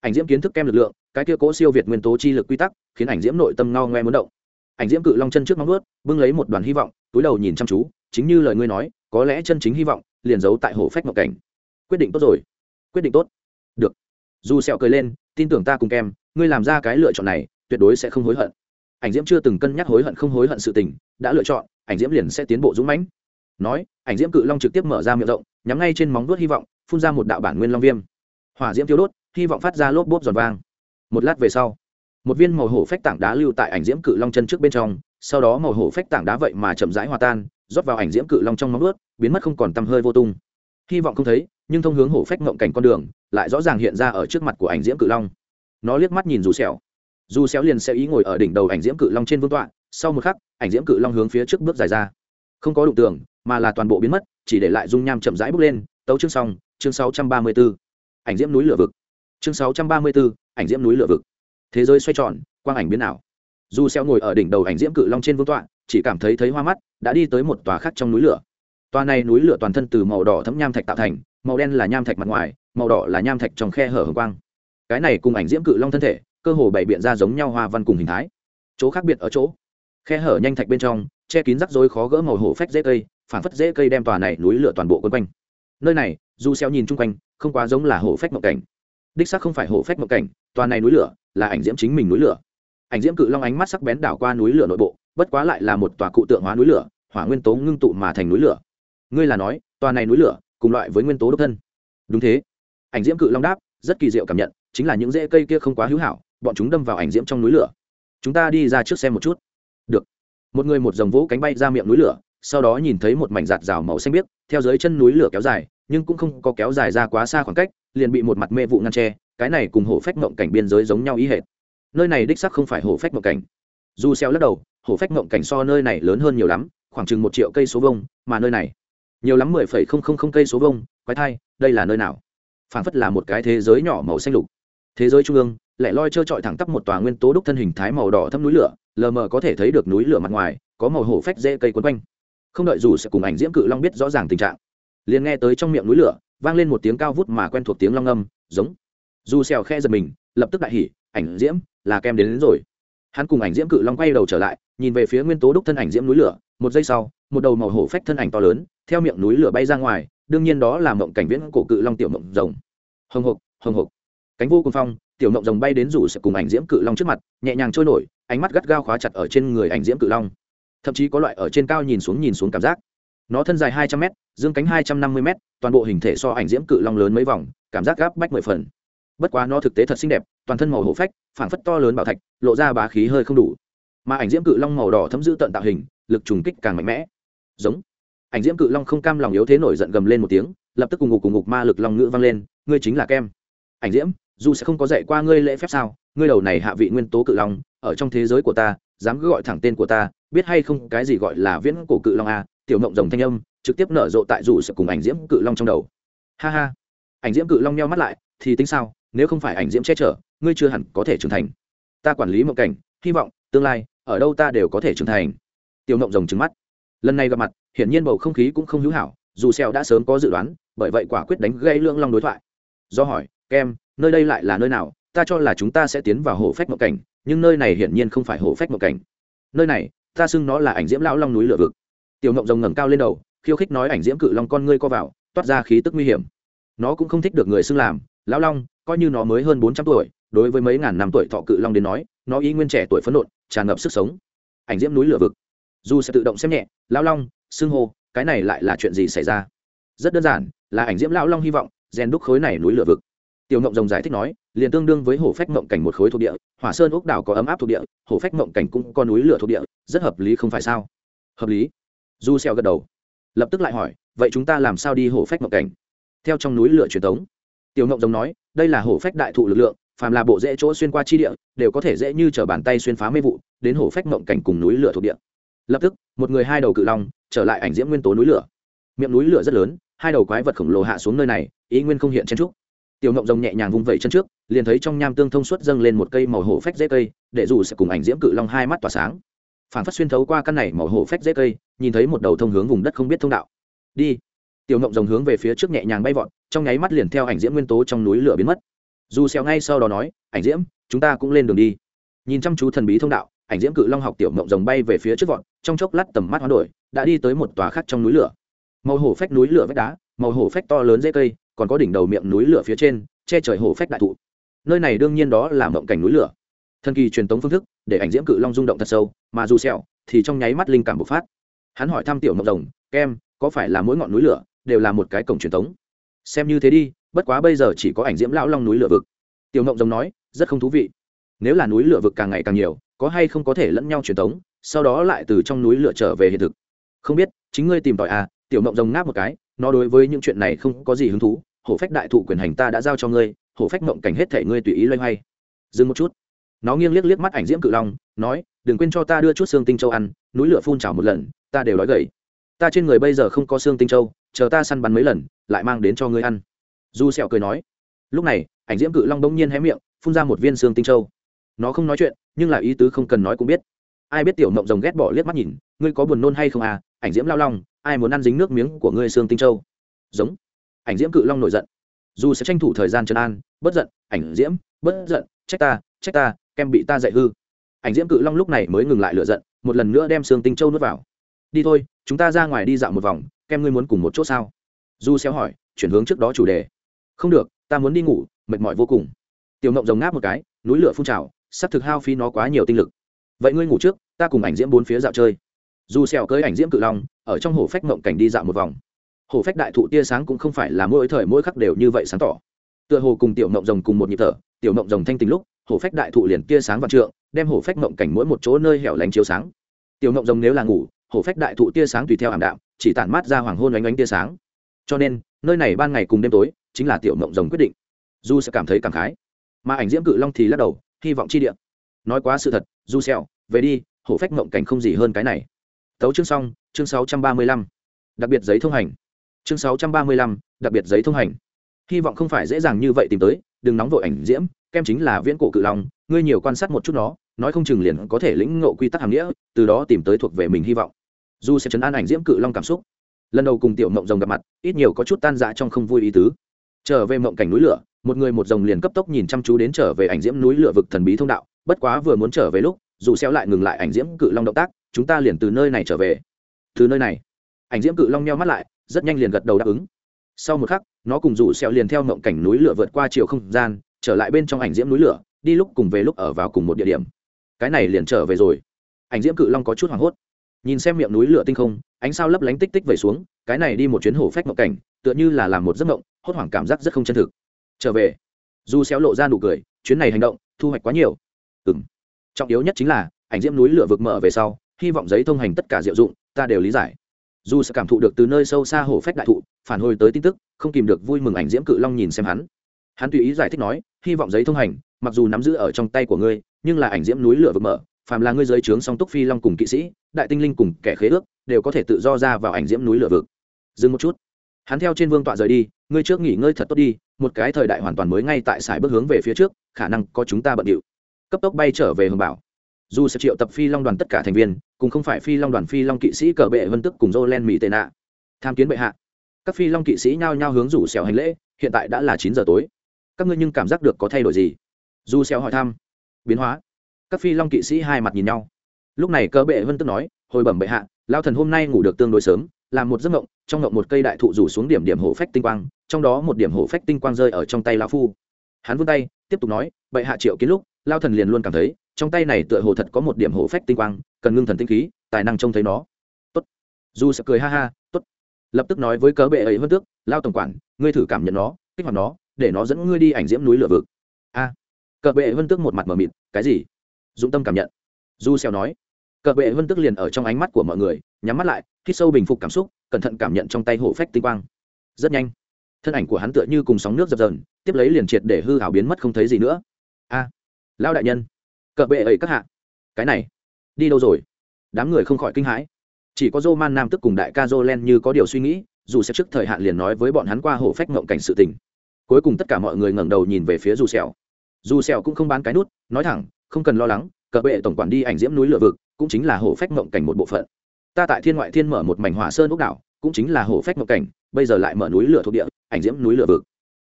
Ảnh diễm kiến thức kem lực lượng, cái kia cố siêu việt nguyên tố chi lực quy tắc, khiến ảnh diễm nội tâm ngao ngoe muốn động. Ảnh diễm cự long chân trước móng vuốt, bưng lấy một đoàn hy vọng, túi đầu nhìn chăm chú, chính như lời ngươi nói, có lẽ chân chính hy vọng, liền giấu tại hồ phách ngọc cảnh. Quyết định tốt rồi. Quyết định tốt. Được. Dù sẹo cười lên, tin tưởng ta cùng kem, ngươi làm ra cái lựa chọn này, tuyệt đối sẽ không hối hận. Ảnh diễm chưa từng cân nhắc hối hận không hối hận sự tình, đã lựa chọn, ảnh diễm liền sẽ tiến bộ dũng mãnh. Nói, ảnh diễm cự long trực tiếp mở ra miệng rộng nhắm ngay trên móng vuốt hy vọng, phun ra một đạo bản nguyên long viêm. Hỏa diễm tiêu đốt, hy vọng phát ra lốp bốp giòn vang. Một lát về sau, một viên màu hổ phách tảng đá lưu tại ảnh diễm cự long chân trước bên trong, sau đó màu hổ phách tảng đá vậy mà chậm rãi hòa tan, rót vào ảnh diễm cự long trong móng ướt biến mất không còn tăm hơi vô tung. Hy vọng không thấy, nhưng thông hướng hổ phách ngộng cảnh con đường, lại rõ ràng hiện ra ở trước mặt của ảnh diễm cự long. Nó liếc mắt nhìn dù xẻo dù xéo liền sẽ ý ngồi ở đỉnh đầu ảnh diễm cự long trên vương tọa, sau một khắc, ảnh diễm cự long hướng phía trước bước dài ra. Không có đụng tường, mà là toàn bộ biến mất chỉ để lại dung nham chậm rãi bước lên tấu chương xong chương 634. ảnh diễm núi lửa vực. Chương 634, ảnh diễm núi lửa vực. Thế giới xoay tròn quang ảnh biến ảo. Dù xéo ngồi ở đỉnh đầu ảnh diễm cự long trên vương tọa chỉ cảm thấy thấy hoa mắt đã đi tới một tòa khác trong núi lửa. Tòa này núi lửa toàn thân từ màu đỏ thấm nham thạch tạo thành màu đen là nham thạch mặt ngoài màu đỏ là nham thạch trong khe hở hồng quang. Cái này cùng ảnh diễm cự long thân thể cơ hồ bày biện ra giống nhau hoa văn cùng hình thái. Chỗ khác biệt ở chỗ khe hở nhanh thạch bên trong che kín rắc rối khó gỡ màu hổ phách dễ cây phản phất dễ cây đem tòa này núi lửa toàn bộ quân quanh. Nơi này, dù xeo nhìn chung quanh, không quá giống là hổ phách mộng cảnh. Đích xác không phải hổ phách mộng cảnh, tòa này núi lửa là ảnh diễm chính mình núi lửa. Ảnh diễm cự long ánh mắt sắc bén đảo qua núi lửa nội bộ, bất quá lại là một tòa cụ tượng hóa núi lửa, hỏa nguyên tố ngưng tụ mà thành núi lửa. Ngươi là nói, tòa này núi lửa cùng loại với nguyên tố độc thân. Đúng thế. Ảnh diễm cự long đáp, rất kỳ diệu cảm nhận, chính là những rễ cây kia không quá hữu hảo, bọn chúng đâm vào ảnh diễm trong núi lửa. Chúng ta đi ra trước xem một chút. Được. Một người một dòng vỗ cánh bay ra miệng núi lửa sau đó nhìn thấy một mảnh giạt rào màu xanh biếc, theo dưới chân núi lửa kéo dài, nhưng cũng không có kéo dài ra quá xa khoảng cách, liền bị một mặt mê vụ ngăn tre cái này cùng hổ phách mộng cảnh biên giới giống nhau ý hệt. Nơi này đích sắc không phải hổ phách mộng cảnh. Dù xeo lắc đầu, hổ phách mộng cảnh so nơi này lớn hơn nhiều lắm, khoảng chừng một triệu cây số vông mà nơi này nhiều lắm mười phẩy không không không cây số vông quái thai, đây là nơi nào? Phảng phất là một cái thế giới nhỏ màu xanh lục. Thế giới trung ương lại loi trơ trọi thẳng tắp một tòa nguyên tố đúc thân hình thái màu đỏ thâm núi lửa, lờ mờ có thể thấy được núi lửa mặt ngoài, có màu hổ phách dễ cây quấn quanh không đợi dù sẽ cùng ảnh diễm cự long biết rõ ràng tình trạng liền nghe tới trong miệng núi lửa vang lên một tiếng cao vút mà quen thuộc tiếng long âm giống. Dù xèo khe giật mình lập tức đại hỉ ảnh diễm là kem đến, đến rồi. Hắn cùng ảnh diễm cự long quay đầu trở lại nhìn về phía nguyên tố đúc thân ảnh diễm núi lửa một giây sau một đầu màu hổ phách thân ảnh to lớn theo miệng núi lửa bay ra ngoài đương nhiên đó là mộng cảnh viễn cổ cự long tiểu mộng rồng. Hồng hộc hồng hộc. Cánh vô cùng phong tiểu mộng rồng bay đến rủ sẽ cùng ảnh diễm cự long trước mặt nhẹ nhàng trôi nổi ánh mắt gắt gao khóa chặt ở trên người ảnh diễm cự long thậm chí có loại ở trên cao nhìn xuống nhìn xuống cảm giác. Nó thân dài hai trăm m dương cánh hai trăm năm mươi m toàn bộ hình thể so ảnh diễm cự long lớn mấy vòng, cảm giác gáp bách mười phần. Bất quá nó thực tế thật xinh đẹp, toàn thân màu hổ phách, phảng phất to lớn bảo thạch, lộ ra bá khí hơi không đủ. Mà ảnh diễm cự long màu đỏ thấm giữ tận tạo hình, lực trùng kích càng mạnh mẽ. Giống. Ảnh diễm cự long không cam lòng yếu thế nổi giận gầm lên một tiếng, lập tức cùng ngục cùng ngục ma lực long ngữ vang lên, ngươi chính là kem. Ảnh diễm, dù sẽ không có dạy qua ngươi lễ phép sao, ngươi đầu này hạ vị nguyên tố cự long, ở trong thế giới của ta, dám cứ gọi thẳng tên của ta biết hay không cái gì gọi là viễn cổ cự long a, tiểu mộng rồng thanh âm, trực tiếp nở rộ tại rủ sợ cùng ảnh diễm cự long trong đầu. Ha ha. Ảnh diễm cự long nheo mắt lại, thì tính sao, nếu không phải ảnh diễm che chở, ngươi chưa hẳn có thể trưởng thành. Ta quản lý mộng cảnh, hy vọng, tương lai, ở đâu ta đều có thể trưởng thành. Tiểu mộng rồng trứng mắt. Lần này gặp mặt, hiển nhiên bầu không khí cũng không hữu hảo, dù xèo đã sớm có dự đoán, bởi vậy quả quyết đánh gây lưỡng long đối thoại. Do hỏi, kem, nơi đây lại là nơi nào? Ta cho là chúng ta sẽ tiến vào hồ phách mộng cảnh, nhưng nơi này hiển nhiên không phải hồ phách mộng cảnh. Nơi này ta xưng nó là ảnh diễm lão long núi lửa vực. Tiểu ngộng rồng ngẩng cao lên đầu, khiêu khích nói ảnh diễm cự long con ngươi co vào, toát ra khí tức nguy hiểm. Nó cũng không thích được người xưng làm, lão long, coi như nó mới hơn bốn trăm tuổi, đối với mấy ngàn năm tuổi thọ cự long đến nói, nó y nguyên trẻ tuổi phấn nộn tràn ngập sức sống. Ảnh diễm núi lửa vực. Dù sẽ tự động xem nhẹ, lão long, xưng hô, cái này lại là chuyện gì xảy ra? Rất đơn giản, là ảnh diễm lão long hy vọng, rèn đúc khối này núi lửa vực tiểu ngộng rồng giải thích nói, liền tương đương với hổ phách Ngộng cảnh một khối thuộc địa, hỏa sơn ốc đảo có ấm áp thuộc địa hổ phách Ngộng cảnh cũng có núi lửa thuộc địa, rất hợp lý không phải sao? Hợp lý. Du xeo gật đầu. Lập tức lại hỏi, vậy chúng ta làm sao đi hổ phách Ngộng cảnh? Theo trong núi lửa truyền thống tiểu ngộng rồng nói, đây là hổ phách đại thụ lực lượng, phàm là bộ dễ chỗ xuyên qua chi địa, đều có thể dễ như trở bàn tay xuyên phá mê vụ, đến hổ phách Ngộng cảnh cùng núi lửa thuộc địa. Lập tức, một người hai đầu cự long, trở lại ảnh diễm nguyên tố núi lửa. Miệng núi lửa rất lớn, hai đầu quái vật khổng lồ hạ xuống nơi này, ý nguyên không hiện chen trúc tiểu ngộng rồng nhẹ nhàng vung vẩy chân trước, liền thấy trong nham tương thông suốt dâng lên một cây màu hổ phách dễ cây, để dù sẽ cùng ảnh diễm cự long hai mắt tỏa sáng. Phản phát xuyên thấu qua căn này màu hổ phách dễ cây, nhìn thấy một đầu thông hướng vùng đất không biết thông đạo. Đi. Tiểu ngộng rồng hướng về phía trước nhẹ nhàng bay vọt, trong nháy mắt liền theo ảnh diễm nguyên tố trong núi lửa biến mất. Dù xéo ngay sau đó nói, ảnh diễm, chúng ta cũng lên đường đi. Nhìn chăm chú thần bí thông đạo, ảnh diễm cự long học tiểu ngộng rồng bay về phía trước vọt, trong chốc lát tầm mắt hoán đổi, đã đi tới một tòa khác trong núi lửa. Màu hổ phách núi lửa vách đá, màu hổ phách to lớn dễ cây còn có đỉnh đầu miệng núi lửa phía trên, che trời hổ phách đại thụ. Nơi này đương nhiên đó là mộng cảnh núi lửa. Thần kỳ truyền tống phương thức, để ảnh diễm cự long rung động thật sâu, mà dù sẹo, thì trong nháy mắt linh cảm bộc phát. Hắn hỏi thăm tiểu mộng rồng, kem, có phải là mỗi ngọn núi lửa đều là một cái cổng truyền tống? Xem như thế đi, bất quá bây giờ chỉ có ảnh diễm lão long núi lửa vực. Tiểu mộng rồng nói, rất không thú vị. Nếu là núi lửa vực càng ngày càng nhiều, có hay không có thể lẫn nhau truyền tống, sau đó lại từ trong núi lửa trở về hiện thực? Không biết, chính ngươi tìm tòi à? Tiểu mộng rồng ngáp một cái, nó đối với những chuyện này không có gì hứng thú hổ phách đại thụ quyền hành ta đã giao cho ngươi, hổ phách mộng cảnh hết thể ngươi tùy ý loay hoay. Dừng một chút. Nó nghiêng liếc liếc mắt ảnh diễm cự long, nói, đừng quên cho ta đưa chút xương tinh châu ăn, núi lửa phun trào một lần, ta đều đói gầy. Ta trên người bây giờ không có xương tinh châu, chờ ta săn bắn mấy lần, lại mang đến cho ngươi ăn. Du sẹo cười nói. Lúc này, ảnh diễm cự long bỗng nhiên hé miệng, phun ra một viên xương tinh châu. Nó không nói chuyện, nhưng là ý tứ không cần nói cũng biết. Ai biết tiểu mộng rồng ghét bỏ liếc mắt nhìn, ngươi có buồn nôn hay không à ảnh diễm lao long, ai muốn ăn dính nước miếng của ngươi xương tinh châu? Giống ảnh diễm cự long nổi giận. Dù sẽ tranh thủ thời gian trấn an, bất giận, ảnh diễm, bất giận, trách ta trách ta, kem bị ta dạy hư. Ảnh diễm cự long lúc này mới ngừng lại lựa giận, một lần nữa đem xương tinh châu nuốt vào. Đi thôi, chúng ta ra ngoài đi dạo một vòng, kem ngươi muốn cùng một chỗ sao? Du xéo hỏi, chuyển hướng trước đó chủ đề. Không được, ta muốn đi ngủ, mệt mỏi vô cùng. Tiểu ngộng rồng ngáp một cái, núi lửa phun trào, sắp thực hao phí nó quá nhiều tinh lực. Vậy ngươi ngủ trước, ta cùng ảnh diễm bốn phía dạo chơi. Dù xéo cưới ảnh diễm cự long, ở trong hồ phách ngộng cảnh đi dạo một vòng hồ phách đại thụ tia sáng cũng không phải là mỗi thời mỗi khắc đều như vậy sáng tỏ. Tựa hồ cùng tiểu mộng rồng cùng một nhịp thở, tiểu mộng rồng thanh tình lúc, hồ phách đại thụ liền tia sáng vạn trượng, đem hồ phách mộng cảnh mỗi một chỗ nơi hẻo lánh chiếu sáng. Tiểu mộng rồng nếu là ngủ, hồ phách đại thụ tia sáng tùy theo ảm đạm, chỉ tản mát ra hoàng hôn ánh ánh tia sáng. Cho nên, nơi này ban ngày cùng đêm tối, chính là tiểu mộng rồng quyết định. Du sẽ cảm thấy cảm khái, mà ảnh diễm cự long thì lắc đầu, hy vọng chi địa. Nói quá sự thật du xẹo về đi hổ phách mộng cảnh không gì hơn cái này. Tấu chương xong, chương 635. đặc biệt giấy thông hành chương 635, đặc biệt giấy thông hành. Hy vọng không phải dễ dàng như vậy tìm tới đừng nóng vội ảnh diễm kem chính là viễn cổ cự long ngươi nhiều quan sát một chút nó nói không chừng liền có thể lĩnh ngộ quy tắc hàm nghĩa từ đó tìm tới thuộc về mình hy vọng. Du sẽ chấn an ảnh diễm cự long cảm xúc. Lần đầu cùng tiểu mộng rồng gặp mặt ít nhiều có chút tan dã trong không vui ý tứ. Trở về mộng cảnh núi lửa một người một rồng liền cấp tốc nhìn chăm chú đến trở về ảnh diễm núi lửa vực thần bí thông đạo bất quá vừa muốn trở về lúc dù xéo lại ngừng lại ảnh diễm cự long động tác chúng ta liền từ nơi này trở về. Từ nơi này ảnh diễm cự long nheo mắt lại rất nhanh liền gật đầu đáp ứng. Sau một khắc, nó cùng rủ xẹo liền theo mộng cảnh núi lửa vượt qua chiều không gian, trở lại bên trong ảnh diễm núi lửa, đi lúc cùng về lúc ở vào cùng một địa điểm. Cái này liền trở về rồi. Ảnh diễm cự long có chút hoảng hốt. Nhìn xem miệng núi lửa tinh không, ánh sao lấp lánh tích tích về xuống, cái này đi một chuyến hổ phách mộng cảnh, tựa như là làm một giấc mộng, hốt hoảng cảm giác rất không chân thực. Trở về. Dù xéo lộ ra nụ cười, chuyến này hành động, thu hoạch quá nhiều. Ừm. Trọng yếu nhất chính là, ảnh diễm núi lửa vực mở về sau, hy vọng giấy thông hành tất cả diệu dụng, ta đều lý giải dù sẽ cảm thụ được từ nơi sâu xa hổ phách đại thụ, phản hồi tới tin tức, không kìm được vui mừng ảnh diễm cự long nhìn xem hắn. Hắn tùy ý giải thích nói, hy vọng giấy thông hành, mặc dù nắm giữ ở trong tay của ngươi, nhưng là ảnh diễm núi lửa vực mở, phàm là ngươi giới trướng song túc phi long cùng kỵ sĩ, đại tinh linh cùng kẻ khế ước, đều có thể tự do ra vào ảnh diễm núi lửa vực. Dừng một chút. Hắn theo trên vương tọa rời đi, ngươi trước nghỉ ngơi thật tốt đi, một cái thời đại hoàn toàn mới ngay tại sải bước hướng về phía trước, khả năng có chúng ta bận điệu. Cấp tốc bay trở về hồng bảo dù sẽ triệu tập phi long đoàn tất cả thành viên cũng không phải phi long đoàn phi long kỵ sĩ cờ bệ vân tức cùng dô len mỹ tệ nạ tham kiến bệ hạ. Các phi long kỵ sĩ nhao nhao hướng rủ xèo hành lễ, hiện tại đã là chín giờ tối. Các ngươi nhưng cảm giác được có thay đổi gì? Dù xèo hỏi thăm. Biến hóa. Các phi long kỵ sĩ hai mặt nhìn nhau. Lúc này cờ bệ vân tức nói, hồi bẩm bệ hạ lao thần hôm nay ngủ được tương đối sớm, làm một giấc mộng, trong mộng một cây đại thụ rủ xuống điểm điểm hổ phách tinh quang, trong đó một điểm hổ phách tinh quang rơi ở trong tay lão phu. Hắn vươn tay, tiếp tục nói, bệ hạ triệu kiến lúc lao thần liền luôn cảm thấy trong tay này tựa hồ thật có một điểm hổ phách tinh quang cần ngưng thần tinh khí tài năng trông thấy nó. Tốt. dù sẽ cười ha ha tốt. Lập tức nói với cớ bệ ấy vân tước lao tổng quản ngươi thử cảm nhận nó kích hoạt nó để nó dẫn ngươi đi ảnh diễm núi lửa vực. A. Cờ bệ vân tước một mặt mờ mịt cái gì? Dũng tâm cảm nhận. Du xèo nói. Cờ bệ vân tước liền ở trong ánh mắt của mọi người nhắm mắt lại hít sâu bình phục cảm xúc cẩn thận cảm nhận trong tay hổ phách tinh quang. Rất nhanh thân ảnh của hắn tựa như cùng sóng nước dập dờn tiếp lấy liền triệt để hư hảo biến mất không thấy gì nữa. A. À, lao đại nhân cờ bệ ấy các hạ. Cái này, đi đâu rồi? Đám người không khỏi kinh hãi. Chỉ có dô man nam tức cùng đại ca dô len như có điều suy nghĩ, dù sẽ trước thời hạn liền nói với bọn hắn qua hổ phách ngộng cảnh sự tình. Cuối cùng tất cả mọi người ngẩng đầu nhìn về phía dù sẹo. Dù sẹo cũng không bán cái nút, nói thẳng, không cần lo lắng cờ bệ tổng quản đi ảnh diễm núi lửa vực, cũng chính là hổ phách ngộng cảnh một bộ phận. Ta tại thiên ngoại thiên mở một mảnh hỏa sơn ốc đảo, cũng chính là hổ phách ngộng cảnh, bây giờ lại mở núi lửa thuộc địa, ảnh diễm núi lửa vực.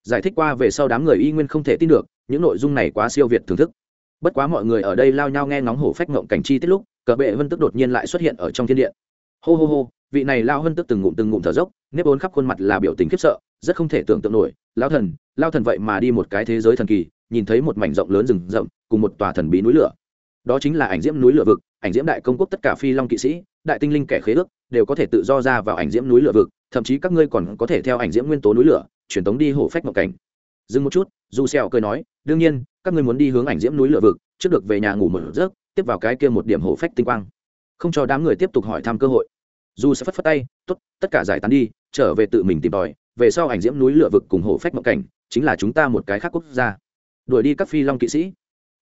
Giải thích qua về sau đám người y nguyên không thể tin được, những nội dung này quá siêu việt thưởng thức bất quá mọi người ở đây lao nhau nghe ngóng hổ phách ngộng cảnh chi tiết lúc, cờ bệ vân tức đột nhiên lại xuất hiện ở trong thiên điện hô hô hô, vị này lao hân tức từng ngụm từng ngụm thở dốc, nếp ốn khắp khuôn mặt là biểu tình khiếp sợ, rất không thể tưởng tượng nổi. Lao thần lao thần vậy mà đi một cái thế giới thần kỳ, nhìn thấy một mảnh rộng lớn rừng rậm, cùng một tòa thần bí núi lửa. Đó chính là ảnh diễm núi lửa vực, ảnh diễm đại công quốc tất cả phi long kỵ sĩ, đại tinh linh kẻ khế ước, đều có thể tự do ra vào ảnh diễm núi lửa vực, thậm chí các ngươi còn có thể theo ảnh diễm nguyên tố núi lửa, truyền tống đi hổ phách ngọc cảnh. Dừng một chút du xèo cười nói, đương nhiên các ngươi muốn đi hướng ảnh diễm núi lửa vực, trước được về nhà ngủ một giấc, tiếp vào cái kia một điểm hổ phách tinh quang. Không cho đám người tiếp tục hỏi thăm cơ hội. Dù sẽ phất phất tay, tốt, tất cả giải tán đi, trở về tự mình tìm tòi, về sau ảnh diễm núi lửa vực cùng hổ phách mộng cảnh, chính là chúng ta một cái khác quốc gia. Đuổi đi các phi long kỵ sĩ.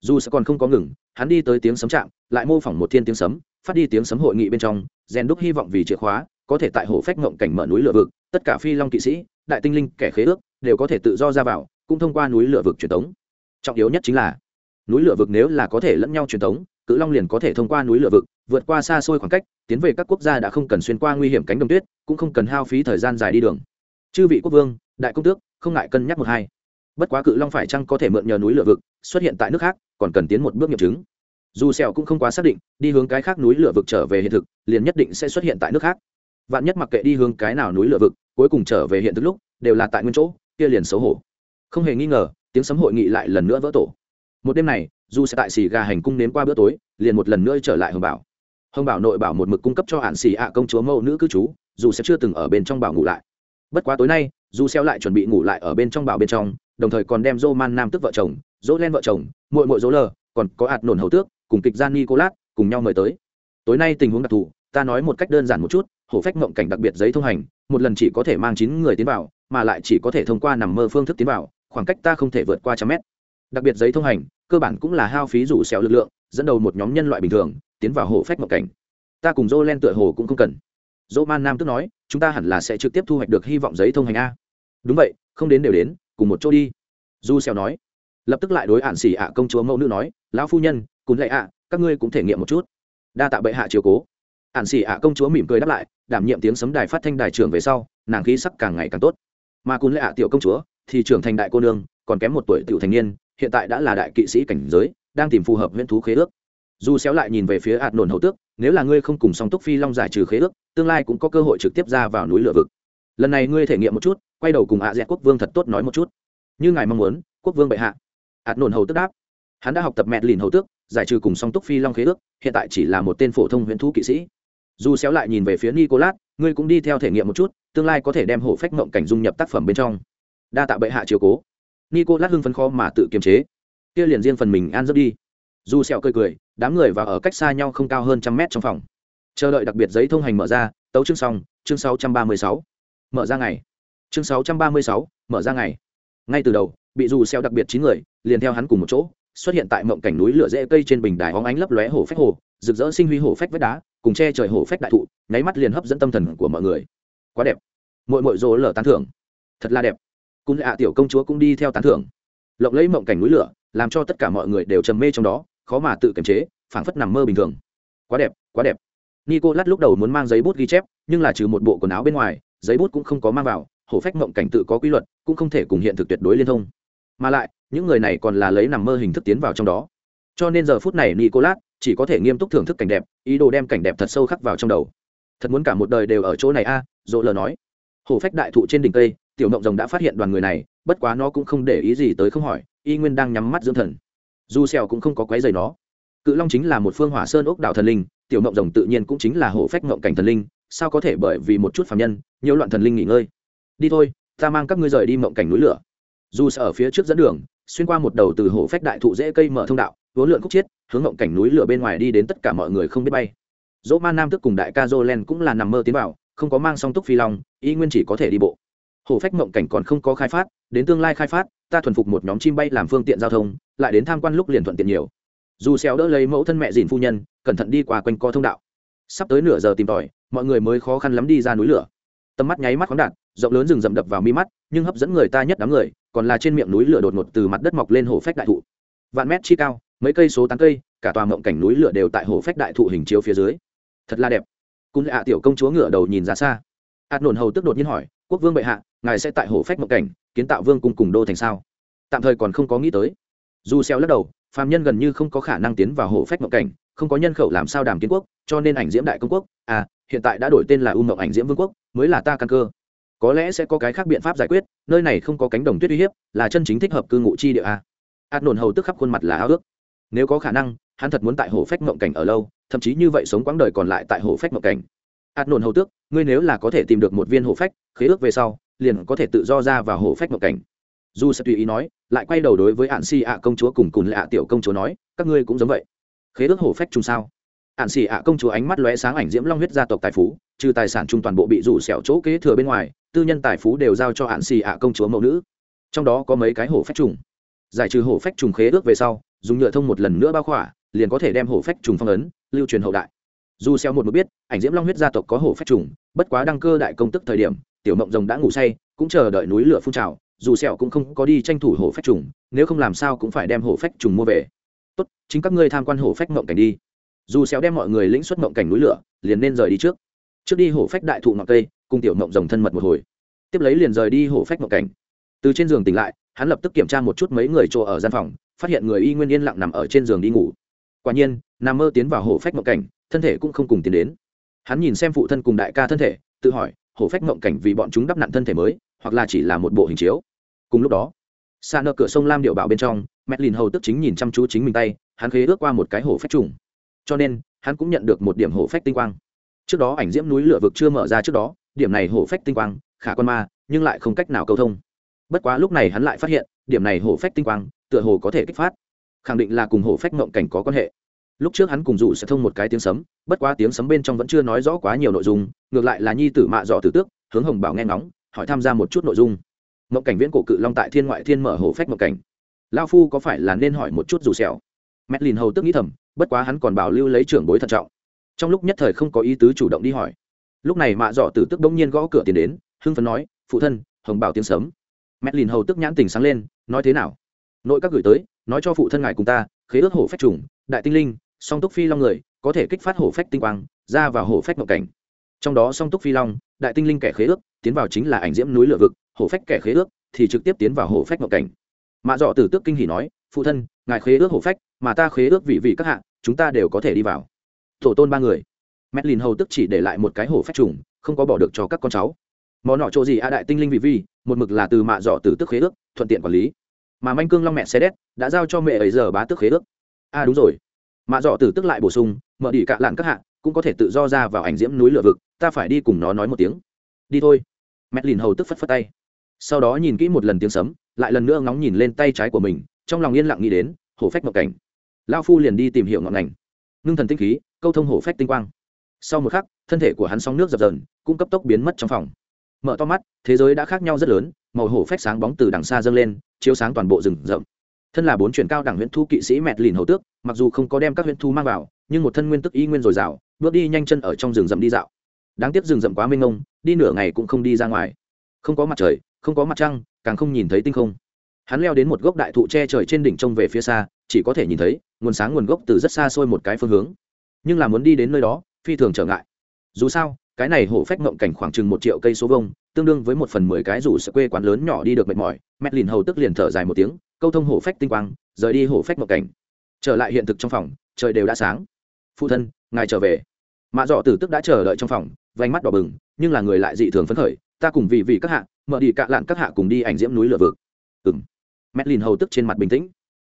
Dù sẽ còn không có ngừng, hắn đi tới tiếng sấm chạm, lại mô phỏng một thiên tiếng sấm, phát đi tiếng sấm hội nghị bên trong, rèn đúc hy vọng vì chìa khóa, có thể tại hổ phách mộng cảnh mở núi lửa vực, tất cả phi long kỵ sĩ, đại tinh linh, kẻ khế ước, đều có thể tự do ra vào, cũng thông qua núi lửa vực truyền tống trọng yếu nhất chính là, núi lửa vực nếu là có thể lẫn nhau truyền tống cự long liền có thể thông qua núi lửa vực, vượt qua xa xôi khoảng cách, tiến về các quốc gia đã không cần xuyên qua nguy hiểm cánh đồng tuyết, cũng không cần hao phí thời gian dài đi đường. Chư vị quốc vương, đại công tước, không ngại cân nhắc một hai. Bất quá cự long phải chăng có thể mượn nhờ núi lửa vực xuất hiện tại nước khác, còn cần tiến một bước nghiệm chứng. Dù sẹo cũng không quá xác định, đi hướng cái khác núi lửa vực trở về hiện thực, liền nhất định sẽ xuất hiện tại nước khác. Vạn nhất mặc kệ đi hướng cái nào núi lửa vực, cuối cùng trở về hiện thực lúc, đều là tại nguyên chỗ, kia liền xấu hổ. Không hề nghi ngờ tiếng sấm hội nghị lại lần nữa vỡ tổ. Một đêm này, dù sẽ tại xì gà hành cung nếm qua bữa tối, liền một lần nữa trở lại hồng bảo. Hồng bảo nội bảo một mực cung cấp cho hạn xì ạ công chúa mẫu nữ cư trú, dù sẽ chưa từng ở bên trong bảo ngủ lại. Bất quá tối nay, dù xeo lại chuẩn bị ngủ lại ở bên trong bảo bên trong, đồng thời còn đem dô man nam tức vợ chồng dỗ len vợ chồng, muội muội dỗ lờ còn có hạt nổn hầu tước, cùng kịch gian nicolas cùng nhau mời tới. Tối nay tình huống đặc thù, ta nói một cách đơn giản một chút, hổ phách mộng cảnh đặc biệt giấy thông hành, một lần chỉ có thể mang chín người tiến vào, mà lại chỉ có thể thông qua nằm mơ phương thức tiến vào khoảng cách ta không thể vượt qua trăm mét. Đặc biệt giấy thông hành, cơ bản cũng là hao phí rủ xẻo lực lượng, dẫn đầu một nhóm nhân loại bình thường, tiến vào hồ phách mộng cảnh. Ta cùng dô len tựa hồ cũng không cần. Dô man nam tức nói, chúng ta hẳn là sẽ trực tiếp thu hoạch được hy vọng giấy thông hành a. Đúng vậy, không đến đều đến, cùng một chỗ đi. Du xẻo nói. Lập tức lại đối ạn xỉ ạ công chúa mẫu nữ nói, lão phu nhân cún lệ ạ, các ngươi cũng thể nghiệm một chút. Đa tạ bệ hạ chiều cố. Ạn xỉ ạ công chúa mỉm cười đáp lại, đảm nhiệm tiếng sấm đài phát thanh đài trưởng về sau, nàng khí sắc càng ngày càng tốt. Mà cún lệ ạ tiểu công chúa thì trưởng thành đại cô nương, còn kém một tuổi tiểu thành niên, hiện tại đã là đại kỵ sĩ cảnh giới, đang tìm phù hợp huyễn thú khế ước. Dù xéo lại nhìn về phía ạt nổn hậu tước, nếu là ngươi không cùng song túc phi long giải trừ khế ước, tương lai cũng có cơ hội trực tiếp ra vào núi lửa vực. Lần này ngươi thể nghiệm một chút, quay đầu cùng ạ dẹt quốc vương thật tốt nói một chút. Như ngài mong muốn, quốc vương bệ hạ. Ạt nổn hầu tước đáp. Hắn đã học tập mẹ lìn hầu tước, giải trừ cùng song túc phi long khế ước, hiện tại chỉ là một tên phổ thông huyễn thú kỵ sĩ. Dù xéo lại nhìn về phía nicolas, ngươi cũng đi theo thể nghiệm một chút, tương lai có thể đem hổ phách ngậm cảnh dung nhập tác phẩm bên trong đa tạ bệ hạ chiều cố. Nicolas hưng phấn khó mà tự kiềm chế. Kia liền riêng phần mình an giấc đi. Dù sẹo cười cười đám người vào ở cách xa nhau không cao hơn trăm mét trong phòng. Chờ đợi đặc biệt giấy thông hành mở ra tấu chương xong chương 636. mở ra ngày. Chương 636, mở ra ngày. Ngay từ đầu bị dù sẹo đặc biệt chín người liền theo hắn cùng một chỗ xuất hiện tại mộng cảnh núi lửa rễ cây trên bình đài óng ánh lấp lóe hổ phách hồ rực rỡ sinh huy hổ phách vách đá cùng che trời hổ phách đại thụ nháy mắt liền hấp dẫn tâm thần của mọi người. Quá đẹp. Muội muội rồ lở tán thưởng. Thật là đẹp cung ạ tiểu công chúa cũng đi theo tán thưởng. Lộng lấy mộng cảnh núi lửa làm cho tất cả mọi người đều trầm mê trong đó khó mà tự kiềm chế phảng phất nằm mơ bình thường. Quá đẹp quá đẹp. Nico lát lúc đầu muốn mang giấy bút ghi chép nhưng là trừ một bộ quần áo bên ngoài giấy bút cũng không có mang vào hổ phách mộng cảnh tự có quy luật cũng không thể cùng hiện thực tuyệt đối liên thông. Mà lại những người này còn là lấy nằm mơ hình thức tiến vào trong đó. Cho nên giờ phút này nicolas chỉ có thể nghiêm túc thưởng thức cảnh đẹp ý đồ đem cảnh đẹp thật sâu khắc vào trong đầu. Thật muốn cả một đời đều ở chỗ này a à, dỗ lờ nói. Hổ phách đại thụ trên đỉnh cây tiểu mộng rồng đã phát hiện đoàn người này, bất quá nó cũng không để ý gì tới không hỏi, y nguyên đang nhắm mắt dưỡng thần. Dù xèo cũng không có quấy giày nó. Cự long chính là một phương hỏa sơn ốc đảo thần linh, tiểu mộng rồng tự nhiên cũng chính là hổ phách mộng cảnh thần linh, sao có thể bởi vì một chút phàm nhân nhiều loạn thần linh nghỉ ngơi? Đi thôi, ta mang các ngươi rời đi mộng cảnh núi lửa. Dù sẽ ở phía trước dẫn đường, xuyên qua một đầu từ hồ phách đại thụ dễ cây mở thông đạo vốn lượn khúc chiết, hướng mộng cảnh núi lửa bên ngoài đi đến tất cả mọi người không biết bay. Dỗ man nam tức cùng đại ca jolen cũng là nằm mơ tiến vào, không có mang song túc phi long, y nguyên chỉ có thể đi bộ hồ phách mộng cảnh còn không có khai phát, đến tương lai khai phát, ta thuần phục một nhóm chim bay làm phương tiện giao thông, lại đến tham quan lúc liền thuận tiện nhiều. Dù xéo đỡ lấy mẫu thân mẹ dìn phu nhân, cẩn thận đi qua quanh co thông đạo. Sắp tới nửa giờ tìm tòi, mọi người mới khó khăn lắm đi ra núi lửa. Tầm mắt nháy mắt khoáng đạt, rộng lớn rừng rậm đập vào mi mắt, nhưng hấp dẫn người ta nhất đám người, còn là trên miệng núi lửa đột ngột từ mặt đất mọc lên hồ phách đại thụ. Vạn mét chi cao, mấy cây số tán cây, cả tòa mộng cảnh núi lửa đều tại hồ phách đại thụ hình chiếu phía dưới. Thật là đẹp. Cung lạ tiểu công chúa ngửa đầu nhìn ra xa. Ạt nổn hầu tức đột nhiên hỏi, quốc vương bệ hạ ngài sẽ tại hồ phách mộng cảnh, kiến tạo vương cung cùng đô thành sao? Tạm thời còn không có nghĩ tới. Dù xeo lắc đầu, phàm nhân gần như không có khả năng tiến vào hồ phách mộng cảnh, không có nhân khẩu làm sao đàm kiến quốc, cho nên ảnh diễm đại công quốc à hiện tại đã đổi tên là u mộng ảnh diễm vương quốc, mới là ta căn cơ. Có lẽ sẽ có cái khác biện pháp giải quyết, nơi này không có cánh đồng tuyết uy hiếp, là chân chính thích hợp cư ngụ chi địa à. a ạt nổn hầu tức khắp khuôn mặt là ao ước. Nếu có khả năng, hắn thật muốn tại hồ phách mộng cảnh ở lâu, thậm chí như vậy sống quãng đời còn lại tại hồ phách mộng cảnh. Ạt nổn hầu tước, ngươi nếu là có thể tìm được một viên hồ phách, khế ước về sau liền có thể tự do ra vào hồ phách mộng cảnh. Dù sẽ tùy ý nói, lại quay đầu đối với ạn si ạ công chúa cùng cùn lạ tiểu công chúa nói, các ngươi cũng giống vậy. Khế ước hồ phách chung sao? Ạn xì ạ công chúa ánh mắt lóe sáng ảnh diễm long huyết gia tộc tài phú, trừ tài sản chung toàn bộ bị rủ xẻo chỗ kế thừa bên ngoài, tư nhân tài phú đều giao cho ạn xì ạ công chúa mẫu nữ. Trong đó có mấy cái hổ phách trùng. Giải trừ hổ phách trùng khế ước về sau, dùng nhựa thông một lần nữa bao khỏa, liền có thể đem hổ phách trùng phong ấn, lưu truyền hậu đại. Dù xeo một một biết, ảnh diễm long huyết gia tộc có hổ phách trùng, bất quá đăng cơ đại công tức thời điểm tiểu mộng rồng đã ngủ say, cũng chờ đợi núi lửa phun trào, dù sẹo cũng không có đi tranh thủ hổ phách trùng, nếu không làm sao cũng phải đem hổ phách trùng mua về. Tốt, chính các ngươi tham quan hổ phách mộng cảnh đi. Dù sẹo đem mọi người lĩnh xuất mộng cảnh núi lửa, liền nên rời đi trước. Trước đi hổ phách đại thụ ngọn cây, cùng tiểu mộng rồng thân mật một hồi. Tiếp lấy liền rời đi hổ phách mộng cảnh. Từ trên giường tỉnh lại, hắn lập tức kiểm tra một chút mấy người chỗ ở gian phòng, phát hiện người y nguyên yên lặng nằm ở trên giường đi ngủ. Quả nhiên, nằm mơ tiến vào hổ phách mộng cảnh, thân thể cũng không cùng tiến đến. Hắn nhìn xem phụ thân cùng đại ca thân thể, tự hỏi hổ phách mộng cảnh vì bọn chúng đắp nặn thân thể mới, hoặc là chỉ là một bộ hình chiếu. Cùng lúc đó, xa nợ cửa sông lam điệu bảo bên trong, mẹ lìn hầu tức chính nhìn chăm chú chính mình tay, hắn khế ước qua một cái hổ phách trùng. Cho nên, hắn cũng nhận được một điểm hổ phách tinh quang. Trước đó ảnh diễm núi lửa vực chưa mở ra trước đó, điểm này hổ phách tinh quang, khả quan ma, nhưng lại không cách nào câu thông. Bất quá lúc này hắn lại phát hiện, điểm này hổ phách tinh quang, tựa hồ có thể kích phát. Khẳng định là cùng hổ phách mộng cảnh có quan hệ lúc trước hắn cùng dụ sẽ thông một cái tiếng sấm, bất quá tiếng sấm bên trong vẫn chưa nói rõ quá nhiều nội dung, ngược lại là nhi tử mạ dọ tử tước, hướng hồng bảo nghe ngóng, hỏi tham gia một chút nội dung. Mộng cảnh viễn cổ cự long tại thiên ngoại thiên mở hổ phách mộng cảnh. Lao phu có phải là nên hỏi một chút dù sẹo? Mẹ lìn hầu tức nghĩ thầm, bất quá hắn còn bảo lưu lấy trưởng bối thận trọng. Trong lúc nhất thời không có ý tứ chủ động đi hỏi. Lúc này mạ dọ tử tức bỗng nhiên gõ cửa tiền đến, hưng phấn nói, phụ thân, hồng bảo tiếng sớm mẹ lìn hầu tức nhãn tình sáng lên, nói thế nào? Nội các gửi tới, nói cho phụ thân ngài cùng ta, khế ước hổ phách trùng, đại tinh linh song túc phi long người, có thể kích phát hổ phách tinh quang, ra vào hổ phách mộng cảnh. Trong đó song túc phi long, đại tinh linh kẻ khế ước, tiến vào chính là ảnh diễm núi lửa vực, hổ phách kẻ khế ước thì trực tiếp tiến vào hổ phách mộng cảnh. Mạ dọ tử Tước kinh hỉ nói, phụ thân, ngài khế ước hổ phách, mà ta khế ước vị vị các hạ, chúng ta đều có thể đi vào. Tổ tôn ba người. Mẹ lìn hầu tức chỉ để lại một cái hổ phách trùng, không có bỏ được cho các con cháu. Món nọ chỗ gì a đại tinh linh vị vi một mực là từ mạ dọ Tử Tước khế ước, thuận tiện quản lý. Mà manh cương long mẹ xe đét đã giao cho mẹ ấy giờ bá tước khế ước. A à đúng rồi mạ dọ tử tức lại bổ sung, mở đi cạ lạn các hạ, cũng có thể tự do ra vào ảnh diễm núi lửa vực, ta phải đi cùng nó nói một tiếng. Đi thôi. Mét lìn hầu tức phất phất tay. Sau đó nhìn kỹ một lần tiếng sấm, lại lần nữa ngóng nhìn lên tay trái của mình, trong lòng yên lặng nghĩ đến, hổ phách ngọc cảnh. Lao phu liền đi tìm hiểu ngọn ngành. Ngưng thần tinh khí, câu thông hổ phách tinh quang. Sau một khắc, thân thể của hắn sóng nước dập dờn, cũng cấp tốc biến mất trong phòng. Mở to mắt, thế giới đã khác nhau rất lớn, màu hổ phách sáng bóng từ đằng xa dâng lên, chiếu sáng toàn bộ rừng rậm. Thân là bốn chuyển cao đẳng huyện thu kỵ sĩ mẹt lìn hầu tước mặc dù không có đem các huyễn thu mang vào, nhưng một thân nguyên tức y nguyên dồi dào, bước đi nhanh chân ở trong rừng rậm đi dạo. Đáng tiếc rừng rậm quá mênh mông, đi nửa ngày cũng không đi ra ngoài. Không có mặt trời, không có mặt trăng, càng không nhìn thấy tinh không. Hắn leo đến một gốc đại thụ che trời trên đỉnh trông về phía xa, chỉ có thể nhìn thấy, nguồn sáng nguồn gốc từ rất xa xôi một cái phương hướng. Nhưng là muốn đi đến nơi đó, phi thường trở ngại. Dù sao, cái này hổ phách ngộng cảnh khoảng chừng một triệu cây số vông tương đương với một phần mười cái rủ sợ quê quán lớn nhỏ đi được mệt mỏi. Mét lìn hầu tức liền thở dài một tiếng, câu thông hổ phách tinh quang, rời đi hổ phách ngộng cảnh trở lại hiện thực trong phòng, trời đều đã sáng. Phụ thân, ngài trở về. Mạ dọ tử tức đã chờ đợi trong phòng vánh mắt đỏ bừng, nhưng là người lại dị thường phấn khởi, ta cùng vì vì các hạ, mở đi cạ lạn các hạ cùng đi ảnh diễm núi lửa vực. Ừng mét lìn hầu tức trên mặt bình tĩnh.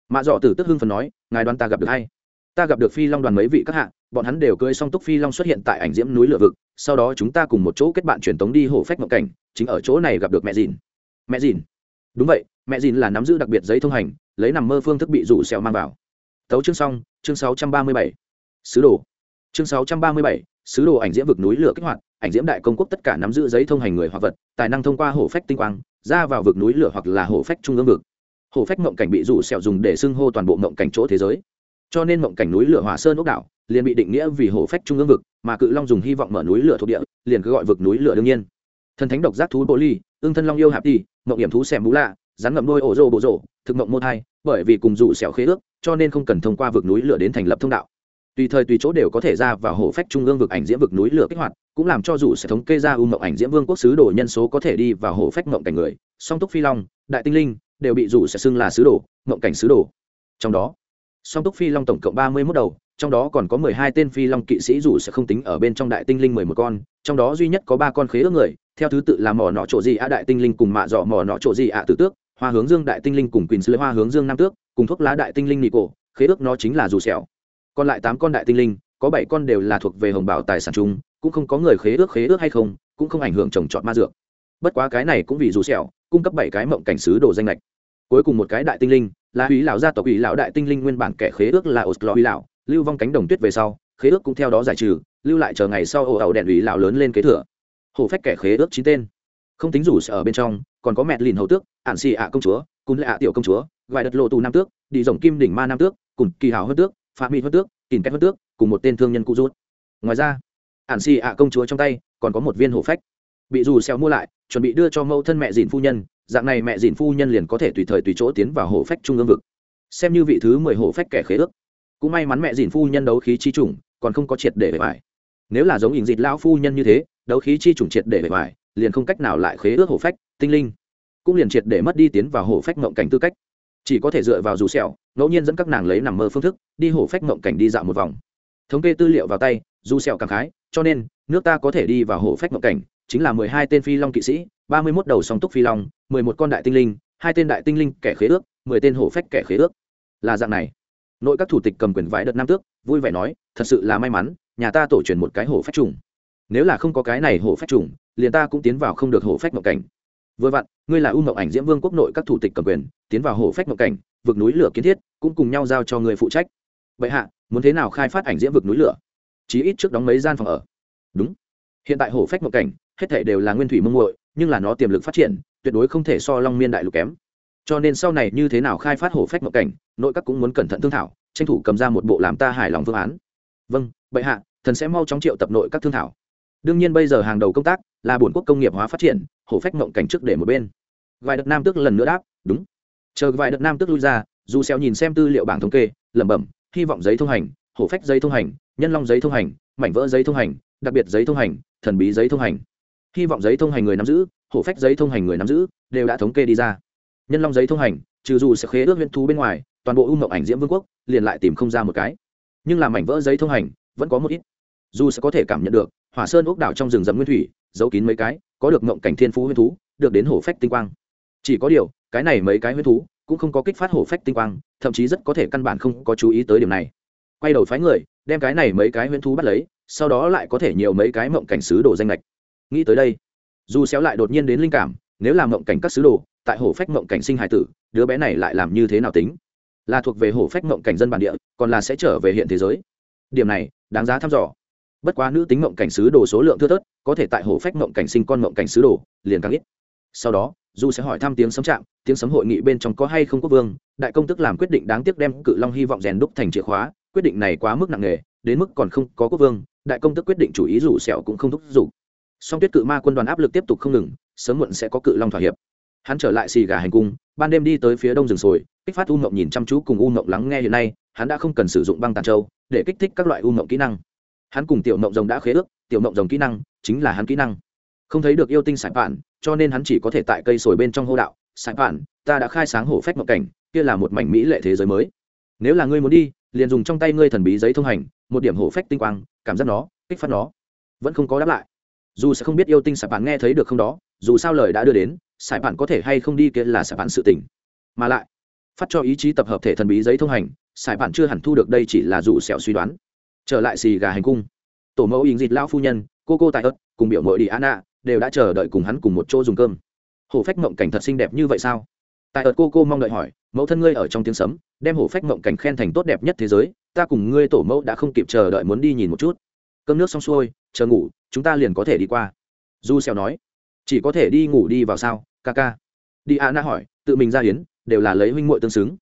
Mạ dọ tử tức hưng phần nói, ngài đoán ta gặp được hay ta gặp được phi long đoàn mấy vị các hạ, bọn hắn đều cưới song túc phi long xuất hiện tại ảnh diễm núi lửa vực, sau đó chúng ta cùng một chỗ kết bạn truyền tống đi hổ phách mộng cảnh, chính ở chỗ này gặp được mẹ dìn. Mẹ dìn? Đúng vậy, mẹ dìn là nắm giữ đặc biệt giấy thông hành, lấy nằm mơ phương thức bị rủ xèo mang vào tấu chương xong chương 637. sứ đồ. Chương 637, sứ đồ ảnh diễm vực núi lửa kích hoạt ảnh diễm đại công quốc tất cả nắm giữ giấy thông hành người hoặc vật tài năng thông qua hổ phách tinh quang ra vào vực núi lửa hoặc là hổ phách trung ương vực. Hổ phách mộng cảnh bị rủ sẹo dùng để xưng hô toàn bộ mộng cảnh chỗ thế giới. Cho nên mộng cảnh núi lửa hỏa sơn ốc đảo liền bị định nghĩa vì hổ phách trung ương vực mà cự long dùng hy vọng mở núi lửa thuộc địa liền cứ gọi vực núi lửa đương nhiên. Thần thánh độc giác thú bồ ly ương thân long yêu hạp đi mộng hiểm thú xẻm bú lạ rắn ngậm đôi ổ rô bộ rổ thực mộng mô thai bởi vì cùng rủ sẹo khế ước cho nên không cần thông qua vực núi lửa đến thành lập thông đạo. Tùy thời tùy chỗ đều có thể ra vào hổ phách trung ương vực ảnh diễm vực núi lửa kích hoạt, cũng làm cho dù sẽ thống kê ra u mộng ảnh diễm vương quốc sứ đồ nhân số có thể đi vào hổ phách mộng cảnh người, song túc phi long, đại tinh linh, đều bị dù sẽ xưng là sứ đồ, mộng cảnh sứ đồ. Trong đó, song túc phi long tổng cộng ba mươi mốt đầu, trong đó còn có mười hai tên phi long kỵ sĩ dù sẽ không tính ở bên trong đại tinh linh mười một con, trong đó duy nhất có ba con khế ước người, theo thứ tự là mỏ nọ chỗ gì ạ đại tinh linh cùng mạ dọ mỏ nọ chỗ gì ạ tử tước hoa hướng dương đại tinh linh cùng quỳnh sư hoa hướng dương nam tước, cùng thuốc lá đại tinh linh nị cổ, khế ước nó chính là dù sẹo. Còn lại tám con đại tinh linh, có bảy con đều là thuộc về hồng bảo tài sản chung, cũng không có người khế ước khế ước hay không, cũng không ảnh hưởng trồng trọt ma dược. Bất quá cái này cũng vì dù sẹo, cung cấp bảy cái mộng cảnh sứ đồ danh lệch. Cuối cùng một cái đại tinh linh, là húy lão gia tộc ủy lão đại tinh linh nguyên bản kẻ khế ước là oslo húy lão, lưu vong cánh đồng tuyết về sau, khế ước cũng theo đó giải trừ, lưu lại chờ ngày sau ổ ẩu đèn ủy lão lớn lên kế thừa. Hổ phách kẻ khế ước chín tên không tính rủ sở ở bên trong, còn có mẹ lìn hầu tước, ản xì ạ công chúa, cún lệ ạ tiểu công chúa vài đất lộ tù nam tước, đi rồng kim đỉnh ma nam tước, cùng kỳ hào hơn tước phạm mỹ hơn tước kìm cách hơn tước, cùng một tên thương nhân cụ rút. Ngoài ra, ản xì ạ công chúa trong tay, còn có một viên hổ phách. Bị dù xèo mua lại, chuẩn bị đưa cho mẫu thân mẹ dìn phu nhân, dạng này mẹ dìn phu nhân liền có thể tùy thời tùy chỗ tiến vào hổ phách trung ương vực. Xem như vị thứ mười hổ phách kẻ khế ước. Cũng may mắn mẹ dìn phu nhân đấu khí chi trùng, còn không có triệt để bề bài. Nếu là giống hình dịch lão phu nhân như thế, đấu khí chi trùng triệt để bề bài liền không cách nào lại khế ước hổ phách, tinh linh. Cũng liền triệt để mất đi tiến vào hổ phách mộng cảnh tư cách. Chỉ có thể dựa vào dù sẹo, ngẫu nhiên dẫn các nàng lấy nằm mơ phương thức, đi hổ phách mộng cảnh đi dạo một vòng. Thống kê tư liệu vào tay, dù sẹo cảm khái, cho nên, nước ta có thể đi vào hổ phách mộng cảnh, chính là mười hai tên phi long kỵ sĩ, ba mươi 31 đầu song túc phi long, mười một con đại tinh linh, hai tên đại tinh linh kẻ khế ước, mười tên hổ phách kẻ khế ước. Là dạng này. Nội các thủ tịch cầm quyền vãi đợt nam tước, vui vẻ nói, thật sự là may mắn, nhà ta tổ truyền một cái hổ phách trùng nếu là không có cái này hổ phách trùng liền ta cũng tiến vào không được hổ phách mộng cảnh. Vừa vặn, ngươi là u mộng ảnh diễm vương quốc nội các thủ tịch cầm quyền, tiến vào hổ phách mộng cảnh, vực núi lửa kiến thiết, cũng cùng nhau giao cho người phụ trách. Vậy hạ, muốn thế nào khai phát ảnh diễm vực núi lửa? Chí ít trước đóng mấy gian phòng ở. Đúng. Hiện tại hổ phách mộng cảnh, hết thể đều là nguyên thủy mông muội, nhưng là nó tiềm lực phát triển, tuyệt đối không thể so long miên đại lục kém. Cho nên sau này như thế nào khai phát hổ phách mộng cảnh, nội các cũng muốn cẩn thận thương thảo, tranh thủ cầm ra một bộ làm ta hài lòng phương án. Vâng bệ hạ, thần sẽ mau chóng triệu tập nội các thương thảo đương nhiên bây giờ hàng đầu công tác là bổn quốc công nghiệp hóa phát triển hổ phách mộng cảnh trước để một bên vài đợt nam tước lần nữa đáp đúng chờ vài đợt nam tước lui ra dù xeo nhìn xem tư liệu bảng thống kê lẩm bẩm hy vọng giấy thông hành hổ phách giấy thông hành nhân long giấy thông hành mảnh vỡ giấy thông hành đặc biệt giấy thông hành thần bí giấy thông hành hy vọng giấy thông hành người nắm giữ hổ phách giấy thông hành người nắm giữ đều đã thống kê đi ra nhân long giấy thông hành trừ dù sẽ khế ước huyện thú bên ngoài toàn bộ u mộng ảnh diễm vương quốc liền lại tìm không ra một cái nhưng làm mảnh vỡ giấy thông hành vẫn có một ít dù sẽ có thể cảm nhận được hỏa sơn ốc đảo trong rừng rậm nguyên thủy, giấu kín mấy cái, có được ngộng cảnh thiên phú huyên thú, được đến hổ phách tinh quang. Chỉ có điều, cái này mấy cái huyên thú cũng không có kích phát hổ phách tinh quang, thậm chí rất có thể căn bản không có chú ý tới điểm này. Quay đầu phái người, đem cái này mấy cái huyễn thú bắt lấy, sau đó lại có thể nhiều mấy cái mộng cảnh sứ đồ danh lệch. Nghĩ tới đây, dù xéo lại đột nhiên đến linh cảm, nếu làm mộng cảnh các sứ đồ, tại hổ phách mộng cảnh sinh hải tử, đứa bé này lại làm như thế nào tính? Là thuộc về hổ phách mộng cảnh dân bản địa, còn là sẽ trở về hiện thế giới? Điểm này, đáng giá thăm dò bất quá nữ tính mộng cảnh sứ đồ số lượng thưa thớt, có thể tại hổ phách mộng cảnh sinh con mộng cảnh sứ đồ, liền càng ít. Sau đó, Du sẽ hỏi thăm tiếng sấm chạm tiếng sấm hội nghị bên trong có hay không quốc vương, đại công tức làm quyết định đáng tiếc đem cự long hy vọng rèn đúc thành chìa khóa, quyết định này quá mức nặng nề, đến mức còn không có quốc vương, đại công tức quyết định chủ ý rủ sẹo cũng không thúc giục. Song tuyết cự ma quân đoàn áp lực tiếp tục không ngừng, sớm muộn sẽ có cự long thỏa hiệp. Hắn trở lại xì gà hành cung, ban đêm đi tới phía đông rừng sồi, kích phát u mộng nhìn chăm chú cùng u mộng lắng nghe hiện nay, hắn đã không cần sử dụng băng tàn châu để kích thích các loại u mộng kỹ năng hắn cùng tiểu mộng rồng đã khế ước, tiểu mộng rồng kỹ năng chính là hắn kỹ năng. Không thấy được yêu tinh sải phản, cho nên hắn chỉ có thể tại cây sồi bên trong hô đạo, sải phản, ta đã khai sáng hổ phách mộng cảnh, kia là một mảnh mỹ lệ thế giới mới. Nếu là ngươi muốn đi, liền dùng trong tay ngươi thần bí giấy thông hành, một điểm hổ phách tinh quang, cảm giác nó, kích phát nó. Vẫn không có đáp lại. Dù sẽ không biết yêu tinh sải phản nghe thấy được không đó, dù sao lời đã đưa đến, sải phản có thể hay không đi kia là sải phản sự tỉnh mà lại, phát cho ý chí tập hợp thể thần bí giấy thông hành, sải bạn chưa hẳn thu được đây chỉ là dù sẹo suy đoán trở lại xì gà hành cung. Tổ mẫu ình dịt lao phu nhân, cô cô tại ớt cùng biểu mội đi anna đều đã chờ đợi cùng hắn cùng một chỗ dùng cơm. Hổ phách mộng cảnh thật xinh đẹp như vậy sao? Tại ớt cô cô mong đợi hỏi, mẫu thân ngươi ở trong tiếng sấm, đem hổ phách mộng cảnh khen thành tốt đẹp nhất thế giới, ta cùng ngươi tổ mẫu đã không kịp chờ đợi muốn đi nhìn một chút. Cơm nước xong xuôi, chờ ngủ, chúng ta liền có thể đi qua. Du xèo nói, chỉ có thể đi ngủ đi vào sao, ca ca. Đi a na hỏi, tự mình ra hiến, đều là lấy huynh muội tương xứng.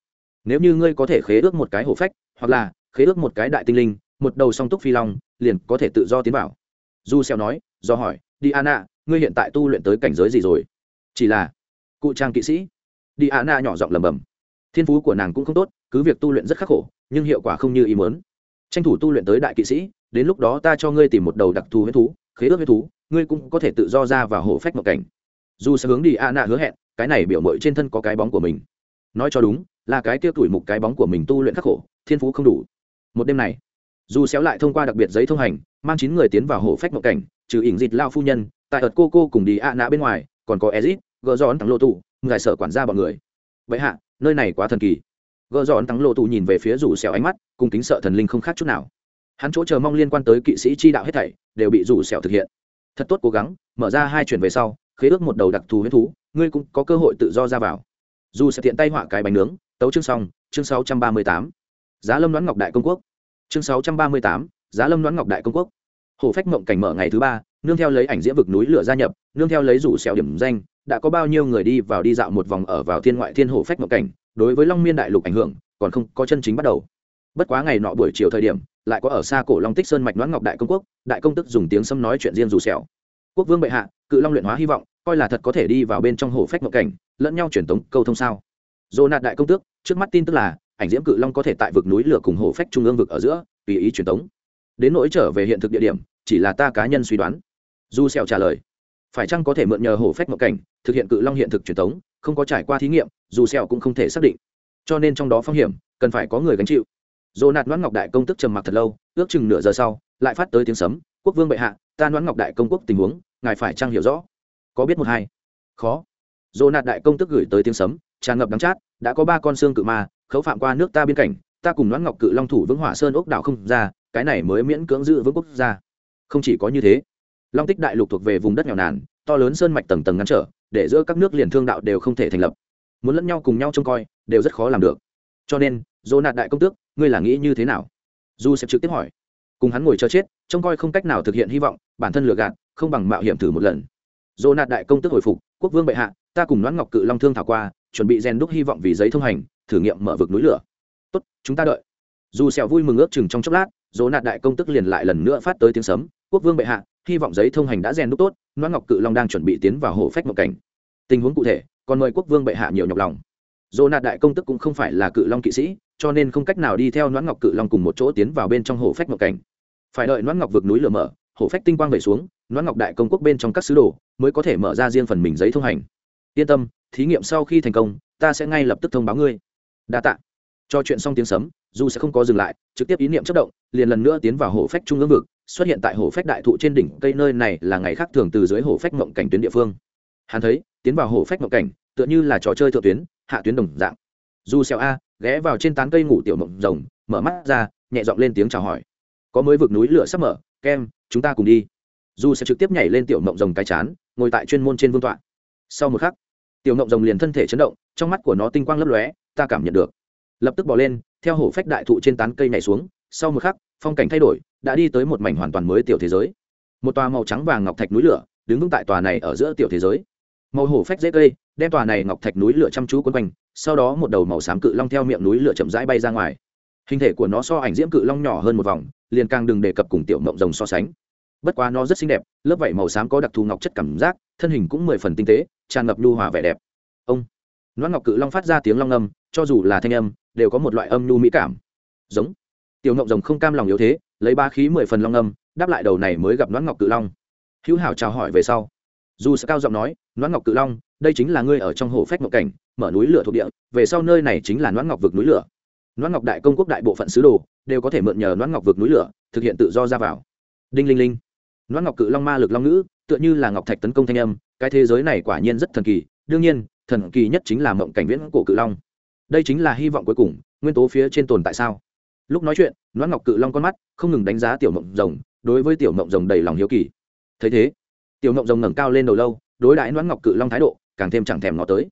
Nếu như ngươi có thể khế ước một cái hổ phách, hoặc là khế ước một cái đại tinh linh một đầu song túc phi long, liền có thể tự do tiến vào. Du xeo nói, do hỏi đi ngươi hiện tại tu luyện tới cảnh giới gì rồi? Chỉ là cụ trang kỵ sĩ. Đi nhỏ giọng lẩm bẩm. Thiên phú của nàng cũng không tốt, cứ việc tu luyện rất khắc khổ, nhưng hiệu quả không như ý muốn. Tranh thủ tu luyện tới đại kỵ sĩ, đến lúc đó ta cho ngươi tìm một đầu đặc thù huyết thú, khế ước huyết thú, ngươi cũng có thể tự do ra và hổ phách một cảnh. Dù sẽ hướng đi a nạ hứa hẹn, cái này biểu mội trên thân có cái bóng của mình. Nói cho đúng, là cái kia tuổi mục cái bóng của mình tu luyện khắc khổ, thiên phú không đủ. Một đêm này dù xéo lại thông qua đặc biệt giấy thông hành, mang chín người tiến vào hổ phách mộng cảnh, trừ ỉn dịt lao phu nhân, tại ợt cô cô cùng đi ạ nã bên ngoài, còn có ezit gỡ giòn thắng lộ tụ ngài sợ quản gia bọn người. Vậy hạ, nơi này quá thần kỳ. Gỡ giòn thắng lộ tụ nhìn về phía rủ xéo ánh mắt, cùng kính sợ thần linh không khác chút nào. Hắn chỗ chờ mong liên quan tới kỵ sĩ chi đạo hết thảy, đều bị rủ xéo thực hiện. Thật tốt cố gắng, mở ra hai chuyển về sau, khế ước một đầu đặc thù huyết thú, ngươi cũng có cơ hội tự do ra vào. Dù sẽ tiện tay họa cái bánh nướng, tấu chương xong, chương sáu trăm ba mươi tám. Giá lâm đoán ngọc đại công quốc chương sáu trăm ba mươi tám, giá lâm đoán ngọc đại công quốc. Hồ phách mộng cảnh mở ngày thứ ba, nương theo lấy ảnh diễn vực núi lửa gia nhập, nương theo lấy rủ xẻo điểm danh, đã có bao nhiêu người đi vào đi dạo một vòng ở vào thiên ngoại thiên hồ phách mộng cảnh, đối với long miên đại lục ảnh hưởng, còn không có chân chính bắt đầu. Bất quá ngày nọ buổi chiều thời điểm, lại có ở xa cổ long tích sơn mạch đoán ngọc đại công quốc, đại công tức dùng tiếng xâm nói chuyện riêng rủ xẻo quốc vương bệ hạ, cự long luyện hóa hy vọng, coi là thật có thể đi vào bên trong hồ phách Mộng cảnh, lẫn nhau truyền tống câu thông sao. Dồ nạt đại công tước, trước mắt tin tức là ảnh diễm cự long có thể tại vực núi lửa cùng hồ phách trung ương vực ở giữa, tùy ý truyền tống. Đến nỗi trở về hiện thực địa điểm, chỉ là ta cá nhân suy đoán. Du xeo trả lời. Phải chăng có thể mượn nhờ hồ phách ngọc cảnh, thực hiện cự long hiện thực truyền tống, không có trải qua thí nghiệm, dù xeo cũng không thể xác định. Cho nên trong đó phong hiểm, cần phải có người gánh chịu. Dồ nạt đoán ngọc đại công tức trầm mặc thật lâu, ước chừng nửa giờ sau, lại phát tới tiếng sấm, quốc vương bệ hạ, ta đoán ngọc đại công quốc tình huống, ngài phải chăng hiểu rõ? Có biết một hai. Khó. Dồ nạt đại công tức gửi tới tiếng sấm, tràn ngập đắng chát, đã có ba con xương cự ma khấu phạm qua nước ta biên cảnh, ta cùng đoán ngọc cự long thủ vững hỏa sơn ốc đảo không ra, cái này mới miễn cưỡng giữ vững quốc gia. Không chỉ có như thế, long tích đại lục thuộc về vùng đất nghèo nàn, to lớn sơn mạch tầng tầng ngăn trở, để giữa các nước liền thương đạo đều không thể thành lập. Muốn lẫn nhau cùng nhau trông coi, đều rất khó làm được. Cho nên, dỗ nạt đại công tước, ngươi là nghĩ như thế nào? Du sẽ trực tiếp hỏi. Cùng hắn ngồi chờ chết, trông coi không cách nào thực hiện hy vọng, bản thân lừa gạt, không bằng mạo hiểm thử một lần. Dỗ nạt đại công tước hồi phục, quốc vương bệ hạ, ta cùng đoán ngọc cự long thương thảo qua chuẩn bị rèn đúc hy vọng vì giấy thông hành, thử nghiệm mở vực núi lửa. Tốt, chúng ta đợi. Dù sẹo vui mừng ước chừng trong chốc lát, dỗ nạt đại công tức liền lại lần nữa phát tới tiếng sấm, quốc vương bệ hạ, hy vọng giấy thông hành đã rèn đúc tốt đoán ngọc cự long đang chuẩn bị tiến vào hồ phách một cảnh. Tình huống cụ thể, còn mời quốc vương bệ hạ nhiều nhọc lòng. Dỗ nạt đại công tức cũng không phải là cự long kỵ sĩ, cho nên không cách nào đi theo noãn ngọc cự long cùng một chỗ tiến vào bên trong hồ phách ngọc cảnh. Phải đợi noãn ngọc vượt núi lửa mở, hồ phách tinh quang về xuống, noãn ngọc đại công quốc bên trong các sứ đồ mới có thể mở ra riêng phần mình giấy thông hành. Yên tâm thí nghiệm sau khi thành công, ta sẽ ngay lập tức thông báo ngươi. Đa tạ. Cho chuyện xong tiếng sấm, dù sẽ không có dừng lại, trực tiếp ý niệm chất động, liền lần nữa tiến vào hồ phách trung ương vực, xuất hiện tại hồ phách đại thụ trên đỉnh cây nơi này là ngày khác thường từ dưới hồ phách mộng cảnh tuyến địa phương. Hắn thấy, tiến vào hồ phách mộng cảnh, tựa như là trò chơi thượng tuyến, hạ tuyến đồng dạng. Dù xèo a, ghé vào trên tán cây ngủ tiểu mộng rồng, mở mắt ra, nhẹ giọng lên tiếng chào hỏi. Có mới vực núi lửa sắp mở, kem, chúng ta cùng đi. Dù sẽ trực tiếp nhảy lên tiểu mộng rồng cái chán, ngồi tại chuyên môn trên vương tọa. Sau một khắc tiểu ngộng rồng liền thân thể chấn động, trong mắt của nó tinh quang lấp lóe, ta cảm nhận được. Lập tức bỏ lên, theo hổ phách đại thụ trên tán cây nhảy xuống, sau một khắc, phong cảnh thay đổi, đã đi tới một mảnh hoàn toàn mới tiểu thế giới. Một tòa màu trắng vàng ngọc thạch núi lửa, đứng vững tại tòa này ở giữa tiểu thế giới. Màu hổ phách dễ cây, đem tòa này ngọc thạch núi lửa chăm chú quấn quanh, sau đó một đầu màu xám cự long theo miệng núi lửa chậm rãi bay ra ngoài. Hình thể của nó so ảnh diễm cự long nhỏ hơn một vòng, liền càng đừng đề cập cùng tiểu mộng rồng so sánh bất quá nó rất xinh đẹp, lớp vảy màu xám có đặc thù ngọc chất cảm giác, thân hình cũng mười phần tinh tế, tràn ngập nhu hòa vẻ đẹp. Ông. Loan ngọc cự long phát ra tiếng long âm cho dù là thanh âm, đều có một loại âm nhu mỹ cảm. Giống. Tiểu ngọc rồng không cam lòng yếu thế, lấy ba khí mười phần long âm đáp lại đầu này mới gặp loan ngọc cự long. Hữu hảo chào hỏi về sau. Dù sẽ cao giọng nói, loan ngọc cự long, đây chính là ngươi ở trong hồ phách ngọc cảnh, mở núi lửa thuộc địa, về sau nơi này chính là noãn ngọc vực núi lửa. Noãn ngọc đại công quốc đại bộ phận sứ đồ, đều có thể mượn nhờ noãn ngọc vực núi lửa, thực hiện tự do ra vào. Đinh linh linh. Loan ngọc cự long ma lực long ngữ, tựa như là ngọc thạch tấn công thanh âm, cái thế giới này quả nhiên rất thần kỳ, đương nhiên, thần kỳ nhất chính là mộng cảnh viễn cổ cự long. Đây chính là hy vọng cuối cùng, nguyên tố phía trên tồn tại sao? Lúc nói chuyện Loan ngọc cự long con mắt không ngừng đánh giá tiểu mộng rồng, đối với tiểu mộng rồng đầy lòng hiếu kỳ. Thấy thế, tiểu mộng rồng ngẩng cao lên đầu lâu, đối đãi Loan ngọc cự long thái độ càng thêm chẳng thèm ngó tới.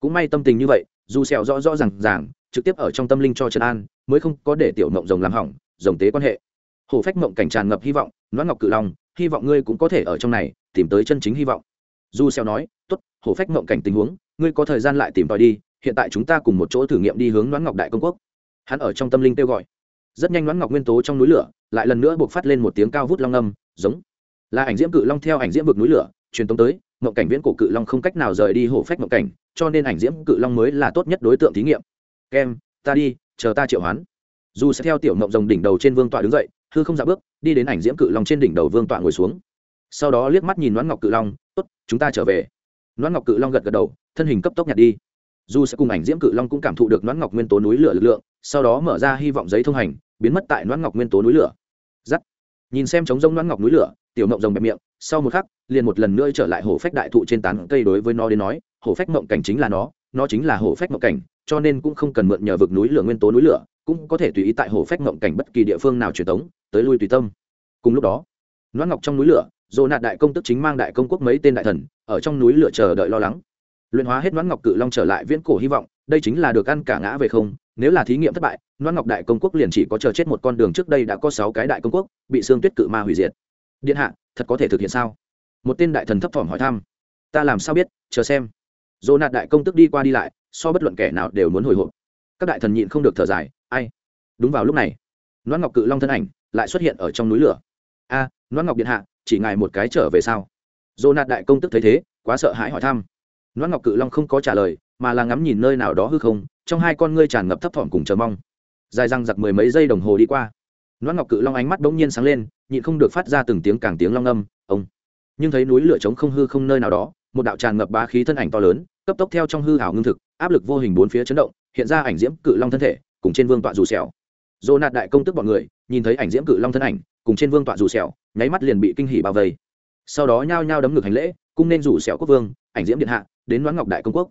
Cũng may tâm tình như vậy, dù sẹo rõ rõ ràng ràng, trực tiếp ở trong tâm linh cho trần an, mới không có để tiểu mộng rồng làm hỏng, rồng tế quan hệ. Hồ phách mộng cảnh tràn ngập hy vọng Loan ngọc cự long hy vọng ngươi cũng có thể ở trong này tìm tới chân chính hy vọng. Du xeo nói, tốt, hổ phách ngậm cảnh tình huống, ngươi có thời gian lại tìm tòi đi, hiện tại chúng ta cùng một chỗ thử nghiệm đi hướng đoán ngọc đại công quốc. Hắn ở trong tâm linh kêu gọi. Rất nhanh đoán ngọc nguyên tố trong núi lửa, lại lần nữa buộc phát lên một tiếng cao vút long âm, giống là ảnh diễm cự long theo ảnh diễm vực núi lửa, truyền tống tới ngậm cảnh viễn cổ cự long không cách nào rời đi hổ phách ngậm cảnh, cho nên ảnh diễm cự long mới là tốt nhất đối tượng thí nghiệm. Kem, ta đi, chờ ta triệu hoán. Dù sẽ theo tiểu ngậm rồng đỉnh đầu trên vương tọa đứng dậy hư không dạ bước, đi đến ảnh diễm cự long trên đỉnh đầu vương tọa ngồi xuống. Sau đó liếc mắt nhìn đoán ngọc cự long, tốt, chúng ta trở về. Đoán ngọc cự long gật gật đầu, thân hình cấp tốc nhặt đi. Dù sẽ cùng ảnh diễm cự long cũng cảm thụ được đoán ngọc nguyên tố núi lửa lực lượng, sau đó mở ra hy vọng giấy thông hành, biến mất tại đoán ngọc nguyên tố núi lửa. Giắt. Nhìn xem trống rông đoán ngọc núi lửa, tiểu mộng rồng bẹp miệng, sau một khắc, liền một lần nữa trở lại hổ phách đại thụ trên tán cây đối với nó đến nói hổ phách mộng cảnh chính là nó nó chính là hổ phách mộng cảnh, cho nên cũng không cần mượn nhờ vực núi lửa nguyên tố núi lửa cũng có thể tùy ý tại hồ phách ngộng cảnh bất kỳ địa phương nào truyền tống, tới lui tùy tâm. Cùng lúc đó, loan ngọc trong núi lửa, dồ nạt đại công tức chính mang đại công quốc mấy tên đại thần, ở trong núi lửa chờ đợi lo lắng. Luyện hóa hết loan ngọc cự long trở lại viễn cổ hy vọng, đây chính là được ăn cả ngã về không, nếu là thí nghiệm thất bại, loan ngọc đại công quốc liền chỉ có chờ chết một con đường trước đây đã có sáu cái đại công quốc, bị xương tuyết cự ma hủy diệt. Điện hạ, thật có thể thực hiện sao? Một tên đại thần thấp thỏm hỏi thăm. Ta làm sao biết, chờ xem. Dồ nạt đại công tức đi qua đi lại, so bất luận kẻ nào đều muốn hồi hộp. Các đại thần nhịn không được thở dài ai? Đúng vào lúc này loan ngọc cự long thân ảnh lại xuất hiện ở trong núi lửa. A à, ngọc điện hạ chỉ ngài một cái trở về sao? Dồ nạt đại công tức thấy thế quá sợ hãi hỏi thăm. Loan ngọc cự long không có trả lời mà là ngắm nhìn nơi nào đó hư không trong hai con ngươi tràn ngập thấp thỏm cùng chờ mong. Dài răng giặc mười mấy giây đồng hồ đi qua. Loan ngọc cự long ánh mắt bỗng nhiên sáng lên nhịn không được phát ra từng tiếng càng tiếng long âm ông. Nhưng thấy núi lửa trống không hư không nơi nào đó một đạo tràn ngập bá khí thân ảnh to lớn cấp tốc theo trong hư hảo ngưng thực áp lực vô hình bốn phía chấn động hiện ra ảnh diễm cự long thân thể cùng trên vương tọa dù xẻo dồ nạt đại công tức bọn người nhìn thấy ảnh diễm cự long thân ảnh cùng trên vương tọa dù xẻo nháy mắt liền bị kinh hỉ bao vây. Sau đó nhao nhao đấm ngực hành lễ cung nên rủ xẻo quốc vương ảnh diễm điện hạ đến đoán ngọc đại công quốc.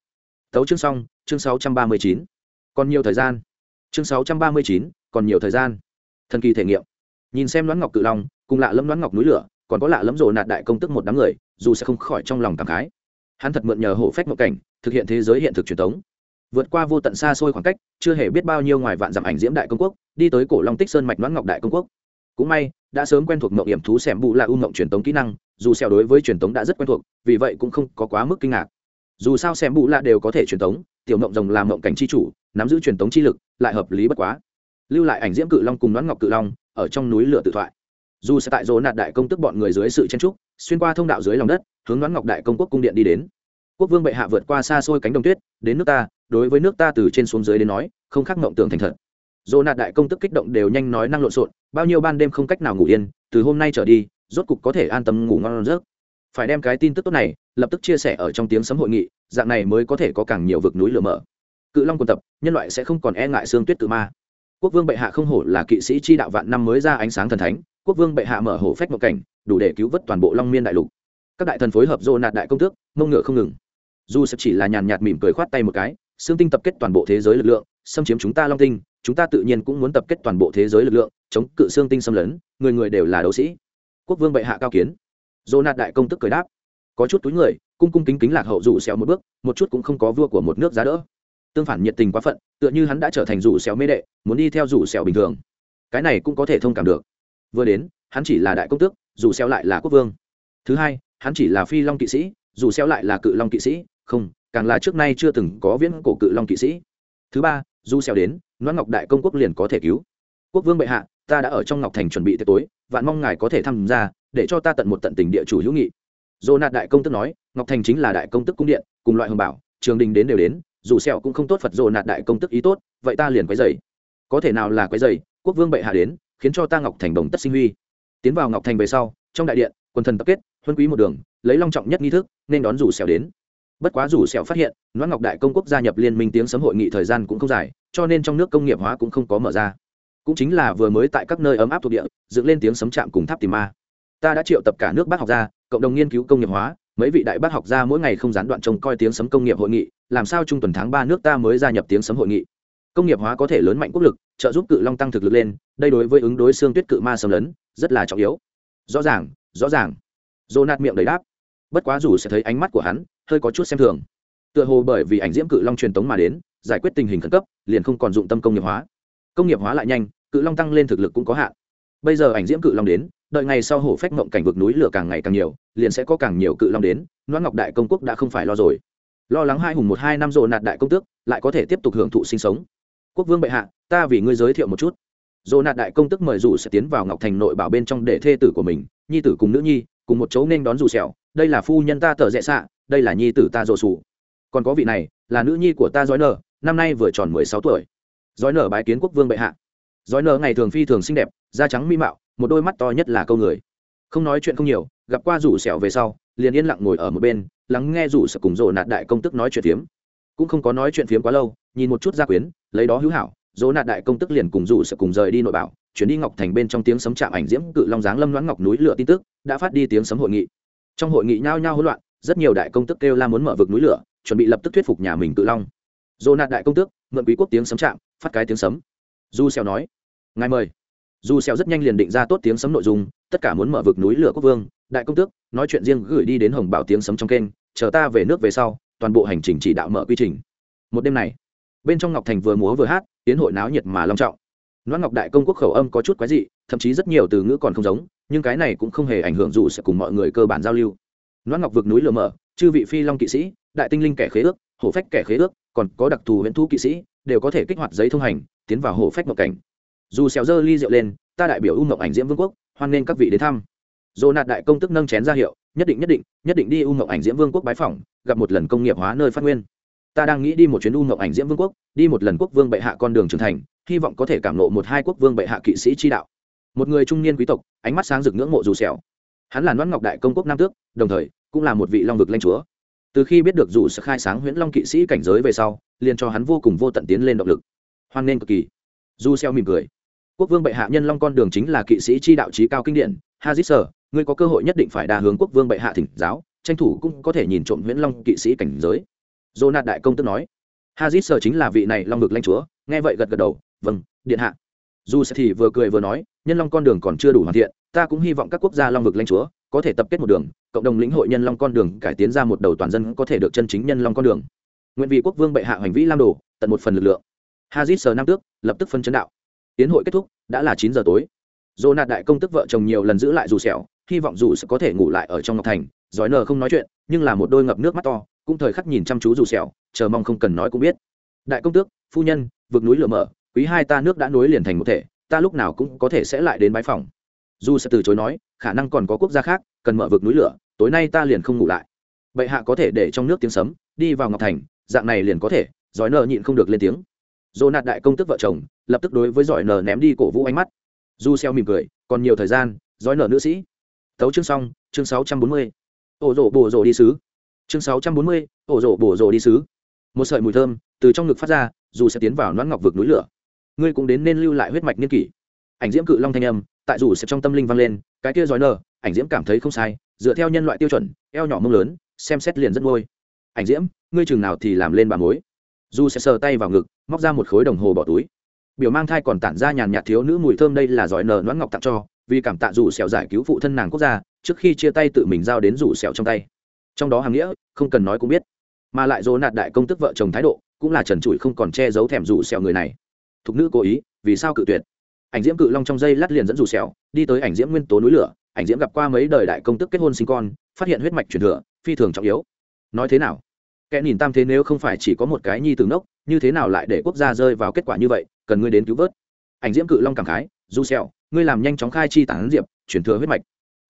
Tấu chương xong chương 639. còn nhiều thời gian. Chương 639, còn nhiều thời gian. Thần kỳ thể nghiệm. Nhìn xem đoán ngọc cự long cùng lạ lẫm đoán ngọc núi lửa còn có lạ lẫm rồ nạt đại công tức một đám người dù sẽ không khỏi trong lòng cảm khái. Hắn thật mượn nhờ hổ phách mộng cảnh thực hiện thế giới hiện thực truyền thống vượt qua vô tận xa xôi khoảng cách, chưa hề biết bao nhiêu ngoài vạn dặm ảnh diễm đại công quốc, đi tới cổ long tích sơn mạch đoán ngọc đại công quốc. Cũng may, đã sớm quen thuộc mộng hiểm thú xẻm bụ là u mộng truyền tống kỹ năng, dù xẻo đối với truyền tống đã rất quen thuộc, vì vậy cũng không có quá mức kinh ngạc. Dù sao xẻm bụ là đều có thể truyền tống, tiểu mộng rồng làm mộng cảnh chi chủ, nắm giữ truyền tống chi lực, lại hợp lý bất quá. Lưu lại ảnh diễm cự long cùng đoán ngọc cự long, ở trong núi lửa tự thoại. Dù sẽ tại rỗ nạt đại công tức bọn người dưới sự chen trúc xuyên qua thông đạo dưới lòng đất, hướng đoán ngọc đại công quốc cung điện đi đến. Quốc vương bệ hạ vượt qua xa xôi cánh đồng tuyết, đến nước ta đối với nước ta từ trên xuống dưới đến nói, không khác mộng tưởng thành thật. Dồ nạt đại công tức kích động đều nhanh nói năng lộn xộn, bao nhiêu ban đêm không cách nào ngủ yên, từ hôm nay trở đi, rốt cục có thể an tâm ngủ ngon giấc. Phải đem cái tin tức tốt này, lập tức chia sẻ ở trong tiếng sấm hội nghị, dạng này mới có thể có càng nhiều vực núi lửa mở. Cự long quân tập, nhân loại sẽ không còn e ngại xương tuyết cự ma. Quốc vương bệ hạ không hổ là kỵ sĩ chi đạo vạn năm mới ra ánh sáng thần thánh, quốc vương bệ hạ mở hổ phách một cảnh, đủ để cứu vớt toàn bộ long miên đại lục. Các đại thần phối hợp dô nạt đại công tước, mông ngựa không ngừng. Dù sẽ chỉ là nhàn nhạt mỉm cười khoát tay một cái xương tinh tập kết toàn bộ thế giới lực lượng, xâm chiếm chúng ta long tinh, chúng ta tự nhiên cũng muốn tập kết toàn bộ thế giới lực lượng, chống cự xương tinh xâm lấn, người người đều là đấu sĩ. Quốc vương bệ hạ cao kiến. Dỗ nạt đại công tức cười đáp. Có chút túi người, cung cung kính kính lạc hậu rủ xéo một bước, một chút cũng không có vua của một nước giá đỡ. Tương phản nhiệt tình quá phận, tựa như hắn đã trở thành rủ xéo mê đệ, muốn đi theo rủ xéo bình thường. Cái này cũng có thể thông cảm được. Vừa đến, hắn chỉ là đại công tước, dù xéo lại là quốc vương. Thứ hai, hắn chỉ là phi long kỵ sĩ, dù xéo lại là cự long kỵ sĩ, không càng là trước nay chưa từng có viễn cổ cự long kỵ sĩ. Thứ ba, du xeo đến, noãn ngọc đại công quốc liền có thể cứu. Quốc vương bệ hạ, ta đã ở trong ngọc thành chuẩn bị tiệc tối, vạn mong ngài có thể tham gia, để cho ta tận một tận tình địa chủ hữu nghị. Dô nạt đại công tức nói, ngọc thành chính là đại công tức cung điện, cùng loại hồng bảo, trường đình đến đều đến, dù sẹo cũng không tốt phật dô nạt đại công tức ý tốt, vậy ta liền quấy dậy có thể nào là quấy dậy quốc vương bệ hạ đến, khiến cho ta ngọc thành đồng tất sinh huy. Tiến vào ngọc thành về sau, trong đại điện quân thần tập kết, huân quý một đường, lấy long trọng nhất nghi thức, nên đón dù sẹo đến bất quá rủ sẹo phát hiện, noãn ngọc đại công quốc gia nhập liên minh tiếng sấm hội nghị thời gian cũng không dài, cho nên trong nước công nghiệp hóa cũng không có mở ra. Cũng chính là vừa mới tại các nơi ấm áp thuộc địa, dựng lên tiếng sấm chạm cùng tháp tìm ma. Ta đã triệu tập cả nước bác học gia, cộng đồng nghiên cứu công nghiệp hóa, mấy vị đại bác học gia mỗi ngày không gián đoạn trông coi tiếng sấm công nghiệp hội nghị, làm sao trung tuần tháng ba nước ta mới gia nhập tiếng sấm hội nghị. Công nghiệp hóa có thể lớn mạnh quốc lực, trợ giúp cự long tăng thực lực lên, đây đối với ứng đối xương tuyết cự ma xâm lấn, rất là trọng yếu. Rõ ràng rõ ràng. Dồ nạt miệng đầy đáp. Bất quá dù sẽ thấy ánh mắt của hắn hơi có chút xem thường. Tựa hồ bởi vì ảnh diễm cự long truyền tống mà đến, giải quyết tình hình khẩn cấp, liền không còn dụng tâm công nghiệp hóa. Công nghiệp hóa lại nhanh, cự long tăng lên thực lực cũng có hạn. Bây giờ ảnh diễm cự long đến, đợi ngày sau hổ phách mộng cảnh vực núi lửa càng ngày càng nhiều, liền sẽ có càng nhiều cự long đến, noãn ngọc đại công quốc đã không phải lo rồi. Lo lắng hai hùng một hai năm rộ nạt đại công tước, lại có thể tiếp tục hưởng thụ sinh sống. Quốc vương bệ hạ, ta vì ngươi giới thiệu một chút. Rộ nạt đại công tức mời dù sẽ tiến vào ngọc thành nội bảo bên trong để thê tử của mình, nhi tử cùng nữ nhi, cùng một chỗ nên đón dù sẹo đây là phu nhân ta tờ rẽ xạ đây là nhi tử ta rồ sủ còn có vị này, là nữ nhi của ta giói nở, năm nay vừa tròn mười sáu tuổi. Giói nở bái kiến quốc vương bệ hạ. Giói nở ngày thường phi thường xinh đẹp, da trắng mỹ mạo, một đôi mắt to nhất là câu người. Không nói chuyện không nhiều, gặp qua rủ sẹo về sau, liền yên lặng ngồi ở một bên, lắng nghe rủ sợ cùng rộ nạt đại công tức nói chuyện phiếm. Cũng không có nói chuyện phiếm quá lâu, nhìn một chút gia quyến, lấy đó hữu hảo dỗ nạt đại công tức liền cùng rủ sợ cùng rời đi nội bảo chuyến đi ngọc thành bên trong tiếng sấm chạm ảnh diễm cự long giáng lâm loãng ngọc núi lửa tin tức, đã phát đi tiếng sấm hội nghị. Trong hội nghị nhao nhao hỗn loạn rất nhiều đại công tức kêu la muốn mở vực núi lửa chuẩn bị lập tức thuyết phục nhà mình cự long. Dồ nạt đại công tước mượn quý quốc tiếng sấm chạm phát cái tiếng sấm. Du xèo nói ngài mời. Du xèo rất nhanh liền định ra tốt tiếng sấm nội dung tất cả muốn mở vực núi lửa quốc vương đại công tước nói chuyện riêng gửi đi đến hồng bảo tiếng sấm trong kênh chờ ta về nước về sau toàn bộ hành trình chỉ đạo mở quy trình. Một đêm này bên trong ngọc thành vừa múa vừa hát tiến hội náo nhiệt mà long trọng. Loan Ngọc Đại công quốc khẩu âm có chút quái dị, thậm chí rất nhiều từ ngữ còn không giống, nhưng cái này cũng không hề ảnh hưởng dù sẽ cùng mọi người cơ bản giao lưu. Loan Ngọc vực núi lửa mở, chư vị phi long kỵ sĩ, đại tinh linh kẻ khế ước, hổ phách kẻ khế ước, còn có đặc thù huyền thu kỵ sĩ, đều có thể kích hoạt giấy thông hành, tiến vào hổ phách mộng cảnh. Dù xéo dơ ly rượu lên, ta đại biểu U Mộng Ảnh Diễm Vương quốc, hoan nghênh các vị đến thăm. Nạt đại công tức nâng chén ra hiệu, nhất định nhất định, nhất định đi U Mộng Ảnh Diễm Vương quốc bái phỏng, gặp một lần công nghiệp hóa nơi phát nguyên. Ta đang nghĩ đi một chuyến U Mộng Ảnh Diễm Vương quốc, đi một lần quốc vương bệ hạ con đường trưởng thành, hy vọng có thể cảm nộ một hai quốc vương bệ hạ kỵ sĩ chi đạo một người trung niên quý tộc ánh mắt sáng rực ngưỡng mộ dù sẹo hắn là đoan ngọc đại công quốc nam tước, đồng thời cũng là một vị long vực Lanh chúa. Từ khi biết được dù sự khai sáng huyễn long kỵ sĩ cảnh giới về sau, liền cho hắn vô cùng vô tận tiến lên động lực. Hoan nên cực kỳ. Du Xeo mỉm cười. Quốc vương bệ hạ nhân long con đường chính là kỵ sĩ chi đạo trí cao kinh điển. Hazit sở ngươi có cơ hội nhất định phải đa hướng quốc vương bệ hạ thỉnh giáo, tranh thủ cũng có thể nhìn trộm huyễn long kỵ sĩ cảnh giới. Jonat đại công tức nói. Hazit sở chính là vị này long vực Lanh chúa. Nghe vậy gật gật đầu. Vâng điện hạ. Dù sẽ thì vừa cười vừa nói nhân long con đường còn chưa đủ hoàn thiện, ta cũng hy vọng các quốc gia long vực lãnh chúa có thể tập kết một đường, cộng đồng lĩnh hội nhân long con đường, cải tiến ra một đầu toàn dân có thể được chân chính nhân long con đường. Nguyện vị quốc vương bệ hạ hành vĩ lam đồ, tận một phần lực lượng. Hazit sờ nam tước, lập tức phân chấn đạo. Tiến hội kết thúc, đã là chín giờ tối. Dồ nạt đại công tức vợ chồng nhiều lần giữ lại dù sẹo, hy vọng dù sẽ có thể ngủ lại ở trong ngọc thành, giỏi nờ không nói chuyện, nhưng là một đôi ngập nước mắt to, cũng thời khắc nhìn chăm chú dù sẹo, chờ mong không cần nói cũng biết. Đại công tước, phu nhân, vực núi lửa mở, quý hai ta nước đã nối liền thành một thể ta lúc nào cũng có thể sẽ lại đến bãi phòng. Dù sẽ từ chối nói, khả năng còn có quốc gia khác, cần mở vực núi lửa, tối nay ta liền không ngủ lại. Bệ hạ có thể để trong nước tiếng sấm, đi vào ngọc thành, dạng này liền có thể, giỏi nợ nhịn không được lên tiếng. Dồ nạt đại công tức vợ chồng, lập tức đối với giỏi nờ ném đi cổ vũ ánh mắt. Du xeo mỉm cười, còn nhiều thời gian, giỏi nờ nữ sĩ. Tấu chương xong, chương sáu trăm bốn mươi. Ổ rổ bổ rổ đi sứ. Chương sáu trăm bốn mươi, ổ rổ bổ rổ đi sứ. Một sợi mùi thơm từ trong ngực phát ra, dù sẽ tiến vào nón ngọc vực núi lửa ngươi cũng đến nên lưu lại huyết mạch niên kỷ. Ảnh diễm cự long thanh âm, tại dù sẽ trong tâm linh vang lên, cái kia giói nở, ảnh diễm cảm thấy không sai, dựa theo nhân loại tiêu chuẩn, eo nhỏ mông lớn, xem xét liền rất ngôi. Ảnh diễm, ngươi chừng nào thì làm lên bà mối. Dù sẽ sờ tay vào ngực, móc ra một khối đồng hồ bỏ túi. Biểu mang thai còn tản ra nhàn nhạt thiếu nữ mùi thơm đây là giỏi nở noãn ngọc tặng cho, vì cảm tạ rủ sẹo giải cứu phụ thân nàng quốc gia, trước khi chia tay tự mình giao đến rủ sẹo trong tay. Trong đó hàng nghĩa, không cần nói cũng biết. Mà lại dỗ nạt đại công tức vợ chồng thái độ, cũng là trần trụi không còn che giấu thèm rủ sẹo người này thục nữ cố ý vì sao cự tuyệt? Ảnh diễm cự long trong dây lát liền dẫn dù xéo đi tới ảnh diễm nguyên tố núi lửa ảnh diễm gặp qua mấy đời đại công tức kết hôn sinh con phát hiện huyết mạch truyền thừa phi thường trọng yếu. Nói thế nào? Kẻ nhìn tam thế nếu không phải chỉ có một cái nhi từ nốc, như thế nào lại để quốc gia rơi vào kết quả như vậy? Cần ngươi đến cứu vớt. Ảnh diễm cự long cảm khái dù xéo ngươi làm nhanh chóng khai chi tản diệp truyền thừa huyết mạch.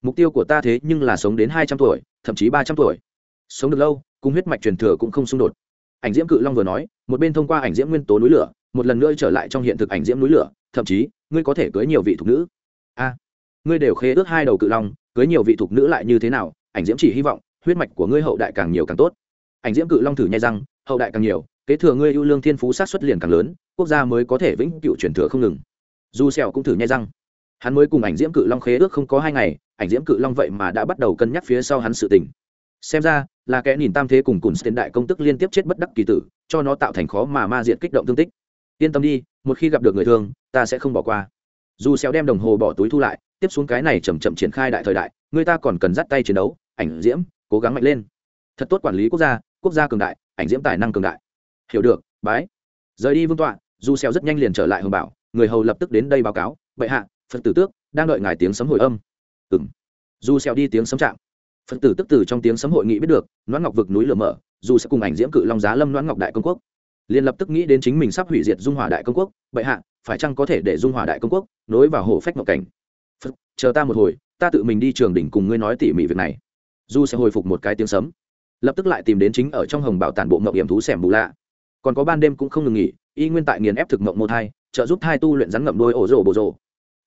Mục tiêu của ta thế nhưng là sống đến hai trăm tuổi thậm chí ba trăm tuổi. Sống được lâu cùng huyết mạch truyền thừa cũng không xung đột. Ảnh diễm cự long vừa nói một bên thông qua ảnh diễm nguyên tố núi lửa một lần nữa trở lại trong hiện thực ảnh diễm núi lửa, thậm chí, ngươi có thể cưới nhiều vị thục nữ. A, ngươi đều khế ước hai đầu cự long, cưới nhiều vị thục nữ lại như thế nào? Ảnh diễm chỉ hy vọng, huyết mạch của ngươi hậu đại càng nhiều càng tốt. Ảnh diễm cự long thử nhai răng, hậu đại càng nhiều, kế thừa ngươi ưu lương thiên phú sát xuất liền càng lớn, quốc gia mới có thể vĩnh cựu truyền thừa không ngừng. Du sẹo cũng thử nhai răng. Hắn mới cùng ảnh diễm cự long khế ước không có hai ngày, ảnh diễm cự long vậy mà đã bắt đầu cân nhắc phía sau hắn sự tình. Xem ra, là kẻ nhìn tam thế cùng cùng tiền đại công tức liên tiếp chết bất đắc kỳ tử, cho nó tạo thành khó mà ma diện kích động thương tích yên tâm đi, một khi gặp được người thương, ta sẽ không bỏ qua. Dù xéo đem đồng hồ bỏ túi thu lại, tiếp xuống cái này chậm chậm triển khai đại thời đại, người ta còn cần dắt tay chiến đấu, ảnh diễm, cố gắng mạnh lên. Thật tốt quản lý quốc gia quốc gia cường đại, ảnh diễm tài năng cường đại. Hiểu được, bái. Rời đi vương tọa, dù xéo rất nhanh liền trở lại hồng bảo, người hầu lập tức đến đây báo cáo, bệ hạ, phật tử tước đang đợi ngài tiếng sấm hồi âm. Ừm. Dù xéo đi tiếng sấm chạm. Phật tử tức từ trong tiếng sấm hội nghị biết được, noãn ngọc vực núi lửa mở, dù sẽ cùng ảnh diễm cự long giá lâm noãn ngọc đại công quốc liền lập tức nghĩ đến chính mình sắp hủy diệt dung hòa đại công quốc, bệ hạ, phải chăng có thể để dung hòa đại công quốc nối vào hồ phách ngọc cảnh? Phật, chờ ta một hồi, ta tự mình đi trường đỉnh cùng ngươi nói tỉ mỉ việc này. Du sẽ hồi phục một cái tiếng sấm. Lập tức lại tìm đến chính ở trong hồng bảo tản bộ ngọc hiểm thú xẻm bù lạ. Còn có ban đêm cũng không ngừng nghỉ, y nguyên tại nghiền ép thực mộng mô thai, trợ giúp thai tu luyện rắn ngậm đôi ổ rổ bồ rổ.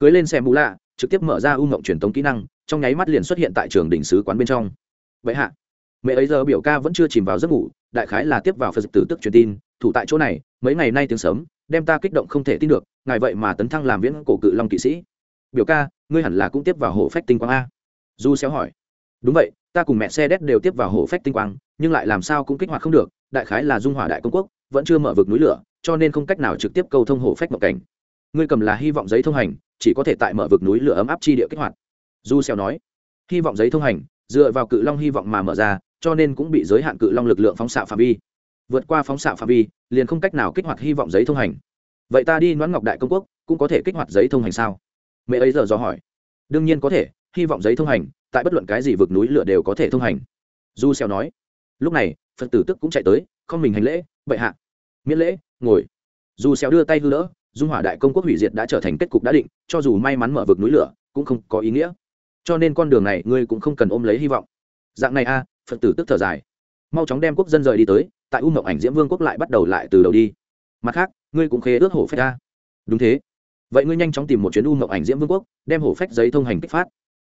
Cưới lên xẻm bù lạ, trực tiếp mở ra u ngộng truyền tống kỹ năng, trong nháy mắt liền xuất hiện tại trường đỉnh sứ quán bên trong. Vậy hạ, mẹ ấy giờ biểu ca vẫn chưa chìm vào giấc ngủ, đại khái là tiếp vào phật tử tức truyền tin thủ tại chỗ này, mấy ngày nay tiếng sớm đem ta kích động không thể tin được, ngài vậy mà tấn thăng làm viễn cổ cự long kỵ sĩ. Biểu ca, ngươi hẳn là cũng tiếp vào hộ phách tinh quang a. Du xéo hỏi. Đúng vậy, ta cùng mẹ xe đét đều tiếp vào hộ phách tinh quang, nhưng lại làm sao cũng kích hoạt không được, đại khái là dung hỏa đại công quốc, vẫn chưa mở vực núi lửa, cho nên không cách nào trực tiếp cầu thông hộ phách mộng cảnh. Ngươi cầm là hy vọng giấy thông hành, chỉ có thể tại mở vực núi lửa ấm áp chi địa kích hoạt. Du xéo nói. Hy vọng giấy thông hành, dựa vào cự long hy vọng mà mở ra, cho nên cũng bị giới hạn cự long lực lượng phóng xạ phạm vi vượt qua phóng xạ phạm vi, liền không cách nào kích hoạt hy vọng giấy thông hành. Vậy ta đi đoán ngọc đại công quốc, cũng có thể kích hoạt giấy thông hành sao? Mẹ ấy giờ dò hỏi. Đương nhiên có thể, hy vọng giấy thông hành, tại bất luận cái gì vực núi lửa đều có thể thông hành. Du xèo nói. Lúc này, phật tử tức cũng chạy tới, không mình hành lễ, bệ hạ, miễn lễ, ngồi. Du xèo đưa tay hư đỡ, dung hỏa đại công quốc hủy diệt đã trở thành kết cục đã định, cho dù may mắn mở vực núi lửa, cũng không có ý nghĩa. Cho nên con đường này, ngươi cũng không cần ôm lấy hy vọng. Dạng này a, phật tử tức thở dài mau chóng đem quốc dân rời đi tới, tại u mộng ảnh diễm vương quốc lại bắt đầu lại từ đầu đi. Mặt khác, ngươi cũng khế ước hổ phách a đúng thế. Vậy ngươi nhanh chóng tìm một chuyến u mộng ảnh diễm vương quốc, đem hổ phách giấy thông hành kích phát.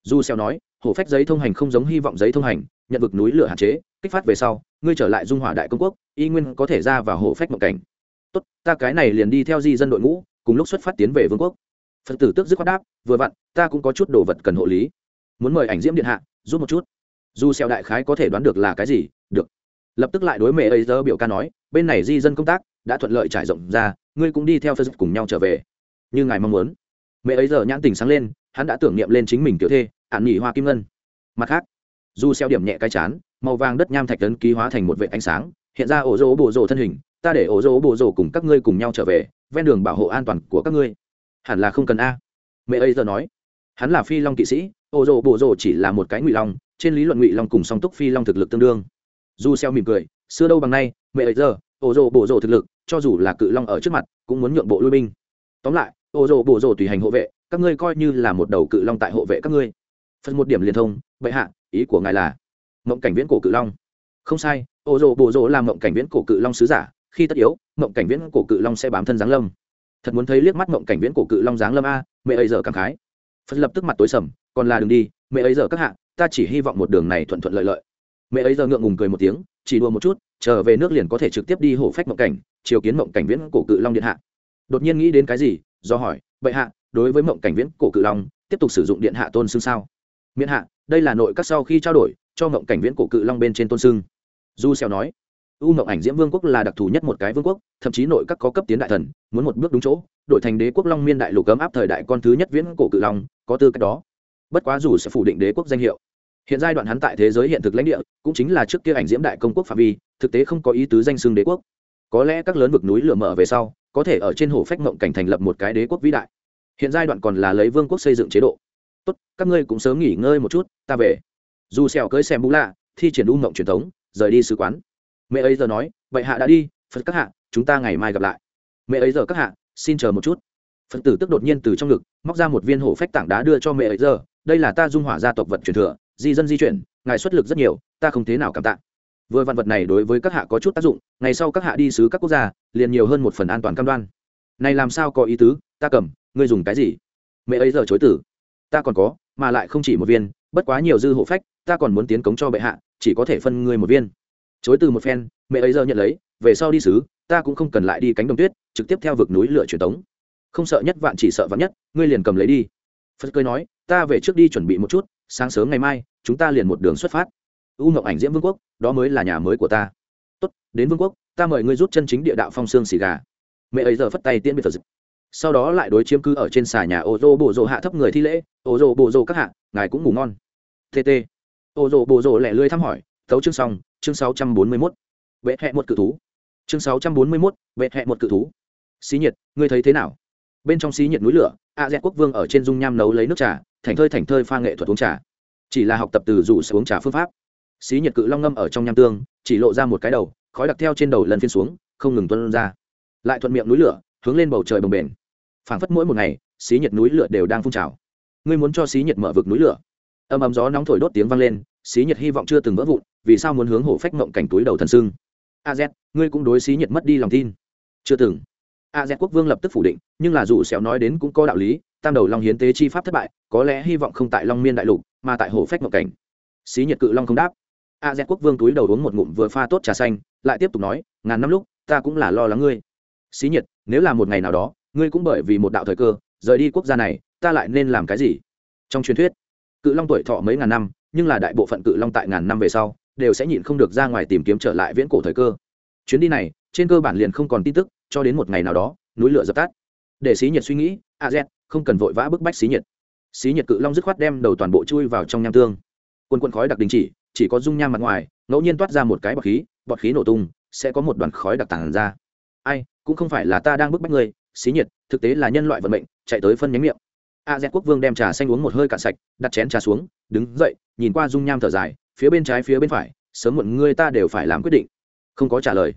Du xeo nói, hổ phách giấy thông hành không giống hy vọng giấy thông hành, nhận vực núi lửa hạn chế, kích phát về sau, ngươi trở lại dung hỏa đại công quốc, y nguyên có thể ra vào hổ phách mộng cảnh. Tốt, ta cái này liền đi theo di dân đội ngũ, cùng lúc xuất phát tiến về vương quốc. Phật tử tức dứt khoát đáp, vừa vặn, ta cũng có chút đồ vật cần hộ lý. Muốn mời ảnh diễm điện hạ, giúp một chút. Dù xeo đại khái có thể đoán được là cái gì được. Lập tức lại đối mẹ ấy giờ biểu ca nói, bên này di dân công tác, đã thuận lợi trải rộng ra, ngươi cũng đi theo phật cùng nhau trở về. Như ngài mong muốn. Mẹ ấy giờ nhãn tình sáng lên, hắn đã tưởng niệm lên chính mình tiểu thê ạn nghỉ hoa kim ngân. Mặt khác du xeo điểm nhẹ cái chán, màu vàng đất nham thạch tấn ký hóa thành một vệt ánh sáng, hiện ra ổ rỗ bộ rỗ thân hình, ta để ổ rỗ bộ rỗ cùng các ngươi cùng nhau trở về, ven đường bảo hộ an toàn của các ngươi. Hẳn là không cần a. Mẹ ấy giờ nói. Hắn là phi long kỵ sĩ, ổ rỗ bộ rỗ chỉ là một cái ngụy long, trên lý luận ngụy long cùng song túc phi long thực lực tương đương. Dù xeo mỉm cười, xưa đâu bằng nay, mẹ ấy giờ, ô rỗ bổ rỗ thực lực, cho dù là cự long ở trước mặt, cũng muốn nhượng bộ lui binh. Tóm lại, ô rỗ bổ rỗ tùy hành hộ vệ, các ngươi coi như là một đầu cự long tại hộ vệ các ngươi. Phần một điểm liên thông, bệ hạ, ý của ngài là, mộng cảnh viễn cổ cự long. Không sai, ô rỗ bổ rỗ là mộng cảnh viễn cổ cự long sứ giả, khi tất yếu, mộng cảnh viễn cổ cự long sẽ bám thân giáng lâm. Thật muốn thấy liếc mắt mộng cảnh viễn cổ cự long giáng lâm a, mẹ ấy giờ cảm khái. Phật lập tức mặt tối sầm, còn là đừng đi, mẹ ấy giờ các hạ, ta chỉ hy vọng một đường này thuận thuận lợi lợi mẹ ấy giờ ngượng ngùng cười một tiếng, chỉ đùa một chút, trở về nước liền có thể trực tiếp đi hổ phách mộng cảnh chiều kiến mộng cảnh viễn cổ cự long điện hạ. Đột nhiên nghĩ đến cái gì, do hỏi, bệ hạ, đối với mộng cảnh viễn cổ cự long, tiếp tục sử dụng điện hạ tôn xưng sao? Miễn hạ, đây là nội các sau khi trao đổi, cho mộng cảnh viễn cổ cự long bên trên tôn xưng. Du xèo nói, u mộng ảnh diễm vương quốc là đặc thù nhất một cái vương quốc, thậm chí nội các có cấp tiến đại thần, muốn một bước đúng chỗ, đổi thành đế quốc long miên đại lục cấm áp thời đại con thứ nhất viễn cổ cự long, có tư cách đó. Bất quá dù sẽ phủ định đế quốc danh hiệu hiện giai đoạn hắn tại thế giới hiện thực lãnh địa, cũng chính là trước kia ảnh diễm đại công quốc phạm vi, thực tế không có ý tứ danh xưng đế quốc. Có lẽ các lớn vực núi lửa mở về sau, có thể ở trên hồ phách mộng cảnh thành lập một cái đế quốc vĩ đại. Hiện giai đoạn còn là lấy vương quốc xây dựng chế độ. Tốt, các ngươi cũng sớm nghỉ ngơi một chút, ta về. Dù xèo cưới xem bú lạ, thi triển u mộng truyền thống, rời đi sứ quán. Mẹ ấy giờ nói, vậy hạ đã đi, phật các hạ, chúng ta ngày mai gặp lại. Mẹ ấy giờ các hạ, xin chờ một chút. Phật tử tức đột nhiên từ trong ngực, móc ra một viên hổ phách tảng đá đưa cho mẹ ấy giờ, đây là ta dung hỏa gia tộc vật truyền thừa di dân di chuyển, ngài xuất lực rất nhiều, ta không thế nào cảm tạ. Vừa vạn vật này đối với các hạ có chút tác dụng, ngày sau các hạ đi sứ các quốc gia, liền nhiều hơn một phần an toàn cam đoan. Này làm sao có ý tứ, ta cầm, ngươi dùng cái gì? Mẹ ấy giờ chối tử. Ta còn có, mà lại không chỉ một viên, bất quá nhiều dư hộ phách, ta còn muốn tiến cống cho bệ hạ, chỉ có thể phân ngươi một viên. Chối từ một phen, mẹ ấy giờ nhận lấy, về sau đi sứ, ta cũng không cần lại đi cánh đồng tuyết, trực tiếp theo vực núi lửa truyền tống. Không sợ nhất vạn, chỉ sợ vạn nhất, ngươi liền cầm lấy đi. Phật cười nói, ta về trước đi chuẩn bị một chút sáng sớm ngày mai, chúng ta liền một đường xuất phát. U ngọc ảnh diễm vương quốc, đó mới là nhà mới của ta. Tốt, đến vương quốc, ta mời ngươi rút chân chính địa đạo phong xương xì gà. Mẹ ấy giờ phất tay tiễn biệt phật sau đó lại đối chiếm cứ ở trên xà nhà ô dô bộ Dô hạ thấp người thi lễ, ô dô bộ Dô các hạ, ngài cũng ngủ ngon. Tt ô dô bộ Dô lẻ lươi thăm hỏi, thấu chương xong, chương sáu trăm bốn mươi mốt. Vệ hẹ một cự thú. Chương sáu trăm bốn mươi mốt, vệ hẹ một cự thú. Xí nhiệt, ngươi thấy thế nào? Bên trong xí nhiệt núi lửa a z quốc vương ở trên dung nham nấu lấy nước trà thành thơi thành thơi pha nghệ thuật uống trà. Chỉ là học tập từ rủ sẽ uống trà phương pháp. Xí nhiệt cự long ngâm ở trong nham tương, chỉ lộ ra một cái đầu, khói đặc theo trên đầu lần phiên xuống, không ngừng tuân ra. Lại thuận miệng núi lửa, hướng lên bầu trời bồng bềnh. Phảng phất mỗi một ngày, xí nhiệt núi lửa đều đang phun trào. Ngươi muốn cho xí nhiệt mở vực núi lửa? Âm ấm gió nóng thổi đốt tiếng vang lên, xí nhiệt hy vọng chưa từng vỡ vụn, vì sao muốn hướng hổ phách mộng cảnh túi đầu thần sưng? A z, ngươi cũng đối xí nhiệt mất đi lòng tin. Chưa từng a z quốc vương lập tức phủ định, nhưng là dù xéo nói đến cũng có đạo lý, tam đầu long hiến tế chi pháp thất bại, có lẽ hy vọng không tại long miên đại lục, mà tại Hồ phách ngọc cảnh. Xí nhiệt cự long không đáp. A z quốc vương túi đầu uống một ngụm vừa pha tốt trà xanh, lại tiếp tục nói, ngàn năm lúc, ta cũng là lo lắng ngươi. Xí nhiệt nếu là một ngày nào đó, ngươi cũng bởi vì một đạo thời cơ, rời đi quốc gia này, ta lại nên làm cái gì? Trong truyền thuyết, cự long tuổi thọ mấy ngàn năm, nhưng là đại bộ phận cự long tại ngàn năm về sau, đều sẽ nhịn không được ra ngoài tìm kiếm trở lại viễn cổ thời cơ. Chuyến đi này, trên cơ bản liền không còn tin tức cho đến một ngày nào đó, núi lửa dập tắt. Để xí nhiệt suy nghĩ, a z, không cần vội vã bức bách xí nhiệt. Xí nhiệt cự long dứt khoát đem đầu toàn bộ chui vào trong nham tương. Quân quân khói đặc đình chỉ chỉ có dung nham mặt ngoài, ngẫu nhiên toát ra một cái bọt khí bọt khí nổ tung, sẽ có một đoàn khói đặc tàn ra. Ai, cũng không phải là ta đang bức bách ngươi, xí nhiệt, thực tế là nhân loại vận mệnh, chạy tới phân nhánh miệng. A z quốc vương đem trà xanh uống một hơi cạn sạch, đặt chén trà xuống, đứng dậy, nhìn qua dung nham thở dài, phía bên trái phía bên phải, sớm muộn ngươi ta đều phải làm quyết định. Không có trả lời.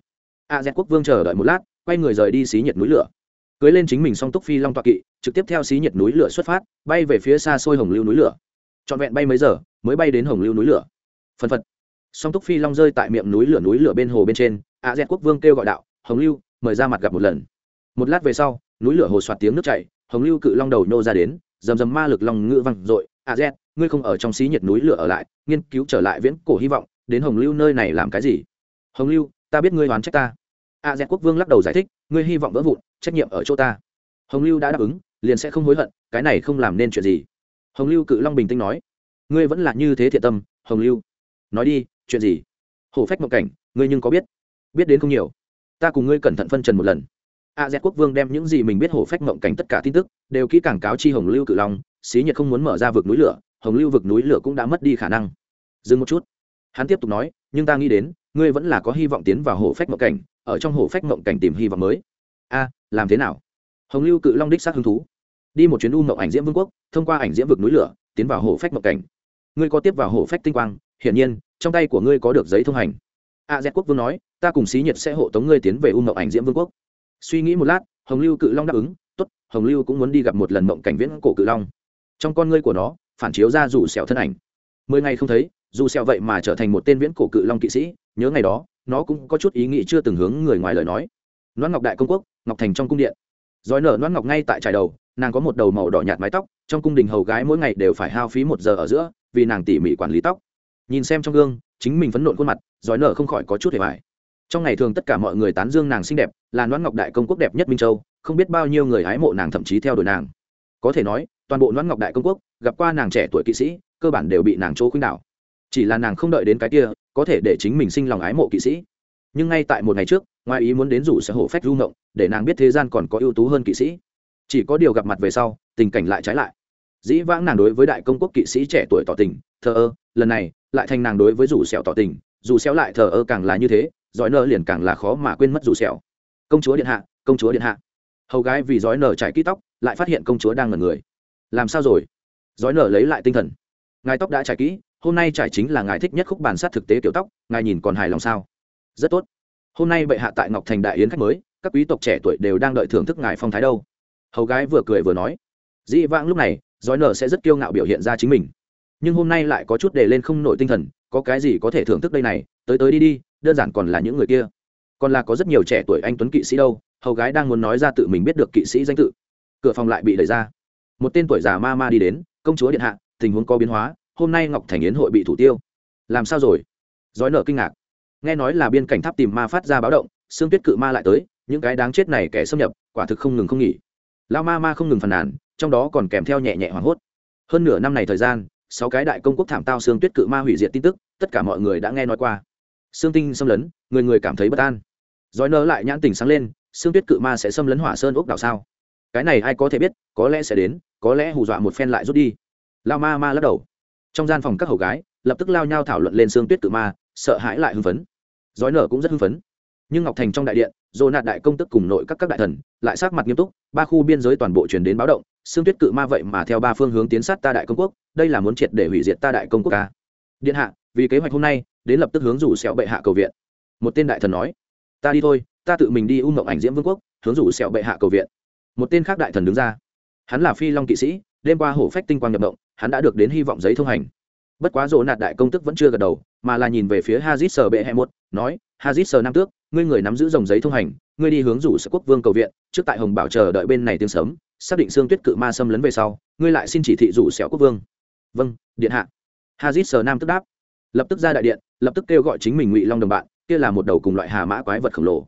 A z quốc vương chờ đợi một lát quay người rời đi xí nhiệt núi lửa. Cưới lên chính mình song túc phi long toa kỵ trực tiếp theo xí nhiệt núi lửa xuất phát bay về phía xa xôi hồng lưu núi lửa. Trọn vẹn bay mấy giờ mới bay đến hồng lưu núi lửa. Phân phật. Song túc phi long rơi tại miệng núi lửa núi lửa bên hồ bên trên a dẹt quốc vương kêu gọi đạo hồng lưu mời ra mặt gặp một lần. Một lát về sau núi lửa hồ soạt tiếng nước chảy hồng lưu cự long đầu nhô ra đến dầm dầm ma lực long ngự văng dội a dẹt, ngươi không ở trong xí nhiệt núi lửa ở lại nghiên cứu trở lại viễn cổ hy vọng đến hồng lưu nơi này làm cái gì? Hồng lưu ta biết ngươi oán trách ta a z quốc vương lắc đầu giải thích, ngươi hy vọng vỡ vụn, trách nhiệm ở chỗ ta. Hồng lưu đã đáp ứng, liền sẽ không hối hận, cái này không làm nên chuyện gì. Hồng lưu cự long bình tĩnh nói, ngươi vẫn là như thế thiện tâm, hồng lưu. Nói đi, chuyện gì? Hổ phách mộng cảnh, ngươi nhưng có biết? Biết đến không nhiều. Ta cùng ngươi cẩn thận phân trần một lần. A z quốc vương đem những gì mình biết hổ phách mộng cảnh tất cả tin tức, đều kỹ càng cáo chi hồng lưu cự long, xí nhiệt không muốn mở ra vực núi lửa, hồng lưu vực núi lửa cũng đã mất đi khả năng. Dừng một chút. Hắn tiếp tục nói, nhưng ta nghĩ đến ngươi vẫn là có hy vọng tiến vào hổ phách mộng cảnh, ở trong hổ phách mộng cảnh tìm hy vọng mới. A, làm thế nào? Hồng lưu cự long đích xác hứng thú. Đi một chuyến u mộng ảnh diễm vương quốc, thông qua ảnh diễm vực núi lửa, tiến vào hổ phách mộng cảnh. Ngươi có tiếp vào hổ phách tinh quang, hiển nhiên, trong tay của ngươi có được giấy thông hành. A z quốc vương nói, ta cùng xí nhiệt sẽ hộ tống ngươi tiến về u mộng ảnh diễm vương quốc. Suy nghĩ một lát, hồng lưu cự long đáp ứng t ố t hồng lưu cũng muốn đi gặp một lần mộng cảnh viễn cổ cự long. Trong con ngươi của nó, phản chiếu ra rủ xẻo thân ảnh. Mười ngày không thấy, dù xẻo vậy mà trở thành một tên viễn cổ cự long kỵ sĩ nhớ ngày đó, nó cũng có chút ý nghĩ chưa từng hướng người ngoài lời nói. Loan ngọc đại công quốc, ngọc thành trong cung điện. Giói nở loan ngọc ngay tại trải đầu, nàng có một đầu màu đỏ nhạt mái tóc, trong cung đình hầu gái mỗi ngày đều phải hao phí một giờ ở giữa, vì nàng tỉ mỉ quản lý tóc. Nhìn xem trong gương, chính mình phấn nộn khuôn mặt giói nở không khỏi có chút hề vải trong ngày thường tất cả mọi người tán dương nàng xinh đẹp, là Loan ngọc đại công quốc đẹp nhất minh châu, không biết bao nhiêu người hái mộ nàng thậm chí theo đuổi nàng. Có thể nói, toàn bộ Loan ngọc đại công quốc, gặp qua nàng trẻ tuổi kỵ sĩ, cơ bản đều bị nàng chỗ khuynh đảo chỉ là nàng không đợi đến cái kia, có thể để chính mình sinh lòng ái mộ kỵ sĩ. Nhưng ngay tại một ngày trước, ngoài ý muốn đến rủ sở hổ phách du ngộng, để nàng biết thế gian còn có ưu tú hơn kỵ sĩ. Chỉ có điều gặp mặt về sau, tình cảnh lại trái lại. Dĩ vãng nàng đối với đại công quốc kỵ sĩ trẻ tuổi tỏ tình, thờ ơ, lần này, lại thành nàng đối với rủ sẹo tỏ tình, dù xéo lại thờ ơ càng là như thế, giỏi nở liền càng là khó mà quên mất rủ sẹo. Công chúa điện hạ, công chúa điện hạ. Hầu gái vì giói nở trải kỹ tóc, lại phát hiện công chúa đang ngẩn người. Làm sao rồi? Giói nở lấy lại tinh thần. Ngài tóc đã trải kỹ hôm nay trải chính là ngài thích nhất khúc bàn sát thực tế kiểu tóc, ngài nhìn còn hài lòng sao? Rất tốt. Hôm nay bệ hạ tại ngọc thành đại yến khách mới, các quý tộc trẻ tuổi đều đang đợi thưởng thức ngài phong thái đâu. Hầu gái vừa cười vừa nói. Dĩ vãng lúc này, giói nở sẽ rất kiêu ngạo biểu hiện ra chính mình. Nhưng hôm nay lại có chút để lên không nổi tinh thần, có cái gì có thể thưởng thức đây này? Tới tới đi đi, đơn giản còn là những người kia. Còn là có rất nhiều trẻ tuổi anh tuấn kỵ sĩ đâu, hầu gái đang muốn nói ra tự mình biết được kỵ sĩ danh tự. Cửa phòng lại bị đẩy ra. Một tên tuổi già ma ma đi đến, công chúa điện hạ, tình huống có biến hóa hôm nay ngọc thành yến hội bị thủ tiêu. Làm sao rồi? Giói nở kinh ngạc. Nghe nói là biên cảnh tháp tìm ma phát ra báo động xương tuyết cự ma lại tới, những cái đáng chết này kẻ xâm nhập, quả thực không ngừng không nghỉ. Lao ma ma không ngừng phàn nàn, trong đó còn kèm theo nhẹ nhẹ hoảng hốt. Hơn nửa năm này thời gian, sáu cái đại công quốc thảm tao xương tuyết cự ma hủy diệt tin tức, tất cả mọi người đã nghe nói qua. Xương tinh xâm lấn, người người cảm thấy bất an. Giói nở lại nhãn tình sáng lên xương tuyết cự ma sẽ xâm lấn hỏa sơn ốc đảo sao? Cái này ai có thể biết, có lẽ sẽ đến, có lẽ hù dọa một phen lại rút đi. Lao ma ma lắc đầu trong gian phòng các hầu gái, lập tức lao nhau thảo luận lên xương tuyết cự ma, sợ hãi lại hưng phấn. Giói nở cũng rất hưng phấn. Nhưng ngọc thành trong đại điện dồ nạt đại công tức cùng nội các các đại thần, lại sát mặt nghiêm túc, ba khu biên giới toàn bộ chuyển đến báo động, xương tuyết cự ma vậy mà theo ba phương hướng tiến sát ta đại công quốc, đây là muốn triệt để hủy diệt ta đại công quốc ca. Điện hạ, vì kế hoạch hôm nay, đến lập tức hướng rủ sẹo bệ hạ cầu viện. Một tên đại thần nói, ta đi thôi, ta tự mình đi u mộng ảnh diễm vương quốc, hướng rủ sẹo bệ hạ cầu viện. Một tên khác đại thần đứng ra, hắn là phi long kỵ sĩ đêm qua hổ phách tinh quang nhập động, hắn đã được đến hy vọng giấy thông hành. Bất quá dỗ nạt đại công tức vẫn chưa gật đầu, mà là nhìn về phía hazit sờ bệ hẹ một, nói, hazit sờ nam tước, ngươi người nắm giữ dòng giấy thông hành, ngươi đi hướng rủ sở quốc vương cầu viện, trước tại hồng bảo chờ đợi bên này tiếng sớm xác định xương tuyết cự ma xâm lấn về sau, ngươi lại xin chỉ thị rủ xẻo quốc vương. Vâng điện hạ. Hazit sờ nam tức đáp. Lập tức ra đại điện, lập tức kêu gọi chính mình ngụy long đồng bạn, kia là một đầu cùng loại hà mã quái vật khổng lồ.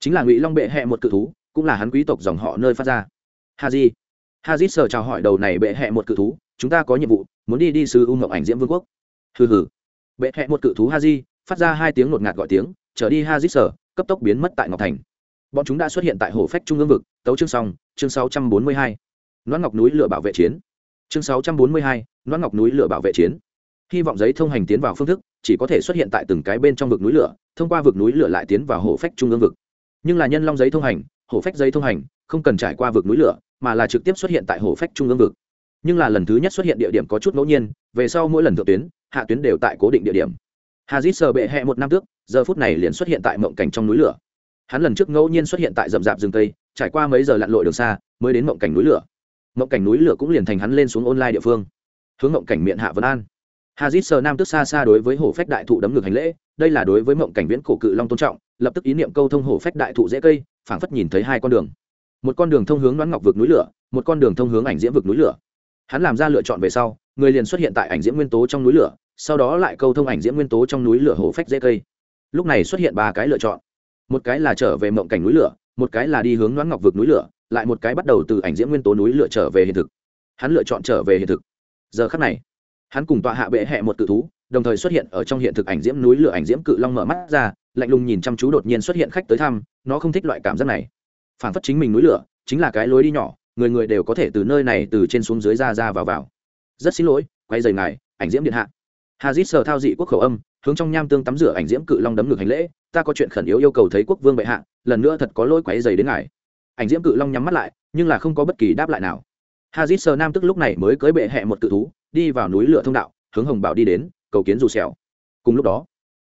Chính là ngụy long bệ hẹ một cự thú, cũng là hắn quý tộc dòng họ nơi phát ra. Ha di hazit sờ chào hỏi đầu này bệ hẹ một cự thú, chúng ta có nhiệm vụ, muốn đi đi sư u ngọc ảnh diễm vương quốc. Hừ hừ. Bệ hẹ một cự thú haji, phát ra hai tiếng ngột ngạt gọi tiếng, trở đi hazit sờ cấp tốc biến mất tại ngọc thành. Bọn chúng đã xuất hiện tại hồ phách trung ương vực, tấu chương song chương sáu trăm bốn mươi hai. Loan ngọc núi lửa bảo vệ chiến. Chương sáu trăm bốn mươi hai, loan ngọc núi lửa bảo vệ chiến. Hy vọng giấy thông hành tiến vào phương thức, chỉ có thể xuất hiện tại từng cái bên trong vực núi lửa, thông qua vực núi lửa lại tiến vào hồ phách trung ương vực. Nhưng là nhân long giấy thông hành, hồ phách giấy thông hành, không cần trải qua vực núi lửa mà là trực tiếp xuất hiện tại hồ phách trung ương vực. Nhưng là lần thứ nhất xuất hiện địa điểm có chút ngẫu nhiên, về sau mỗi lần thượng tuyến, hạ tuyến đều tại cố định địa điểm. Hazit sờ bệ hẹ một năm trước, giờ phút này liền xuất hiện tại mộng cảnh trong núi lửa. Hắn lần trước ngẫu nhiên xuất hiện tại rậm rạp rừng tây trải qua mấy giờ lặn lội đường xa, mới đến mộng cảnh núi lửa. Mộng cảnh núi lửa cũng liền thành hắn lên xuống online địa phương. Hướng mộng cảnh miệng hạ vân an. Hazit sờ nam tức xa xa đối với hồ phách đại thụ đấm ngược hành lễ, đây là đối với mộng cảnh viễn cổ cự long tôn trọng, lập tức ý niệm câu thông hồ phách đại thụ dễ cây, phảng phất nhìn thấy hai con đường một con đường thông hướng đoán ngọc vực núi lửa, một con đường thông hướng ảnh diễm vực núi lửa. Hắn làm ra lựa chọn về sau, người liền xuất hiện tại ảnh diễm nguyên tố trong núi lửa, sau đó lại câu thông ảnh diễm nguyên tố trong núi lửa hổ phách dễ cây. Lúc này xuất hiện ba cái lựa chọn. Một cái là trở về mộng cảnh núi lửa, một cái là đi hướng đoán ngọc vực núi lửa, lại một cái bắt đầu từ ảnh diễm nguyên tố núi lửa trở về hiện thực. Hắn lựa chọn trở về hiện thực. Giờ khắc này, hắn cùng tọa hạ bệ hẹ một cự thú, đồng thời xuất hiện ở trong hiện thực ảnh diễm núi lửa ảnh diễm cự long mở mắt ra, lạnh lùng nhìn chăm chú đột nhiên xuất hiện khách tới thăm, nó không thích loại cảm giác này phản phất chính mình núi lửa, chính là cái lối đi nhỏ, người người đều có thể từ nơi này từ trên xuống dưới ra ra vào vào. Rất xin lỗi, quay dày ngài, ảnh diễm điện hạ. Hazit sờ thao dị quốc khẩu âm, hướng trong nham tương tắm rửa ảnh diễm cự long đấm ngược hành lễ, ta có chuyện khẩn yếu yêu cầu thấy quốc vương bệ hạ, lần nữa thật có lỗi quấy dày đến ngài. Ảnh diễm cự long nhắm mắt lại, nhưng là không có bất kỳ đáp lại nào. Hazit sờ nam tức lúc này mới cưới bệ hẹ một cự thú, đi vào núi lửa thông đạo, hướng hồng bảo đi đến, cầu kiến dù xẻo cùng lúc đó,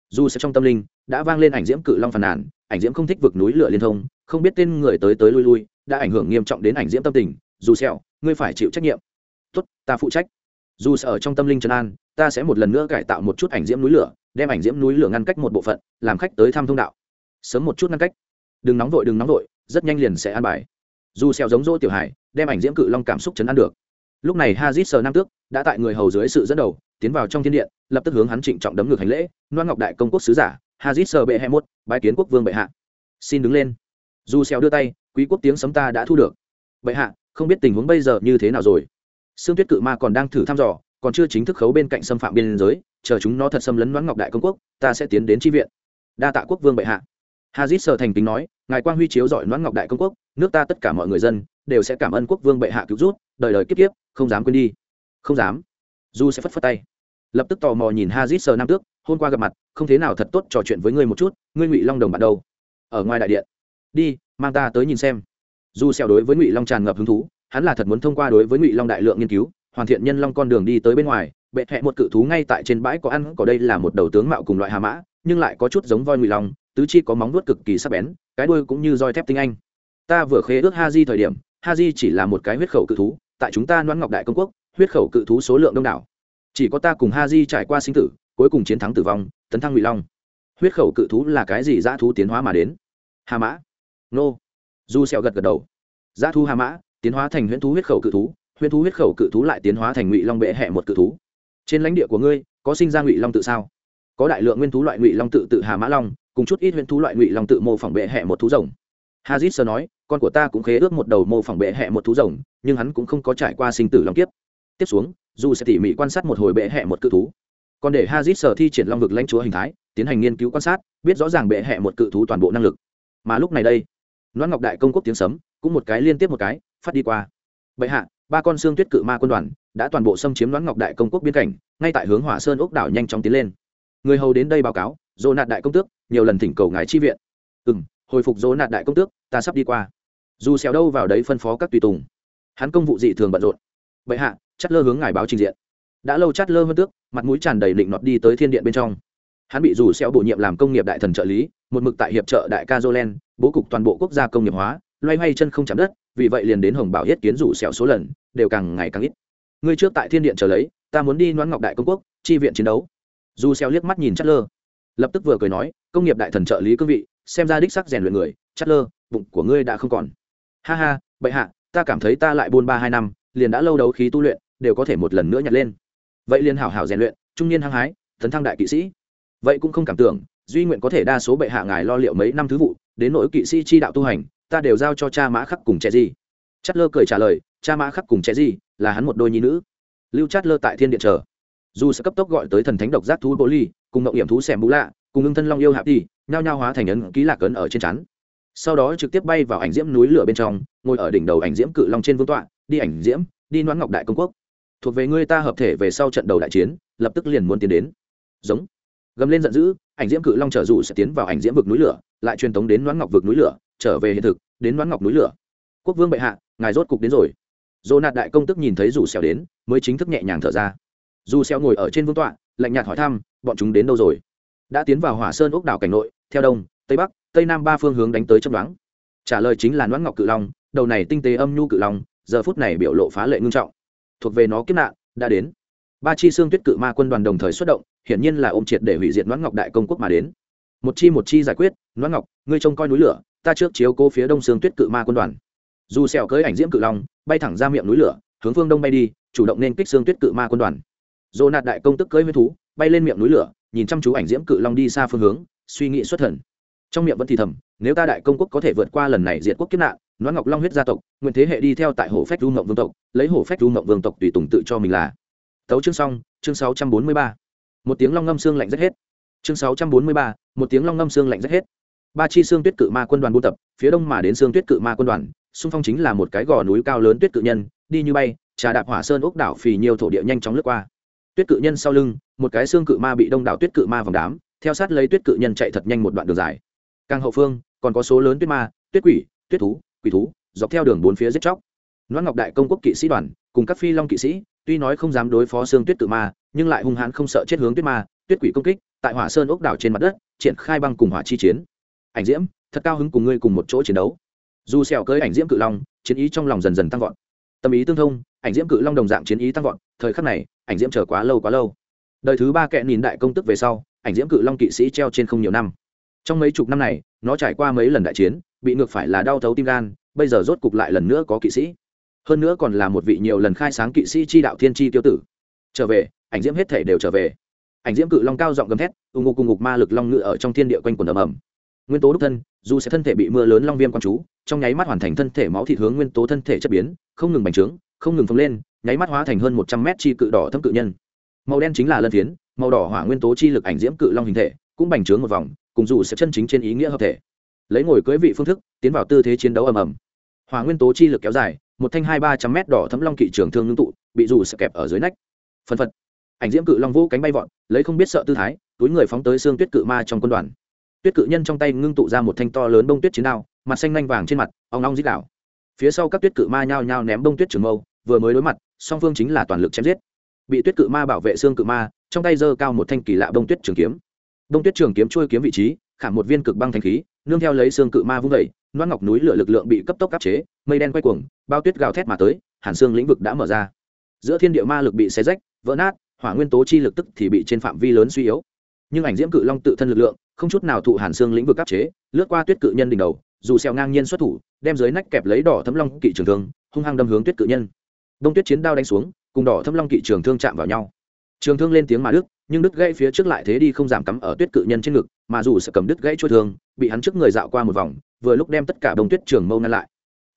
dù sẽ trong tâm linh, đã vang lên ảnh diễm cự long phàn nàn ảnh diễm không thích vực núi lửa liên thông, không biết tên người tới tới lui lui, đã ảnh hưởng nghiêm trọng đến ảnh diễm tâm tình, dù sẹo, ngươi phải chịu trách nhiệm. Tốt, ta phụ trách. Dù sẽ ở trong tâm linh trấn an, ta sẽ một lần nữa cải tạo một chút ảnh diễm núi lửa, đem ảnh diễm núi lửa ngăn cách một bộ phận, làm khách tới thăm thông đạo. Sớm một chút ngăn cách. Đừng nóng vội, đừng nóng vội, rất nhanh liền sẽ an bài. Dù sẹo giống dỗ tiểu hải, đem ảnh diễm cự long cảm xúc chấn an được. Lúc này hazit sờ nam tước đã tại người hầu dưới sự dẫn đầu, tiến vào trong thiên điện, lập tức hướng hắn trịnh trọng đấm ngược hành lễ, loan ngọc đại công quốc sứ giả hazit sờ bệ hai mốt, bái kiến quốc vương bệ hạ. Xin đứng lên. Dù xèo đưa tay, quý quốc tiếng sấm ta đã thu được. Bệ hạ, không biết tình huống bây giờ như thế nào rồi. Sương tuyết cự ma còn đang thử thăm dò, còn chưa chính thức khấu bên cạnh xâm phạm biên giới, chờ chúng nó thật xâm lấn đoán ngọc đại công quốc, ta sẽ tiến đến tri viện. Đa tạ quốc vương bệ hạ. Hazit sờ thành tính nói, ngài quang huy chiếu giỏi đoán ngọc đại công quốc, nước ta tất cả mọi người dân, đều sẽ cảm ơn quốc vương bệ hạ cứu rút đời đời kiếp kiếp, không dám quên đi. Không dám. Du sẽ phất phất tay. Lập tức tò mò nhìn hazit sờ nam tước hôm qua gặp mặt, không thế nào thật tốt trò chuyện với ngươi một chút, ngươi ngụy long đồng bạn đâu? Ở ngoài đại điện. Đi, mang ta tới nhìn xem. Dù xẻo đối với ngụy long tràn ngập hứng thú, hắn là thật muốn thông qua đối với ngụy long đại lượng nghiên cứu, hoàn thiện nhân long con đường đi tới bên ngoài, bệ hẹ một cự thú ngay tại trên bãi có ăn có đây là một đầu tướng mạo cùng loại hà mã, nhưng lại có chút giống voi ngụy long, tứ chi có móng vuốt cực kỳ sắc bén, cái đuôi cũng như roi thép tinh anh. Ta vừa khế ước ha di thời điểm, ha di chỉ là một cái huyết khẩu cự thú, tại chúng ta đoán ngọc đại công quốc, huyết khẩu cự thú số lượng đông đảo. Chỉ có ta cùng ha di trải qua sinh tử cuối cùng chiến thắng tử vong, tấn thăng ngụy long. Huyết khẩu cự thú là cái gì? Dã thú tiến hóa mà đến. Hà mã. Nô. Du sẹo gật gật đầu. Dã thú hà mã, tiến hóa thành huyễn thú huyết khẩu cự thú, huyễn thú huyết khẩu cự thú lại tiến hóa thành ngụy long bệ hẹ một cự thú. Trên lãnh địa của ngươi, có sinh ra ngụy long tự sao? Có đại lượng nguyên thú loại ngụy long tự tự hà mã long, cùng chút ít huyễn thú loại ngụy long tự mô phỏng bệ hẹ một thú rồng. Hazit sơ nói, con của ta cũng khế ước một đầu mô phỏng bệ hẹ một thú rồng, nhưng hắn cũng không có trải qua sinh tử long kiếp. Tiếp xuống, dù sẽ tỉ mỉ quan sát một hồi bệ hẹ một cự thú còn để hazit sở thi triển long vực lãnh chúa hình thái, tiến hành nghiên cứu quan sát, biết rõ ràng bệ hẹ một cự thú toàn bộ năng lực. Mà lúc này đây, loan ngọc đại công quốc tiếng sấm, cũng một cái liên tiếp một cái, phát đi qua. Bệ hạ, ba con xương tuyết cự ma quân đoàn đã toàn bộ xâm chiếm noãn ngọc đại công quốc biên cảnh, ngay tại hướng hỏa sơn ốc đảo nhanh chóng tiến lên. Người hầu đến đây báo cáo dỗ nạt đại công tước, nhiều lần thỉnh cầu ngài chi viện. Ừ m hồi phục dỗ nạt đại công tước, ta sắp đi qua. Dù xéo đâu vào đấy phân phó các tùy tùng. Hắn công vụ dị thường bận rộn. Bệ hạ chất lơ hướng ngài báo trình diện đã lâu chát lơ hơn tước, mặt mũi tràn đầy định nọt đi tới thiên điện bên trong. Hắn bị dù xeo bổ nhiệm làm công nghiệp đại thần trợ lý, một mực tại hiệp trợ đại ca jolen bố cục toàn bộ quốc gia công nghiệp hóa, loay hoay chân không chạm đất, vì vậy liền đến hồng bảo yết kiến rủ xeo số lần, đều càng ngày càng ít. Ngươi trước tại thiên điện chờ lấy, ta muốn đi noãn ngọc đại công quốc, chi viện chiến đấu. Dù xeo liếc mắt nhìn chát lơ. Lập tức vừa cười nói, công nghiệp đại thần trợ lý cương vị, xem ra đích sắc rèn luyện người, chát lơ, bụng của ngươi đã không còn. Ha ha, bệ hạ, ta cảm thấy ta lại buôn ba hai năm, liền đã lâu đấu khí tu luyện, đều có thể một lần nữa nhặt lên vậy liền hảo hảo rèn luyện, trung niên hăng hái, tấn thăng đại kỵ sĩ. Vậy cũng không cảm tưởng, duy nguyện có thể đa số bệ hạ ngài lo liệu mấy năm thứ vụ, đến nỗi kỵ sĩ chi đạo tu hành, ta đều giao cho cha mã khắc cùng trẻ gì. Chất lơ cười trả lời, cha mã khắc cùng trẻ gì, là hắn một đôi nhi nữ. Lưu chát lơ tại thiên điện chờ. Dù sẽ cấp tốc gọi tới thần thánh độc giác thú bố ly, cùng ngậu hiểm thú xẻm bú lạ, cùng ưng thân long yêu hạp đi nhao nhao hóa thành ấn ký lạc ấn ở trên chắn. Sau đó trực tiếp bay vào ảnh diễm núi lửa bên trong, ngồi ở đỉnh đầu ảnh diễm cự long trên vương tọa, đi ảnh diễm, đi noãn ngọc đại công quốc thuộc về ngươi ta hợp thể về sau trận đầu đại chiến, lập tức liền muốn tiến đến. Giống. Gầm lên giận dữ, ảnh diễm cự long trở dụ sẽ tiến vào ảnh diễm vực núi lửa, lại truyền tống đến đoán ngọc vực núi lửa, trở về hiện thực, đến đoán ngọc núi lửa. Quốc vương bệ hạ, ngài rốt cục đến rồi. Dồ nạt đại công tức nhìn thấy dù xèo đến, mới chính thức nhẹ nhàng thở ra. Dù xèo ngồi ở trên vương tọa, lạnh nhạt hỏi thăm, bọn chúng đến đâu rồi? Đã tiến vào hỏa sơn ốc đảo cảnh nội, theo đông, tây bắc, tây nam ba phương hướng đánh tới chấp đoán trả lời chính là đoán ngọc cự long, đầu này tinh tế âm nhu cự long, giờ phút này biểu lộ phá lệ ngưng trọng thuộc về nó kiếp nạn, đã đến. Ba chi xương tuyết cự ma quân đoàn đồng thời xuất động, hiển nhiên là ôm triệt để hủy diệt noãn ngọc đại công quốc mà đến. Một chi một chi giải quyết, noãn ngọc, ngươi trông coi núi lửa, ta trước chiếu cố phía đông xương tuyết cự ma quân đoàn. Dù sẹo cưỡi ảnh diễm cự long, bay thẳng ra miệng núi lửa, hướng phương đông bay đi, chủ động nên kích xương tuyết cự ma quân đoàn. Dồ nạt đại công tức cưỡi huyết thú, bay lên miệng núi lửa, nhìn chăm chú ảnh diễm cự long đi xa phương hướng, suy nghĩ xuất thần. Trong miệng vẫn thì thầm, nếu ta đại công quốc có thể vượt qua lần này diệt quốc kiếp nạn noãn ngọc long huyết gia tộc nguyện thế hệ đi theo tại hồ phách du ngộng vương tộc, lấy hồ phách du ngộng vương tộc tùy tùng tự cho mình là. Tấu chương xong, chương sáu trăm bốn mươi ba. Một tiếng long ngâm xương lạnh rất hết. Chương sáu trăm bốn mươi ba, một tiếng long ngâm xương lạnh rất hết. Ba chi xương tuyết cự ma quân đoàn buôn tập, phía đông mà đến xương tuyết cự ma quân đoàn, xung phong chính là một cái gò núi cao lớn tuyết cự nhân, đi như bay, trà đạp hỏa sơn ốc đảo phì nhiều thổ địa nhanh chóng lướt qua. Tuyết cự nhân sau lưng, một cái xương cự ma bị đông đảo tuyết cự ma vòng đám, theo sát lấy tuyết cự nhân chạy thật nhanh một đoạn đường dài. Càng hậu phương, còn có số lớn tuyết ma, tuyết quỷ, tuyết thú quỷ thú, dọc theo đường bốn phía giết chóc. Loan ngọc đại công quốc kỵ sĩ đoàn, cùng các phi long kỵ sĩ, tuy nói không dám đối phó xương tuyết Tự ma, nhưng lại hung hãn không sợ chết hướng tuyết ma, tuyết quỷ công kích, tại hỏa sơn ốc đảo trên mặt đất, triển khai băng cùng hỏa chi chiến. Ảnh diễm, thật cao hứng cùng ngươi cùng một chỗ chiến đấu. Dù sẹo cưới ảnh diễm cự long, chiến ý trong lòng dần dần tăng vọt. Tâm ý tương thông, ảnh diễm cự long đồng dạng chiến ý tăng vọt, thời khắc này, ảnh diễm chờ quá lâu quá lâu. Đời thứ ba kẹn nhìn đại công tức về sau, ảnh diễm cự long kỵ sĩ treo trên không nhiều năm trong mấy chục năm này, nó trải qua mấy lần đại chiến, bị ngược phải là đau thấu tim gan, bây giờ rốt cục lại lần nữa có kỵ sĩ. Hơn nữa còn là một vị nhiều lần khai sáng kỵ sĩ chi đạo thiên chi tiêu tử. Trở về, ảnh diễm hết thể đều trở về. Ảnh diễm cự long cao giọng gầm thét, ù ngục cùng ngục ma lực long ngự ở trong thiên địa quanh quần ầm ầm nguyên tố đúc thân, dù sẽ thân thể bị mưa lớn long viêm quang chú, trong nháy mắt hoàn thành thân thể máu thịt hướng nguyên tố thân thể chất biến, không ngừng bành trướng, không ngừng phồng lên, nháy mắt hóa thành hơn một trăm mét chi cự đỏ thâm cự nhân. Màu đen chính là lân phiến, màu đỏ hỏa nguyên tố chi lực ảnh diễm cự long hình thể cũng bành trướng một vòng, cùng dù sẽ chân chính trên ý nghĩa hợp thể. Lấy ngồi cưỡi vị phương thức, tiến vào tư thế chiến đấu ầm ầm. Hòa nguyên tố chi lực kéo dài, một thanh hai ba trăm mét đỏ thấm long kỵ trường thương ngưng tụ, bị dù sẽ kẹp ở dưới nách. Phân phật. Ảnh diễm cự long vũ cánh bay vọt, lấy không biết sợ tư thái, túi người phóng tới xương tuyết cự ma trong quân đoàn. Tuyết cự nhân trong tay ngưng tụ ra một thanh to lớn bông tuyết chiến đao, mặt xanh lanh vàng trên mặt, ong ong dít đảo phía sau các tuyết cự ma nhao nhao ném bông tuyết trường mâu, vừa mới đối mặt, song phương chính là toàn lực chém giết. Bị tuyết cự ma bảo vệ xương cự ma, trong tay giơ cao một thanh kỳ lạ bông tuyết trường kiếm. Đông tuyết trường kiếm chui kiếm vị trí khảm một viên cực băng thanh khí, nương theo lấy xương cự ma vung vẩy loan ngọc núi lửa lực lượng bị cấp tốc áp chế, mây đen quay cuồng, bao tuyết gào thét mà tới, hàn xương lĩnh vực đã mở ra. Giữa thiên địa ma lực bị xé rách, vỡ nát, hỏa nguyên tố chi lực tức thì bị trên phạm vi lớn suy yếu. Nhưng ảnh diễm cự long tự thân lực lượng, không chút nào thụ hàn xương lĩnh vực áp chế, lướt qua tuyết cự nhân đỉnh đầu, dù xèo ngang nhiên xuất thủ, đem dưới nách kẹp lấy đỏ thấm long kỵ trường thương, hung hăng đâm hướng tuyết cự nhân. Đông tuyết chiến đao đánh xuống, cùng đỏ thấm long kỵ trường thương chạm vào nhau. Trường thương lên tiếng mà đứt nhưng đứt gãy phía trước lại thế đi không giảm cắm ở tuyết cự nhân trên ngực, mà dù sợ cầm đứt gãy chuôi thương, bị hắn trước người dạo qua một vòng, vừa lúc đem tất cả đông tuyết trường mâu ngăn lại.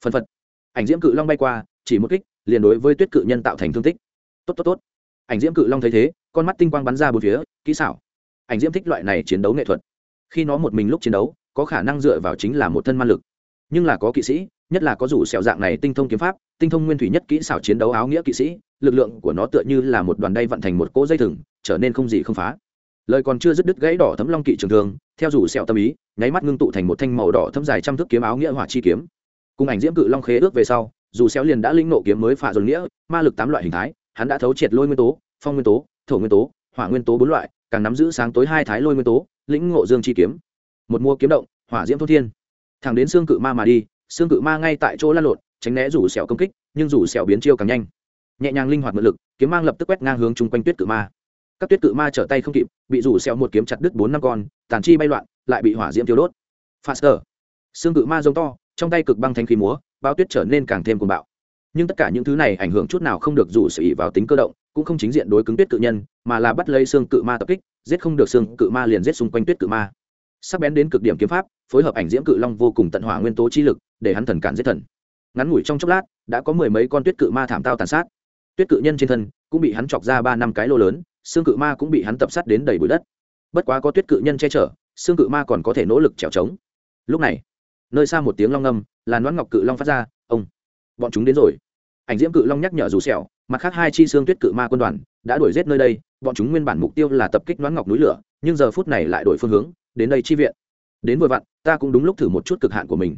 Phân phật. Ảnh diễm cự long bay qua, chỉ một kích, liền đối với tuyết cự nhân tạo thành thương tích. Tốt tốt tốt. Ảnh diễm cự long thấy thế, con mắt tinh quang bắn ra bốn phía, kỹ xảo. Ảnh diễm thích loại này chiến đấu nghệ thuật. Khi nó một mình lúc chiến đấu, có khả năng dựa vào chính là một thân man lực. Nhưng là có kỵ sĩ, nhất là có rủ sẹo dạng này tinh thông kiếm pháp, tinh thông nguyên thủy nhất kỹ xảo chiến đấu áo nghĩa kỵ sĩ, lực lượng của nó tựa như là một đoàn đay vận thành một cỗ dây thừng trở nên không gì không phá. Lời còn chưa dứt đứt gãy đỏ thấm long kỵ trường thường theo rủ sẹo tâm ý, nháy mắt ngưng tụ thành một thanh màu đỏ thấm dài trăm thước kiếm áo nghĩa hỏa chi kiếm. Cùng ảnh diễm cự long khế ước về sau, dù xéo liền đã linh nộ kiếm mới phá dồn nghĩa, ma lực tám loại hình thái, hắn đã thấu triệt lôi nguyên tố, phong nguyên tố, thổ nguyên tố, hỏa nguyên tố bốn loại, càng nắm giữ sáng tối hai thái lôi nguyên tố, lĩnh ngộ dương chi kiếm. Một mua kiếm động, hỏa diễm thôn thiên. Thẳng đến xương cự ma mà đi, xương cự ma ngay tại chỗ lăn lộn, tránh né rủ sẹo công kích, nhưng rủ sẹo biến chiêu càng nhanh. Nhẹ nhàng linh hoạt mượn lực, kiếm mang lập tức quét ngang hướng chung quanh tuyết cự ma các tuyết cự ma trở tay không kịp, bị rủ xẹo một kiếm chặt đứt bốn năm con, tàn chi bay loạn, lại bị hỏa diễm tiêu đốt. Faster. Xương cự ma giống to, trong tay cực băng thanh khí múa bao tuyết trở nên càng thêm cuồng bạo. Nhưng tất cả những thứ này ảnh hưởng chút nào không được rủ sự ý vào tính cơ động, cũng không chính diện đối cứng tuyết cự nhân, mà là bắt lấy xương cự ma tập kích, giết không được xương cự ma liền giết xung quanh tuyết cự ma. Sắc bén đến cực điểm kiếm pháp, phối hợp ảnh diễm cự long vô cùng tận hỏa nguyên tố chi lực, để hắn thần cản giết thần. Ngắn ngủi trong chốc lát, đã có mười mấy con tuyết cự ma thảm tao tàn sát. Tuyết cự nhân trên thân cũng bị hắn chọc ra ba năm cái lô lớn xương cự ma cũng bị hắn tập sát đến đầy bụi đất. Bất quá có tuyết cự nhân che chở, xương cự ma còn có thể nỗ lực trèo trống. Lúc này, nơi xa một tiếng long ngâm là nón ngọc cự long phát ra, ông, bọn chúng đến rồi. Ảnh diễm cự long nhắc nhở dù sẹo, mặt khác hai chi xương tuyết cự ma quân đoàn đã đuổi giết nơi đây, bọn chúng nguyên bản mục tiêu là tập kích nón ngọc núi lửa, nhưng giờ phút này lại đổi phương hướng, đến đây chi viện. Đến vừa vặn, ta cũng đúng lúc thử một chút cực hạn của mình.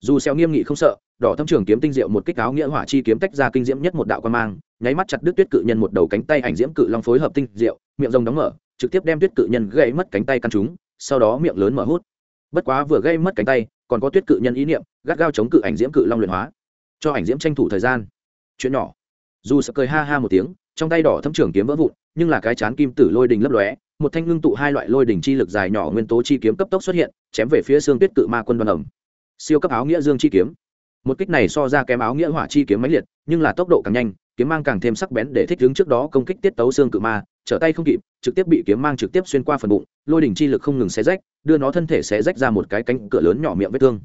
Dù sẹo nghiêm nghị không sợ đỏ thâm trường kiếm tinh diệu một kích áo nghĩa hỏa chi kiếm tách ra kinh diễm nhất một đạo quan mang, nháy mắt chặt đứt tuyết cự nhân một đầu cánh tay ảnh diễm cự long phối hợp tinh diệu, miệng rồng đóng mở, trực tiếp đem tuyết cự nhân gây mất cánh tay căn chúng, sau đó miệng lớn mở hút. Bất quá vừa gây mất cánh tay, còn có tuyết cự nhân ý niệm, gắt gao chống cự ảnh diễm cự long luyện hóa, cho ảnh diễm tranh thủ thời gian. Chuyện nhỏ. Dù sợ cười ha ha một tiếng, trong tay đỏ thâm trường kiếm vỡ vụn, nhưng là cái chán kim tử lôi đình lấp lóe, một thanh ngưng tụ hai loại lôi đỉnh chi lực dài nhỏ nguyên tố chi kiếm cấp tốc xuất hiện, chém về phía xương tuyết cự ma quân đoàn ẩm. Siêu cấp áo nghĩa dương chi kiếm một kích này so ra kém áo nghĩa hỏa chi kiếm máy liệt, nhưng là tốc độ càng nhanh, kiếm mang càng thêm sắc bén để thích đứng trước đó công kích tiết tấu xương cự ma, trở tay không kịp, trực tiếp bị kiếm mang trực tiếp xuyên qua phần bụng, lôi đỉnh chi lực không ngừng xé rách, đưa nó thân thể xé rách ra một cái cánh cửa lớn nhỏ miệng vết thương.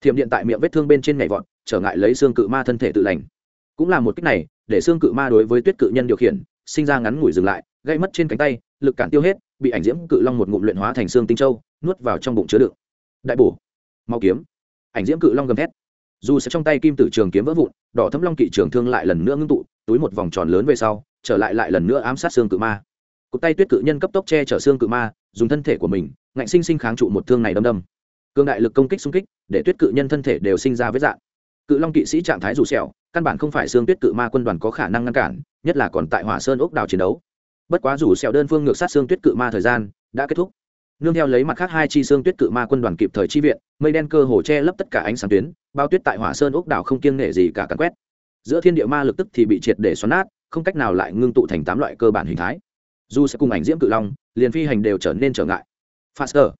Thiểm điện tại miệng vết thương bên trên nhảy vọt, trở ngại lấy xương cự ma thân thể tự lành. Cũng là một kích này, để xương cự ma đối với tuyết cự nhân điều khiển, sinh ra ngắn ngủi dừng lại gây mất trên cánh tay, lực cản tiêu hết, bị ảnh diễm cự long một ngụm luyện hóa thành xương tinh châu, nuốt vào trong bụng chứa đựng. Đại bổ. Mau kiếm. Ảnh diễm cự long gầm thét dù sẽ trong tay kim tử trường kiếm vỡ vụn, đỏ thấm long kỵ trường thương lại lần nữa ngưng tụ, túi một vòng tròn lớn về sau, trở lại lại lần nữa ám sát xương cự ma. Cụt tay tuyết cự nhân cấp tốc che chở xương cự ma, dùng thân thể của mình, ngạnh sinh sinh kháng trụ một thương này đâm đâm. Cương đại lực công kích xung kích, để tuyết cự nhân thân thể đều sinh ra vết dạng. Cự long kỵ sĩ trạng thái rủ sẹo, căn bản không phải xương tuyết cự ma quân đoàn có khả năng ngăn cản, nhất là còn tại hỏa sơn ốc đảo chiến đấu. Bất quá rủ sẹo đơn phương ngược sát xương tuyết cự ma thời gian, đã kết thúc. Nương theo lấy mặt khác hai chi xương tuyết cự ma quân đoàn kịp thời chi viện, mây đen cơ hồ che lấp tất cả ánh sáng tuyến bao tuyết tại hỏa sơn ốc đảo không kiêng nể gì cả cắn quét. Giữa thiên địa ma lực tức thì bị triệt để xoắn nát, không cách nào lại ngưng tụ thành tám loại cơ bản hình thái. Dù sẽ cùng ảnh diễm cự long, liền phi hành đều trở nên trở ngại. Faster.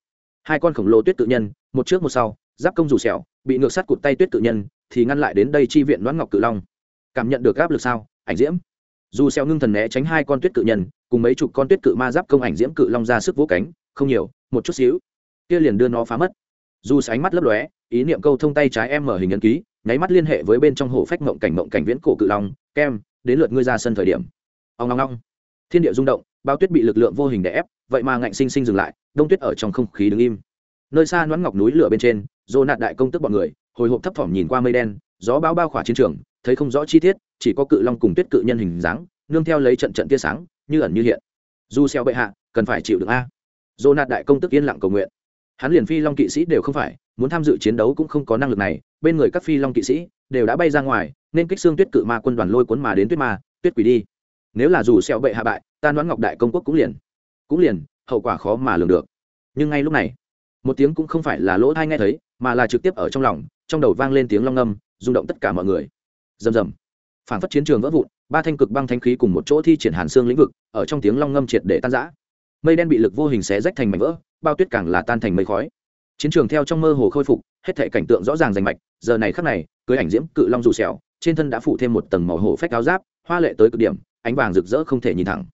Hai con khổng lồ tuyết tự nhân, một trước một sau, giáp công rủ sẹo, bị ngược sát cụt tay tuyết tự nhân, thì ngăn lại đến đây chi viện đoán ngọc cự long. Cảm nhận được áp lực sao, ảnh diễm? Dù xeo ngưng thần né tránh hai con tuyết cự nhân, cùng mấy chục con tuyết cự ma giáp công ảnh diễm cự long ra sức vỗ cánh, không nhiều, một chút xíu, kia liền đưa nó phá mất dù ánh mắt lấp lóe, ý niệm câu thông tay trái em mở hình ấn ký, nháy mắt liên hệ với bên trong hồ phách mộng cảnh mộng cảnh viễn cổ cự long, kem, đến lượt ngươi ra sân thời điểm. Ông long long thiên địa rung động, bao tuyết bị lực lượng vô hình đè ép, vậy mà ngạnh sinh sinh dừng lại, đông tuyết ở trong không khí đứng im. Nơi xa nón ngọc núi lửa bên trên dồ nạt đại công tức bọn người, hồi hộp thấp thỏm nhìn qua mây đen, gió bão bao khỏa chiến trường, thấy không rõ chi tiết, chỉ có cự long cùng tuyết cự nhân hình dáng, nương theo lấy trận trận tia sáng, như ẩn như hiện. Du xeo bệ hạ, cần phải chịu được a. Dồ nạt đại công tức yên lặng cầu nguyện hắn liền phi long kỵ sĩ đều không phải, muốn tham dự chiến đấu cũng không có năng lực này, bên người các phi long kỵ sĩ đều đã bay ra ngoài, nên kích xương tuyết cự ma quân đoàn lôi cuốn mà đến tuyết ma, tuyết quỷ đi. Nếu là dù xẹo bệ hạ bại, ta đoán ngọc đại công quốc cũng liền cũng liền, hậu quả khó mà lường được. Nhưng ngay lúc này, một tiếng cũng không phải là lỗ tai nghe thấy, mà là trực tiếp ở trong lòng, trong đầu vang lên tiếng long ngâm, rung động tất cả mọi người. Rầm rầm. Phản phất chiến trường vỡ vụn, ba thanh cực băng thanh khí cùng một chỗ thi triển hàn xương lĩnh vực, ở trong tiếng long ngâm triệt để tan rã mây đen bị lực vô hình xé rách thành mảnh vỡ, bao tuyết càng là tan thành mây khói. Chiến trường theo trong mơ hồ khôi phục, hết thể cảnh tượng rõ ràng rành mạch, giờ này khắc này, cưới ảnh diễm cự long dù xẻo trên thân đã phủ thêm một tầng màu hổ phách áo giáp, hoa lệ tới cực điểm, ánh vàng rực rỡ không thể nhìn thẳng.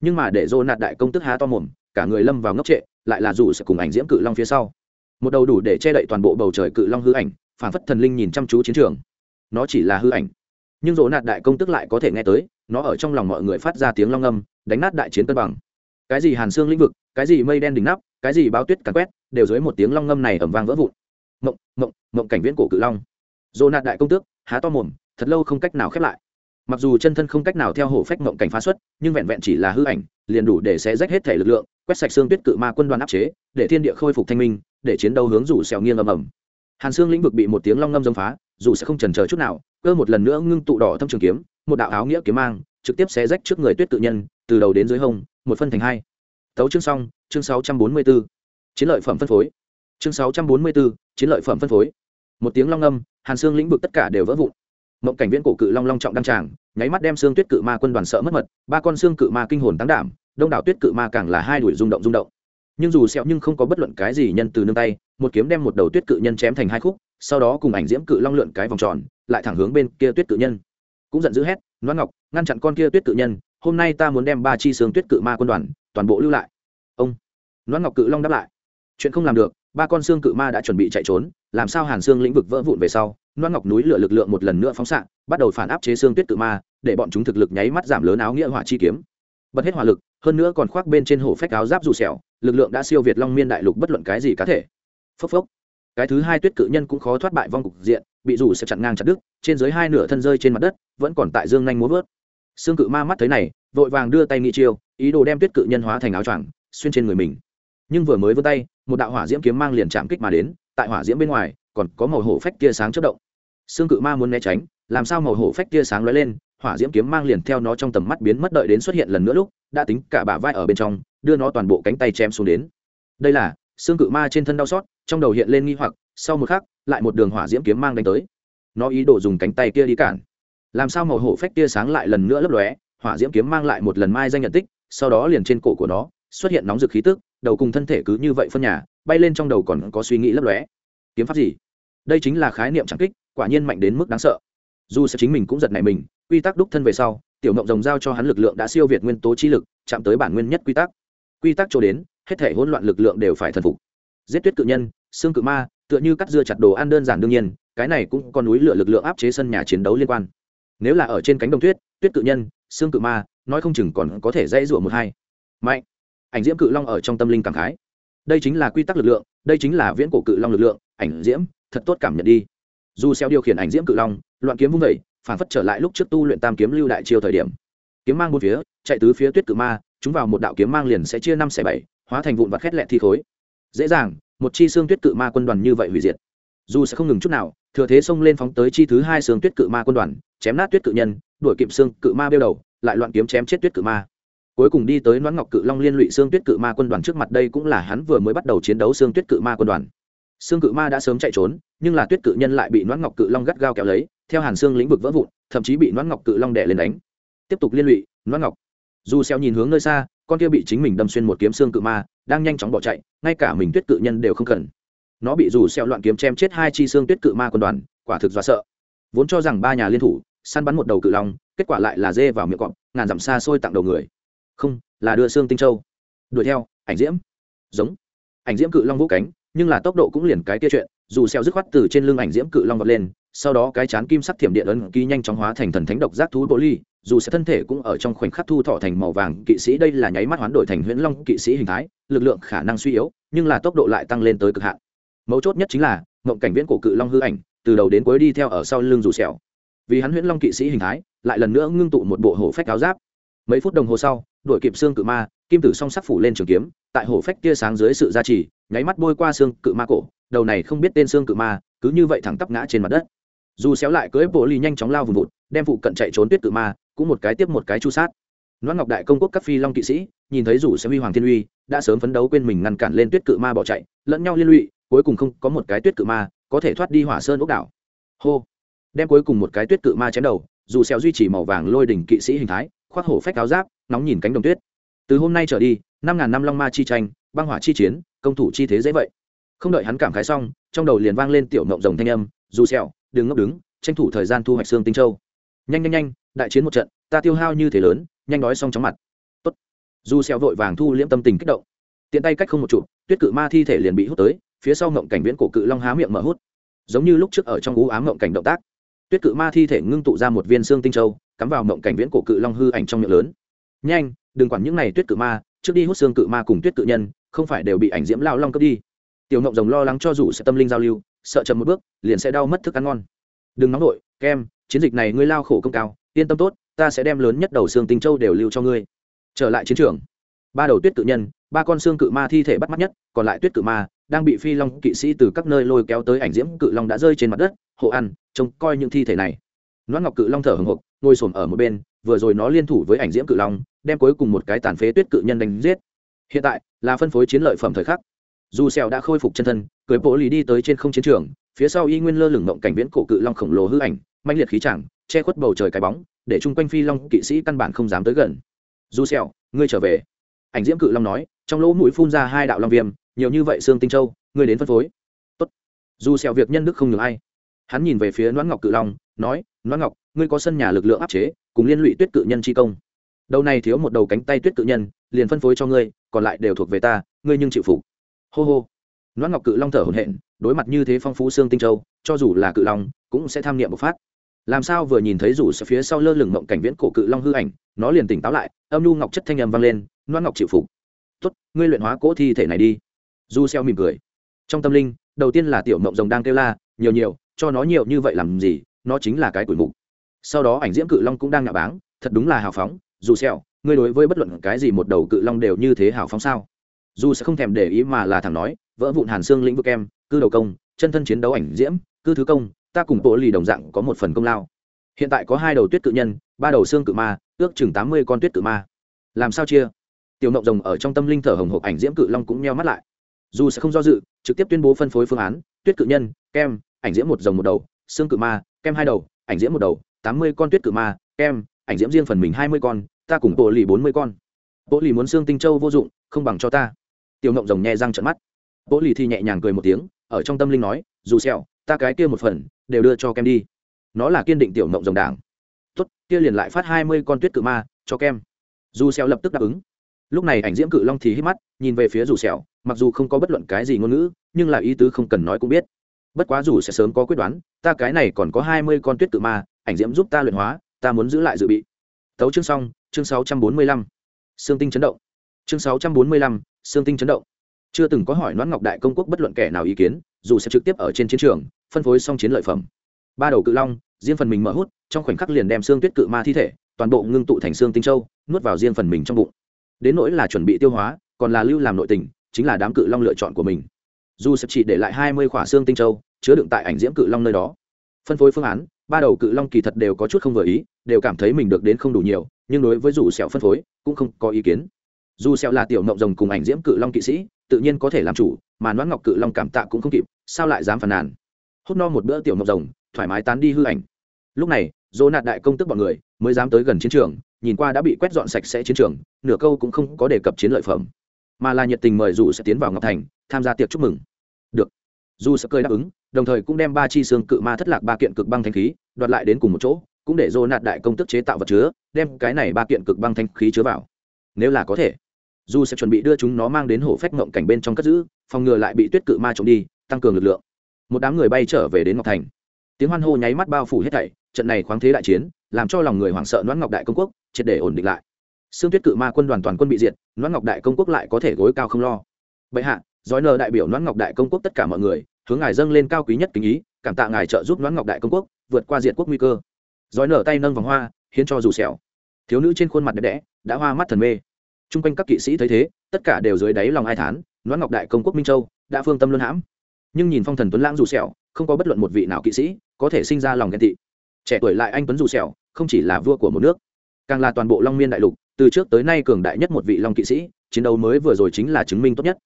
Nhưng mà để dô nạt đại công tức há to mồm, cả người lâm vào ngốc trệ, lại là dù sẽ cùng ảnh diễm cự long phía sau. Một đầu đủ để che đậy toàn bộ bầu trời cự long hư ảnh phản phất thần linh nhìn chăm chú chiến trường. Nó chỉ là hư ảnh. Nhưng dỗ nạt đại công tức lại có thể nghe tới, nó ở trong lòng mọi người phát ra tiếng long âm, đánh nát đại chiến cân bằng cái gì hàn xương lĩnh vực, cái gì mây đen đỉnh nắp, cái gì bao tuyết càn quét, đều dưới một tiếng long ngâm này ẩm vang vỡ vụn. Mộng mộng mộng cảnh viễn cổ cự long. Dồ nạt đại công tước, há to mồm, thật lâu không cách nào khép lại. Mặc dù chân thân không cách nào theo hổ phách mộng cảnh phá xuất, nhưng vẹn vẹn chỉ là hư ảnh, liền đủ để xé rách hết thể lực lượng, quét sạch xương tuyết cự ma quân đoàn áp chế, để thiên địa khôi phục thanh minh, để chiến đấu hướng rủ xèo nghiêng ầm ầm. Hàn xương lĩnh vực bị một tiếng long ngâm dâm phá, dù sẽ không chần chờ chút nào, cơ một lần nữa ngưng tụ đỏ thâm trường kiếm, một đạo áo nghĩa kiếm mang, trực tiếp xé rách trước người tuyết tự nhân từ đầu đến dưới hông một phân thành hai. Tấu chương xong chương 644. chiến lợi phẩm phân phối. Chương 644, chiến lợi phẩm phân phối. Một tiếng long âm, hàn xương lĩnh vực tất cả đều vỡ vụn. Mộng cảnh viễn cổ cự long long trọng đăng tràng nháy mắt đem xương tuyết cự ma quân đoàn sợ mất mật ba con xương cự ma kinh hồn tán đảm đông đảo tuyết cự ma càng là hai đuổi rung động rung động. Nhưng dù sẹo nhưng không có bất luận cái gì nhân từ nương tay một kiếm đem một đầu tuyết cự nhân chém thành hai khúc sau đó cùng ảnh diễm cự long lượn cái vòng tròn lại thẳng hướng bên kia tuyết cự nhân. Cũng giận dữ hét loan ngọc ngăn chặn con kia tuyết cự nhân hôm nay ta muốn đem ba chi xương tuyết cự ma quân đoàn, toàn bộ lưu lại. Ông loan ngọc cự long đáp lại. Chuyện không làm được, ba con xương cự ma đã chuẩn bị chạy trốn, làm sao hàn xương lĩnh vực vỡ vụn về sau loan ngọc núi lửa lực lượng một lần nữa phóng xạ, bắt đầu phản áp chế xương tuyết cự ma, để bọn chúng thực lực nháy mắt giảm lớn áo nghĩa hỏa chi kiếm. Bật hết hỏa lực, hơn nữa còn khoác bên trên hổ phách áo giáp dù sẹo, lực lượng đã siêu việt long miên đại lục bất luận cái gì cá thể. Phốc phốc. Cái thứ hai tuyết cự nhân cũng khó thoát bại vong cục diện, bị rủ sẽ chặn ngang chặt đứt, trên dưới hai nửa thân rơi trên mặt đất, vẫn còn tại dương nhanh múa vớt xương cự ma mắt thấy này, vội vàng đưa tay nghị chiêu, ý đồ đem tuyết cự nhân hóa thành áo choàng, xuyên trên người mình. Nhưng vừa mới vươn tay, một đạo hỏa diễm kiếm mang liền chạm kích mà đến, tại hỏa diễm bên ngoài, còn có màu hổ phách tia sáng chớp động. Xương cự ma muốn né tránh, làm sao màu hổ phách tia sáng lóe lên, hỏa diễm kiếm mang liền theo nó trong tầm mắt biến mất đợi đến xuất hiện lần nữa lúc, đã tính cả bả vai ở bên trong, đưa nó toàn bộ cánh tay chém xuống đến. Đây là xương cự ma trên thân đau xót, trong đầu hiện lên nghi hoặc, sau một khắc, lại một đường hỏa diễm kiếm mang đánh tới. Nó ý đồ dùng cánh tay kia đi cản làm sao màu hổ phách tia sáng lại lần nữa lấp lóe, hỏa diễm kiếm mang lại một lần mai danh nhận tích, sau đó liền trên cổ của nó, xuất hiện nóng rực khí tức, đầu cùng thân thể cứ như vậy phân nhà, bay lên trong đầu còn có suy nghĩ lấp lóe. Kiếm pháp gì? Đây chính là khái niệm trắng kích, quả nhiên mạnh đến mức đáng sợ. Dù sẽ chính mình cũng giật nảy mình, quy tắc đúc thân về sau, tiểu ngộng rồng giao cho hắn lực lượng đã siêu việt nguyên tố chi lực, chạm tới bản nguyên nhất quy tắc. Quy tắc cho đến, hết thể hỗn loạn lực lượng đều phải thần phục. Giết tuyết cự nhân, xương cự ma, tựa như cắt dưa chặt đồ ăn đơn giản đương nhiên, cái này cũng có núi lửa lực lượng áp chế sân nhà chiến đấu liên quan nếu là ở trên cánh đồng tuyết tuyết cự nhân, xương cự ma, nói không chừng còn có thể dãy rủa một hai. Mạnh. Ảnh diễm cự long ở trong tâm linh cảm khái. Đây chính là quy tắc lực lượng, đây chính là viễn cổ cự long lực lượng. Ảnh diễm, thật tốt cảm nhận đi. Dù xeo điều khiển ảnh diễm cự long, loạn kiếm vung vẩy phản phất trở lại lúc trước tu luyện tam kiếm lưu đại chiêu thời điểm. Kiếm mang bốn phía, chạy tứ phía tuyết cự ma, chúng vào một đạo kiếm mang liền sẽ chia năm xẻ bảy, hóa thành vụn vặt khét lẹ thi khối. Dễ dàng, một chi xương tuyết cự ma quân đoàn như vậy hủy diệt. Dù sẽ không ngừng chút nào thừa thế xông lên phóng tới chi thứ hai xương tuyết cự ma quân đoàn, chém nát tuyết cự nhân, đuổi kịp xương cự ma bêu đầu, lại loạn kiếm chém chết tuyết cự ma. Cuối cùng đi tới nón ngọc cự long liên lụy xương tuyết cự ma quân đoàn trước mặt đây cũng là hắn vừa mới bắt đầu chiến đấu xương tuyết cự ma quân đoàn. Xương cự ma đã sớm chạy trốn, nhưng là tuyết cự nhân lại bị nón ngọc cự long gắt gao kéo lấy, theo hàn xương lĩnh vực vỡ vụn, thậm chí bị nón ngọc cự long đẻ lên đánh. Tiếp tục liên lụy nón ngọc. Dù xeo nhìn hướng nơi xa, con kia bị chính mình đâm xuyên một kiếm xương cự ma, đang nhanh chóng bỏ chạy, ngay cả mình tuyết cự nhân đều không cần nó bị dù xeo loạn kiếm chém chết hai chi xương tuyết cự ma quân đoàn, quả thực dọa sợ. Vốn cho rằng ba nhà liên thủ, săn bắn một đầu cự long, kết quả lại là dê vào miệng cọp, ngàn dặm xa xôi tặng đầu người. Không, là đưa xương tinh châu. Đuổi theo, ảnh diễm. Giống. Ảnh diễm cự long vũ cánh, nhưng là tốc độ cũng liền cái kia chuyện, dù xeo dứt khoát từ trên lưng ảnh diễm cự long vọt lên, sau đó cái chán kim sắc thiểm điện ấn ký nhanh chóng hóa thành thần thánh độc giác thú bộ ly dù sẽ thân thể cũng ở trong khoảnh khắc thu thọ thành màu vàng, kỵ sĩ đây là nháy mắt hoán đổi thành huyễn long kỵ sĩ hình thái, lực lượng khả năng suy yếu, nhưng là tốc độ lại tăng lên tới cực hạn mấu chốt nhất chính là ngộng cảnh viễn cổ cự long hư ảnh từ đầu đến cuối đi theo ở sau lưng rủ sẹo. Vì hắn huyễn long kỵ sĩ hình thái lại lần nữa ngưng tụ một bộ hổ phách áo giáp. Mấy phút đồng hồ sau đuổi kịp xương cự ma kim tử song sắc phủ lên trường kiếm tại hổ phách tia sáng dưới sự gia trì nháy mắt bôi qua xương cự ma cổ đầu này không biết tên xương cự ma cứ như vậy thẳng tắp ngã trên mặt đất. Dù xéo lại cưỡi bộ ly nhanh chóng lao vùng vụt đem phụ cận chạy trốn tuyết cự ma cũng một cái tiếp một cái chu sát. Loan Ngọc Đại công quốc các phi long kỵ sĩ, nhìn thấy rủ sẽ huy hoàng thiên uy, đã sớm phấn đấu quên mình ngăn cản lên tuyết cự ma bỏ chạy, lẫn nhau liên lụy, cuối cùng không có một cái tuyết cự ma có thể thoát đi hỏa sơn ốc đảo. Hô, đem cuối cùng một cái tuyết cự ma chém đầu, dù xéo duy trì màu vàng lôi đỉnh kỵ sĩ hình thái, khoác hổ phách áo giáp, nóng nhìn cánh đồng tuyết. Từ hôm nay trở đi, năm ngàn năm long ma chi tranh, băng hỏa chi chiến, công thủ chi thế dễ vậy. Không đợi hắn cảm khái xong, trong đầu liền vang lên tiểu ngộng rồng thanh âm, dù xéo, đừng ngốc đứng, tranh thủ thời gian thu hoạch xương tinh châu nhanh nhanh nhanh đại chiến một trận ta tiêu hao như thế lớn nhanh nói xong chóng mặt tốt dù xeo vội vàng thu liễm tâm tình kích động tiện tay cách không một trụ tuyết cự ma thi thể liền bị hút tới phía sau ngộng cảnh viễn cổ cự long há miệng mở hút, giống như lúc trước ở trong ú ám ngộng cảnh động tác. Tuyết cự ma thi thể ngưng tụ ra một viên xương tinh châu, cắm vào ngộng cảnh viễn cổ cự long hư ảnh trong miệng lớn. Nhanh, đừng quản những này, tuyết cự ma, trước đi hút xương cự ma cùng tuyết cự nhân, không phải đều bị ảnh diễm lao long cướp đi. Tiểu ngộng rồng lo lắng cho dù sẽ tâm linh giao lưu, sợ chậm một bước, liền sẽ đau mất thức ăn ngon. Đừng nóng nổi kem, chiến dịch này ngươi lao khổ công cao, yên tâm tốt, ta sẽ đem lớn nhất đầu xương tinh châu đều lưu cho ngươi. Trở lại chiến trường. Ba đầu tuyết cự nhân ba con xương cự ma thi thể bắt mắt nhất còn lại tuyết cự ma đang bị phi long kỵ sĩ từ các nơi lôi kéo tới ảnh diễm cự long đã rơi trên mặt đất hộ ăn trông coi những thi thể này Loan Ngọc Cự Long thở hồng hộc, ngồi xổm ở một bên, vừa rồi nó liên thủ với ảnh diễm cự long, đem cuối cùng một cái tàn phế tuyết cự nhân đánh giết. Hiện tại, là phân phối chiến lợi phẩm thời khắc. Dù Sẹo đã khôi phục chân thân, cưới bộ lì đi tới trên không chiến trường, phía sau y nguyên lơ lửng mộng cảnh viễn cổ cự long khổng lồ hư ảnh, mãnh liệt khí chẳng, che khuất bầu trời cái bóng, để chung quanh phi long kỵ sĩ căn bản không dám tới gần. Dù Sẹo, ngươi trở về. Ảnh diễm cự long nói, trong lỗ mũi phun ra hai đạo long viêm, nhiều như vậy xương tinh châu, ngươi đến phân phối. Tốt. Dù Sẹo việc nhân đức không nhường ai. Hắn nhìn về phía Noãn Ngọc Cự Long, nói, "Noãn Ngọc, ngươi có sân nhà lực lượng áp chế cùng liên lụy tuyết cự nhân chi công đầu này thiếu một đầu cánh tay tuyết cự nhân liền phân phối cho ngươi còn lại đều thuộc về ta ngươi nhưng chịu phục hô hô loan ngọc cự long thở hổn hển đối mặt như thế phong phú xương tinh châu cho dù là cự long cũng sẽ tham niệm một phát làm sao vừa nhìn thấy rủ phía sau lơ lửng mộng cảnh viễn cổ cự long hư ảnh nó liền tỉnh táo lại âm nhu ngọc chất thanh âm vang lên loan ngọc chịu phục tốt ngươi luyện hóa cỗ thi thể này đi. Du xeo mỉm cười. Trong tâm linh đầu tiên là tiểu mộng rồng đang kêu la nhiều nhiều cho nó nhiều như vậy làm gì? Nó chính là cái tuổi mục. Sau đó ảnh diễm cự long cũng đang nhạ báng thật đúng là hào phóng. Dù Xeo, ngươi đối với bất luận cái gì một đầu cự long đều như thế hào phóng sao? Dù sẽ không thèm để ý mà là thẳng nói vỡ vụn hàn xương lĩnh vực em cư đầu công chân thân chiến đấu ảnh diễm cư thứ công ta cùng bộ lì đồng dạng có một phần công lao. Hiện tại có hai đầu tuyết cự nhân ba đầu xương cự ma ước chừng tám mươi con tuyết cự ma. Làm sao chia? Tiểu mộng rồng ở trong tâm linh thở hồng hộc ảnh diễm cự long cũng nheo mắt lại. Dù sẽ không do dự, trực tiếp tuyên bố phân phối phương án, tuyết cự nhân, kem, ảnh diễm một rồng một đầu, xương cự ma, kem hai đầu, ảnh diễm một đầu, tám mươi con tuyết cự ma, kem, ảnh diễm riêng phần mình hai mươi con, ta cùng bộ lì bốn mươi con. Bộ lì muốn xương tinh châu vô dụng, không bằng cho ta. Tiểu mộng rồng nhẹ răng trận mắt. Bộ lì thì nhẹ nhàng cười một tiếng, ở trong tâm linh nói, dù sẹo ta cái kia một phần, đều đưa cho kem đi. Nó là kiên định tiểu mộng rồng đảng. Tốt, kia liền lại phát hai mươi con tuyết cự ma, cho kem. Dù sẹo lập tức đáp ứng lúc này ảnh diễm cự long thì hít mắt, nhìn về phía rủ sẹo, mặc dù không có bất luận cái gì ngôn ngữ, nhưng là ý tứ không cần nói cũng biết. Bất quá rủ sẽ sớm có quyết đoán, ta cái này còn có hai mươi con tuyết cự ma, ảnh diễm giúp ta luyện hóa, ta muốn giữ lại dự bị. Tấu chương xong, chương sáu trăm bốn mươi lăm. Xương tinh chấn động. Chương sáu trăm bốn mươi lăm xương tinh chấn động. Chưa từng có hỏi noãn ngọc đại công quốc bất luận kẻ nào ý kiến, dù sẽ trực tiếp ở trên chiến trường, phân phối xong chiến lợi phẩm. Ba đầu cự long, riêng phần mình mở hút, trong khoảnh khắc liền đem xương tuyết cự ma thi thể, toàn bộ ngưng tụ thành xương tinh châu, nuốt vào riêng phần mình trong bụng đến nỗi là chuẩn bị tiêu hóa, còn là lưu làm nội tình, chính là đám cự long lựa chọn của mình. Dù sẽ chỉ để lại hai mươi khỏa xương tinh châu, chứa đựng tại ảnh diễm cự long nơi đó. Phân phối phương án, ba đầu cự long kỳ thật đều có chút không vừa ý, đều cảm thấy mình được đến không đủ nhiều, nhưng đối với dù sẹo phân phối, cũng không có ý kiến. Dù sẹo là tiểu ngộng rồng cùng ảnh diễm cự long kỵ sĩ, tự nhiên có thể làm chủ, mà noãn ngọc cự long cảm tạ cũng không kịp, sao lại dám phàn nàn? Hút no một bữa tiểu ngộng rồng, thoải mái tán đi hư ảnh. Lúc này dỗ nạt đại công tức bọn người mới dám tới gần chiến trường nhìn qua đã bị quét dọn sạch sẽ chiến trường, nửa câu cũng không có đề cập chiến lợi phẩm, mà là nhiệt tình mời dù sẽ tiến vào ngọc thành, tham gia tiệc chúc mừng. Được. Dù sẽ cười đáp ứng, đồng thời cũng đem ba chi xương cự ma thất lạc ba kiện cực băng thanh khí đoạt lại đến cùng một chỗ, cũng để dô nạt đại công tức chế tạo vật chứa, đem cái này ba kiện cực băng thanh khí chứa vào. Nếu là có thể, dù sẽ chuẩn bị đưa chúng nó mang đến hổ phách ngộng cảnh bên trong cất giữ, phòng ngừa lại bị tuyết cự ma trộm đi, tăng cường lực lượng. Một đám người bay trở về đến ngọc thành. Tiếng hoan hô nháy mắt bao phủ hết thảy, trận này khoáng thế đại chiến làm cho lòng người hoảng sợ noãn ngọc đại công quốc, triệt để ổn định lại. Sương tuyết cự ma quân đoàn toàn quân bị diệt, noãn ngọc đại công quốc lại có thể gối cao không lo. Bệ hạ giói nờ đại biểu noãn ngọc đại công quốc tất cả mọi người, hướng ngài dâng lên cao quý nhất kính ý, cảm tạ ngài trợ giúp Noãn ngọc đại công quốc vượt qua diện quốc nguy cơ. Giói nở tay nâng vòng hoa, hiến cho dù sẹo. Thiếu nữ trên khuôn mặt đẹp đẽ, đã hoa mắt thần mê. Trung quanh các kỵ sĩ thấy thế, tất cả đều dưới đáy lòng ai thán, Noãn ngọc đại công quốc minh châu, đã phương tâm luân hãm. Nhưng nhìn phong thần tuấn lãng dù sẹo, không có bất luận một vị nào kỵ sĩ có thể sinh ra lòng ghen tị trẻ tuổi lại anh tuấn dù sẹo không chỉ là vua của một nước, càng là toàn bộ long miên đại lục, từ trước tới nay cường đại nhất một vị long kỵ sĩ, chiến đấu mới vừa rồi chính là chứng minh tốt nhất.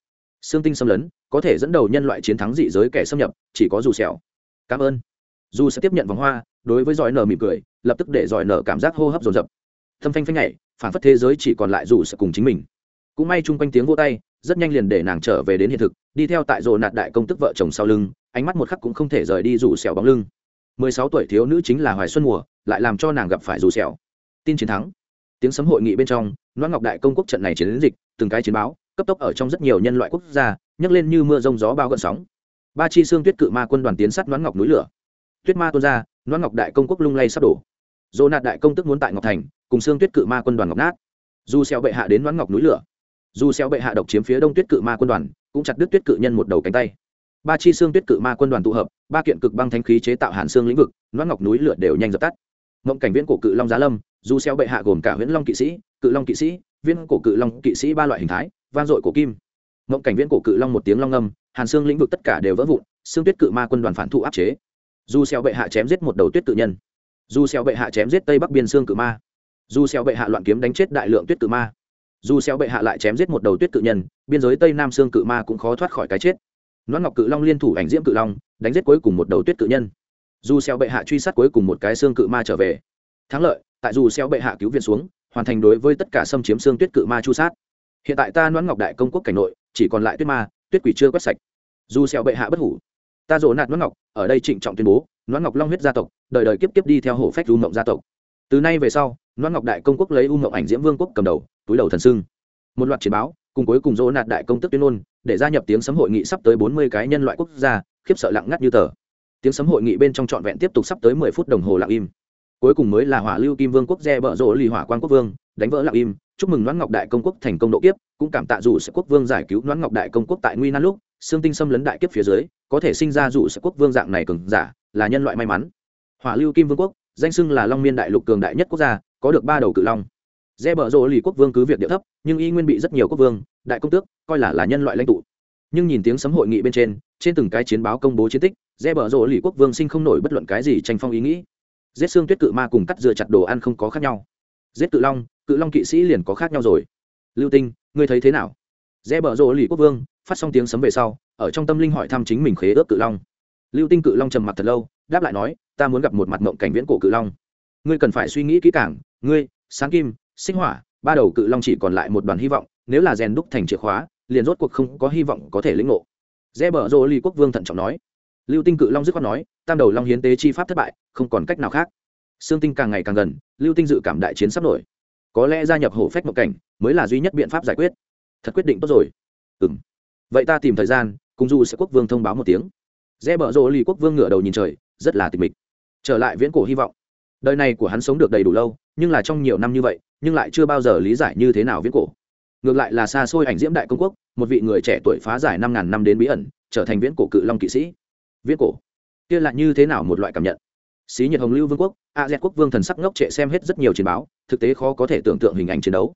Xương tinh xâm lấn, có thể dẫn đầu nhân loại chiến thắng dị giới kẻ xâm nhập, chỉ có dù sẹo cảm ơn. Dù sẽ tiếp nhận vòng hoa, đối với giỏi nở mỉm cười, lập tức để giỏi nở cảm giác hô hấp dồn dập. Thâm phanh phanh nhảy, phản phất thế giới chỉ còn lại dù sẽ cùng chính mình. Cũng may chung quanh tiếng vỗ tay, rất nhanh liền để nàng trở về đến hiện thực, đi theo tại rồ nạt đại công tức vợ chồng sau lưng, ánh mắt một khắc cũng không thể rời đi rủ sẹo bóng lưng mười sáu tuổi thiếu nữ chính là hoài xuân mùa, lại làm cho nàng gặp phải rủ sẹo. Tin chiến thắng. Tiếng sấm hội nghị bên trong loan ngọc đại công quốc trận này chiến dịch, từng cái chiến báo, cấp tốc ở trong rất nhiều nhân loại quốc gia, nhấc lên như mưa rông gió bao gợn sóng. Ba chi xương tuyết cự ma quân đoàn tiến sát loan ngọc núi lửa. Tuyết ma tuôn ra loan ngọc đại công quốc lung lay sắp đổ. Dỗ nạt đại công tức muốn tại ngọc thành, cùng xương tuyết cự ma quân đoàn ngọc nát. Dù xeo bệ hạ đến loan ngọc núi lửa. Dù xeo bệ hạ độc chiếm phía đông tuyết cự ma quân đoàn, cũng chặt đứt tuyết cự nhân một đầu cánh tay ba chi xương tuyết cự ma quân đoàn tụ hợp, ba kiện cực băng thanh khí chế tạo hàn xương lĩnh vực loan ngọc núi lửa đều nhanh dập tắt. Ngộng cảnh viễn cổ cự long giá lâm du xeo bệ hạ gồm cả huyễn long kỵ sĩ, cự long kỵ sĩ viên cổ cự long kỵ sĩ ba loại hình thái, vang dội cổ kim. Ngộng cảnh viễn cổ cự long một tiếng long âm, hàn xương lĩnh vực tất cả đều vỡ vụn, xương tuyết cự ma quân đoàn phản thụ áp chế. Du xeo bệ hạ chém giết một đầu tuyết cự nhân. Du xeo bệ hạ chém giết tây bắc biên xương cự ma. Du xeo bệ hạ loạn kiếm đánh chết đại lượng tuyết cự ma. Du xeo bệ hạ lại chém giết một đầu tuyết cự nhân, biên giới tây nam xương cự ma cũng khó thoát khỏi cái chết. Loan Ngọc Cự Long liên thủ ảnh diễm cự long, đánh giết cuối cùng một đầu tuyết cự nhân. Dù xeo bệ hạ truy sát cuối cùng một cái xương cự ma trở về. Thắng lợi, tại dù xeo bệ hạ cứu viện xuống, hoàn thành đối với tất cả xâm chiếm xương tuyết cự ma chu sát. Hiện tại ta Loan Ngọc Đại công quốc cảnh nội, chỉ còn lại tuyết ma, tuyết quỷ chưa quét sạch. Dù xeo bệ hạ bất hủ. Ta rồ nạt Loan Ngọc, ở đây trịnh trọng tuyên bố, Loan Ngọc Long huyết gia tộc, đời đời kiếp kiếp đi theo hộ phách Du Ngộng gia tộc. Từ nay về sau, Loan Ngọc Đại công quốc lấy U Ngộng ảnh diễm vương quốc cầm đầu, túi đầu thần sưng. Một loạt chiến báo, cùng cuối cùng dỗ nạt đại công tức tuyên ngôn để gia nhập tiếng sấm hội nghị sắp tới bốn mươi cái nhân loại quốc gia, khiếp sợ lặng ngắt như tờ. Tiếng sấm hội nghị bên trong trọn vẹn tiếp tục sắp tới mười phút đồng hồ lặng im. Cuối cùng mới là hỏa lưu kim vương quốc gia bợ rỗ lì hỏa quan quốc vương, đánh vỡ lặng im. Chúc mừng đoán ngọc đại công quốc thành công độ kiếp, cũng cảm tạ dù sẽ quốc vương giải cứu đoán ngọc đại công quốc tại nguy nan lúc, xương tinh xâm lấn đại kiếp phía dưới, có thể sinh ra dù sẽ quốc vương dạng này cường giả, là nhân loại may mắn. Hỏa lưu kim vương quốc, danh xưng là long miên đại lục cường đại nhất quốc gia, có được ba đầu cự long. Dê bờ rỗ lì quốc vương cứ việc địa thấp, nhưng y nguyên bị rất nhiều quốc vương đại công tước, coi là là nhân loại lãnh tụ. Nhưng nhìn tiếng sấm hội nghị bên trên trên từng cái chiến báo công bố chiến tích, dễ bở rộ lì quốc vương sinh không nổi bất luận cái gì tranh phong ý nghĩ. Giết xương tuyết cự ma cùng cắt dừa chặt đồ ăn không có khác nhau. Giết cự long cự long kỵ sĩ liền có khác nhau rồi. Lưu tinh, ngươi thấy thế nào? Dễ bở rộ lì quốc vương, phát xong tiếng sấm về sau, ở trong tâm linh hỏi thăm chính mình khế ước cự long. Lưu tinh cự long trầm mặc thật lâu, đáp lại nói, ta muốn gặp một mặt mộng cảnh viễn cổ cự long. Ngươi cần phải suy nghĩ kỹ càng, ngươi, sáng kim, sinh hỏa, ba đầu cự long chỉ còn lại một đoàn hy vọng nếu là rèn đúc thành chìa khóa, liền rốt cuộc không có hy vọng có thể lĩnh ngộ. Rẽ bờ rô ly quốc vương thận trọng nói. Lưu tinh cự long dứt khoát nói, tam đầu long hiến tế chi pháp thất bại, không còn cách nào khác. Xương tinh càng ngày càng gần, lưu tinh dự cảm đại chiến sắp nổi. Có lẽ gia nhập hổ phách mộng cảnh mới là duy nhất biện pháp giải quyết. Thật quyết định tốt rồi. Ừ m vậy ta tìm thời gian, cùng du sẽ quốc vương thông báo một tiếng. Rẽ bờ rô ly quốc vương ngửa đầu nhìn trời, rất là tịch mịch. Trở lại viễn cổ hy vọng. Đời này của hắn sống được đầy đủ lâu, nhưng là trong nhiều năm như vậy, nhưng lại chưa bao giờ lý giải như thế nào viễn cổ ngược lại là xa xôi ảnh diễm đại công quốc, một vị người trẻ tuổi phá giải năm ngàn năm đến bí ẩn, trở thành viễn cổ cự long kỵ sĩ. Viễn cổ? Kia lại như thế nào một loại cảm nhận? Xí nhiệt hồng lưu vương quốc, a z quốc vương thần sắc ngốc trệ xem hết rất nhiều chiến báo, thực tế khó có thể tưởng tượng hình ảnh chiến đấu.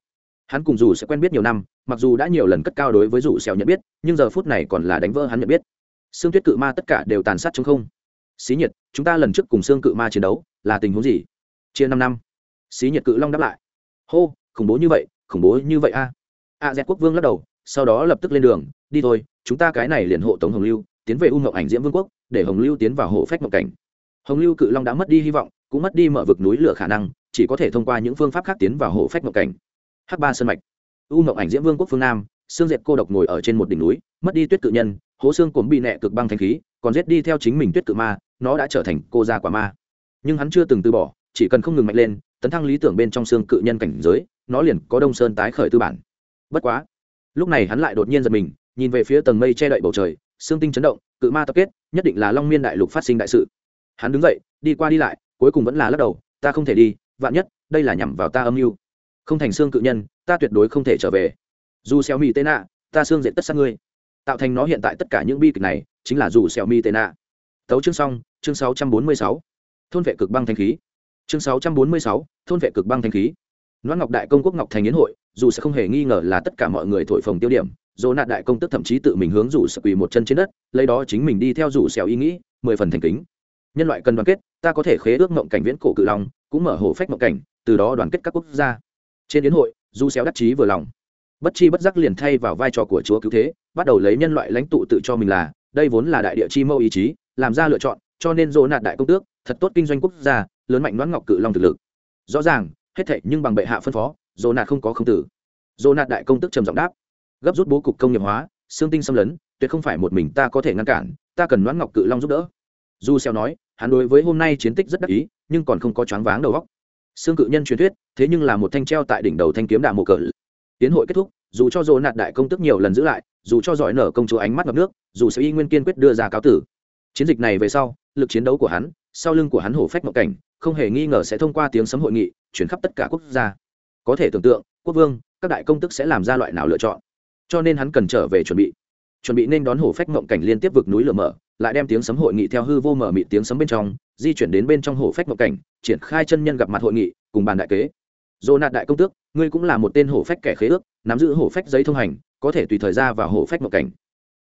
Hắn cùng dù sẽ quen biết nhiều năm, mặc dù đã nhiều lần cất cao đối với dù xèo nhận biết, nhưng giờ phút này còn là đánh vỡ hắn nhận biết. Xương tuyết cự ma tất cả đều tàn sát chống không. Xí nhiệt chúng ta lần trước cùng xương cự ma chiến đấu, là tình huống gì? Chia năm năm. Xí nhiệt cự long đáp lại. Hô, khủng bố như vậy, khủng bố như vậy a a z quốc vương lắc đầu, sau đó lập tức lên đường, đi thôi, chúng ta cái này liền hộ tống hồng lưu, tiến về u ngọc ảnh diễm vương quốc, để hồng lưu tiến vào hộ phách ngọc cảnh. Hồng lưu cự long đã mất đi hy vọng, cũng mất đi mở vực núi lửa khả năng, chỉ có thể thông qua những phương pháp khác tiến vào hộ phách ngọc cảnh. H ba sân mạch. U ngọc ảnh diễm vương quốc phương nam xương diệt cô độc ngồi ở trên một đỉnh núi, mất đi tuyết cự nhân, hố xương cồn bị nẹ cực băng thanh khí, còn giết đi theo chính mình tuyết cự ma, nó đã trở thành cô gia quả ma. Nhưng hắn chưa từng từ bỏ, chỉ cần không ngừng mạnh lên, tấn thăng lý tưởng bên trong xương cự nhân cảnh giới, nó liền có đông sơn tái khởi tư bản bất quá lúc này hắn lại đột nhiên giật mình nhìn về phía tầng mây che đậy bầu trời xương tinh chấn động cự ma tập kết nhất định là long miên đại lục phát sinh đại sự. Hắn đứng dậy đi qua đi lại cuối cùng vẫn là lắc đầu ta không thể đi vạn nhất đây là nhằm vào ta âm mưu. Không thành xương cự nhân ta tuyệt đối không thể trở về. Dù xeo mi tê nạ ta xương dệt tất sát ngươi. Tạo thành nó hiện tại tất cả những bi kịch này chính là dù xeo mi tê nạ tấu chương xong chương 646. thôn vệ cực băng thanh khí. Chương 646, thôn vệ cực băng thanh khí. Loan Ngọc Đại công quốc Ngọc Thành Yến hội, dù sẽ không hề nghi ngờ là tất cả mọi người thổi phồng tiêu điểm, Dỗ nạt đại công tức thậm chí tự mình hướng rủ sẽ quỳ một chân trên đất, lấy đó chính mình đi theo rủ xèo ý nghĩ, mười phần thành kính. Nhân loại cần đoàn kết, ta có thể khế ước mộng cảnh viễn cổ cự long, cũng mở hồ phách mộng cảnh, từ đó đoàn kết các quốc gia. Trên đến hội, du xéo đắc chí vừa lòng. Bất chi bất giác liền thay vào vai trò của chúa cứu thế, bắt đầu lấy nhân loại lãnh tụ tự cho mình là, đây vốn là đại địa chi mâu ý chí, làm ra lựa chọn, cho nên Dỗ nạt đại công tước, thật tốt kinh doanh quốc gia, lớn mạnh đoán ngọc cự long thực lực. Rõ ràng, hết thề nhưng bằng bệ hạ phân phó dồ nạt không có không tử. Dồ nạt đại công tức trầm giọng đáp. Gấp rút bố cục công nghiệp hóa, xương tinh xâm lấn, tuyệt không phải một mình ta có thể ngăn cản, ta cần đoán ngọc cự long giúp đỡ. Du xeo nói, hắn đối với hôm nay chiến tích rất đắc ý, nhưng còn không có choáng váng đầu óc. Xương cự nhân truyền thuyết, thế nhưng là một thanh treo tại đỉnh đầu thanh kiếm đạm mộ cờ. Tiến hội kết thúc, dù cho dồ nạt đại công tức nhiều lần giữ lại, dù cho giỏi nở công chúa ánh mắt ngập nước, dù sẽ y nguyên kiên quyết đưa ra cáo tử. Chiến dịch này về sau, lực chiến đấu của hắn, sau lưng của hắn hổ phách ngộ cảnh, không hề nghi ngờ sẽ thông qua tiếng sấm hội nghị, chuyển khắp tất cả quốc gia có thể tưởng tượng, quốc vương, các đại công tức sẽ làm ra loại nào lựa chọn. Cho nên hắn cần trở về chuẩn bị. Chuẩn bị nên đón hổ phách mộng cảnh liên tiếp vực núi lửa mở, lại đem tiếng sấm hội nghị theo hư vô mở mị tiếng sấm bên trong, di chuyển đến bên trong hổ phách mộng cảnh, triển khai chân nhân gặp mặt hội nghị, cùng bàn đại kế. Dồ nạt đại công tước, ngươi cũng là một tên hổ phách kẻ khế ước, nắm giữ hổ phách giấy thông hành, có thể tùy thời ra vào hổ phách mộng cảnh.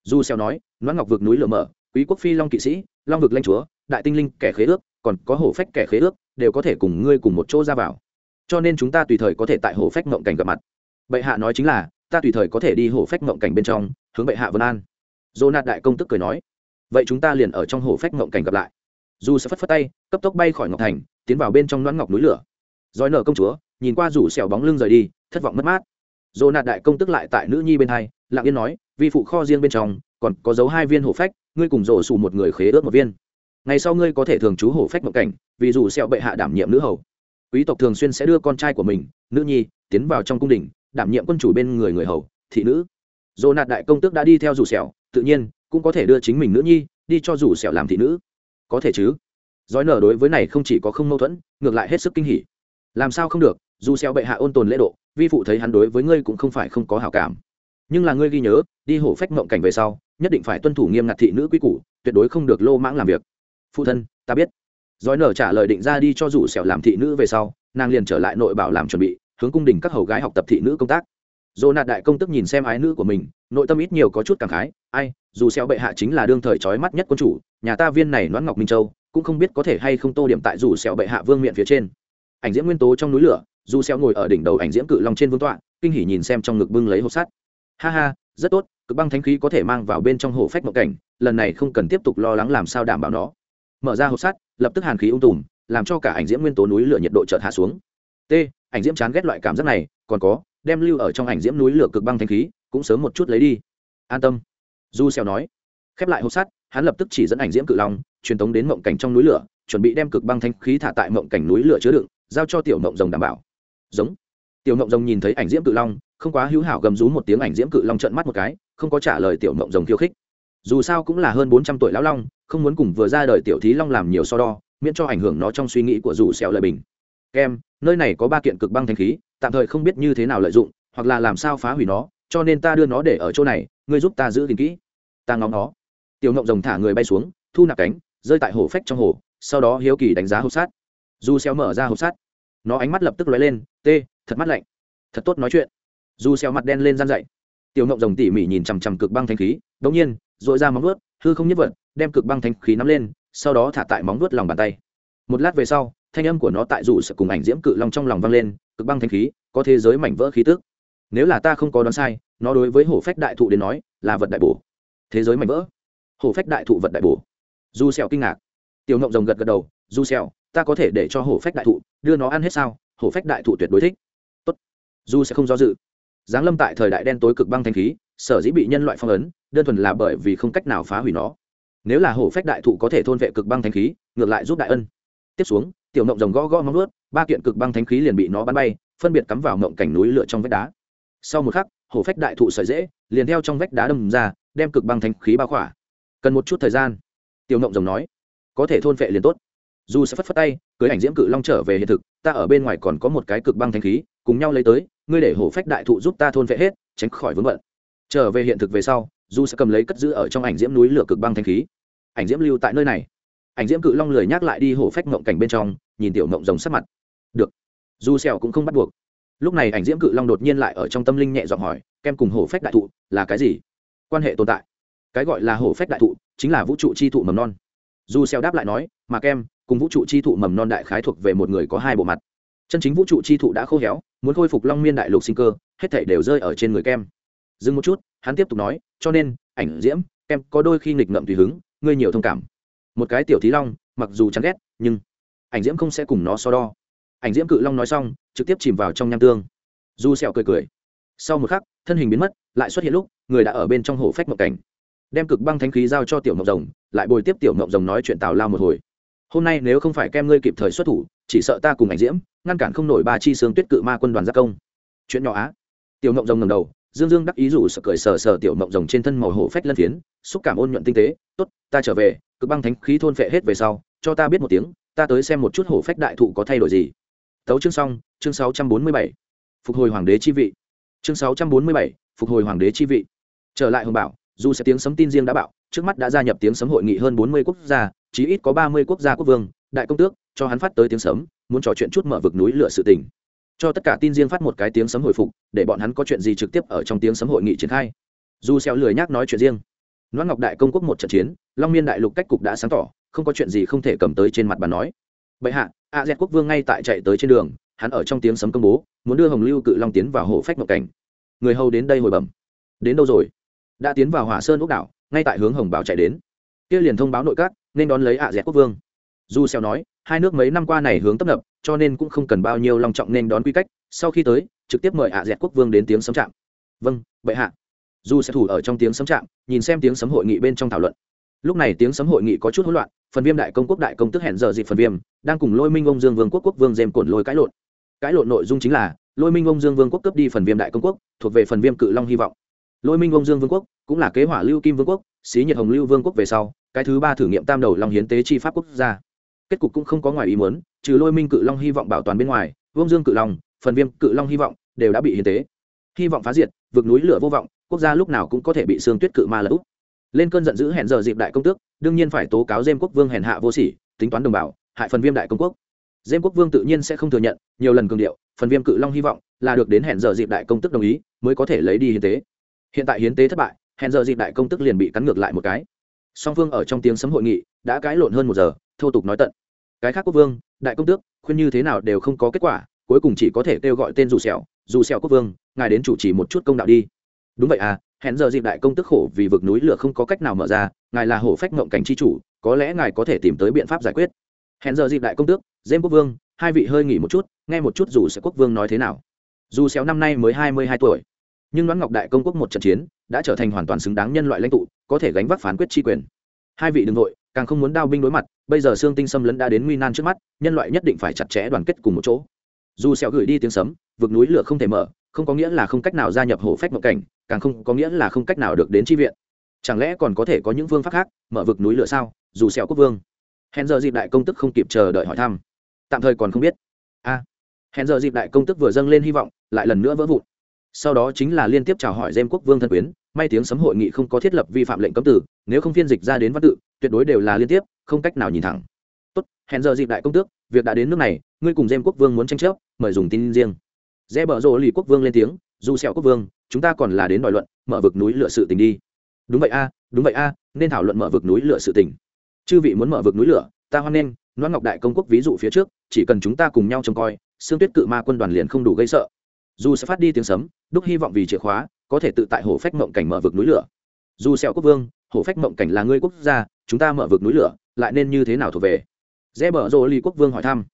Du xeo nói, noãn ngọc vực núi lửa mở, quý quốc phi long kỵ sĩ, long vực lãnh chúa, đại tinh linh kẻ khế ước, còn có hổ phách kẻ khế ước, đều có thể cùng ngươi cùng một chỗ ra vào cho nên chúng ta tùy thời có thể tại hồ phách mộng cảnh gặp mặt. Bệ hạ nói chính là, ta tùy thời có thể đi hồ phách mộng cảnh bên trong, hướng bệ hạ vân an. Dô nạt đại công tức cười nói, vậy chúng ta liền ở trong hồ phách mộng cảnh gặp lại. Dù sẽ phất phất tay, cấp tốc bay khỏi ngọc thành, tiến vào bên trong loãn ngọc núi lửa. Giói nở công chúa, nhìn qua rủ xẻo bóng lưng rời đi, thất vọng mất mát. Dô nạt đại công tức lại tại nữ nhi bên hai, lặng yên nói, vi phụ kho riêng bên trong, còn có dấu hai viên hổ phách, ngươi cùng rổ xù một người khế ước một viên. Ngày sau ngươi có thể thường trú hổ phách mộng cảnh, vì dù xẻo bệ hạ đảm nhiệm nữ hầu quý tộc thường xuyên sẽ đưa con trai của mình, nữ nhi, tiến vào trong cung đình, đảm nhiệm quân chủ bên người người hầu, thị nữ. Dồ nạt đại công tước đã đi theo rủ sẹo tự nhiên, cũng có thể đưa chính mình nữ nhi, đi cho rủ sẹo làm thị nữ. Có thể chứ? Dõi nở đối với này không chỉ có không mâu thuẫn, ngược lại hết sức kinh hỉ. Làm sao không được dù sẹo bệ hạ ôn tồn lễ độ, vi phụ thấy hắn đối với ngươi cũng không phải không có hảo cảm. Nhưng là ngươi ghi nhớ, đi hổ phách mộng cảnh về sau, nhất định phải tuân thủ nghiêm ngặt thị nữ quy củ, tuyệt đối không được lô mãng làm việc. Phụ thân, ta biết giói nở trả lời định ra đi cho rủ sẹo làm thị nữ về sau, nàng liền trở lại nội bảo làm chuẩn bị, hướng cung đình các hầu gái học tập thị nữ công tác. Dồ nạt đại công tức nhìn xem ái nữ của mình, nội tâm ít nhiều có chút cảm khái, ai, dù xeo bệ hạ chính là đương thời trói mắt nhất quân chủ, nhà ta viên này noãn ngọc minh châu, cũng không biết có thể hay không tô điểm tại dù xeo bệ hạ vương miện phía trên. Ảnh diễm nguyên tố trong núi lửa, dù xeo ngồi ở đỉnh đầu ảnh diễm cự long trên vương tọa, kinh hỉ nhìn xem trong ngực bưng lấy hộp sắt. Ha ha, rất tốt, cực băng thánh khí có thể mang vào bên trong hồ phách mộng cảnh, lần này không cần tiếp tục lo lắng làm sao đảm bảo nó mở ra hộp sắt, lập tức hàn khí ung tùm, làm cho cả ảnh diễm nguyên tố núi lửa nhiệt độ chợt hạ xuống. T, ảnh diễm chán ghét loại cảm giác này, còn có, đem lưu ở trong ảnh diễm núi lửa cực băng thanh khí, cũng sớm một chút lấy đi. An tâm. Du xèo nói, khép lại hộp sắt, hắn lập tức chỉ dẫn ảnh diễm cự long, truyền tống đến mộng cảnh trong núi lửa, chuẩn bị đem cực băng thanh khí thả tại mộng cảnh núi lửa chứa đựng, giao cho tiểu mộng rồng đảm bảo. Giống. Tiểu mộng rồng nhìn thấy ảnh diễm cự long, không quá hữu hảo gầm rú một tiếng ảnh diễm cự long trợn mắt một cái, không có trả lời tiểu mộng rồng khiêu khích dù sao cũng là hơn bốn trăm tuổi lão long, không muốn cùng vừa ra đời tiểu thí long làm nhiều so đo, miễn cho ảnh hưởng nó trong suy nghĩ của dù xẹo lời bình. Kem, nơi này có ba kiện cực băng thanh khí, tạm thời không biết như thế nào lợi dụng, hoặc là làm sao phá hủy nó, cho nên ta đưa nó để ở chỗ này, ngươi giúp ta giữ gìn kỹ. Ta ngóng nó. Tiểu ngộng rồng thả người bay xuống, thu nạp cánh, rơi tại hồ phách trong hồ, sau đó hiếu kỳ đánh giá hộp sát du xeo mở ra hộp sát nó ánh mắt lập tức lóe lên t thật mắt lạnh. Thật tốt nói chuyện. Du xeo mặt đen lên gian dậy tiểu ngộng rồng tỉ mỉ nhìn chằm chằm cực băng thanh khí đống nhiên dội ra móng vuốt, hư không nhất vật, đem cực băng thanh khí nắm lên, sau đó thả tại móng vuốt lòng bàn tay. Một lát về sau, thanh âm của nó tại rủ sẽ cùng ảnh diễm cự long trong lòng vang lên, cực băng thanh khí, có thế giới mảnh vỡ khí tức. Nếu là ta không có đoán sai, nó đối với hổ phách đại thụ đến nói, là vật đại bổ. Thế giới mảnh vỡ. Hổ phách đại thụ vật đại bổ. Du xẹo kinh ngạc. Tiểu ngộng rồng gật gật đầu du xẹo ta có thể để cho hổ phách đại thụ đưa nó ăn hết sao? Hổ phách đại thụ tuyệt đối thích. Tốt. Du sẽ không do dự giáng lâm tại thời đại đen tối cực băng thanh khí, sở dĩ bị nhân loại phong ấn, đơn thuần là bởi vì không cách nào phá hủy nó. Nếu là hổ phách đại thụ có thể thôn vệ cực băng thanh khí, ngược lại giúp đại ân. Tiếp xuống, tiểu mộng rồng gõ gõ móng ướt ba kiện cực băng thanh khí liền bị nó bắn bay, phân biệt cắm vào mộng cảnh núi lửa trong vách đá. Sau một khắc, hổ phách đại thụ sợi dễ, liền theo trong vách đá đâm ra, đem cực băng thanh khí bao khỏa. Cần một chút thời gian, tiểu mộng rồng nói, có thể thôn vệ liền tốt. Dù sẽ phất phất tay, cưới ảnh diễm cự long trở về hiện thực, ta ở bên ngoài còn có một cái cực băng thanh khí cùng nhau lấy tới, ngươi để hổ phách đại thụ giúp ta thôn vệ hết, tránh khỏi vướng bận. Trở về hiện thực về sau, du sẽ cầm lấy cất giữ ở trong ảnh diễm núi lửa cực băng thanh khí. Ảnh diễm lưu tại nơi này. Ảnh diễm cự long lười nhắc lại đi hổ phách mộng cảnh bên trong, nhìn tiểu mộng rồng sắc mặt. Được. Du sẹo cũng không bắt buộc. Lúc này ảnh diễm cự long đột nhiên lại ở trong tâm linh nhẹ giọng hỏi, kem cùng hổ phách đại thụ là cái gì? Quan hệ tồn tại. Cái gọi là hổ phách đại thụ chính là vũ trụ chi thụ mầm non. Du sẹo đáp lại nói, mà kem, cùng vũ trụ chi thụ mầm non đại khái thuộc về một người có hai bộ mặt. Chân chính vũ trụ chi thụ đã khô héo muốn khôi phục long miên đại lục sinh cơ, hết thảy đều rơi ở trên người kem. Dừng một chút, hắn tiếp tục nói, cho nên, ảnh diễm, kem có đôi khi nghịch ngợm tùy hứng, ngươi nhiều thông cảm. Một cái tiểu thí long, mặc dù chán ghét, nhưng ảnh diễm không sẽ cùng nó so đo. Ảnh diễm cự long nói xong, trực tiếp chìm vào trong nham tương. Du sẹo cười cười. Sau một khắc, thân hình biến mất, lại xuất hiện lúc, người đã ở bên trong hồ phách mộng cảnh. Đem cực băng thánh khí giao cho tiểu mộng rồng, lại bồi tiếp tiểu mộng rồng nói chuyện tào lao một hồi. Hôm nay nếu không phải kem ngươi kịp thời xuất thủ, chỉ sợ ta cùng ảnh diễm ngăn cản không nổi ba chi xương tuyết cự ma quân đoàn gia công. Chuyện nhỏ á. Tiểu mộng rồng ngầm đầu, dương dương đắc ý rủ sợ cười sờ sờ tiểu mộng rồng trên thân màu hổ phách lân phiến, xúc cảm ôn nhuận tinh tế, tốt, ta trở về, cực băng thánh khí thôn phệ hết về sau, cho ta biết một tiếng, ta tới xem một chút hổ phách đại thụ có thay đổi gì. Tấu chương xong, chương sáu trăm bốn mươi bảy. Phục hồi hoàng đế chi vị. Chương sáu trăm bốn mươi bảy, phục hồi hoàng đế chi vị. Trở lại hồng bảo, dù sẽ tiếng sấm tin riêng đã bạo, trước mắt đã gia nhập tiếng sấm hội nghị hơn bốn mươi quốc gia, chí ít có ba mươi quốc gia quốc vương, đại công tước, cho hắn phát tới tiếng sấm muốn trò chuyện chút mở vực núi lửa sự tình cho tất cả tin riêng phát một cái tiếng sấm hồi phục để bọn hắn có chuyện gì trực tiếp ở trong tiếng sấm hội nghị triển khai dù xeo lười nhác nói chuyện riêng Loan Ngọc Đại công quốc một trận chiến, Long Miên Đại lục cách cục đã sáng tỏ, không có chuyện gì không thể cầm tới trên mặt bàn nói. Bệ hạ, A Dẹt quốc vương ngay tại chạy tới trên đường, hắn ở trong tiếng sấm công bố, muốn đưa Hồng Lưu Cự Long tiến vào hộ phách mộng cảnh. Người hầu đến đây hồi bẩm. Đến đâu rồi? Đã tiến vào Hỏa Sơn ốc đảo, ngay tại hướng Hồng Bảo chạy đến. Kia liền thông báo nội các, nên đón lấy A Dẹt quốc vương. Du Xeo nói, hai nước mấy năm qua này hướng tấp nập, cho nên cũng không cần bao nhiêu long trọng nên đón quy cách, sau khi tới, trực tiếp mời ạ Dẹt quốc vương đến tiếng sấm chạm. Vâng, bệ hạ. Dù sẽ thủ ở trong tiếng sấm chạm nhìn xem tiếng sấm hội nghị bên trong thảo luận. Lúc này tiếng sấm hội nghị có chút hỗn loạn phần viêm đại công quốc đại công tức hẹn giờ dịp phần viêm đang cùng lôi minh ông dương vương quốc quốc vương dèm cổn lôi cãi lộn. Cãi lộn nội dung chính là lôi minh ông dương vương quốc cấp đi phần viêm đại công quốc thuộc về phần viêm cự long hy vọng. Lôi minh ông dương vương quốc cũng là kế hỏa lưu kim vương quốc xí nhiệt hồng lưu vương quốc về sau cái thứ ba thử nghiệm tam đầu long hiến tế chi pháp quốc gia kết cục cũng không có ngoài ý muốn, trừ lôi minh cự long hy vọng bảo toàn bên ngoài, vương dương cự long, phần viêm cự long hy vọng đều đã bị hiến tế. Hy vọng phá diệt vượt núi lửa vô vọng, quốc gia lúc nào cũng có thể bị xương tuyết cự ma lật úp. Lên cơn giận dữ hẹn giờ dịp đại công tước, đương nhiên phải tố cáo dêm quốc vương hèn hạ vô sỉ, tính toán đồng bào, hại phần viêm đại công quốc. Dêm quốc vương tự nhiên sẽ không thừa nhận, nhiều lần cường điệu, phần viêm cự long hy vọng là được đến hẹn giờ dịp đại công tức đồng ý, mới có thể lấy đi hiến tế. Hiện tại hiến tế thất bại, hẹn giờ dịp đại công tức liền bị cắn ngược lại một cái. Song phương ở trong tiếng sấm hội nghị đã cãi lộn hơn một giờ, thô tục nói tận. Cái khác quốc vương, đại công tước, khuyên như thế nào đều không có kết quả, cuối cùng chỉ có thể kêu gọi tên dù sẹo dù sẹo quốc vương, ngài đến chủ trì một chút công đạo đi. Đúng vậy à hẹn giờ dịp đại công tức khổ vì vực núi lửa không có cách nào mở ra, ngài là hổ phách ngậm cảnh chi chủ, có lẽ ngài có thể tìm tới biện pháp giải quyết. Hẹn giờ dịp đại công tước dêm quốc vương, hai vị hơi nghỉ một chút, nghe một chút dù sẽ quốc vương nói thế nào. Dù xéo năm nay mới hai mươi hai tuổi, nhưng đoán ngọc đại công quốc một trận chiến, đã trở thành hoàn toàn xứng đáng nhân loại lãnh tụ, có thể gánh vác phán quyết tri quyền. Hai vị đ ừ n g nội càng không muốn đao binh đối mặt bây giờ xương tinh xâm lấn đã đến nguy nan trước mắt nhân loại nhất định phải chặt chẽ đoàn kết cùng một chỗ. Dù sẹo gửi đi tiếng sấm vực núi lửa không thể mở không có nghĩa là không cách nào gia nhập hổ phách mộng cảnh càng không có nghĩa là không cách nào được đến tri viện. Chẳng lẽ còn có thể có những phương pháp khác mở vực núi lửa sao? Dù sẹo quốc vương. Hẹn giờ dịp đại công tức không kịp chờ đợi hỏi thăm. Tạm thời còn không biết. A. À, giờ dịp đại công tức vừa dâng lên hy vọng lại lần nữa vỡ vụn. Sau đó chính là liên tiếp chào hỏi dêm quốc vương thân quyến may tiếng sấm hội nghị không có thiết lập vi phạm lệnh cấm tử nếu không phiên dịch ra đến văn tự tuyệt đối đều là liên tiếp, không cách nào nhìn thẳng. Tốt, hẹn giờ dịp đại công tước, việc đã đến nước này, ngươi cùng dêm quốc vương muốn tranh chấp, mời dùng tin riêng. Dễ bở rộ lì quốc vương lên tiếng, dù sẹo quốc vương, chúng ta còn là đến đòi luận, mở vực núi lửa sự tình đi. Đúng vậy a, đúng vậy a, nên thảo luận mở vực núi lửa sự tình. Chư vị muốn mở vực núi lửa, ta hoan nghênh loan ngọc đại công quốc ví dụ phía trước, chỉ cần chúng ta cùng nhau trông coi xương tuyết cự ma quân đoàn liền không đủ gây sợ. Dù sẽ phát đi tiếng sấm, đúc hy vọng vì chìa khóa, có thể tự tại hổ phách mộng cảnh mở vực núi lửa. Dù sẹo quốc vương, hổ phách mộng cảnh là ngươi quốc gia chúng ta mở vực núi lửa, lại nên như thế nào thuộc về? Dễ bở rộ ly quốc vương hỏi thăm.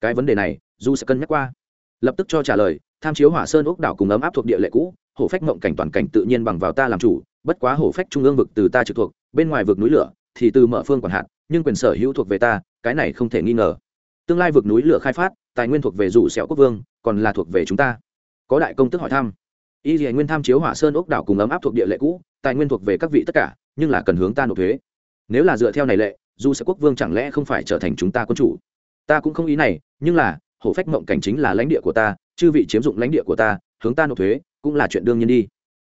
Cái vấn đề này du sẽ cân nhắc qua. Lập tức cho trả lời, tham chiếu hỏa sơn ốc đảo cùng ấm áp thuộc địa lệ cũ, hổ phách mộng cảnh toàn cảnh tự nhiên bằng vào ta làm chủ, bất quá hổ phách trung ương vực từ ta trực thuộc, bên ngoài vực núi lửa thì từ mở phương quản hạt, nhưng quyền sở hữu thuộc về ta, cái này không thể nghi ngờ. Tương lai vực núi lửa khai phát, tài nguyên thuộc về rủ sẹo quốc vương, còn là thuộc về chúng ta. Có đại công tức hỏi thăm. Y dì nguyên tham chiếu hỏa sơn ốc đảo cùng ấm áp thuộc địa lệ cũ, tài nguyên thuộc về các vị tất cả, nhưng là cần hướng ta nộp thuế nếu là dựa theo này lệ, dù sẽ quốc vương chẳng lẽ không phải trở thành chúng ta quân chủ? Ta cũng không ý này, nhưng là, hổ phách mộng cảnh chính là lãnh địa của ta, chư vị chiếm dụng lãnh địa của ta, hướng ta nộp thuế, cũng là chuyện đương nhiên đi.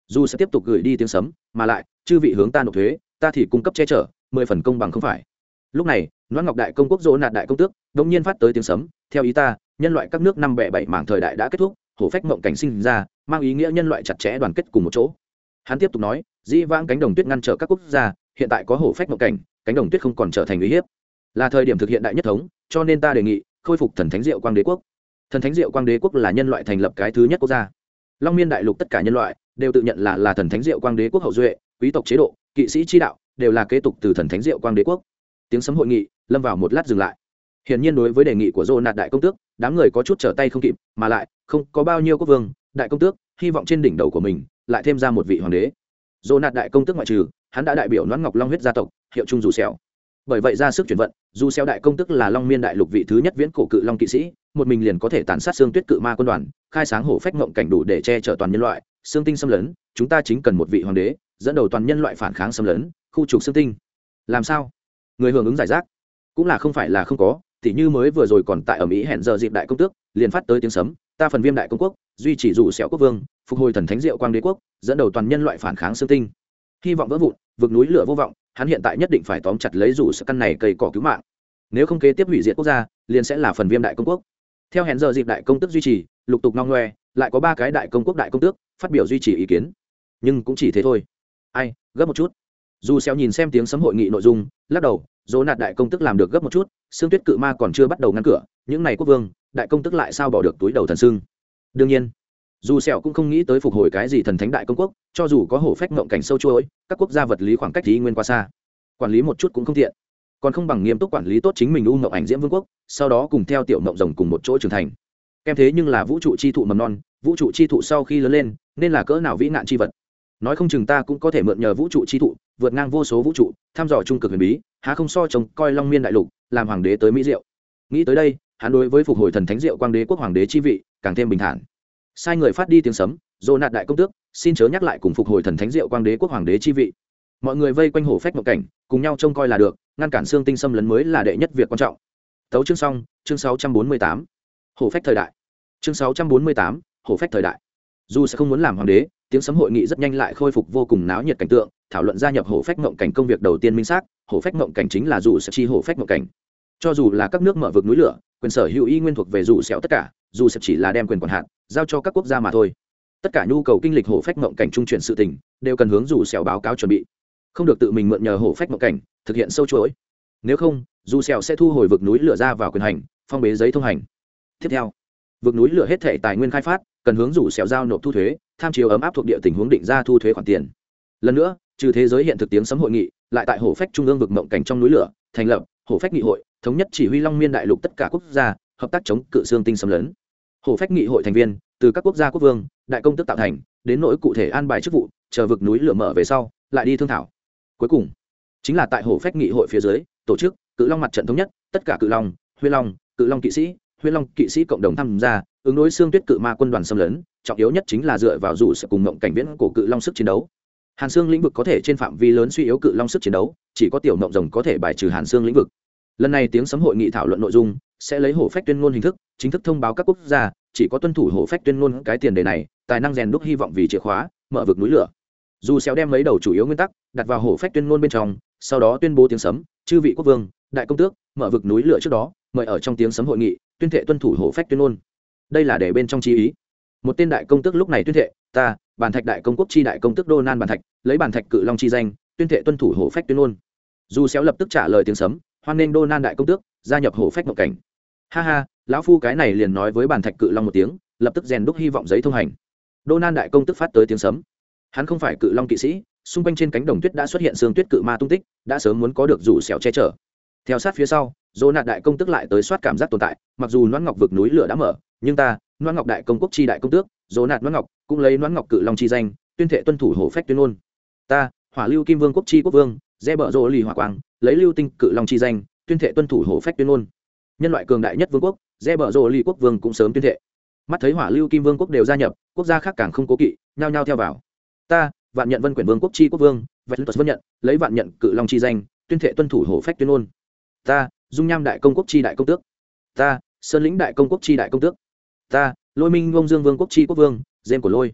Dù sẽ tiếp tục gửi đi tiếng sấm, mà lại, chư vị hướng ta nộp thuế, ta thì cung cấp che chở, mười phần công bằng không phải. Lúc này, noãn ngọc đại công quốc dỗ nạt đại công tước đ ỗ n g nhiên phát tới tiếng sấm, theo ý ta, nhân loại các nước năm bẻ bảy mảng thời đại đã kết thúc, hổ phách mộng cảnh sinh ra, mang ý nghĩa nhân loại chặt chẽ đoàn kết cùng một chỗ. Hắn tiếp tục nói, dĩ vãng cánh đồng tuyết ngăn trở các quốc gia hiện tại có hổ phách mộng cảnh, cánh đồng tuyết không còn trở thành uy hiếp. Là thời điểm thực hiện đại nhất thống, cho nên ta đề nghị, khôi phục thần thánh diệu quang đế quốc. Thần thánh diệu quang đế quốc là nhân loại thành lập cái thứ nhất quốc gia. Long miên đại lục tất cả nhân loại đều tự nhận là là thần thánh diệu quang đế quốc hậu duệ, quý tộc chế độ, kỵ sĩ chi đạo đều là kế tục từ thần thánh diệu quang đế quốc. Tiếng sấm hội nghị lâm vào một lát dừng lại. Hiển nhiên đối với đề nghị của dô nạt đại công tước, đám người có chút trở tay không kịp, mà lại, không có bao nhiêu quốc vương, đại công tước, hy vọng trên đỉnh đầu của mình, lại thêm ra một vị hoàng đế. Dô nạt đại công tước ngoại trừ hắn đã đại biểu Loan ngọc long huyết gia tộc, hiệu trung dù sẹo. Bởi vậy ra sức chuyển vận, dù sẹo đại công tức là long miên đại lục vị thứ nhất viễn cổ cự long kỵ sĩ, một mình liền có thể tàn sát xương tuyết cự ma quân đoàn, khai sáng hổ phách ngộng cảnh đủ để che chở toàn nhân loại, xương tinh xâm lấn, chúng ta chính cần một vị hoàng đế, dẫn đầu toàn nhân loại phản kháng xâm lấn, khu trục xương tinh. Làm sao? Người hưởng ứng giải rác. Cũng là không phải là không có thì như mới vừa rồi còn tại ở mỹ hẹn giờ dịp đại công tước, liền phát tới tiếng sấm, ta phần viêm đại công quốc, duy trì dù xẻo quốc vương, phục hồi thần thánh diệu quang đế quốc, dẫn đầu toàn nhân loại phản kháng xương tinh hy vọng vỡ vụn, vực núi lửa vô vọng, hắn hiện tại nhất định phải tóm chặt lấy rủ sự căn này cây cỏ cứu mạng. Nếu không kế tiếp hủy diệt quốc gia, liền sẽ là phần viêm đại công quốc. Theo hẹn giờ dịp đại công tức duy trì, lục tục nong ngoe, lại có ba cái đại công quốc đại công tước phát biểu duy trì ý kiến. Nhưng cũng chỉ thế thôi. Ai, gấp một chút. Dù xéo nhìn xem tiếng sấm hội nghị nội dung, lắc đầu, dỗ nạt đại công tức làm được gấp một chút xương tuyết cự ma còn chưa bắt đầu ngăn cửa, những này quốc vương, đại công tức lại sao bỏ được túi đầu thần sưng? Đương nhiên dù sẹo cũng không nghĩ tới phục hồi cái gì thần thánh đại công quốc, cho dù có hổ phách ngộng cảnh sâu chuỗi, các quốc gia vật lý khoảng cách lý nguyên quá xa. Quản lý một chút cũng không tiện. Còn không bằng nghiêm túc quản lý tốt chính mình u ngộng ảnh diễm vương quốc, sau đó cùng theo tiểu ngộng rồng cùng một chỗ trưởng thành. Kèm thế nhưng là vũ trụ chi thụ mầm non, vũ trụ chi thụ sau khi lớn lên, nên là cỡ nào vĩ nạn chi vật. Nói không chừng ta cũng có thể mượn nhờ vũ trụ chi thụ, vượt ngang vô số vũ trụ, thăm dò trung cực huyền bí, há không so chồng coi long miên đại lục, làm hoàng đế tới mỹ diệu. Nghĩ tới đây, hắn đối với phục hồi thần thánh diệu quang đế quốc hoàng đế chi vị càng thêm bình thản sai người phát đi tiếng sấm dồ nạt đại công tước xin chớ nhắc lại cùng phục hồi thần thánh diệu quang đế quốc hoàng đế chi vị. Mọi người vây quanh hồ phách mộng cảnh cùng nhau trông coi là được ngăn cản xương tinh xâm lấn mới là đệ nhất việc quan trọng. Tấu chương xong chương 648. hồ phách thời đại. Chương 648, hồ phách thời đại. Dù sẽ không muốn làm hoàng đế tiếng sấm hội nghị rất nhanh lại khôi phục vô cùng náo nhiệt cảnh tượng thảo luận gia nhập hổ phách mộng cảnh công việc đầu tiên minh xác hổ phách mộng cảnh chính là dù sẽ chi hổ phách mộng cảnh cho dù là các nước mở vực núi lửa, quyền sở hữu y nguyên thuộc về dù xẻo tất cả, dù sẽ chỉ là đem quyền quản hạn giao cho các quốc gia mà thôi. Tất cả nhu cầu kinh lịch hổ phách mộng cảnh trung chuyển sự tình, đều cần hướng dù xẻo báo cáo chuẩn bị. Không được tự mình mượn nhờ hổ phách mộng cảnh, thực hiện sâu chuỗi. Nếu không, dù xẻo sẽ thu hồi vực núi lửa ra vào quyền hành, phong bế giấy thông hành. Tiếp theo, vực núi lửa hết thể tài nguyên khai phát, cần hướng rủ xẻo giao nộp thu thuế, tham chiếu ấm áp thuộc địa tình huống định ra thu thuế khoản tiền. Lần nữa, trừ thế giới hiện thực tiếng sấm hội nghị, lại tại hổ phách trung ương vực mộng cảnh trong núi lửa, thành lập hổ phách nghị hội thống nhất chỉ huy long miên đại lục tất cả quốc gia, hợp tác chống cự xương tinh xâm lấn. Hồ phách nghị hội thành viên, từ các quốc gia quốc vương, đại công tức tạo thành, đến nỗi cụ thể an bài chức vụ, chờ vực núi lửa mở về sau, lại đi thương thảo. Cuối cùng, chính là tại hồ phách nghị hội phía dưới, tổ chức cự long mặt trận thống nhất, tất cả cự long, huyên long, cự long kỵ sĩ, huyên long kỵ sĩ cộng đồng tham gia, ứng đối xương tuyết cự ma quân đoàn xâm lấn, trọng yếu nhất chính là dựa vào dù sự cùng ngộng cảnh viễn của cự long sức chiến đấu. Hàn xương lĩnh vực có thể trên phạm vi lớn suy yếu cự long sức chiến đấu, chỉ có tiểu ngộng rồng có thể bài trừ hàn xương lĩnh vực lần này tiếng sấm hội nghị thảo luận nội dung sẽ lấy hổ phách tuyên ngôn hình thức, chính thức thông báo các quốc gia, chỉ có tuân thủ hổ phách tuyên ngôn cái tiền đề này, tài năng rèn đúc hy vọng vì chìa khóa, mở vực núi lửa. Dù xéo đem mấy đầu chủ yếu nguyên tắc đặt vào hổ phách tuyên ngôn bên trong, sau đó tuyên bố tiếng sấm, chư vị quốc vương, đại công tước, mở vực núi lửa trước đó, mời ở trong tiếng sấm hội nghị tuyên thệ tuân thủ hổ phách tuyên ngôn. Đây là để bên trong chi ý. Một tên đại công tước lúc này tuyên thệ, ta bản thạch đại công quốc chi đại công tước đô nan bản thạch, lấy bản thạch cự long chi danh, tuyên thệ tuân thủ hổ phách tuyên ngôn. Dù xéo lập tức trả lời tiếng sấm hoan nghênh đô nan đại công tước, gia nhập hổ phách mộng cảnh. Ha ha, lão phu cái này liền nói với bàn thạch cự long một tiếng, lập tức rèn đúc hy vọng giấy thông hành. Đô nan đại công tức phát tới tiếng sấm. Hắn không phải cự long kỵ sĩ, xung quanh trên cánh đồng tuyết đã xuất hiện sương tuyết cự ma tung tích, đã sớm muốn có được rủ xẻo che chở. Theo sát phía sau dỗ nạt đại công tức lại tới soát cảm giác tồn tại, mặc dù noãn ngọc vực núi lửa đã mở, nhưng ta, noãn ngọc đại công quốc chi đại công tước dỗ nạt noãn ngọc, cũng lấy noãn ngọc cự long chi danh, tuyên thệ tuân thủ hổ phách tuyên ngôn. Ta, hỏa lưu kim vương quốc chi quốc vương dễ bợ rô lì hỏa quang, lấy lưu tinh cự long chi danh, tuyên thệ tuân thủ hổ phách tuyên ngôn. Nhân loại cường đại nhất vương quốc, dễ bợ rô lì quốc vương cũng sớm tuyên thệ. Mắt thấy hỏa lưu kim vương quốc đều gia nhập, quốc gia khác càng không cố kỵ, nhao nhao theo vào. Ta, vạn nhận vân quyển vương quốc chi quốc vương vạch tuật vân nhận, lấy vạn nhận cự long chi danh, tuyên thệ tuân thủ hổ phách tuyên ngôn. Ta, dung nham đại công quốc chi đại công tước. Ta, sơn lĩnh đại công quốc chi đại công tước. Ta, lôi minh ngông dương vương quốc chi quốc vương, dêm của lôi.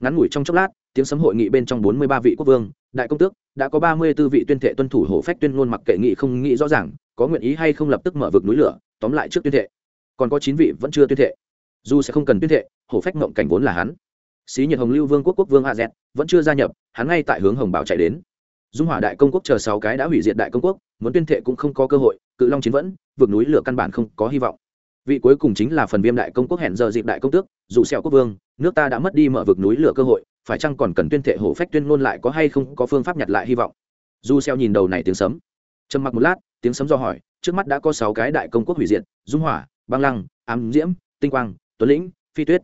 Ngắn ngủi trong chốc lát, tiếng sấm hội nghị bên trong bốn mươi ba vị quốc vương đại công tước, đã có ba mươi b ố vị tuyên thệ tuân thủ hổ phách tuyên ngôn mặc kệ nghị không nghĩ rõ ràng, có nguyện ý hay không lập tức mở vực núi lửa, tóm lại trước tuyên thệ. Còn có chín vị vẫn chưa tuyên thệ. Dù sẽ không cần tuyên thệ, hổ phách mộng cảnh vốn là hắn. Xí nhiệt hồng lưu vương quốc quốc vương a z vẫn chưa gia nhập, hắn ngay tại hướng hồng bảo chạy đến. Dung hỏa đại công quốc chờ sáu cái đã hủy diệt đại công quốc, muốn tuyên thệ cũng không có cơ hội, cự long chiến vẫn vượt núi lửa căn bản không có hy vọng. Vị cuối cùng chính là phần viêm đại công quốc hẹn giờ dịp đại công tước, dù sẹo quốc vương, nước ta đã mất đi mở vực núi lửa cơ hội phải chăng còn cần tuyên thệ hổ phách tuyên ngôn lại có hay không có phương pháp nhặt lại hy vọng? Du xeo nhìn đầu này tiếng sấm. Trầm mặc một lát, tiếng sấm do hỏi, trước mắt đã có sáu cái đại công quốc hủy diệt, dung hỏa, băng lăng, ám diễm, tinh quang, tuấn lĩnh, phi tuyết.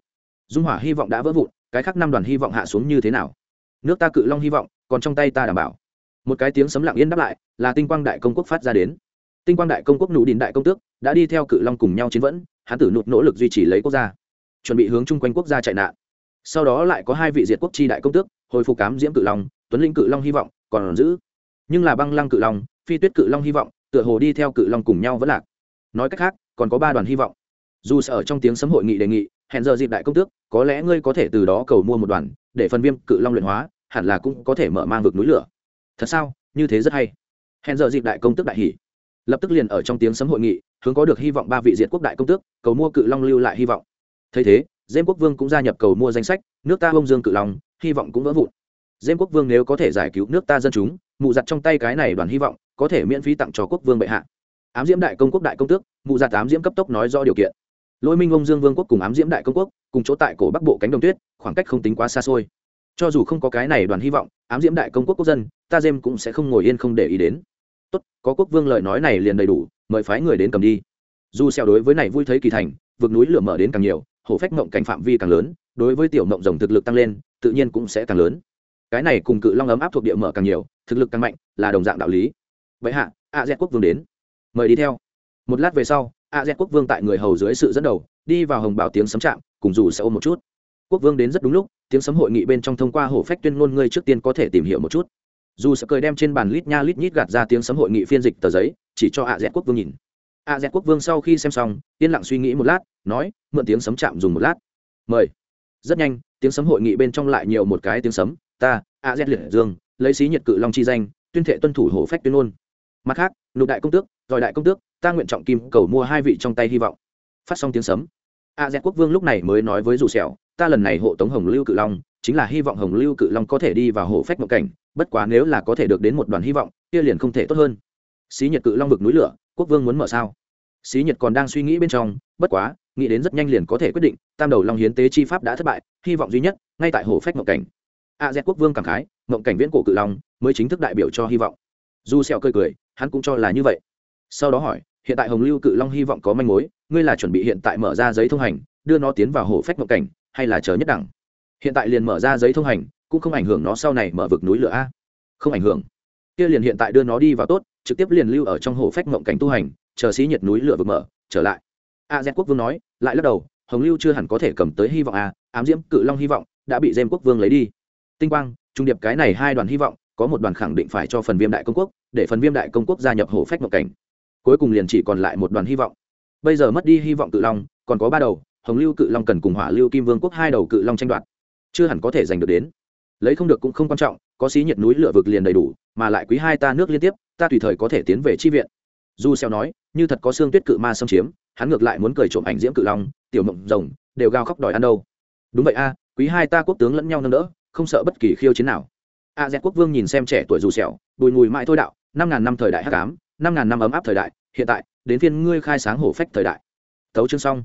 Dung hỏa hy vọng đã vỡ vụn, cái khác năm đoàn hy vọng hạ xuống như thế nào? Nước ta cự long hy vọng, còn trong tay ta đảm bảo. Một cái tiếng sấm lặng yên đáp lại, là tinh quang đại công quốc phát ra đến. Tinh quang đại công quốc nụ đình đại công tước, đã đi theo cự long cùng nhau chiến vẫn hắn tử nụt nỗ lực duy trì lấy quốc gia, chuẩn bị hướng chung quanh quốc gia chạy nạn sau đó lại có hai vị diệt quốc tri đại công tước, hồi phục cám diễm cự long, tuấn linh cự long hy vọng, còn giữ. Nhưng là băng lăng cự long, phi tuyết cự long hy vọng, tựa hồ đi theo cự long cùng nhau vẫn lạc. Nói cách khác, còn có ba đoàn hy vọng. Dù sợ trong tiếng sấm hội nghị đề nghị, hẹn giờ dịp đại công tước, có lẽ ngươi có thể từ đó cầu mua một đoàn, để phần viêm cự long luyện hóa, hẳn là cũng có thể mở mang vực núi lửa. Thật sao? Như thế rất hay. Hẹn giờ dịp đại công tước đại hỷ lập tức liền ở trong tiếng sấm hội nghị, hướng có được hy vọng ba vị diệt quốc đại công tước, cầu mua cự long lưu lại hy vọng. Thấy thế dêm quốc vương cũng gia nhập cầu mua danh sách, nước ta bông dương cự long, hy vọng cũng vỡ vụn. Dêm quốc vương nếu có thể giải cứu nước ta dân chúng, mụ giặt trong tay cái này đoàn hy vọng, có thể miễn phí tặng cho quốc vương bệ hạ. Ám diễm đại công quốc đại công tước, mụ giặt ám diễm cấp tốc nói rõ điều kiện. Lôi minh ông dương vương quốc cùng ám diễm đại công quốc, cùng chỗ tại cổ bắc bộ cánh đồng tuyết, khoảng cách không tính quá xa xôi. Cho dù không có cái này đoàn hy vọng, ám diễm đại công quốc quốc dân, ta dêm cũng sẽ không ngồi yên không để ý đến. Tốt, có quốc vương lời nói này liền đầy đủ, mời phái người đến cầm đi. Dù xeo đối với này vui thấy kỳ thành, vực núi lửa mở đến càng nhiều hổ phách mộng cảnh phạm vi càng lớn, đối với tiểu mộng rồng thực lực tăng lên, tự nhiên cũng sẽ càng lớn. Cái này cùng cự long ấm áp thuộc địa mở càng nhiều, thực lực càng mạnh, là đồng dạng đạo lý. Vậy hạ, a z quốc vương đến. Mời đi theo. Một lát về sau, a z quốc vương tại người hầu dưới sự dẫn đầu, đi vào hồng bảo tiếng sấm chạm, cùng dù sẽ ôm một chút. Quốc vương đến rất đúng lúc, tiếng sấm hội nghị bên trong thông qua hổ phách tuyên ngôn ngươi trước tiên có thể tìm hiểu một chút. Dù sẽ cười đem trên bàn lít nha lít nhít gạt ra tiếng sấm hội nghị phiên dịch tờ giấy, chỉ cho a z quốc vương nhìn. A z quốc vương sau khi xem xong, yên lặng suy nghĩ một lát nói, mượn tiếng sấm chạm dùng một lát. Mời. Rất nhanh, tiếng sấm hội nghị bên trong lại nhiều một cái tiếng sấm. Ta, a z liệt dương, lấy xí nhiệt cự long chi danh, tuyên thệ tuân thủ hổ phách tuyên ngôn. Mặt khác, nụ đại công tước, giỏi đại công tước, ta nguyện trọng kim cầu mua hai vị trong tay hy vọng. Phát xong tiếng sấm. A z quốc vương lúc này mới nói với dù sẹo, ta lần này hộ tống hồng lưu cự long, chính là hy vọng hồng lưu cự long có thể đi vào hổ phách một cảnh, bất quá nếu là có thể được đến một đoàn hy vọng, kia liền không thể tốt hơn. Xí nhiệt cự long vực núi lửa, quốc vương muốn mở sao? Xí nhiệt còn đang suy nghĩ bên trong, bất quá nghĩ đến rất nhanh liền có thể quyết định, tam đầu long hiến tế chi pháp đã thất bại, hy vọng duy nhất, ngay tại hồ phách mộng cảnh. A z quốc vương cảm khái, mộng cảnh viễn cổ cự long, mới chính thức đại biểu cho hy vọng. Du xẹo cười cười, hắn cũng cho là như vậy. Sau đó hỏi, hiện tại hồng lưu cự long hy vọng có manh mối, ngươi là chuẩn bị hiện tại mở ra giấy thông hành, đưa nó tiến vào hồ phách mộng cảnh, hay là chờ nhất đẳng? Hiện tại liền mở ra giấy thông hành, cũng không ảnh hưởng nó sau này mở vực núi lửa a? Không ảnh hưởng. Kia liền hiện tại đưa nó đi vào tốt, trực tiếp liền lưu ở trong hồ phách mộng cảnh tu hành, chờ xí nhiệt núi lửa vực mở, trở lại a z quốc vương nói, lại lắc đầu, hồng lưu chưa hẳn có thể cầm tới hy vọng a ám diễm cự long hy vọng đã bị dêm quốc vương lấy đi. Tinh quang, trung điệp cái này hai đoàn hy vọng, có một đoàn khẳng định phải cho phần viêm đại công quốc, để phần viêm đại công quốc gia nhập hồ phách mộng cảnh. Cuối cùng liền chỉ còn lại một đoàn hy vọng. Bây giờ mất đi hy vọng cự long, còn có ba đầu, hồng lưu cự long cần cùng hỏa lưu kim vương quốc hai đầu cự long tranh đoạt. Chưa hẳn có thể giành được đến. Lấy không được cũng không quan trọng, có xí nhiệt núi lửa vực liền đầy đủ, mà lại quý hai ta nước liên tiếp, ta tùy thời có thể tiến về chi viện. Du xeo nói, như thật có xương tuyết cự ma xâm chiếm hắn ngược lại muốn cười trộm ảnh diễm cự long, tiểu mộng rồng, đều gào khóc đòi ăn đâu. Đúng vậy a, quý hai ta quốc tướng lẫn nhau nâng đỡ, không sợ bất kỳ khiêu chiến nào. A dẹt quốc vương nhìn xem trẻ tuổi dù sẹo, bùi ngùi mãi thôi đạo, năm ngàn năm thời đại hắc ám, năm ngàn năm ấm áp thời đại, hiện tại, đến phiên ngươi khai sáng hổ phách thời đại. Tấu chương xong.